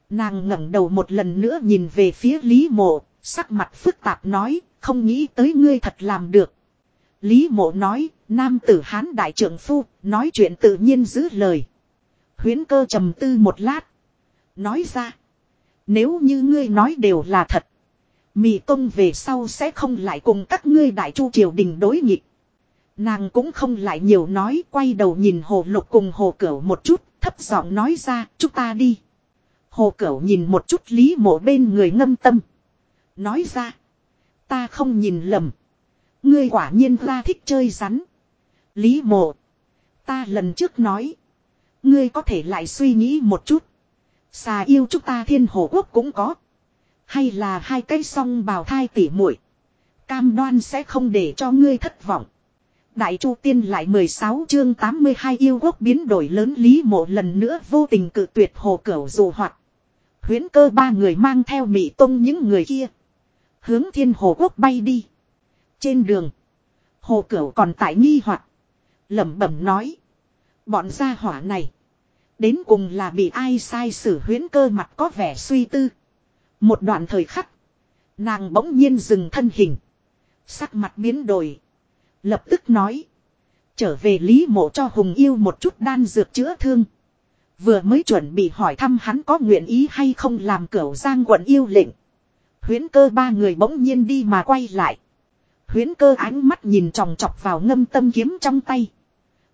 Nàng ngẩng đầu một lần nữa nhìn về phía Lý mộ, sắc mặt phức tạp nói, không nghĩ tới ngươi thật làm được. Lý mộ nói, nam tử hán đại trưởng phu, nói chuyện tự nhiên giữ lời. Huyến cơ trầm tư một lát. Nói ra, Nếu như ngươi nói đều là thật. Mị Tông về sau sẽ không lại cùng các ngươi đại chu triều đình đối nghịch. Nàng cũng không lại nhiều nói quay đầu nhìn hồ lục cùng hồ cửu một chút thấp giọng nói ra chúng ta đi. Hồ cửu nhìn một chút lý mộ bên người ngâm tâm. Nói ra. Ta không nhìn lầm. Ngươi quả nhiên ra thích chơi rắn. Lý mộ. Ta lần trước nói. Ngươi có thể lại suy nghĩ một chút. Xà yêu chúng ta thiên hồ quốc cũng có. Hay là hai cây song bào thai tỉ muội Cam đoan sẽ không để cho ngươi thất vọng. Đại Chu Tiên lại 16 chương 82 yêu quốc biến đổi lớn lý mộ lần nữa vô tình cự tuyệt hồ cửu dù hoạt. Huyến cơ ba người mang theo mỹ tông những người kia. Hướng thiên hồ quốc bay đi. Trên đường. Hồ cửu còn tại nghi hoặc lẩm bẩm nói. Bọn gia hỏa này. Đến cùng là bị ai sai xử huyến cơ mặt có vẻ suy tư. Một đoạn thời khắc. Nàng bỗng nhiên dừng thân hình. Sắc mặt biến đổi. Lập tức nói. Trở về lý mộ cho hùng yêu một chút đan dược chữa thương. Vừa mới chuẩn bị hỏi thăm hắn có nguyện ý hay không làm cửu giang quận yêu lệnh. Huyến cơ ba người bỗng nhiên đi mà quay lại. Huyến cơ ánh mắt nhìn tròng trọc vào ngâm tâm kiếm trong tay.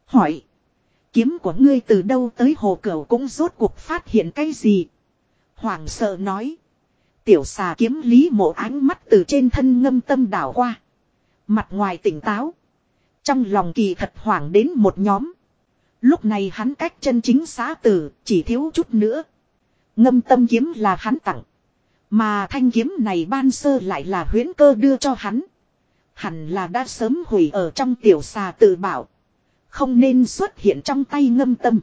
Hỏi. Kiếm của ngươi từ đâu tới hồ cửu cũng rốt cuộc phát hiện cái gì. Hoàng sợ nói. Tiểu xà kiếm lý mộ ánh mắt từ trên thân ngâm tâm đảo qua. Mặt ngoài tỉnh táo. Trong lòng kỳ thật hoảng đến một nhóm. Lúc này hắn cách chân chính xá tử chỉ thiếu chút nữa. Ngâm tâm kiếm là hắn tặng. Mà thanh kiếm này ban sơ lại là huyễn cơ đưa cho hắn. Hẳn là đã sớm hủy ở trong tiểu xà tự bảo. Không nên xuất hiện trong tay ngâm tâm.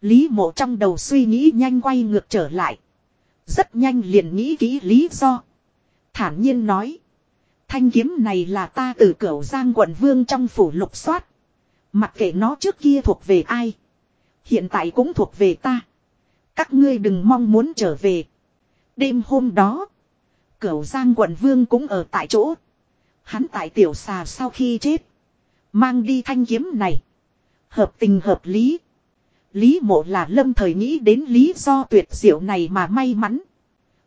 Lý mộ trong đầu suy nghĩ nhanh quay ngược trở lại. Rất nhanh liền nghĩ kỹ lý do. Thản nhiên nói. Thanh kiếm này là ta từ cửu giang quận vương trong phủ lục soát. Mặc kệ nó trước kia thuộc về ai. Hiện tại cũng thuộc về ta. Các ngươi đừng mong muốn trở về. Đêm hôm đó. Cửu giang quận vương cũng ở tại chỗ. Hắn tại tiểu xà sau khi chết. Mang đi thanh kiếm này. Hợp tình hợp lý. Lý mộ là lâm thời nghĩ đến lý do tuyệt diệu này mà may mắn.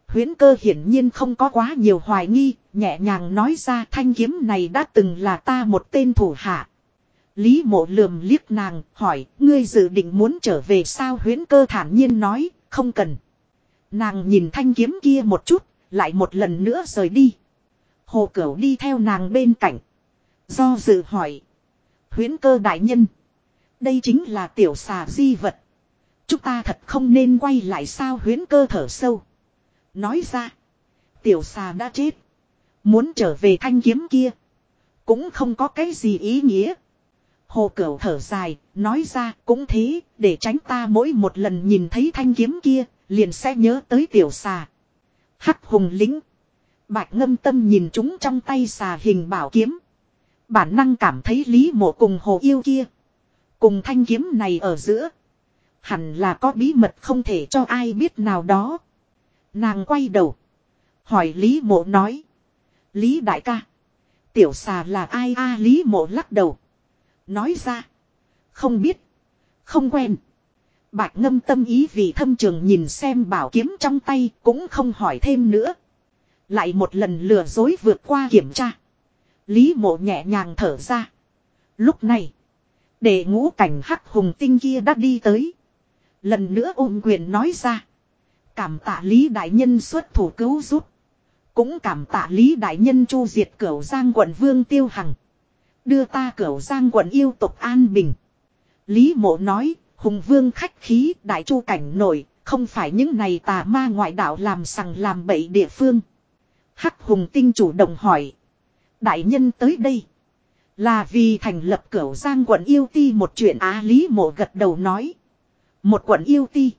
Huyến cơ hiển nhiên không có quá nhiều hoài nghi, nhẹ nhàng nói ra thanh kiếm này đã từng là ta một tên thủ hạ. Lý mộ lườm liếc nàng, hỏi, ngươi dự định muốn trở về sao huyến cơ thản nhiên nói, không cần. Nàng nhìn thanh kiếm kia một chút, lại một lần nữa rời đi. Hồ cửu đi theo nàng bên cạnh. Do dự hỏi. Huyến cơ đại nhân. Đây chính là tiểu xà di vật. Chúng ta thật không nên quay lại sao huyến cơ thở sâu. Nói ra. Tiểu xà đã chết. Muốn trở về thanh kiếm kia. Cũng không có cái gì ý nghĩa. Hồ Cửu thở dài, nói ra cũng thế, để tránh ta mỗi một lần nhìn thấy thanh kiếm kia, liền sẽ nhớ tới tiểu xà. Hắc hùng lính. Bạch ngâm tâm nhìn chúng trong tay xà hình bảo kiếm. Bản năng cảm thấy lý mộ cùng hồ yêu kia. Cùng thanh kiếm này ở giữa. Hẳn là có bí mật không thể cho ai biết nào đó. Nàng quay đầu. Hỏi Lý mộ nói. Lý đại ca. Tiểu xà là ai a, Lý mộ lắc đầu. Nói ra. Không biết. Không quen. Bạch ngâm tâm ý vì thâm trường nhìn xem bảo kiếm trong tay cũng không hỏi thêm nữa. Lại một lần lừa dối vượt qua kiểm tra. Lý mộ nhẹ nhàng thở ra. Lúc này. Để ngũ cảnh hắc hùng tinh kia đã đi tới. Lần nữa ôm quyền nói ra. Cảm tạ Lý Đại Nhân xuất thủ cứu giúp. Cũng cảm tạ Lý Đại Nhân chu diệt cửu giang quận Vương Tiêu Hằng. Đưa ta cửu giang quận yêu tục an bình. Lý mộ nói, hùng vương khách khí đại chu cảnh nổi, không phải những này tà ma ngoại đạo làm sằng làm bậy địa phương. Hắc hùng tinh chủ động hỏi. Đại nhân tới đây. Là vì thành lập cửu giang quận yêu ti một chuyện á lý mộ gật đầu nói. Một quận yêu ti.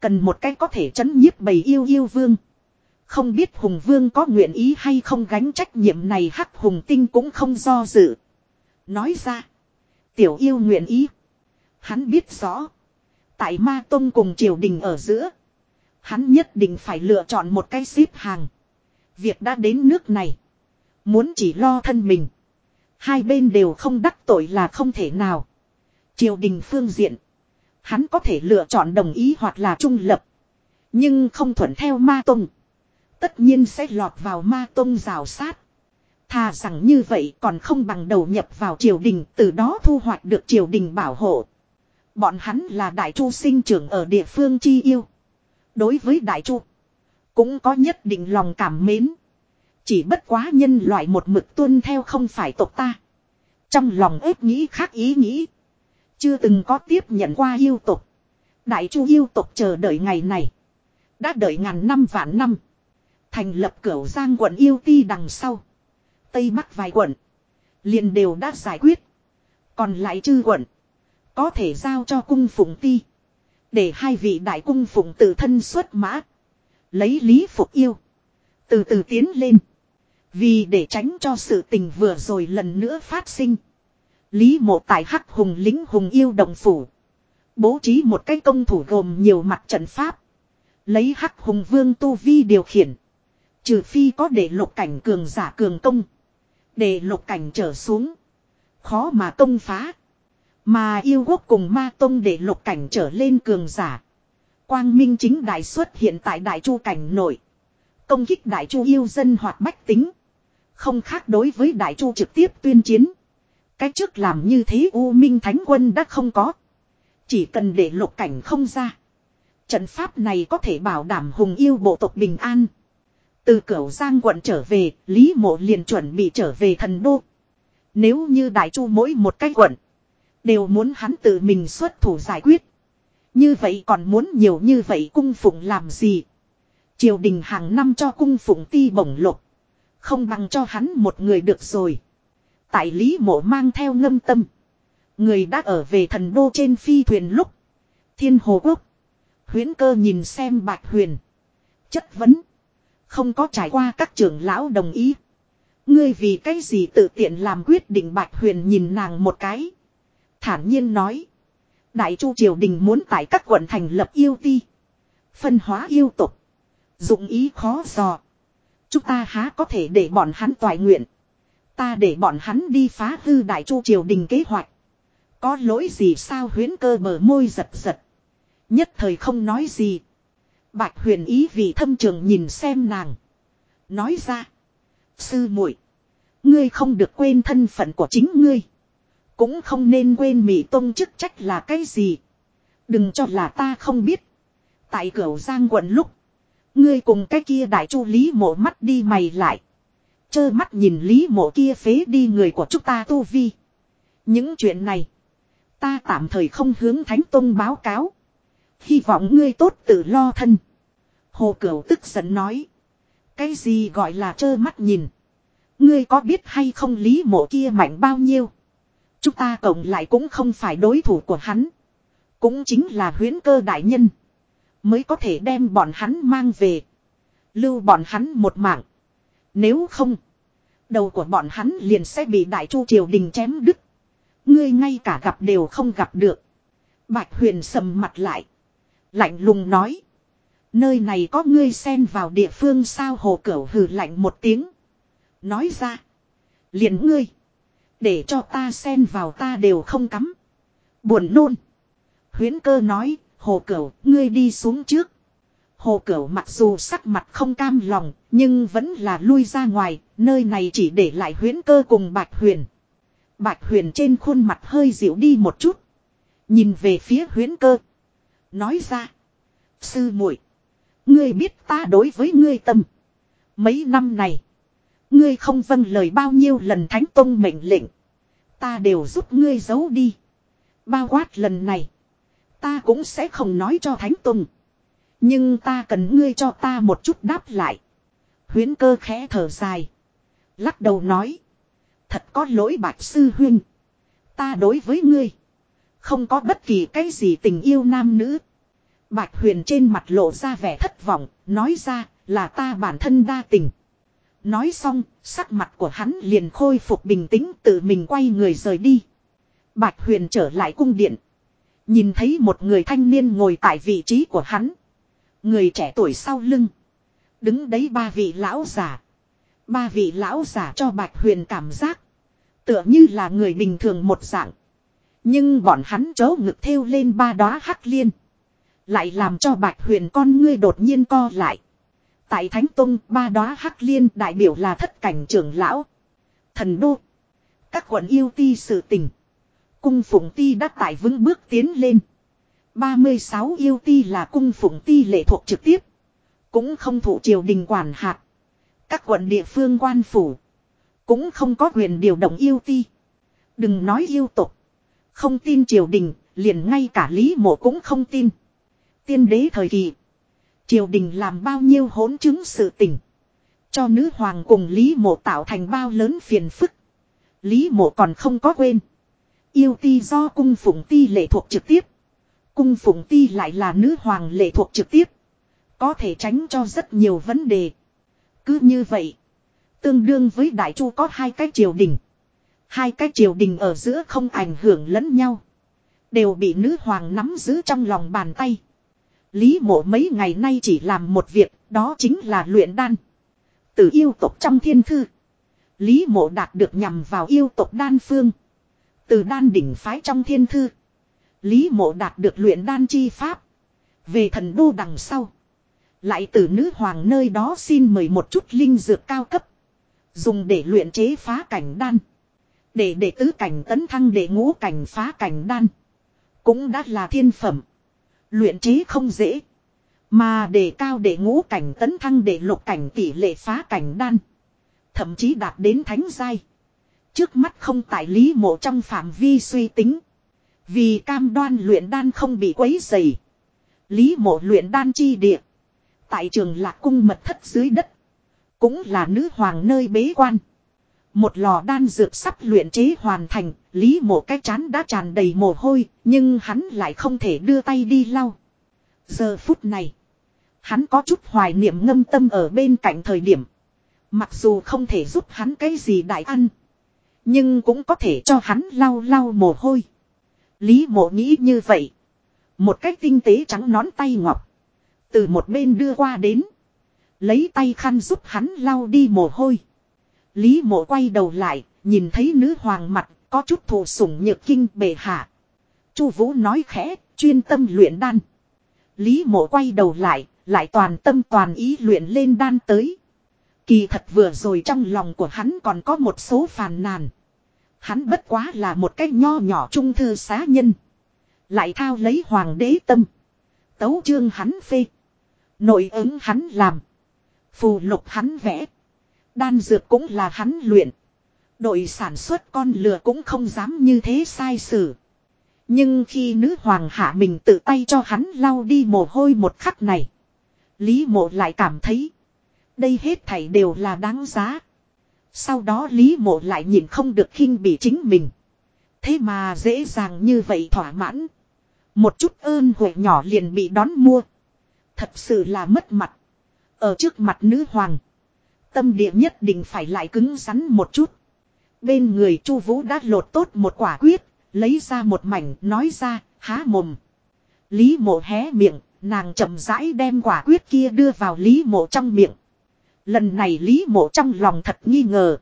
Cần một cái có thể chấn nhiếp bầy yêu yêu vương. Không biết hùng vương có nguyện ý hay không gánh trách nhiệm này hắc hùng tinh cũng không do dự. Nói ra. Tiểu yêu nguyện ý. Hắn biết rõ. Tại ma tông cùng triều đình ở giữa. Hắn nhất định phải lựa chọn một cái xếp hàng. Việc đã đến nước này. Muốn chỉ lo thân mình. Hai bên đều không đắc tội là không thể nào. Triều đình phương diện. Hắn có thể lựa chọn đồng ý hoặc là trung lập. Nhưng không thuận theo ma tông. Tất nhiên sẽ lọt vào ma tông rào sát. Thà rằng như vậy còn không bằng đầu nhập vào triều đình, từ đó thu hoạch được triều đình bảo hộ. Bọn hắn là đại chu sinh trưởng ở địa phương chi yêu. Đối với đại chu, cũng có nhất định lòng cảm mến. Chỉ bất quá nhân loại một mực tuân theo không phải tộc ta. Trong lòng ếp nghĩ khác ý nghĩ. Chưa từng có tiếp nhận qua yêu tộc. Đại chu yêu tộc chờ đợi ngày này. Đã đợi ngàn năm vạn năm. Thành lập cửu giang quận yêu ti đằng sau. Tây Bắc vài quận. liền đều đã giải quyết. Còn lại chư quận. Có thể giao cho cung phụng ti. Để hai vị đại cung phụng tự thân xuất mã. Lấy lý phục yêu. Từ từ tiến lên. Vì để tránh cho sự tình vừa rồi lần nữa phát sinh. Lý mộ tại hắc hùng lính hùng yêu đồng phủ. Bố trí một cái công thủ gồm nhiều mặt trận pháp. Lấy hắc hùng vương tu vi điều khiển. Trừ phi có để lục cảnh cường giả cường công. Để lục cảnh trở xuống. Khó mà công phá. Mà yêu quốc cùng ma tông để lục cảnh trở lên cường giả. Quang minh chính đại xuất hiện tại đại chu cảnh nội. Công kích đại chu yêu dân hoạt bách tính. Không khác đối với đại chu trực tiếp tuyên chiến. Cách trước làm như thế U Minh Thánh Quân đã không có. Chỉ cần để lục cảnh không ra. Trận pháp này có thể bảo đảm hùng yêu bộ tộc bình an. Từ cửu Giang quận trở về, Lý Mộ liền chuẩn bị trở về thần đô. Nếu như đại chu mỗi một cái quận. Đều muốn hắn tự mình xuất thủ giải quyết. Như vậy còn muốn nhiều như vậy cung phụng làm gì? Triều đình hàng năm cho cung phụng ti bổng lục. Không bằng cho hắn một người được rồi. Tại Lý Mộ mang theo ngâm tâm. Người đã ở về thần đô trên phi thuyền lúc. Thiên Hồ Quốc. Huyến cơ nhìn xem Bạch Huyền. Chất vấn. Không có trải qua các trưởng lão đồng ý. Ngươi vì cái gì tự tiện làm quyết định Bạch Huyền nhìn nàng một cái. Thản nhiên nói. Đại Chu Triều Đình muốn tại các quận thành lập yêu ti. Phân hóa yêu tục. Dụng ý khó dò. Chúng ta há có thể để bọn hắn toại nguyện. Ta để bọn hắn đi phá hư Đại Chu Triều Đình kế hoạch. Có lỗi gì sao huyến cơ bờ môi giật giật. Nhất thời không nói gì. Bạch huyền ý vì thâm trường nhìn xem nàng. Nói ra. Sư muội, Ngươi không được quên thân phận của chính ngươi. Cũng không nên quên Mỹ Tông chức trách là cái gì. Đừng cho là ta không biết. Tại cửa Giang quận lúc. Ngươi cùng cái kia đại chu Lý mộ mắt đi mày lại. Chơ mắt nhìn Lý mộ kia phế đi người của chúng ta tu vi. Những chuyện này. Ta tạm thời không hướng Thánh Tông báo cáo. Hy vọng ngươi tốt tự lo thân. Hồ Cửu tức giận nói. Cái gì gọi là trơ mắt nhìn. Ngươi có biết hay không lý mộ kia mạnh bao nhiêu. Chúng ta cộng lại cũng không phải đối thủ của hắn. Cũng chính là huyến cơ đại nhân. Mới có thể đem bọn hắn mang về. Lưu bọn hắn một mạng. Nếu không. Đầu của bọn hắn liền sẽ bị đại chu triều đình chém đứt. Ngươi ngay cả gặp đều không gặp được. Bạch huyền sầm mặt lại. Lạnh lùng nói. Nơi này có ngươi xen vào địa phương sao hồ cửu hừ lạnh một tiếng. Nói ra. Liền ngươi. Để cho ta xen vào ta đều không cắm. Buồn nôn. Huyến cơ nói. Hồ cửu, ngươi đi xuống trước. Hồ cửu mặc dù sắc mặt không cam lòng. Nhưng vẫn là lui ra ngoài. Nơi này chỉ để lại Huyễn cơ cùng bạch huyền. Bạch huyền trên khuôn mặt hơi dịu đi một chút. Nhìn về phía Huyễn cơ. Nói ra. Sư muội, Ngươi biết ta đối với ngươi tâm. Mấy năm này. Ngươi không vâng lời bao nhiêu lần Thánh Tông mệnh lệnh. Ta đều giúp ngươi giấu đi. Bao quát lần này. Ta cũng sẽ không nói cho Thánh tùng, Nhưng ta cần ngươi cho ta một chút đáp lại. Huyến cơ khẽ thở dài. Lắc đầu nói. Thật có lỗi bạch sư huyên. Ta đối với ngươi. Không có bất kỳ cái gì tình yêu nam nữ. Bạch huyền trên mặt lộ ra vẻ thất vọng, nói ra là ta bản thân đa tình. Nói xong, sắc mặt của hắn liền khôi phục bình tĩnh tự mình quay người rời đi. Bạch huyền trở lại cung điện. Nhìn thấy một người thanh niên ngồi tại vị trí của hắn. Người trẻ tuổi sau lưng. Đứng đấy ba vị lão giả. Ba vị lão giả cho Bạch huyền cảm giác. Tựa như là người bình thường một dạng. Nhưng bọn hắn chớ ngực theo lên ba đóa hắc liên. Lại làm cho bạch huyền con ngươi đột nhiên co lại. Tại Thánh Tông, ba đóa hắc liên đại biểu là thất cảnh trưởng lão. Thần đô. Các quận yêu ti sự tình. Cung phụng ti đã tải vững bước tiến lên. 36 yêu ti là cung phụng ti lệ thuộc trực tiếp. Cũng không thụ triều đình quản hạt. Các quận địa phương quan phủ. Cũng không có quyền điều động yêu ti. Đừng nói yêu tục. Không tin triều đình, liền ngay cả Lý Mộ cũng không tin. Tiên đế thời kỳ. Triều đình làm bao nhiêu hỗn chứng sự tình. Cho nữ hoàng cùng Lý Mộ tạo thành bao lớn phiền phức. Lý Mộ còn không có quên. Yêu ti do cung phụng ti lệ thuộc trực tiếp. Cung phụng ti lại là nữ hoàng lệ thuộc trực tiếp. Có thể tránh cho rất nhiều vấn đề. Cứ như vậy. Tương đương với đại chu có hai cái triều đình. Hai cái triều đình ở giữa không ảnh hưởng lẫn nhau. Đều bị nữ hoàng nắm giữ trong lòng bàn tay. Lý mộ mấy ngày nay chỉ làm một việc, đó chính là luyện đan. Từ yêu tộc trong thiên thư. Lý mộ đạt được nhằm vào yêu tộc đan phương. Từ đan đỉnh phái trong thiên thư. Lý mộ đạt được luyện đan chi pháp. Về thần đô đằng sau. Lại từ nữ hoàng nơi đó xin mời một chút linh dược cao cấp. Dùng để luyện chế phá cảnh đan. Để đệ tứ cảnh tấn thăng để ngũ cảnh phá cảnh đan. Cũng đã là thiên phẩm. Luyện chế không dễ. Mà để cao để ngũ cảnh tấn thăng để lục cảnh tỷ lệ phá cảnh đan. Thậm chí đạt đến thánh giai. Trước mắt không tại lý mộ trong phạm vi suy tính. Vì cam đoan luyện đan không bị quấy dày. Lý mộ luyện đan chi địa. Tại trường lạc cung mật thất dưới đất. Cũng là nữ hoàng nơi bế quan. Một lò đan dược sắp luyện chế hoàn thành, Lý mộ cái chán đã tràn đầy mồ hôi, nhưng hắn lại không thể đưa tay đi lau. Giờ phút này, hắn có chút hoài niệm ngâm tâm ở bên cạnh thời điểm. Mặc dù không thể giúp hắn cái gì đại ăn, nhưng cũng có thể cho hắn lau lau mồ hôi. Lý mộ nghĩ như vậy. Một cách tinh tế trắng nón tay ngọc. Từ một bên đưa qua đến. Lấy tay khăn giúp hắn lau đi mồ hôi. Lý mộ quay đầu lại, nhìn thấy nữ hoàng mặt, có chút thù sủng nhược kinh bề hạ. Chu Vũ nói khẽ, chuyên tâm luyện đan. Lý mộ quay đầu lại, lại toàn tâm toàn ý luyện lên đan tới. Kỳ thật vừa rồi trong lòng của hắn còn có một số phàn nàn. Hắn bất quá là một cái nho nhỏ trung thư xá nhân. Lại thao lấy hoàng đế tâm. Tấu chương hắn phê. Nội ứng hắn làm. Phù lục hắn vẽ. Đan dược cũng là hắn luyện. Đội sản xuất con lừa cũng không dám như thế sai sử. Nhưng khi nữ hoàng hạ mình tự tay cho hắn lau đi mồ hôi một khắc này. Lý mộ lại cảm thấy. Đây hết thảy đều là đáng giá. Sau đó Lý mộ lại nhìn không được khinh bị chính mình. Thế mà dễ dàng như vậy thỏa mãn. Một chút ơn huệ nhỏ liền bị đón mua. Thật sự là mất mặt. Ở trước mặt nữ hoàng. Tâm địa nhất định phải lại cứng rắn một chút. Bên người Chu Vũ đã lột tốt một quả quyết, lấy ra một mảnh, nói ra, há mồm. Lý Mộ hé miệng, nàng chậm rãi đem quả quyết kia đưa vào Lý Mộ trong miệng. Lần này Lý Mộ trong lòng thật nghi ngờ.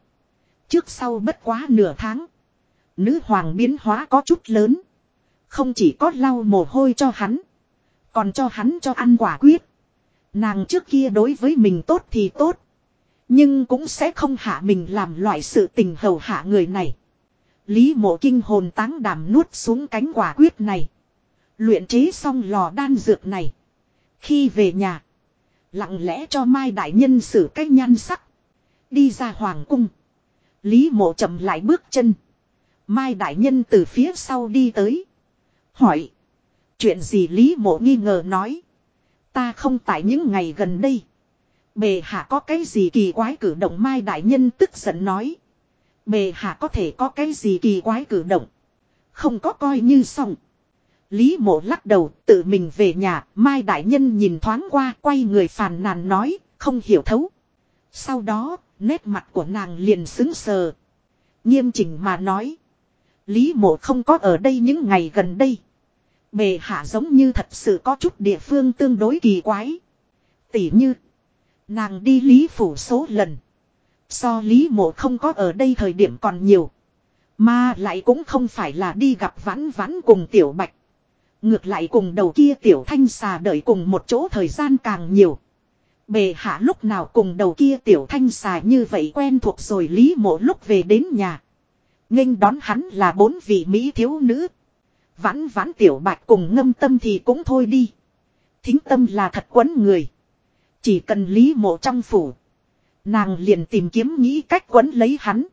Trước sau bất quá nửa tháng, nữ hoàng biến hóa có chút lớn, không chỉ có lau mồ hôi cho hắn, còn cho hắn cho ăn quả quyết. Nàng trước kia đối với mình tốt thì tốt, nhưng cũng sẽ không hạ mình làm loại sự tình hầu hạ người này. Lý mộ kinh hồn táng đảm nuốt xuống cánh quả quyết này. Luyện chế xong lò đan dược này. Khi về nhà. Lặng lẽ cho Mai Đại Nhân xử cách nhan sắc. Đi ra hoàng cung. Lý mộ chậm lại bước chân. Mai Đại Nhân từ phía sau đi tới. Hỏi. Chuyện gì Lý mộ nghi ngờ nói. Ta không tại những ngày gần đây. Bề hạ có cái gì kỳ quái cử động Mai Đại Nhân tức giận nói. Bề hạ có thể có cái gì kỳ quái cử động. Không có coi như xong. Lý mộ lắc đầu, tự mình về nhà. Mai Đại Nhân nhìn thoáng qua, quay người phàn nàn nói. Không hiểu thấu. Sau đó, nét mặt của nàng liền xứng sờ. Nghiêm chỉnh mà nói. Lý mộ không có ở đây những ngày gần đây. Bề hạ giống như thật sự có chút địa phương tương đối kỳ quái. Tỉ như. Nàng đi Lý Phủ số lần. So Lý Mộ không có ở đây thời điểm còn nhiều. Mà lại cũng không phải là đi gặp vãn vãn cùng Tiểu Bạch. Ngược lại cùng đầu kia tiểu thanh xà đợi cùng một chỗ thời gian càng nhiều. Bề hạ lúc nào cùng đầu kia tiểu thanh xà như vậy quen thuộc rồi Lý mộ lúc về đến nhà. nghênh đón hắn là bốn vị Mỹ thiếu nữ. Vãn vãn tiểu bạch cùng ngâm tâm thì cũng thôi đi. Thính tâm là thật quấn người. Chỉ cần lý mộ trong phủ. Nàng liền tìm kiếm nghĩ cách quấn lấy hắn.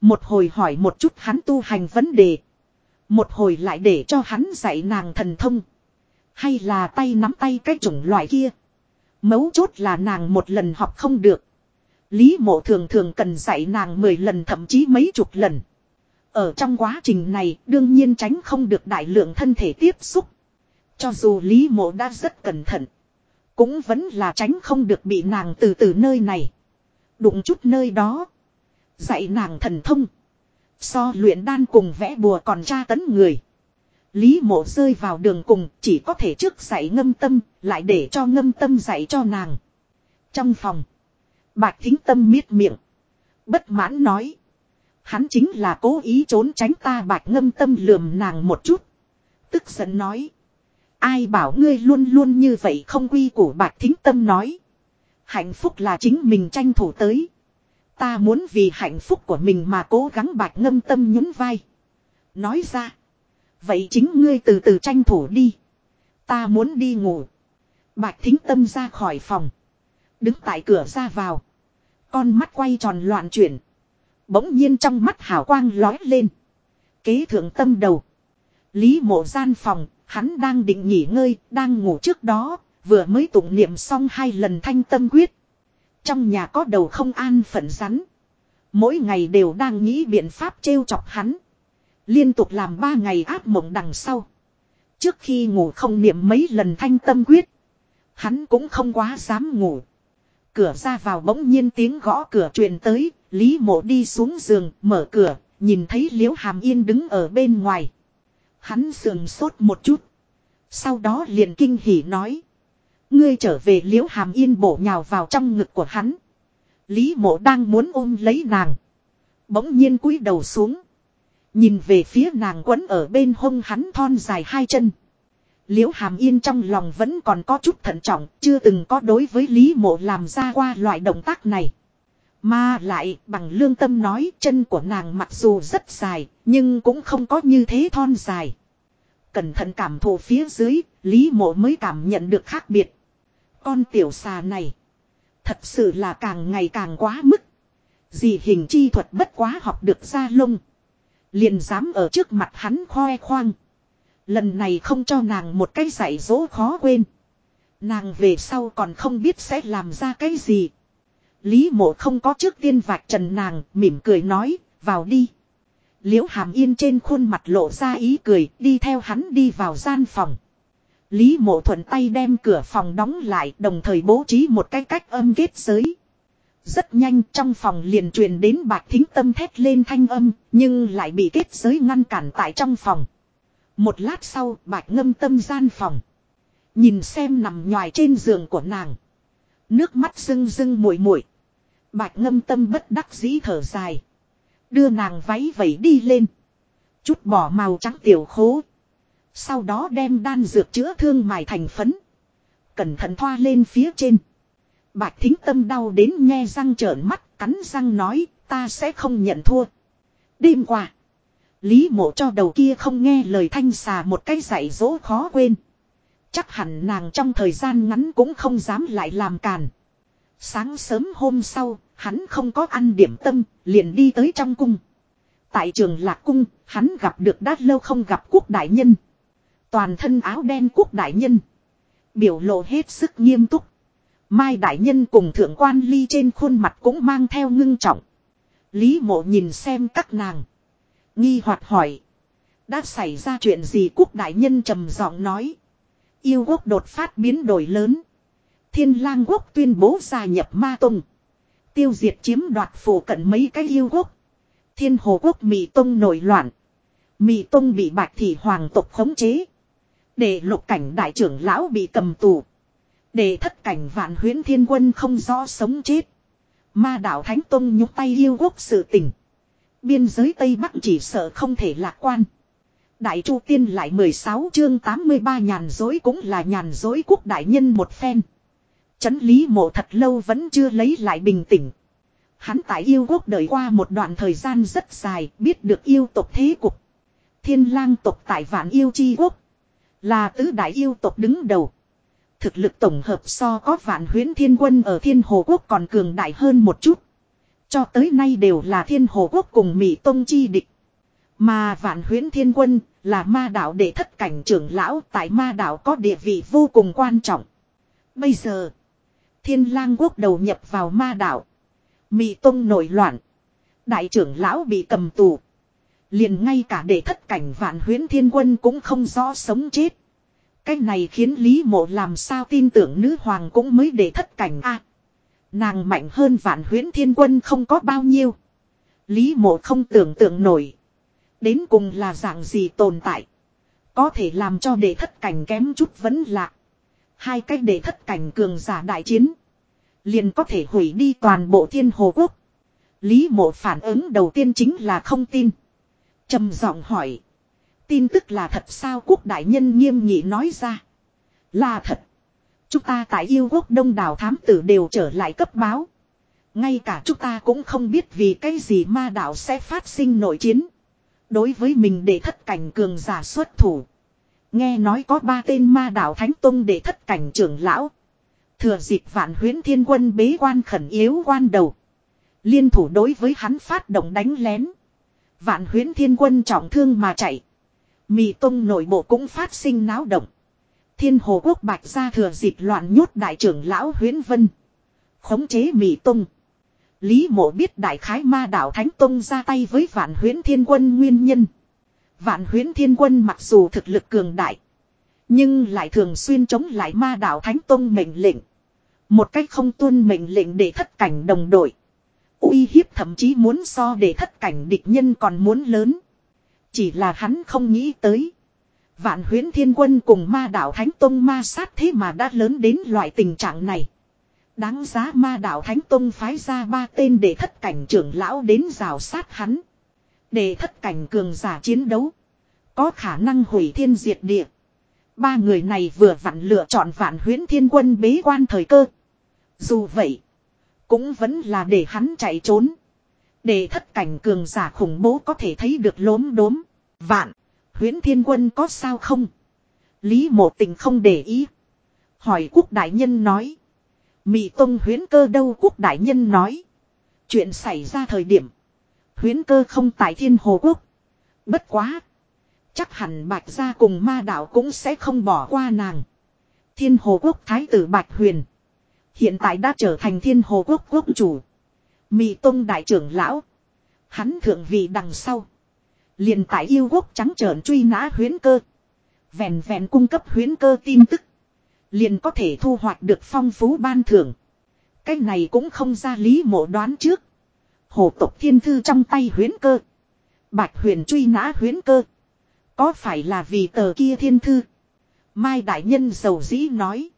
Một hồi hỏi một chút hắn tu hành vấn đề. Một hồi lại để cho hắn dạy nàng thần thông. Hay là tay nắm tay cái chủng loại kia. Mấu chốt là nàng một lần học không được. Lý mộ thường thường cần dạy nàng mười lần thậm chí mấy chục lần. Ở trong quá trình này, đương nhiên tránh không được đại lượng thân thể tiếp xúc. Cho dù Lý mộ đã rất cẩn thận. Cũng vẫn là tránh không được bị nàng từ từ nơi này. Đụng chút nơi đó. Dạy nàng thần thông. So luyện đan cùng vẽ bùa còn tra tấn người. Lý mộ rơi vào đường cùng chỉ có thể trước dạy ngâm tâm, lại để cho ngâm tâm dạy cho nàng. Trong phòng, bạch thính tâm miết miệng. Bất mãn nói. Hắn chính là cố ý trốn tránh ta bạch ngâm tâm lườm nàng một chút. Tức giận nói. Ai bảo ngươi luôn luôn như vậy không quy củ bạch thính tâm nói. Hạnh phúc là chính mình tranh thủ tới. Ta muốn vì hạnh phúc của mình mà cố gắng bạch ngâm tâm nhún vai. Nói ra. Vậy chính ngươi từ từ tranh thủ đi. Ta muốn đi ngủ. Bạch thính tâm ra khỏi phòng. Đứng tại cửa ra vào. Con mắt quay tròn loạn chuyển. Bỗng nhiên trong mắt hào quang lói lên. Kế thượng tâm đầu. Lý mộ gian phòng, hắn đang định nghỉ ngơi, đang ngủ trước đó, vừa mới tụng niệm xong hai lần thanh tâm quyết. Trong nhà có đầu không an phận rắn. Mỗi ngày đều đang nghĩ biện pháp trêu chọc hắn. Liên tục làm ba ngày áp mộng đằng sau. Trước khi ngủ không niệm mấy lần thanh tâm quyết. Hắn cũng không quá dám ngủ. Cửa ra vào bỗng nhiên tiếng gõ cửa truyền tới. Lý mộ đi xuống giường, mở cửa. Nhìn thấy liễu hàm yên đứng ở bên ngoài. Hắn sườn sốt một chút. Sau đó liền kinh hỉ nói. Ngươi trở về liễu hàm yên bổ nhào vào trong ngực của hắn. Lý mộ đang muốn ôm lấy nàng. Bỗng nhiên cúi đầu xuống. Nhìn về phía nàng quấn ở bên hông hắn thon dài hai chân. Liễu hàm yên trong lòng vẫn còn có chút thận trọng, chưa từng có đối với Lý mộ làm ra qua loại động tác này. Mà lại bằng lương tâm nói chân của nàng mặc dù rất dài, nhưng cũng không có như thế thon dài. Cẩn thận cảm thụ phía dưới, Lý mộ mới cảm nhận được khác biệt. Con tiểu xà này, thật sự là càng ngày càng quá mức. Gì hình chi thuật bất quá học được ra lông. Liền dám ở trước mặt hắn khoe khoang. Lần này không cho nàng một cái dạy dỗ khó quên. Nàng về sau còn không biết sẽ làm ra cái gì. Lý mộ không có trước tiên vạch trần nàng, mỉm cười nói, vào đi. Liễu hàm yên trên khuôn mặt lộ ra ý cười, đi theo hắn đi vào gian phòng. Lý mộ thuận tay đem cửa phòng đóng lại, đồng thời bố trí một cái cách âm kết giới. Rất nhanh trong phòng liền truyền đến bạc thính tâm thét lên thanh âm, nhưng lại bị kết giới ngăn cản tại trong phòng. Một lát sau bạch ngâm tâm gian phòng. Nhìn xem nằm nhòi trên giường của nàng. Nước mắt rưng rưng muội muội Bạch ngâm tâm bất đắc dĩ thở dài. Đưa nàng váy vẩy đi lên. Chút bỏ màu trắng tiểu khố. Sau đó đem đan dược chữa thương mài thành phấn. Cẩn thận thoa lên phía trên. Bạch thính tâm đau đến nghe răng trợn mắt, cắn răng nói, ta sẽ không nhận thua. Đêm qua, Lý mộ cho đầu kia không nghe lời thanh xà một cái dạy dỗ khó quên. Chắc hẳn nàng trong thời gian ngắn cũng không dám lại làm càn. Sáng sớm hôm sau, hắn không có ăn điểm tâm, liền đi tới trong cung. Tại trường lạc cung, hắn gặp được đã lâu không gặp quốc đại nhân. Toàn thân áo đen quốc đại nhân. Biểu lộ hết sức nghiêm túc. Mai đại nhân cùng thượng quan ly trên khuôn mặt cũng mang theo ngưng trọng. Lý mộ nhìn xem các nàng. Nghi hoạt hỏi. Đã xảy ra chuyện gì quốc đại nhân trầm giọng nói. Yêu quốc đột phát biến đổi lớn. Thiên lang quốc tuyên bố gia nhập ma tông. Tiêu diệt chiếm đoạt phủ cận mấy cái yêu quốc. Thiên hồ quốc Mỹ tông nổi loạn. Mỹ tông bị bạch thị hoàng tộc khống chế. Để lục cảnh đại trưởng lão bị cầm tù. Để thất cảnh vạn huyến thiên quân không do sống chết. Ma đạo Thánh Tông nhúc tay yêu quốc sự tình. Biên giới Tây Bắc chỉ sợ không thể lạc quan. Đại Chu Tiên lại 16 chương 83 nhàn dối cũng là nhàn dối quốc đại nhân một phen. Chấn lý mộ thật lâu vẫn chưa lấy lại bình tĩnh. Hắn tại yêu quốc đợi qua một đoạn thời gian rất dài, biết được yêu tộc thế cục. Thiên lang tộc tại vạn yêu chi quốc. Là tứ đại yêu tộc đứng đầu. Thực lực tổng hợp so có vạn huyến thiên quân ở thiên hồ quốc còn cường đại hơn một chút. Cho tới nay đều là thiên hồ quốc cùng Mỹ Tông chi địch. Mà vạn huyến thiên quân là ma đạo đệ thất cảnh trưởng lão tại ma đạo có địa vị vô cùng quan trọng. Bây giờ, thiên lang quốc đầu nhập vào ma đạo. Mỹ Tông nổi loạn. Đại trưởng lão bị cầm tù. Liền ngay cả để thất cảnh vạn huyến thiên quân cũng không rõ sống chết. Cái này khiến Lý Mộ làm sao tin tưởng nữ hoàng cũng mới để thất cảnh a Nàng mạnh hơn vạn huyến thiên quân không có bao nhiêu. Lý Mộ không tưởng tượng nổi. Đến cùng là dạng gì tồn tại. Có thể làm cho để thất cảnh kém chút vẫn lạ. Hai cách để thất cảnh cường giả đại chiến. Liền có thể hủy đi toàn bộ thiên hồ quốc. Lý mộ phản ứng đầu tiên chính là không tin trầm giọng hỏi. Tin tức là thật sao quốc đại nhân nghiêm nghị nói ra. Là thật. Chúng ta tại yêu quốc đông đảo thám tử đều trở lại cấp báo. Ngay cả chúng ta cũng không biết vì cái gì ma đạo sẽ phát sinh nội chiến. Đối với mình để thất cảnh cường giả xuất thủ. Nghe nói có ba tên ma đạo thánh tông để thất cảnh trưởng lão. Thừa dịp vạn huyến thiên quân bế quan khẩn yếu quan đầu. Liên thủ đối với hắn phát động đánh lén. Vạn huyến thiên quân trọng thương mà chạy. Mì tông nội bộ cũng phát sinh náo động. Thiên hồ quốc bạch ra thừa dịp loạn nhốt đại trưởng lão huyến vân. Khống chế mì tông. Lý mộ biết đại khái ma đạo thánh tông ra tay với vạn huyến thiên quân nguyên nhân. Vạn huyến thiên quân mặc dù thực lực cường đại. Nhưng lại thường xuyên chống lại ma đạo thánh tông mệnh lệnh. Một cách không tuân mệnh lệnh để thất cảnh đồng đội uy hiếp thậm chí muốn so để thất cảnh địch nhân còn muốn lớn. Chỉ là hắn không nghĩ tới. Vạn huyến thiên quân cùng ma đạo Thánh Tông ma sát thế mà đã lớn đến loại tình trạng này. Đáng giá ma đạo Thánh Tông phái ra ba tên để thất cảnh trưởng lão đến rào sát hắn. Để thất cảnh cường giả chiến đấu. Có khả năng hủy thiên diệt địa. Ba người này vừa vặn lựa chọn vạn huyến thiên quân bế quan thời cơ. Dù vậy. Cũng vẫn là để hắn chạy trốn. Để thất cảnh cường giả khủng bố có thể thấy được lốm đốm. Vạn. Huyến thiên quân có sao không? Lý mộ tình không để ý. Hỏi quốc đại nhân nói. Mị tông huyến cơ đâu quốc đại nhân nói. Chuyện xảy ra thời điểm. Huyến cơ không tại thiên hồ quốc. Bất quá. Chắc hẳn bạch gia cùng ma đạo cũng sẽ không bỏ qua nàng. Thiên hồ quốc thái tử bạch huyền. Hiện tại đã trở thành thiên hồ quốc quốc chủ. Mị Tông đại trưởng lão. Hắn thượng vị đằng sau. liền tại yêu quốc trắng trợn truy nã huyến cơ. Vẹn vẹn cung cấp huyến cơ tin tức. Liền có thể thu hoạch được phong phú ban thưởng. Cái này cũng không ra lý mộ đoán trước. Hồ tộc thiên thư trong tay huyến cơ. Bạch huyền truy nã huyến cơ. Có phải là vì tờ kia thiên thư? Mai đại nhân giàu dĩ nói.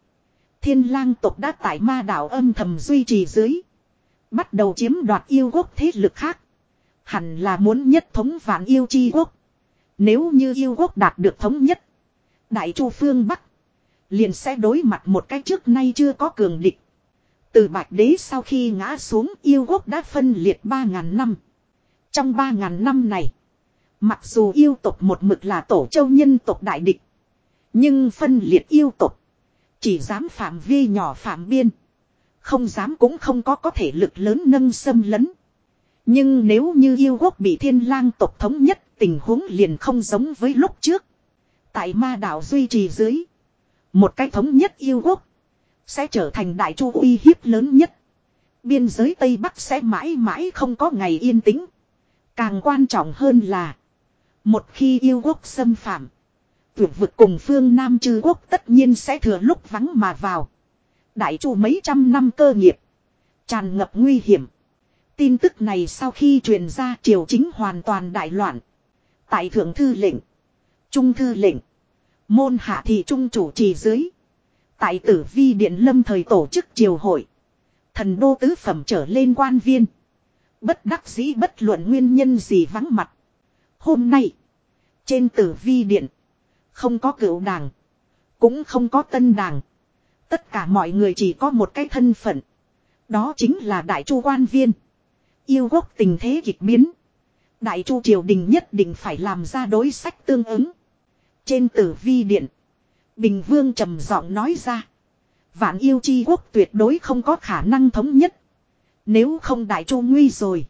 Thiên lang tộc đã tại ma đảo âm thầm duy trì dưới. Bắt đầu chiếm đoạt yêu quốc thế lực khác. Hẳn là muốn nhất thống vạn yêu chi quốc. Nếu như yêu quốc đạt được thống nhất. Đại chu phương Bắc. Liền sẽ đối mặt một cái trước nay chưa có cường địch. Từ bạch đế sau khi ngã xuống, yêu quốc đã phân liệt 3.000 năm. Trong 3.000 năm này. Mặc dù yêu tộc một mực là tổ châu nhân tộc đại địch. Nhưng phân liệt yêu tộc. Chỉ dám phạm vi nhỏ phạm biên. Không dám cũng không có có thể lực lớn nâng xâm lấn. Nhưng nếu như yêu quốc bị thiên lang tộc thống nhất, tình huống liền không giống với lúc trước. Tại ma đảo duy trì dưới. Một cái thống nhất yêu quốc. Sẽ trở thành đại chu uy hiếp lớn nhất. Biên giới Tây Bắc sẽ mãi mãi không có ngày yên tĩnh. Càng quan trọng hơn là. Một khi yêu quốc xâm phạm tuyệt vực cùng phương Nam chư quốc tất nhiên sẽ thừa lúc vắng mà vào. Đại chu mấy trăm năm cơ nghiệp. Tràn ngập nguy hiểm. Tin tức này sau khi truyền ra triều chính hoàn toàn đại loạn. Tại thượng thư lệnh. Trung thư lệnh. Môn hạ thị trung chủ trì dưới. Tại tử vi điện lâm thời tổ chức triều hội. Thần đô tứ phẩm trở lên quan viên. Bất đắc dĩ bất luận nguyên nhân gì vắng mặt. Hôm nay. Trên tử vi điện. Không có cựu đảng. Cũng không có tân đảng. Tất cả mọi người chỉ có một cái thân phận. Đó chính là đại chu quan viên. Yêu quốc tình thế kịch biến. Đại chu triều đình nhất định phải làm ra đối sách tương ứng. Trên tử vi điện. Bình vương trầm giọng nói ra. Vạn yêu chi quốc tuyệt đối không có khả năng thống nhất. Nếu không đại chu nguy rồi.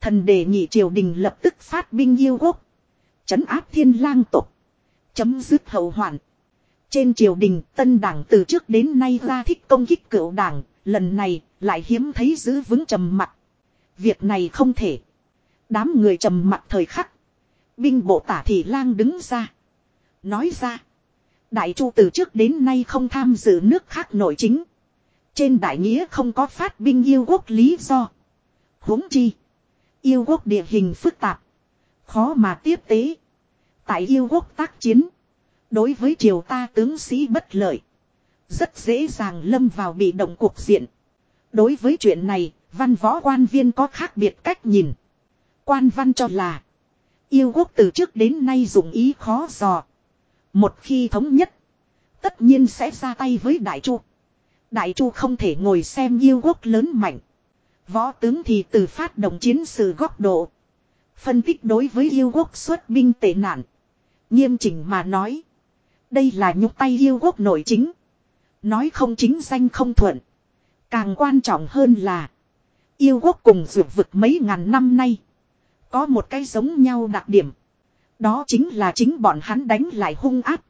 Thần đề nghị triều đình lập tức phát binh yêu quốc. Chấn áp thiên lang tộc Chấm dứt hậu hoạn. Trên triều đình, tân đảng từ trước đến nay ra thích công kích cựu đảng. Lần này lại hiếm thấy giữ vững trầm mặt Việc này không thể. Đám người trầm mặt thời khắc. Binh bộ tả thị lang đứng ra. Nói ra. Đại chu từ trước đến nay không tham dự nước khác nội chính. Trên đại nghĩa không có phát binh yêu quốc lý do. huống chi. Yêu quốc địa hình phức tạp. Khó mà tiếp tế. Tại yêu quốc tác chiến. Đối với triều ta tướng sĩ bất lợi. Rất dễ dàng lâm vào bị động cuộc diện. Đối với chuyện này, văn võ quan viên có khác biệt cách nhìn. Quan văn cho là. Yêu quốc từ trước đến nay dùng ý khó dò. Một khi thống nhất. Tất nhiên sẽ ra tay với Đại Chu. Đại Chu không thể ngồi xem yêu quốc lớn mạnh. Võ tướng thì từ phát động chiến sự góc độ. Phân tích đối với yêu quốc xuất binh tệ nạn. Nghiêm chỉnh mà nói. Đây là nhục tay yêu quốc nội chính. Nói không chính danh không thuận. Càng quan trọng hơn là. Yêu quốc cùng dược vực mấy ngàn năm nay. Có một cái giống nhau đặc điểm. Đó chính là chính bọn hắn đánh lại hung áp.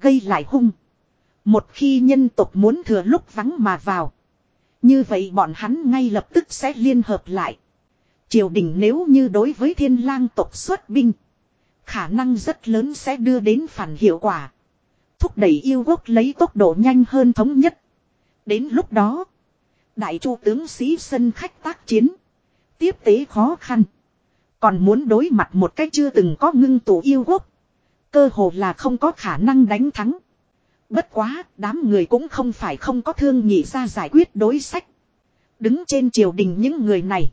Gây lại hung. Một khi nhân tộc muốn thừa lúc vắng mà vào. Như vậy bọn hắn ngay lập tức sẽ liên hợp lại. Triều đình nếu như đối với thiên lang tộc xuất binh. Khả năng rất lớn sẽ đưa đến phản hiệu quả. Thúc đẩy yêu quốc lấy tốc độ nhanh hơn thống nhất. Đến lúc đó. Đại chu tướng sĩ sân khách tác chiến. Tiếp tế khó khăn. Còn muốn đối mặt một cách chưa từng có ngưng tụ yêu quốc. Cơ hồ là không có khả năng đánh thắng. Bất quá, đám người cũng không phải không có thương nhị ra giải quyết đối sách. Đứng trên triều đình những người này.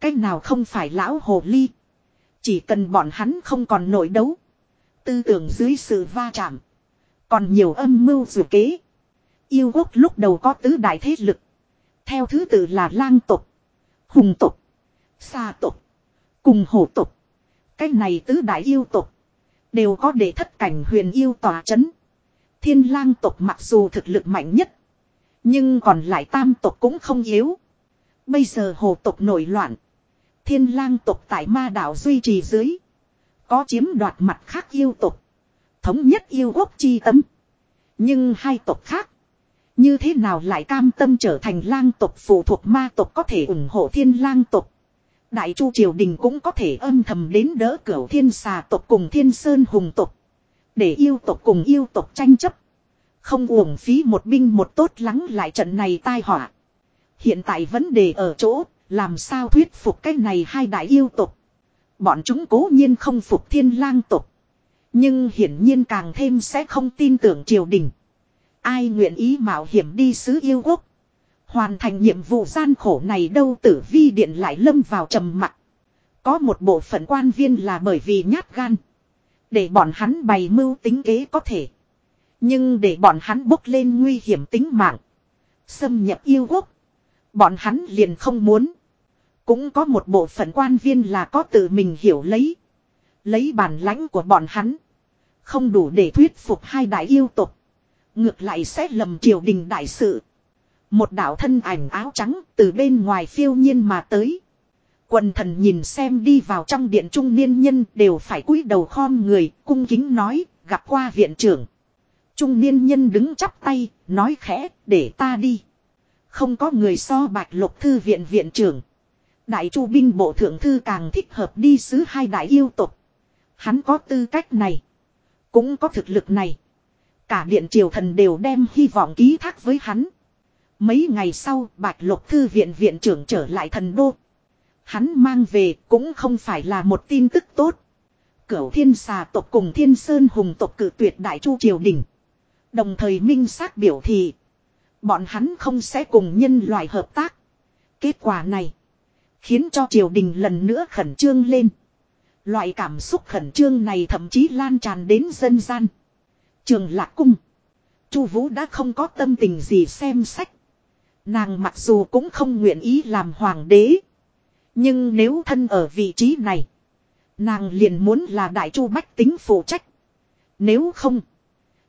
Cách nào không phải lão hồ ly. Chỉ cần bọn hắn không còn nổi đấu. Tư tưởng dưới sự va chạm. Còn nhiều âm mưu dù kế. Yêu quốc lúc đầu có tứ đại thế lực. Theo thứ tự là lang tục. Hùng tục. Xa tục. Cùng hổ tục. Cái này tứ đại yêu tục. Đều có để thất cảnh huyền yêu tòa chấn. Thiên lang tộc mặc dù thực lực mạnh nhất. Nhưng còn lại tam tộc cũng không yếu. Bây giờ hồ tộc nổi loạn. Thiên lang tộc tại ma đảo duy trì dưới. Có chiếm đoạt mặt khác yêu tộc. Thống nhất yêu quốc chi tâm. Nhưng hai tộc khác. Như thế nào lại cam tâm trở thành lang tộc phụ thuộc ma tộc có thể ủng hộ thiên lang tộc. Đại chu triều đình cũng có thể âm thầm đến đỡ cửu thiên xà tộc cùng thiên sơn hùng tộc. Để yêu tộc cùng yêu tộc tranh chấp. Không uổng phí một binh một tốt lắng lại trận này tai họa. Hiện tại vấn đề ở chỗ, làm sao thuyết phục cái này hai đại yêu tộc. Bọn chúng cố nhiên không phục thiên lang tộc. Nhưng hiển nhiên càng thêm sẽ không tin tưởng triều đình. Ai nguyện ý mạo hiểm đi xứ yêu quốc. Hoàn thành nhiệm vụ gian khổ này đâu tử vi điện lại lâm vào trầm mặc. Có một bộ phận quan viên là bởi vì nhát gan. Để bọn hắn bày mưu tính kế có thể. Nhưng để bọn hắn bốc lên nguy hiểm tính mạng. Xâm nhập yêu quốc. Bọn hắn liền không muốn. Cũng có một bộ phận quan viên là có tự mình hiểu lấy. Lấy bản lãnh của bọn hắn. Không đủ để thuyết phục hai đại yêu tục. Ngược lại sẽ lầm triều đình đại sự. Một đạo thân ảnh áo trắng từ bên ngoài phiêu nhiên mà tới. Quần thần nhìn xem đi vào trong điện trung niên nhân đều phải cúi đầu khom người, cung kính nói, gặp qua viện trưởng. Trung niên nhân đứng chắp tay, nói khẽ, để ta đi. Không có người so bạch lục thư viện viện trưởng. Đại chu binh bộ thượng thư càng thích hợp đi sứ hai đại yêu tục. Hắn có tư cách này. Cũng có thực lực này. Cả điện triều thần đều đem hy vọng ký thác với hắn. Mấy ngày sau, Bạch Lục Thư viện viện trưởng trở lại thần đô. Hắn mang về cũng không phải là một tin tức tốt. Cửu thiên xà tộc cùng thiên sơn hùng tộc cử tuyệt đại chu triều đình. Đồng thời minh xác biểu thị. Bọn hắn không sẽ cùng nhân loại hợp tác. Kết quả này. Khiến cho triều đình lần nữa khẩn trương lên. Loại cảm xúc khẩn trương này thậm chí lan tràn đến dân gian. Trường lạc cung. Chu Vũ đã không có tâm tình gì xem sách. Nàng mặc dù cũng không nguyện ý làm hoàng đế. Nhưng nếu thân ở vị trí này. Nàng liền muốn là đại chu bách tính phụ trách. Nếu không.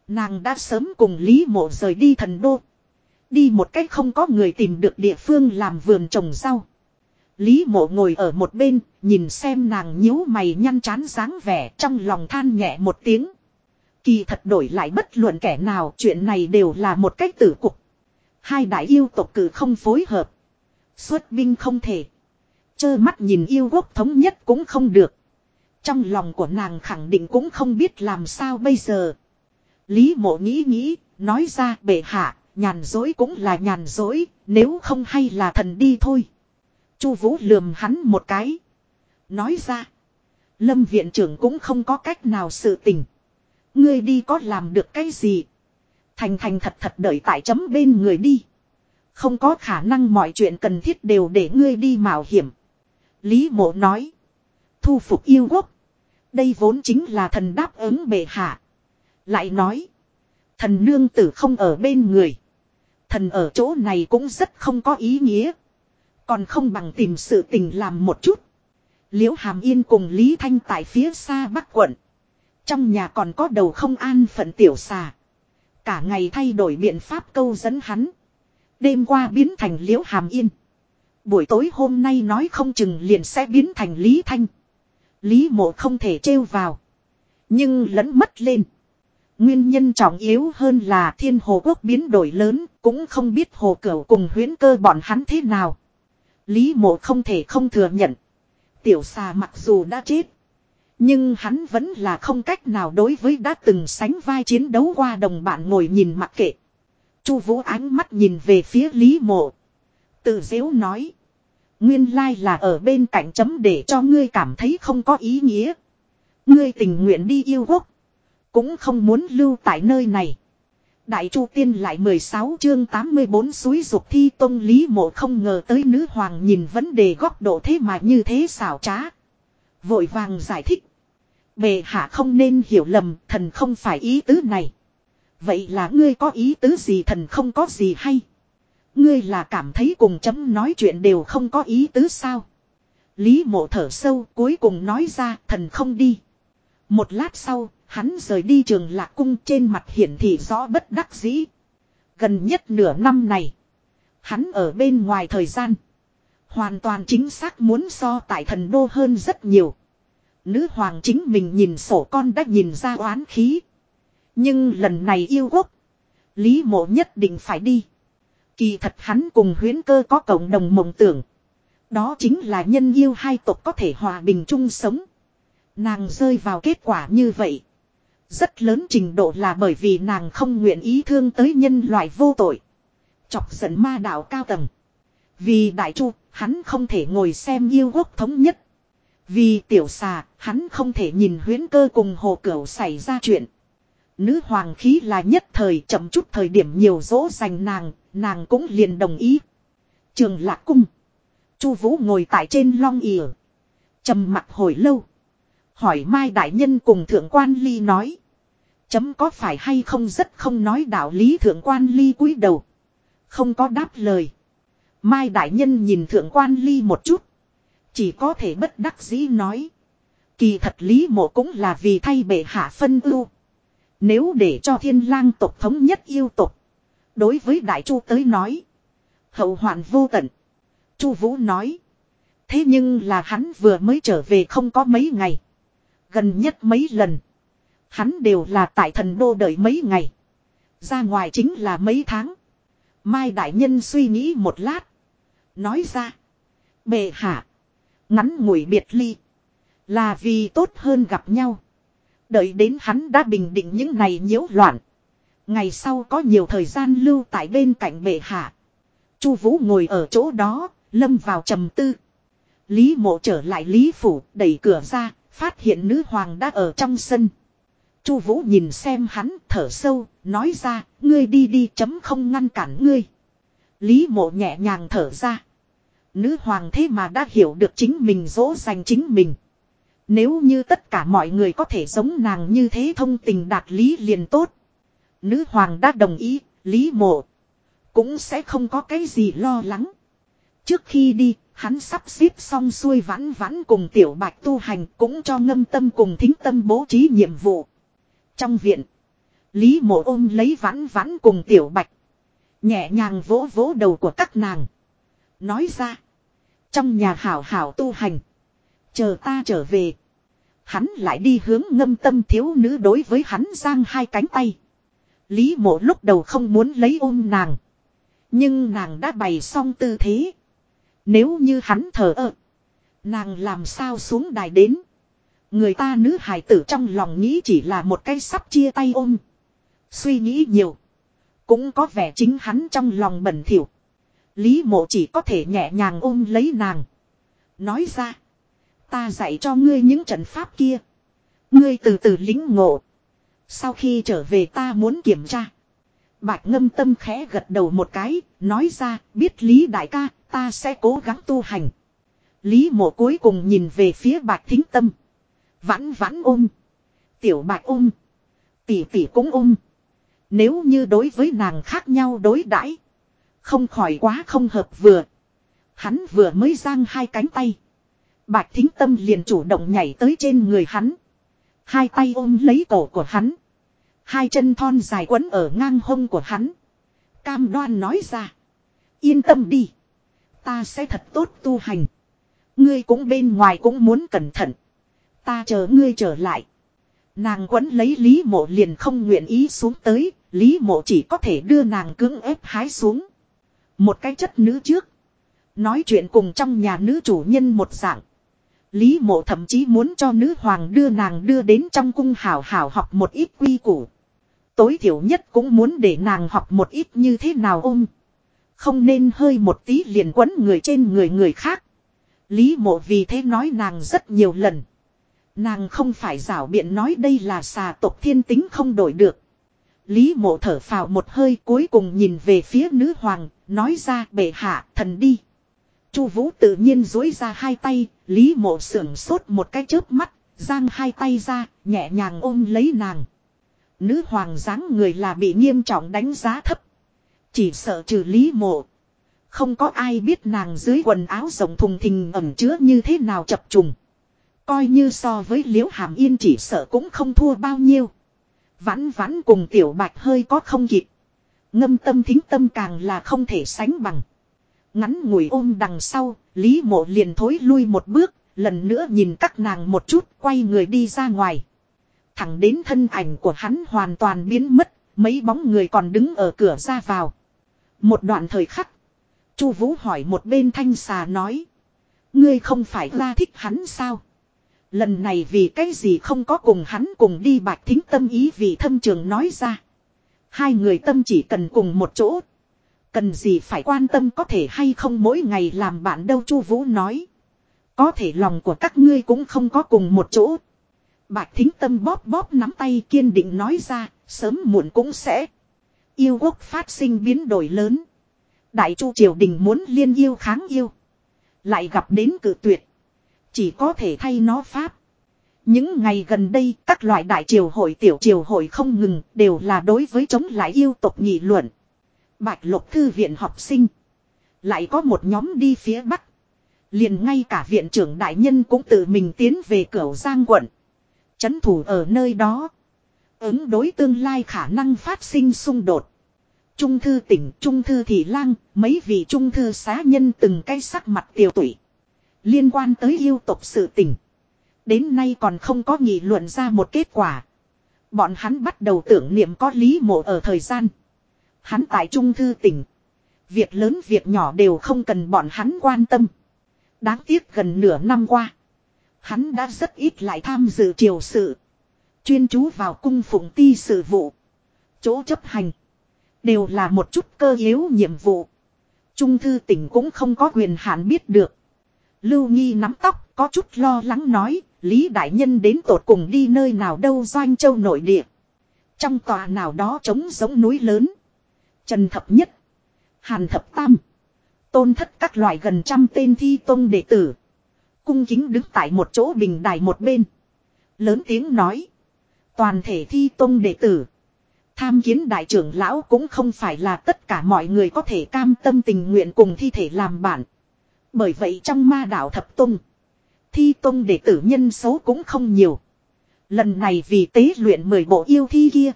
Nàng đã sớm cùng Lý Mộ rời đi thần đô. Đi một cách không có người tìm được địa phương làm vườn trồng rau. Lý mộ ngồi ở một bên, nhìn xem nàng nhíu mày nhăn chán dáng vẻ trong lòng than nhẹ một tiếng. Kỳ thật đổi lại bất luận kẻ nào chuyện này đều là một cách tử cục. Hai đại yêu tộc cử không phối hợp. Xuất binh không thể. Chơ mắt nhìn yêu quốc thống nhất cũng không được. Trong lòng của nàng khẳng định cũng không biết làm sao bây giờ. Lý mộ nghĩ nghĩ, nói ra bệ hạ, nhàn dối cũng là nhàn dối, nếu không hay là thần đi thôi. Chu Vũ lườm hắn một cái. Nói ra. Lâm viện trưởng cũng không có cách nào sự tình. Ngươi đi có làm được cái gì. Thành thành thật thật đợi tại chấm bên người đi. Không có khả năng mọi chuyện cần thiết đều để ngươi đi mạo hiểm. Lý mộ nói. Thu phục yêu quốc. Đây vốn chính là thần đáp ứng bệ hạ. Lại nói. Thần nương tử không ở bên người. Thần ở chỗ này cũng rất không có ý nghĩa. Còn không bằng tìm sự tình làm một chút. Liễu Hàm Yên cùng Lý Thanh tại phía xa Bắc quận. Trong nhà còn có đầu không an phận tiểu xà. Cả ngày thay đổi biện pháp câu dẫn hắn. Đêm qua biến thành Liễu Hàm Yên. Buổi tối hôm nay nói không chừng liền sẽ biến thành Lý Thanh. Lý mộ không thể trêu vào. Nhưng lẫn mất lên. Nguyên nhân trọng yếu hơn là thiên hồ quốc biến đổi lớn, cũng không biết hồ cửu cùng huyến cơ bọn hắn thế nào. Lý mộ không thể không thừa nhận. Tiểu xà mặc dù đã chết. Nhưng hắn vẫn là không cách nào đối với đã từng sánh vai chiến đấu qua đồng bạn ngồi nhìn mặc kệ. Chu vũ ánh mắt nhìn về phía Lý mộ. Tự dễu nói. Nguyên lai là ở bên cạnh chấm để cho ngươi cảm thấy không có ý nghĩa. Ngươi tình nguyện đi yêu quốc. Cũng không muốn lưu tại nơi này. Đại Chu Tiên lại 16 chương 84 suối dục thi tông lý mộ không ngờ tới nữ hoàng nhìn vấn đề góc độ thế mà như thế xảo trá. Vội vàng giải thích. Bề hạ không nên hiểu lầm, thần không phải ý tứ này. Vậy là ngươi có ý tứ gì thần không có gì hay. Ngươi là cảm thấy cùng chấm nói chuyện đều không có ý tứ sao. Lý mộ thở sâu, cuối cùng nói ra, thần không đi. Một lát sau Hắn rời đi trường lạc cung trên mặt hiển thị rõ bất đắc dĩ. Gần nhất nửa năm này. Hắn ở bên ngoài thời gian. Hoàn toàn chính xác muốn so tại thần đô hơn rất nhiều. Nữ hoàng chính mình nhìn sổ con đã nhìn ra oán khí. Nhưng lần này yêu quốc. Lý mộ nhất định phải đi. Kỳ thật hắn cùng huyến cơ có cộng đồng mộng tưởng. Đó chính là nhân yêu hai tộc có thể hòa bình chung sống. Nàng rơi vào kết quả như vậy. Rất lớn trình độ là bởi vì nàng không nguyện ý thương tới nhân loại vô tội. Chọc giận ma đạo cao tầng. Vì đại chu, hắn không thể ngồi xem yêu quốc thống nhất. Vì tiểu xà, hắn không thể nhìn huyến cơ cùng hồ cửu xảy ra chuyện. Nữ hoàng khí là nhất thời chậm chút thời điểm nhiều dỗ dành nàng, nàng cũng liền đồng ý. Trường lạc cung. Chu vũ ngồi tại trên long ỉa. trầm mặt hồi lâu. Hỏi Mai Đại Nhân cùng Thượng Quan Ly nói. Chấm có phải hay không rất không nói đạo lý Thượng Quan Ly cúi đầu. Không có đáp lời. Mai Đại Nhân nhìn Thượng Quan Ly một chút. Chỉ có thể bất đắc dĩ nói. Kỳ thật Lý Mộ cũng là vì thay bệ hạ phân ưu. Nếu để cho thiên lang tộc thống nhất yêu tộc. Đối với Đại Chu tới nói. Hậu hoạn vô tận. Chu Vũ nói. Thế nhưng là hắn vừa mới trở về không có mấy ngày. Gần nhất mấy lần. Hắn đều là tại thần đô đợi mấy ngày. Ra ngoài chính là mấy tháng. Mai Đại Nhân suy nghĩ một lát. Nói ra. Bệ hạ. Ngắn ngủi biệt ly. Là vì tốt hơn gặp nhau. Đợi đến hắn đã bình định những ngày nhiễu loạn. Ngày sau có nhiều thời gian lưu tại bên cạnh bệ hạ. Chu Vũ ngồi ở chỗ đó, lâm vào trầm tư. Lý Mộ trở lại Lý phủ, đẩy cửa ra, Phát hiện nữ hoàng đã ở trong sân. Chu Vũ nhìn xem hắn, thở sâu, nói ra, ngươi đi đi chấm không ngăn cản ngươi. Lý Mộ nhẹ nhàng thở ra. Nữ hoàng thế mà đã hiểu được chính mình dỗ dành chính mình. Nếu như tất cả mọi người có thể giống nàng như thế thông tình đạt lý liền tốt. Nữ hoàng đã đồng ý, lý mộ. Cũng sẽ không có cái gì lo lắng. Trước khi đi, hắn sắp xếp xong xuôi vãn vãn cùng tiểu bạch tu hành cũng cho ngâm tâm cùng thính tâm bố trí nhiệm vụ. Trong viện, Lý mộ ôm lấy vãn vãn cùng tiểu bạch. Nhẹ nhàng vỗ vỗ đầu của các nàng. Nói ra. Trong nhà hảo hảo tu hành. Chờ ta trở về. Hắn lại đi hướng ngâm tâm thiếu nữ đối với hắn giang hai cánh tay. Lý mộ lúc đầu không muốn lấy ôm nàng. Nhưng nàng đã bày xong tư thế. Nếu như hắn thở ơ. Nàng làm sao xuống đài đến. Người ta nữ hài tử trong lòng nghĩ chỉ là một cái sắp chia tay ôm. Suy nghĩ nhiều. Cũng có vẻ chính hắn trong lòng bẩn thỉu. Lý mộ chỉ có thể nhẹ nhàng ôm lấy nàng. Nói ra. Ta dạy cho ngươi những trận pháp kia. Ngươi từ từ lính ngộ. Sau khi trở về ta muốn kiểm tra. Bạch ngâm tâm khẽ gật đầu một cái, nói ra, biết Lý đại ca, ta sẽ cố gắng tu hành. Lý mộ cuối cùng nhìn về phía bạch thính tâm. Vãn vãn ôm. Tiểu bạch ôm. Tỷ tỷ cũng ôm. Nếu như đối với nàng khác nhau đối đãi, Không khỏi quá không hợp vừa. Hắn vừa mới giang hai cánh tay. Bạch thính tâm liền chủ động nhảy tới trên người hắn. Hai tay ôm lấy cổ của hắn. Hai chân thon dài quấn ở ngang hông của hắn. Cam đoan nói ra. Yên tâm đi. Ta sẽ thật tốt tu hành. Ngươi cũng bên ngoài cũng muốn cẩn thận. Ta chờ ngươi trở lại. Nàng quấn lấy Lý mộ liền không nguyện ý xuống tới. Lý mộ chỉ có thể đưa nàng cưỡng ép hái xuống. Một cái chất nữ trước. Nói chuyện cùng trong nhà nữ chủ nhân một dạng. Lý mộ thậm chí muốn cho nữ hoàng đưa nàng đưa đến trong cung hảo hảo học một ít quy củ. Tối thiểu nhất cũng muốn để nàng học một ít như thế nào ôm. Không nên hơi một tí liền quấn người trên người người khác. Lý mộ vì thế nói nàng rất nhiều lần. Nàng không phải rảo biện nói đây là xà tộc thiên tính không đổi được. Lý mộ thở phào một hơi cuối cùng nhìn về phía nữ hoàng, nói ra bệ hạ thần đi. Chu vũ tự nhiên dối ra hai tay, Lý mộ sưởng sốt một cái chớp mắt, giang hai tay ra, nhẹ nhàng ôm lấy nàng. Nữ hoàng dáng người là bị nghiêm trọng đánh giá thấp. Chỉ sợ trừ Lý mộ. Không có ai biết nàng dưới quần áo rộng thùng thình ẩm chứa như thế nào chập trùng. Coi như so với liễu hàm yên chỉ sợ cũng không thua bao nhiêu. Vãn vãn cùng tiểu bạch hơi có không kịp. Ngâm tâm thính tâm càng là không thể sánh bằng. Ngắn ngủi ôm đằng sau, Lý mộ liền thối lui một bước, lần nữa nhìn các nàng một chút, quay người đi ra ngoài. Thẳng đến thân ảnh của hắn hoàn toàn biến mất, mấy bóng người còn đứng ở cửa ra vào. Một đoạn thời khắc, Chu Vũ hỏi một bên thanh xà nói. Ngươi không phải la thích hắn sao? Lần này vì cái gì không có cùng hắn cùng đi bạch thính tâm ý vì thâm trường nói ra. Hai người tâm chỉ cần cùng một chỗ. Cần gì phải quan tâm có thể hay không mỗi ngày làm bạn đâu chu Vũ nói. Có thể lòng của các ngươi cũng không có cùng một chỗ. Bạch thính tâm bóp bóp nắm tay kiên định nói ra, sớm muộn cũng sẽ. Yêu quốc phát sinh biến đổi lớn. Đại chu triều đình muốn liên yêu kháng yêu. Lại gặp đến cử tuyệt. Chỉ có thể thay nó pháp. Những ngày gần đây các loại đại triều hội tiểu triều hội không ngừng đều là đối với chống lại yêu tộc nghị luận. Bạch lục thư viện học sinh. Lại có một nhóm đi phía bắc. Liền ngay cả viện trưởng đại nhân cũng tự mình tiến về cửa Giang quận. Chấn thủ ở nơi đó. Ứng đối tương lai khả năng phát sinh xung đột. Trung thư tỉnh, trung thư thị lang, mấy vị trung thư xá nhân từng cái sắc mặt tiêu tụy. Liên quan tới yêu tộc sự tình. Đến nay còn không có nghị luận ra một kết quả. Bọn hắn bắt đầu tưởng niệm có lý mộ ở thời gian. Hắn tại trung thư tỉnh. Việc lớn việc nhỏ đều không cần bọn hắn quan tâm. Đáng tiếc gần nửa năm qua. Hắn đã rất ít lại tham dự triều sự. Chuyên chú vào cung phụng ti sự vụ. Chỗ chấp hành. Đều là một chút cơ yếu nhiệm vụ. Trung thư tỉnh cũng không có quyền hạn biết được. Lưu Nghi nắm tóc, có chút lo lắng nói, Lý Đại Nhân đến tột cùng đi nơi nào đâu doanh châu nội địa. Trong tòa nào đó trống giống núi lớn. Trần Thập Nhất, Hàn Thập Tam, tôn thất các loại gần trăm tên thi tông đệ tử. Cung kính đứng tại một chỗ bình đài một bên. Lớn tiếng nói. Toàn thể thi tông đệ tử. Tham kiến đại trưởng lão cũng không phải là tất cả mọi người có thể cam tâm tình nguyện cùng thi thể làm bản. Bởi vậy trong ma đạo thập tung Thi tung đệ tử nhân số cũng không nhiều. Lần này vì tế luyện mười bộ yêu thi kia.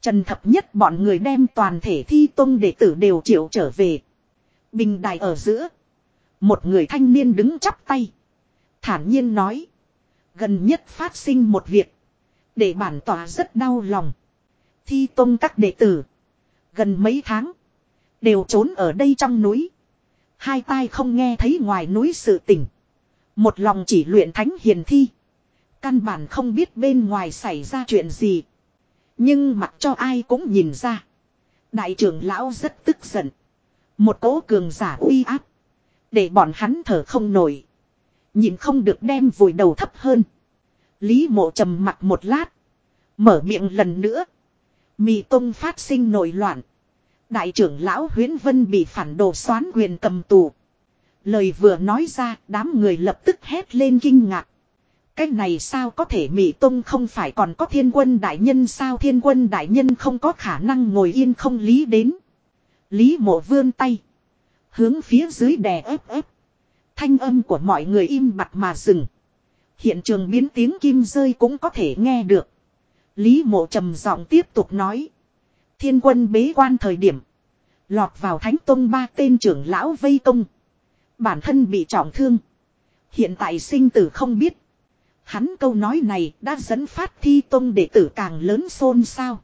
Trần thập nhất bọn người đem toàn thể thi tung đệ tử đều triệu trở về. Bình đài ở giữa. Một người thanh niên đứng chắp tay. Thản nhiên nói. Gần nhất phát sinh một việc. Để bản tỏa rất đau lòng. Thi tôn các đệ tử. Gần mấy tháng. Đều trốn ở đây trong núi. Hai tai không nghe thấy ngoài núi sự tình. Một lòng chỉ luyện thánh hiền thi. Căn bản không biết bên ngoài xảy ra chuyện gì. Nhưng mặc cho ai cũng nhìn ra. Đại trưởng lão rất tức giận. Một cố cường giả uy áp. Để bọn hắn thở không nổi. Nhìn không được đem vùi đầu thấp hơn. Lý mộ trầm mặt một lát. Mở miệng lần nữa. Mì Tông phát sinh nổi loạn. Đại trưởng lão huyến vân bị phản đồ xoán quyền cầm tù. Lời vừa nói ra, đám người lập tức hét lên kinh ngạc. Cái này sao có thể Mỹ Tông không phải còn có thiên quân đại nhân sao thiên quân đại nhân không có khả năng ngồi yên không lý đến. Lý mộ vươn tay. Hướng phía dưới đè ép ép. Thanh âm của mọi người im bặt mà dừng. Hiện trường biến tiếng kim rơi cũng có thể nghe được. Lý mộ trầm giọng tiếp tục nói. Thiên quân bế quan thời điểm. Lọt vào thánh tông ba tên trưởng lão vây công. Bản thân bị trọng thương. Hiện tại sinh tử không biết. Hắn câu nói này đã dẫn phát thi tông đệ tử càng lớn xôn xao.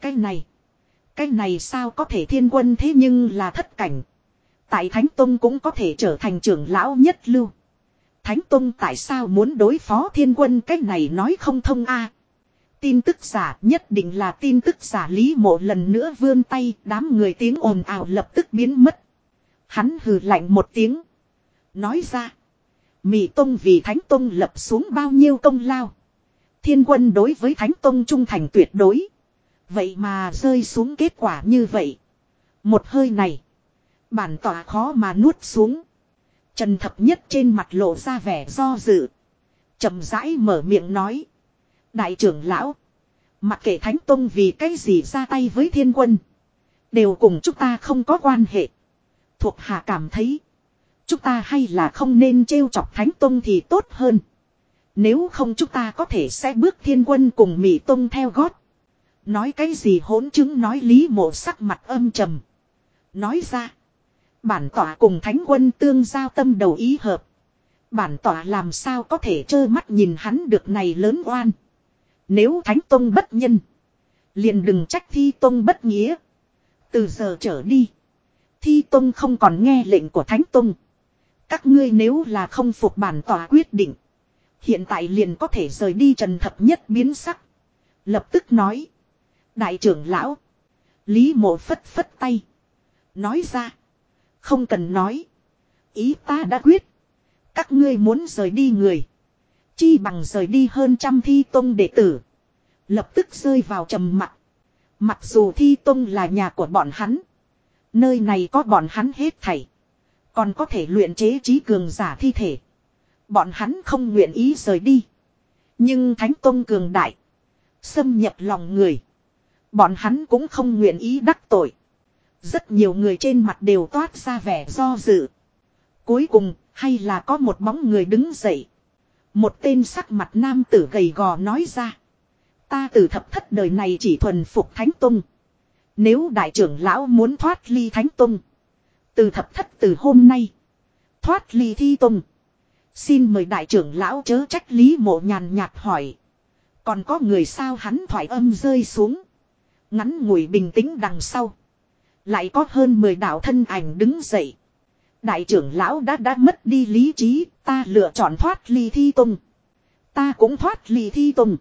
Cái này. Cái này sao có thể thiên quân thế nhưng là thất cảnh. Tại Thánh Tông cũng có thể trở thành trưởng lão nhất lưu. Thánh Tông tại sao muốn đối phó thiên quân cái này nói không thông a Tin tức giả, nhất định là tin tức giả lý mộ lần nữa vươn tay, đám người tiếng ồn ào lập tức biến mất. Hắn hừ lạnh một tiếng. Nói ra. Mị Tông vì Thánh Tông lập xuống bao nhiêu công lao. Thiên quân đối với Thánh Tông trung thành tuyệt đối. Vậy mà rơi xuống kết quả như vậy. Một hơi này. Bản tỏa khó mà nuốt xuống. Trần thập nhất trên mặt lộ ra vẻ do dự. chậm rãi mở miệng nói. Đại trưởng lão. Mặc kệ Thánh Tông vì cái gì ra tay với thiên quân. Đều cùng chúng ta không có quan hệ. Thuộc hạ cảm thấy. Chúng ta hay là không nên trêu chọc Thánh Tông thì tốt hơn. Nếu không chúng ta có thể sẽ bước thiên quân cùng Mỹ Tông theo gót. Nói cái gì hỗn chứng nói lý mộ sắc mặt âm trầm. Nói ra. Bản tỏa cùng thánh quân tương giao tâm đầu ý hợp. Bản tỏa làm sao có thể trơ mắt nhìn hắn được này lớn oan. Nếu thánh tông bất nhân. Liền đừng trách thi tông bất nghĩa. Từ giờ trở đi. Thi tông không còn nghe lệnh của thánh tông. Các ngươi nếu là không phục bản tòa quyết định. Hiện tại liền có thể rời đi trần thập nhất biến sắc. Lập tức nói. Đại trưởng lão. Lý mộ phất phất tay. Nói ra. Không cần nói. Ý ta đã quyết. Các ngươi muốn rời đi người. Chi bằng rời đi hơn trăm thi tông đệ tử. Lập tức rơi vào trầm mặc. Mặc dù thi tông là nhà của bọn hắn. Nơi này có bọn hắn hết thảy. Còn có thể luyện chế trí cường giả thi thể. Bọn hắn không nguyện ý rời đi. Nhưng thánh tông cường đại. Xâm nhập lòng người. Bọn hắn cũng không nguyện ý đắc tội. Rất nhiều người trên mặt đều toát ra vẻ do dự. Cuối cùng, hay là có một bóng người đứng dậy. Một tên sắc mặt nam tử gầy gò nói ra. Ta từ thập thất đời này chỉ thuần phục Thánh Tông. Nếu đại trưởng lão muốn thoát ly Thánh Tông. Từ thập thất từ hôm nay. Thoát ly thi Tông. Xin mời đại trưởng lão chớ trách lý mộ nhàn nhạt hỏi. Còn có người sao hắn thoại âm rơi xuống. Ngắn ngủi bình tĩnh đằng sau. Lại có hơn 10 đạo thân ảnh đứng dậy. Đại trưởng lão đã đã mất đi lý trí, ta lựa chọn thoát ly thi tung. Ta cũng thoát ly thi tung.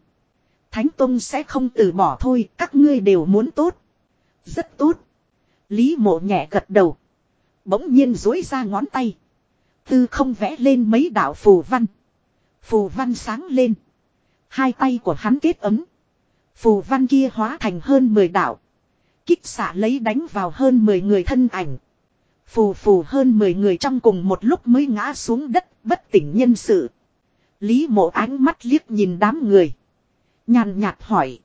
Thánh tung sẽ không từ bỏ thôi, các ngươi đều muốn tốt. Rất tốt. Lý mộ nhẹ gật đầu. Bỗng nhiên dối ra ngón tay. Tư không vẽ lên mấy đạo phù văn. Phù văn sáng lên. Hai tay của hắn kết ấm. Phù văn kia hóa thành hơn 10 đạo. Kích xạ lấy đánh vào hơn 10 người thân ảnh. Phù phù hơn 10 người trong cùng một lúc mới ngã xuống đất bất tỉnh nhân sự. Lý mộ ánh mắt liếc nhìn đám người. Nhàn nhạt hỏi.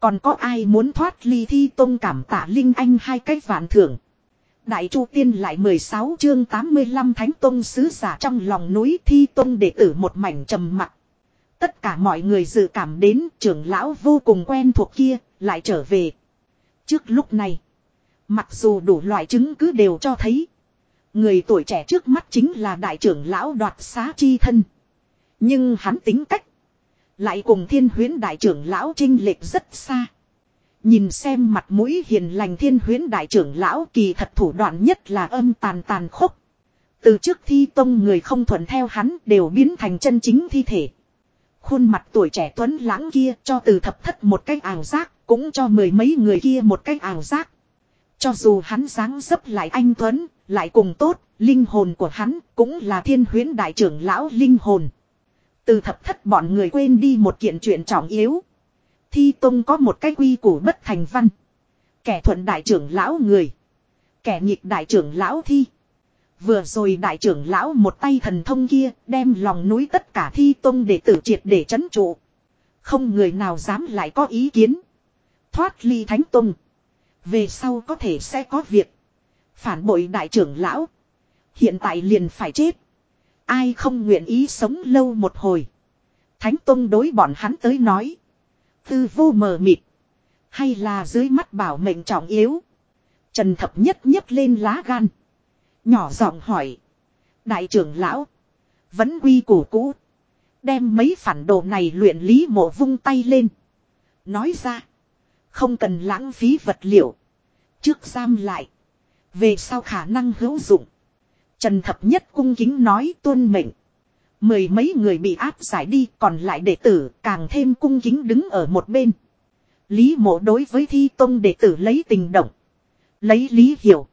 Còn có ai muốn thoát ly thi tôn cảm tạ Linh Anh hai cái vạn thưởng. Đại Chu Tiên lại 16 chương 85 Thánh Tông sứ giả trong lòng núi thi tôn đệ tử một mảnh trầm mặc. Tất cả mọi người dự cảm đến trưởng lão vô cùng quen thuộc kia, lại trở về. Trước lúc này, mặc dù đủ loại chứng cứ đều cho thấy. Người tuổi trẻ trước mắt chính là đại trưởng lão đoạt xá chi thân. Nhưng hắn tính cách. Lại cùng thiên huyến đại trưởng lão trinh lệch rất xa. Nhìn xem mặt mũi hiền lành thiên huyến đại trưởng lão kỳ thật thủ đoạn nhất là âm tàn tàn khốc. Từ trước thi tông người không thuận theo hắn đều biến thành chân chính thi thể. Khuôn mặt tuổi trẻ tuấn lãng kia cho từ thập thất một cách ảo giác, cũng cho mười mấy người kia một cách ảo giác. Cho dù hắn dáng dấp lại anh Tuấn, lại cùng tốt, linh hồn của hắn cũng là thiên huyến đại trưởng lão linh hồn. Từ thập thất bọn người quên đi một kiện chuyện trọng yếu. Thi Tông có một cái quy củ bất thành văn. Kẻ thuận đại trưởng lão người. Kẻ nghịch đại trưởng lão thi. Vừa rồi đại trưởng lão một tay thần thông kia đem lòng núi tất cả thi tông để tử triệt để chấn trụ. Không người nào dám lại có ý kiến. Thoát ly thánh tông. Về sau có thể sẽ có việc. Phản bội đại trưởng lão. Hiện tại liền phải chết. Ai không nguyện ý sống lâu một hồi. Thánh tông đối bọn hắn tới nói. Tư vô mờ mịt. Hay là dưới mắt bảo mệnh trọng yếu. Trần thập nhất nhấc lên lá gan. Nhỏ giọng hỏi. Đại trưởng lão. Vẫn quy củ cũ. Đem mấy phản đồ này luyện lý mộ vung tay lên. Nói ra. Không cần lãng phí vật liệu. Trước giam lại. Về sau khả năng hữu dụng. Trần Thập Nhất cung kính nói tuân mệnh. Mười mấy người bị áp giải đi, còn lại đệ tử càng thêm cung kính đứng ở một bên. Lý mộ đối với thi tông đệ tử lấy tình động. Lấy lý hiểu.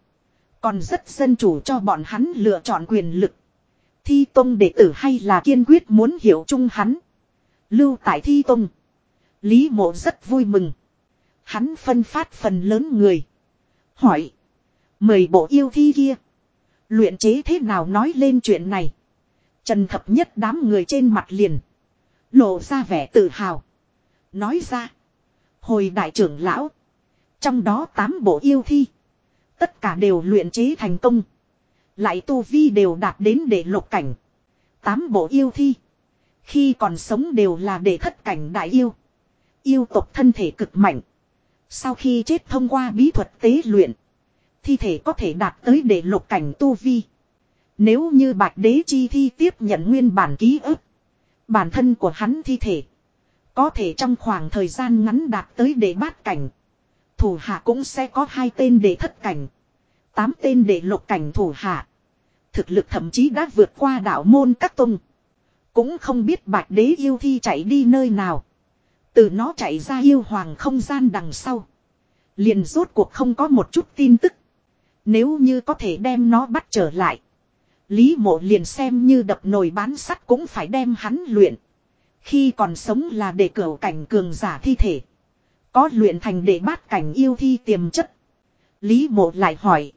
Còn rất dân chủ cho bọn hắn lựa chọn quyền lực. Thi tông đệ tử hay là kiên quyết muốn hiểu chung hắn. Lưu tại thi tông. Lý mộ rất vui mừng. Hắn phân phát phần lớn người. Hỏi. Mời bộ yêu thi kia. Luyện chế thế nào nói lên chuyện này. Trần thập nhất đám người trên mặt liền. Lộ ra vẻ tự hào. Nói ra. Hồi đại trưởng lão. Trong đó tám bộ yêu thi. Tất cả đều luyện chế thành công. Lại tu vi đều đạt đến để lục cảnh. Tám bộ yêu thi. Khi còn sống đều là để thất cảnh đại yêu. Yêu tộc thân thể cực mạnh. Sau khi chết thông qua bí thuật tế luyện. Thi thể có thể đạt tới để lục cảnh tu vi. Nếu như bạch đế chi thi tiếp nhận nguyên bản ký ức. Bản thân của hắn thi thể. Có thể trong khoảng thời gian ngắn đạt tới để bát cảnh. Thủ hạ cũng sẽ có hai tên để thất cảnh. Tám tên để lục cảnh thủ hạ. Thực lực thậm chí đã vượt qua đạo môn các tung. Cũng không biết bạch đế yêu thi chạy đi nơi nào. Từ nó chạy ra yêu hoàng không gian đằng sau. Liền rốt cuộc không có một chút tin tức. Nếu như có thể đem nó bắt trở lại. Lý mộ liền xem như đập nồi bán sắt cũng phải đem hắn luyện. Khi còn sống là để cửa cảnh cường giả thi thể. Có luyện thành để bát cảnh yêu thi tiềm chất. Lý mộ lại hỏi.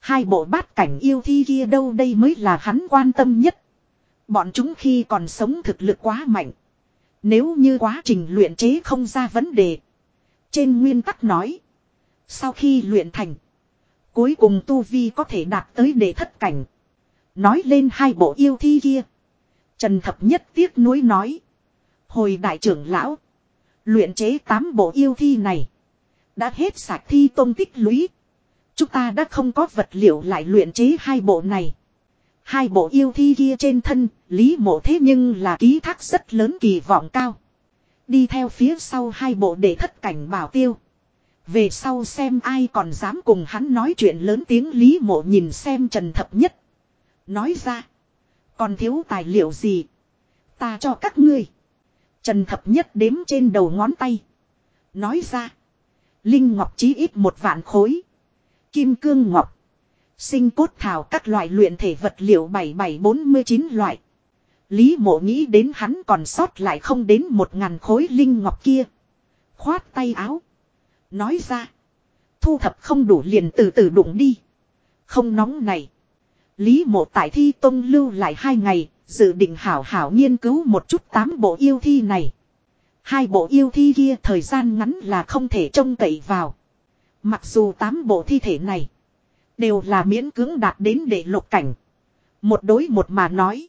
Hai bộ bát cảnh yêu thi kia đâu đây mới là hắn quan tâm nhất. Bọn chúng khi còn sống thực lực quá mạnh. Nếu như quá trình luyện chế không ra vấn đề. Trên nguyên tắc nói. Sau khi luyện thành. Cuối cùng tu vi có thể đạt tới để thất cảnh. Nói lên hai bộ yêu thi kia. Trần Thập Nhất tiếc nuối nói. Hồi đại trưởng lão. Luyện chế tám bộ yêu thi này. Đã hết sạch thi tôn tích lũy. Chúng ta đã không có vật liệu lại luyện chế hai bộ này. Hai bộ yêu thi kia trên thân, lý mộ thế nhưng là ký thác rất lớn kỳ vọng cao. Đi theo phía sau hai bộ để thất cảnh bảo tiêu. Về sau xem ai còn dám cùng hắn nói chuyện lớn tiếng lý mộ nhìn xem trần thập nhất. Nói ra. Còn thiếu tài liệu gì? Ta cho các ngươi. Trần thập nhất đếm trên đầu ngón tay. Nói ra. Linh ngọc chí ít một vạn khối. Kim cương ngọc. Sinh cốt thảo các loại luyện thể vật liệu 7749 loại. Lý mộ nghĩ đến hắn còn sót lại không đến một ngàn khối linh ngọc kia. Khoát tay áo. Nói ra. Thu thập không đủ liền từ từ đụng đi. Không nóng này. Lý mộ tại thi tông lưu lại hai ngày, dự định hảo hảo nghiên cứu một chút tám bộ yêu thi này. Hai bộ yêu thi kia thời gian ngắn là không thể trông cậy vào. Mặc dù tám bộ thi thể này đều là miễn cưỡng đạt đến để lục cảnh. Một đối một mà nói.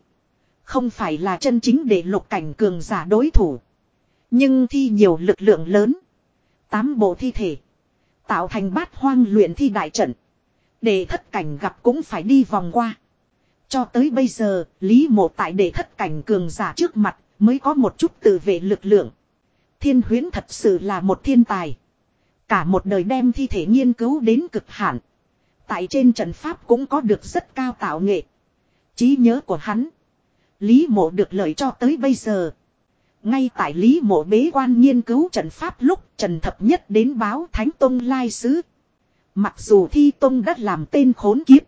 Không phải là chân chính để lục cảnh cường giả đối thủ. Nhưng thi nhiều lực lượng lớn. Tám bộ thi thể. Tạo thành bát hoang luyện thi đại trận. Để thất cảnh gặp cũng phải đi vòng qua. Cho tới bây giờ, Lý Mộ tại để thất cảnh cường giả trước mặt mới có một chút tự vệ lực lượng. Thiên huyến thật sự là một thiên tài. Cả một đời đem thi thể nghiên cứu đến cực hạn. Tại trên trận pháp cũng có được rất cao tạo nghệ. trí nhớ của hắn. Lý mộ được lợi cho tới bây giờ. Ngay tại Lý mộ bế quan nghiên cứu trận pháp lúc Trần Thập Nhất đến báo Thánh Tông Lai Sứ. Mặc dù Thi Tông đã làm tên khốn kiếp.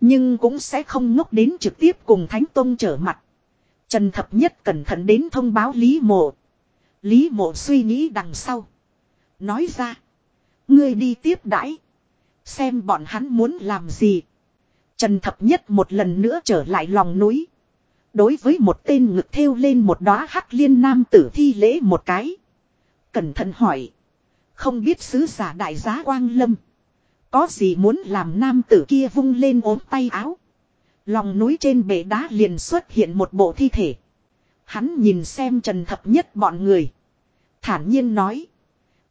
Nhưng cũng sẽ không ngốc đến trực tiếp cùng Thánh Tông trở mặt. Trần Thập Nhất cẩn thận đến thông báo Lý mộ. Lý mộ suy nghĩ đằng sau. Nói ra. Ngươi đi tiếp đãi. Xem bọn hắn muốn làm gì. Trần Thập Nhất một lần nữa trở lại lòng núi. Đối với một tên ngực thêu lên một đóa hắc liên nam tử thi lễ một cái. Cẩn thận hỏi. Không biết sứ giả đại giá Quang Lâm. Có gì muốn làm nam tử kia vung lên ốm tay áo. Lòng núi trên bể đá liền xuất hiện một bộ thi thể. Hắn nhìn xem trần thập nhất bọn người. Thản nhiên nói.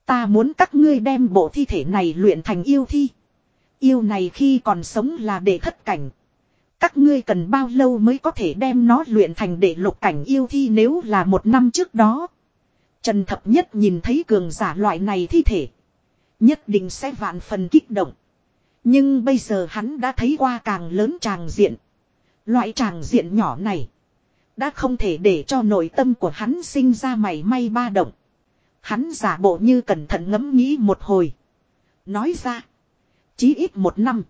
Ta muốn các ngươi đem bộ thi thể này luyện thành yêu thi. Yêu này khi còn sống là để thất cảnh. Các ngươi cần bao lâu mới có thể đem nó luyện thành để lục cảnh yêu thi nếu là một năm trước đó. Trần Thập Nhất nhìn thấy cường giả loại này thi thể. Nhất định sẽ vạn phần kích động. Nhưng bây giờ hắn đã thấy qua càng lớn tràng diện. Loại tràng diện nhỏ này. Đã không thể để cho nội tâm của hắn sinh ra mảy may ba động. Hắn giả bộ như cẩn thận ngẫm nghĩ một hồi. Nói ra. Chí ít một năm.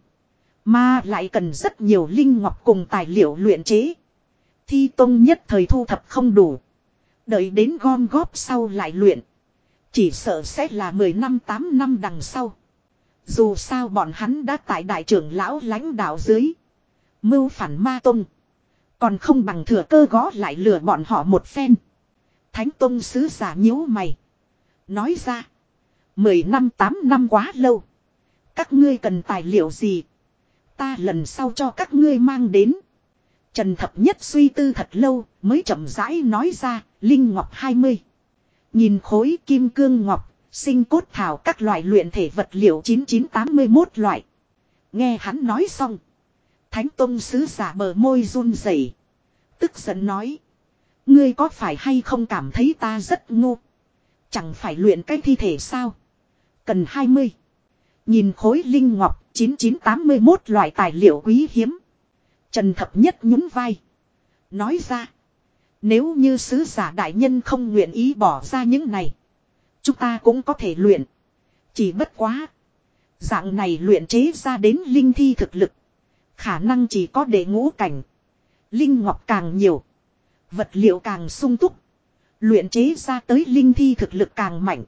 Mà lại cần rất nhiều linh ngọc cùng tài liệu luyện chế. Thi tông nhất thời thu thập không đủ. Đợi đến gom góp sau lại luyện. Chỉ sợ sẽ là 10 năm 8 năm đằng sau. Dù sao bọn hắn đã tại đại trưởng lão lãnh đạo dưới. Mưu phản ma tông. Còn không bằng thừa cơ gõ lại lừa bọn họ một phen. Thánh tông sứ giả nhíu mày. Nói ra. Mười năm, tám năm quá lâu. Các ngươi cần tài liệu gì? Ta lần sau cho các ngươi mang đến. Trần Thập Nhất suy tư thật lâu mới chậm rãi nói ra. Linh Ngọc 20. Nhìn khối kim cương ngọc, sinh cốt thảo các loại luyện thể vật liệu 9981 loại. Nghe hắn nói xong. Thánh Tông sứ giả bờ môi run rẩy, Tức giận nói. Ngươi có phải hay không cảm thấy ta rất ngu? Chẳng phải luyện cái thi thể sao? Cần 20. Nhìn khối linh ngọc 9981 loại tài liệu quý hiếm. Trần Thập Nhất nhún vai. Nói ra. Nếu như sứ giả đại nhân không nguyện ý bỏ ra những này. Chúng ta cũng có thể luyện. Chỉ bất quá. Dạng này luyện chế ra đến linh thi thực lực. Khả năng chỉ có để ngũ cảnh. Linh ngọc càng nhiều. Vật liệu càng sung túc. Luyện chế ra tới linh thi thực lực càng mạnh.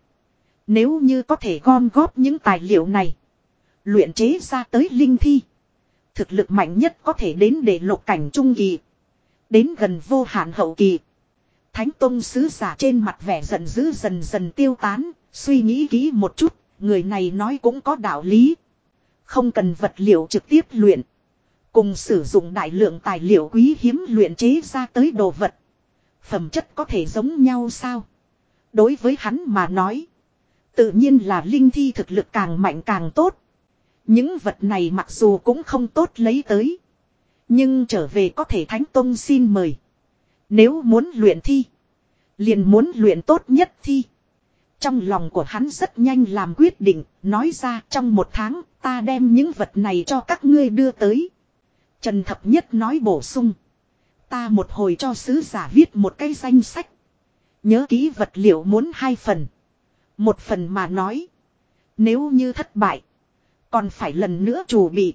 Nếu như có thể gom góp những tài liệu này. Luyện chế ra tới linh thi. Thực lực mạnh nhất có thể đến để lục cảnh trung kỳ. Đến gần vô hạn hậu kỳ. Thánh Tông sứ giả trên mặt vẻ giận dữ dần dần tiêu tán. Suy nghĩ kỹ một chút. Người này nói cũng có đạo lý. Không cần vật liệu trực tiếp luyện. Cùng sử dụng đại lượng tài liệu quý hiếm luyện chế ra tới đồ vật. Phẩm chất có thể giống nhau sao? Đối với hắn mà nói. Tự nhiên là linh thi thực lực càng mạnh càng tốt. Những vật này mặc dù cũng không tốt lấy tới. Nhưng trở về có thể Thánh Tông xin mời. Nếu muốn luyện thi. Liền muốn luyện tốt nhất thi. Trong lòng của hắn rất nhanh làm quyết định. Nói ra trong một tháng, ta đem những vật này cho các ngươi đưa tới. Trần Thập Nhất nói bổ sung. Ta một hồi cho sứ giả viết một cái danh sách. Nhớ ký vật liệu muốn hai phần. Một phần mà nói. Nếu như thất bại. Còn phải lần nữa chủ bị.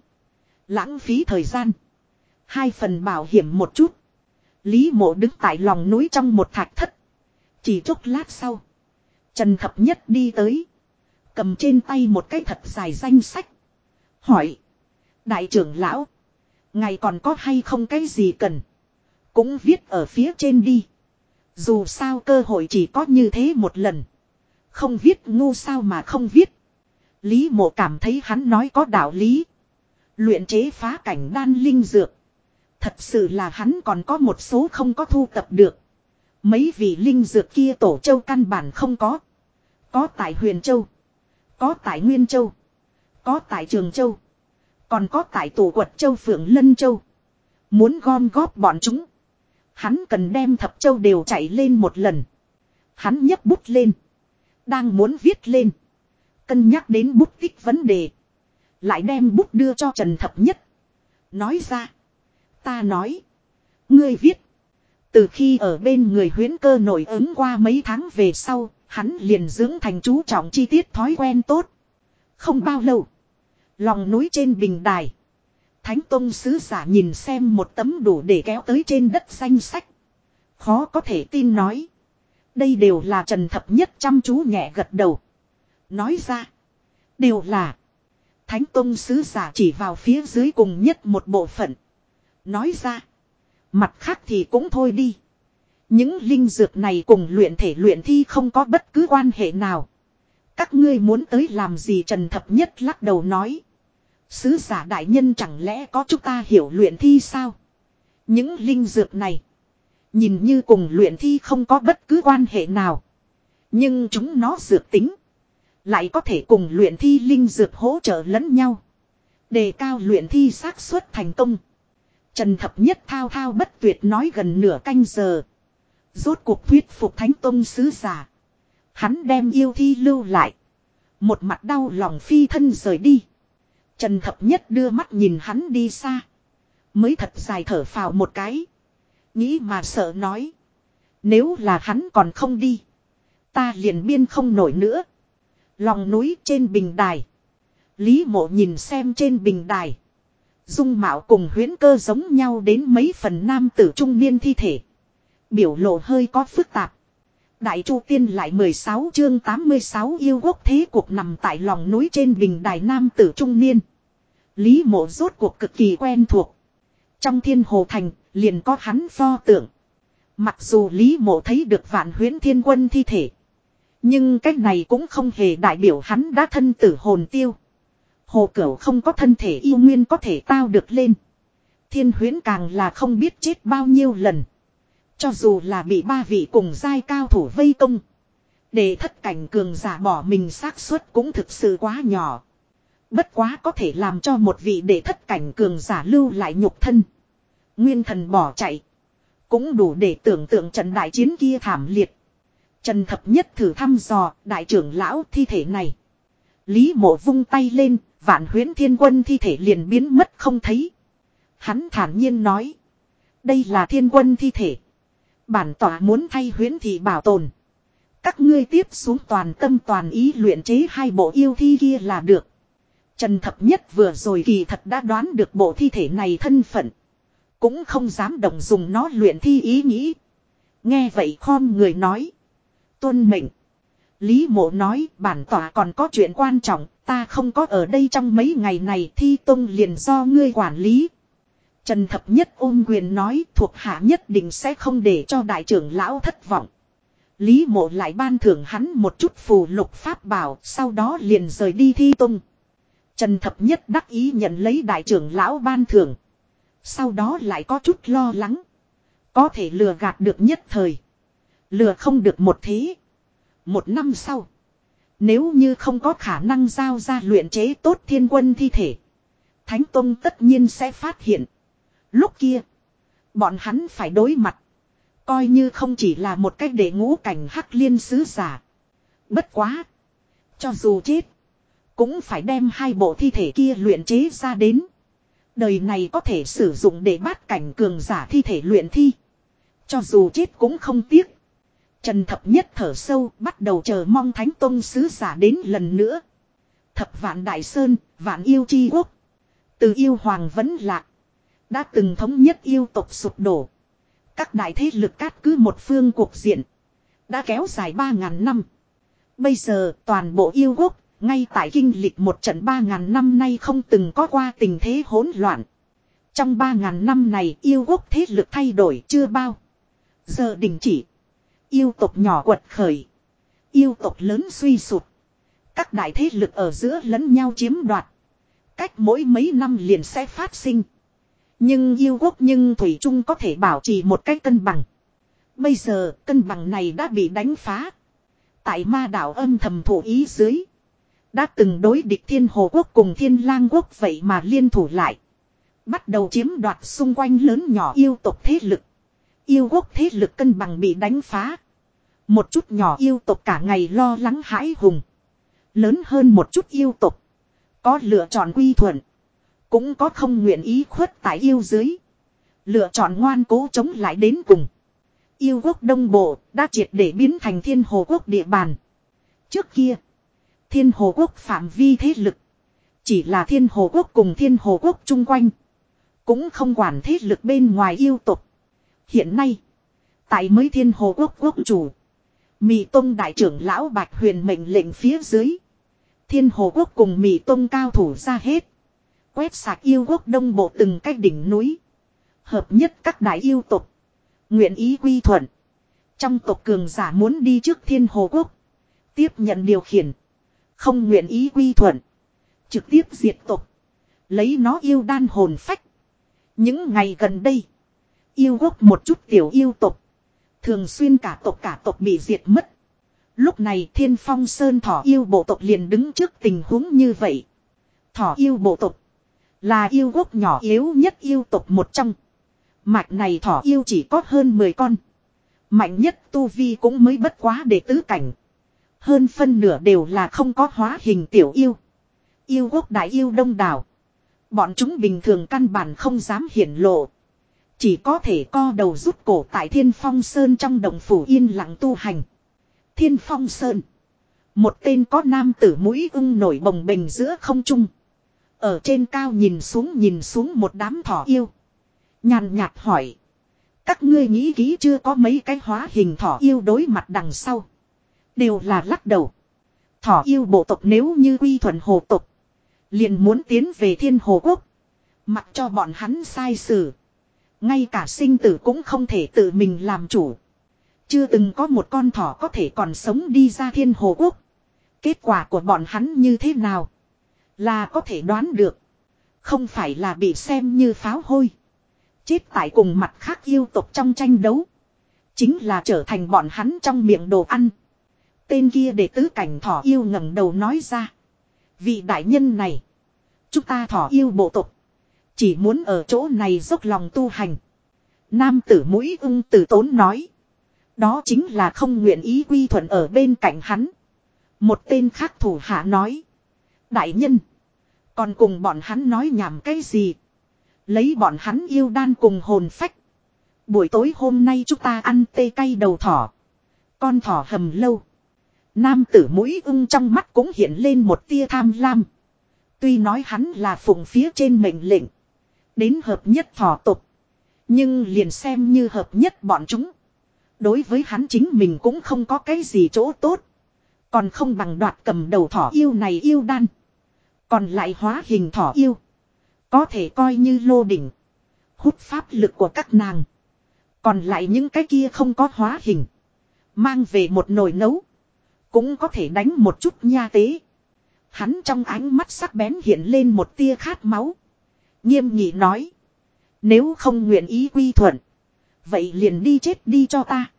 Lãng phí thời gian. Hai phần bảo hiểm một chút. Lý mộ đứng tại lòng núi trong một thạch thất. Chỉ chút lát sau. Trần Thập Nhất đi tới. Cầm trên tay một cái thật dài danh sách. Hỏi. Đại trưởng lão. Ngày còn có hay không cái gì cần. Cũng viết ở phía trên đi. Dù sao cơ hội chỉ có như thế một lần. Không viết ngu sao mà không viết. Lý mộ cảm thấy hắn nói có đạo lý. Luyện chế phá cảnh đan linh dược. Thật sự là hắn còn có một số không có thu tập được. Mấy vị linh dược kia tổ châu căn bản không có. Có tại huyền châu. Có tại nguyên châu. Có tại trường châu. Còn có tại tổ quật châu, phượng lân châu. Muốn gom góp bọn chúng. Hắn cần đem thập châu đều chạy lên một lần. Hắn nhấc bút lên. Đang muốn viết lên. Cân nhắc đến bút tích vấn đề. Lại đem bút đưa cho Trần Thập Nhất. Nói ra. Ta nói. Ngươi viết. Từ khi ở bên người huyến cơ nổi ứng qua mấy tháng về sau, hắn liền dưỡng thành chú trọng chi tiết thói quen tốt. Không bao lâu. Lòng núi trên bình đài. Thánh Tông Sứ giả nhìn xem một tấm đủ để kéo tới trên đất danh sách. Khó có thể tin nói. Đây đều là Trần Thập Nhất chăm chú nhẹ gật đầu. Nói ra. Đều là. Thánh Tông Sứ giả chỉ vào phía dưới cùng nhất một bộ phận. Nói ra. Mặt khác thì cũng thôi đi. Những linh dược này cùng luyện thể luyện thi không có bất cứ quan hệ nào. Các ngươi muốn tới làm gì Trần Thập Nhất lắc đầu nói. Sứ giả đại nhân chẳng lẽ có chúng ta hiểu luyện thi sao? Những linh dược này. Nhìn như cùng luyện thi không có bất cứ quan hệ nào. Nhưng chúng nó dược tính. Lại có thể cùng luyện thi linh dược hỗ trợ lẫn nhau. Đề cao luyện thi xác suất thành công. Trần Thập Nhất thao thao bất tuyệt nói gần nửa canh giờ. Rốt cuộc thuyết phục Thánh Tông sứ giả. Hắn đem yêu thi lưu lại. Một mặt đau lòng phi thân rời đi. Trần Thập Nhất đưa mắt nhìn hắn đi xa. Mới thật dài thở phào một cái. Nghĩ mà sợ nói. Nếu là hắn còn không đi. Ta liền biên không nổi nữa. Lòng núi trên bình đài. Lý mộ nhìn xem trên bình đài. Dung mạo cùng huyễn cơ giống nhau đến mấy phần nam tử trung niên thi thể. Biểu lộ hơi có phức tạp. Đại Chu Tiên lại 16 chương 86 yêu quốc thế cuộc nằm tại lòng núi trên bình đài nam tử trung niên. Lý mộ rốt cuộc cực kỳ quen thuộc. Trong thiên hồ thành, liền có hắn pho tượng. Mặc dù Lý mộ thấy được vạn huyến thiên quân thi thể. Nhưng cách này cũng không hề đại biểu hắn đã thân tử hồn tiêu. Hồ Cửu không có thân thể yêu nguyên có thể tao được lên. Thiên huyến càng là không biết chết bao nhiêu lần. Cho dù là bị ba vị cùng giai cao thủ vây công. Để thất cảnh cường giả bỏ mình xác suất cũng thực sự quá nhỏ. Bất quá có thể làm cho một vị để thất cảnh cường giả lưu lại nhục thân. Nguyên thần bỏ chạy. Cũng đủ để tưởng tượng trận đại chiến kia thảm liệt. Trần Thập Nhất thử thăm dò đại trưởng lão thi thể này. Lý mộ vung tay lên, vạn huyến thiên quân thi thể liền biến mất không thấy. Hắn thản nhiên nói. Đây là thiên quân thi thể. Bản tỏa muốn thay huyến thì bảo tồn. Các ngươi tiếp xuống toàn tâm toàn ý luyện chế hai bộ yêu thi kia là được. Trần Thập Nhất vừa rồi kỳ thật đã đoán được bộ thi thể này thân phận. Cũng không dám động dùng nó luyện thi ý nghĩ. Nghe vậy khom người nói. Tuân mệnh. Lý mộ nói bản tỏa còn có chuyện quan trọng, ta không có ở đây trong mấy ngày này thi tông liền do ngươi quản lý. Trần Thập Nhất ôm quyền nói thuộc hạ nhất định sẽ không để cho đại trưởng lão thất vọng. Lý mộ lại ban thưởng hắn một chút phù lục pháp bảo, sau đó liền rời đi thi tung. Trần Thập Nhất đắc ý nhận lấy đại trưởng lão ban thưởng. Sau đó lại có chút lo lắng. Có thể lừa gạt được nhất thời. Lừa không được một thế. Một năm sau. Nếu như không có khả năng giao ra luyện chế tốt thiên quân thi thể. Thánh Tông tất nhiên sẽ phát hiện. Lúc kia. Bọn hắn phải đối mặt. Coi như không chỉ là một cách để ngũ cảnh hắc liên sứ giả. Bất quá. Cho dù chết. Cũng phải đem hai bộ thi thể kia luyện chế ra đến. Đời này có thể sử dụng để bắt cảnh cường giả thi thể luyện thi. Cho dù chết cũng không tiếc. Trần Thập Nhất thở sâu bắt đầu chờ mong Thánh Tôn Sứ giả đến lần nữa. Thập Vạn Đại Sơn, Vạn Yêu Chi Quốc. Từ yêu hoàng vẫn lạc. Đã từng thống nhất yêu tộc sụp đổ. Các đại thế lực cát cứ một phương cuộc diện. Đã kéo dài 3.000 năm. Bây giờ toàn bộ yêu quốc ngay tại kinh lịch một trận 3.000 năm nay không từng có qua tình thế hỗn loạn. Trong 3.000 năm này yêu quốc thế lực thay đổi chưa bao. Giờ đình chỉ. Yêu tộc nhỏ quật khởi. Yêu tộc lớn suy sụp, Các đại thế lực ở giữa lẫn nhau chiếm đoạt. Cách mỗi mấy năm liền sẽ phát sinh. Nhưng yêu quốc nhưng Thủy Trung có thể bảo trì một cách cân bằng. Bây giờ cân bằng này đã bị đánh phá. Tại ma đảo âm thầm thủ ý dưới. Đã từng đối địch thiên hồ quốc cùng thiên lang quốc vậy mà liên thủ lại. Bắt đầu chiếm đoạt xung quanh lớn nhỏ yêu tộc thế lực. Yêu quốc thế lực cân bằng bị đánh phá. Một chút nhỏ yêu tộc cả ngày lo lắng hãi hùng. Lớn hơn một chút yêu tộc. Có lựa chọn quy thuận. Cũng có không nguyện ý khuất tại yêu dưới. Lựa chọn ngoan cố chống lại đến cùng. Yêu quốc đông bộ đã triệt để biến thành thiên hồ quốc địa bàn. Trước kia. Thiên hồ quốc phạm vi thế lực. Chỉ là thiên hồ quốc cùng thiên hồ quốc chung quanh. Cũng không quản thế lực bên ngoài yêu tục. Hiện nay. Tại mới thiên hồ quốc quốc chủ. Mị Tông đại trưởng lão Bạch Huyền mệnh lệnh phía dưới. Thiên hồ quốc cùng Mị Tông cao thủ ra hết. Quét sạc yêu quốc đông bộ từng cách đỉnh núi. Hợp nhất các đại yêu tục. Nguyện ý quy thuận. Trong tộc cường giả muốn đi trước thiên hồ quốc. Tiếp nhận điều khiển. Không nguyện ý quy thuận. Trực tiếp diệt tộc. Lấy nó yêu đan hồn phách. Những ngày gần đây. Yêu quốc một chút tiểu yêu tộc. Thường xuyên cả tộc cả tộc bị diệt mất. Lúc này thiên phong sơn thỏ yêu bộ tộc liền đứng trước tình huống như vậy. Thỏ yêu bộ tộc. Là yêu quốc nhỏ yếu nhất yêu tộc một trong. Mạch này thỏ yêu chỉ có hơn 10 con. Mạnh nhất tu vi cũng mới bất quá để tứ cảnh. Hơn phân nửa đều là không có hóa hình tiểu yêu. Yêu quốc đại yêu đông đảo. Bọn chúng bình thường căn bản không dám hiển lộ. Chỉ có thể co đầu rút cổ tại thiên phong sơn trong đồng phủ yên lặng tu hành. Thiên phong sơn. Một tên có nam tử mũi ưng nổi bồng bềnh giữa không trung. Ở trên cao nhìn xuống nhìn xuống một đám thỏ yêu. Nhàn nhạt hỏi. Các ngươi nghĩ kỹ chưa có mấy cái hóa hình thỏ yêu đối mặt đằng sau. Đều là lắc đầu. Thỏ yêu bộ tộc nếu như quy thuận hồ tộc. Liền muốn tiến về thiên hồ quốc. Mặc cho bọn hắn sai xử. Ngay cả sinh tử cũng không thể tự mình làm chủ. Chưa từng có một con thỏ có thể còn sống đi ra thiên hồ quốc. Kết quả của bọn hắn như thế nào? Là có thể đoán được. Không phải là bị xem như pháo hôi. Chết tại cùng mặt khác yêu tộc trong tranh đấu. Chính là trở thành bọn hắn trong miệng đồ ăn. Tên kia để tứ cảnh thỏ yêu ngẩng đầu nói ra. Vị đại nhân này. Chúng ta thỏ yêu bộ tộc. Chỉ muốn ở chỗ này dốc lòng tu hành. Nam tử mũi ưng tử tốn nói. Đó chính là không nguyện ý quy thuận ở bên cạnh hắn. Một tên khác thủ hạ nói. Đại nhân. Còn cùng bọn hắn nói nhảm cái gì. Lấy bọn hắn yêu đan cùng hồn phách. Buổi tối hôm nay chúng ta ăn tê cay đầu thỏ. Con thỏ hầm lâu. Nam tử mũi ưng trong mắt cũng hiện lên một tia tham lam. Tuy nói hắn là phụng phía trên mệnh lệnh. Đến hợp nhất thỏ tục. Nhưng liền xem như hợp nhất bọn chúng. Đối với hắn chính mình cũng không có cái gì chỗ tốt. Còn không bằng đoạt cầm đầu thỏ yêu này yêu đan. Còn lại hóa hình thỏ yêu. Có thể coi như lô đỉnh. Hút pháp lực của các nàng. Còn lại những cái kia không có hóa hình. Mang về một nồi nấu. Cũng có thể đánh một chút nha tế. Hắn trong ánh mắt sắc bén hiện lên một tia khát máu. Nghiêm nghị nói. Nếu không nguyện ý quy thuận. Vậy liền đi chết đi cho ta.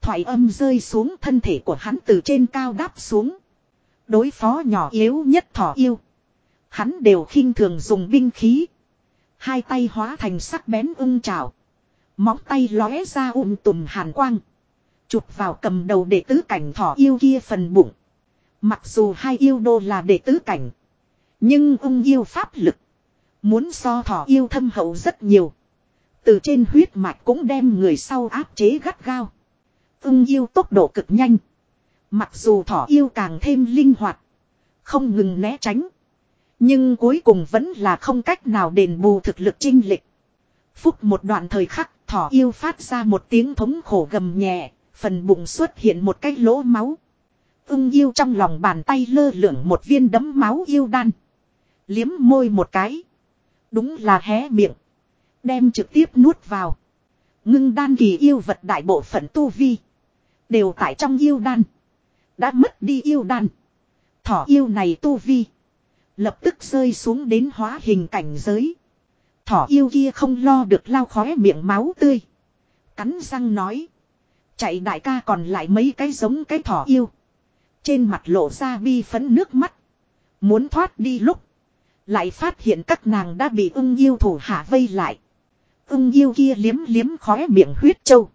Thoại âm rơi xuống thân thể của hắn từ trên cao đáp xuống. Đối phó nhỏ yếu nhất thỏ yêu. Hắn đều khinh thường dùng binh khí. Hai tay hóa thành sắc bén ưng trào. Móng tay lóe ra um tùm hàn quang. Chụp vào cầm đầu đệ tứ cảnh thỏ yêu kia phần bụng. Mặc dù hai yêu đô là đệ tứ cảnh. Nhưng ung yêu pháp lực. Muốn so thỏ yêu thâm hậu rất nhiều. Từ trên huyết mạch cũng đem người sau áp chế gắt gao. Ung yêu tốc độ cực nhanh. Mặc dù thỏ yêu càng thêm linh hoạt. Không ngừng né tránh. Nhưng cuối cùng vẫn là không cách nào đền bù thực lực trinh lịch. Phúc một đoạn thời khắc, thỏ yêu phát ra một tiếng thống khổ gầm nhẹ. Phần bụng xuất hiện một cái lỗ máu. Ưng yêu trong lòng bàn tay lơ lửng một viên đấm máu yêu đan. Liếm môi một cái. Đúng là hé miệng. Đem trực tiếp nuốt vào. Ngưng đan kỳ yêu vật đại bộ phận tu vi. Đều tại trong yêu đan. Đã mất đi yêu đan. Thỏ yêu này tu vi. Lập tức rơi xuống đến hóa hình cảnh giới. Thỏ yêu kia không lo được lao khóe miệng máu tươi. Cắn răng nói. Chạy đại ca còn lại mấy cái giống cái thỏ yêu. Trên mặt lộ ra bi phấn nước mắt. Muốn thoát đi lúc. Lại phát hiện các nàng đã bị ưng yêu thủ hạ vây lại. Ưng yêu kia liếm liếm khóe miệng huyết châu.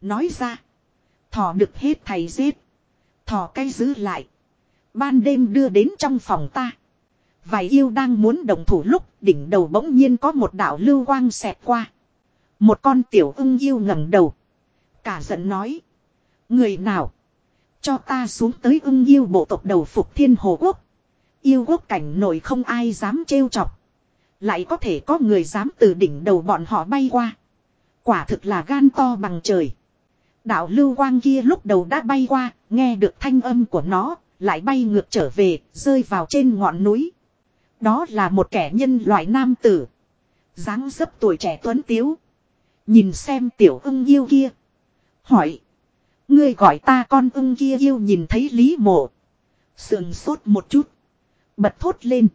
Nói ra. Thỏ được hết thầy giết. Thỏ cây giữ lại. Ban đêm đưa đến trong phòng ta. Vài yêu đang muốn đồng thủ lúc, đỉnh đầu bỗng nhiên có một đạo lưu quang xẹt qua. Một con tiểu ưng yêu ngẩng đầu. Cả giận nói. Người nào. Cho ta xuống tới ưng yêu bộ tộc đầu phục thiên hồ quốc. Yêu quốc cảnh nổi không ai dám trêu chọc. Lại có thể có người dám từ đỉnh đầu bọn họ bay qua. Quả thực là gan to bằng trời. Đạo lưu quang kia lúc đầu đã bay qua, nghe được thanh âm của nó, lại bay ngược trở về, rơi vào trên ngọn núi. Đó là một kẻ nhân loại nam tử. dáng dấp tuổi trẻ tuấn tiếu. Nhìn xem tiểu ưng yêu kia. Hỏi. Ngươi gọi ta con ưng kia yêu nhìn thấy lý mộ. Sườn sốt một chút. Bật thốt lên.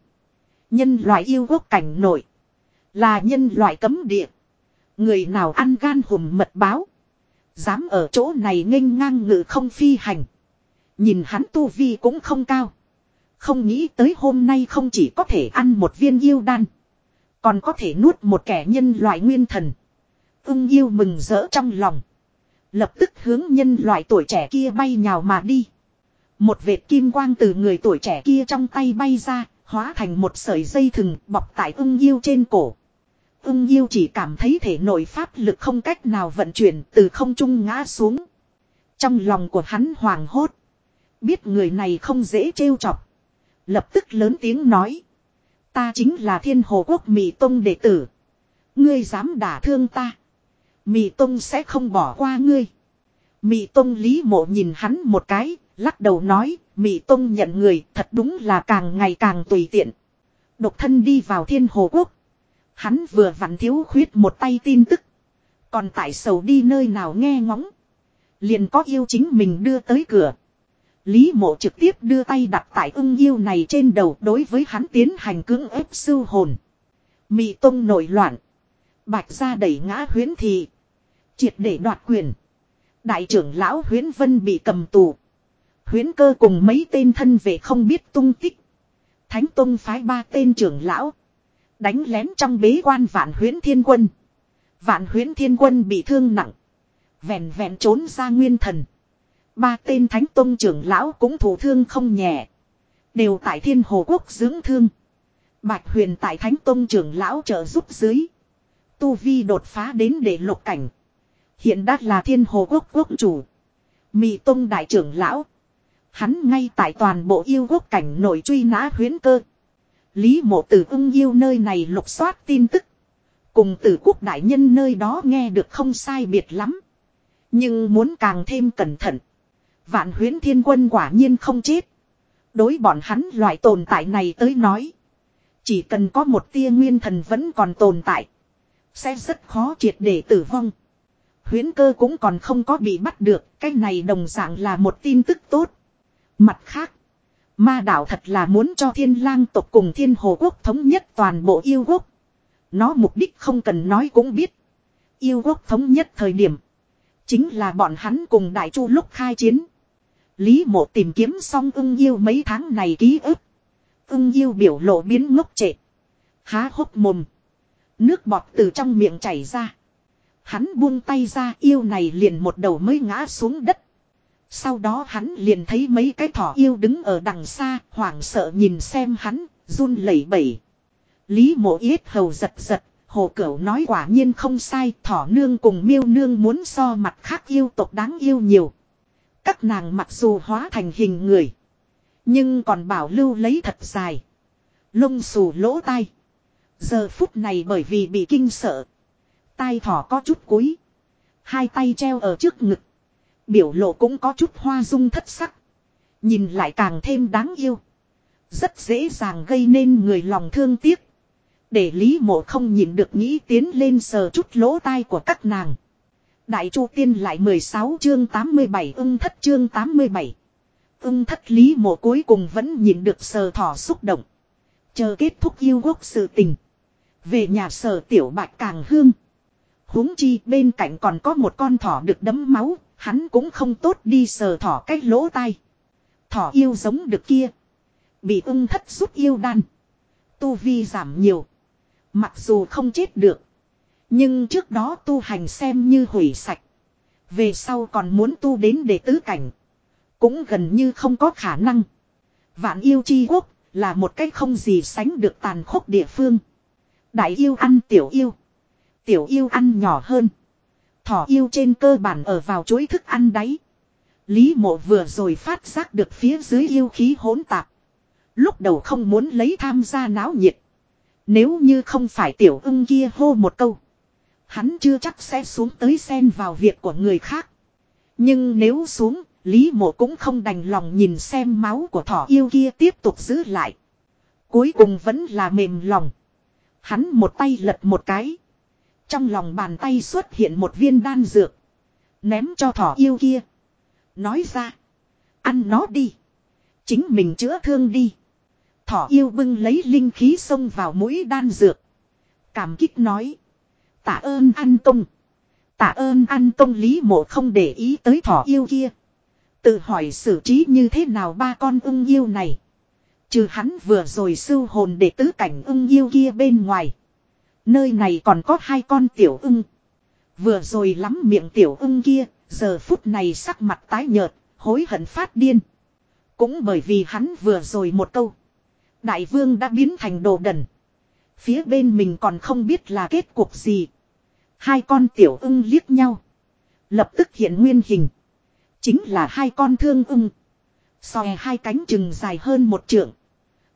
Nhân loại yêu quốc cảnh nổi. Là nhân loại cấm địa. Người nào ăn gan hùm mật báo. Dám ở chỗ này nghênh ngang ngự không phi hành. Nhìn hắn tu vi cũng không cao. Không nghĩ tới hôm nay không chỉ có thể ăn một viên yêu đan. Còn có thể nuốt một kẻ nhân loại nguyên thần. Ưng yêu mừng rỡ trong lòng. Lập tức hướng nhân loại tuổi trẻ kia bay nhào mà đi. Một vệt kim quang từ người tuổi trẻ kia trong tay bay ra, hóa thành một sợi dây thừng bọc tại ưng yêu trên cổ. Ưng yêu chỉ cảm thấy thể nội pháp lực không cách nào vận chuyển từ không trung ngã xuống. Trong lòng của hắn hoàng hốt. Biết người này không dễ trêu chọc. Lập tức lớn tiếng nói. Ta chính là thiên hồ quốc Mỹ Tông đệ tử. Ngươi dám đả thương ta. Mị Tông sẽ không bỏ qua ngươi. Mị Tông Lý Mộ nhìn hắn một cái, lắc đầu nói, Mị Tông nhận người thật đúng là càng ngày càng tùy tiện. Độc thân đi vào thiên hồ quốc. Hắn vừa vặn thiếu khuyết một tay tin tức. Còn tại sầu đi nơi nào nghe ngóng. Liền có yêu chính mình đưa tới cửa. Lý mộ trực tiếp đưa tay đặt tại ưng yêu này trên đầu đối với hắn tiến hành cưỡng ép sư hồn. Mị tông nổi loạn. Bạch ra đẩy ngã huyến thị. Triệt để đoạt quyền. Đại trưởng lão huyến vân bị cầm tù. Huyến cơ cùng mấy tên thân về không biết tung tích. Thánh tông phái ba tên trưởng lão. Đánh lén trong bế quan vạn huyến thiên quân. Vạn huyến thiên quân bị thương nặng. Vẹn vẹn trốn ra nguyên thần. Ba tên thánh tông trưởng lão cũng thủ thương không nhẹ. Đều tại thiên hồ quốc dưỡng thương. Bạch huyền tại thánh tông trưởng lão trợ giúp dưới. Tu Vi đột phá đến để lục cảnh. Hiện đã là thiên hồ quốc quốc chủ. Mị tông đại trưởng lão. Hắn ngay tại toàn bộ yêu quốc cảnh nổi truy nã huyến cơ. Lý mộ tử ung yêu nơi này lục soát tin tức. Cùng tử quốc đại nhân nơi đó nghe được không sai biệt lắm. Nhưng muốn càng thêm cẩn thận. Vạn huyến thiên quân quả nhiên không chết. Đối bọn hắn loại tồn tại này tới nói. Chỉ cần có một tia nguyên thần vẫn còn tồn tại. Sẽ rất khó triệt để tử vong. Huyến cơ cũng còn không có bị bắt được. Cái này đồng dạng là một tin tức tốt. Mặt khác. Ma đạo thật là muốn cho thiên lang tộc cùng thiên hồ quốc thống nhất toàn bộ yêu quốc. Nó mục đích không cần nói cũng biết. Yêu quốc thống nhất thời điểm. Chính là bọn hắn cùng đại chu lúc khai chiến. Lý mộ tìm kiếm xong ưng yêu mấy tháng này ký ức. Ưng yêu biểu lộ biến ngốc trệ. Há hốc mồm. Nước bọt từ trong miệng chảy ra. Hắn buông tay ra yêu này liền một đầu mới ngã xuống đất. Sau đó hắn liền thấy mấy cái thỏ yêu đứng ở đằng xa, hoảng sợ nhìn xem hắn, run lẩy bẩy. Lý mộ yết hầu giật giật, hồ cửu nói quả nhiên không sai, thỏ nương cùng miêu nương muốn so mặt khác yêu tộc đáng yêu nhiều. Các nàng mặc dù hóa thành hình người. Nhưng còn bảo lưu lấy thật dài. Lông xù lỗ tai. Giờ phút này bởi vì bị kinh sợ. Tai thỏ có chút cúi. Hai tay treo ở trước ngực. Biểu lộ cũng có chút hoa dung thất sắc. Nhìn lại càng thêm đáng yêu. Rất dễ dàng gây nên người lòng thương tiếc. Để Lý Mộ không nhìn được nghĩ tiến lên sờ chút lỗ tai của các nàng. Đại Chu Tiên lại 16 chương 87 ưng thất chương 87. Ưng thất Lý Mộ cuối cùng vẫn nhìn được sờ thỏ xúc động. Chờ kết thúc yêu quốc sự tình. Về nhà sở tiểu bạch càng hương huống chi bên cạnh còn có một con thỏ được đấm máu, hắn cũng không tốt đi sờ thỏ cách lỗ tai. Thỏ yêu giống được kia. Bị ưng thất rút yêu đan. Tu vi giảm nhiều. Mặc dù không chết được. Nhưng trước đó tu hành xem như hủy sạch. Về sau còn muốn tu đến để tứ cảnh. Cũng gần như không có khả năng. Vạn yêu chi quốc là một cách không gì sánh được tàn khốc địa phương. Đại yêu ăn tiểu yêu. Tiểu yêu ăn nhỏ hơn. Thỏ yêu trên cơ bản ở vào chuỗi thức ăn đáy. Lý mộ vừa rồi phát giác được phía dưới yêu khí hỗn tạp. Lúc đầu không muốn lấy tham gia náo nhiệt. Nếu như không phải tiểu ưng kia hô một câu. Hắn chưa chắc sẽ xuống tới xen vào việc của người khác. Nhưng nếu xuống, Lý mộ cũng không đành lòng nhìn xem máu của thỏ yêu kia tiếp tục giữ lại. Cuối cùng vẫn là mềm lòng. Hắn một tay lật một cái. Trong lòng bàn tay xuất hiện một viên đan dược. Ném cho thỏ yêu kia. Nói ra. Ăn nó đi. Chính mình chữa thương đi. Thỏ yêu bưng lấy linh khí xông vào mũi đan dược. Cảm kích nói. Tạ ơn ăn tung. Tạ ơn ăn tung lý mộ không để ý tới thỏ yêu kia. Tự hỏi xử trí như thế nào ba con ưng yêu này. Trừ hắn vừa rồi sưu hồn để tứ cảnh ưng yêu kia bên ngoài. Nơi này còn có hai con tiểu ưng. Vừa rồi lắm miệng tiểu ưng kia, giờ phút này sắc mặt tái nhợt, hối hận phát điên. Cũng bởi vì hắn vừa rồi một câu. Đại vương đã biến thành đồ đần. Phía bên mình còn không biết là kết cục gì. Hai con tiểu ưng liếc nhau. Lập tức hiện nguyên hình. Chính là hai con thương ưng. Xòe hai cánh chừng dài hơn một trượng.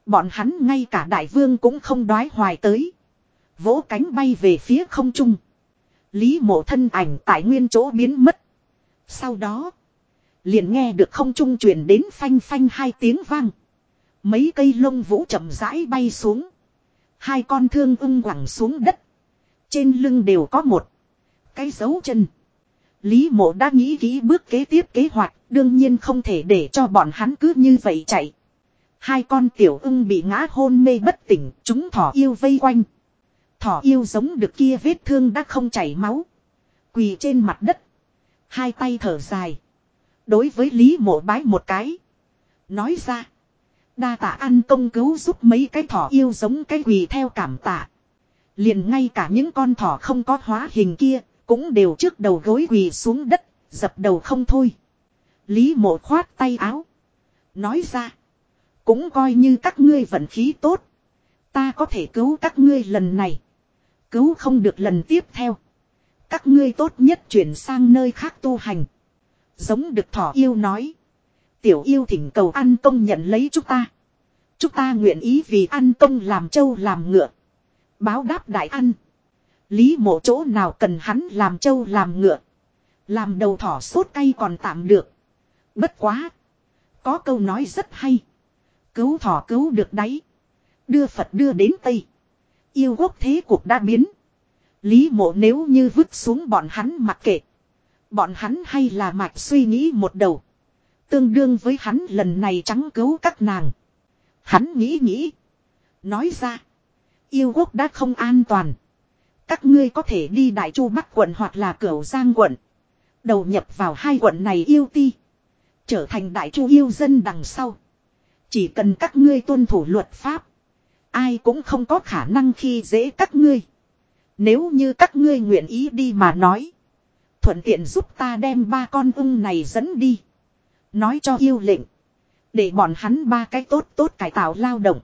Bọn hắn ngay cả đại vương cũng không đoái hoài tới. Vỗ cánh bay về phía không trung. Lý mộ thân ảnh tại nguyên chỗ biến mất. Sau đó. Liền nghe được không trung truyền đến phanh phanh hai tiếng vang. Mấy cây lông vũ chậm rãi bay xuống. Hai con thương ưng quẳng xuống đất. Trên lưng đều có một. Cái dấu chân. Lý mộ đã nghĩ kỹ bước kế tiếp kế hoạch. Đương nhiên không thể để cho bọn hắn cứ như vậy chạy. Hai con tiểu ưng bị ngã hôn mê bất tỉnh. Chúng thỏ yêu vây quanh. Thỏ yêu giống được kia vết thương đã không chảy máu. Quỳ trên mặt đất. Hai tay thở dài. Đối với Lý mộ bái một cái. Nói ra. Đa tạ ăn công cứu giúp mấy cái thỏ yêu giống cái quỳ theo cảm tạ. Liền ngay cả những con thỏ không có hóa hình kia. Cũng đều trước đầu gối quỳ xuống đất. Dập đầu không thôi. Lý mộ khoát tay áo. Nói ra. Cũng coi như các ngươi vận khí tốt. Ta có thể cứu các ngươi lần này. Cứu không được lần tiếp theo. Các ngươi tốt nhất chuyển sang nơi khác tu hành. Giống được thỏ yêu nói. Tiểu yêu thỉnh cầu ăn công nhận lấy chúng ta. Chúng ta nguyện ý vì ăn công làm trâu làm ngựa. Báo đáp đại ăn. Lý mộ chỗ nào cần hắn làm trâu làm ngựa. Làm đầu thỏ sốt cay còn tạm được. Bất quá. Có câu nói rất hay. Cứu thỏ cứu được đấy, Đưa Phật đưa đến Tây. Yêu quốc thế cuộc đã biến. Lý mộ nếu như vứt xuống bọn hắn mặc kệ. Bọn hắn hay là mạch suy nghĩ một đầu. Tương đương với hắn lần này trắng cứu các nàng. Hắn nghĩ nghĩ. Nói ra. Yêu quốc đã không an toàn. Các ngươi có thể đi Đại Chu Bắc quận hoặc là Cửu Giang quận. Đầu nhập vào hai quận này yêu ti. Trở thành Đại Chu yêu dân đằng sau. Chỉ cần các ngươi tuân thủ luật pháp. Ai cũng không có khả năng khi dễ các ngươi. Nếu như các ngươi nguyện ý đi mà nói. Thuận tiện giúp ta đem ba con ưng này dẫn đi. Nói cho yêu lệnh. Để bọn hắn ba cái tốt tốt cải tạo lao động.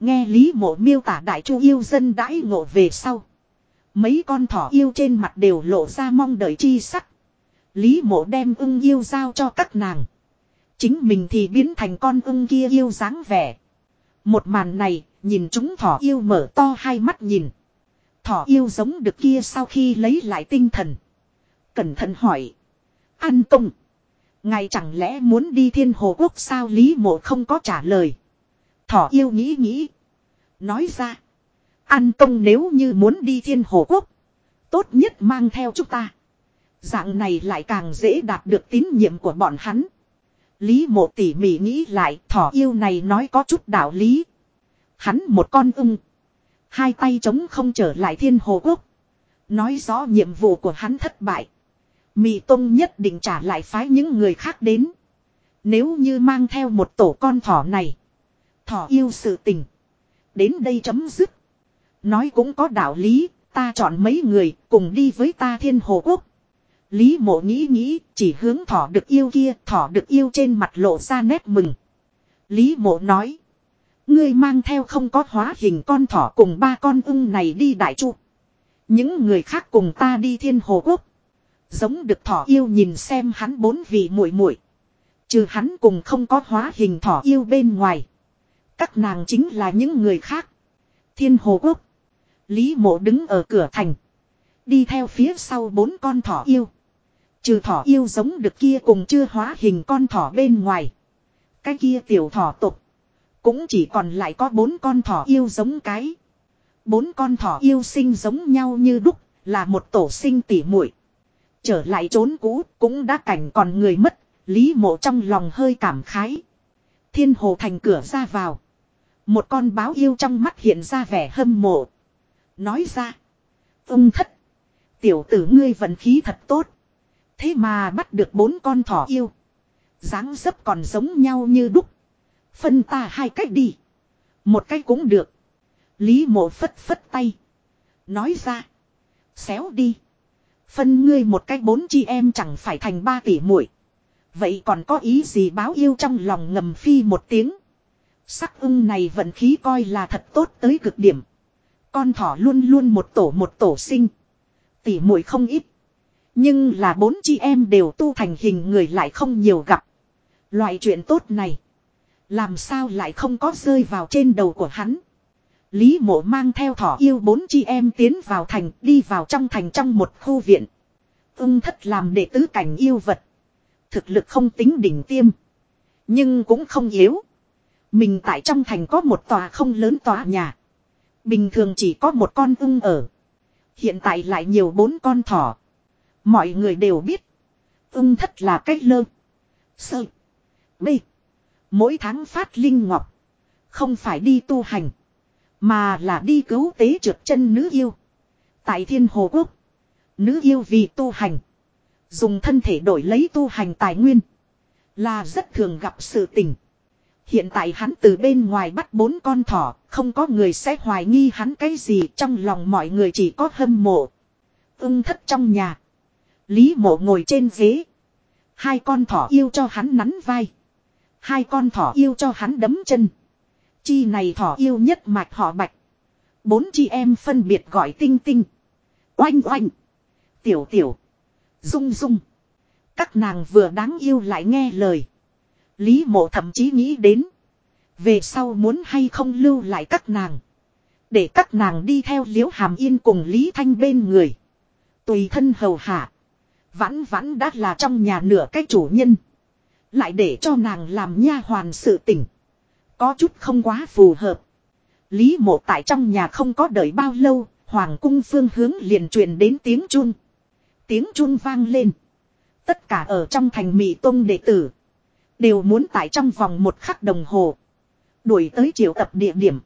Nghe Lý mộ miêu tả đại chu yêu dân đãi ngộ về sau. Mấy con thỏ yêu trên mặt đều lộ ra mong đợi chi sắc. Lý mộ đem ưng yêu giao cho các nàng. Chính mình thì biến thành con ưng kia yêu dáng vẻ. Một màn này, nhìn chúng thỏ yêu mở to hai mắt nhìn. Thỏ yêu giống được kia sau khi lấy lại tinh thần. Cẩn thận hỏi. An công. Ngài chẳng lẽ muốn đi thiên hồ quốc sao Lý mộ không có trả lời. Thỏ yêu nghĩ nghĩ. Nói ra. An công nếu như muốn đi thiên hồ quốc. Tốt nhất mang theo chúng ta. Dạng này lại càng dễ đạt được tín nhiệm của bọn hắn. Lý mộ tỉ mỉ nghĩ lại, thỏ yêu này nói có chút đạo lý. Hắn một con ưng. Hai tay chống không trở lại thiên hồ quốc. Nói rõ nhiệm vụ của hắn thất bại. Mị Tông nhất định trả lại phái những người khác đến. Nếu như mang theo một tổ con thỏ này. Thỏ yêu sự tình. Đến đây chấm dứt. Nói cũng có đạo lý, ta chọn mấy người cùng đi với ta thiên hồ quốc. Lý mộ nghĩ nghĩ, chỉ hướng thỏ được yêu kia, thỏ được yêu trên mặt lộ ra nét mừng. Lý mộ nói. Ngươi mang theo không có hóa hình con thỏ cùng ba con ưng này đi đại chu. Những người khác cùng ta đi thiên hồ quốc. Giống được thỏ yêu nhìn xem hắn bốn vị muội muội Trừ hắn cùng không có hóa hình thỏ yêu bên ngoài. Các nàng chính là những người khác. Thiên hồ quốc. Lý mộ đứng ở cửa thành. Đi theo phía sau bốn con thỏ yêu. Trừ thỏ yêu giống được kia cùng chưa hóa hình con thỏ bên ngoài. Cái kia tiểu thỏ tục. Cũng chỉ còn lại có bốn con thỏ yêu giống cái. Bốn con thỏ yêu sinh giống nhau như đúc, là một tổ sinh tỉ muội. Trở lại trốn cũ, cũng đã cảnh còn người mất, Lý mộ trong lòng hơi cảm khái. Thiên hồ thành cửa ra vào. Một con báo yêu trong mắt hiện ra vẻ hâm mộ. Nói ra. Ông thất. Tiểu tử ngươi vận khí thật tốt. Thế mà bắt được bốn con thỏ yêu. dáng dấp còn giống nhau như đúc. Phân ta hai cách đi. Một cách cũng được. Lý mộ phất phất tay. Nói ra. Xéo đi. Phân ngươi một cách bốn chị em chẳng phải thành ba tỷ muội Vậy còn có ý gì báo yêu trong lòng ngầm phi một tiếng. Sắc ưng này vận khí coi là thật tốt tới cực điểm. Con thỏ luôn luôn một tổ một tổ sinh. Tỷ muội không ít. Nhưng là bốn chị em đều tu thành hình người lại không nhiều gặp. Loại chuyện tốt này. Làm sao lại không có rơi vào trên đầu của hắn. Lý mộ mang theo thỏ yêu bốn chị em tiến vào thành, đi vào trong thành trong một khu viện. Ưng thất làm đệ tứ cảnh yêu vật. Thực lực không tính đỉnh tiêm. Nhưng cũng không yếu. Mình tại trong thành có một tòa không lớn tòa nhà. Bình thường chỉ có một con ưng ở. Hiện tại lại nhiều bốn con thỏ. Mọi người đều biết. Ưng thất là cách lơ. Sơ. Bê. Mỗi tháng phát linh ngọc. Không phải đi tu hành. Mà là đi cứu tế trượt chân nữ yêu. Tại thiên hồ quốc. Nữ yêu vì tu hành. Dùng thân thể đổi lấy tu hành tài nguyên. Là rất thường gặp sự tình. Hiện tại hắn từ bên ngoài bắt bốn con thỏ, không có người sẽ hoài nghi hắn cái gì trong lòng mọi người chỉ có hâm mộ. Ưng thất trong nhà. Lý mộ ngồi trên ghế. Hai con thỏ yêu cho hắn nắn vai. Hai con thỏ yêu cho hắn đấm chân. Chi này thỏ yêu nhất mạch họ bạch. Bốn chị em phân biệt gọi tinh tinh. Oanh oanh. Tiểu tiểu. Dung dung. Các nàng vừa đáng yêu lại nghe lời. Lý mộ thậm chí nghĩ đến. Về sau muốn hay không lưu lại các nàng. Để các nàng đi theo liễu hàm yên cùng Lý Thanh bên người. Tùy thân hầu hạ. Vãn vãn đã là trong nhà nửa cái chủ nhân. Lại để cho nàng làm nha hoàn sự tỉnh. Có chút không quá phù hợp. Lý mộ tại trong nhà không có đợi bao lâu, hoàng cung phương hướng liền truyền đến tiếng chun. Tiếng chun vang lên. Tất cả ở trong thành mỹ tông đệ tử. Đều muốn tại trong vòng một khắc đồng hồ. Đuổi tới triệu tập địa điểm.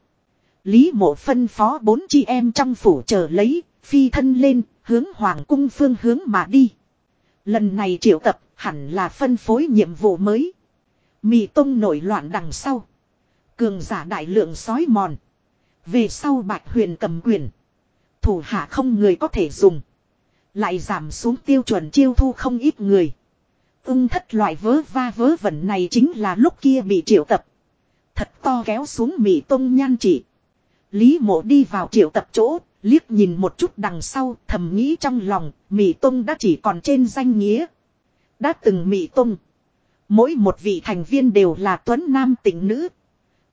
Lý mộ phân phó bốn chị em trong phủ chờ lấy, phi thân lên, hướng hoàng cung phương hướng mà đi. Lần này triệu tập, hẳn là phân phối nhiệm vụ mới. Mì tông nổi loạn đằng sau. Cường giả đại lượng sói mòn. Về sau bạch huyền cầm quyền. Thủ hạ không người có thể dùng. Lại giảm xuống tiêu chuẩn chiêu thu không ít người. Ưng thất loại vớ va vớ vẩn này chính là lúc kia bị triệu tập. Thật to kéo xuống mì tông nhan chỉ. Lý mộ đi vào triệu tập chỗ, liếc nhìn một chút đằng sau, thầm nghĩ trong lòng, mì tông đã chỉ còn trên danh nghĩa. Đã từng mị tung. Mỗi một vị thành viên đều là tuấn nam tỉnh nữ.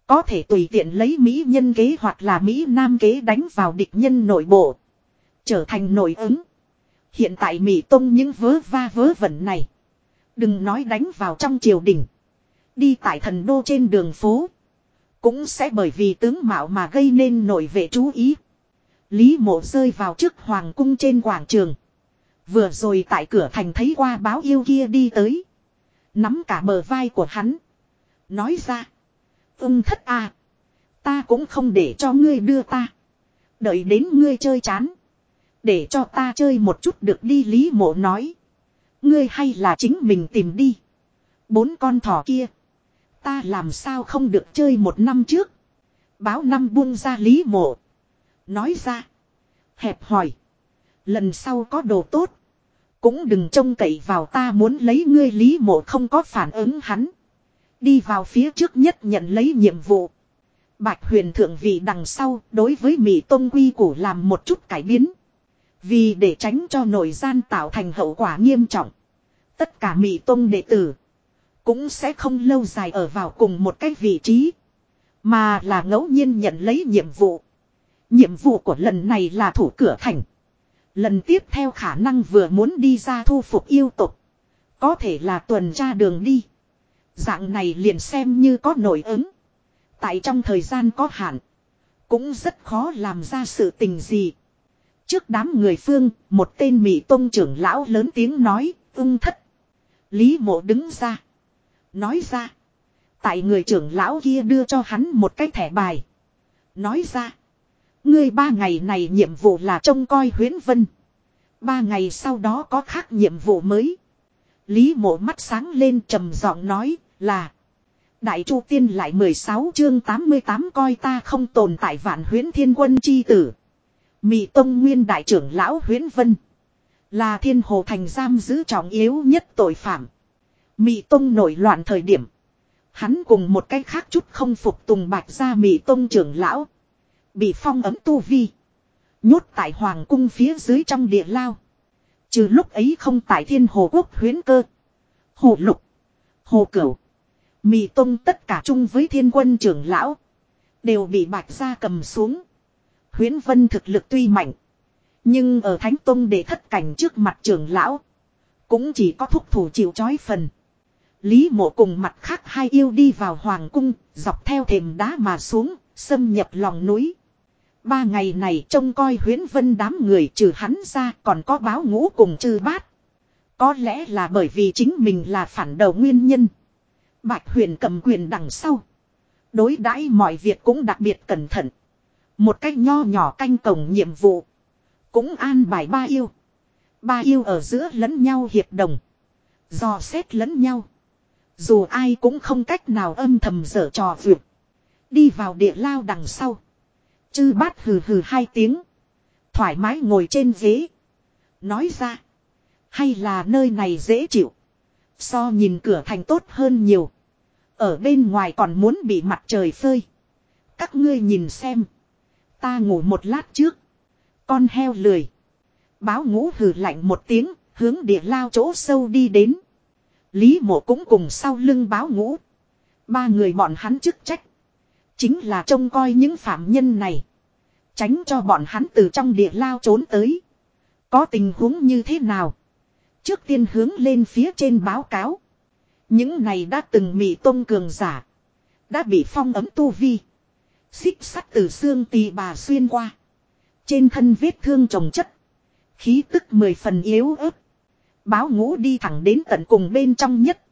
Có thể tùy tiện lấy Mỹ nhân kế hoặc là Mỹ nam kế đánh vào địch nhân nội bộ. Trở thành nội ứng. Hiện tại Mỹ Tông những vớ va vớ vẩn này. Đừng nói đánh vào trong triều đình. Đi tại thần đô trên đường phố. Cũng sẽ bởi vì tướng mạo mà gây nên nổi vệ chú ý. Lý mộ rơi vào trước hoàng cung trên quảng trường. Vừa rồi tại cửa thành thấy qua báo yêu kia đi tới. Nắm cả bờ vai của hắn. Nói ra. Ưng thất à. Ta cũng không để cho ngươi đưa ta. Đợi đến ngươi chơi chán. Để cho ta chơi một chút được đi Lý mộ nói. Ngươi hay là chính mình tìm đi. Bốn con thỏ kia. Ta làm sao không được chơi một năm trước. Báo năm buông ra Lý mộ. Nói ra. Hẹp hỏi. Lần sau có đồ tốt. Cũng đừng trông cậy vào ta muốn lấy ngươi Lý mộ không có phản ứng hắn. Đi vào phía trước nhất nhận lấy nhiệm vụ. Bạch huyền thượng vị đằng sau đối với Mỹ Tông Quy Củ làm một chút cải biến. Vì để tránh cho nội gian tạo thành hậu quả nghiêm trọng. Tất cả Mỹ Tông đệ tử cũng sẽ không lâu dài ở vào cùng một cái vị trí. Mà là ngẫu nhiên nhận lấy nhiệm vụ. Nhiệm vụ của lần này là thủ cửa thành. Lần tiếp theo khả năng vừa muốn đi ra thu phục yêu tục. Có thể là tuần tra đường đi. Dạng này liền xem như có nổi ứng. Tại trong thời gian có hạn. Cũng rất khó làm ra sự tình gì. Trước đám người phương, một tên mỹ tông trưởng lão lớn tiếng nói, ưng thất. Lý mộ đứng ra. Nói ra. Tại người trưởng lão kia đưa cho hắn một cái thẻ bài. Nói ra. Ngươi ba ngày này nhiệm vụ là trông coi huyến vân. Ba ngày sau đó có khác nhiệm vụ mới. Lý mộ mắt sáng lên trầm giọng nói là. Đại Chu Tiên lại 16 chương 88 coi ta không tồn tại vạn huyến thiên quân chi tử. Mị Tông Nguyên Đại trưởng Lão huyến Vân. Là thiên hồ thành giam giữ trọng yếu nhất tội phạm. Mị Tông nổi loạn thời điểm. Hắn cùng một cách khác chút không phục tùng bạch ra Mị Tông trưởng Lão. Bị phong ấm tu vi. Nhốt tại Hoàng cung phía dưới trong địa lao. Trừ lúc ấy không tại thiên hồ quốc huyến cơ. Hồ lục. Hồ cửu. Mì tông tất cả chung với thiên quân trưởng lão. Đều bị bạch gia cầm xuống. Huyến vân thực lực tuy mạnh. Nhưng ở thánh tông để thất cảnh trước mặt trưởng lão. Cũng chỉ có thúc thủ chịu chói phần. Lý mộ cùng mặt khác hai yêu đi vào hoàng cung. Dọc theo thềm đá mà xuống. Xâm nhập lòng núi. Ba ngày này trông coi huyến vân đám người trừ hắn ra còn có báo ngũ cùng trừ bát. Có lẽ là bởi vì chính mình là phản đầu nguyên nhân. Bạch huyền cầm quyền đằng sau. Đối đãi mọi việc cũng đặc biệt cẩn thận. Một cách nho nhỏ canh cổng nhiệm vụ. Cũng an bài ba yêu. Ba yêu ở giữa lẫn nhau hiệp đồng. Dò xét lẫn nhau. Dù ai cũng không cách nào âm thầm dở trò vượt. Đi vào địa lao đằng sau. Chư bát hừ hừ hai tiếng. Thoải mái ngồi trên ghế. Nói ra. Hay là nơi này dễ chịu. So nhìn cửa thành tốt hơn nhiều. Ở bên ngoài còn muốn bị mặt trời phơi. Các ngươi nhìn xem. Ta ngủ một lát trước. Con heo lười. Báo ngũ hừ lạnh một tiếng, hướng địa lao chỗ sâu đi đến. Lý mộ cũng cùng sau lưng báo ngũ. Ba người bọn hắn chức trách. Chính là trông coi những phạm nhân này. Tránh cho bọn hắn từ trong địa lao trốn tới. Có tình huống như thế nào? Trước tiên hướng lên phía trên báo cáo. Những này đã từng mị tôn cường giả. Đã bị phong ấm tu vi. Xích sắt từ xương tì bà xuyên qua. Trên thân vết thương trồng chất. Khí tức mười phần yếu ớt. Báo ngũ đi thẳng đến tận cùng bên trong nhất.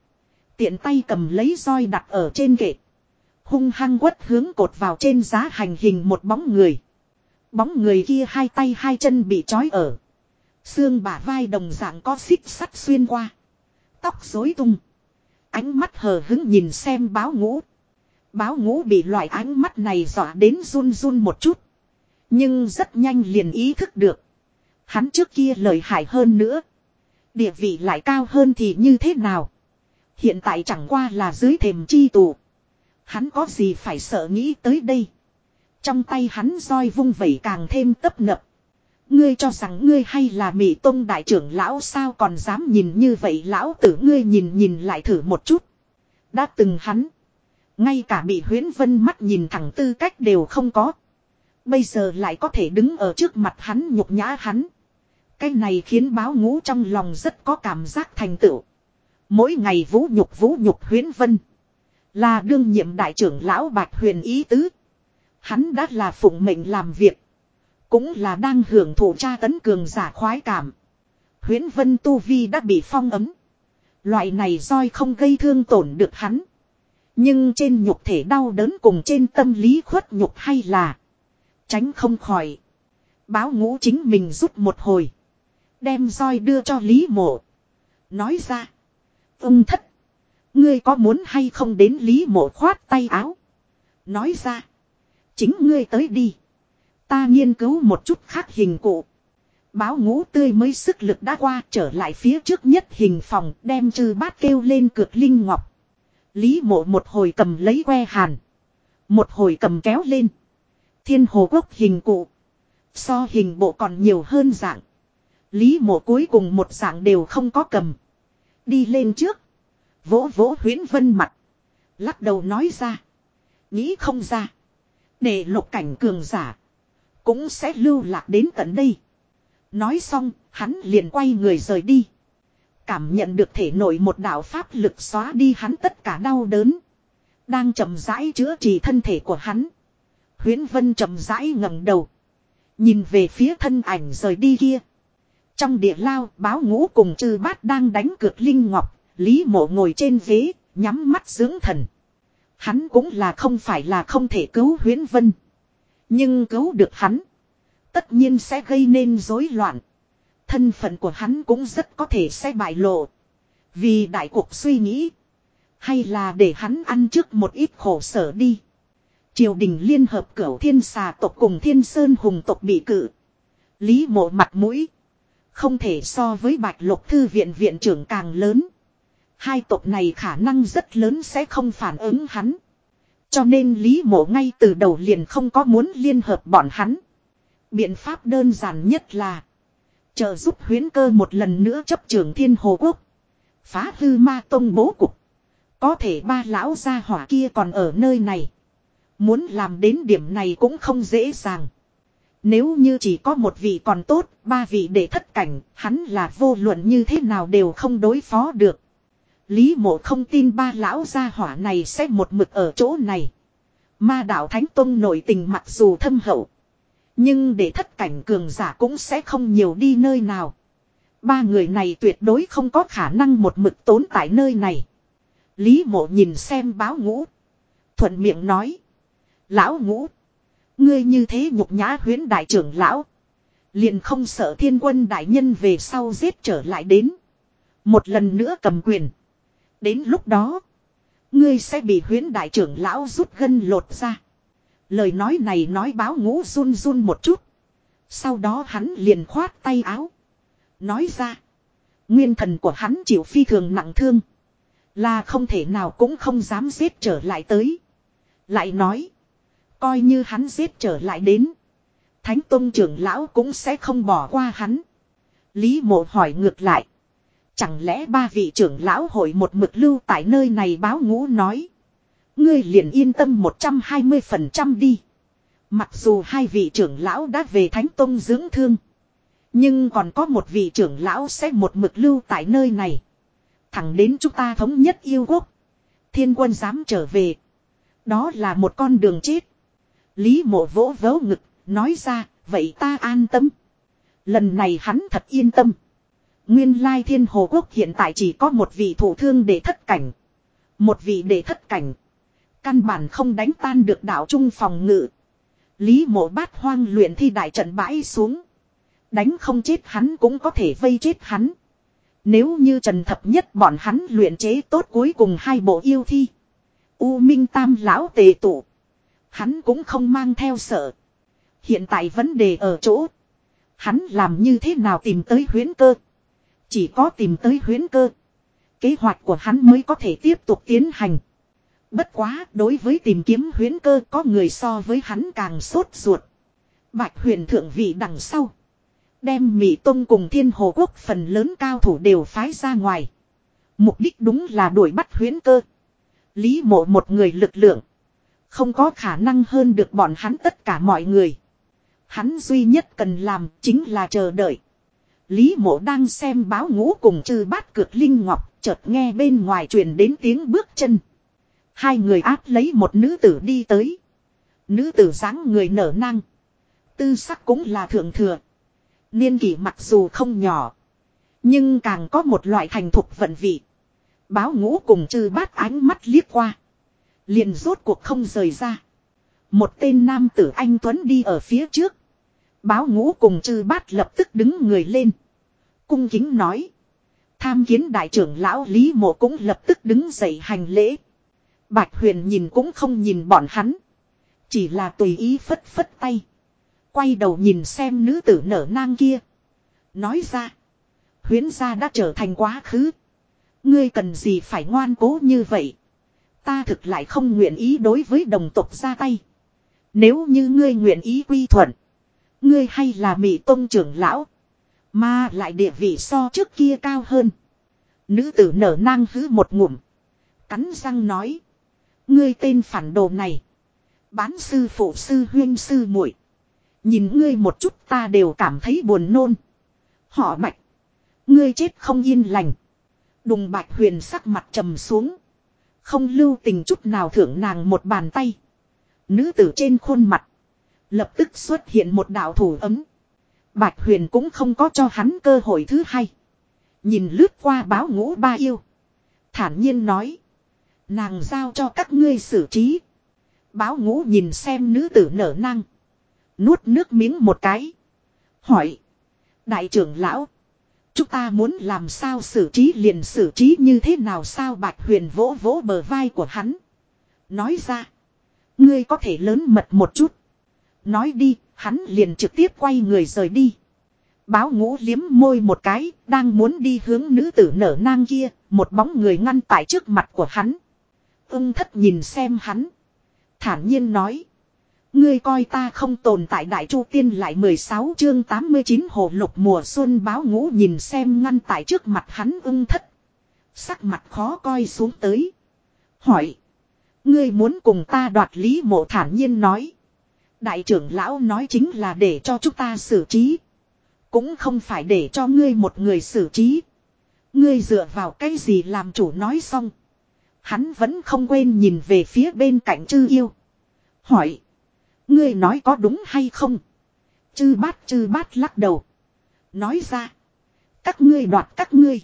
Tiện tay cầm lấy roi đặt ở trên kệ. Hung hăng quất hướng cột vào trên giá hành hình một bóng người. Bóng người kia hai tay hai chân bị trói ở. Xương bả vai đồng dạng có xích sắt xuyên qua. Tóc rối tung. Ánh mắt hờ hứng nhìn xem báo ngũ. Báo ngũ bị loại ánh mắt này dọa đến run run một chút. Nhưng rất nhanh liền ý thức được. Hắn trước kia lợi hại hơn nữa. Địa vị lại cao hơn thì như thế nào. Hiện tại chẳng qua là dưới thềm chi tù. Hắn có gì phải sợ nghĩ tới đây. Trong tay hắn roi vung vẩy càng thêm tấp nập. Ngươi cho rằng ngươi hay là mỹ tông đại trưởng lão sao còn dám nhìn như vậy lão tử ngươi nhìn nhìn lại thử một chút. Đã từng hắn. Ngay cả bị huyến vân mắt nhìn thẳng tư cách đều không có. Bây giờ lại có thể đứng ở trước mặt hắn nhục nhã hắn. Cái này khiến báo ngũ trong lòng rất có cảm giác thành tựu. Mỗi ngày vũ nhục vũ nhục huyến vân. Là đương nhiệm đại trưởng lão Bạch Huyền ý tứ. Hắn đã là phụng mệnh làm việc. Cũng là đang hưởng thụ tra tấn cường giả khoái cảm. Huyến Vân Tu Vi đã bị phong ấm. Loại này roi không gây thương tổn được hắn. Nhưng trên nhục thể đau đớn cùng trên tâm lý khuất nhục hay là tránh không khỏi. Báo ngũ chính mình giúp một hồi. Đem roi đưa cho Lý Mộ. Nói ra. Ông thất. Ngươi có muốn hay không đến Lý Mộ khoát tay áo. Nói ra. Chính ngươi tới đi. Ta nghiên cứu một chút khác hình cụ. Báo ngũ tươi mới sức lực đã qua trở lại phía trước nhất hình phòng, đem chư bát kêu lên cược linh ngọc. Lý mộ một hồi cầm lấy que hàn. Một hồi cầm kéo lên. Thiên hồ quốc hình cụ. So hình bộ còn nhiều hơn dạng. Lý mộ cuối cùng một dạng đều không có cầm. Đi lên trước. Vỗ vỗ huyến vân mặt. Lắc đầu nói ra. Nghĩ không ra. Để lục cảnh cường giả. Cũng sẽ lưu lạc đến tận đây. Nói xong, hắn liền quay người rời đi. Cảm nhận được thể nội một đạo pháp lực xóa đi hắn tất cả đau đớn. Đang chậm rãi chữa trị thân thể của hắn. Huyến Vân chậm rãi ngẩng đầu. Nhìn về phía thân ảnh rời đi kia. Trong địa lao, báo ngũ cùng chư bát đang đánh cược Linh Ngọc. Lý mộ ngồi trên ghế, nhắm mắt dưỡng thần. Hắn cũng là không phải là không thể cứu huyến vân. Nhưng cứu được hắn. Tất nhiên sẽ gây nên rối loạn. Thân phận của hắn cũng rất có thể sẽ bại lộ. Vì đại cuộc suy nghĩ. Hay là để hắn ăn trước một ít khổ sở đi. Triều đình liên hợp cửu thiên xà tộc cùng thiên sơn hùng tộc bị cự. Lý mộ mặt mũi. Không thể so với bạch lục thư viện viện trưởng càng lớn. Hai tộc này khả năng rất lớn sẽ không phản ứng hắn. Cho nên Lý Mộ ngay từ đầu liền không có muốn liên hợp bọn hắn. Biện pháp đơn giản nhất là trợ giúp huyến cơ một lần nữa chấp trường thiên hồ quốc. Phá hư ma tông bố cục. Có thể ba lão gia hỏa kia còn ở nơi này. Muốn làm đến điểm này cũng không dễ dàng. Nếu như chỉ có một vị còn tốt, ba vị để thất cảnh, hắn là vô luận như thế nào đều không đối phó được. Lý mộ không tin ba lão gia hỏa này sẽ một mực ở chỗ này. Ma đạo Thánh Tông nổi tình mặc dù thâm hậu. Nhưng để thất cảnh cường giả cũng sẽ không nhiều đi nơi nào. Ba người này tuyệt đối không có khả năng một mực tốn tại nơi này. Lý mộ nhìn xem báo ngũ. Thuận miệng nói. Lão ngũ. Ngươi như thế nhục nhã huyến đại trưởng lão. Liền không sợ thiên quân đại nhân về sau giết trở lại đến. Một lần nữa cầm quyền. Đến lúc đó. Ngươi sẽ bị huyến đại trưởng lão rút gân lột ra. Lời nói này nói báo ngũ run run một chút. Sau đó hắn liền khoát tay áo. Nói ra. Nguyên thần của hắn chịu phi thường nặng thương. Là không thể nào cũng không dám giết trở lại tới. Lại nói. Coi như hắn giết trở lại đến. Thánh Tông trưởng lão cũng sẽ không bỏ qua hắn. Lý mộ hỏi ngược lại. Chẳng lẽ ba vị trưởng lão hội một mực lưu tại nơi này báo ngũ nói. Ngươi liền yên tâm 120% đi. Mặc dù hai vị trưởng lão đã về Thánh Tông dưỡng thương. Nhưng còn có một vị trưởng lão sẽ một mực lưu tại nơi này. Thẳng đến chúng ta thống nhất yêu quốc. Thiên quân dám trở về. Đó là một con đường chết. Lý mộ vỗ vỗ ngực, nói ra, vậy ta an tâm. Lần này hắn thật yên tâm. Nguyên lai thiên hồ quốc hiện tại chỉ có một vị thủ thương để thất cảnh. Một vị để thất cảnh. Căn bản không đánh tan được đảo trung phòng ngự. Lý mộ bát hoang luyện thi đại trận bãi xuống. Đánh không chết hắn cũng có thể vây chết hắn. Nếu như trần thập nhất bọn hắn luyện chế tốt cuối cùng hai bộ yêu thi. U Minh Tam lão tề tụ. Hắn cũng không mang theo sợ. Hiện tại vấn đề ở chỗ. Hắn làm như thế nào tìm tới huyến cơ. Chỉ có tìm tới huyến cơ. Kế hoạch của hắn mới có thể tiếp tục tiến hành. Bất quá, đối với tìm kiếm huyến cơ có người so với hắn càng sốt ruột. Bạch huyền thượng vị đằng sau. Đem Mỹ Tông cùng Thiên Hồ Quốc phần lớn cao thủ đều phái ra ngoài. Mục đích đúng là đuổi bắt huyến cơ. Lý mộ một người lực lượng. Không có khả năng hơn được bọn hắn tất cả mọi người. Hắn duy nhất cần làm chính là chờ đợi. Lý mộ đang xem báo ngũ cùng chư bát cược linh ngọc, chợt nghe bên ngoài truyền đến tiếng bước chân. Hai người áp lấy một nữ tử đi tới. Nữ tử dáng người nở năng. Tư sắc cũng là thượng thừa. Niên kỷ mặc dù không nhỏ. Nhưng càng có một loại thành thục vận vị. Báo ngũ cùng chư bát ánh mắt liếc qua. Liền rốt cuộc không rời ra. Một tên nam tử anh Tuấn đi ở phía trước. Báo ngũ cùng chư bát lập tức đứng người lên. Cung kính nói. Tham kiến đại trưởng lão Lý Mộ cũng lập tức đứng dậy hành lễ. Bạch huyền nhìn cũng không nhìn bọn hắn. Chỉ là tùy ý phất phất tay. Quay đầu nhìn xem nữ tử nở nang kia. Nói ra. Huyến gia đã trở thành quá khứ. Ngươi cần gì phải ngoan cố như vậy. Ta thực lại không nguyện ý đối với đồng tộc ra tay. Nếu như ngươi nguyện ý quy thuận. Ngươi hay là mỹ tôn trưởng lão. Mà lại địa vị so trước kia cao hơn. Nữ tử nở nang hứ một ngụm. Cắn răng nói. Ngươi tên phản đồ này. Bán sư phụ sư huyên sư muội Nhìn ngươi một chút ta đều cảm thấy buồn nôn. Họ bạch. Ngươi chết không yên lành. Đùng bạch huyền sắc mặt trầm xuống. Không lưu tình chút nào thưởng nàng một bàn tay. Nữ tử trên khuôn mặt. Lập tức xuất hiện một đạo thủ ấm. Bạch huyền cũng không có cho hắn cơ hội thứ hai. Nhìn lướt qua báo ngũ ba yêu. Thản nhiên nói. Nàng giao cho các ngươi xử trí. Báo ngũ nhìn xem nữ tử nở năng. Nuốt nước miếng một cái. Hỏi. Đại trưởng lão. Chúng ta muốn làm sao xử trí liền xử trí như thế nào sao bạch huyền vỗ vỗ bờ vai của hắn. Nói ra. Ngươi có thể lớn mật một chút. Nói đi, hắn liền trực tiếp quay người rời đi. Báo ngũ liếm môi một cái, đang muốn đi hướng nữ tử nở nang kia, một bóng người ngăn tại trước mặt của hắn. Ưng thất nhìn xem hắn. Thản nhiên nói. Ngươi coi ta không tồn tại đại chu tiên lại 16 chương 89 hồ lục mùa xuân báo ngũ nhìn xem ngăn tại trước mặt hắn ưng thất. Sắc mặt khó coi xuống tới. Hỏi. Ngươi muốn cùng ta đoạt lý mộ thản nhiên nói. Đại trưởng lão nói chính là để cho chúng ta xử trí. Cũng không phải để cho ngươi một người xử trí. Ngươi dựa vào cái gì làm chủ nói xong. Hắn vẫn không quên nhìn về phía bên cạnh chư yêu. Hỏi. Ngươi nói có đúng hay không? Chư bát chư bát lắc đầu. Nói ra. Các ngươi đoạt các ngươi.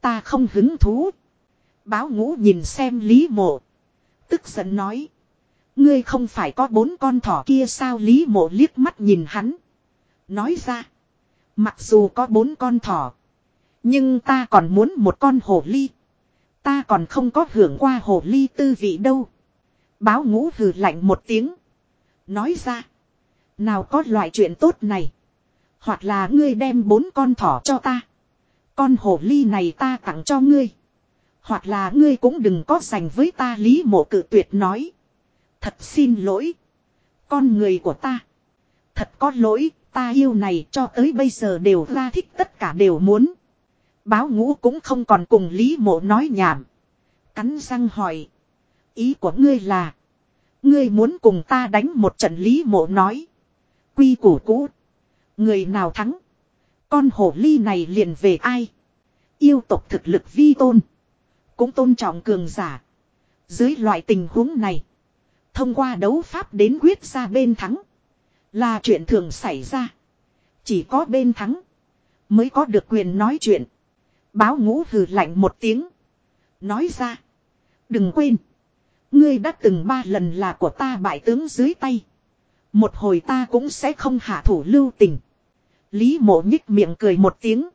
Ta không hứng thú. Báo ngũ nhìn xem Lý mộ. Tức giận nói. Ngươi không phải có bốn con thỏ kia sao Lý mộ liếc mắt nhìn hắn. Nói ra. Mặc dù có bốn con thỏ. Nhưng ta còn muốn một con hồ ly. Ta còn không có hưởng qua hồ ly tư vị đâu. Báo ngũ hừ lạnh một tiếng. Nói ra. Nào có loại chuyện tốt này. Hoặc là ngươi đem bốn con thỏ cho ta. Con hồ ly này ta tặng cho ngươi. Hoặc là ngươi cũng đừng có dành với ta, lý mộ cự tuyệt nói. Thật xin lỗi. Con người của ta. Thật có lỗi, ta yêu này cho tới bây giờ đều ra thích tất cả đều muốn. Báo ngũ cũng không còn cùng Lý mộ nói nhảm. Cắn răng hỏi. Ý của ngươi là. Ngươi muốn cùng ta đánh một trận Lý mộ nói. Quy củ cũ. Người nào thắng. Con hổ ly này liền về ai. Yêu tộc thực lực vi tôn. Cũng tôn trọng cường giả. Dưới loại tình huống này. Thông qua đấu pháp đến quyết ra bên thắng. Là chuyện thường xảy ra. Chỉ có bên thắng. Mới có được quyền nói chuyện. Báo ngũ hừ lạnh một tiếng. Nói ra. Đừng quên. Ngươi đã từng ba lần là của ta bại tướng dưới tay. Một hồi ta cũng sẽ không hạ thủ lưu tình. Lý mộ nhích miệng cười một tiếng.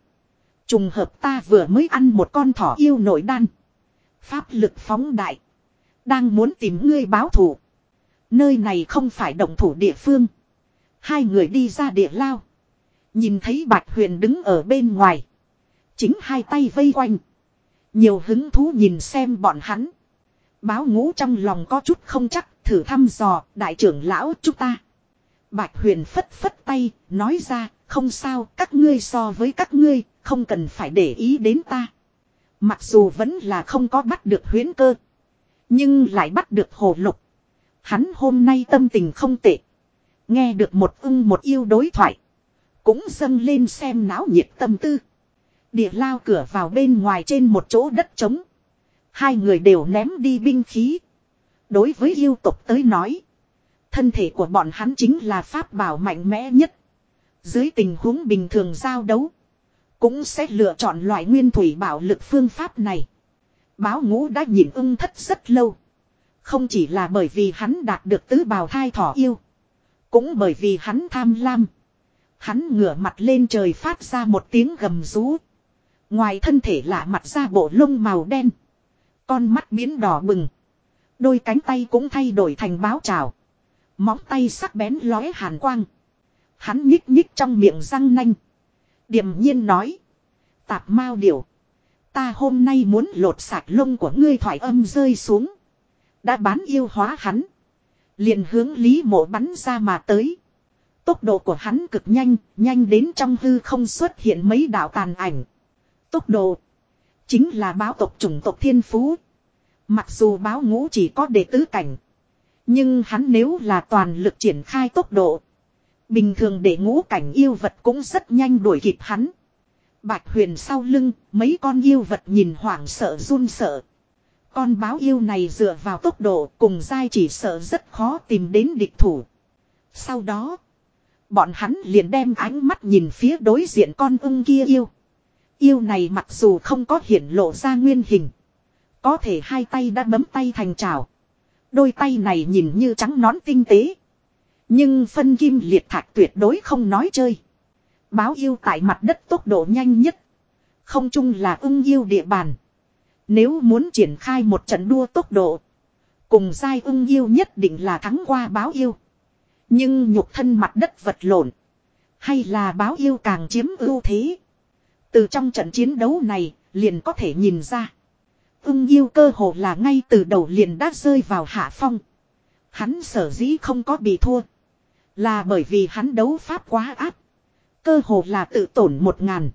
Trùng hợp ta vừa mới ăn một con thỏ yêu nội đan. Pháp lực phóng đại. Đang muốn tìm ngươi báo thù. Nơi này không phải động thủ địa phương. Hai người đi ra địa lao. Nhìn thấy Bạch Huyền đứng ở bên ngoài. Chính hai tay vây quanh. Nhiều hứng thú nhìn xem bọn hắn. Báo ngũ trong lòng có chút không chắc, thử thăm dò, đại trưởng lão chúng ta. Bạch huyền phất phất tay, nói ra, không sao, các ngươi so với các ngươi, không cần phải để ý đến ta. Mặc dù vẫn là không có bắt được huyến cơ. Nhưng lại bắt được hồ lục. Hắn hôm nay tâm tình không tệ. Nghe được một ưng một yêu đối thoại. Cũng dâng lên xem náo nhiệt tâm tư. Địa lao cửa vào bên ngoài trên một chỗ đất trống. Hai người đều ném đi binh khí. Đối với yêu tục tới nói. Thân thể của bọn hắn chính là pháp bảo mạnh mẽ nhất. Dưới tình huống bình thường giao đấu. Cũng sẽ lựa chọn loại nguyên thủy bảo lực phương pháp này. Báo ngũ đã nhìn ưng thất rất lâu. Không chỉ là bởi vì hắn đạt được tứ bào thai thỏ yêu. Cũng bởi vì hắn tham lam. Hắn ngửa mặt lên trời phát ra một tiếng gầm rú. Ngoài thân thể lạ mặt ra bộ lông màu đen. Con mắt biến đỏ bừng. Đôi cánh tay cũng thay đổi thành báo trào. Móng tay sắc bén lóe hàn quang. Hắn nhích nhích trong miệng răng nanh. Điềm nhiên nói. Tạp mao điểu, Ta hôm nay muốn lột sạch lông của ngươi thoải âm rơi xuống. Đã bán yêu hóa hắn. Liền hướng lý mộ bắn ra mà tới. Tốc độ của hắn cực nhanh, nhanh đến trong hư không xuất hiện mấy đạo tàn ảnh. Tốc độ. Chính là báo tộc chủng tộc thiên phú. Mặc dù báo ngũ chỉ có đệ tứ cảnh. Nhưng hắn nếu là toàn lực triển khai tốc độ. Bình thường để ngũ cảnh yêu vật cũng rất nhanh đuổi kịp hắn. Bạch huyền sau lưng, mấy con yêu vật nhìn hoảng sợ run sợ. Con báo yêu này dựa vào tốc độ cùng dai chỉ sợ rất khó tìm đến địch thủ. Sau đó, bọn hắn liền đem ánh mắt nhìn phía đối diện con ưng kia yêu. Yêu này mặc dù không có hiển lộ ra nguyên hình. Có thể hai tay đã bấm tay thành trào. Đôi tay này nhìn như trắng nón tinh tế. Nhưng phân kim liệt thạch tuyệt đối không nói chơi. Báo yêu tại mặt đất tốc độ nhanh nhất. Không chung là ưng yêu địa bàn. Nếu muốn triển khai một trận đua tốc độ. Cùng giai ưng yêu nhất định là thắng qua báo yêu. Nhưng nhục thân mặt đất vật lộn. Hay là báo yêu càng chiếm ưu thế. Từ trong trận chiến đấu này liền có thể nhìn ra. Ưng yêu cơ hồ là ngay từ đầu liền đã rơi vào hạ phong. Hắn sở dĩ không có bị thua. Là bởi vì hắn đấu pháp quá áp. Cơ hồ là tự tổn một ngàn.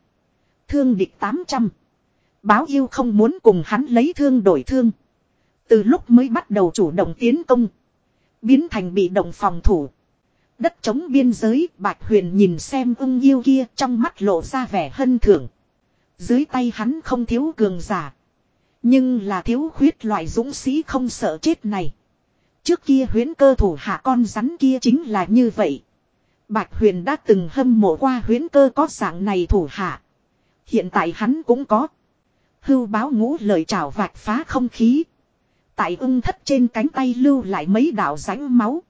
Thương địch tám trăm. Báo yêu không muốn cùng hắn lấy thương đổi thương. Từ lúc mới bắt đầu chủ động tiến công. Biến thành bị động phòng thủ. Đất chống biên giới, Bạch Huyền nhìn xem ưng yêu kia, trong mắt lộ ra vẻ hân thưởng. Dưới tay hắn không thiếu cường giả. Nhưng là thiếu khuyết loại dũng sĩ không sợ chết này. Trước kia huyến cơ thủ hạ con rắn kia chính là như vậy. Bạch Huyền đã từng hâm mộ qua huyến cơ có dạng này thủ hạ. Hiện tại hắn cũng có. Hưu báo ngũ lời chào vạch phá không khí. Tại ưng thất trên cánh tay lưu lại mấy đạo rãnh máu.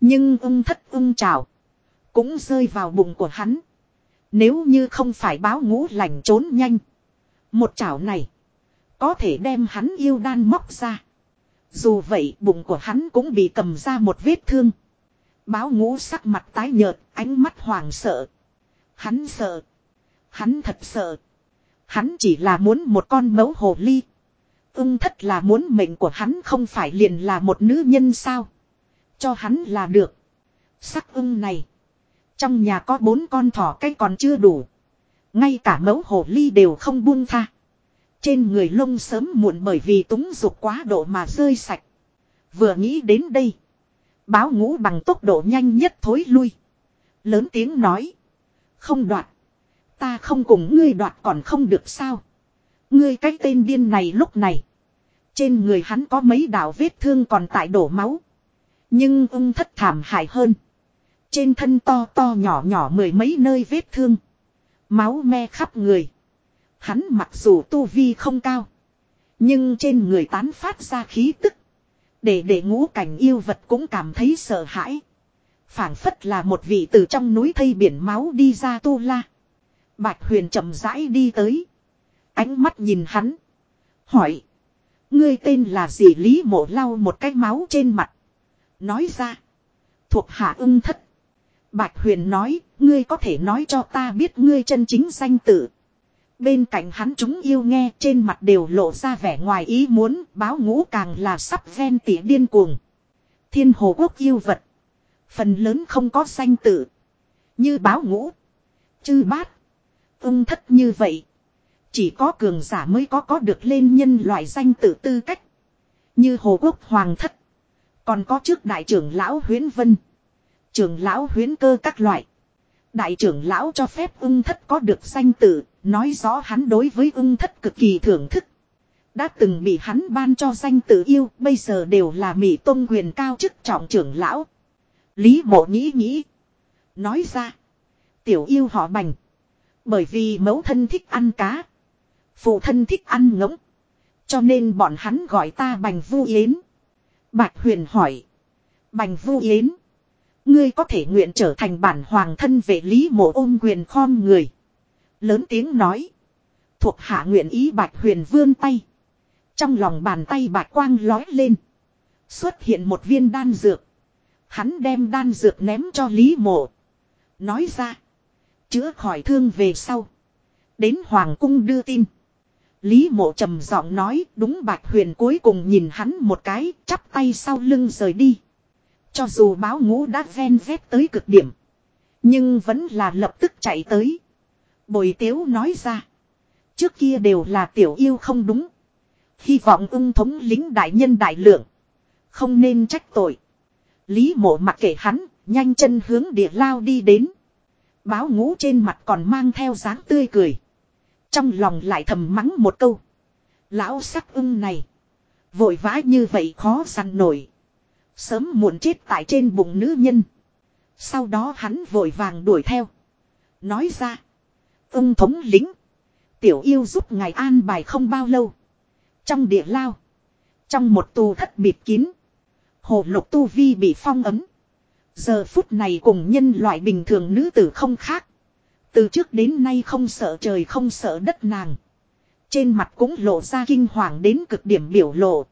Nhưng ưng thất ưng chào. Cũng rơi vào bụng của hắn. Nếu như không phải báo ngũ lành trốn nhanh. Một chảo này. Có thể đem hắn yêu đan móc ra. Dù vậy bụng của hắn cũng bị cầm ra một vết thương. Báo ngũ sắc mặt tái nhợt, ánh mắt hoảng sợ. Hắn sợ. Hắn thật sợ. Hắn chỉ là muốn một con mẫu hồ ly. Ưng thất là muốn mệnh của hắn không phải liền là một nữ nhân sao. Cho hắn là được. Sắc ưng này. Trong nhà có bốn con thỏ cái còn chưa đủ. Ngay cả mẫu hồ ly đều không buông tha. Trên người lông sớm muộn bởi vì túng dục quá độ mà rơi sạch. Vừa nghĩ đến đây. Báo ngũ bằng tốc độ nhanh nhất thối lui. Lớn tiếng nói. Không đoạt. Ta không cùng ngươi đoạt còn không được sao. Ngươi cái tên điên này lúc này. Trên người hắn có mấy đạo vết thương còn tại đổ máu. Nhưng ung thất thảm hại hơn. Trên thân to to nhỏ nhỏ mười mấy nơi vết thương. Máu me khắp người. Hắn mặc dù tu vi không cao. Nhưng trên người tán phát ra khí tức. Để để ngũ cảnh yêu vật cũng cảm thấy sợ hãi. phảng phất là một vị từ trong núi thây biển máu đi ra tu la. Bạch huyền chậm rãi đi tới. Ánh mắt nhìn hắn. Hỏi. Ngươi tên là gì Lý mộ lau một cái máu trên mặt. Nói ra. Thuộc hạ ưng thất. Bạch huyền nói. Ngươi có thể nói cho ta biết ngươi chân chính danh tự. Bên cạnh hắn chúng yêu nghe trên mặt đều lộ ra vẻ ngoài ý muốn, báo ngũ càng là sắp ven tỉ điên cuồng. Thiên hồ quốc yêu vật. Phần lớn không có danh tự. Như báo ngũ. Chư bát. Ung thất như vậy. Chỉ có cường giả mới có có được lên nhân loại danh tự tư cách. Như hồ quốc hoàng thất. Còn có trước đại trưởng lão huyến vân. Trưởng lão huyến cơ các loại. Đại trưởng lão cho phép ưng thất có được danh tự, nói rõ hắn đối với ưng thất cực kỳ thưởng thức. Đã từng bị hắn ban cho danh tự yêu, bây giờ đều là mỹ tôn quyền cao chức trọng trưởng lão. Lý mộ nghĩ nghĩ. Nói ra. Tiểu yêu họ bành. Bởi vì mẫu thân thích ăn cá. Phụ thân thích ăn ngỗng. Cho nên bọn hắn gọi ta bành vu yến. Bạch huyền hỏi. Bành vu yến. Ngươi có thể nguyện trở thành bản hoàng thân vệ lý mộ ôm quyền khom người. Lớn tiếng nói. Thuộc hạ nguyện ý bạch huyền vươn tay. Trong lòng bàn tay bạch quang lói lên. Xuất hiện một viên đan dược. Hắn đem đan dược ném cho Lý mộ. Nói ra. Chữa khỏi thương về sau. Đến Hoàng cung đưa tin. Lý mộ trầm giọng nói đúng bạch huyền cuối cùng nhìn hắn một cái chắp tay sau lưng rời đi. Cho dù báo ngũ đã ven vét tới cực điểm. Nhưng vẫn là lập tức chạy tới. Bồi tiếu nói ra. Trước kia đều là tiểu yêu không đúng. Hy vọng ưng thống lính đại nhân đại lượng. Không nên trách tội. Lý mộ mặc kệ hắn, nhanh chân hướng địa lao đi đến. Báo ngũ trên mặt còn mang theo dáng tươi cười. Trong lòng lại thầm mắng một câu. Lão sắc ưng này. Vội vã như vậy khó săn nổi. Sớm muộn chết tại trên bụng nữ nhân. Sau đó hắn vội vàng đuổi theo. Nói ra. Ưng thống lính. Tiểu yêu giúp ngài an bài không bao lâu. Trong địa lao. Trong một tù thất bịt kín. Hồ lục tu vi bị phong ấm. Giờ phút này cùng nhân loại bình thường nữ tử không khác. Từ trước đến nay không sợ trời không sợ đất nàng. Trên mặt cũng lộ ra kinh hoàng đến cực điểm biểu lộ.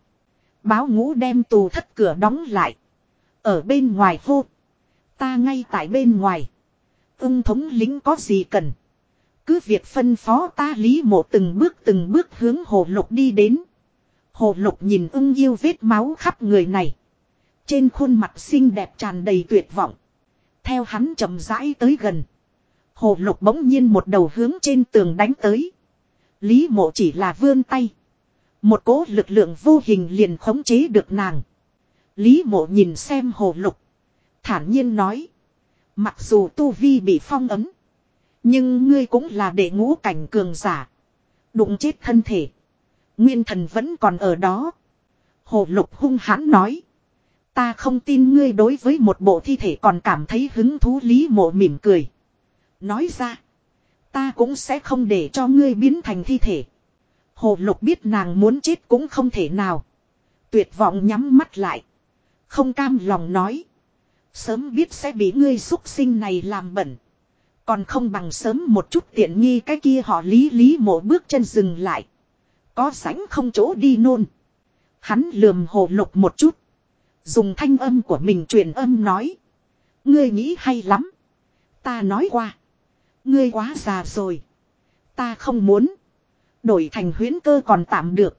Báo ngũ đem tù thất cửa đóng lại. Ở bên ngoài hô. Ta ngay tại bên ngoài. Ưng thống lính có gì cần. Cứ việc phân phó ta lý mộ từng bước từng bước hướng hồ lục đi đến. Hồ lục nhìn ưng yêu vết máu khắp người này. Trên khuôn mặt xinh đẹp tràn đầy tuyệt vọng. Theo hắn chậm rãi tới gần. Hồ lục bỗng nhiên một đầu hướng trên tường đánh tới. Lý mộ chỉ là vươn tay. Một cố lực lượng vô hình liền khống chế được nàng. Lý mộ nhìn xem hồ lục. Thản nhiên nói. Mặc dù tu vi bị phong ấm. Nhưng ngươi cũng là đệ ngũ cảnh cường giả. Đụng chết thân thể. Nguyên thần vẫn còn ở đó. Hồ lục hung hãn nói. Ta không tin ngươi đối với một bộ thi thể còn cảm thấy hứng thú lý mộ mỉm cười. Nói ra. Ta cũng sẽ không để cho ngươi biến thành thi thể. Hồ lục biết nàng muốn chết cũng không thể nào. Tuyệt vọng nhắm mắt lại. Không cam lòng nói. Sớm biết sẽ bị ngươi xúc sinh này làm bẩn. Còn không bằng sớm một chút tiện nghi cái kia họ lý lý mộ bước chân dừng lại. Có sánh không chỗ đi nôn. Hắn lườm hồ lục một chút. Dùng thanh âm của mình truyền âm nói. Ngươi nghĩ hay lắm. Ta nói qua. Ngươi quá già rồi. Ta không muốn. Đổi thành huyến cơ còn tạm được.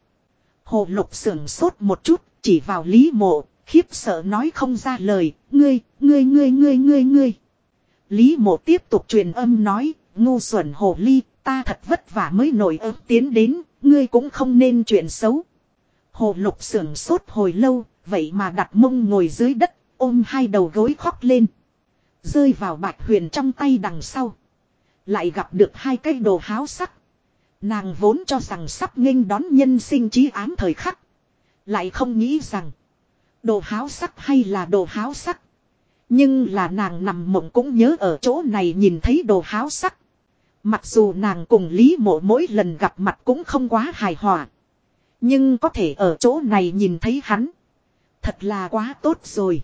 Hồ lục sưởng sốt một chút. Chỉ vào lý mộ. Khiếp sợ nói không ra lời. Ngươi, ngươi, ngươi, ngươi, ngươi, ngươi. Lý mộ tiếp tục truyền âm nói. Ngu xuẩn hồ ly. Ta thật vất vả mới nổi ớt tiến đến. Ngươi cũng không nên chuyện xấu. Hồ lục sưởng sốt hồi lâu. Vậy mà đặt mông ngồi dưới đất. Ôm hai đầu gối khóc lên. Rơi vào bạch huyền trong tay đằng sau. Lại gặp được hai cái đồ háo sắc. Nàng vốn cho rằng sắp nghênh đón nhân sinh trí ám thời khắc. Lại không nghĩ rằng. Đồ háo sắc hay là đồ háo sắc. Nhưng là nàng nằm mộng cũng nhớ ở chỗ này nhìn thấy đồ háo sắc. Mặc dù nàng cùng Lý mộ mỗi lần gặp mặt cũng không quá hài hòa. Nhưng có thể ở chỗ này nhìn thấy hắn. Thật là quá tốt rồi.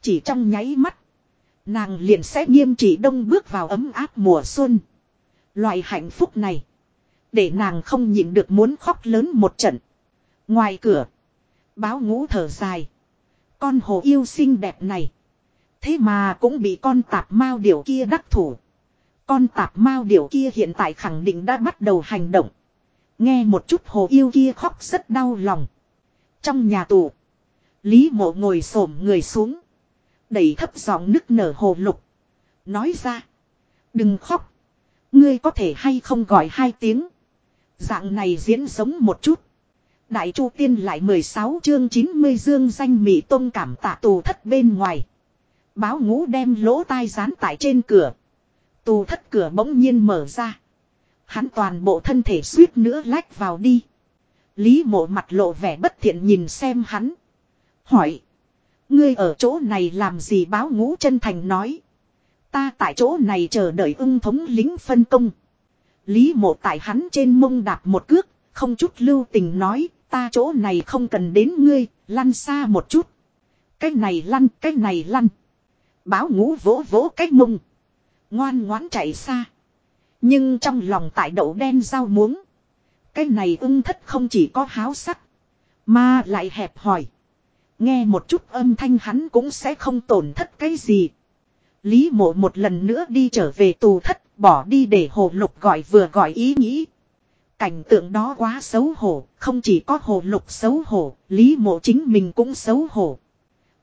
Chỉ trong nháy mắt. Nàng liền sẽ nghiêm trị đông bước vào ấm áp mùa xuân. Loại hạnh phúc này. Để nàng không nhịn được muốn khóc lớn một trận. Ngoài cửa. Báo ngũ thở dài. Con hồ yêu xinh đẹp này. Thế mà cũng bị con tạp mao điều kia đắc thủ. Con tạp mao điều kia hiện tại khẳng định đã bắt đầu hành động. Nghe một chút hồ yêu kia khóc rất đau lòng. Trong nhà tù. Lý mộ ngồi xổm người xuống. Đẩy thấp giọng nức nở hồ lục. Nói ra. Đừng khóc. Ngươi có thể hay không gọi hai tiếng. Dạng này diễn giống một chút. Đại Chu Tiên lại 16 chương 90 dương danh Mỹ Tông cảm tạ tù thất bên ngoài. Báo ngũ đem lỗ tai dán tại trên cửa. Tù thất cửa bỗng nhiên mở ra. Hắn toàn bộ thân thể suýt nữa lách vào đi. Lý mộ mặt lộ vẻ bất thiện nhìn xem hắn. Hỏi. Ngươi ở chỗ này làm gì báo ngũ chân thành nói. Ta tại chỗ này chờ đợi ưng thống lính phân công. Lý mộ tại hắn trên mông đạp một cước, không chút lưu tình nói, ta chỗ này không cần đến ngươi, lăn xa một chút. Cái này lăn, cái này lăn. Báo ngũ vỗ vỗ cái mông. Ngoan ngoãn chạy xa. Nhưng trong lòng tại đậu đen rau muống. Cái này ưng thất không chỉ có háo sắc. Mà lại hẹp hỏi. Nghe một chút âm thanh hắn cũng sẽ không tổn thất cái gì. Lý mộ một lần nữa đi trở về tù thất, bỏ đi để hồ lục gọi vừa gọi ý nghĩ. Cảnh tượng đó quá xấu hổ, không chỉ có hồ lục xấu hổ, lý mộ chính mình cũng xấu hổ.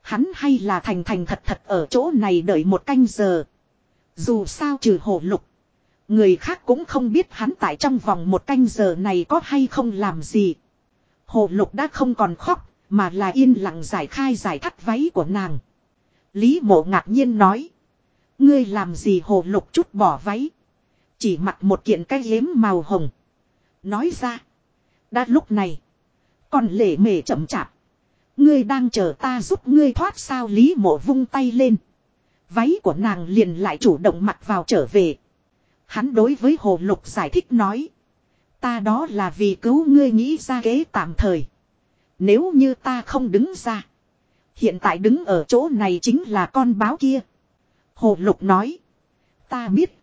Hắn hay là thành thành thật thật ở chỗ này đợi một canh giờ. Dù sao trừ hồ lục. Người khác cũng không biết hắn tại trong vòng một canh giờ này có hay không làm gì. Hồ lục đã không còn khóc, mà là yên lặng giải khai giải thắt váy của nàng. Lý mộ ngạc nhiên nói. Ngươi làm gì hồ lục chút bỏ váy. Chỉ mặc một kiện cái yếm màu hồng. Nói ra. Đã lúc này. Còn lệ mề chậm chạp. Ngươi đang chờ ta giúp ngươi thoát sao lý mộ vung tay lên. Váy của nàng liền lại chủ động mặc vào trở về. Hắn đối với hồ lục giải thích nói. Ta đó là vì cứu ngươi nghĩ ra kế tạm thời. Nếu như ta không đứng ra. Hiện tại đứng ở chỗ này chính là con báo kia. Hồ lục nói. Ta biết.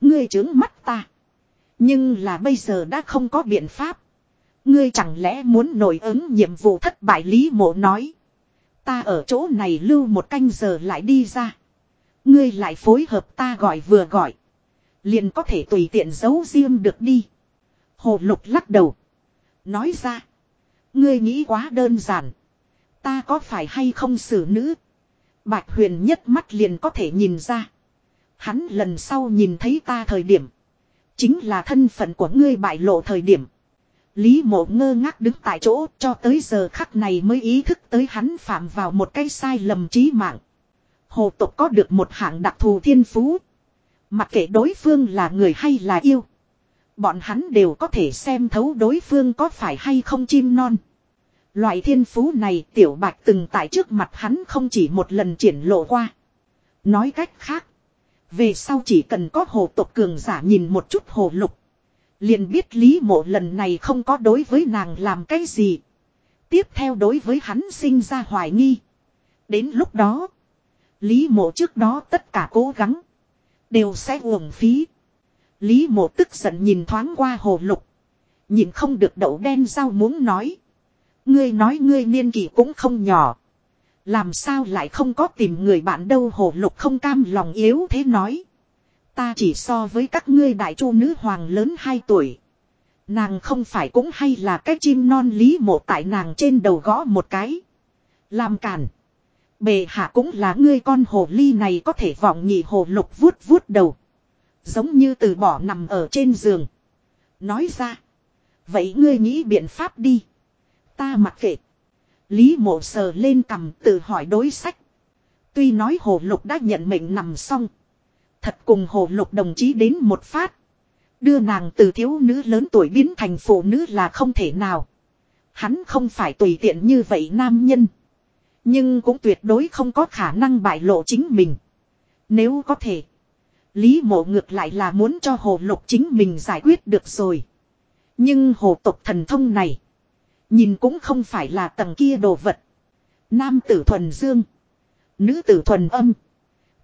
Ngươi trướng mắt ta. Nhưng là bây giờ đã không có biện pháp. Ngươi chẳng lẽ muốn nổi ứng nhiệm vụ thất bại Lý mộ nói. Ta ở chỗ này lưu một canh giờ lại đi ra. Ngươi lại phối hợp ta gọi vừa gọi. Liền có thể tùy tiện giấu riêng được đi. Hồ lục lắc đầu. Nói ra. Ngươi nghĩ quá đơn giản. Ta có phải hay không xử nữ. Bạch huyền nhất mắt liền có thể nhìn ra. Hắn lần sau nhìn thấy ta thời điểm. Chính là thân phận của ngươi bại lộ thời điểm. Lý mộ ngơ ngác đứng tại chỗ cho tới giờ khắc này mới ý thức tới hắn phạm vào một cái sai lầm trí mạng. Hồ tục có được một hạng đặc thù thiên phú. Mặc kệ đối phương là người hay là yêu. Bọn hắn đều có thể xem thấu đối phương có phải hay không chim non. Loại thiên phú này tiểu bạch từng tại trước mặt hắn không chỉ một lần triển lộ qua. Nói cách khác. Về sau chỉ cần có hồ tộc cường giả nhìn một chút hồ lục. Liền biết lý mộ lần này không có đối với nàng làm cái gì. Tiếp theo đối với hắn sinh ra hoài nghi. Đến lúc đó. Lý mộ trước đó tất cả cố gắng. Đều sẽ uổng phí. Lý mộ tức giận nhìn thoáng qua hồ lục. Nhìn không được đậu đen sao muốn nói. Ngươi nói ngươi niên kỷ cũng không nhỏ. Làm sao lại không có tìm người bạn đâu hồ lục không cam lòng yếu thế nói. Ta chỉ so với các ngươi đại chu nữ hoàng lớn 2 tuổi. Nàng không phải cũng hay là cái chim non lý mộ tại nàng trên đầu gõ một cái. Làm cản. Bề hạ cũng là ngươi con hồ ly này có thể vọng nhị hồ lục vuốt vuốt đầu. Giống như từ bỏ nằm ở trên giường. Nói ra. Vậy ngươi nghĩ biện pháp đi. Ta mặc kệ. Lý mộ sờ lên cầm tự hỏi đối sách. Tuy nói hồ lục đã nhận mệnh nằm xong. Thật cùng hồ lục đồng chí đến một phát. Đưa nàng từ thiếu nữ lớn tuổi biến thành phụ nữ là không thể nào. Hắn không phải tùy tiện như vậy nam nhân. Nhưng cũng tuyệt đối không có khả năng bại lộ chính mình. Nếu có thể. Lý mộ ngược lại là muốn cho hồ lục chính mình giải quyết được rồi. Nhưng hồ tộc thần thông này. Nhìn cũng không phải là tầng kia đồ vật. Nam tử thuần dương. Nữ tử thuần âm.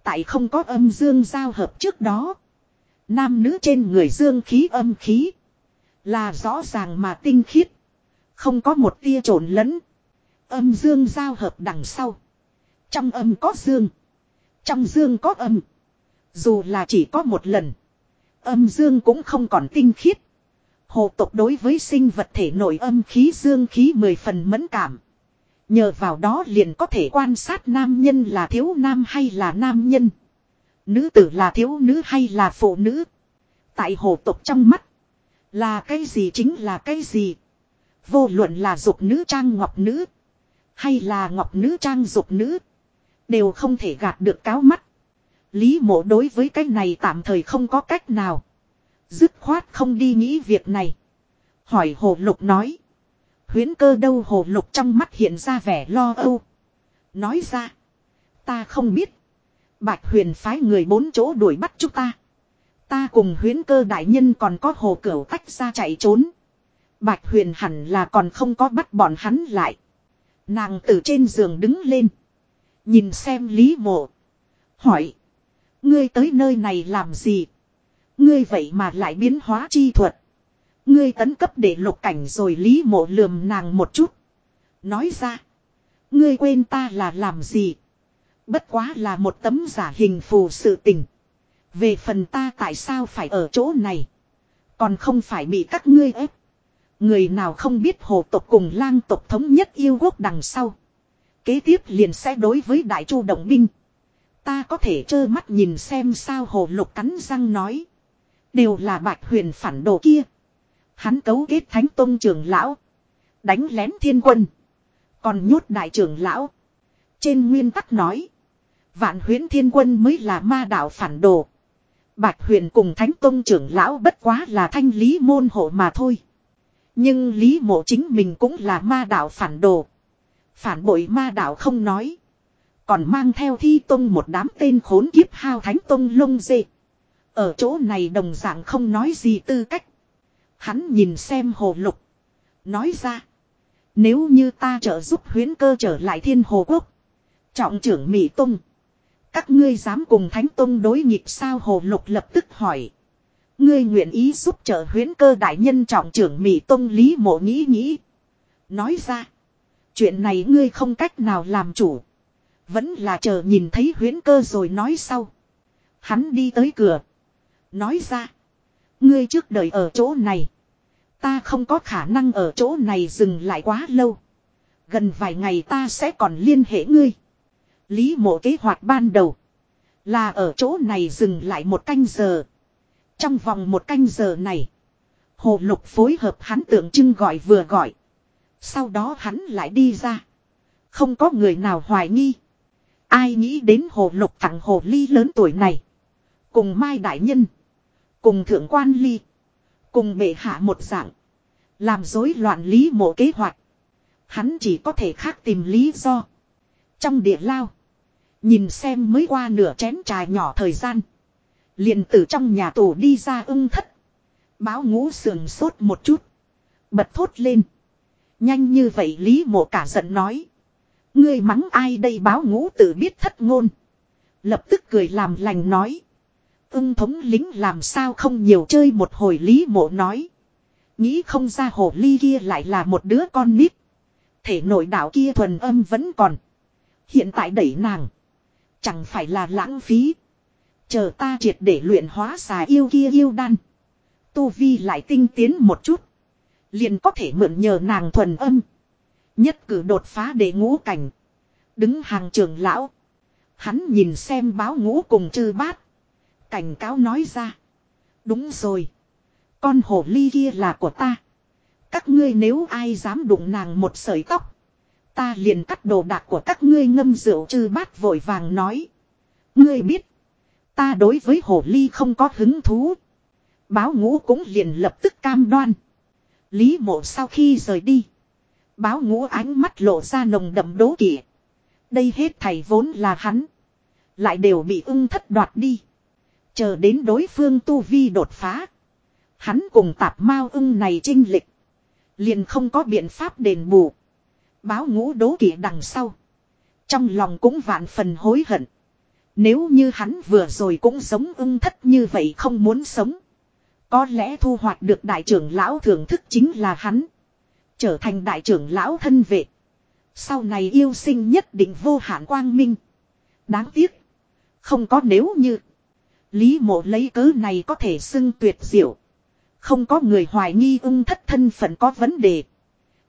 Tại không có âm dương giao hợp trước đó. Nam nữ trên người dương khí âm khí. Là rõ ràng mà tinh khiết. Không có một tia trộn lẫn. Âm dương giao hợp đằng sau. Trong âm có dương. Trong dương có âm. Dù là chỉ có một lần. Âm dương cũng không còn tinh khiết. Hồ tộc đối với sinh vật thể nội âm khí dương khí mười phần mẫn cảm. Nhờ vào đó liền có thể quan sát nam nhân là thiếu nam hay là nam nhân. Nữ tử là thiếu nữ hay là phụ nữ. Tại hồ tộc trong mắt. Là cái gì chính là cái gì. Vô luận là dục nữ trang ngọc nữ. Hay là ngọc nữ trang dục nữ. Đều không thể gạt được cáo mắt. Lý mộ đối với cái này tạm thời không có cách nào. Dứt khoát không đi nghĩ việc này. Hỏi hồ lục nói. Huyến cơ đâu hồ lục trong mắt hiện ra vẻ lo âu. Nói ra. Ta không biết. Bạch huyền phái người bốn chỗ đuổi bắt chúng ta. Ta cùng huyến cơ đại nhân còn có hồ cửu tách ra chạy trốn. Bạch huyền hẳn là còn không có bắt bọn hắn lại. Nàng từ trên giường đứng lên. Nhìn xem Lý mộ. Hỏi. Ngươi tới nơi này làm gì? Ngươi vậy mà lại biến hóa chi thuật. Ngươi tấn cấp để lục cảnh rồi Lý mộ lườm nàng một chút. Nói ra. Ngươi quên ta là làm gì? Bất quá là một tấm giả hình phù sự tình. Về phần ta tại sao phải ở chỗ này? Còn không phải bị các ngươi ép. Người nào không biết hồ tộc cùng lang tộc thống nhất yêu quốc đằng sau. Kế tiếp liền sẽ đối với đại chu động binh. Ta có thể trơ mắt nhìn xem sao hồ lục cắn răng nói. Đều là bạch huyền phản đồ kia. Hắn cấu kết thánh tôn trưởng lão. Đánh lén thiên quân. Còn nhốt đại trưởng lão. Trên nguyên tắc nói. Vạn huyến thiên quân mới là ma đạo phản đồ. Bạch huyền cùng thánh tôn trưởng lão bất quá là thanh lý môn hộ mà thôi. Nhưng lý mộ chính mình cũng là ma đạo phản đồ. Phản bội ma đạo không nói. Còn mang theo thi tông một đám tên khốn kiếp hao thánh tông lông dê. Ở chỗ này đồng dạng không nói gì tư cách. Hắn nhìn xem hồ lục. Nói ra. Nếu như ta trợ giúp huyến cơ trở lại thiên hồ quốc. Trọng trưởng Mỹ Tông. Các ngươi dám cùng Thánh Tông đối nghịch sao hồ lục lập tức hỏi. Ngươi nguyện ý giúp trợ huyến cơ đại nhân trọng trưởng Mỹ Tông Lý Mộ nghĩ nghĩ. Nói ra. Chuyện này ngươi không cách nào làm chủ. Vẫn là chờ nhìn thấy huyến cơ rồi nói sau. Hắn đi tới cửa. Nói ra. Ngươi trước đợi ở chỗ này. Ta không có khả năng ở chỗ này dừng lại quá lâu. Gần vài ngày ta sẽ còn liên hệ ngươi. Lý mộ kế hoạch ban đầu. Là ở chỗ này dừng lại một canh giờ. Trong vòng một canh giờ này. Hồ lục phối hợp hắn tượng trưng gọi vừa gọi. Sau đó hắn lại đi ra. Không có người nào hoài nghi. Ai nghĩ đến hồ lục thẳng hồ ly lớn tuổi này. Cùng Mai Đại Nhân. Cùng Thượng Quan Ly. Cùng bệ hạ một dạng. Làm rối loạn lý mộ kế hoạch. Hắn chỉ có thể khác tìm lý do. Trong địa lao. Nhìn xem mới qua nửa chén trà nhỏ thời gian. liền từ trong nhà tù đi ra ưng thất. Báo ngũ sườn sốt một chút. Bật thốt lên. Nhanh như vậy Lý mộ cả giận nói. Ngươi mắng ai đây báo ngũ tử biết thất ngôn. Lập tức cười làm lành nói. Ưng thống lính làm sao không nhiều chơi một hồi Lý mộ nói. Nghĩ không ra hồ ly kia lại là một đứa con nít. Thể nội đạo kia thuần âm vẫn còn. Hiện tại đẩy nàng. Chẳng phải là lãng phí. Chờ ta triệt để luyện hóa xà yêu kia yêu đan. Tu Vi lại tinh tiến một chút. Liền có thể mượn nhờ nàng thuần âm. Nhất cử đột phá để ngũ cảnh. Đứng hàng trường lão. Hắn nhìn xem báo ngũ cùng chư bát. Cảnh cáo nói ra. Đúng rồi. Con hổ ly kia là của ta. Các ngươi nếu ai dám đụng nàng một sợi tóc. Ta liền cắt đồ đạc của các ngươi ngâm rượu chư bát vội vàng nói. Ngươi biết. Ta đối với hổ ly không có hứng thú. Báo ngũ cũng liền lập tức cam đoan. Lý mộ sau khi rời đi. Báo ngũ ánh mắt lộ ra nồng đậm đố kỵ. Đây hết thầy vốn là hắn. Lại đều bị ưng thất đoạt đi. Chờ đến đối phương tu vi đột phá. Hắn cùng tạp mao ưng này trinh lịch. Liền không có biện pháp đền bù. Báo ngũ đố kỵ đằng sau. Trong lòng cũng vạn phần hối hận. Nếu như hắn vừa rồi cũng giống ưng thất như vậy không muốn sống. Có lẽ thu hoạch được đại trưởng lão thưởng thức chính là hắn. Trở thành đại trưởng lão thân vệ. Sau này yêu sinh nhất định vô hạn quang minh. Đáng tiếc. Không có nếu như. Lý mộ lấy cớ này có thể xưng tuyệt diệu. Không có người hoài nghi ung thất thân phận có vấn đề.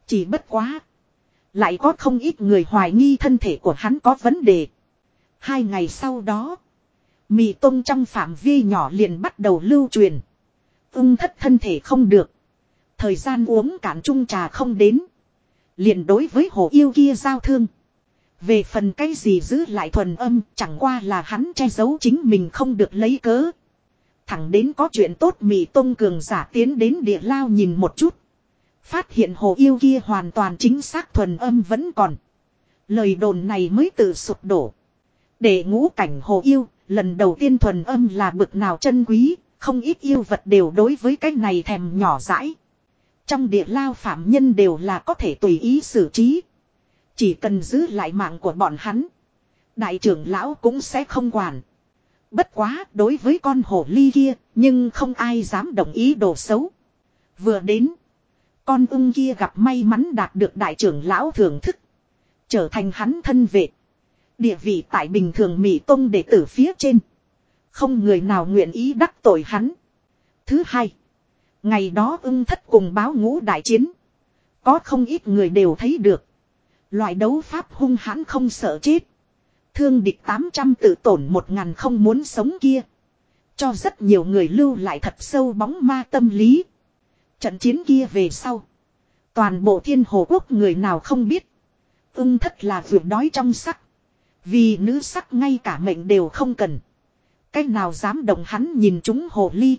Chỉ bất quá. Lại có không ít người hoài nghi thân thể của hắn có vấn đề. Hai ngày sau đó. Mì tông trong phạm vi nhỏ liền bắt đầu lưu truyền. Ung thất thân thể không được. Thời gian uống cạn chung trà không đến. Liền đối với hồ yêu kia giao thương. Về phần cái gì giữ lại thuần âm chẳng qua là hắn che giấu chính mình không được lấy cớ. Thẳng đến có chuyện tốt mị tông cường giả tiến đến địa lao nhìn một chút. Phát hiện hồ yêu kia hoàn toàn chính xác thuần âm vẫn còn. Lời đồn này mới tự sụp đổ. Để ngũ cảnh hồ yêu, lần đầu tiên thuần âm là bực nào chân quý, không ít yêu vật đều đối với cái này thèm nhỏ dãi. Trong địa lao phạm nhân đều là có thể tùy ý xử trí. Chỉ cần giữ lại mạng của bọn hắn. Đại trưởng lão cũng sẽ không quản. Bất quá đối với con hổ ly kia, nhưng không ai dám đồng ý đồ xấu. Vừa đến, con ung kia gặp may mắn đạt được đại trưởng lão thưởng thức. Trở thành hắn thân vệ. Địa vị tại bình thường Mỹ Tông đệ tử phía trên. Không người nào nguyện ý đắc tội hắn. Thứ hai. Ngày đó ưng thất cùng báo ngũ đại chiến. Có không ít người đều thấy được. Loại đấu pháp hung hãn không sợ chết. Thương địch 800 tự tổn một ngàn không muốn sống kia. Cho rất nhiều người lưu lại thật sâu bóng ma tâm lý. Trận chiến kia về sau. Toàn bộ thiên hồ quốc người nào không biết. Ưng thất là vượt đói trong sắc. Vì nữ sắc ngay cả mệnh đều không cần. Cách nào dám đồng hắn nhìn chúng hồ ly.